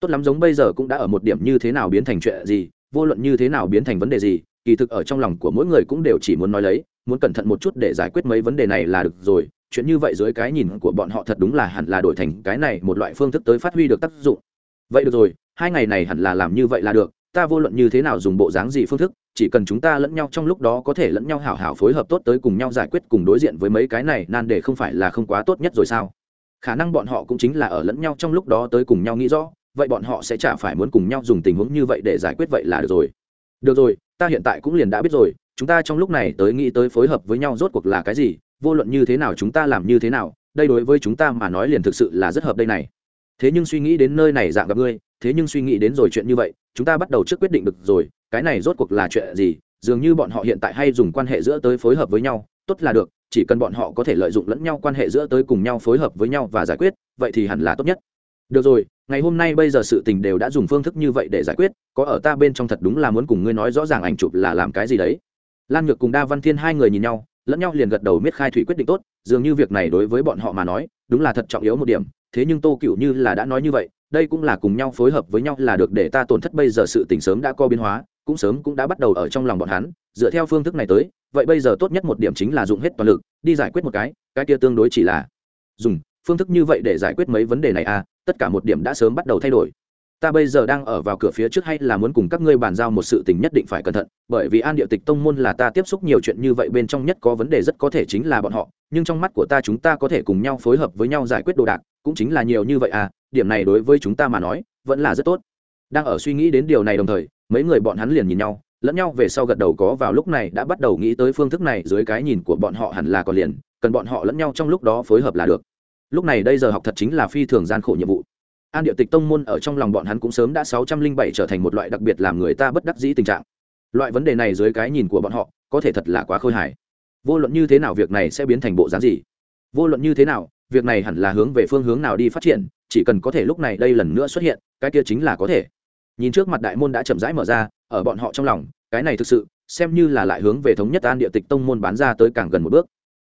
Tốt lắm giống bây giờ cũng đã ở một điểm như thế nào biến thành chuyện gì, vô luận như thế nào biến thành vấn đề gì, kỳ thực ở trong lòng của mỗi người cũng đều chỉ muốn nói lấy, muốn cẩn thận một chút để giải quyết mấy vấn đề này là được rồi chuyện như vậy dưới cái nhìn của bọn họ thật đúng là hẳn là đổi thành cái này một loại phương thức tới phát huy được tác dụng. Vậy được rồi, hai ngày này hẳn là làm như vậy là được, ta vô luận như thế nào dùng bộ dáng gì phương thức, chỉ cần chúng ta lẫn nhau trong lúc đó có thể lẫn nhau hảo hảo phối hợp tốt tới cùng nhau giải quyết cùng đối diện với mấy cái này, nan đề không phải là không quá tốt nhất rồi sao? Khả năng bọn họ cũng chính là ở lẫn nhau trong lúc đó tới cùng nhau nghĩ rõ, vậy bọn họ sẽ chả phải muốn cùng nhau dùng tình huống như vậy để giải quyết vậy là được rồi. Được rồi, ta hiện tại cũng liền đã biết rồi, chúng ta trong lúc này tới nghĩ tới phối hợp với nhau rốt cuộc là cái gì vô luận như thế nào chúng ta làm như thế nào, đây đối với chúng ta mà nói liền thực sự là rất hợp đây này. Thế nhưng suy nghĩ đến nơi này dạng gặp ngươi, thế nhưng suy nghĩ đến rồi chuyện như vậy, chúng ta bắt đầu trước quyết định được rồi, cái này rốt cuộc là chuyện gì, dường như bọn họ hiện tại hay dùng quan hệ giữa tới phối hợp với nhau, tốt là được, chỉ cần bọn họ có thể lợi dụng lẫn nhau quan hệ giữa tới cùng nhau phối hợp với nhau và giải quyết, vậy thì hẳn là tốt nhất. Được rồi, ngày hôm nay bây giờ sự tình đều đã dùng phương thức như vậy để giải quyết, có ở ta bên trong thật đúng là muốn cùng ngươi nói rõ ràng ảnh chụp là làm cái gì đấy. Lan nhược cùng đa văn thiên hai người nhìn nhau lẫn nhau liền gật đầu miết khai thủy quyết định tốt, dường như việc này đối với bọn họ mà nói, đúng là thật trọng yếu một điểm, thế nhưng tô cựu như là đã nói như vậy, đây cũng là cùng nhau phối hợp với nhau là được để ta tổn thất bây giờ sự tình sớm đã có biến hóa, cũng sớm cũng đã bắt đầu ở trong lòng bọn hắn, dựa theo phương thức này tới, vậy bây giờ tốt nhất một điểm chính là dùng hết toàn lực, đi giải quyết một cái cái kia tương đối chỉ là dùng phương thức như vậy để giải quyết mấy vấn đề này à tất cả một điểm đã sớm bắt đầu thay đổi ta bây giờ đang ở vào cửa phía trước hay là muốn cùng các ngươi bàn giao một sự tình nhất định phải cẩn thận, bởi vì an địa tịch tông môn là ta tiếp xúc nhiều chuyện như vậy bên trong nhất có vấn đề rất có thể chính là bọn họ, nhưng trong mắt của ta chúng ta có thể cùng nhau phối hợp với nhau giải quyết đồ đạc, cũng chính là nhiều như vậy à điểm này đối với chúng ta mà nói, vẫn là rất tốt. Đang ở suy nghĩ đến điều này đồng thời, mấy người bọn hắn liền nhìn nhau, lẫn nhau về sau gật đầu có vào lúc này đã bắt đầu nghĩ tới phương thức này, dưới cái nhìn của bọn họ hẳn là còn liền, cần bọn họ lẫn nhau trong lúc đó phối hợp là được. Lúc này đây giờ học thật chính là phi thường gian khổ nhiệm vụ an địa tịch tông môn ở trong lòng bọn hắn cũng sớm đã sáu trăm linh bảy trở thành một loại đặc biệt làm người ta bất đắc dĩ tình trạng. Loại vấn đề này dưới cái nhìn của bọn họ, có thể thật là quá khôi hài. Vô luận như thế nào việc này sẽ biến thành bộ dáng gì? Vô luận như thế nào, việc này hẳn là hướng về phương hướng nào đi phát triển, chỉ cần có thể lúc này đây lần nữa xuất hiện, cái kia chính là có thể. Nhìn trước mặt đại môn đã chậm rãi mở ra, ở bọn họ trong lòng, cái này thực sự, xem như là lại hướng về thống nhất an địa tịch tông môn bán ra tới càng gần một bước.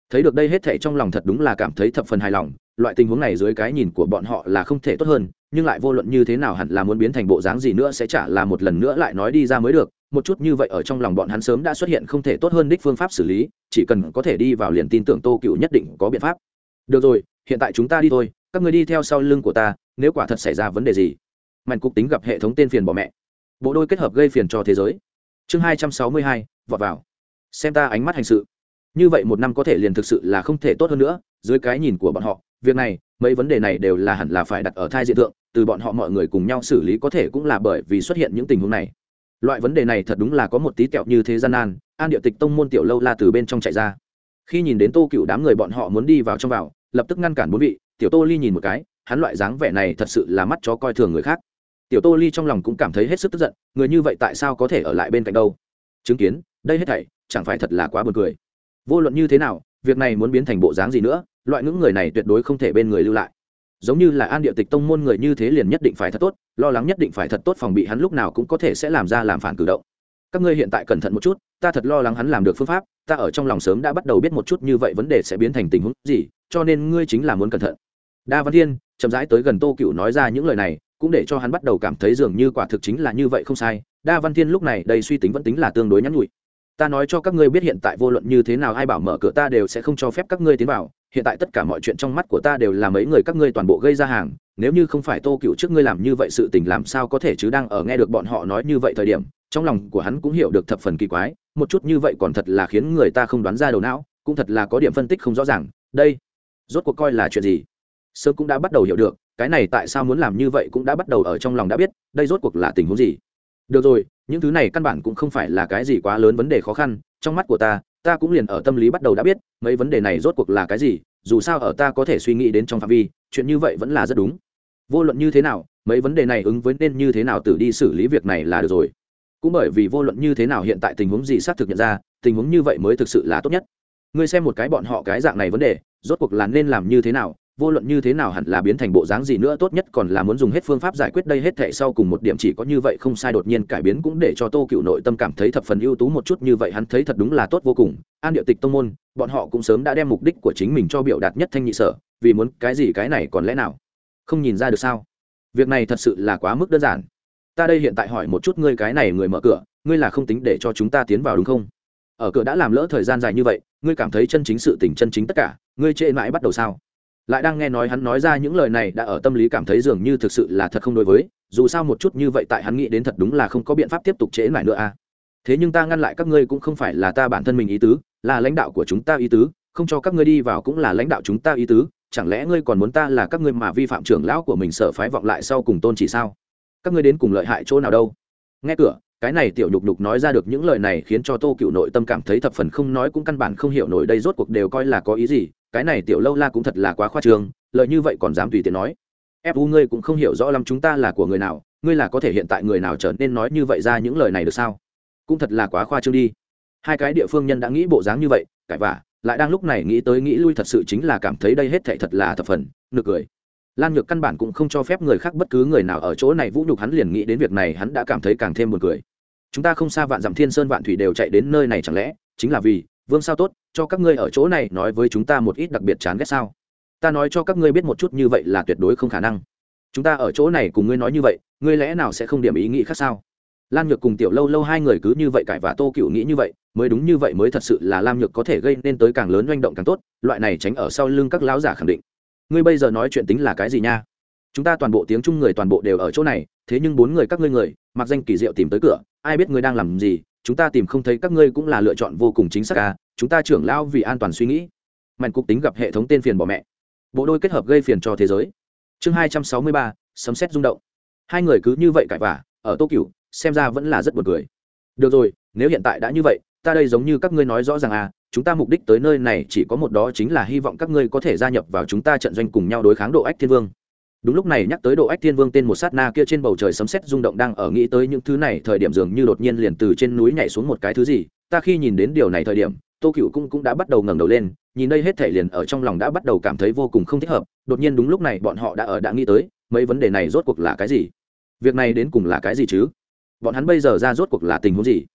Thấy được đây hết thảy trong lòng thật đúng là cảm thấy thập phần hài lòng loại tình huống này dưới cái nhìn của bọn họ là không thể tốt hơn, nhưng lại vô luận như thế nào hẳn là muốn biến thành bộ dáng gì nữa sẽ chả là một lần nữa lại nói đi ra mới được. Một chút như vậy ở trong lòng bọn hắn sớm đã xuất hiện không thể tốt hơn đích phương pháp xử lý, chỉ cần có thể đi vào liền tin tưởng tô cựu nhất định có biện pháp. Được rồi, hiện tại chúng ta đi thôi, các người đi theo sau lưng của ta, nếu quả thật xảy ra vấn đề gì. Mạnh cục tính gặp hệ thống tên phiền bỏ mẹ. Bộ đôi kết hợp gây phiền cho thế giới. Chương hai trăm sáu mươi hai, vọt vào. Xem ta ánh mắt hành sự. Như vậy một năm có thể liền thực sự là không thể tốt hơn nữa, dưới cái nhìn của bọn họ việc này, mấy vấn đề này đều là hẳn là phải đặt ở thai diện tượng từ bọn họ mọi người cùng nhau xử lý có thể cũng là bởi vì xuất hiện những tình huống này. Loại vấn đề này thật đúng là có một tí kẹo như thế gian nan, an địa tịch tông môn tiểu lâu la từ bên trong chạy ra. Khi nhìn đến tô cựu đám người bọn họ muốn đi vào trong vào, lập tức ngăn cản bốn vị, tiểu tô ly nhìn một cái, hắn loại dáng vẻ này thật sự là mắt chó coi thường người khác. Tiểu tô ly trong lòng cũng cảm thấy hết sức tức giận, người như vậy tại sao có thể ở lại bên cạnh đâu? Chứng kiến, đây hết thảy, chẳng phải thật là quá buồn cười. Vô luận như thế nào, việc này muốn biến thành bộ dáng gì nữa loại những người này tuyệt đối không thể bên người lưu lại. Giống như là an địa tịch tông môn người như thế liền nhất định phải thật tốt, lo lắng nhất định phải thật tốt phòng bị hắn lúc nào cũng có thể sẽ làm ra làm phản cử động. Các ngươi hiện tại cẩn thận một chút, ta thật lo lắng hắn làm được phương pháp, ta ở trong lòng sớm đã bắt đầu biết một chút như vậy vấn đề sẽ biến thành tình huống gì, cho nên ngươi chính là muốn cẩn thận. Đa văn thiên, chậm rãi tới gần tô cựu nói ra những lời này, cũng để cho hắn bắt đầu cảm thấy dường như quả thực chính là như vậy không sai. Đa văn thiên lúc này đầy suy tính vẫn tính là tương đối nhắn nhụi ta nói cho các ngươi biết hiện tại vô luận như thế nào ai bảo mở cửa ta đều sẽ không cho phép các ngươi tiến vào hiện tại tất cả mọi chuyện trong mắt của ta đều là mấy người các ngươi toàn bộ gây ra hàng, nếu như không phải tô cựu trước ngươi làm như vậy sự tình làm sao có thể chứ đang ở nghe được bọn họ nói như vậy thời điểm, trong lòng của hắn cũng hiểu được thập phần kỳ quái, một chút như vậy còn thật là khiến người ta không đoán ra đầu não, cũng thật là có điểm phân tích không rõ ràng, đây, rốt cuộc coi là chuyện gì? Sơ cũng đã bắt đầu hiểu được, cái này tại sao muốn làm như vậy cũng đã bắt đầu ở trong lòng đã biết, đây rốt cuộc là tình huống gì? Được rồi, những thứ này căn bản cũng không phải là cái gì quá lớn vấn đề khó khăn, trong mắt của ta ta cũng liền ở tâm lý bắt đầu đã biết, mấy vấn đề này rốt cuộc là cái gì, dù sao ở ta có thể suy nghĩ đến trong phạm vi, chuyện như vậy vẫn là rất đúng. Vô luận như thế nào, mấy vấn đề này ứng với nên như thế nào tự đi xử lý việc này là được rồi. Cũng bởi vì vô luận như thế nào hiện tại tình huống gì xác thực nhận ra, tình huống như vậy mới thực sự là tốt nhất. Ngươi xem một cái bọn họ cái dạng này vấn đề, rốt cuộc là nên làm như thế nào vô luận như thế nào hẳn là biến thành bộ dáng gì nữa, tốt nhất còn là muốn dùng hết phương pháp giải quyết đây hết thệ sau cùng một điểm chỉ có như vậy, không sai, đột nhiên cải biến cũng để cho tô cựu nội tâm cảm thấy thập phần ưu tú một chút, như vậy hắn thấy thật đúng là tốt vô cùng. An điệu tịch tông môn, bọn họ cũng sớm đã đem mục đích của chính mình cho biểu đạt nhất thanh nhị sở, vì muốn cái gì, cái này còn lẽ nào? Không nhìn ra được sao? Việc này thật sự là quá mức đơn giản. Ta đây hiện tại hỏi một chút ngươi cái này người mở cửa, ngươi là không tính để cho chúng ta tiến vào đúng không? Ở cửa đã làm lỡ thời gian dài như vậy, ngươi cảm thấy chân chính sự tình, chân chính tất cả, ngươi trễ mãi bắt đầu sao? Lại đang nghe nói hắn nói ra những lời này đã ở tâm lý cảm thấy dường như thực sự là thật không đối với, dù sao một chút như vậy tại hắn nghĩ đến thật đúng là không có biện pháp tiếp tục trễ lại nữa à. Thế nhưng ta ngăn lại các ngươi cũng không phải là ta bản thân mình ý tứ, là lãnh đạo của chúng ta ý tứ, không cho các ngươi đi vào cũng là lãnh đạo chúng ta ý tứ, chẳng lẽ ngươi còn muốn ta là các ngươi mà vi phạm trưởng lão của mình sở phái vọng lại sau cùng tôn chỉ sao? Các ngươi đến cùng lợi hại chỗ nào đâu? Nghe cửa, cái này tiểu nhục nhục nói ra được những lời này khiến cho tô cựu nội tâm cảm thấy thập phần không nói cũng căn bản không hiểu nổi đây rốt cuộc đều coi là có ý gì cái này tiểu lâu la cũng thật là quá khoa trương lợi như vậy còn dám tùy tiện nói. Ép u, ngươi cũng không hiểu rõ lắm chúng ta là của người nào, ngươi là có thể hiện tại người nào trở nên nói như vậy ra những lời này được sao? Cũng thật là quá khoa trương đi. Hai cái địa phương nhân đã nghĩ bộ dáng như vậy, cãi vả lại đang lúc này nghĩ tới nghĩ lui thật sự chính là cảm thấy đây hết thệ thật là thập phần, nực cười. Lan nhược căn bản cũng không cho phép người khác bất cứ người nào ở chỗ này vũ nhục hắn liền nghĩ đến việc này, hắn đã cảm thấy càng thêm buồn cười. Chúng ta không xa vạn dặm thiên sơn vạn thủy đều chạy đến nơi này chẳng lẽ, chính là vì vương sao tốt, cho các ngươi ở chỗ này nói với chúng ta một ít đặc biệt chán ghét sao? Ta nói cho các ngươi biết một chút như vậy là tuyệt đối không khả năng. Chúng ta ở chỗ này cùng ngươi nói như vậy, ngươi lẽ nào sẽ không điểm ý nghĩ khác sao? Lam nhược cùng tiểu lâu lâu hai người cứ như vậy cãi và tô cựu nghĩ như vậy, mới đúng như vậy mới thật sự là lam nhược có thể gây nên tới càng lớn doanh động càng tốt, loại này tránh ở sau lưng các lão giả khẳng định. Ngươi bây giờ nói chuyện tính là cái gì nha? Chúng ta toàn bộ tiếng chung người toàn bộ đều ở chỗ này, thế nhưng bốn người các ngươi người, mặc danh kỳ diệu tìm tới cửa, ai biết ngươi đang làm gì chúng ta tìm không thấy các ngươi cũng là lựa chọn vô cùng chính xác à chúng ta trưởng lao vì an toàn suy nghĩ. Mạnh cục tính gặp hệ thống tên phiền bỏ mẹ. Bộ đôi kết hợp gây phiền cho thế giới. Chương hai trăm sáu mươi ba, sấm xét rung động. Hai người cứ như vậy cãi vả ở tô cửu xem ra vẫn là rất buồn cười. Được rồi, nếu hiện tại đã như vậy, ta đây giống như các ngươi nói rõ ràng à chúng ta mục đích tới nơi này chỉ có một đó chính là hy vọng các ngươi có thể gia nhập vào chúng ta trận doanh cùng nhau đối kháng độ ách thiên vương đúng lúc này nhắc tới độ ách thiên vương tên một sát na kia trên bầu trời sấm sét rung động đang ở nghĩ tới những thứ này, thời điểm dường như đột nhiên liền từ trên núi nhảy xuống một cái thứ gì. Ta khi nhìn đến điều này thời điểm, tô cựu cũng cũng đã bắt đầu ngẩng đầu lên, nhìn đây hết thể liền ở trong lòng đã bắt đầu cảm thấy vô cùng không thích hợp. Đột nhiên đúng lúc này bọn họ đã ở, đã nghĩ tới, mấy vấn đề này rốt cuộc là cái gì? Việc này đến cùng là cái gì chứ? Bọn hắn bây giờ ra rốt cuộc là tình huống gì?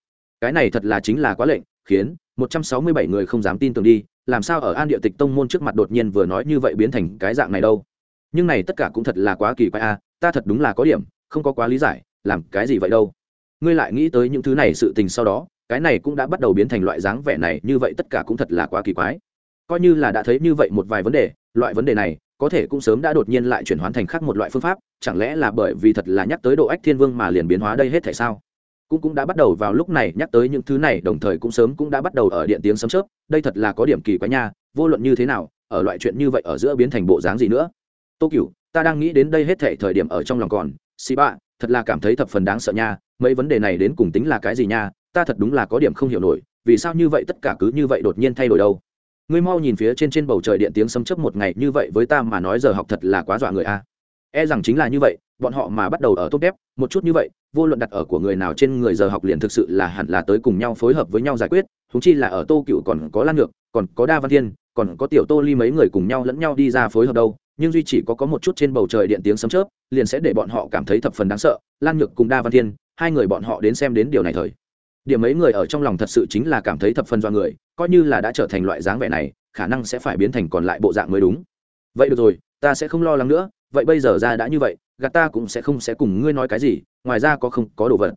Cái này thật là chính là quá lệnh, khiến một trăm sáu mươi bảy người không dám tin tưởng đi. Làm sao ở an địa tịch tông môn trước mặt đột nhiên vừa nói như vậy biến thành cái dạng này đâu? Nhưng này tất cả cũng thật là quá kỳ quái a ta thật đúng là có điểm, không có quá lý giải, làm cái gì vậy đâu? Ngươi lại nghĩ tới những thứ này sự tình sau đó, cái này cũng đã bắt đầu biến thành loại dáng vẻ này, như vậy tất cả cũng thật là quá kỳ quái. Coi như là đã thấy như vậy một vài vấn đề, loại vấn đề này, có thể cũng sớm đã đột nhiên lại chuyển hóa thành khác một loại phương pháp, chẳng lẽ là bởi vì thật là nhắc tới độ ách thiên vương mà liền biến hóa đây hết thể sao? Cũng cũng đã bắt đầu vào lúc này nhắc tới những thứ này, đồng thời cũng sớm cũng đã bắt đầu ở điện tiếng sấm chớp, đây thật là có điểm kỳ quái nha, vô luận như thế nào, ở loại chuyện như vậy ở giữa biến thành bộ dáng gì nữa? Tô cửu, ta đang nghĩ đến đây hết thể thời điểm ở trong lòng còn. Xì bạ, thật là cảm thấy thập phần đáng sợ nha, mấy vấn đề này đến cùng tính là cái gì nha, ta thật đúng là có điểm không hiểu nổi, vì sao như vậy tất cả cứ như vậy đột nhiên thay đổi đâu? Ngươi mau nhìn phía trên trên bầu trời điện tiếng sấm chấp một ngày như vậy với ta mà nói giờ học thật là quá dọa người a. E rằng chính là như vậy, bọn họ mà bắt đầu ở tốt đẹp một chút như vậy, vô luận đặt ở của người nào trên người giờ học liền thực sự là hẳn là tới cùng nhau phối hợp với nhau giải quyết thúng chi là ở tô cựu còn có lan ngược, còn có đa văn thiên, còn có tiểu tô ly mấy người cùng nhau lẫn nhau đi ra phối hợp đâu nhưng duy chỉ có có một chút trên bầu trời điện tiếng sấm chớp, liền sẽ để bọn họ cảm thấy thập phần đáng sợ. Lan nhược cùng đa văn thiên, hai người bọn họ đến xem đến điều này thời. Điểm mấy người ở trong lòng thật sự chính là cảm thấy thập phần do người, coi như là đã trở thành loại dáng vẻ này, khả năng sẽ phải biến thành còn lại bộ dạng mới đúng. Vậy được rồi, ta sẽ không lo lắng nữa, vậy bây giờ ra đã như vậy, gạt ta cũng sẽ không sẽ cùng ngươi nói cái gì, ngoài ra có không có đồ vật.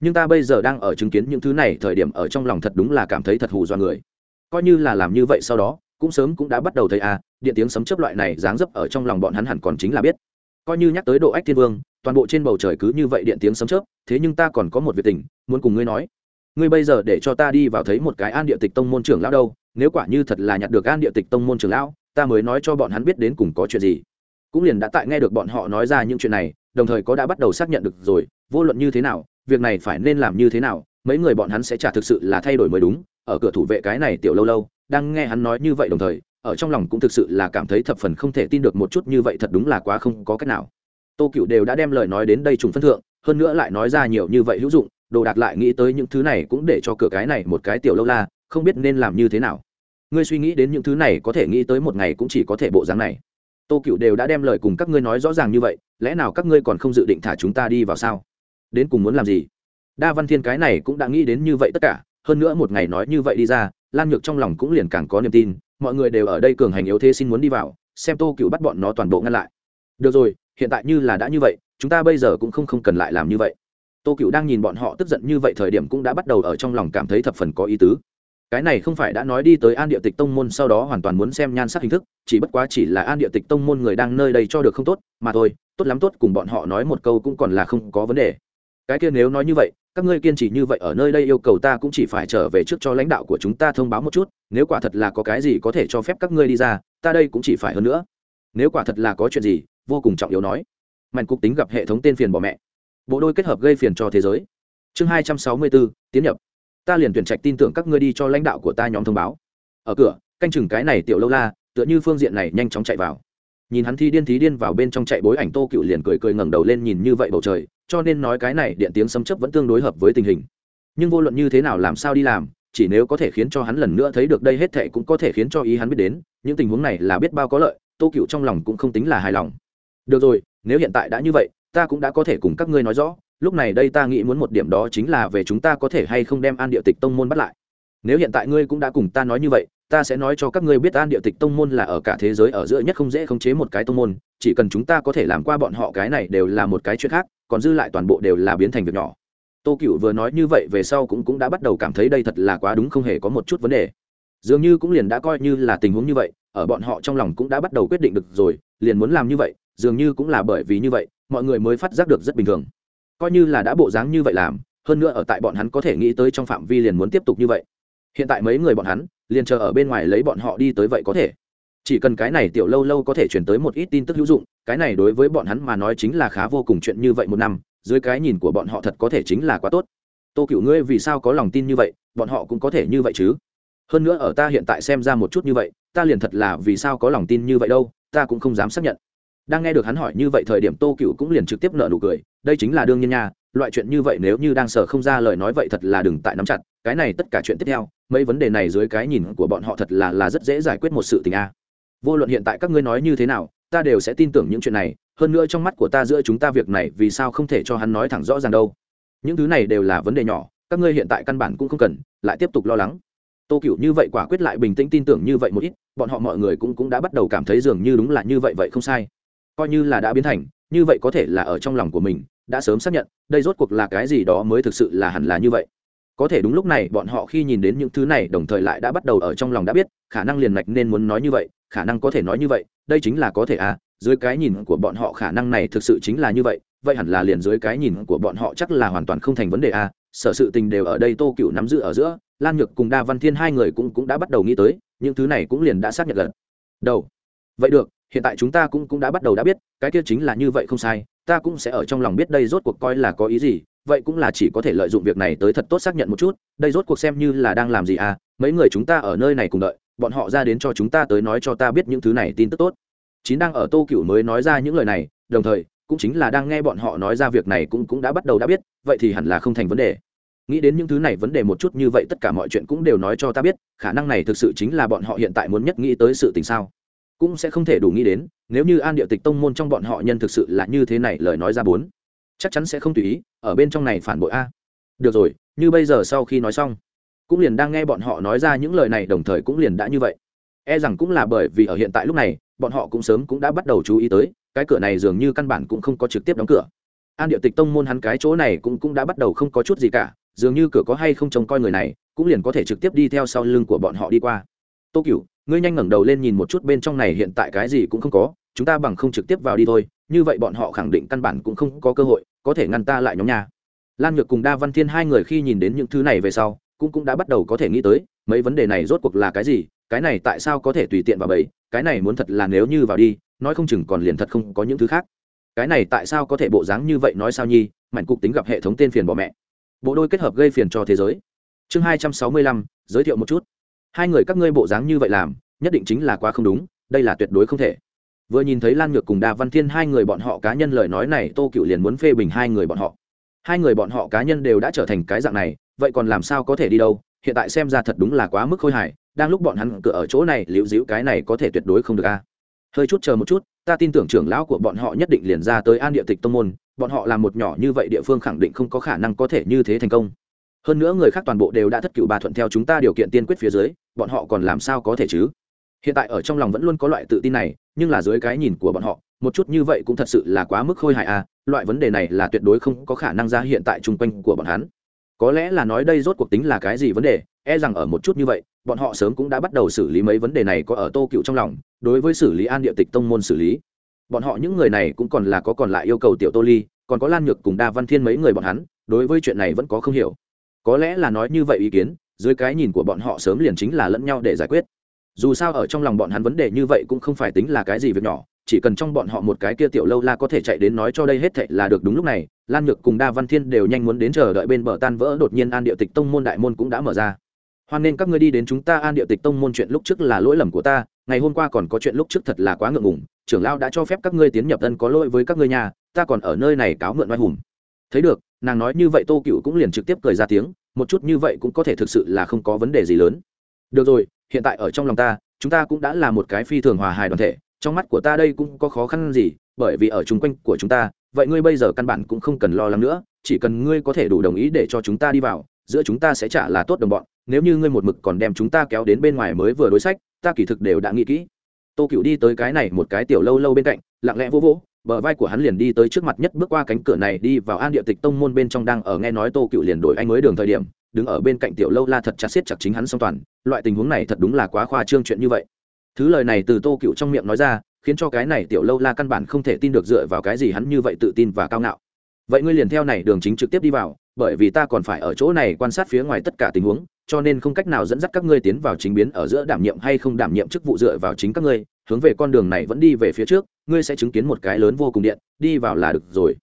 Nhưng ta bây giờ đang ở chứng kiến những thứ này, thời điểm ở trong lòng thật đúng là cảm thấy thật hù do người. Coi như là làm như vậy sau đó cũng sớm cũng đã bắt đầu thấy à điện tiếng sấm chớp loại này dáng dấp ở trong lòng bọn hắn hẳn còn chính là biết. Coi như nhắc tới độ ách thiên vương, toàn bộ trên bầu trời cứ như vậy điện tiếng sấm chớp, thế nhưng ta còn có một việc tình, muốn cùng ngươi nói. Ngươi bây giờ để cho ta đi vào thấy một cái an địa tịch tông môn trưởng lão đâu, nếu quả như thật là nhặt được an địa tịch tông môn trưởng lão, ta mới nói cho bọn hắn biết đến cùng có chuyện gì. Cũng liền đã tại nghe được bọn họ nói ra những chuyện này, đồng thời có đã bắt đầu xác nhận được rồi, vô luận như thế nào, việc này phải nên làm như thế nào, mấy người bọn hắn sẽ trả thực sự là thay đổi mới đúng, ở cửa thủ vệ cái này tiểu lâu lâu đang nghe hắn nói như vậy đồng thời, ở trong lòng cũng thực sự là cảm thấy thập phần không thể tin được một chút như vậy thật đúng là quá không có cách nào. Tô cựu đều đã đem lời nói đến đây trùng phân thượng, hơn nữa lại nói ra nhiều như vậy hữu dụng, đồ đạc lại nghĩ tới những thứ này cũng để cho cửa cái này một cái tiểu lâu la, không biết nên làm như thế nào. Ngươi suy nghĩ đến những thứ này có thể nghĩ tới một ngày cũng chỉ có thể bộ dáng này. Tô cựu đều đã đem lời cùng các ngươi nói rõ ràng như vậy, lẽ nào các ngươi còn không dự định thả chúng ta đi vào sao? Đến cùng muốn làm gì? Đa văn thiên cái này cũng đã nghĩ đến như vậy tất cả, hơn nữa một ngày nói như vậy đi ra lan nhược trong lòng cũng liền càng có niềm tin, mọi người đều ở đây cường hành yếu thế xin muốn đi vào, xem tô cựu bắt bọn nó toàn bộ ngăn lại. Được rồi, hiện tại như là đã như vậy, chúng ta bây giờ cũng không không cần lại làm như vậy. Tô cựu đang nhìn bọn họ tức giận như vậy thời điểm cũng đã bắt đầu ở trong lòng cảm thấy thập phần có ý tứ. Cái này không phải đã nói đi tới an địa tịch tông môn sau đó hoàn toàn muốn xem nhan sắc hình thức, chỉ bất quá chỉ là an địa tịch tông môn người đang nơi đây cho được không tốt, mà thôi, tốt lắm tốt cùng bọn họ nói một câu cũng còn là không có vấn đề. Cái kia nếu nói như vậy các ngươi kiên trì như vậy ở nơi đây yêu cầu ta cũng chỉ phải trở về trước cho lãnh đạo của chúng ta thông báo một chút, nếu quả thật là có cái gì có thể cho phép các ngươi đi ra, ta đây cũng chỉ phải hơn nữa. Nếu quả thật là có chuyện gì, vô cùng trọng yếu nói. Mạnh cục tính gặp hệ thống tên phiền bỏ mẹ. Bộ đôi kết hợp gây phiền cho thế giới. Chương hai trăm sáu mươi bốn, tiến nhập. Ta liền tuyển trạch tin tưởng các ngươi đi cho lãnh đạo của ta nhóm thông báo. Ở cửa, canh chừng cái này tiểu lâu la, tựa như phương diện này nhanh chóng chạy vào. Nhìn hắn thi điên thí điên vào bên trong chạy bối ảnh tô cựu liền cười cười ngẩng đầu lên nhìn như vậy bầu trời cho nên nói cái này điện tiếng sấm chấp vẫn tương đối hợp với tình hình. Nhưng vô luận như thế nào làm sao đi làm, chỉ nếu có thể khiến cho hắn lần nữa thấy được đây hết thệ cũng có thể khiến cho ý hắn biết đến, những tình huống này là biết bao có lợi, tô cựu trong lòng cũng không tính là hài lòng. Được rồi, nếu hiện tại đã như vậy, ta cũng đã có thể cùng các ngươi nói rõ, lúc này đây ta nghĩ muốn một điểm đó chính là về chúng ta có thể hay không đem an địa tịch tông môn bắt lại. Nếu hiện tại ngươi cũng đã cùng ta nói như vậy, ta sẽ nói cho các ngươi biết an địa tịch tông môn là ở cả thế giới ở giữa nhất không dễ khống chế một cái tông môn, chỉ cần chúng ta có thể làm qua bọn họ cái này đều là một cái chuyện khác còn dư lại toàn bộ đều là biến thành việc nhỏ. Tô cựu vừa nói như vậy về sau cũng cũng đã bắt đầu cảm thấy đây thật là quá đúng không hề có một chút vấn đề. Dường như cũng liền đã coi như là tình huống như vậy, ở bọn họ trong lòng cũng đã bắt đầu quyết định được rồi, liền muốn làm như vậy, dường như cũng là bởi vì như vậy, mọi người mới phát giác được rất bình thường. Coi như là đã bộ dáng như vậy làm, hơn nữa ở tại bọn hắn có thể nghĩ tới trong phạm vi liền muốn tiếp tục như vậy. Hiện tại mấy người bọn hắn, liền chờ ở bên ngoài lấy bọn họ đi tới vậy có thể. Chỉ cần cái này tiểu lâu lâu có thể chuyển tới một ít tin tức hữu dụng cái này đối với bọn hắn mà nói chính là khá vô cùng chuyện như vậy một năm, dưới cái nhìn của bọn họ thật có thể chính là quá tốt. Tô cựu ngươi vì sao có lòng tin như vậy, bọn họ cũng có thể như vậy chứ? Hơn nữa ở ta hiện tại xem ra một chút như vậy, ta liền thật là vì sao có lòng tin như vậy đâu, ta cũng không dám xác nhận. Đang nghe được hắn hỏi như vậy thời điểm tô cựu cũng liền trực tiếp nợ nụ cười, đây chính là đương nhiên nha, loại chuyện như vậy nếu như đang sợ không ra lời nói vậy thật là đừng tại nắm chặt, cái này tất cả chuyện tiếp theo, mấy vấn đề này dưới cái nhìn của bọn họ thật là là rất dễ giải quyết một sự tình a. Vô luận hiện tại các ngươi nói như thế nào ta đều sẽ tin tưởng những chuyện này, hơn nữa trong mắt của ta giữa chúng ta việc này vì sao không thể cho hắn nói thẳng rõ ràng đâu. Những thứ này đều là vấn đề nhỏ, các ngươi hiện tại căn bản cũng không cần, lại tiếp tục lo lắng. Tô cựu như vậy quả quyết lại bình tĩnh tin tưởng như vậy một ít, bọn họ mọi người cũng cũng đã bắt đầu cảm thấy dường như đúng là như vậy vậy không sai. Coi như là đã biến thành, như vậy có thể là ở trong lòng của mình, đã sớm xác nhận, đây rốt cuộc là cái gì đó mới thực sự là hẳn là như vậy. Có thể đúng lúc này bọn họ khi nhìn đến những thứ này đồng thời lại đã bắt đầu ở trong lòng đã biết, khả năng liền mạch nên muốn nói như vậy khả năng có thể nói như vậy, đây chính là có thể à dưới cái nhìn của bọn họ khả năng này thực sự chính là như vậy vậy hẳn là liền dưới cái nhìn của bọn họ chắc là hoàn toàn không thành vấn đề à sở sự tình đều ở đây tô cựu nắm giữ ở giữa, lan nhược cùng đa văn thiên hai người cũng cũng đã bắt đầu nghĩ tới, những thứ này cũng liền đã xác nhận lần đầu. Vậy được, hiện tại chúng ta cũng cũng đã bắt đầu đã biết, cái kia chính là như vậy không sai, ta cũng sẽ ở trong lòng biết đây rốt cuộc coi là có ý gì, vậy cũng là chỉ có thể lợi dụng việc này tới thật tốt xác nhận một chút, đây rốt cuộc xem như là đang làm gì à mấy người chúng ta ở nơi này cùng đợi bọn họ ra đến cho chúng ta tới nói cho ta biết những thứ này tin tức tốt. Chín đang ở tô cựu mới nói ra những lời này, đồng thời, cũng chính là đang nghe bọn họ nói ra việc này cũng cũng đã bắt đầu đã biết, vậy thì hẳn là không thành vấn đề. Nghĩ đến những thứ này vấn đề một chút như vậy tất cả mọi chuyện cũng đều nói cho ta biết, khả năng này thực sự chính là bọn họ hiện tại muốn nhất nghĩ tới sự tình sao? Cũng sẽ không thể đủ nghĩ đến, nếu như an địa tịch tông môn trong bọn họ nhân thực sự là như thế này lời nói ra bốn, chắc chắn sẽ không tùy ý, ở bên trong này phản bội a. Được rồi, như bây giờ sau khi nói xong cũng liền đang nghe bọn họ nói ra những lời này, đồng thời cũng liền đã như vậy. E rằng cũng là bởi vì ở hiện tại lúc này, bọn họ cũng sớm cũng đã bắt đầu chú ý tới, cái cửa này dường như căn bản cũng không có trực tiếp đóng cửa. An địa tịch tông môn hắn cái chỗ này cũng cũng đã bắt đầu không có chút gì cả, dường như cửa có hay không trông coi người này, cũng liền có thể trực tiếp đi theo sau lưng của bọn họ đi qua. Tô cửu, ngươi nhanh ngẩng đầu lên nhìn một chút bên trong này, hiện tại cái gì cũng không có, chúng ta bằng không trực tiếp vào đi thôi, như vậy bọn họ khẳng định căn bản cũng không có cơ hội, có thể ngăn ta lại nhóm nhà. Lan nhược cùng đa văn thiên hai người khi nhìn đến những thứ này về sau cũng cũng đã bắt đầu có thể nghĩ tới, mấy vấn đề này rốt cuộc là cái gì, cái này tại sao có thể tùy tiện vào bẫy, cái này muốn thật là nếu như vào đi, nói không chừng còn liền thật không có những thứ khác. Cái này tại sao có thể bộ dáng như vậy nói sao nhi, mạnh cục tính gặp hệ thống tên phiền bỏ mẹ. Bộ đôi kết hợp gây phiền cho thế giới. Chương hai trăm sáu mươi lăm, giới thiệu một chút. Hai người các ngươi bộ dáng như vậy làm, nhất định chính là quá không đúng, đây là tuyệt đối không thể. Vừa nhìn thấy lan nhược cùng đa văn thiên hai người bọn họ cá nhân lời nói này, tô cựu liền muốn phê bình hai người bọn họ hai người bọn họ cá nhân đều đã trở thành cái dạng này, vậy còn làm sao có thể đi đâu? Hiện tại xem ra thật đúng là quá mức khôi hài, đang lúc bọn hắn cửa ở chỗ này, liễu dĩu cái này có thể tuyệt đối không được a. Hơi chút chờ một chút, ta tin tưởng trưởng lão của bọn họ nhất định liền ra tới an địa tịch tông môn, bọn họ làm một nhỏ như vậy địa phương khẳng định không có khả năng có thể như thế thành công. Hơn nữa người khác toàn bộ đều đã thất cựu bà thuận theo chúng ta điều kiện tiên quyết phía dưới, bọn họ còn làm sao có thể chứ? Hiện tại ở trong lòng vẫn luôn có loại tự tin này, nhưng là dưới cái nhìn của bọn họ một chút như vậy cũng thật sự là quá mức khôi hài à loại vấn đề này là tuyệt đối không có khả năng ra hiện tại chung quanh của bọn hắn. Có lẽ là nói đây rốt cuộc tính là cái gì vấn đề e rằng ở một chút như vậy, bọn họ sớm cũng đã bắt đầu xử lý mấy vấn đề này có ở tô cựu trong lòng, đối với xử lý an địa tịch tông môn xử lý. Bọn họ những người này cũng còn là có còn lại yêu cầu tiểu tô ly, còn có lan nhược cùng đa văn thiên mấy người bọn hắn, đối với chuyện này vẫn có không hiểu. Có lẽ là nói như vậy ý kiến, dưới cái nhìn của bọn họ sớm liền chính là lẫn nhau để giải quyết. Dù sao ở trong lòng bọn hắn vấn đề như vậy cũng không phải tính là cái gì việc nhỏ chỉ cần trong bọn họ một cái kia tiểu lâu la có thể chạy đến nói cho đây hết thệ là được đúng lúc này, lan nhược cùng đa văn thiên đều nhanh muốn đến chờ đợi bên bờ tan vỡ đột nhiên an địa tịch tông môn đại môn cũng đã mở ra. Hoan nên các ngươi đi đến chúng ta an địa tịch tông môn chuyện lúc trước là lỗi lầm của ta, ngày hôm qua còn có chuyện lúc trước thật là quá ngượng ngùng, trưởng lao đã cho phép các ngươi tiến nhập tân có lỗi với các ngươi nhà, ta còn ở nơi này cáo mượn oai hùng. Thấy được, nàng nói như vậy tô cựu cũng liền trực tiếp cười ra tiếng, một chút như vậy cũng có thể thực sự là không có vấn đề gì lớn. Được rồi, hiện tại ở trong lòng ta, chúng ta cũng đã là một cái phi thường hòa hài đoàn thể trong mắt của ta đây cũng có khó khăn gì, bởi vì ở chung quanh của chúng ta, vậy ngươi bây giờ căn bản cũng không cần lo lắng nữa, chỉ cần ngươi có thể đủ đồng ý để cho chúng ta đi vào, giữa chúng ta sẽ trả là tốt đồng bọn. Nếu như ngươi một mực còn đem chúng ta kéo đến bên ngoài mới vừa đối sách, ta kỳ thực đều đã nghĩ kỹ. Tô cựu đi tới cái này một cái tiểu lâu lâu bên cạnh, lặng lẽ vô vỗ, bờ vai của hắn liền đi tới trước mặt nhất bước qua cánh cửa này đi vào an địa tịch tông môn bên trong đang ở nghe nói tô cựu liền đổi anh mới đường thời điểm, đứng ở bên cạnh tiểu lâu la thật chặt xiết chặt chính hắn song toàn. Loại tình huống này thật đúng là quá khoa trương chuyện như vậy thứ lời này từ tô cựu trong miệng nói ra, khiến cho cái này tiểu lâu la căn bản không thể tin được dựa vào cái gì hắn như vậy tự tin và cao ngạo. Vậy ngươi liền theo này đường chính trực tiếp đi vào, bởi vì ta còn phải ở chỗ này quan sát phía ngoài tất cả tình huống, cho nên không cách nào dẫn dắt các ngươi tiến vào chính biến ở giữa đảm nhiệm hay không đảm nhiệm chức vụ dựa vào chính các ngươi, hướng về con đường này vẫn đi về phía trước, ngươi sẽ chứng kiến một cái lớn vô cùng điện, đi vào là được rồi.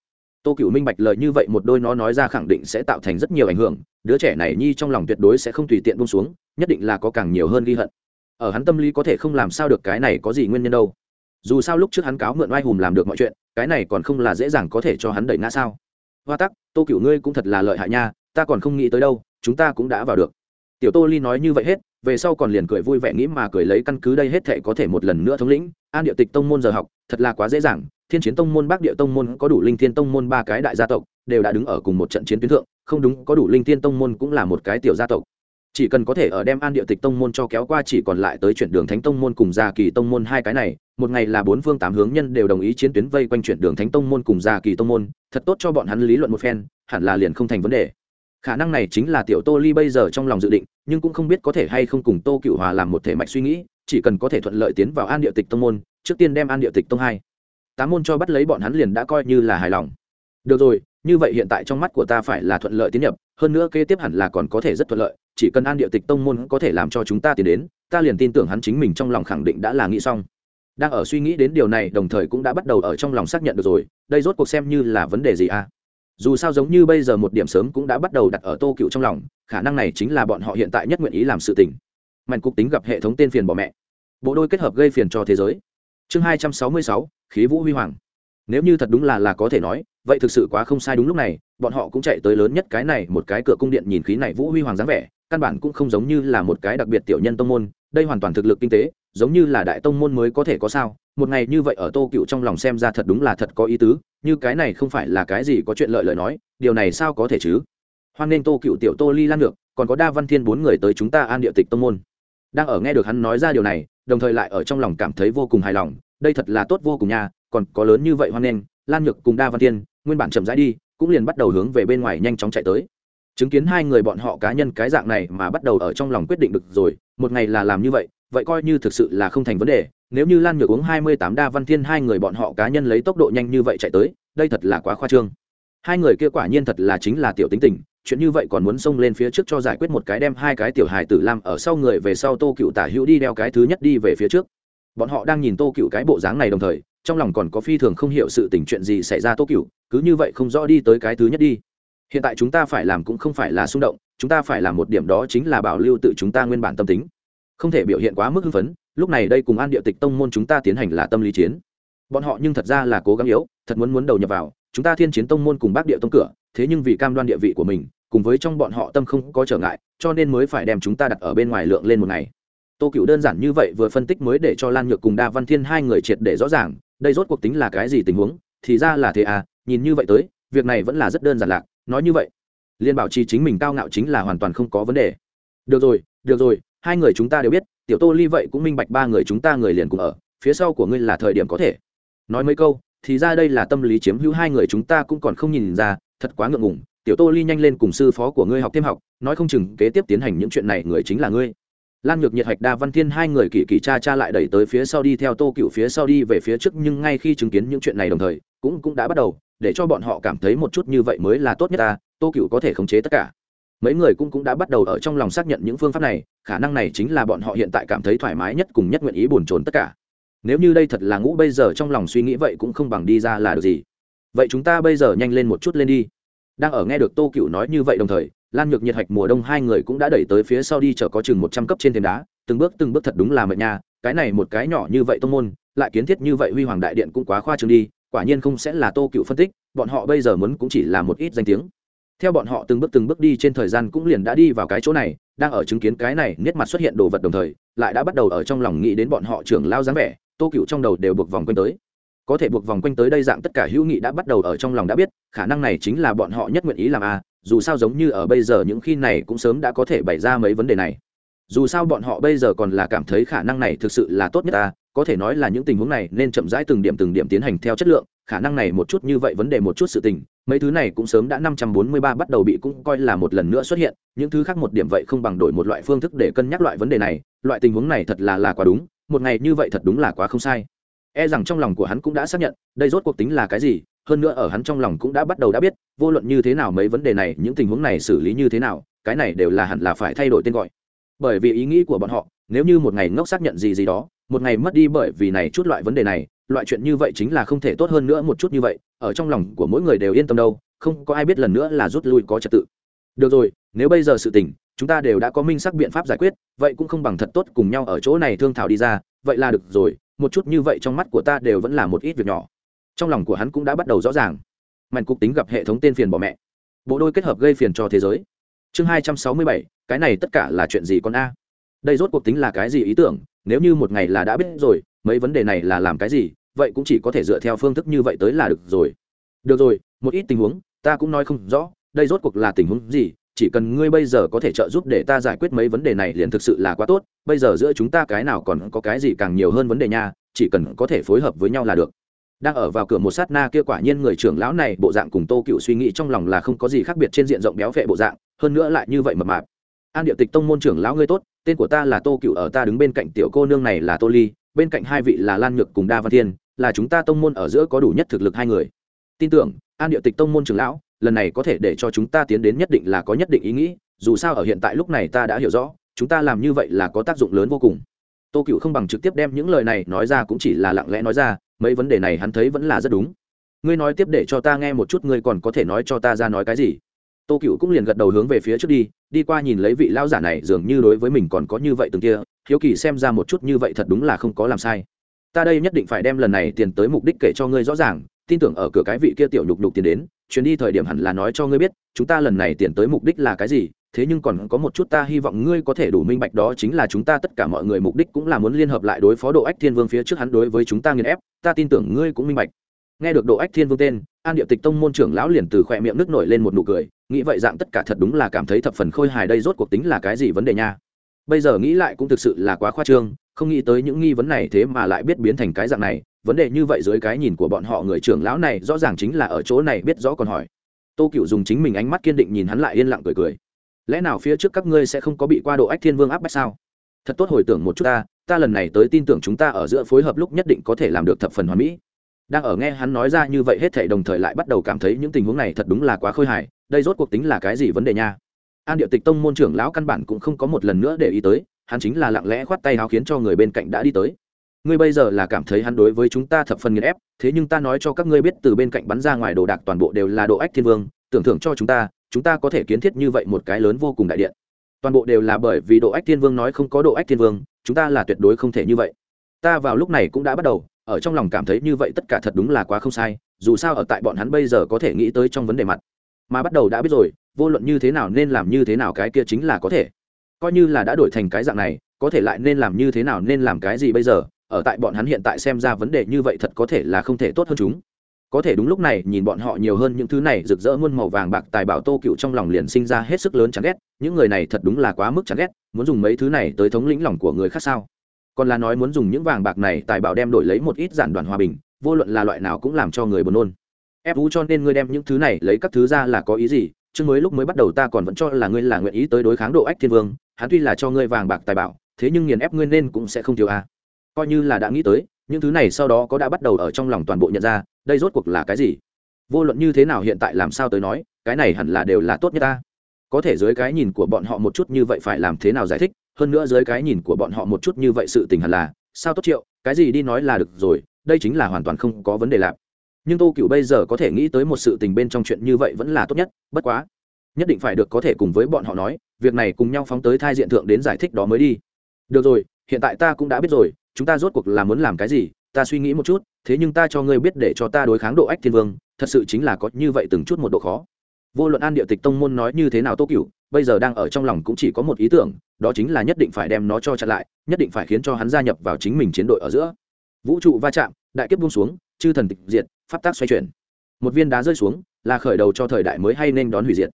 Tô cựu minh bạch lời như vậy một đôi nó nói ra khẳng định sẽ tạo thành rất nhiều ảnh hưởng, đứa trẻ này nhi trong lòng tuyệt đối sẽ không tùy tiện bông xuống, nhất định là có càng nhiều hơn ghi hận ở hắn tâm lý có thể không làm sao được cái này có gì nguyên nhân đâu. Dù sao lúc trước hắn cáo mượn oai hùm làm được mọi chuyện, cái này còn không là dễ dàng có thể cho hắn đẩy ngã sao? Hoa tắc, tô cựu ngươi cũng thật là lợi hại nha, ta còn không nghĩ tới đâu, chúng ta cũng đã vào được. Tiểu tô ly nói như vậy hết, về sau còn liền cười vui vẻ nghĩ mà cười lấy căn cứ đây hết thệ có thể một lần nữa thống lĩnh, an địa tịch tông môn giờ học, thật là quá dễ dàng, thiên chiến tông môn, bắc địa tông môn, có đủ linh thiên tông môn ba cái đại gia tộc, đều đã đứng ở cùng một trận chiến tuyến thượng, không đúng, có đủ linh thiên tông môn cũng là một cái tiểu gia tộc chỉ cần có thể ở đem an địa tịch tông môn cho kéo qua chỉ còn lại tới chuyển đường thánh tông môn cùng gia kỳ tông môn hai cái này, một ngày là bốn phương tám hướng nhân đều đồng ý chiến tuyến vây quanh chuyển đường thánh tông môn cùng gia kỳ tông môn, thật tốt cho bọn hắn lý luận một phen, hẳn là liền không thành vấn đề. Khả năng này chính là tiểu tô ly bây giờ trong lòng dự định, nhưng cũng không biết có thể hay không cùng tô cựu hòa làm một thể mạch suy nghĩ, chỉ cần có thể thuận lợi tiến vào an địa tịch tông môn, trước tiên đem an địa tịch tông hai, tám môn cho bắt lấy bọn hắn liền đã coi như là hài lòng. Được rồi, như vậy hiện tại trong mắt của ta phải là thuận lợi tiến nhập, hơn nữa kế tiếp hẳn là còn có thể rất thuận lợi chỉ cần an địa tịch tông môn có thể làm cho chúng ta tiến đến, ta liền tin tưởng hắn chính mình trong lòng khẳng định đã là nghĩ xong. Đang ở suy nghĩ đến điều này, đồng thời cũng đã bắt đầu ở trong lòng xác nhận được rồi, đây rốt cuộc xem như là vấn đề gì à? Dù sao giống như bây giờ một điểm sớm cũng đã bắt đầu đặt ở tô cựu trong lòng, khả năng này chính là bọn họ hiện tại nhất nguyện ý làm sự tình. Mạnh cục tính gặp hệ thống tên phiền bỏ mẹ. Bộ đôi kết hợp gây phiền cho thế giới. Chương hai trăm sáu mươi sáu, khí vũ huy hoàng nếu như thật đúng là là có thể nói, vậy thực sự quá không sai đúng lúc này, bọn họ cũng chạy tới lớn nhất cái này, một cái cửa cung điện nhìn khí này vũ huy hoàng dáng vẻ, căn bản cũng không giống như là một cái đặc biệt tiểu nhân tông môn, đây hoàn toàn thực lực kinh tế, giống như là đại tông môn mới có thể có sao, một ngày như vậy ở tô cựu trong lòng xem ra thật đúng là thật có ý tứ, như cái này không phải là cái gì có chuyện lợi lời nói, điều này sao có thể chứ? Hoan nên tô cựu tiểu tô ly lan được còn có đa văn thiên bốn người tới chúng ta an địa tịch tông môn. Đang ở nghe được hắn nói ra điều này, đồng thời lại ở trong lòng cảm thấy vô cùng hài lòng, đây thật là tốt vô cùng nha còn có lớn như vậy hoan nghênh, lan nhược cùng đa văn thiên nguyên bản chậm rãi đi cũng liền bắt đầu hướng về bên ngoài nhanh chóng chạy tới. Chứng kiến hai người bọn họ cá nhân cái dạng này mà bắt đầu ở trong lòng quyết định được rồi một ngày là làm như vậy vậy coi như thực sự là không thành vấn đề nếu như lan nhược uống hai mươi tám đa văn thiên hai người bọn họ cá nhân lấy tốc độ nhanh như vậy chạy tới đây thật là quá khoa trương. Hai người kia quả nhiên thật là chính là tiểu tính tình chuyện như vậy còn muốn xông lên phía trước cho giải quyết một cái đem hai cái tiểu hài tử làm ở sau người về sau tô cựu tả hữu đi đeo cái thứ nhất đi về phía trước. Bọn họ đang nhìn tô cựu cái bộ dáng này đồng thời trong lòng còn có phi thường không hiểu sự tình chuyện gì xảy ra tô cựu cứ như vậy không rõ đi tới cái thứ nhất đi. Hiện tại chúng ta phải làm cũng không phải là xung động, chúng ta phải làm một điểm đó chính là bảo lưu tự chúng ta nguyên bản tâm tính. Không thể biểu hiện quá mức hưng phấn, lúc này đây cùng an địa tịch tông môn chúng ta tiến hành là tâm lý chiến. Bọn họ nhưng thật ra là cố gắng yếu, thật muốn muốn đầu nhập vào, chúng ta thiên chiến tông môn cùng bác địa tông cửa, thế nhưng vì cam đoan địa vị của mình, cùng với trong bọn họ tâm không có trở ngại, cho nên mới phải đem chúng ta đặt ở bên ngoài lượng lên một ngày. Tô cựu đơn giản như vậy vừa phân tích mới để cho lan nhược cùng đa văn thiên hai người triệt để rõ ràng đây rốt cuộc tính là cái gì tình huống? Thì ra là thế à nhìn như vậy tới, việc này vẫn là rất đơn giản lạc, nói như vậy. Liên bảo trì chính mình cao ngạo chính là hoàn toàn không có vấn đề. Được rồi được rồi, hai người chúng ta đều biết, tiểu tô ly vậy cũng minh bạch ba người chúng ta người liền cùng ở, phía sau của ngươi là thời điểm có thể. Nói mấy câu, thì ra đây là tâm lý chiếm hữu hai người chúng ta cũng còn không nhìn ra, thật quá ngượng ngùng, tiểu tô ly nhanh lên cùng sư phó của ngươi học thêm học, nói không chừng kế tiếp tiến hành những chuyện này người chính là ngươi lan nhược nhiệt, hạch đa văn thiên hai người kỳ kỳ cha cha lại đẩy tới phía sau đi theo tô cựu phía sau đi về phía trước, nhưng ngay khi chứng kiến những chuyện này đồng thời, cũng cũng đã bắt đầu, để cho bọn họ cảm thấy một chút như vậy mới là tốt nhất ta, tô cựu có thể khống chế tất cả. Mấy người cũng cũng đã bắt đầu ở trong lòng xác nhận những phương pháp này, khả năng này chính là bọn họ hiện tại cảm thấy thoải mái nhất cùng nhất nguyện ý bồn trồn tất cả. Nếu như đây thật là ngũ bây giờ trong lòng suy nghĩ vậy cũng không bằng đi ra là được gì. Vậy chúng ta bây giờ nhanh lên một chút lên đi. Đang ở nghe được tô cựu nói như vậy đồng thời lan nhược nhiệt hạch mùa đông hai người cũng đã đẩy tới phía sau đi chở có chừng một trăm cấp trên thềm đá, từng bước từng bước thật đúng là mệt nha, cái này một cái nhỏ như vậy tông môn, lại kiến thiết như vậy huy hoàng đại điện cũng quá khoa trương đi, quả nhiên không sẽ là tô cựu phân tích, bọn họ bây giờ muốn cũng chỉ là một ít danh tiếng. Theo bọn họ từng bước từng bước đi trên thời gian cũng liền đã đi vào cái chỗ này, đang ở chứng kiến cái này nét mặt xuất hiện đồ vật đồng thời, lại đã bắt đầu ở trong lòng nghĩ đến bọn họ trưởng lao dáng vẻ, tô cựu trong đầu đều buộc vòng quanh tới. Có thể buộc vòng quanh tới đây dạng tất cả hữu nghị đã bắt đầu ở trong lòng đã biết, khả năng này chính là bọn họ nhất nguyện ý làm a dù sao giống như ở bây giờ những khi này cũng sớm đã có thể bày ra mấy vấn đề này. Dù sao bọn họ bây giờ còn là cảm thấy khả năng này thực sự là tốt nhất ta, có thể nói là những tình huống này nên chậm rãi từng điểm từng điểm tiến hành theo chất lượng, khả năng này một chút như vậy vấn đề một chút sự tình, mấy thứ này cũng sớm đã năm trăm bốn mươi ba bắt đầu bị cũng coi là một lần nữa xuất hiện, những thứ khác một điểm vậy không bằng đổi một loại phương thức để cân nhắc loại vấn đề này, loại tình huống này thật là là quá đúng, một ngày như vậy thật đúng là quá không sai. E rằng trong lòng của hắn cũng đã xác nhận, đây rốt cuộc tính là cái gì hơn nữa ở hắn trong lòng cũng đã bắt đầu đã biết, vô luận như thế nào mấy vấn đề này, những tình huống này xử lý như thế nào, cái này đều là hẳn là phải thay đổi tên gọi. Bởi vì ý nghĩ của bọn họ, nếu như một ngày ngốc xác nhận gì gì đó, một ngày mất đi bởi vì này chút loại vấn đề này, loại chuyện như vậy chính là không thể tốt hơn nữa một chút như vậy, ở trong lòng của mỗi người đều yên tâm đâu, không có ai biết lần nữa là rút lui có trật tự. Được rồi, nếu bây giờ sự tình, chúng ta đều đã có minh xác biện pháp giải quyết, vậy cũng không bằng thật tốt cùng nhau ở chỗ này thương thảo đi ra, vậy là được rồi, một chút như vậy trong mắt của ta đều vẫn là một ít việc nhỏ trong lòng của hắn cũng đã bắt đầu rõ ràng. Mạnh cục tính gặp hệ thống tên phiền bỏ mẹ. Bộ đôi kết hợp gây phiền cho thế giới. Chương hai trăm sáu mươi bảy, cái này tất cả là chuyện gì con a? Đây rốt cuộc tính là cái gì ý tưởng? Nếu như một ngày là đã biết rồi, mấy vấn đề này là làm cái gì? Vậy cũng chỉ có thể dựa theo phương thức như vậy tới là được rồi. Được rồi, một ít tình huống, ta cũng nói không rõ. Đây rốt cuộc là tình huống gì? Chỉ cần ngươi bây giờ có thể trợ giúp để ta giải quyết mấy vấn đề này liền thực sự là quá tốt. Bây giờ giữa chúng ta cái nào còn có cái gì càng nhiều hơn vấn đề nha? Chỉ cần có thể phối hợp với nhau là được đang ở vào cửa một sát na kia quả nhiên người trưởng lão này, bộ dạng cùng tô cựu suy nghĩ trong lòng là không có gì khác biệt trên diện rộng béo phệ bộ dạng, hơn nữa lại như vậy mập mạp. An điệu tịch tông môn trưởng lão ngươi tốt, tên của ta là tô cựu, ở ta đứng bên cạnh tiểu cô nương này là tô ly, bên cạnh hai vị là lan nhược cùng đa văn thiên, là chúng ta tông môn ở giữa có đủ nhất thực lực hai người. Tin tưởng, an điệu tịch tông môn trưởng lão, lần này có thể để cho chúng ta tiến đến nhất định là có nhất định ý nghĩ, dù sao ở hiện tại lúc này ta đã hiểu rõ, chúng ta làm như vậy là có tác dụng lớn vô cùng. Tô cựu không bằng trực tiếp đem những lời này nói ra cũng chỉ là lặng lẽ nói ra mấy vấn đề này hắn thấy vẫn là rất đúng. Ngươi nói tiếp để cho ta nghe một chút, ngươi còn có thể nói cho ta ra nói cái gì? Tô cựu cũng liền gật đầu hướng về phía trước đi đi qua nhìn lấy vị lão giả này, dường như đối với mình còn có như vậy từng kia, hiếu kỳ xem ra một chút như vậy thật đúng là không có làm sai. Ta đây nhất định phải đem lần này tiền tới mục đích kể cho ngươi rõ ràng, tin tưởng ở cửa cái vị kia tiểu nhục nhục tiền đến chuyến đi thời điểm hẳn là nói cho ngươi biết, chúng ta lần này tiền tới mục đích là cái gì, thế nhưng còn có một chút ta hy vọng ngươi có thể đủ minh bạch đó chính là chúng ta tất cả mọi người mục đích cũng là muốn liên hợp lại đối phó độ ách thiên vương phía trước hắn đối với chúng ta nghiền ép, ta tin tưởng ngươi cũng minh bạch. Nghe được độ ách thiên vương tên, an điệu tịch tông môn trưởng lão liền từ khỏe miệng nước nổi lên một nụ cười, nghĩ vậy dạng tất cả thật đúng là cảm thấy thập phần khôi hài đây rốt cuộc tính là cái gì vấn đề nha. Bây giờ nghĩ lại cũng thực sự là quá khoa trương, không nghĩ tới những nghi vấn này thế mà lại biết biến thành cái dạng này vấn đề như vậy dưới cái nhìn của bọn họ, người trưởng lão này rõ ràng chính là ở chỗ này biết rõ còn hỏi. Tô cựu dùng chính mình ánh mắt kiên định nhìn hắn lại yên lặng cười cười. Lẽ nào phía trước các ngươi sẽ không có bị qua độ ách thiên vương áp bách sao? Thật tốt hồi tưởng một chút ta ta lần này tới tin tưởng chúng ta ở giữa phối hợp lúc nhất định có thể làm được thập phần hoàn mỹ. Đang ở nghe hắn nói ra như vậy hết thể đồng thời lại bắt đầu cảm thấy những tình huống này thật đúng là quá khôi hài, đây rốt cuộc tính là cái gì vấn đề nha? An điệu tịch tông môn trưởng lão căn bản cũng không có một lần nữa để ý tới, hắn chính là lặng lẽ khoát tay áo khiến cho người bên cạnh đã đi tới ngươi bây giờ là cảm thấy hắn đối với chúng ta thập phần nghiền ép, thế nhưng ta nói cho các ngươi biết từ bên cạnh bắn ra ngoài đồ đạc toàn bộ đều là độ ách thiên vương, tưởng thưởng cho chúng ta chúng ta có thể kiến thiết như vậy một cái lớn vô cùng đại điện. Toàn bộ đều là bởi vì độ ách thiên vương nói không có độ ách thiên vương, chúng ta là tuyệt đối không thể như vậy. Ta vào lúc này cũng đã bắt đầu, ở trong lòng cảm thấy như vậy tất cả thật đúng là quá không sai, dù sao ở tại bọn hắn bây giờ có thể nghĩ tới trong vấn đề mặt. Mà bắt đầu đã biết rồi, vô luận như thế nào nên làm như thế nào cái kia chính là có thể. Coi như là đã đổi thành cái dạng này, có thể lại nên làm như thế nào nên làm cái gì bây giờ? Ở tại bọn hắn hiện tại xem ra vấn đề như vậy thật có thể là không thể tốt hơn chúng. Có thể đúng lúc này, nhìn bọn họ nhiều hơn những thứ này, rực rỡ muôn màu vàng bạc tài bảo tô cựu trong lòng liền sinh ra hết sức lớn chán ghét. Những người này thật đúng là quá mức chán ghét, muốn dùng mấy thứ này tới thống lĩnh lòng của người khác sao? Còn là nói muốn dùng những vàng bạc này tài bảo đem đổi lấy một ít giản đoàn hòa bình, vô luận là loại nào cũng làm cho người buồn nôn. Ép vũ cho nên ngươi đem những thứ này lấy các thứ ra là có ý gì? Chứ mới lúc mới bắt đầu ta còn vẫn cho là ngươi là nguyện ý tới đối kháng độ ách thiên vương, hắn tuy là cho ngươi vàng bạc tài bảo, thế nhưng nghiền ép ngươi nên cũng sẽ không thiếu a. à coi như là đã nghĩ tới, những thứ này sau đó có đã bắt đầu ở trong lòng toàn bộ nhận ra, đây rốt cuộc là cái gì? Vô luận như thế nào hiện tại làm sao tới nói, cái này hẳn là đều là tốt nhất ta. Có thể dưới cái nhìn của bọn họ một chút như vậy phải làm thế nào giải thích, hơn nữa dưới cái nhìn của bọn họ một chút như vậy sự tình hẳn là, sao tốt triệu, cái gì đi nói là được rồi, đây chính là hoàn toàn không có vấn đề lạp nhưng tô cựu bây giờ có thể nghĩ tới một sự tình bên trong chuyện như vậy vẫn là tốt nhất, bất quá, nhất định phải được có thể cùng với bọn họ nói, việc này cùng nhau phóng tới thai diện thượng đến giải thích đó mới đi. Được rồi, hiện tại ta cũng đã biết rồi chúng ta rốt cuộc là muốn làm cái gì, ta suy nghĩ một chút, thế nhưng ta cho ngươi biết để cho ta đối kháng độ ách thiên vương, thật sự chính là có như vậy từng chút một độ khó. Vô luận an địa tịch tông môn nói như thế nào tô cựu bây giờ đang ở trong lòng cũng chỉ có một ý tưởng, đó chính là nhất định phải đem nó cho chặn lại, nhất định phải khiến cho hắn gia nhập vào chính mình chiến đội ở giữa. Vũ trụ va chạm, đại kiếp buông xuống, chư thần tịch diệt, pháp tác xoay chuyển. Một viên đá rơi xuống, là khởi đầu cho thời đại mới hay nên đón hủy diệt.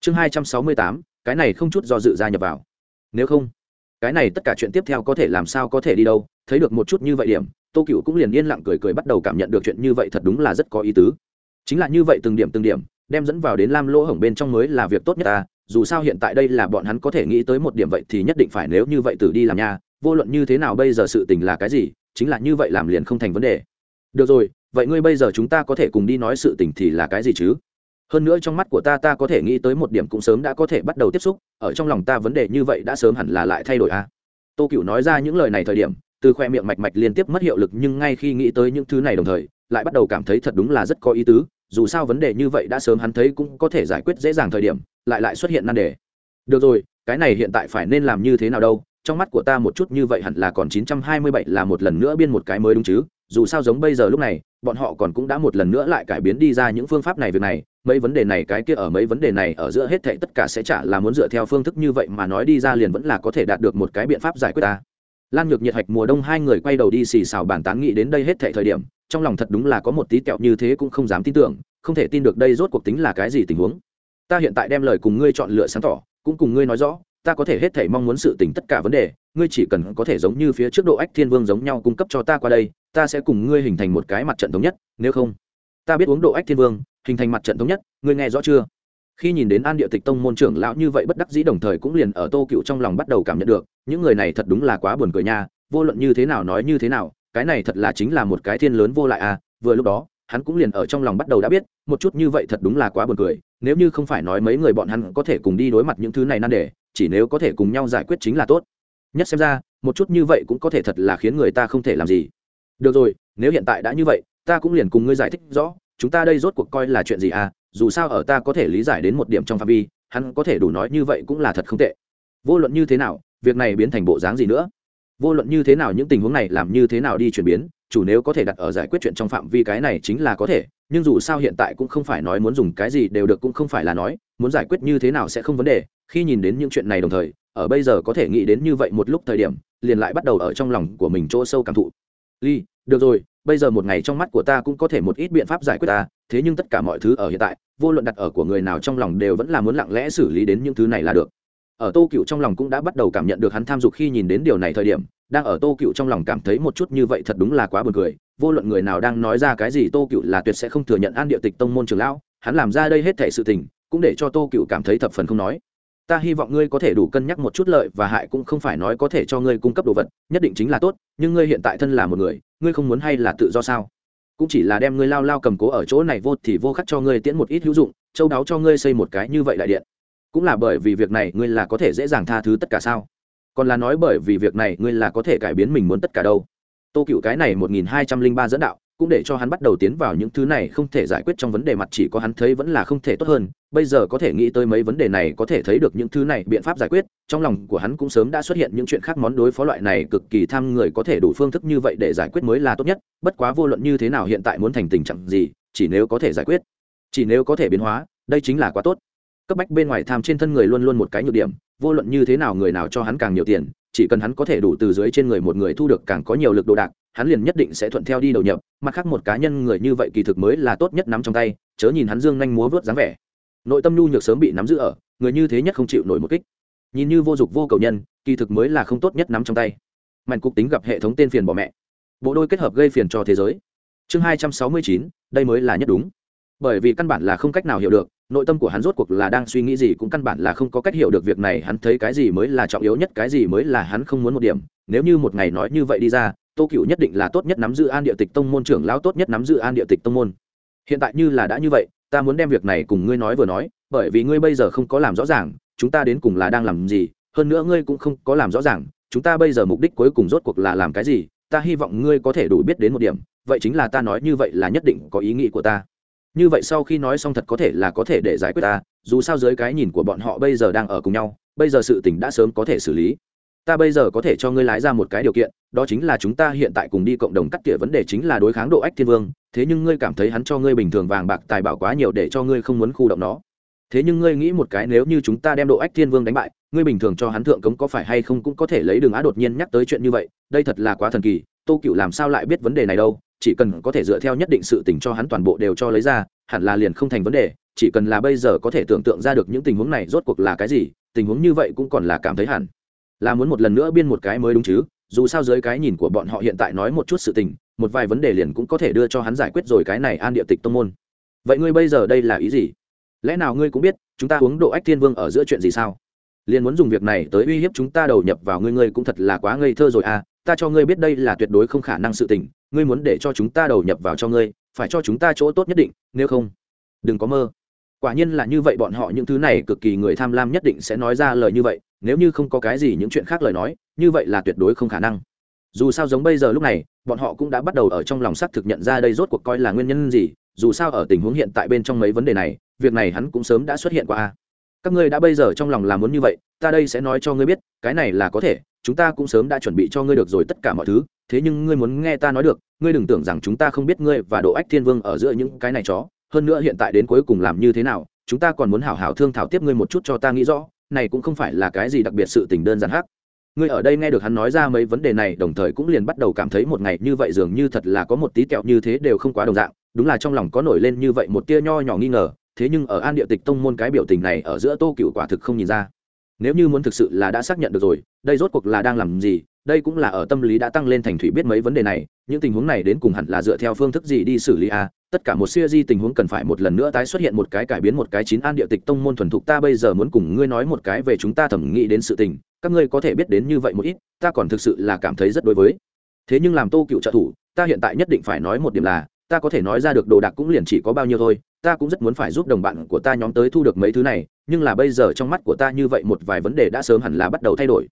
Chương hai trăm sáu mươi tám, cái này không chút do dự gia nhập vào. Nếu không, cái này tất cả chuyện tiếp theo có thể làm sao có thể đi đâu? Thấy được một chút như vậy điểm, tô cựu cũng liền yên lặng cười cười bắt đầu cảm nhận được chuyện như vậy thật đúng là rất có ý tứ. Chính là như vậy từng điểm từng điểm, đem dẫn vào đến lam lỗ hổng bên trong mới là việc tốt nhất ta, dù sao hiện tại đây là bọn hắn có thể nghĩ tới một điểm vậy thì nhất định phải nếu như vậy tử đi làm nha, vô luận như thế nào bây giờ sự tình là cái gì, chính là như vậy làm liền không thành vấn đề. Được rồi, vậy ngươi bây giờ chúng ta có thể cùng đi nói sự tình thì là cái gì chứ? Hơn nữa trong mắt của ta ta có thể nghĩ tới một điểm cũng sớm đã có thể bắt đầu tiếp xúc, ở trong lòng ta vấn đề như vậy đã sớm hẳn là lại thay đổi a à? tô cựu nói ra những lời này thời điểm từ khoe miệng mạch mạch liên tiếp mất hiệu lực nhưng ngay khi nghĩ tới những thứ này đồng thời, lại bắt đầu cảm thấy thật đúng là rất có ý tứ, dù sao vấn đề như vậy đã sớm hắn thấy cũng có thể giải quyết dễ dàng thời điểm, lại lại xuất hiện nan đề. Được rồi, cái này hiện tại phải nên làm như thế nào đâu, trong mắt của ta một chút như vậy hẳn là còn 927 là một lần nữa biên một cái mới đúng chứ, dù sao giống bây giờ lúc này, bọn họ còn cũng đã một lần nữa lại cải biến đi ra những phương pháp này việc này, mấy vấn đề này cái kia ở mấy vấn đề này ở giữa hết thảy tất cả sẽ trả là muốn dựa theo phương thức như vậy mà nói đi ra liền vẫn là có thể đạt được một cái biện pháp giải quyết ta lan nhược nhiệt hạch mùa đông hai người quay đầu đi xì xào bàn tán nghị đến đây hết thảy thời điểm, trong lòng thật đúng là có một tí kẹo như thế cũng không dám tin tưởng, không thể tin được đây rốt cuộc tính là cái gì tình huống. Ta hiện tại đem lời cùng ngươi chọn lựa sáng tỏ, cũng cùng ngươi nói rõ, ta có thể hết thảy mong muốn sự tình tất cả vấn đề, ngươi chỉ cần có thể giống như phía trước độ ách thiên vương giống nhau cung cấp cho ta qua đây, ta sẽ cùng ngươi hình thành một cái mặt trận thống nhất, nếu không, ta biết uống độ ách thiên vương, hình thành mặt trận thống nhất, ngươi nghe rõ chưa? Khi nhìn đến an địa tịch tông môn trưởng lão như vậy bất đắc dĩ đồng thời cũng liền ở tô cựu trong lòng bắt đầu cảm nhận được, những người này thật đúng là quá buồn cười nha, vô luận như thế nào nói như thế nào, cái này thật là chính là một cái thiên lớn vô lại à vừa lúc đó, hắn cũng liền ở trong lòng bắt đầu đã biết, một chút như vậy thật đúng là quá buồn cười, nếu như không phải nói mấy người bọn hắn có thể cùng đi đối mặt những thứ này nan đề, chỉ nếu có thể cùng nhau giải quyết chính là tốt. Nhất xem ra, một chút như vậy cũng có thể thật là khiến người ta không thể làm gì. Được rồi, nếu hiện tại đã như vậy, ta cũng liền cùng ngươi giải thích rõ, chúng ta đây rốt cuộc coi là chuyện gì à dù sao ở ta có thể lý giải đến một điểm trong phạm vi, hắn có thể đủ nói như vậy cũng là thật không tệ. Vô luận như thế nào, việc này biến thành bộ dáng gì nữa? Vô luận như thế nào những tình huống này làm như thế nào đi chuyển biến, chủ nếu có thể đặt ở giải quyết chuyện trong phạm vi cái này chính là có thể, nhưng dù sao hiện tại cũng không phải nói muốn dùng cái gì đều được cũng không phải là nói, muốn giải quyết như thế nào sẽ không vấn đề. Khi nhìn đến những chuyện này đồng thời, ở bây giờ có thể nghĩ đến như vậy một lúc thời điểm, liền lại bắt đầu ở trong lòng của mình chỗ sâu cảm thụ. Ly, được rồi bây giờ một ngày trong mắt của ta cũng có thể một ít biện pháp giải quyết ta, thế nhưng tất cả mọi thứ ở hiện tại, vô luận đặt ở của người nào trong lòng đều vẫn là muốn lặng lẽ xử lý đến những thứ này là được. Ở tô cựu trong lòng cũng đã bắt đầu cảm nhận được hắn tham dục khi nhìn đến điều này thời điểm, đang ở tô cựu trong lòng cảm thấy một chút như vậy thật đúng là quá buồn cười. Vô luận người nào đang nói ra cái gì tô cựu là tuyệt sẽ không thừa nhận an địa tịch tông môn trường lão, hắn làm ra đây hết thể sự tình, cũng để cho tô cựu cảm thấy thập phần không nói. Ta hy vọng ngươi có thể đủ cân nhắc một chút lợi và hại cũng không phải nói có thể cho ngươi cung cấp đồ vật, nhất định chính là tốt, nhưng ngươi hiện tại thân là một người ngươi không muốn hay là tự do sao? Cũng chỉ là đem ngươi lao lao cầm cố ở chỗ này vô thì vô khắc cho ngươi tiễn một ít hữu dụng, châu đáo cho ngươi xây một cái như vậy đại điện. Cũng là bởi vì việc này ngươi là có thể dễ dàng tha thứ tất cả sao? Còn là nói bởi vì việc này ngươi là có thể cải biến mình muốn tất cả đâu? Tô cựu cái này một nghìn hai trăm linh ba dẫn đạo cũng để cho hắn bắt đầu tiến vào những thứ này không thể giải quyết trong vấn đề mặt, chỉ có hắn thấy vẫn là không thể tốt hơn. Bây giờ có thể nghĩ tới mấy vấn đề này, có thể thấy được những thứ này biện pháp giải quyết. Trong lòng của hắn cũng sớm đã xuất hiện những chuyện khác món đối phó loại này, cực kỳ tham người có thể đủ phương thức như vậy để giải quyết mới là tốt nhất. Bất quá vô luận như thế nào hiện tại muốn thành tình trạng gì, chỉ nếu có thể giải quyết, chỉ nếu có thể biến hóa, đây chính là quá tốt. Cấp bách bên ngoài tham trên thân người luôn luôn một cái nhược điểm, vô luận như thế nào người nào cho hắn càng nhiều tiền chỉ cần hắn có thể đủ từ dưới trên người một người thu được càng có nhiều lực đồ đạc, hắn liền nhất định sẽ thuận theo đi đầu nhập, mặt khác một cá nhân người như vậy kỳ thực mới là tốt nhất nắm trong tay, chớ nhìn hắn dương nhanh múa vớt dáng vẻ. Nội tâm nhu nhược sớm bị nắm giữ ở, người như thế nhất không chịu nổi một kích. Nhìn như vô dụng vô cầu nhân, kỳ thực mới là không tốt nhất nắm trong tay. Mạnh cục tính gặp hệ thống tên phiền bỏ mẹ. Bộ đôi kết hợp gây phiền cho thế giới. Chương hai trăm sáu mươi chín, đây mới là nhất đúng. Bởi vì căn bản là không cách nào hiểu được nội tâm của hắn rốt cuộc là đang suy nghĩ gì cũng căn bản là không có cách hiểu được việc này, hắn thấy cái gì mới là trọng yếu nhất, cái gì mới là hắn không muốn một điểm. Nếu như một ngày nói như vậy đi ra, tô cựu nhất định là tốt nhất nắm giữ an địa tịch tông môn trưởng lão, tốt nhất nắm giữ an địa tịch tông môn. Hiện tại như là đã như vậy, ta muốn đem việc này cùng ngươi nói vừa nói, bởi vì ngươi bây giờ không có làm rõ ràng, chúng ta đến cùng là đang làm gì, hơn nữa ngươi cũng không có làm rõ ràng, chúng ta bây giờ mục đích cuối cùng rốt cuộc là làm cái gì, ta hy vọng ngươi có thể đủ biết đến một điểm, vậy chính là ta nói như vậy là nhất định có ý nghĩ của ta như vậy sau khi nói xong thật có thể là có thể để giải quyết ta, dù sao dưới cái nhìn của bọn họ bây giờ đang ở cùng nhau, bây giờ sự tình đã sớm có thể xử lý. Ta bây giờ có thể cho ngươi lái ra một cái điều kiện, đó chính là chúng ta hiện tại cùng đi cộng đồng cắt tỉa vấn đề chính là đối kháng độ ách thiên vương, thế nhưng ngươi cảm thấy hắn cho ngươi bình thường vàng bạc tài bảo quá nhiều để cho ngươi không muốn khu động nó. Thế nhưng ngươi nghĩ một cái nếu như chúng ta đem độ ách thiên vương đánh bại, ngươi bình thường cho hắn thượng cống có phải hay không cũng có thể lấy đường á đột nhiên nhắc tới chuyện như vậy, đây thật là quá thần kỳ, tô cựu làm sao lại biết vấn đề này đâu? Chỉ cần có thể dựa theo nhất định sự tình cho hắn toàn bộ đều cho lấy ra, hẳn là liền không thành vấn đề, chỉ cần là bây giờ có thể tưởng tượng ra được những tình huống này rốt cuộc là cái gì, tình huống như vậy cũng còn là cảm thấy hẳn. Là muốn một lần nữa biên một cái mới đúng chứ, dù sao dưới cái nhìn của bọn họ hiện tại nói một chút sự tình, một vài vấn đề liền cũng có thể đưa cho hắn giải quyết rồi cái này an địa tịch tông môn. Vậy ngươi bây giờ đây là ý gì? Lẽ nào ngươi cũng biết, chúng ta uống độ ách thiên vương ở giữa chuyện gì sao? Liền muốn dùng việc này tới uy hiếp chúng ta đầu nhập vào ngươi ngươi cũng thật là quá ngây thơ rồi à ta cho ngươi biết đây là tuyệt đối không khả năng sự tình ngươi muốn để cho chúng ta đầu nhập vào cho ngươi, phải cho chúng ta chỗ tốt nhất định, nếu không, đừng có mơ. Quả nhiên là như vậy, bọn họ những thứ này cực kỳ người tham lam nhất định sẽ nói ra lời như vậy, nếu như không có cái gì những chuyện khác lời nói, như vậy là tuyệt đối không khả năng. Dù sao giống bây giờ lúc này, bọn họ cũng đã bắt đầu ở trong lòng xác thực nhận ra đây rốt cuộc coi là nguyên nhân gì, dù sao ở tình huống hiện tại bên trong mấy vấn đề này, việc này hắn cũng sớm đã xuất hiện qua. Các ngươi đã bây giờ trong lòng làm muốn như vậy, ta đây sẽ nói cho ngươi biết, cái này là có thể chúng ta cũng sớm đã chuẩn bị cho ngươi được rồi tất cả mọi thứ, thế nhưng ngươi muốn nghe ta nói được, ngươi đừng tưởng rằng chúng ta không biết ngươi và độ ách thiên vương ở giữa những cái này chó. Hơn nữa hiện tại đến cuối cùng làm như thế nào, chúng ta còn muốn hảo hảo thương thảo tiếp ngươi một chút cho ta nghĩ rõ, này cũng không phải là cái gì đặc biệt sự tình đơn giản hắc. Ngươi ở đây nghe được hắn nói ra mấy vấn đề này, đồng thời cũng liền bắt đầu cảm thấy một ngày như vậy dường như thật là có một tí kẹo như thế đều không quá đồng dạng, đúng là trong lòng có nổi lên như vậy một tia nho nhỏ nghi ngờ, thế nhưng ở an địa tịch tông môn cái biểu tình này ở giữa tô cựu quả thực không nhìn ra nếu như muốn thực sự là đã xác nhận được rồi, đây rốt cuộc là đang làm gì, đây cũng là ở tâm lý đã tăng lên thành thủy biết mấy vấn đề này, những tình huống này đến cùng hẳn là dựa theo phương thức gì đi xử lý à? tất cả một siêu di tình huống cần phải một lần nữa tái xuất hiện một cái cải biến một cái chín an địa tịch tông môn thuần thục, ta bây giờ muốn cùng ngươi nói một cái về chúng ta thẩm nghĩ đến sự tình, các ngươi có thể biết đến như vậy một ít, ta còn thực sự là cảm thấy rất đối với thế nhưng làm tô cựu trợ thủ, ta hiện tại nhất định phải nói một điểm là ta có thể nói ra được đồ đạc cũng liền chỉ có bao nhiêu thôi, ta cũng rất muốn phải giúp đồng bạn của ta nhóm tới thu được mấy thứ này, nhưng là bây giờ trong mắt của ta như vậy một vài vấn đề đã sớm hẳn là bắt đầu thay đổi.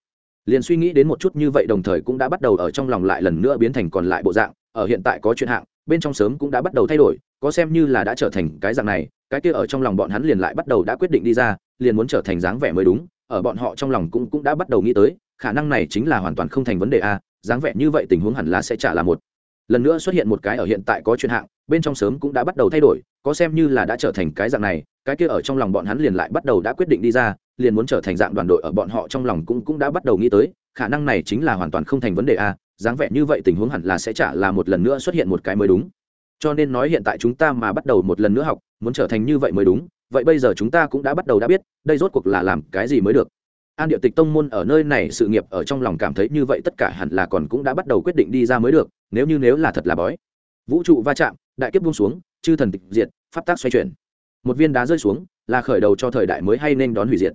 Liền suy nghĩ đến một chút như vậy đồng thời cũng đã bắt đầu ở trong lòng lại lần nữa biến thành còn lại bộ dạng, ở hiện tại có chuyện hạng, bên trong sớm cũng đã bắt đầu thay đổi, có xem như là đã trở thành cái dạng này, cái kia ở trong lòng bọn hắn liền lại bắt đầu đã quyết định đi ra, liền muốn trở thành dáng vẻ mới đúng, ở bọn họ trong lòng cũng cũng đã bắt đầu nghĩ tới, khả năng này chính là hoàn toàn không thành vấn đề a, dáng vẻ như vậy tình huống hẳn là sẽ trả là một lần nữa xuất hiện một cái ở hiện tại có chuyện hạng, bên trong sớm cũng đã bắt đầu thay đổi, có xem như là đã trở thành cái dạng này, cái kia ở trong lòng bọn hắn liền lại bắt đầu đã quyết định đi ra, liền muốn trở thành dạng đoàn đội ở bọn họ trong lòng cũng cũng đã bắt đầu nghĩ tới, khả năng này chính là hoàn toàn không thành vấn đề a, dáng vẻ như vậy tình huống hẳn là sẽ trả là một lần nữa xuất hiện một cái mới đúng. Cho nên nói hiện tại chúng ta mà bắt đầu một lần nữa học, muốn trở thành như vậy mới đúng, vậy bây giờ chúng ta cũng đã bắt đầu đã biết, đây rốt cuộc là làm cái gì mới được an điệu tịch tông môn ở nơi này sự nghiệp ở trong lòng cảm thấy như vậy tất cả hẳn là còn cũng đã bắt đầu quyết định đi ra mới được, nếu như nếu là thật là bói. Vũ trụ va chạm, đại kiếp buông xuống, chư thần tịch diệt, pháp tác xoay chuyển. Một viên đá rơi xuống, là khởi đầu cho thời đại mới hay nên đón hủy diệt.